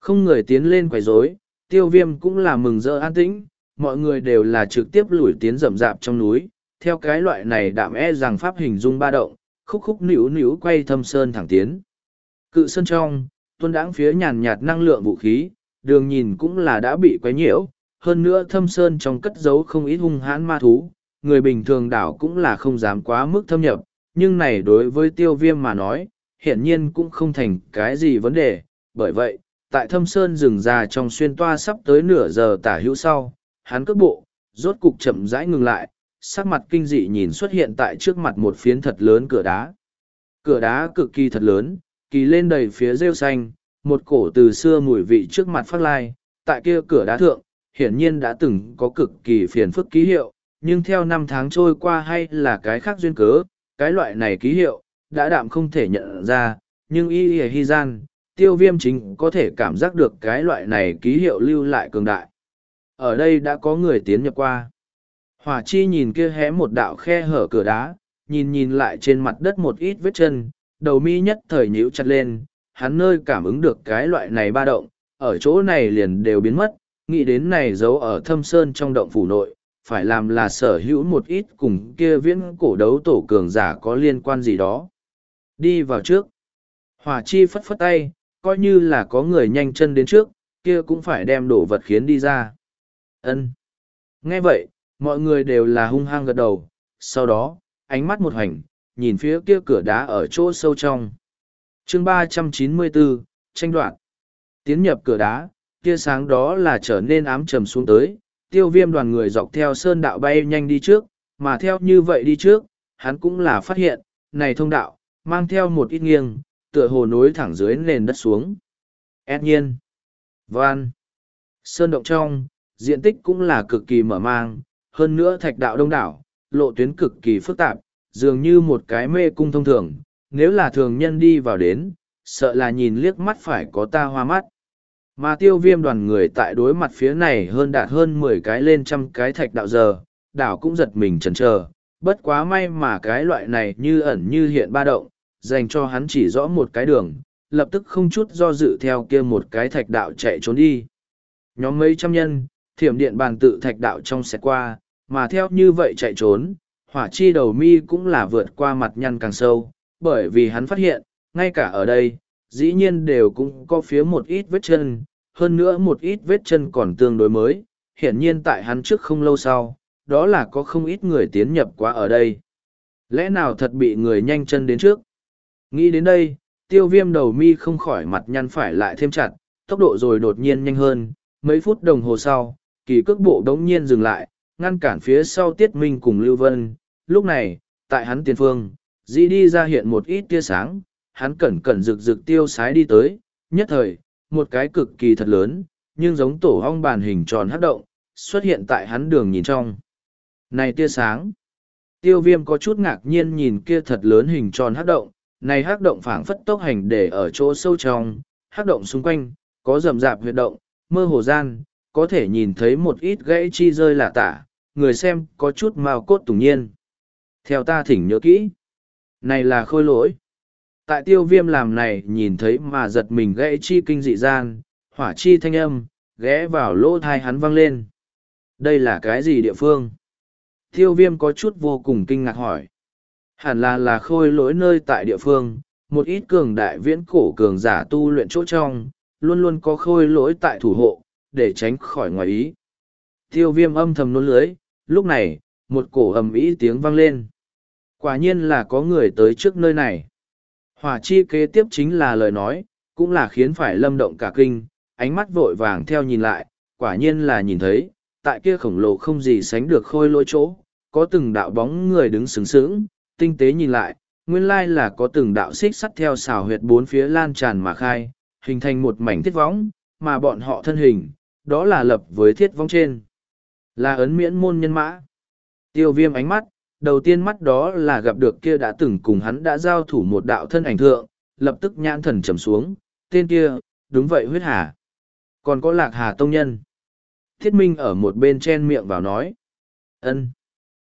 Không người tiến lên quấy rối, tiêu viêm cũng là mừng rỡ an tĩnh, mọi người đều là trực tiếp lủi tiến rậm rạp trong núi, theo cái loại này đạm e rằng pháp hình dung ba động, khúc khúc nữu nữu quay thâm sơn thẳng tiến. Cự sơn trong, tuân đãng phía nhàn nhạt năng lượng vũ khí, đường nhìn cũng là đã bị quấy nhiễu, hơn nữa thâm sơn trong cất giấu không ít hung hãn ma thú, người bình thường đảo cũng là không dám quá mức thâm nhập, nhưng này đối với tiêu viêm mà nói, hiển nhiên cũng không thành cái gì vấn đề, bởi vậy, tại thâm sơn rừng già trong xuyên toa sắp tới nửa giờ tả hữu sau, hắn cước bộ, rốt cục chậm rãi ngừng lại, sắc mặt kinh dị nhìn xuất hiện tại trước mặt một phiến thật lớn cửa đá. Cửa đá cực kỳ thật lớn, kỳ lên đầy phía rêu xanh, một cổ từ xưa mùi vị trước mặt phát lai, tại kia cửa đá thượng, hiển nhiên đã từng có cực kỳ phiền phức ký hiệu, nhưng theo năm tháng trôi qua hay là cái khác duyên cớ, cái loại này ký hiệu, đã đạm không thể nhận ra, nhưng y y hy gian, tiêu viêm chính có thể cảm giác được cái loại này ký hiệu lưu lại cường đại. Ở đây đã có người tiến nhập qua. Hỏa chi nhìn kia hé một đạo khe hở cửa đá, nhìn nhìn lại trên mặt đất một ít vết chân, đầu mi nhất thời nhíu chặt lên, hắn nơi cảm ứng được cái loại này ba động, ở chỗ này liền đều biến mất, nghĩ đến này giấu ở thâm sơn trong động phủ nội, phải làm là sở hữu một ít cùng kia viễn cổ đấu tổ cường giả có liên quan gì đó. Đi vào trước. Hỏa chi phất phất tay, coi như là có người nhanh chân đến trước, kia cũng phải đem đồ vật khiến đi ra. ân Nghe vậy, mọi người đều là hung hăng gật đầu, sau đó, ánh mắt một hành, nhìn phía kia cửa đá ở chỗ sâu trong. chương ba trăm chín mươi bốn tranh đoạn. Tiến nhập cửa đá, tia sáng đó là trở nên ám trầm xuống tới, tiêu viêm đoàn người dọc theo sơn đạo bay nhanh đi trước, mà theo như vậy đi trước, hắn cũng là phát hiện, này thông đạo, mang theo một ít nghiêng, tựa hồ nối thẳng dưới nền đất xuống. Ét nhiên. Van. Sơn động trong, diện tích cũng là cực kỳ mở mang, hơn nữa thạch đạo đông đảo, lộ tuyến cực kỳ phức tạp, dường như một cái mê cung thông thường, nếu là thường nhân đi vào đến, sợ là nhìn liếc mắt phải có ta hoa mắt. Mà tiêu viêm đoàn người tại đối mặt phía này hơn đạt hơn mười cái lên trăm cái thạch đạo giờ, đảo cũng giật mình chần chờ bất quá may mà cái loại này như ẩn như hiện ba động, dành cho hắn chỉ rõ một cái đường, lập tức không chút do dự theo kia một cái thạch đạo chạy trốn đi. Nhóm mấy trăm nhân, thiểm điện bàn tự thạch đạo trong xe qua, mà theo như vậy chạy trốn, hỏa chi đầu mi cũng là vượt qua mặt nhăn càng sâu, bởi vì hắn phát hiện, ngay cả ở đây, dĩ nhiên đều cũng có phía một ít vết chân, hơn nữa một ít vết chân còn tương đối mới, hiển nhiên tại hắn trước không lâu sau, đó là có không ít người tiến nhập qua ở đây. Lẽ nào thật bị người nhanh chân đến trước? Nghĩ đến đây, tiêu viêm đầu mi không khỏi mặt nhăn phải lại thêm chặt, tốc độ rồi đột nhiên nhanh hơn, mấy phút đồng hồ sau, kỳ cước bộ đống nhiên dừng lại, ngăn cản phía sau tiết minh cùng Lưu Vân. Lúc này, tại hắn tiền phương, dĩ đi ra hiện một ít tia sáng, hắn cẩn cẩn rực rực tiêu sái đi tới, nhất thời, một cái cực kỳ thật lớn, nhưng giống tổ hong bàn hình tròn hấp động, xuất hiện tại hắn đường nhìn trong. Này tia sáng! Tiêu viêm có chút ngạc nhiên nhìn kia thật lớn hình tròn hấp động, này hắc động phảng phất tốc hành để ở chỗ sâu trong, hắc động xung quanh, có rầm rạp huyệt động, mơ hồ gian, có thể nhìn thấy một ít gãy chi rơi lạ tả, người xem có chút mao cốt tùng nhiên. Theo ta thỉnh nhớ kỹ, này là khôi lỗi. Tại tiêu viêm làm này nhìn thấy mà giật mình gãy chi kinh dị gian, hỏa chi thanh âm, ghé vào lỗ thai hắn văng lên. Đây là cái gì địa phương? Tiêu viêm có chút vô cùng kinh ngạc hỏi. Hẳn là là khôi lỗi nơi tại địa phương, một ít cường đại viễn cổ cường giả tu luyện chỗ trong, luôn luôn có khôi lỗi tại thủ hộ, để tránh khỏi ngoài ý. Tiêu viêm âm thầm nôn lưới, lúc này, một cổ ầm ĩ tiếng vang lên. Quả nhiên là có người tới trước nơi này. Hỏa chi kế tiếp chính là lời nói, cũng là khiến phải lâm động cả kinh, ánh mắt vội vàng theo nhìn lại, quả nhiên là nhìn thấy, tại kia khổng lồ không gì sánh được khôi lỗi chỗ, có từng đạo bóng người đứng sướng sướng, tinh tế nhìn lại, nguyên lai là có từng đạo xích sắt theo xào huyệt bốn phía lan tràn mà khai, hình thành một mảnh thiết võng, mà bọn họ thân hình, đó là lập với thiết võng trên. Là ấn miễn môn nhân mã. Tiêu viêm ánh mắt, đầu tiên mắt đó là gặp được kia đã từng cùng hắn đã giao thủ một đạo thân ảnh thượng, lập tức nhãn thần trầm xuống, tên kia, đúng vậy huyết hà. Còn có lạc hà tông nhân. Thiết minh ở một bên chen miệng vào nói. ân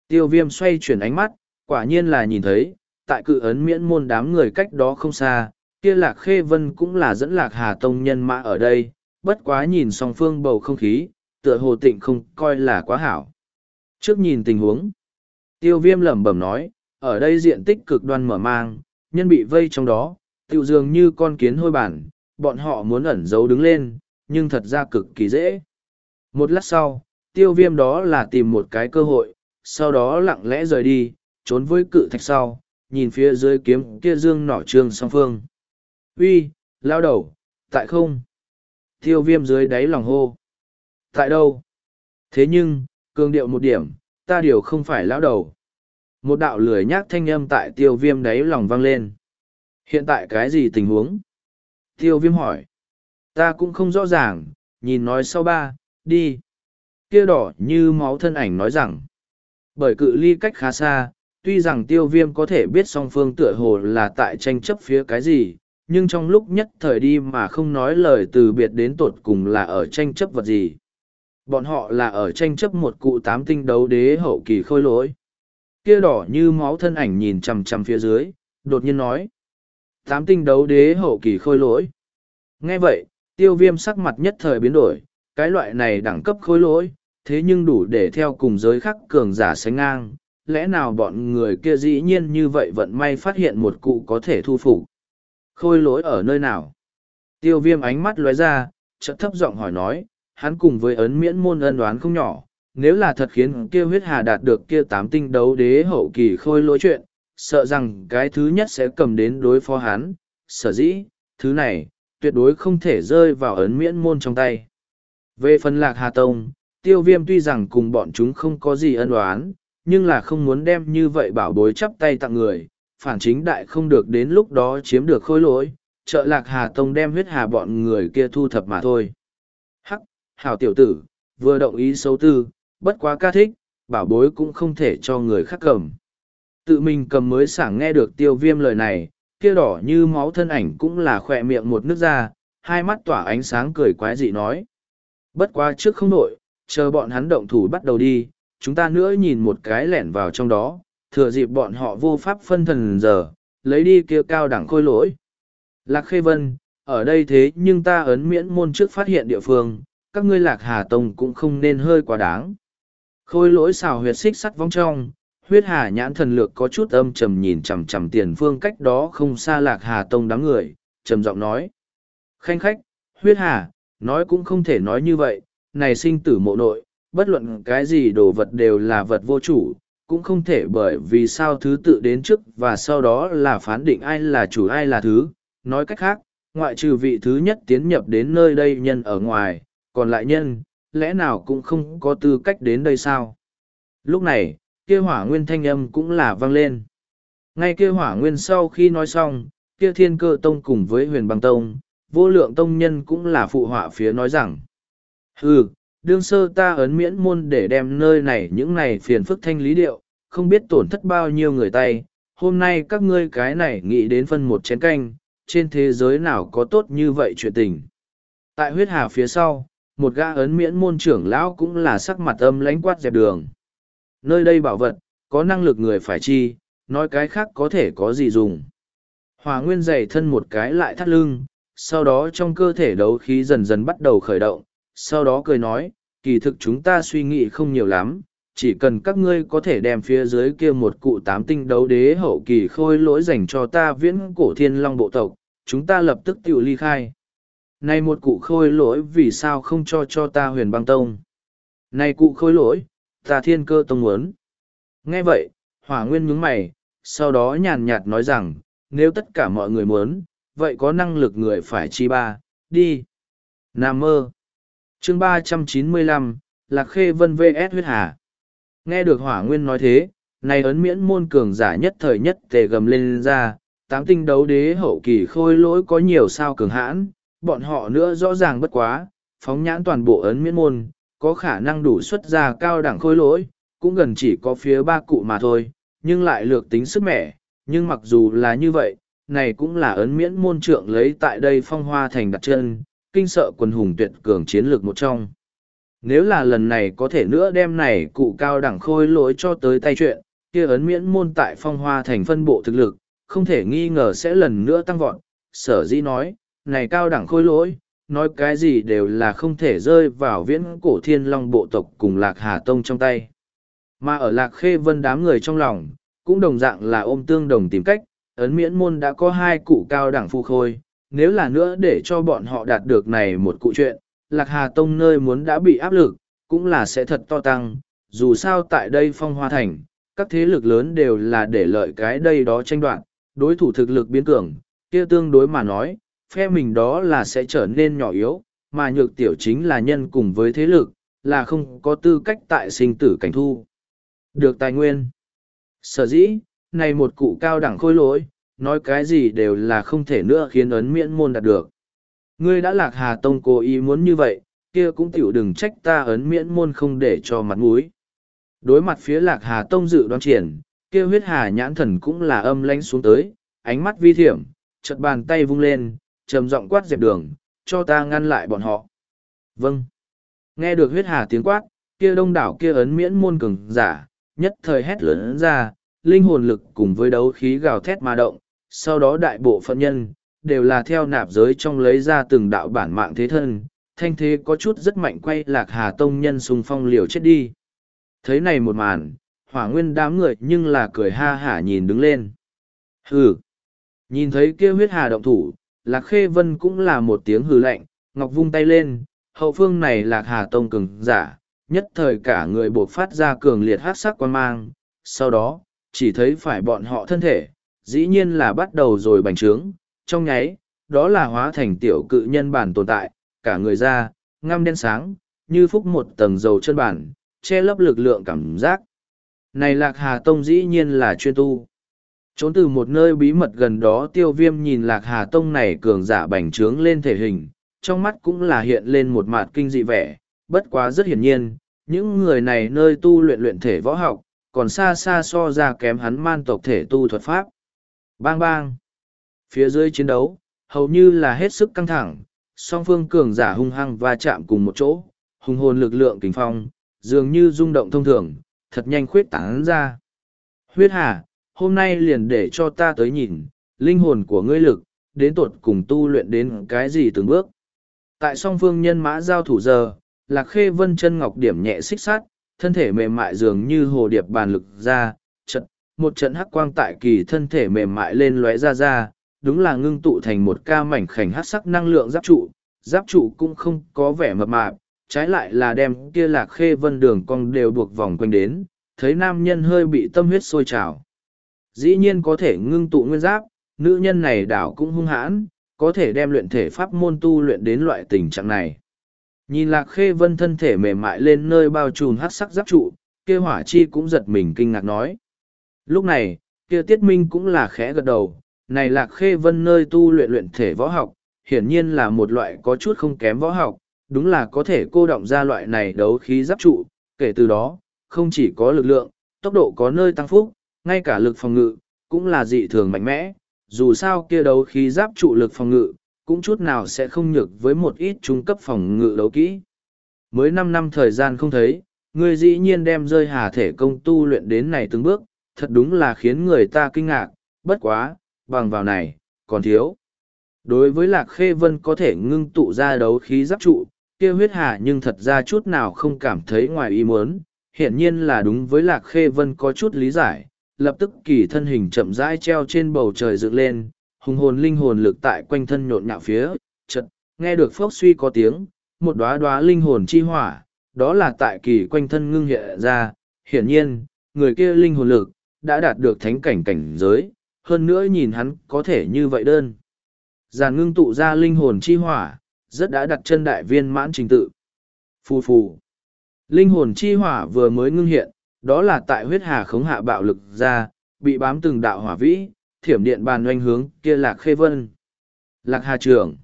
Tiêu viêm xoay chuyển ánh mắt, quả nhiên là nhìn thấy, tại cự ấn miễn môn đám người cách đó không xa, kia lạc khê vân cũng là dẫn lạc hà tông nhân mã ở đây, bất quá nhìn song phương bầu không khí, tựa hồ tịnh không coi là quá hảo. Trước nhìn tình huống, tiêu viêm lẩm bẩm nói, ở đây diện tích cực đoan mở mang, nhân bị vây trong đó, tiêu dường như con kiến hôi bản, bọn họ muốn ẩn giấu đứng lên, nhưng thật ra cực kỳ dễ. Một lát sau, tiêu viêm đó là tìm một cái cơ hội, sau đó lặng lẽ rời đi, trốn với cự thạch sau, nhìn phía dưới kiếm kia dương nỏ trương song phương. Uy, lao đầu, tại không? Tiêu viêm dưới đáy lòng hô. Tại đâu? Thế nhưng, cường điệu một điểm, ta điều không phải lão đầu. Một đạo lười nhác thanh âm tại tiêu viêm đáy lòng vang lên. Hiện tại cái gì tình huống? Tiêu viêm hỏi. Ta cũng không rõ ràng, nhìn nói sau ba, đi. Kia đỏ như máu thân ảnh nói rằng. Bởi cự ly cách khá xa, tuy rằng tiêu viêm có thể biết song phương tựa hồ là tại tranh chấp phía cái gì, nhưng trong lúc nhất thời đi mà không nói lời từ biệt đến tột cùng là ở tranh chấp vật gì. Bọn họ là ở tranh chấp một cụ tám tinh đấu đế hậu kỳ khôi lỗi. Kia đỏ như máu thân ảnh nhìn chằm chằm phía dưới, đột nhiên nói. Tám tinh đấu đế hậu kỳ khôi lỗi. Nghe vậy, tiêu viêm sắc mặt nhất thời biến đổi, cái loại này đẳng cấp khôi lỗi, thế nhưng đủ để theo cùng giới khắc cường giả sánh ngang, lẽ nào bọn người kia dĩ nhiên như vậy vận may phát hiện một cụ có thể thu phục khôi lỗi ở nơi nào tiêu viêm ánh mắt lóe ra chợt thấp giọng hỏi nói hắn cùng với ấn miễn môn ân đoán không nhỏ. Nếu là thật khiến kia huyết hà đạt được kia tám tinh đấu đế hậu kỳ khôi lỗi chuyện sợ rằng cái thứ nhất sẽ cầm đến đối phó hắn. Sở dĩ thứ này tuyệt đối không thể rơi vào ấn miễn môn trong tay. Về phần lạc hà tông tiêu viêm tuy rằng cùng bọn chúng không có gì ân đoán nhưng là không muốn đem như vậy bảo bối chắp tay tặng người, phản chính đại không được đến lúc đó chiếm được khôi lỗi, trợ lạc hà tông đem huyết hà bọn người kia thu thập mà thôi. Hảo tiểu tử, vừa động ý xấu tư, bất quá ca thích, bảo bối cũng không thể cho người khác cầm. Tự mình cầm mới sảng nghe được tiêu viêm lời này, kia đỏ như máu thân ảnh cũng là khỏe miệng một nước ra, hai mắt tỏa ánh sáng cười quái dị nói. Bất quá trước không nội, chờ bọn hắn động thủ bắt đầu đi, chúng ta nữa nhìn một cái lẻn vào trong đó, thừa dịp bọn họ vô pháp phân thần giờ, lấy đi kia cao đẳng khôi lỗi. Lạc Khê Vân, ở đây thế nhưng ta ấn miễn môn trước phát hiện địa phương, các ngươi Lạc Hà Tông cũng không nên hơi quá đáng. Khôi lỗi xào huyệt xích sắt vong trong, huyết hà nhãn thần lược có chút âm trầm nhìn chằm chằm tiền phương cách đó không xa Lạc Hà Tông đám người, trầm giọng nói. Khanh khách, huyết hà, nói cũng không thể nói như vậy, này sinh tử mộ nội, bất luận cái gì đồ vật đều là vật vô chủ, cũng không thể bởi vì sao thứ tự đến trước và sau đó là phán định ai là chủ ai là thứ. Nói cách khác, ngoại trừ vị thứ nhất tiến nhập đến nơi đây nhân ở ngoài, còn lại nhân, lẽ nào cũng không có tư cách đến đây sao? Lúc này, kia hỏa nguyên thanh âm cũng là vang lên. Ngay kia hỏa nguyên sau khi nói xong, kia thiên cơ tông cùng với huyền băng tông, vô lượng tông nhân cũng là phụ họa phía nói rằng. Ừ, đương sơ ta ấn miễn môn để đem nơi này những này phiền phức thanh lý điệu, không biết tổn thất bao nhiêu người tay, hôm nay các ngươi cái này nghĩ đến phân một chén canh, trên thế giới nào có tốt như vậy chuyện tình. Tại huyết hà phía sau, một ga ấn miễn môn trưởng lão cũng là sắc mặt âm lãnh quát dẹp đường. Nơi đây bảo vật, có năng lực người phải chi, nói cái khác có thể có gì dùng. Hòa nguyên dày thân một cái lại thắt lưng, sau đó trong cơ thể đấu khí dần dần bắt đầu khởi động, sau đó cười nói, kỳ thực chúng ta suy nghĩ không nhiều lắm, chỉ cần các ngươi có thể đem phía dưới kia một cụ tám tinh đấu đế hậu kỳ khôi lỗi dành cho ta viễn cổ thiên long bộ tộc, chúng ta lập tức tự ly khai. Này một cụ khôi lỗi vì sao không cho cho ta huyền băng tông? Này cụ khôi lỗi, ta thiên cơ tông muốn. Nghe vậy, hỏa nguyên nhướng mày, sau đó nhàn nhạt nói rằng, nếu tất cả mọi người muốn, vậy có năng lực người phải chi ba, đi. Nam mơ. chương ba trăm chín mươi lăm Lạc Khê Vân VS huyết hà. Nghe được hỏa nguyên nói thế, này ấn miễn môn cường giả nhất thời nhất tề gầm lên ra, tám tinh đấu đế hậu kỳ khôi lỗi có nhiều sao cường hãn, bọn họ nữa rõ ràng bất quá, phóng nhãn toàn bộ ấn miễn môn, có khả năng đủ xuất ra cao đẳng khôi lỗi, cũng gần chỉ có phía ba cụ mà thôi, nhưng lại lược tính sức mẻ, nhưng mặc dù là như vậy, này cũng là ấn miễn môn trượng lấy tại đây phong hoa thành đặt chân, kinh sợ quần hùng tuyệt cường chiến lược một trong. Nếu là lần này có thể nữa đem này cụ cao đẳng khôi lỗi cho tới tay chuyện, kia ấn miễn môn tại phong hoa thành phân bộ thực lực, không thể nghi ngờ sẽ lần nữa tăng vọt. Sở dĩ nói, này cao đẳng khôi lỗi, nói cái gì đều là không thể rơi vào viễn cổ thiên long bộ tộc cùng lạc hà tông trong tay. Mà ở lạc khê vân đám người trong lòng, cũng đồng dạng là ôm tương đồng tìm cách, ấn miễn môn đã có hai cụ cao đẳng phu khôi, nếu là nữa để cho bọn họ đạt được này một cụ chuyện, lạc hà tông nơi muốn đã bị áp lực, cũng là sẽ thật to tăng, dù sao tại đây phong hoa thành, các thế lực lớn đều là để lợi cái đây đó tranh đoạt, đối thủ thực lực biến cường, kia tương đối mà nói, phe mình đó là sẽ trở nên nhỏ yếu, mà nhược tiểu chính là nhân cùng với thế lực, là không có tư cách tại sinh tử cảnh thu. Được tài nguyên. Sở dĩ, này một cụ cao đẳng khôi lỗi, nói cái gì đều là không thể nữa khiến ấn miễn môn đạt được. Ngươi đã lạc hà tông cố ý muốn như vậy, kia cũng tiểu đừng trách ta ấn miễn môn không để cho mặt mũi. Đối mặt phía lạc hà tông dự đoán triển, kia huyết hà nhãn thần cũng là âm lánh xuống tới, ánh mắt vi thiểm, chật bàn tay vung lên, trầm giọng quát dẹp đường, cho ta ngăn lại bọn họ. Vâng. Nghe được huyết hà tiếng quát, kia đông đảo kia ấn miễn môn cường giả, nhất thời hét lớn ra, linh hồn lực cùng với đấu khí gào thét mà động, sau đó đại bộ phận nhân, đều là theo nạp giới trong lấy ra từng đạo bản mạng thế thân, thanh thế có chút rất mạnh quay lạc hà tông nhân xung phong liều chết đi. Thấy này một màn, hỏa nguyên đám người nhưng là cười ha hả nhìn đứng lên. Hừ! Nhìn thấy kia huyết hà động thủ, lạc khê vân cũng là một tiếng hư lạnh, ngọc vung tay lên, hậu phương này lạc hà tông cường giả, nhất thời cả người buộc phát ra cường liệt hát sắc quan mang, sau đó, chỉ thấy phải bọn họ thân thể, dĩ nhiên là bắt đầu rồi bành trướng, trong nháy, đó là hóa thành tiểu cự nhân bản tồn tại, cả người ra, ngăm đen sáng, như phúc một tầng dầu chân bản, che lấp lực lượng cảm giác. Này Lạc Hà Tông dĩ nhiên là chuyên tu. Trốn từ một nơi bí mật gần đó tiêu viêm nhìn Lạc Hà Tông này cường giả bành trướng lên thể hình, trong mắt cũng là hiện lên một mặt kinh dị vẻ, bất quá rất hiển nhiên, những người này nơi tu luyện luyện thể võ học, còn xa xa so ra kém hắn man tộc thể tu thuật pháp. Bang bang! Phía dưới chiến đấu, hầu như là hết sức căng thẳng, song phương cường giả hung hăng va chạm cùng một chỗ, hùng hồn lực lượng kinh phong, dường như rung động thông thường, thật nhanh khuyết tán ra. Huyết hà, hôm nay liền để cho ta tới nhìn, linh hồn của ngươi lực, đến tột cùng tu luyện đến cái gì từng bước. Tại song phương nhân mã giao thủ giờ, lạc khê vân chân ngọc điểm nhẹ xích sát, thân thể mềm mại dường như hồ điệp bàn lực ra, trận, một trận hắc quang tại kỳ thân thể mềm mại lên lóe ra ra, đúng là ngưng tụ thành một ca mảnh khảnh hắc sắc năng lượng giáp trụ, giáp trụ cũng không có vẻ mập mạp, trái lại là đem kia lạc khê vân đường cong đều buộc vòng quanh đến, thấy nam nhân hơi bị tâm huyết sôi trào. Dĩ nhiên có thể ngưng tụ nguyên giáp, nữ nhân này đảo cũng hung hãn, có thể đem luyện thể pháp môn tu luyện đến loại tình trạng này. Nhìn lạc khê vân thân thể mềm mại lên nơi bao trùm hát sắc giáp trụ, kia hỏa chi cũng giật mình kinh ngạc nói. Lúc này, kia tiết minh cũng là khẽ gật đầu, này lạc khê vân nơi tu luyện luyện thể võ học, hiển nhiên là một loại có chút không kém võ học, đúng là có thể cô động ra loại này đấu khí giáp trụ, kể từ đó, không chỉ có lực lượng, tốc độ có nơi tăng phúc, ngay cả lực phòng ngự, cũng là dị thường mạnh mẽ, dù sao kia đấu khí giáp trụ lực phòng ngự, cũng chút nào sẽ không nhược với một ít trung cấp phòng ngự đấu kỹ. Mới năm năm thời gian không thấy, ngươi dĩ nhiên đem rơi hà thể công tu luyện đến này từng bước, thật đúng là khiến người ta kinh ngạc, bất quá, bằng vào này, còn thiếu. Đối với Lạc Khê Vân có thể ngưng tụ ra đấu khí giáp trụ, kia huyết hà nhưng thật ra chút nào không cảm thấy ngoài ý muốn, hiển nhiên là đúng với Lạc Khê Vân có chút lý giải, lập tức kỳ thân hình chậm rãi treo trên bầu trời dựng lên, hùng hồn linh hồn lực tại quanh thân nhộn nhạo phía, chợt nghe được phốc suy có tiếng, một đóa đóa linh hồn chi hỏa, đó là tại kỳ quanh thân ngưng hiện ra, hiển nhiên, người kia linh hồn lực đã đạt được thánh cảnh cảnh giới, hơn nữa nhìn hắn có thể như vậy đơn. Giàn ngưng tụ ra linh hồn chi hỏa, rất đã đặt chân đại viên mãn trình tự. Phù phù. Linh hồn chi hỏa vừa mới ngưng hiện, đó là tại huyết hà khống hạ bạo lực ra, bị bám từng đạo hỏa vĩ, thiểm điện bàn oanh hướng kia lạc khê vân. Lạc hà trưởng.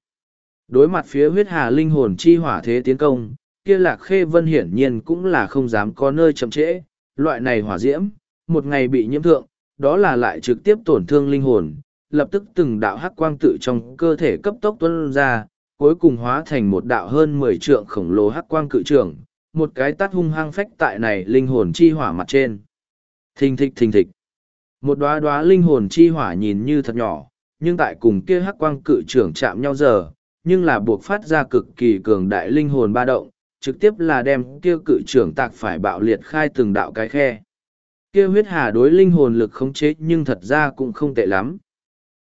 Đối mặt phía huyết hà linh hồn chi hỏa thế tiến công, kia lạc khê vân hiển nhiên cũng là không dám có nơi chậm trễ, loại này hỏa diễm, một ngày bị nhiễm thượng, đó là lại trực tiếp tổn thương linh hồn, lập tức từng đạo hắc quang tự trong cơ thể cấp tốc tuân ra, cuối cùng hóa thành một đạo hơn mười trượng khổng lồ hắc quang cự trưởng, một cái tát hung hăng phách tại này linh hồn chi hỏa mặt trên. Thình thịch thình thịch. Một đóa đóa linh hồn chi hỏa nhìn như thật nhỏ, nhưng tại cùng kia hắc quang cự trưởng chạm nhau giờ, nhưng là buộc phát ra cực kỳ cường đại linh hồn ba động, trực tiếp là đem kia cự trưởng tạc phải bạo liệt khai từng đạo cái khe. Kia huyết hà đối linh hồn lực khống chế nhưng thật ra cũng không tệ lắm.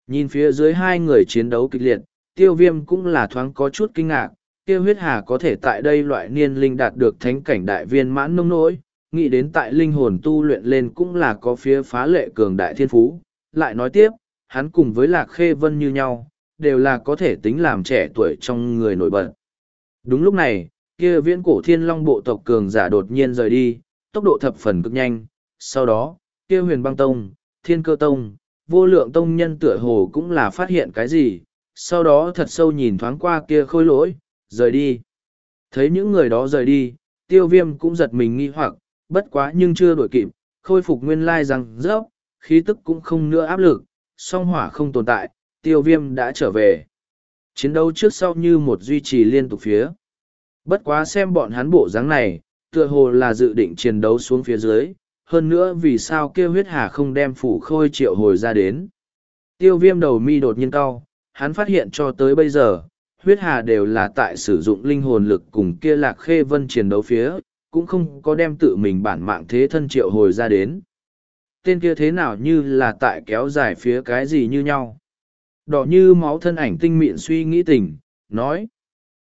Nhìn phía dưới hai người chiến đấu kịch liệt, tiêu viêm cũng là thoáng có chút kinh ngạc, kia huyết hà có thể tại đây loại niên linh đạt được thánh cảnh đại viên mãn nông nỗi, nghĩ đến tại linh hồn tu luyện lên cũng là có phía phá lệ cường đại thiên phú. Lại nói tiếp, hắn cùng với lạc khê vân như nhau, đều là có thể tính làm trẻ tuổi trong người nổi bật. Đúng lúc này, kia viễn cổ thiên long bộ tộc cường giả đột nhiên rời đi, tốc độ thập phần cực nhanh. Sau đó, kia huyền băng tông, thiên cơ tông, vô lượng tông nhân tựa hồ cũng là phát hiện cái gì, sau đó thật sâu nhìn thoáng qua kia khôi lỗi, rời đi. Thấy những người đó rời đi, tiêu viêm cũng giật mình nghi hoặc, bất quá nhưng chưa đổi kịp, khôi phục nguyên lai rằng rớp, khí tức cũng không nữa áp lực, song hỏa không tồn tại, tiêu viêm đã trở về. Chiến đấu trước sau như một duy trì liên tục phía. Bất quá xem bọn hắn bộ dáng này, tựa hồ là dự định chiến đấu xuống phía dưới, hơn nữa vì sao kêu huyết hà không đem phủ khôi triệu hồi ra đến. Tiêu viêm đầu mi đột nhiên cau, hắn phát hiện cho tới bây giờ, huyết hà đều là tại sử dụng linh hồn lực cùng kia lạc khê vân chiến đấu phía, cũng không có đem tự mình bản mạng thế thân triệu hồi ra đến. Tên kia thế nào như là tại kéo dài phía cái gì như nhau. Đỏ như máu thân ảnh tinh mịn suy nghĩ tình, nói.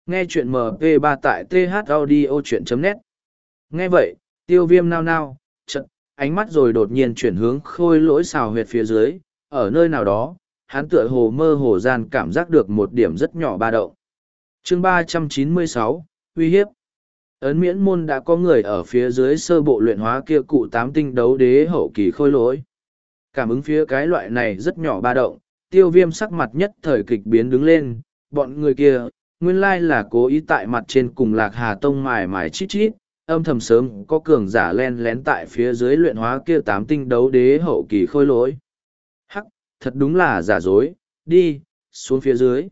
Nghe chuyện MP3 tại thaudio.net. Nghe vậy, tiêu viêm nao nao, chật, ánh mắt rồi đột nhiên chuyển hướng khôi lỗi xào huyệt phía dưới, ở nơi nào đó, hắn tựa hồ mơ hồ gian cảm giác được một điểm rất nhỏ ba động. chương ba trăm chín mươi sáu uy hiếp. Ấn miễn môn đã có người ở phía dưới sơ bộ luyện hóa kia cụ tám tinh đấu đế hậu kỳ khôi lỗi. Cảm ứng phía cái loại này rất nhỏ ba động, tiêu viêm sắc mặt nhất thời kịch biến đứng lên, bọn người kia, nguyên lai là cố ý tại mặt trên cùng lạc hà tông mài mài chít chít, âm thầm sớm có cường giả len lén tại phía dưới luyện hóa kia tám tinh đấu đế hậu kỳ khôi lỗi. Thật đúng là giả dối, đi, xuống phía dưới.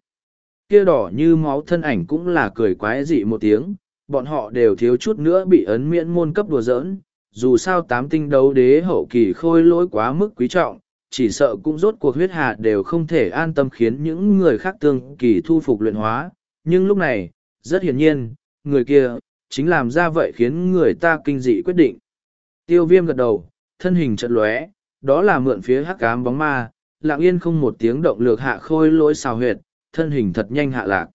Kia đỏ như máu thân ảnh cũng là cười quái dị một tiếng, bọn họ đều thiếu chút nữa bị ấn miễn môn cấp đùa giỡn, dù sao tám tinh đấu đế hậu kỳ khôi lỗi quá mức quý trọng, chỉ sợ cũng rốt cuộc huyết hạ đều không thể an tâm khiến những người khác tương kỳ thu phục luyện hóa, nhưng lúc này, rất hiển nhiên, người kia, chính làm ra vậy khiến người ta kinh dị quyết định. Tiêu viêm gật đầu, thân hình trận lóe, đó là mượn phía hắc cám bóng ma, lạng yên không một tiếng động lược hạ khôi lỗi xào huyệt, thân hình thật nhanh hạ lạc.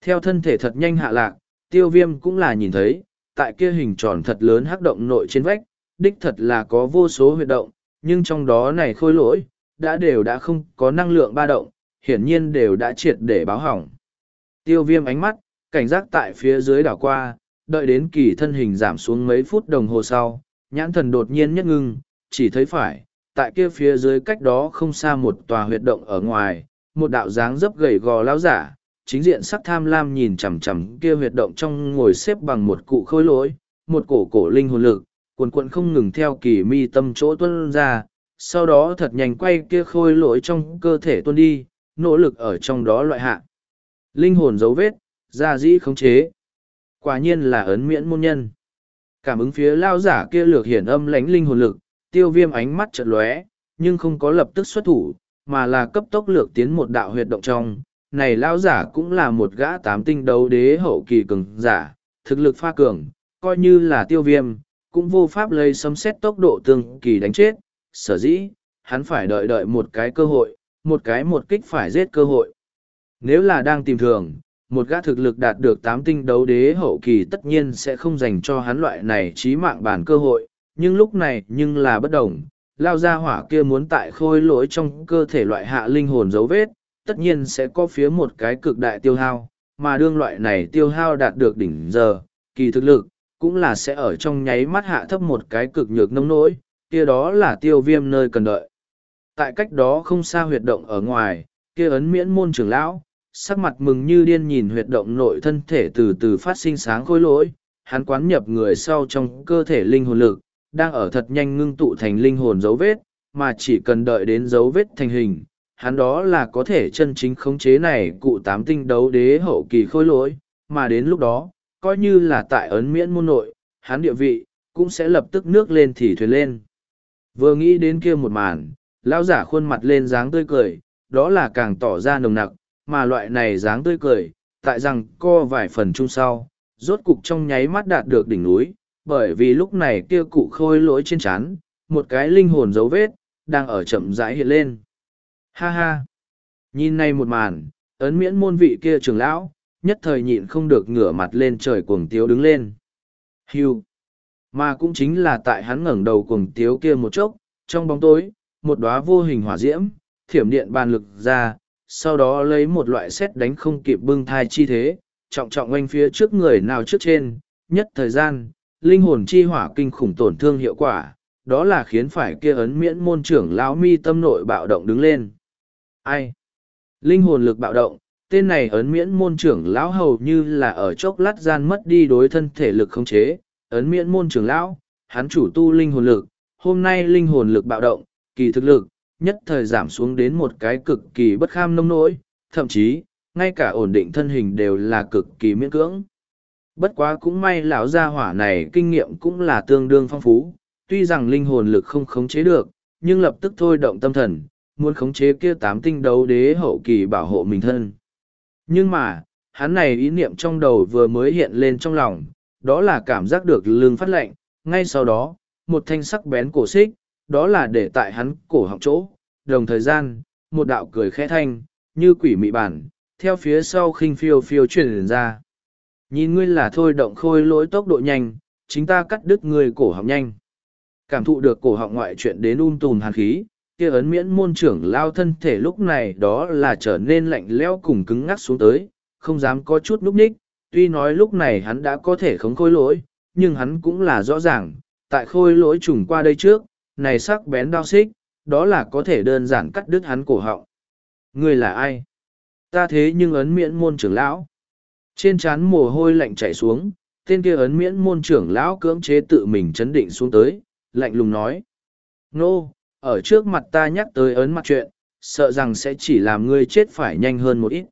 Theo thân thể thật nhanh hạ lạc, tiêu viêm cũng là nhìn thấy, tại kia hình tròn thật lớn hắc động nội trên vách, đích thật là có vô số huyệt động, nhưng trong đó này khôi lỗi, đã đều đã không có năng lượng ba động, hiển nhiên đều đã triệt để báo hỏng. Tiêu viêm ánh mắt, cảnh giác tại phía dưới đảo qua, đợi đến kỳ thân hình giảm xuống mấy phút đồng hồ sau, nhãn thần đột nhiên nhất ngưng, chỉ thấy phải, tại kia phía dưới cách đó không xa một tòa huyệt động ở ngoài, một đạo dáng dấp gầy gò lão giả, chính diện sắc tham lam nhìn chằm chằm kia huyệt động trong ngồi xếp bằng một cụ khôi lỗi, một cổ cổ linh hồn lực, cuồn cuộn không ngừng theo kỳ mi tâm chỗ tuân ra, sau đó thật nhanh quay kia khôi lỗi trong cơ thể tuôn đi, nỗ lực ở trong đó loại hạ. Linh hồn dấu vết, ra dĩ khống chế. Quả nhiên là ấn miễn môn nhân. Cảm ứng phía lao giả kia lược hiển âm lánh linh hồn lực, tiêu viêm ánh mắt chợt lóe, nhưng không có lập tức xuất thủ, mà là cấp tốc lược tiến một đạo huyệt động trong. Này lao giả cũng là một gã tám tinh đấu đế hậu kỳ cường giả, thực lực pha cường, coi như là tiêu viêm, cũng vô pháp lấy sấm xét tốc độ tương kỳ đánh chết, sở dĩ, hắn phải đợi đợi một cái cơ hội, một cái một kích phải giết cơ hội. Nếu là đang tìm thường, một gã thực lực đạt được tám tinh đấu đế hậu kỳ tất nhiên sẽ không dành cho hắn loại này trí mạng bản cơ hội, nhưng lúc này nhưng là bất đồng. Lao ra hỏa kia muốn tại khôi lỗi trong cơ thể loại hạ linh hồn dấu vết, tất nhiên sẽ có phía một cái cực đại tiêu hao, mà đương loại này tiêu hao đạt được đỉnh giờ, kỳ thực lực, cũng là sẽ ở trong nháy mắt hạ thấp một cái cực nhược nông nỗi, kia đó là tiêu viêm nơi cần đợi. Tại cách đó không xa huyệt động ở ngoài, kia ấn miễn môn trưởng lão, sắc mặt mừng như điên nhìn huyệt động nội thân thể từ từ phát sinh sáng khôi lỗi, hắn quán nhập người sau trong cơ thể linh hồn lực, đang ở thật nhanh ngưng tụ thành linh hồn dấu vết, mà chỉ cần đợi đến dấu vết thành hình, hắn đó là có thể chân chính khống chế này cụ tám tinh đấu đế hậu kỳ khôi lỗi, mà đến lúc đó, coi như là tại ấn miễn môn nội, hắn địa vị, cũng sẽ lập tức nước lên thì thuyền lên. Vừa nghĩ đến kia một màn, lão giả khuôn mặt lên dáng tươi cười, đó là càng tỏ ra nồng nặc, mà loại này dáng tươi cười, tại rằng co vài phần chung sau, rốt cục trong nháy mắt đạt được đỉnh núi, bởi vì lúc này kia cụ khôi lỗi trên chán, một cái linh hồn dấu vết, đang ở chậm rãi hiện lên. Ha ha! Nhìn này một màn, ấn miễn môn vị kia trưởng lão, nhất thời nhịn không được ngửa mặt lên trời cuồng tiếu đứng lên. hiu Mà cũng chính là tại hắn ngẩng đầu cuồng tiếu kia một chốc, trong bóng tối, một đóa vô hình hỏa diễm, thiểm điện bàn lực ra, sau đó lấy một loại xét đánh không kịp bưng thai chi thế, trọng trọng oanh phía trước người nào trước trên, nhất thời gian, linh hồn chi hỏa kinh khủng tổn thương hiệu quả, đó là khiến phải kia ấn miễn môn trưởng lão mi tâm nội bạo động đứng lên. Ai? Linh hồn lực bạo động, tên này ấn miễn môn trưởng lão hầu như là ở chốc lát gian mất đi đối thân thể lực không chế, ấn miễn môn trưởng lão, hắn chủ tu linh hồn lực, hôm nay linh hồn lực bạo động, kỳ thực lực, nhất thời giảm xuống đến một cái cực kỳ bất kham nông nỗi, thậm chí, ngay cả ổn định thân hình đều là cực kỳ miễn cưỡng. Bất quá cũng may lão gia hỏa này kinh nghiệm cũng là tương đương phong phú, tuy rằng linh hồn lực không khống chế được, nhưng lập tức thôi động tâm thần, muốn khống chế kia tám tinh đấu đế hậu kỳ bảo hộ mình thân. Nhưng mà, hắn này ý niệm trong đầu vừa mới hiện lên trong lòng, đó là cảm giác được lương phát lệnh, ngay sau đó, một thanh sắc bén cổ xích, đó là để tại hắn cổ họng chỗ, đồng thời gian, một đạo cười khẽ thanh, như quỷ mị bản, theo phía sau khinh phiêu phiêu truyền ra. Nhìn ngươi là thôi động khôi lỗi tốc độ nhanh, chính ta cắt đứt ngươi cổ họng nhanh. Cảm thụ được cổ họng ngoại chuyện đến un um tùn hàn khí, kia ấn miễn môn trưởng lao thân thể lúc này đó là trở nên lạnh lẽo cùng cứng ngắc xuống tới, không dám có chút núp ních, tuy nói lúc này hắn đã có thể khống khôi lỗi, nhưng hắn cũng là rõ ràng, tại khôi lỗi trùng qua đây trước, này sắc bén đao xích, đó là có thể đơn giản cắt đứt hắn cổ họng. ngươi là ai? Ta thế nhưng ấn miễn môn trưởng lão. Trên trán mồ hôi lạnh chảy xuống, tên kia ấn miễn môn trưởng lão cưỡng chế tự mình chấn định xuống tới, lạnh lùng nói. Nô, ở trước mặt ta nhắc tới ấn mặt chuyện, sợ rằng sẽ chỉ làm ngươi chết phải nhanh hơn một ít.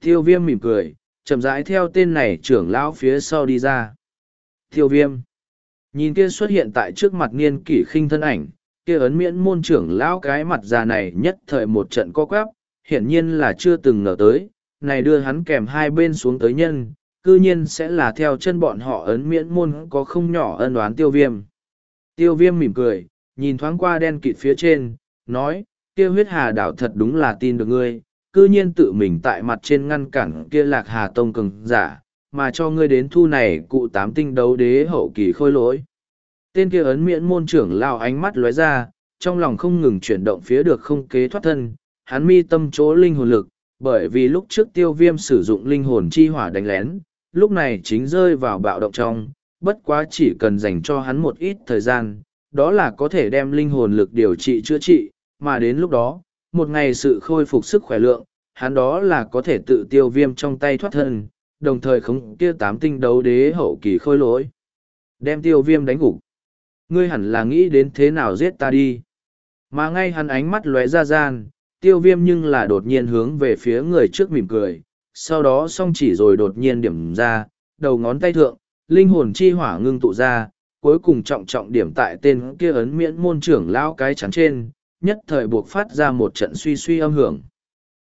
Tiêu viêm mỉm cười, chậm rãi theo tên này trưởng lão phía sau đi ra. Tiêu viêm. Nhìn kia xuất hiện tại trước mặt niên kỷ khinh thân ảnh, kia ấn miễn môn trưởng lão cái mặt già này nhất thời một trận co quắp, hiển nhiên là chưa từng ngờ tới, này đưa hắn kèm hai bên xuống tới nhân, cư nhiên sẽ là theo chân bọn họ ấn miễn môn có không nhỏ ân đoán tiêu viêm. Tiêu viêm mỉm cười, nhìn thoáng qua đen kịt phía trên, nói, kia huyết hà đảo thật đúng là tin được ngươi, cư nhiên tự mình tại mặt trên ngăn cản kia lạc hà tông cường giả, mà cho ngươi đến thu này cụ tám tinh đấu đế hậu kỳ khôi lỗi. Tên kia ấn miễn môn trưởng lao ánh mắt lóe ra, trong lòng không ngừng chuyển động phía được không kế thoát thân, hắn mi tâm chỗ linh hồn lực, bởi vì lúc trước tiêu viêm sử dụng linh hồn chi hỏa đánh lén, lúc này chính rơi vào bạo động trong, bất quá chỉ cần dành cho hắn một ít thời gian, đó là có thể đem linh hồn lực điều trị chữa trị, mà đến lúc đó, một ngày sự khôi phục sức khỏe lượng, hắn đó là có thể tự tiêu viêm trong tay thoát thân, đồng thời không kia tám tinh đấu đế hậu kỳ khôi lỗi. Đem tiêu viêm đánh gục. Ngươi hẳn là nghĩ đến thế nào giết ta đi. Mà ngay hắn ánh mắt lóe ra gian, tiêu viêm nhưng là đột nhiên hướng về phía người trước mỉm cười, sau đó song chỉ rồi đột nhiên điểm ra, đầu ngón tay thượng, linh hồn chi hỏa ngưng tụ ra, cuối cùng trọng trọng điểm tại tên kia ấn miễn môn trưởng lao cái chắn trên, nhất thời buộc phát ra một trận suy suy âm hưởng.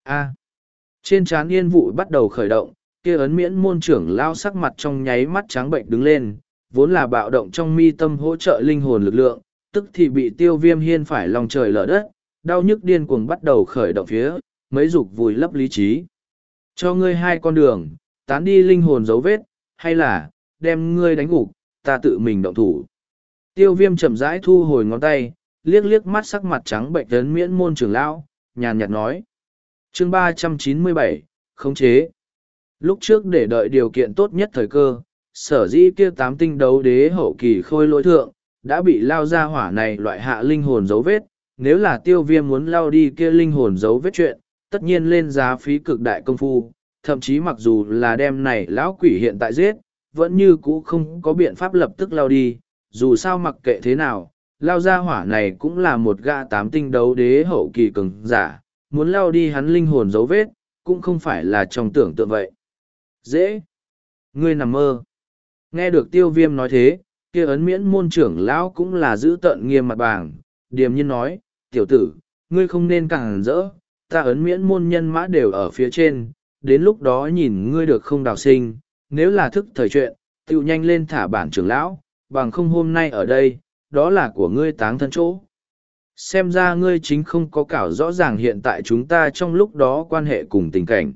A. trên trán yên vụ bắt đầu khởi động, kia ấn miễn môn trưởng lao sắc mặt trong nháy mắt trắng bệnh đứng lên, vốn là bạo động trong mi tâm hỗ trợ linh hồn lực lượng, tức thì bị tiêu viêm hiên phải lòng trời lở đất, đau nhức điên cuồng bắt đầu khởi động phía, mấy dục vùi lấp lý trí. Cho ngươi hai con đường, tán đi linh hồn dấu vết, hay là, đem ngươi đánh gục, ta tự mình động thủ. Tiêu viêm chậm rãi thu hồi ngón tay, liếc liếc mắt sắc mặt trắng bệnh tấn miễn môn trưởng lão, nhàn nhạt nói. chương ba trăm chín mươi bảy khống chế. Lúc trước để đợi điều kiện tốt nhất thời cơ, sở dĩ kia tám tinh đấu đế hậu kỳ khôi lỗi thượng, đã bị lao ra hỏa này loại hạ linh hồn dấu vết. Nếu là tiêu viêm muốn lao đi kia linh hồn giấu vết chuyện, tất nhiên lên giá phí cực đại công phu, thậm chí mặc dù là đem này lão quỷ hiện tại giết, vẫn như cũ không có biện pháp lập tức lao đi, dù sao mặc kệ thế nào, lao ra hỏa này cũng là một gã tám tinh đấu đế hậu kỳ cường giả, muốn lao đi hắn linh hồn dấu vết, cũng không phải là trong tưởng tượng vậy. Dễ! Ngươi nằm mơ! Nghe được tiêu viêm nói thế, kia ấn miễn môn trưởng lão cũng là giữ tận nghiêm mặt bảng, điềm nhiên nói, tiểu tử, ngươi không nên càng rỡ, ta ấn miễn môn nhân mã đều ở phía trên, đến lúc đó nhìn ngươi được không đào sinh, nếu là thức thời chuyện, tiêu nhanh lên thả bản trưởng lão, bằng không hôm nay ở đây, đó là của ngươi táng thân chỗ. Xem ra ngươi chính không có cảo rõ ràng hiện tại chúng ta trong lúc đó quan hệ cùng tình cảnh.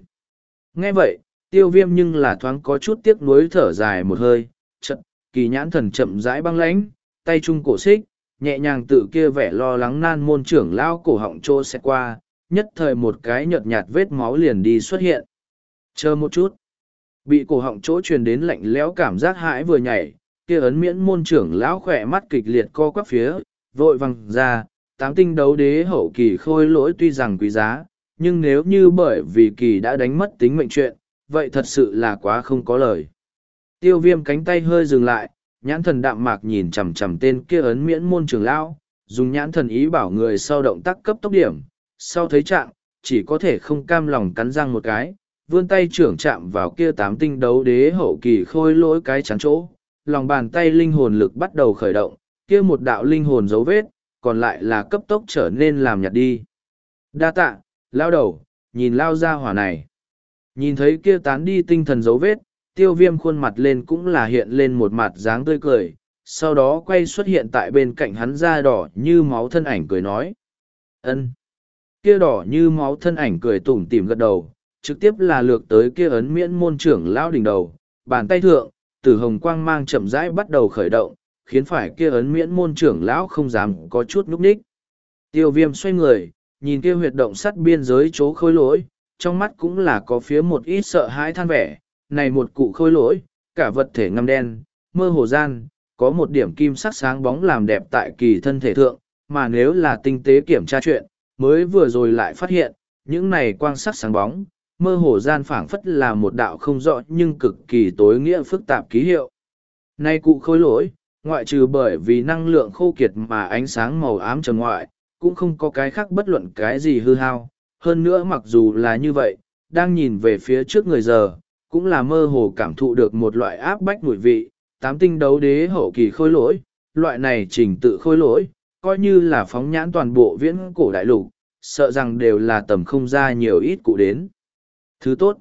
Nghe vậy, tiêu viêm nhưng là thoáng có chút tiếc nuối thở dài một hơi, chậm, kỳ nhãn thần chậm rãi băng lãnh, tay chung cổ xích, nhẹ nhàng tự kia vẻ lo lắng nan môn trưởng lao cổ họng trô sẽ qua, nhất thời một cái nhợt nhạt vết máu liền đi xuất hiện. Chờ một chút. Bị cổ họng chỗ truyền đến lạnh lẽo cảm giác hãi vừa nhảy, kia ấn miễn môn trưởng lão khỏe mắt kịch liệt co quắp phía, vội văng ra, tám tinh đấu đế hậu kỳ khôi lỗi tuy rằng quý giá, nhưng nếu như bởi vì kỳ đã đánh mất tính mệnh chuyện, vậy thật sự là quá không có lời. Tiêu viêm cánh tay hơi dừng lại, nhãn thần đạm mạc nhìn chằm chằm tên kia ấn miễn môn trường lão, dùng nhãn thần ý bảo người sau động tác cấp tốc điểm, sau thấy trạng, chỉ có thể không cam lòng cắn răng một cái, vươn tay trưởng chạm vào kia tám tinh đấu đế hậu kỳ khôi lỗi cái chắn chỗ, lòng bàn tay linh hồn lực bắt đầu khởi động, kia một đạo linh hồn dấu vết, còn lại là cấp tốc trở nên làm nhạt đi. Đa tạ, lao đầu, nhìn lao ra hỏa này. Nhìn thấy kia tán đi tinh thần dấu vết, tiêu viêm khuôn mặt lên cũng là hiện lên một mặt dáng tươi cười, sau đó quay xuất hiện tại bên cạnh hắn da đỏ như máu thân ảnh cười nói. ân Kia đỏ như máu thân ảnh cười tủm tỉm gật đầu, trực tiếp là lược tới kia ấn miễn môn trưởng lão đỉnh đầu, bàn tay thượng, tử hồng quang mang chậm rãi bắt đầu khởi động, khiến phải kia ấn miễn môn trưởng lão không dám có chút núp ních. Tiêu viêm xoay người, nhìn kia huyệt động sắt biên giới chỗ khôi lỗi, trong mắt cũng là có phía một ít sợ hãi than vẻ, này một cụ khôi lỗi, cả vật thể ngăm đen, mơ hồ gian, có một điểm kim sắc sáng bóng làm đẹp tại kỳ thân thể thượng, mà nếu là tinh tế kiểm tra chuyện, mới vừa rồi lại phát hiện, những này quang sắc sáng bóng, mơ hồ gian phảng phất là một đạo không rõ nhưng cực kỳ tối nghĩa phức tạp ký hiệu. Nay cụ khôi lỗi, ngoại trừ bởi vì năng lượng khô kiệt mà ánh sáng màu ám trầm ngoại, cũng không có cái khác bất luận cái gì hư hao. Hơn nữa mặc dù là như vậy, đang nhìn về phía trước người giờ, cũng là mơ hồ cảm thụ được một loại áp bách mùi vị, tám tinh đấu đế hậu kỳ khôi lỗi, loại này trình tự khôi lỗi, coi như là phóng nhãn toàn bộ viễn cổ đại lục, sợ rằng đều là tầm không ra nhiều ít cụ đến. Thứ tốt.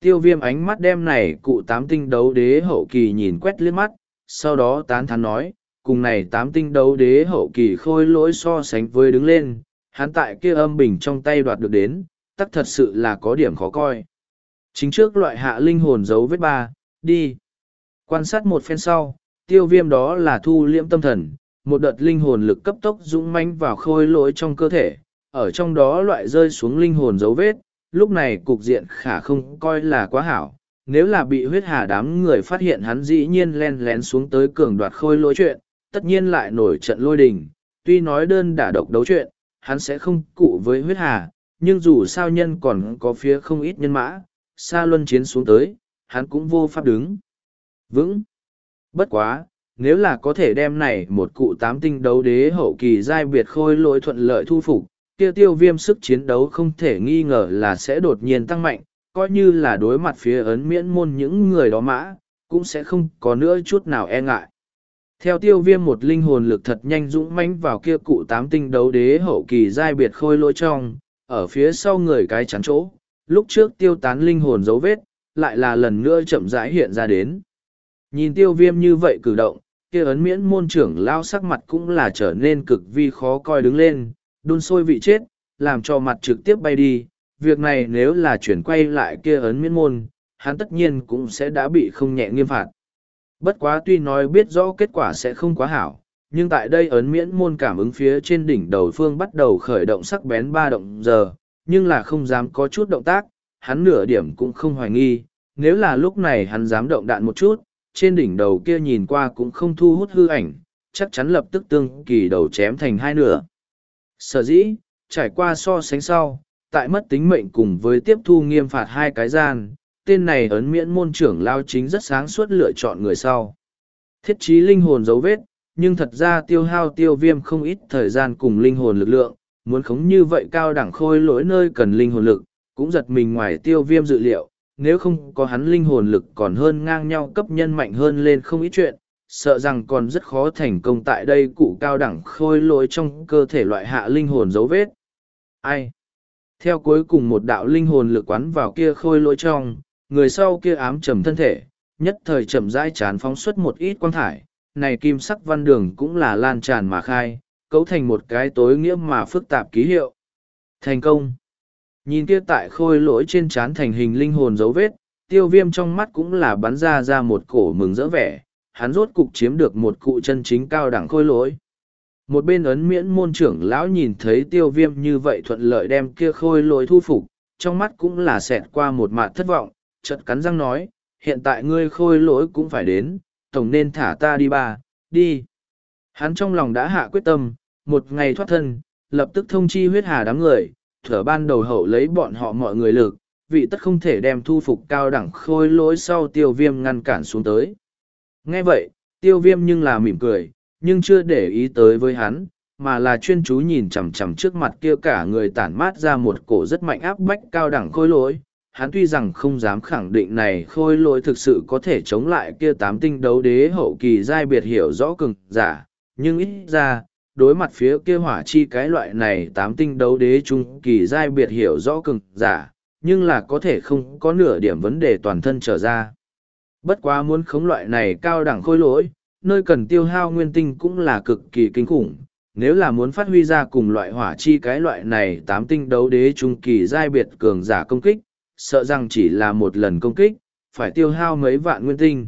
Tiêu viêm ánh mắt đem này cụ tám tinh đấu đế hậu kỳ nhìn quét liếc mắt, sau đó tán thán nói, cùng này tám tinh đấu đế hậu kỳ khôi lỗi so sánh với đứng lên, hắn tại kia âm bình trong tay đoạt được đến, tắc thật sự là có điểm khó coi. Chính trước loại hạ linh hồn dấu vết ba, đi. Quan sát một phen sau, tiêu viêm đó là thu liễm tâm thần, một đợt linh hồn lực cấp tốc dũng manh vào khôi lỗi trong cơ thể, ở trong đó loại rơi xuống linh hồn dấu vết, lúc này cục diện khả không coi là quá hảo. Nếu là bị huyết hà đám người phát hiện hắn dĩ nhiên len lén xuống tới cường đoạt khôi lỗi chuyện, tất nhiên lại nổi trận lôi đình. Tuy nói đơn đả độc đấu chuyện, hắn sẽ không cụ với huyết hà, nhưng dù sao nhân còn có phía không ít nhân mã, xa luân chiến xuống tới, hắn cũng vô pháp đứng. Vững. Bất quá, nếu là có thể đem này một cụ tám tinh đấu đế hậu kỳ giai biệt khôi lỗi thuận lợi thu phục, kia tiêu viêm sức chiến đấu không thể nghi ngờ là sẽ đột nhiên tăng mạnh, coi như là đối mặt phía ấn miễn môn những người đó mã, cũng sẽ không có nữa chút nào e ngại. Theo tiêu viêm một linh hồn lực thật nhanh dũng mãnh vào kia cụ tám tinh đấu đế hậu kỳ giai biệt khôi lỗi trong, ở phía sau người cái chắn chỗ, lúc trước tiêu tán linh hồn dấu vết, lại là lần nữa chậm rãi hiện ra đến. Nhìn tiêu viêm như vậy cử động, kia ấn miễn môn trưởng lao sắc mặt cũng là trở nên cực vi khó coi đứng lên, đun sôi vị chết, làm cho mặt trực tiếp bay đi. Việc này nếu là chuyển quay lại kia ấn miễn môn, hắn tất nhiên cũng sẽ đã bị không nhẹ nghiêm phạt. Bất quá tuy nói biết rõ kết quả sẽ không quá hảo, nhưng tại đây ấn miễn môn cảm ứng phía trên đỉnh đầu phương bắt đầu khởi động sắc bén ba động giờ, nhưng là không dám có chút động tác, hắn nửa điểm cũng không hoài nghi, nếu là lúc này hắn dám động đạn một chút, trên đỉnh đầu kia nhìn qua cũng không thu hút hư ảnh, chắc chắn lập tức tương kỳ đầu chém thành hai nửa. Sở dĩ, trải qua so sánh sau, tại mất tính mệnh cùng với tiếp thu nghiêm phạt hai cái gian, tên này ấn miễn môn trưởng lao chính rất sáng suốt lựa chọn người sau. Thiết trí linh hồn dấu vết, nhưng thật ra tiêu hao tiêu viêm không ít thời gian cùng linh hồn lực lượng, muốn khống như vậy cao đẳng khôi lỗi nơi cần linh hồn lực, cũng giật mình ngoài tiêu viêm dự liệu, nếu không có hắn linh hồn lực còn hơn ngang nhau cấp nhân mạnh hơn lên không ít chuyện, sợ rằng còn rất khó thành công tại đây cụ cao đẳng khôi lỗi trong cơ thể loại hạ linh hồn dấu vết. Ai? Theo cuối cùng một đạo linh hồn lực quán vào kia khôi lỗi trong, người sau kia ám trầm thân thể, nhất thời chậm rãi chán phóng xuất một ít quang thải, này kim sắc văn đường cũng là lan tràn mà khai, cấu thành một cái tối nghĩa mà phức tạp ký hiệu. Thành công! Nhìn kia tại khôi lỗi trên trán thành hình linh hồn dấu vết, tiêu viêm trong mắt cũng là bắn ra ra một cổ mừng rỡ vẻ, hắn rốt cục chiếm được một cụ chân chính cao đẳng khôi lỗi. Một bên ấn miễn môn trưởng lão nhìn thấy tiêu viêm như vậy thuận lợi đem kia khôi lỗi thu phục, trong mắt cũng là xẹt qua một mạt thất vọng, chợt cắn răng nói, hiện tại ngươi khôi lỗi cũng phải đến, tổng nên thả ta đi ba, đi. Hắn trong lòng đã hạ quyết tâm, một ngày thoát thân, lập tức thông chi huyết hà đám người, thở ban đầu hậu lấy bọn họ mọi người lực, vị tất không thể đem thu phục cao đẳng khôi lỗi sau tiêu viêm ngăn cản xuống tới. Nghe vậy, tiêu viêm nhưng là mỉm cười, nhưng chưa để ý tới với hắn, mà là chuyên chú nhìn chằm chằm trước mặt kia cả người tản mát ra một cổ rất mạnh áp bách cao đẳng khôi lỗi. Hắn tuy rằng không dám khẳng định này khôi lỗi thực sự có thể chống lại kia tám tinh đấu đế hậu kỳ giai biệt hiểu rõ cường giả, nhưng ít ra, đối mặt phía kia hỏa chi cái loại này tám tinh đấu đế trung kỳ giai biệt hiểu rõ cường giả, nhưng là có thể không có nửa điểm vấn đề toàn thân trở ra. Bất quá muốn khống loại này cao đẳng khôi lỗi, nơi cần tiêu hao nguyên tinh cũng là cực kỳ kinh khủng. Nếu là muốn phát huy ra cùng loại hỏa chi cái loại này tám tinh đấu đế trung kỳ giai biệt cường giả công kích, sợ rằng chỉ là một lần công kích, phải tiêu hao mấy vạn nguyên tinh.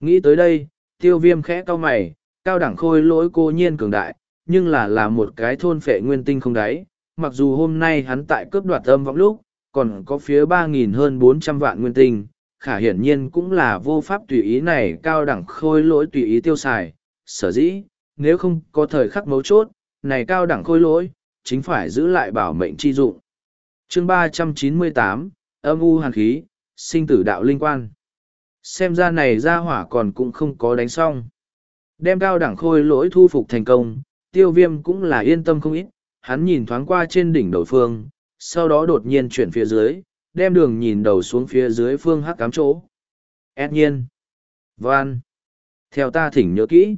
Nghĩ tới đây, tiêu viêm khẽ cau mày, cao đẳng khôi lỗi cô nhiên cường đại, nhưng là là một cái thôn phệ nguyên tinh không đáy. Mặc dù hôm nay hắn tại cướp đoạt âm vọng lúc, còn có phía ba nghìn hơn bốn trăm vạn nguyên tinh, khả hiển nhiên cũng là vô pháp tùy ý này cao đẳng khôi lỗi tùy ý tiêu xài. Sở dĩ, nếu không có thời khắc mấu chốt, này cao đẳng khôi lỗi, chính phải giữ lại bảo mệnh chi dụng. chương ba trăm chín mươi tám âm u hàn khí, sinh tử đạo linh quan. Xem ra này ra hỏa còn cũng không có đánh xong. Đem cao đẳng khôi lỗi thu phục thành công, tiêu viêm cũng là yên tâm không ít, hắn nhìn thoáng qua trên đỉnh đầu phương, sau đó đột nhiên chuyển phía dưới, đem đường nhìn đầu xuống phía dưới phương hắc cám chỗ. Ad nhiên. Van. Theo ta thỉnh nhớ kỹ.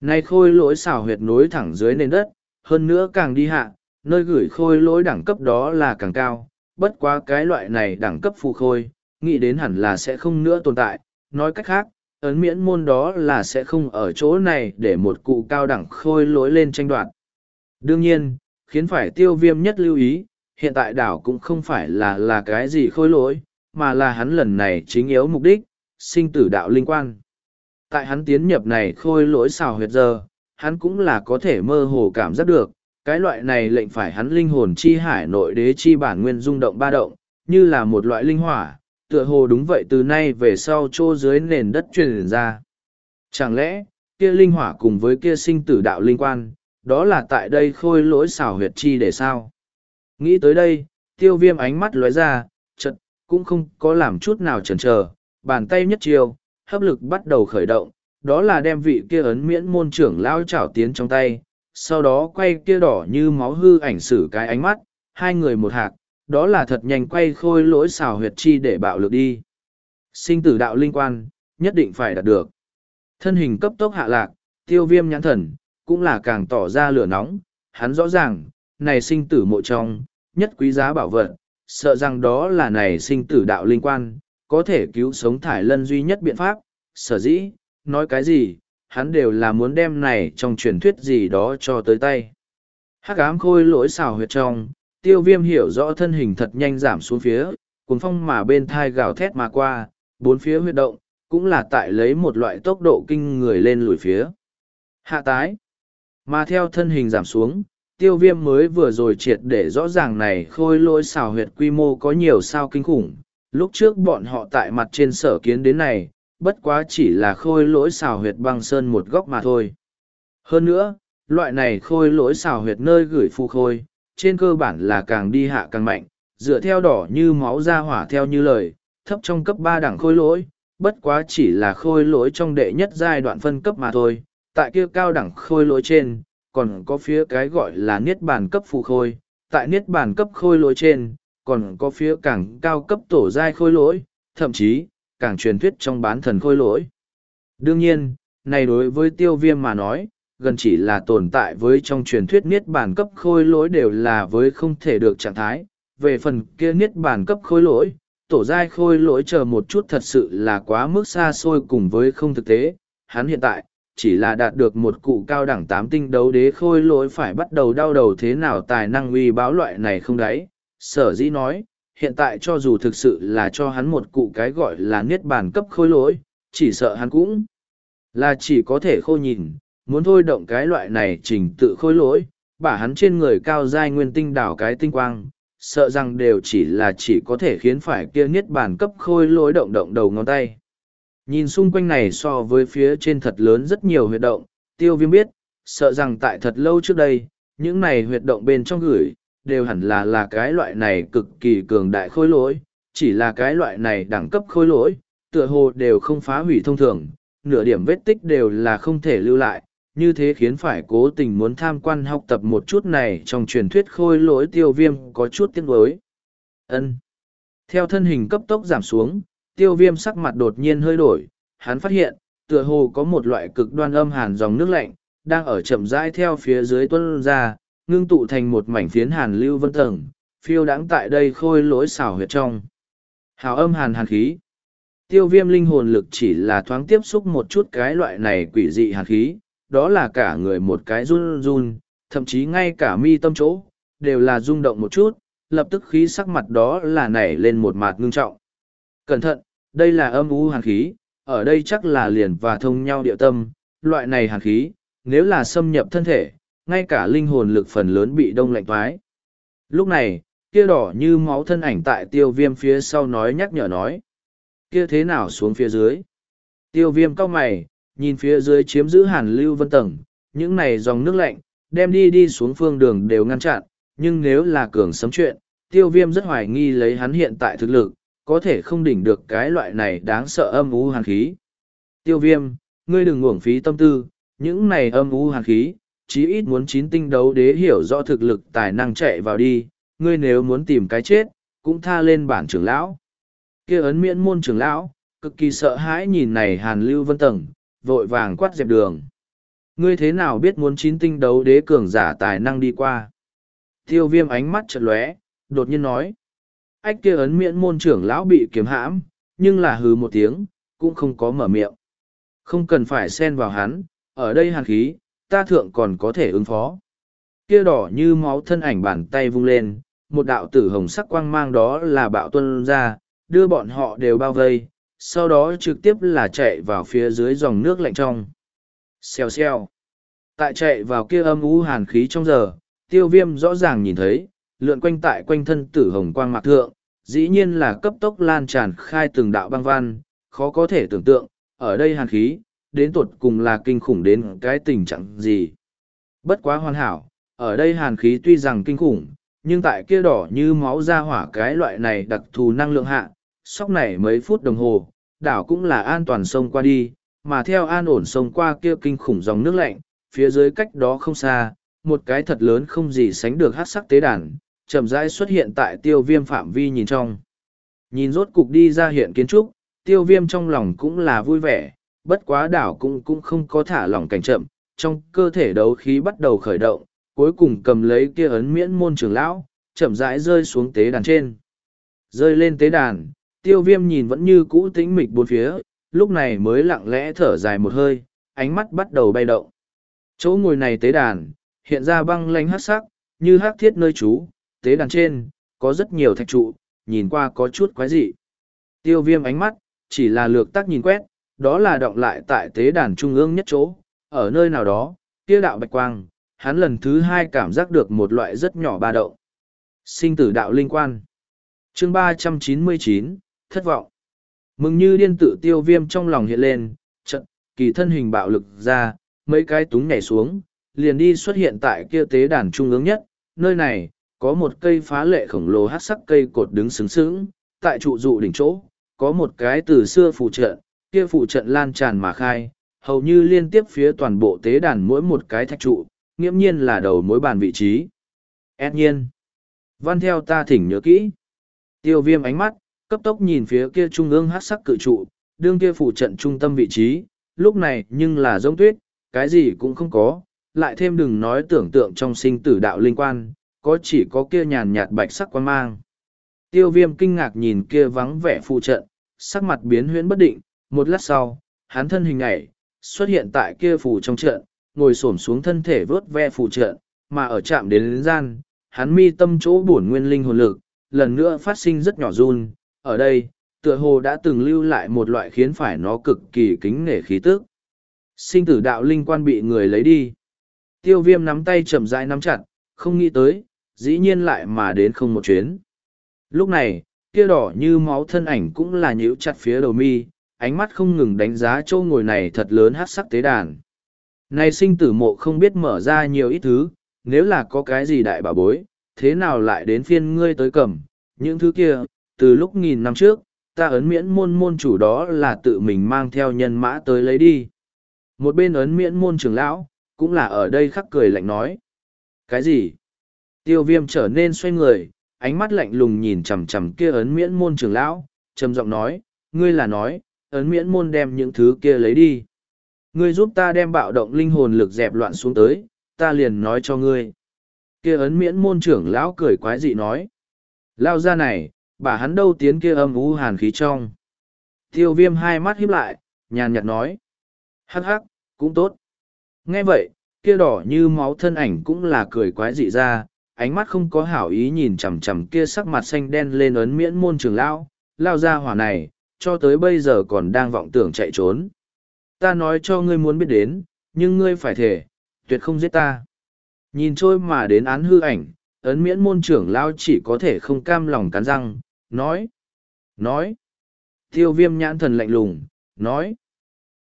nay khôi lỗi xảo huyệt nối thẳng dưới nền đất, hơn nữa càng đi hạ, nơi gửi khôi lỗi đẳng cấp đó là càng cao, bất quá cái loại này đẳng cấp phù khôi, nghĩ đến hẳn là sẽ không nữa tồn tại. Nói cách khác, ấn miễn môn đó là sẽ không ở chỗ này để một cụ cao đẳng khôi lỗi lên tranh đoạt. Đương nhiên, khiến phải tiêu viêm nhất lưu ý, hiện tại đảo cũng không phải là là cái gì khôi lỗi, mà là hắn lần này chính yếu mục đích, sinh tử đạo linh quan. Tại hắn tiến nhập này khôi lỗi xào huyệt giờ, hắn cũng là có thể mơ hồ cảm giác được, cái loại này lệnh phải hắn linh hồn chi hải nội đế chi bản nguyên rung động ba động, như là một loại linh hỏa, tựa hồ đúng vậy từ nay về sau chỗ dưới nền đất truyền ra. Chẳng lẽ, kia linh hỏa cùng với kia sinh tử đạo linh quan, đó là tại đây khôi lỗi xảo huyệt chi để sao? Nghĩ tới đây, tiêu viêm ánh mắt lóe ra, chật, cũng không có làm chút nào chần chờ bàn tay nhất chiều, hấp lực bắt đầu khởi động, đó là đem vị kia ấn miễn môn trưởng lao chảo tiến trong tay, sau đó quay kia đỏ như máu hư ảnh sử cái ánh mắt, hai người một hạc, đó là thật nhanh quay khôi lỗi xào huyệt chi để bạo lực đi. Sinh tử đạo linh quan, nhất định phải đạt được. Thân hình cấp tốc hạ lạc, tiêu viêm nhãn thần, cũng là càng tỏ ra lửa nóng, hắn rõ ràng, này sinh tử mộ trong, nhất quý giá bảo vật, sợ rằng đó là này sinh tử đạo linh quan, có thể cứu sống thải lân duy nhất biện pháp, sở dĩ, nói cái gì, hắn đều là muốn đem này trong truyền thuyết gì đó cho tới tay. Hắc ám khôi lỗi xào huyệt trong, tiêu viêm hiểu rõ thân hình thật nhanh giảm xuống phía, cuốn phong mà bên thai gào thét mà qua, bốn phía huyệt động, cũng là tại lấy một loại tốc độ kinh người lên lùi phía. Hạ tái, mà theo thân hình giảm xuống, tiêu viêm mới vừa rồi triệt để rõ ràng này khôi lỗi xào huyệt quy mô có nhiều sao kinh khủng. Lúc trước bọn họ tại mặt trên sở kiến đến này, bất quá chỉ là khôi lỗi xào huyệt băng sơn một góc mà thôi. Hơn nữa, loại này khôi lỗi xào huyệt nơi gửi phu khôi, trên cơ bản là càng đi hạ càng mạnh, dựa theo đỏ như máu ra hỏa theo như lời, thấp trong cấp ba đẳng khôi lỗi, bất quá chỉ là khôi lỗi trong đệ nhất giai đoạn phân cấp mà thôi, tại kia cao đẳng khôi lỗi trên, còn có phía cái gọi là niết bàn cấp phù khôi, tại niết bàn cấp khôi lỗi trên, còn có phía càng cao cấp tổ giai khôi lỗi, thậm chí, càng truyền thuyết trong bán thần khôi lỗi. Đương nhiên, này đối với tiêu viêm mà nói, gần chỉ là tồn tại với trong truyền thuyết niết bàn cấp khôi lỗi đều là với không thể được trạng thái. Về phần kia niết bàn cấp khôi lỗi, tổ giai khôi lỗi chờ một chút thật sự là quá mức xa xôi cùng với không thực tế. Hắn hiện tại, chỉ là đạt được một cụ cao đẳng tám tinh đấu đế khôi lỗi phải bắt đầu đau đầu thế nào tài năng uy báo loại này không đấy. Sở dĩ nói, hiện tại cho dù thực sự là cho hắn một cụ cái gọi là niết bàn cấp khôi lỗi, chỉ sợ hắn cũng là chỉ có thể khô nhìn, muốn thôi động cái loại này trình tự khôi lỗi, bả hắn trên người cao giai nguyên tinh đảo cái tinh quang, sợ rằng đều chỉ là chỉ có thể khiến phải kia niết bàn cấp khôi lỗi động động đầu ngón tay. Nhìn xung quanh này so với phía trên thật lớn rất nhiều huyệt động, tiêu viêm biết, sợ rằng tại thật lâu trước đây, những này huyệt động bên trong gửi, đều hẳn là là cái loại này cực kỳ cường đại khôi lỗi, chỉ là cái loại này đẳng cấp khôi lỗi, tựa hồ đều không phá hủy thông thường, nửa điểm vết tích đều là không thể lưu lại, như thế khiến phải cố tình muốn tham quan học tập một chút này trong truyền thuyết khôi lỗi tiêu viêm có chút tiếc nuối. ân Theo thân hình cấp tốc giảm xuống, tiêu viêm sắc mặt đột nhiên hơi đổi, hắn phát hiện, tựa hồ có một loại cực đoan âm hàn dòng nước lạnh, đang ở chậm rãi theo phía dưới tuân ra, ngưng tụ thành một mảnh phiến hàn lưu vân tầng, phiêu đãng tại đây khôi lỗi xảo huyệt trong. Hào âm hàn hàn khí. Tiêu viêm linh hồn lực chỉ là thoáng tiếp xúc một chút cái loại này quỷ dị hàn khí, đó là cả người một cái run run, thậm chí ngay cả mi tâm chỗ, đều là rung động một chút, lập tức khí sắc mặt đó là nảy lên một mặt ngưng trọng. Cẩn thận, đây là âm u hàn khí, ở đây chắc là liền và thông nhau địa tâm, loại này hàn khí, nếu là xâm nhập thân thể, ngay cả linh hồn lực phần lớn bị đông lạnh thoái. Lúc này, kia đỏ như máu thân ảnh tại tiêu viêm phía sau nói nhắc nhở nói. Kia thế nào xuống phía dưới? Tiêu viêm cao mày, nhìn phía dưới chiếm giữ hàn lưu vân tầng, những này dòng nước lạnh, đem đi đi xuống phương đường đều ngăn chặn, nhưng nếu là cường sấm chuyện, tiêu viêm rất hoài nghi lấy hắn hiện tại thực lực, có thể không đỉnh được cái loại này đáng sợ âm u hàn khí. Tiêu viêm, ngươi đừng uổng phí tâm tư, những này âm u hàn khí, chí ít muốn chín tinh đấu đế hiểu rõ thực lực tài năng chạy vào đi, ngươi nếu muốn tìm cái chết, cũng tha lên bản trưởng lão. kia ấn miễn môn trưởng lão, cực kỳ sợ hãi nhìn này hàn lưu vân tầng, vội vàng quát dẹp đường. Ngươi thế nào biết muốn chín tinh đấu đế cường giả tài năng đi qua? Tiêu viêm ánh mắt chợt lóe, đột nhiên nói. Ách kia ấn miễn môn trưởng lão bị kiếm hãm, nhưng là hừ một tiếng, cũng không có mở miệng. Không cần phải xen vào hắn, ở đây hàn khí, ta thượng còn có thể ứng phó. Kia đỏ như máu thân ảnh bàn tay vung lên, một đạo tử hồng sắc quang mang đó là bạo tuân ra, đưa bọn họ đều bao vây, sau đó trực tiếp là chạy vào phía dưới dòng nước lạnh trong. Xèo xèo. Tại chạy vào kia âm u hàn khí trong giờ, tiêu viêm rõ ràng nhìn thấy, lượn quanh tại quanh thân tử hồng quang mạc thượng, dĩ nhiên là cấp tốc lan tràn khai từng đạo băng văn, khó có thể tưởng tượng, ở đây hàn khí, đến tột cùng là kinh khủng đến cái tình trạng gì. Bất quá hoàn hảo, ở đây hàn khí tuy rằng kinh khủng, nhưng tại kia đỏ như máu ra hỏa cái loại này đặc thù năng lượng hạ, sóc này mấy phút đồng hồ, đảo cũng là an toàn sông qua đi, mà theo an ổn sông qua kia kinh khủng dòng nước lạnh, phía dưới cách đó không xa, một cái thật lớn không gì sánh được hát sắc tế đàn, chậm rãi xuất hiện tại tiêu viêm phạm vi nhìn trong. Nhìn rốt cục đi ra hiện kiến trúc, tiêu viêm trong lòng cũng là vui vẻ, bất quá đảo cũng cũng không có thả lỏng cảnh chậm, trong cơ thể đấu khí bắt đầu khởi động, cuối cùng cầm lấy kia ấn miễn môn trưởng lão, chậm rãi rơi xuống tế đàn trên. Rơi lên tế đàn, tiêu viêm nhìn vẫn như cũ tĩnh mịch bốn phía, lúc này mới lặng lẽ thở dài một hơi, ánh mắt bắt đầu bay động. Chỗ ngồi này tế đàn, hiện ra băng lánh hát sắc, như hát thiết nơi trú, tế đàn trên, có rất nhiều thạch trụ, nhìn qua có chút quái dị. Tiêu viêm ánh mắt, chỉ là lược tắc nhìn quét, đó là động lại tại tế đàn trung ương nhất chỗ, ở nơi nào đó, kia đạo bạch quang, hắn lần thứ hai cảm giác được một loại rất nhỏ ba động. Sinh tử đạo linh quan. chương ba trăm chín mươi chín thất vọng. Mừng như điên tự tiêu viêm trong lòng hiện lên, trận, kỳ thân hình bạo lực ra, mấy cái túng nhảy xuống, liền đi xuất hiện tại kia tế đàn trung ương nhất, nơi này, có một cây phá lệ khổng lồ hát sắc cây cột đứng sướng sướng, tại trụ dụ đỉnh chỗ, có một cái từ xưa phụ trận, kia phụ trận lan tràn mà khai, hầu như liên tiếp phía toàn bộ tế đàn mỗi một cái thạch trụ, nghiễm nhiên là đầu mối bàn vị trí. Ad nhiên. Văn theo ta thỉnh nhớ kỹ. Tiêu viêm ánh mắt, cấp tốc nhìn phía kia trung ương hát sắc cự trụ, đương kia phủ trận trung tâm vị trí, lúc này nhưng là giống tuyết, cái gì cũng không có, lại thêm đừng nói tưởng tượng trong sinh tử đạo linh quan, có chỉ có kia nhàn nhạt bạch sắc quan mang. Tiêu viêm kinh ngạc nhìn kia vắng vẻ phụ trận, sắc mặt biến huyễn bất định, một lát sau, hắn thân hình nhảy, xuất hiện tại kia phủ trong trận, ngồi xổm xuống thân thể vớt ve phủ trận, mà ở chạm đến đến gian, hắn mi tâm chỗ bổn nguyên linh hồn lực, lần nữa phát sinh rất nhỏ run, ở đây, tựa hồ đã từng lưu lại một loại khiến phải nó cực kỳ kính nể khí tức. Sinh tử đạo linh quan bị người lấy đi. Tiêu viêm nắm tay chậm rãi nắm chặt, không nghĩ tới, dĩ nhiên lại mà đến không một chuyến. Lúc này, kia đỏ như máu thân ảnh cũng là nhíu chặt phía đầu mi, ánh mắt không ngừng đánh giá châu ngồi này thật lớn hát sắc tế đàn. Này sinh tử mộ không biết mở ra nhiều ít thứ, nếu là có cái gì đại bảo bối, thế nào lại đến phiên ngươi tới cầm, những thứ kia, từ lúc nghìn năm trước, ta ấn miễn môn môn chủ đó là tự mình mang theo nhân mã tới lấy đi. Một bên ấn miễn môn trưởng lão, cũng là ở đây khắc cười lạnh nói. Cái gì? Tiêu viêm trở nên xoay người, ánh mắt lạnh lùng nhìn chằm chằm kia ấn miễn môn trưởng lão, trầm giọng nói, ngươi là nói, ấn miễn môn đem những thứ kia lấy đi. Ngươi giúp ta đem bạo động linh hồn lực dẹp loạn xuống tới, ta liền nói cho ngươi. Kia ấn miễn môn trưởng lão cười quái dị nói. Lao ra này, bà hắn đâu tiến kia âm u hàn khí trong. Tiêu viêm hai mắt híp lại, nhàn nhạt nói. Hắc hắc, cũng tốt. Nghe vậy, kia đỏ như máu thân ảnh cũng là cười quái dị ra, ánh mắt không có hảo ý nhìn chằm chằm kia sắc mặt xanh đen lên ấn miễn môn trường lão, lao ra hỏa này, cho tới bây giờ còn đang vọng tưởng chạy trốn. Ta nói cho ngươi muốn biết đến, nhưng ngươi phải thể, tuyệt không giết ta. Nhìn trôi mà đến án hư ảnh, ấn miễn môn trưởng lao chỉ có thể không cam lòng cắn răng, nói, nói. Tiêu viêm nhãn thần lạnh lùng, nói.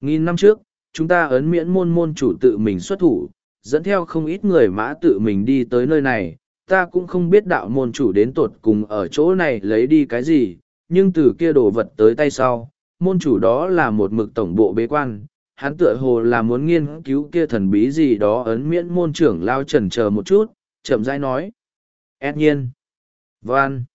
Nghìn năm trước, chúng ta ấn miễn môn môn chủ tự mình xuất thủ, dẫn theo không ít người mã tự mình đi tới nơi này, ta cũng không biết đạo môn chủ đến tột cùng ở chỗ này lấy đi cái gì, nhưng từ kia đồ vật tới tay sau, môn chủ đó là một mực tổng bộ bế quan, hắn tựa hồ là muốn nghiên cứu kia thần bí gì đó ấn miễn môn trưởng lao trần chờ một chút, chậm rãi nói. Ad nhiên. Van.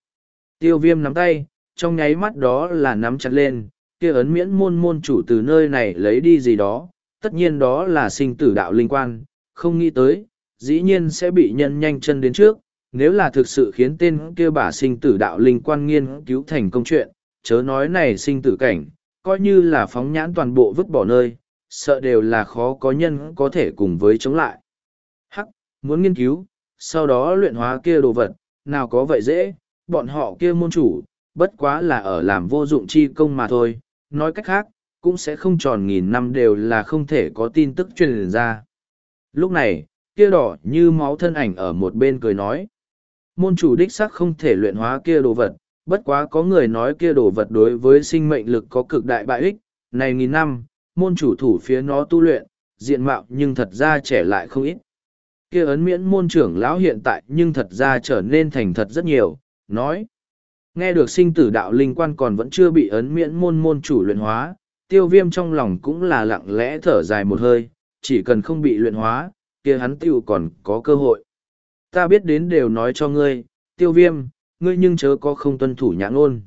Tiêu viêm nắm tay, trong nháy mắt đó là nắm chặt lên, kia ấn miễn môn môn chủ từ nơi này lấy đi gì đó, tất nhiên đó là sinh tử đạo linh quan, không nghĩ tới, dĩ nhiên sẽ bị nhân nhanh chân đến trước, nếu là thực sự khiến tên kia bả sinh tử đạo linh quan nghiên cứu thành công chuyện, chớ nói này sinh tử cảnh, coi như là phóng nhãn toàn bộ vứt bỏ nơi, sợ đều là khó có nhân có thể cùng với chống lại. Hắc, muốn nghiên cứu, sau đó luyện hóa kia đồ vật, nào có vậy dễ, bọn họ kia môn chủ, bất quá là ở làm vô dụng chi công mà thôi, nói cách khác, cũng sẽ không tròn nghìn năm đều là không thể có tin tức truyền ra. Lúc này, kia đỏ như máu thân ảnh ở một bên cười nói. Môn chủ đích sắc không thể luyện hóa kia đồ vật, bất quá có người nói kia đồ vật đối với sinh mệnh lực có cực đại bại ích, này nghìn năm, môn chủ thủ phía nó tu luyện, diện mạo nhưng thật ra trẻ lại không ít. Kia ấn miễn môn trưởng lão hiện tại nhưng thật ra trở nên thành thật rất nhiều, nói. Nghe được sinh tử đạo linh quan còn vẫn chưa bị ấn miễn môn môn chủ luyện hóa, tiêu viêm trong lòng cũng là lặng lẽ thở dài một hơi, chỉ cần không bị luyện hóa, kia hắn tiêu còn có cơ hội. Ta biết đến đều nói cho ngươi, tiêu viêm, ngươi nhưng chớ có không tuân thủ nhãn ôn.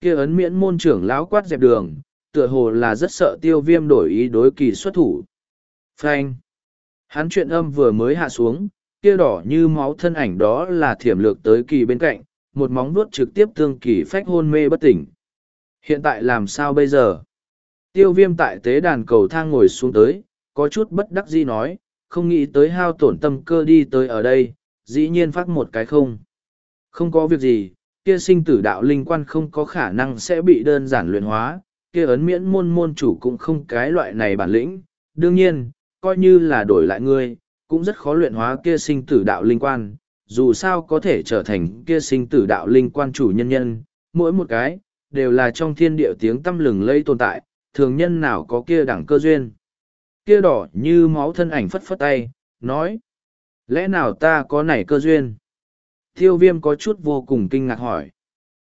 Kia ấn miễn môn trưởng lão quát dẹp đường, tựa hồ là rất sợ tiêu viêm đổi ý đối kỳ xuất thủ. Frank! Hắn chuyện âm vừa mới hạ xuống, kia đỏ như máu thân ảnh đó là thiểm lược tới kỳ bên cạnh, một móng vuốt trực tiếp tương kỳ phách hôn mê bất tỉnh. Hiện tại làm sao bây giờ? Tiêu viêm tại tế đàn cầu thang ngồi xuống tới, có chút bất đắc dĩ nói, không nghĩ tới hao tổn tâm cơ đi tới ở đây, dĩ nhiên phát một cái không. Không có việc gì, kia sinh tử đạo linh quan không có khả năng sẽ bị đơn giản luyện hóa, kia ấn miễn môn môn chủ cũng không cái loại này bản lĩnh. Đương nhiên, coi như là đổi lại ngươi, cũng rất khó luyện hóa kia sinh tử đạo linh quan, dù sao có thể trở thành kia sinh tử đạo linh quan chủ nhân nhân, mỗi một cái, đều là trong thiên địa tiếng tâm lừng lây tồn tại, thường nhân nào có kia đẳng cơ duyên. Kia đỏ như máu thân ảnh phất phất tay, nói, lẽ nào ta có nảy cơ duyên? Thiêu viêm có chút vô cùng kinh ngạc hỏi.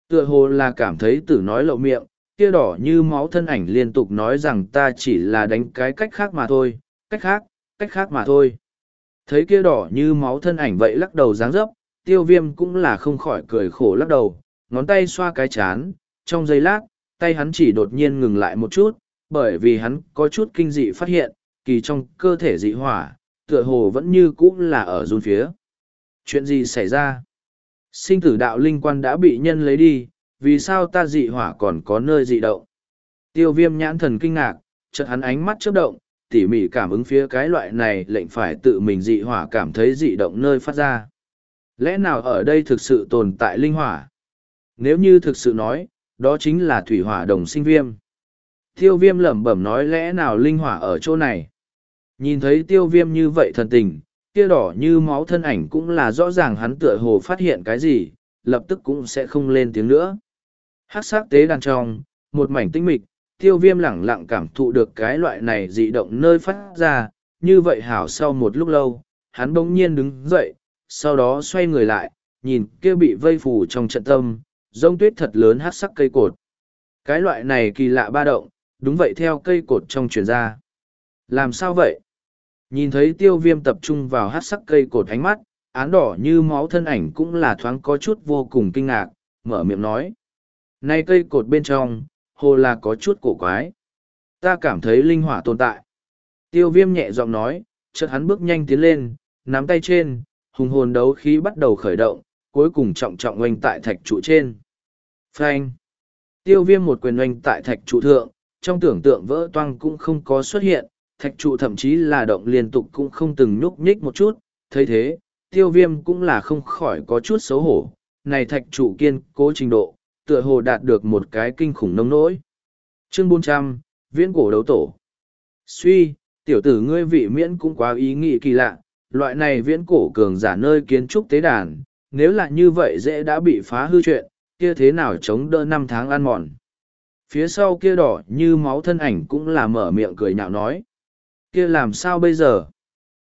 Tựa hồ là cảm thấy tử nói lậu miệng, kia đỏ như máu thân ảnh liên tục nói rằng ta chỉ là đánh cái cách khác mà thôi, cách khác, cách khác mà thôi. Thấy kia đỏ như máu thân ảnh vậy lắc đầu dáng dấp, tiêu viêm cũng là không khỏi cười khổ lắc đầu, ngón tay xoa cái chán, trong giây lát, tay hắn chỉ đột nhiên ngừng lại một chút, bởi vì hắn có chút kinh dị phát hiện, kỳ trong cơ thể dị hỏa, tựa hồ vẫn như cũ là ở run phía. Chuyện gì xảy ra? Sinh tử đạo linh quan đã bị nhân lấy đi, vì sao ta dị hỏa còn có nơi dị động? Tiêu viêm nhãn thần kinh ngạc, chợt hắn ánh mắt chớp động, tỉ mỉ cảm ứng phía cái loại này lệnh phải tự mình dị hỏa cảm thấy dị động nơi phát ra. Lẽ nào ở đây thực sự tồn tại linh hỏa? Nếu như thực sự nói, đó chính là thủy hỏa đồng sinh viêm. Tiêu viêm lẩm bẩm nói lẽ nào linh hỏa ở chỗ này? Nhìn thấy tiêu viêm như vậy thần tình, kia đỏ như máu thân ảnh cũng là rõ ràng hắn tựa hồ phát hiện cái gì, lập tức cũng sẽ không lên tiếng nữa. Hát sắc tế đàn trong, một mảnh tinh mịch, tiêu viêm lẳng lặng cảm thụ được cái loại này dị động nơi phát ra, như vậy hảo sau một lúc lâu, hắn bỗng nhiên đứng dậy, sau đó xoay người lại, nhìn kia bị vây phủ trong trận tâm, rông tuyết thật lớn hát sắc cây cột. Cái loại này kỳ lạ ba động, đúng vậy theo cây cột trong truyền ra. Làm sao vậy? Nhìn thấy tiêu viêm tập trung vào hát sắc cây cột ánh mắt, án đỏ như máu thân ảnh cũng là thoáng có chút vô cùng kinh ngạc, mở miệng nói. Nay cây cột bên trong, hồ là có chút cổ quái. Ta cảm thấy linh hỏa tồn tại. Tiêu viêm nhẹ giọng nói, chợt hắn bước nhanh tiến lên, nắm tay trên, hùng hồn đấu khí bắt đầu khởi động, cuối cùng trọng trọng oanh tại thạch trụ trên. Phanh. Tiêu viêm một quyền oanh tại thạch trụ thượng, trong tưởng tượng vỡ toang cũng không có xuất hiện, thạch trụ thậm chí là động liên tục cũng không từng nhúc nhích một chút, thấy thế, tiêu viêm cũng là không khỏi có chút xấu hổ, này thạch trụ kiên cố trình độ, tựa hồ đạt được một cái kinh khủng nông nỗi. Chương 400, Viễn cổ đấu tổ. Suy, tiểu tử ngươi vị miễn cũng quá ý nghĩ kỳ lạ, loại này viễn cổ cường giả nơi kiến trúc tế đàn, nếu là như vậy dễ đã bị phá hư chuyện, kia thế nào chống đỡ năm tháng ăn mòn. Phía sau kia đỏ như máu thân ảnh cũng là mở miệng cười nhạo nói. Kia làm sao bây giờ?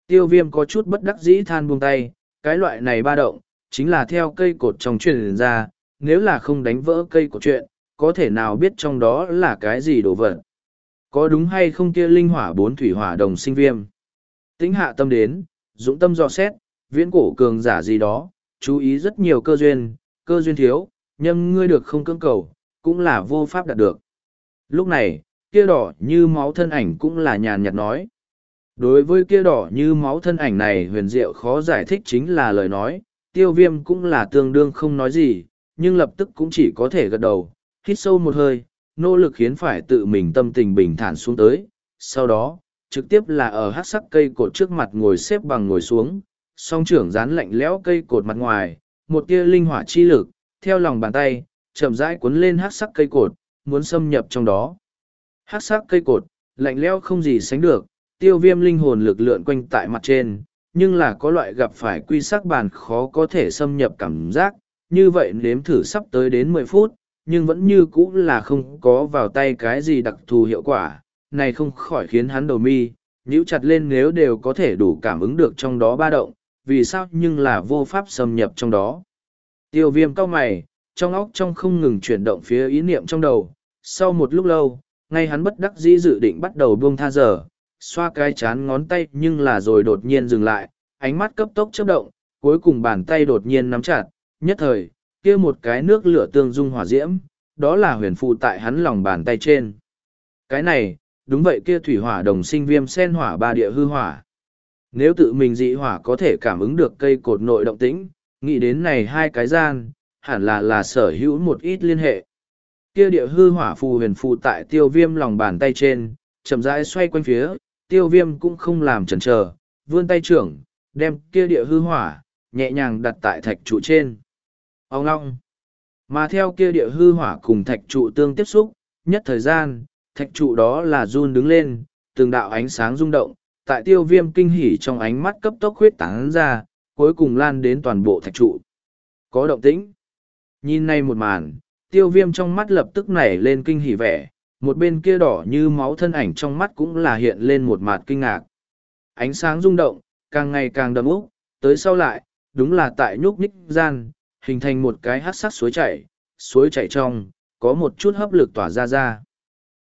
Tiêu viêm có chút bất đắc dĩ than buông tay, cái loại này ba động, chính là theo cây cột trong truyền ra, nếu là không đánh vỡ cây của chuyện, có thể nào biết trong đó là cái gì đồ vật. Có đúng hay không kia linh hỏa bốn thủy hỏa đồng sinh viêm? Tính hạ tâm đến, dũng tâm dò xét, viễn cổ cường giả gì đó, chú ý rất nhiều cơ duyên, cơ duyên thiếu, nhưng ngươi được không cưỡng cầu, cũng là vô pháp đạt được. Lúc này, kia đỏ như máu thân ảnh cũng là nhàn nhạt nói. Đối với kia đỏ như máu thân ảnh này huyền diệu khó giải thích chính là lời nói, tiêu viêm cũng là tương đương không nói gì, nhưng lập tức cũng chỉ có thể gật đầu, hít sâu một hơi, nỗ lực khiến phải tự mình tâm tình bình thản xuống tới. Sau đó, trực tiếp là ở hát sắc cây cột trước mặt ngồi xếp bằng ngồi xuống, song trưởng dán lạnh lẽo cây cột mặt ngoài, một tia linh hỏa chi lực, theo lòng bàn tay, chậm rãi cuốn lên hát sắc cây cột, muốn xâm nhập trong đó. Hát sắc cây cột, lạnh lẽo không gì sánh được, tiêu viêm linh hồn lực lượn quanh tại mặt trên, nhưng là có loại gặp phải quy sắc bàn khó có thể xâm nhập cảm giác, như vậy nếm thử sắp tới đến mười phút, nhưng vẫn như cũ là không có vào tay cái gì đặc thù hiệu quả, này không khỏi khiến hắn đầu mi, nhíu chặt lên nếu đều có thể đủ cảm ứng được trong đó ba động, vì sao nhưng là vô pháp xâm nhập trong đó. Tiêu viêm cao mày, trong óc trong không ngừng chuyển động phía ý niệm trong đầu, sau một lúc lâu, ngay hắn bất đắc dĩ dự định bắt đầu buông tha giờ, xoa cái chán ngón tay nhưng là rồi đột nhiên dừng lại, ánh mắt cấp tốc chớp động, cuối cùng bàn tay đột nhiên nắm chặt, nhất thời, kia một cái nước lửa tương dung hỏa diễm, đó là huyền phụ tại hắn lòng bàn tay trên. Cái này, đúng vậy kia thủy hỏa đồng sinh viêm sen hỏa ba địa hư hỏa. Nếu tự mình dị hỏa có thể cảm ứng được cây cột nội động tĩnh, nghĩ đến này hai cái gian, hẳn là là sở hữu một ít liên hệ. Kia địa hư hỏa phù huyền phù tại tiêu viêm lòng bàn tay trên, chậm rãi xoay quanh phía, tiêu viêm cũng không làm chần chờ, vươn tay trưởng, đem kia địa hư hỏa, nhẹ nhàng đặt tại thạch trụ trên. Ông long Mà theo kia địa hư hỏa cùng thạch trụ tương tiếp xúc, nhất thời gian, thạch trụ đó là run đứng lên, từng đạo ánh sáng rung động, tại tiêu viêm kinh hỉ trong ánh mắt cấp tốc huyết tán ra, cuối cùng lan đến toàn bộ thạch trụ. Có động tĩnh. Nhìn này một màn, tiêu viêm trong mắt lập tức nảy lên kinh hỉ vẻ, một bên kia đỏ như máu thân ảnh trong mắt cũng là hiện lên một mặt kinh ngạc. Ánh sáng rung động, càng ngày càng đậm úc, tới sau lại, đúng là tại nhúc nhích gian, hình thành một cái hát sắc suối chảy, suối chảy trong, có một chút hấp lực tỏa ra ra.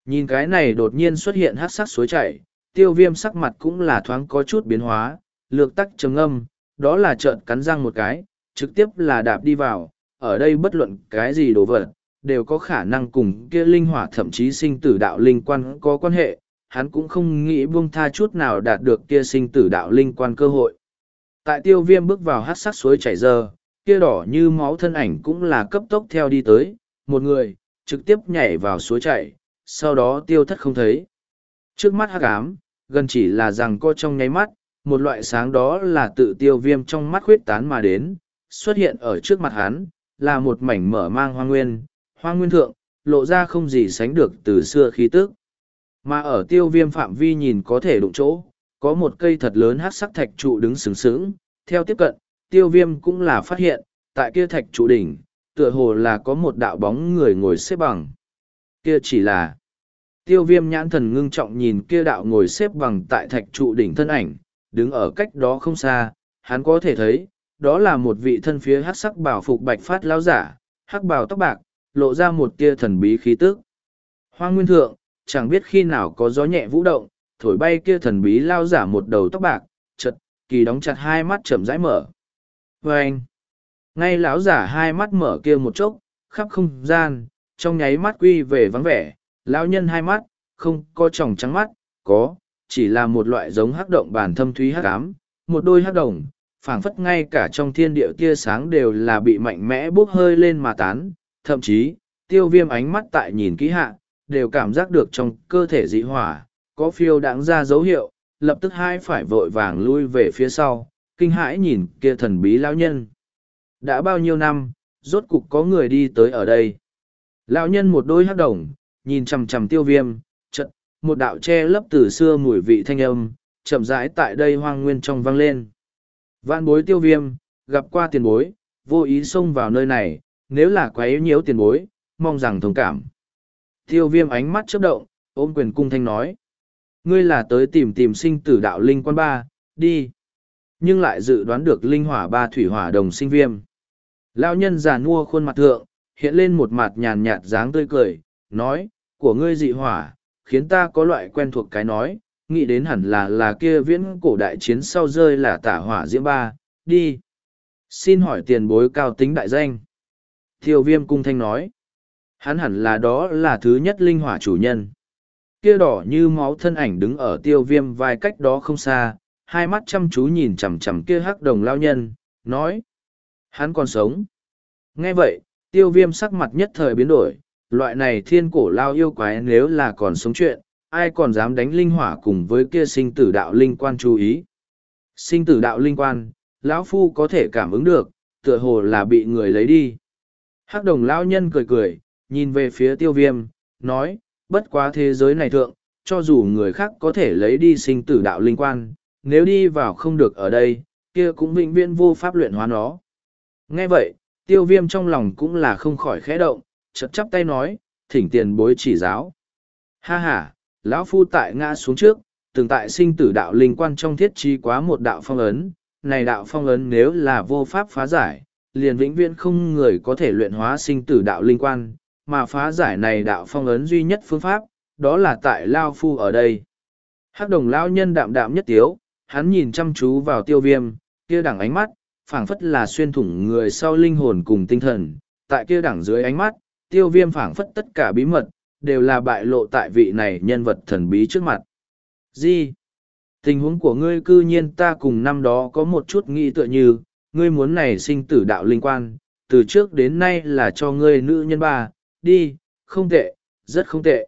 Nhìn cái này đột nhiên xuất hiện hát sắc suối chảy, tiêu viêm sắc mặt cũng là thoáng có chút biến hóa, lược tắc trầm âm, đó là trợn cắn răng một cái, trực tiếp là đạp đi vào, ở đây bất luận cái gì đồ vật, đều có khả năng cùng kia linh hỏa thậm chí sinh tử đạo linh quan có quan hệ, hắn cũng không nghĩ buông tha chút nào đạt được kia sinh tử đạo linh quan cơ hội. Tại tiêu viêm bước vào hát sắc suối chảy giờ, kia đỏ như máu thân ảnh cũng là cấp tốc theo đi tới, một người, trực tiếp nhảy vào suối chảy, sau đó tiêu thất không thấy. Trước mắt hắc ám, gần chỉ là rằng co trong nháy mắt, một loại sáng đó là tự tiêu viêm trong mắt khuyết tán mà đến, xuất hiện ở trước mặt hắn, là một mảnh mở mang hoa nguyên, hoa nguyên thượng, lộ ra không gì sánh được từ xưa khí tức. Mà ở tiêu viêm phạm vi nhìn có thể đụng chỗ, có một cây thật lớn hát sắc thạch trụ đứng sướng sướng, theo tiếp cận, tiêu viêm cũng là phát hiện, tại kia thạch trụ đỉnh, tựa hồ là có một đạo bóng người ngồi xếp bằng. Kia chỉ là tiêu viêm nhãn thần ngưng trọng nhìn kia đạo ngồi xếp bằng tại thạch trụ đỉnh thân ảnh, đứng ở cách đó không xa, hắn có thể thấy, đó là một vị thân phía hát sắc bảo phục bạch phát lao giả, hắc bào tóc bạc, lộ ra một tia thần bí khí tức. Hoa nguyên thượng, chẳng biết khi nào có gió nhẹ vũ động, thổi bay kia thần bí lao giả một đầu tóc bạc, chật, kỳ đóng chặt hai mắt chậm rãi mở. Và anh, ngay lão giả hai mắt mở kia một chốc, khắp không gian, trong nháy mắt quy về vắng vẻ, lão nhân hai mắt, không có tròng trắng mắt, có, chỉ là một loại giống hắc động bản thâm thúy hắc ám, một đôi hắc đồng, phảng phất ngay cả trong thiên địa tia sáng đều là bị mạnh mẽ bốc hơi lên mà tán, thậm chí, tiêu viêm ánh mắt tại nhìn kỹ hạ, đều cảm giác được trong cơ thể dị hỏa, có phiêu đáng ra dấu hiệu, lập tức hai phải vội vàng lui về phía sau, kinh hãi nhìn kia thần bí lão nhân. Đã bao nhiêu năm, rốt cục có người đi tới ở đây. Lão nhân một đôi hắc đồng, nhìn chằm chằm tiêu viêm, chật, một đạo che lấp từ xưa mùi vị thanh âm, chậm rãi tại đây hoang nguyên trong vang lên. Vạn bối tiêu viêm, gặp qua tiền bối, vô ý xông vào nơi này, nếu là quá yếu nhiễu tiền bối, mong rằng thông cảm. Tiêu viêm ánh mắt chớp động, ôm quyền cung thanh nói. Ngươi là tới tìm tìm sinh tử đạo linh quan ba, đi. Nhưng lại dự đoán được linh hỏa ba thủy hỏa đồng sinh viêm. Lão nhân già nua khuôn mặt thượng, hiện lên một mặt nhàn nhạt dáng tươi cười, nói, của ngươi dị hỏa, khiến ta có loại quen thuộc cái nói, nghĩ đến hẳn là là kia viễn cổ đại chiến sau rơi là tả hỏa diễm ba, đi. Xin hỏi tiền bối cao tính đại danh. Tiêu viêm cung thanh nói. Hắn hẳn là đó là thứ nhất linh hỏa chủ nhân. Kia đỏ như máu thân ảnh đứng ở tiêu viêm vài cách đó không xa, hai mắt chăm chú nhìn chằm chằm kia hắc đồng lao nhân, nói. Hắn còn sống. Nghe vậy, tiêu viêm sắc mặt nhất thời biến đổi, loại này thiên cổ lao yêu quái nếu là còn sống chuyện, ai còn dám đánh linh hỏa cùng với kia sinh tử đạo linh quan chú ý. Sinh tử đạo linh quan, lão phu có thể cảm ứng được, tựa hồ là bị người lấy đi. Hắc đồng lão nhân cười cười, nhìn về phía tiêu viêm, nói, bất quá thế giới này thượng, cho dù người khác có thể lấy đi sinh tử đạo linh quan, nếu đi vào không được ở đây, kia cũng vĩnh viễn vô pháp luyện hóa nó. Nghe vậy, tiêu viêm trong lòng cũng là không khỏi khẽ động, chật chắp tay nói, thỉnh tiền bối chỉ giáo. Ha ha, lão phu tại ngã xuống trước, từng tại sinh tử đạo linh quan trong thiết trí quá một đạo phong ấn, này đạo phong ấn nếu là vô pháp phá giải, liền vĩnh viễn không người có thể luyện hóa sinh tử đạo linh quan, mà phá giải này đạo phong ấn duy nhất phương pháp, đó là tại Lao Phu ở đây. Hắc đồng Lao nhân đạm đạm nhất tiếu, hắn nhìn chăm chú vào tiêu viêm, kia đẳng ánh mắt, phảng phất là xuyên thủng người sau linh hồn cùng tinh thần. Tại kia đẳng dưới ánh mắt, tiêu viêm phảng phất tất cả bí mật, đều là bại lộ tại vị này nhân vật thần bí trước mặt. Gì? Tình huống của ngươi cư nhiên ta cùng năm đó có một chút nghĩ tựa như, ngươi muốn này sinh tử đạo linh quan, từ trước đến nay là cho ngươi nữ nhân ba, đi, không tệ, rất không tệ.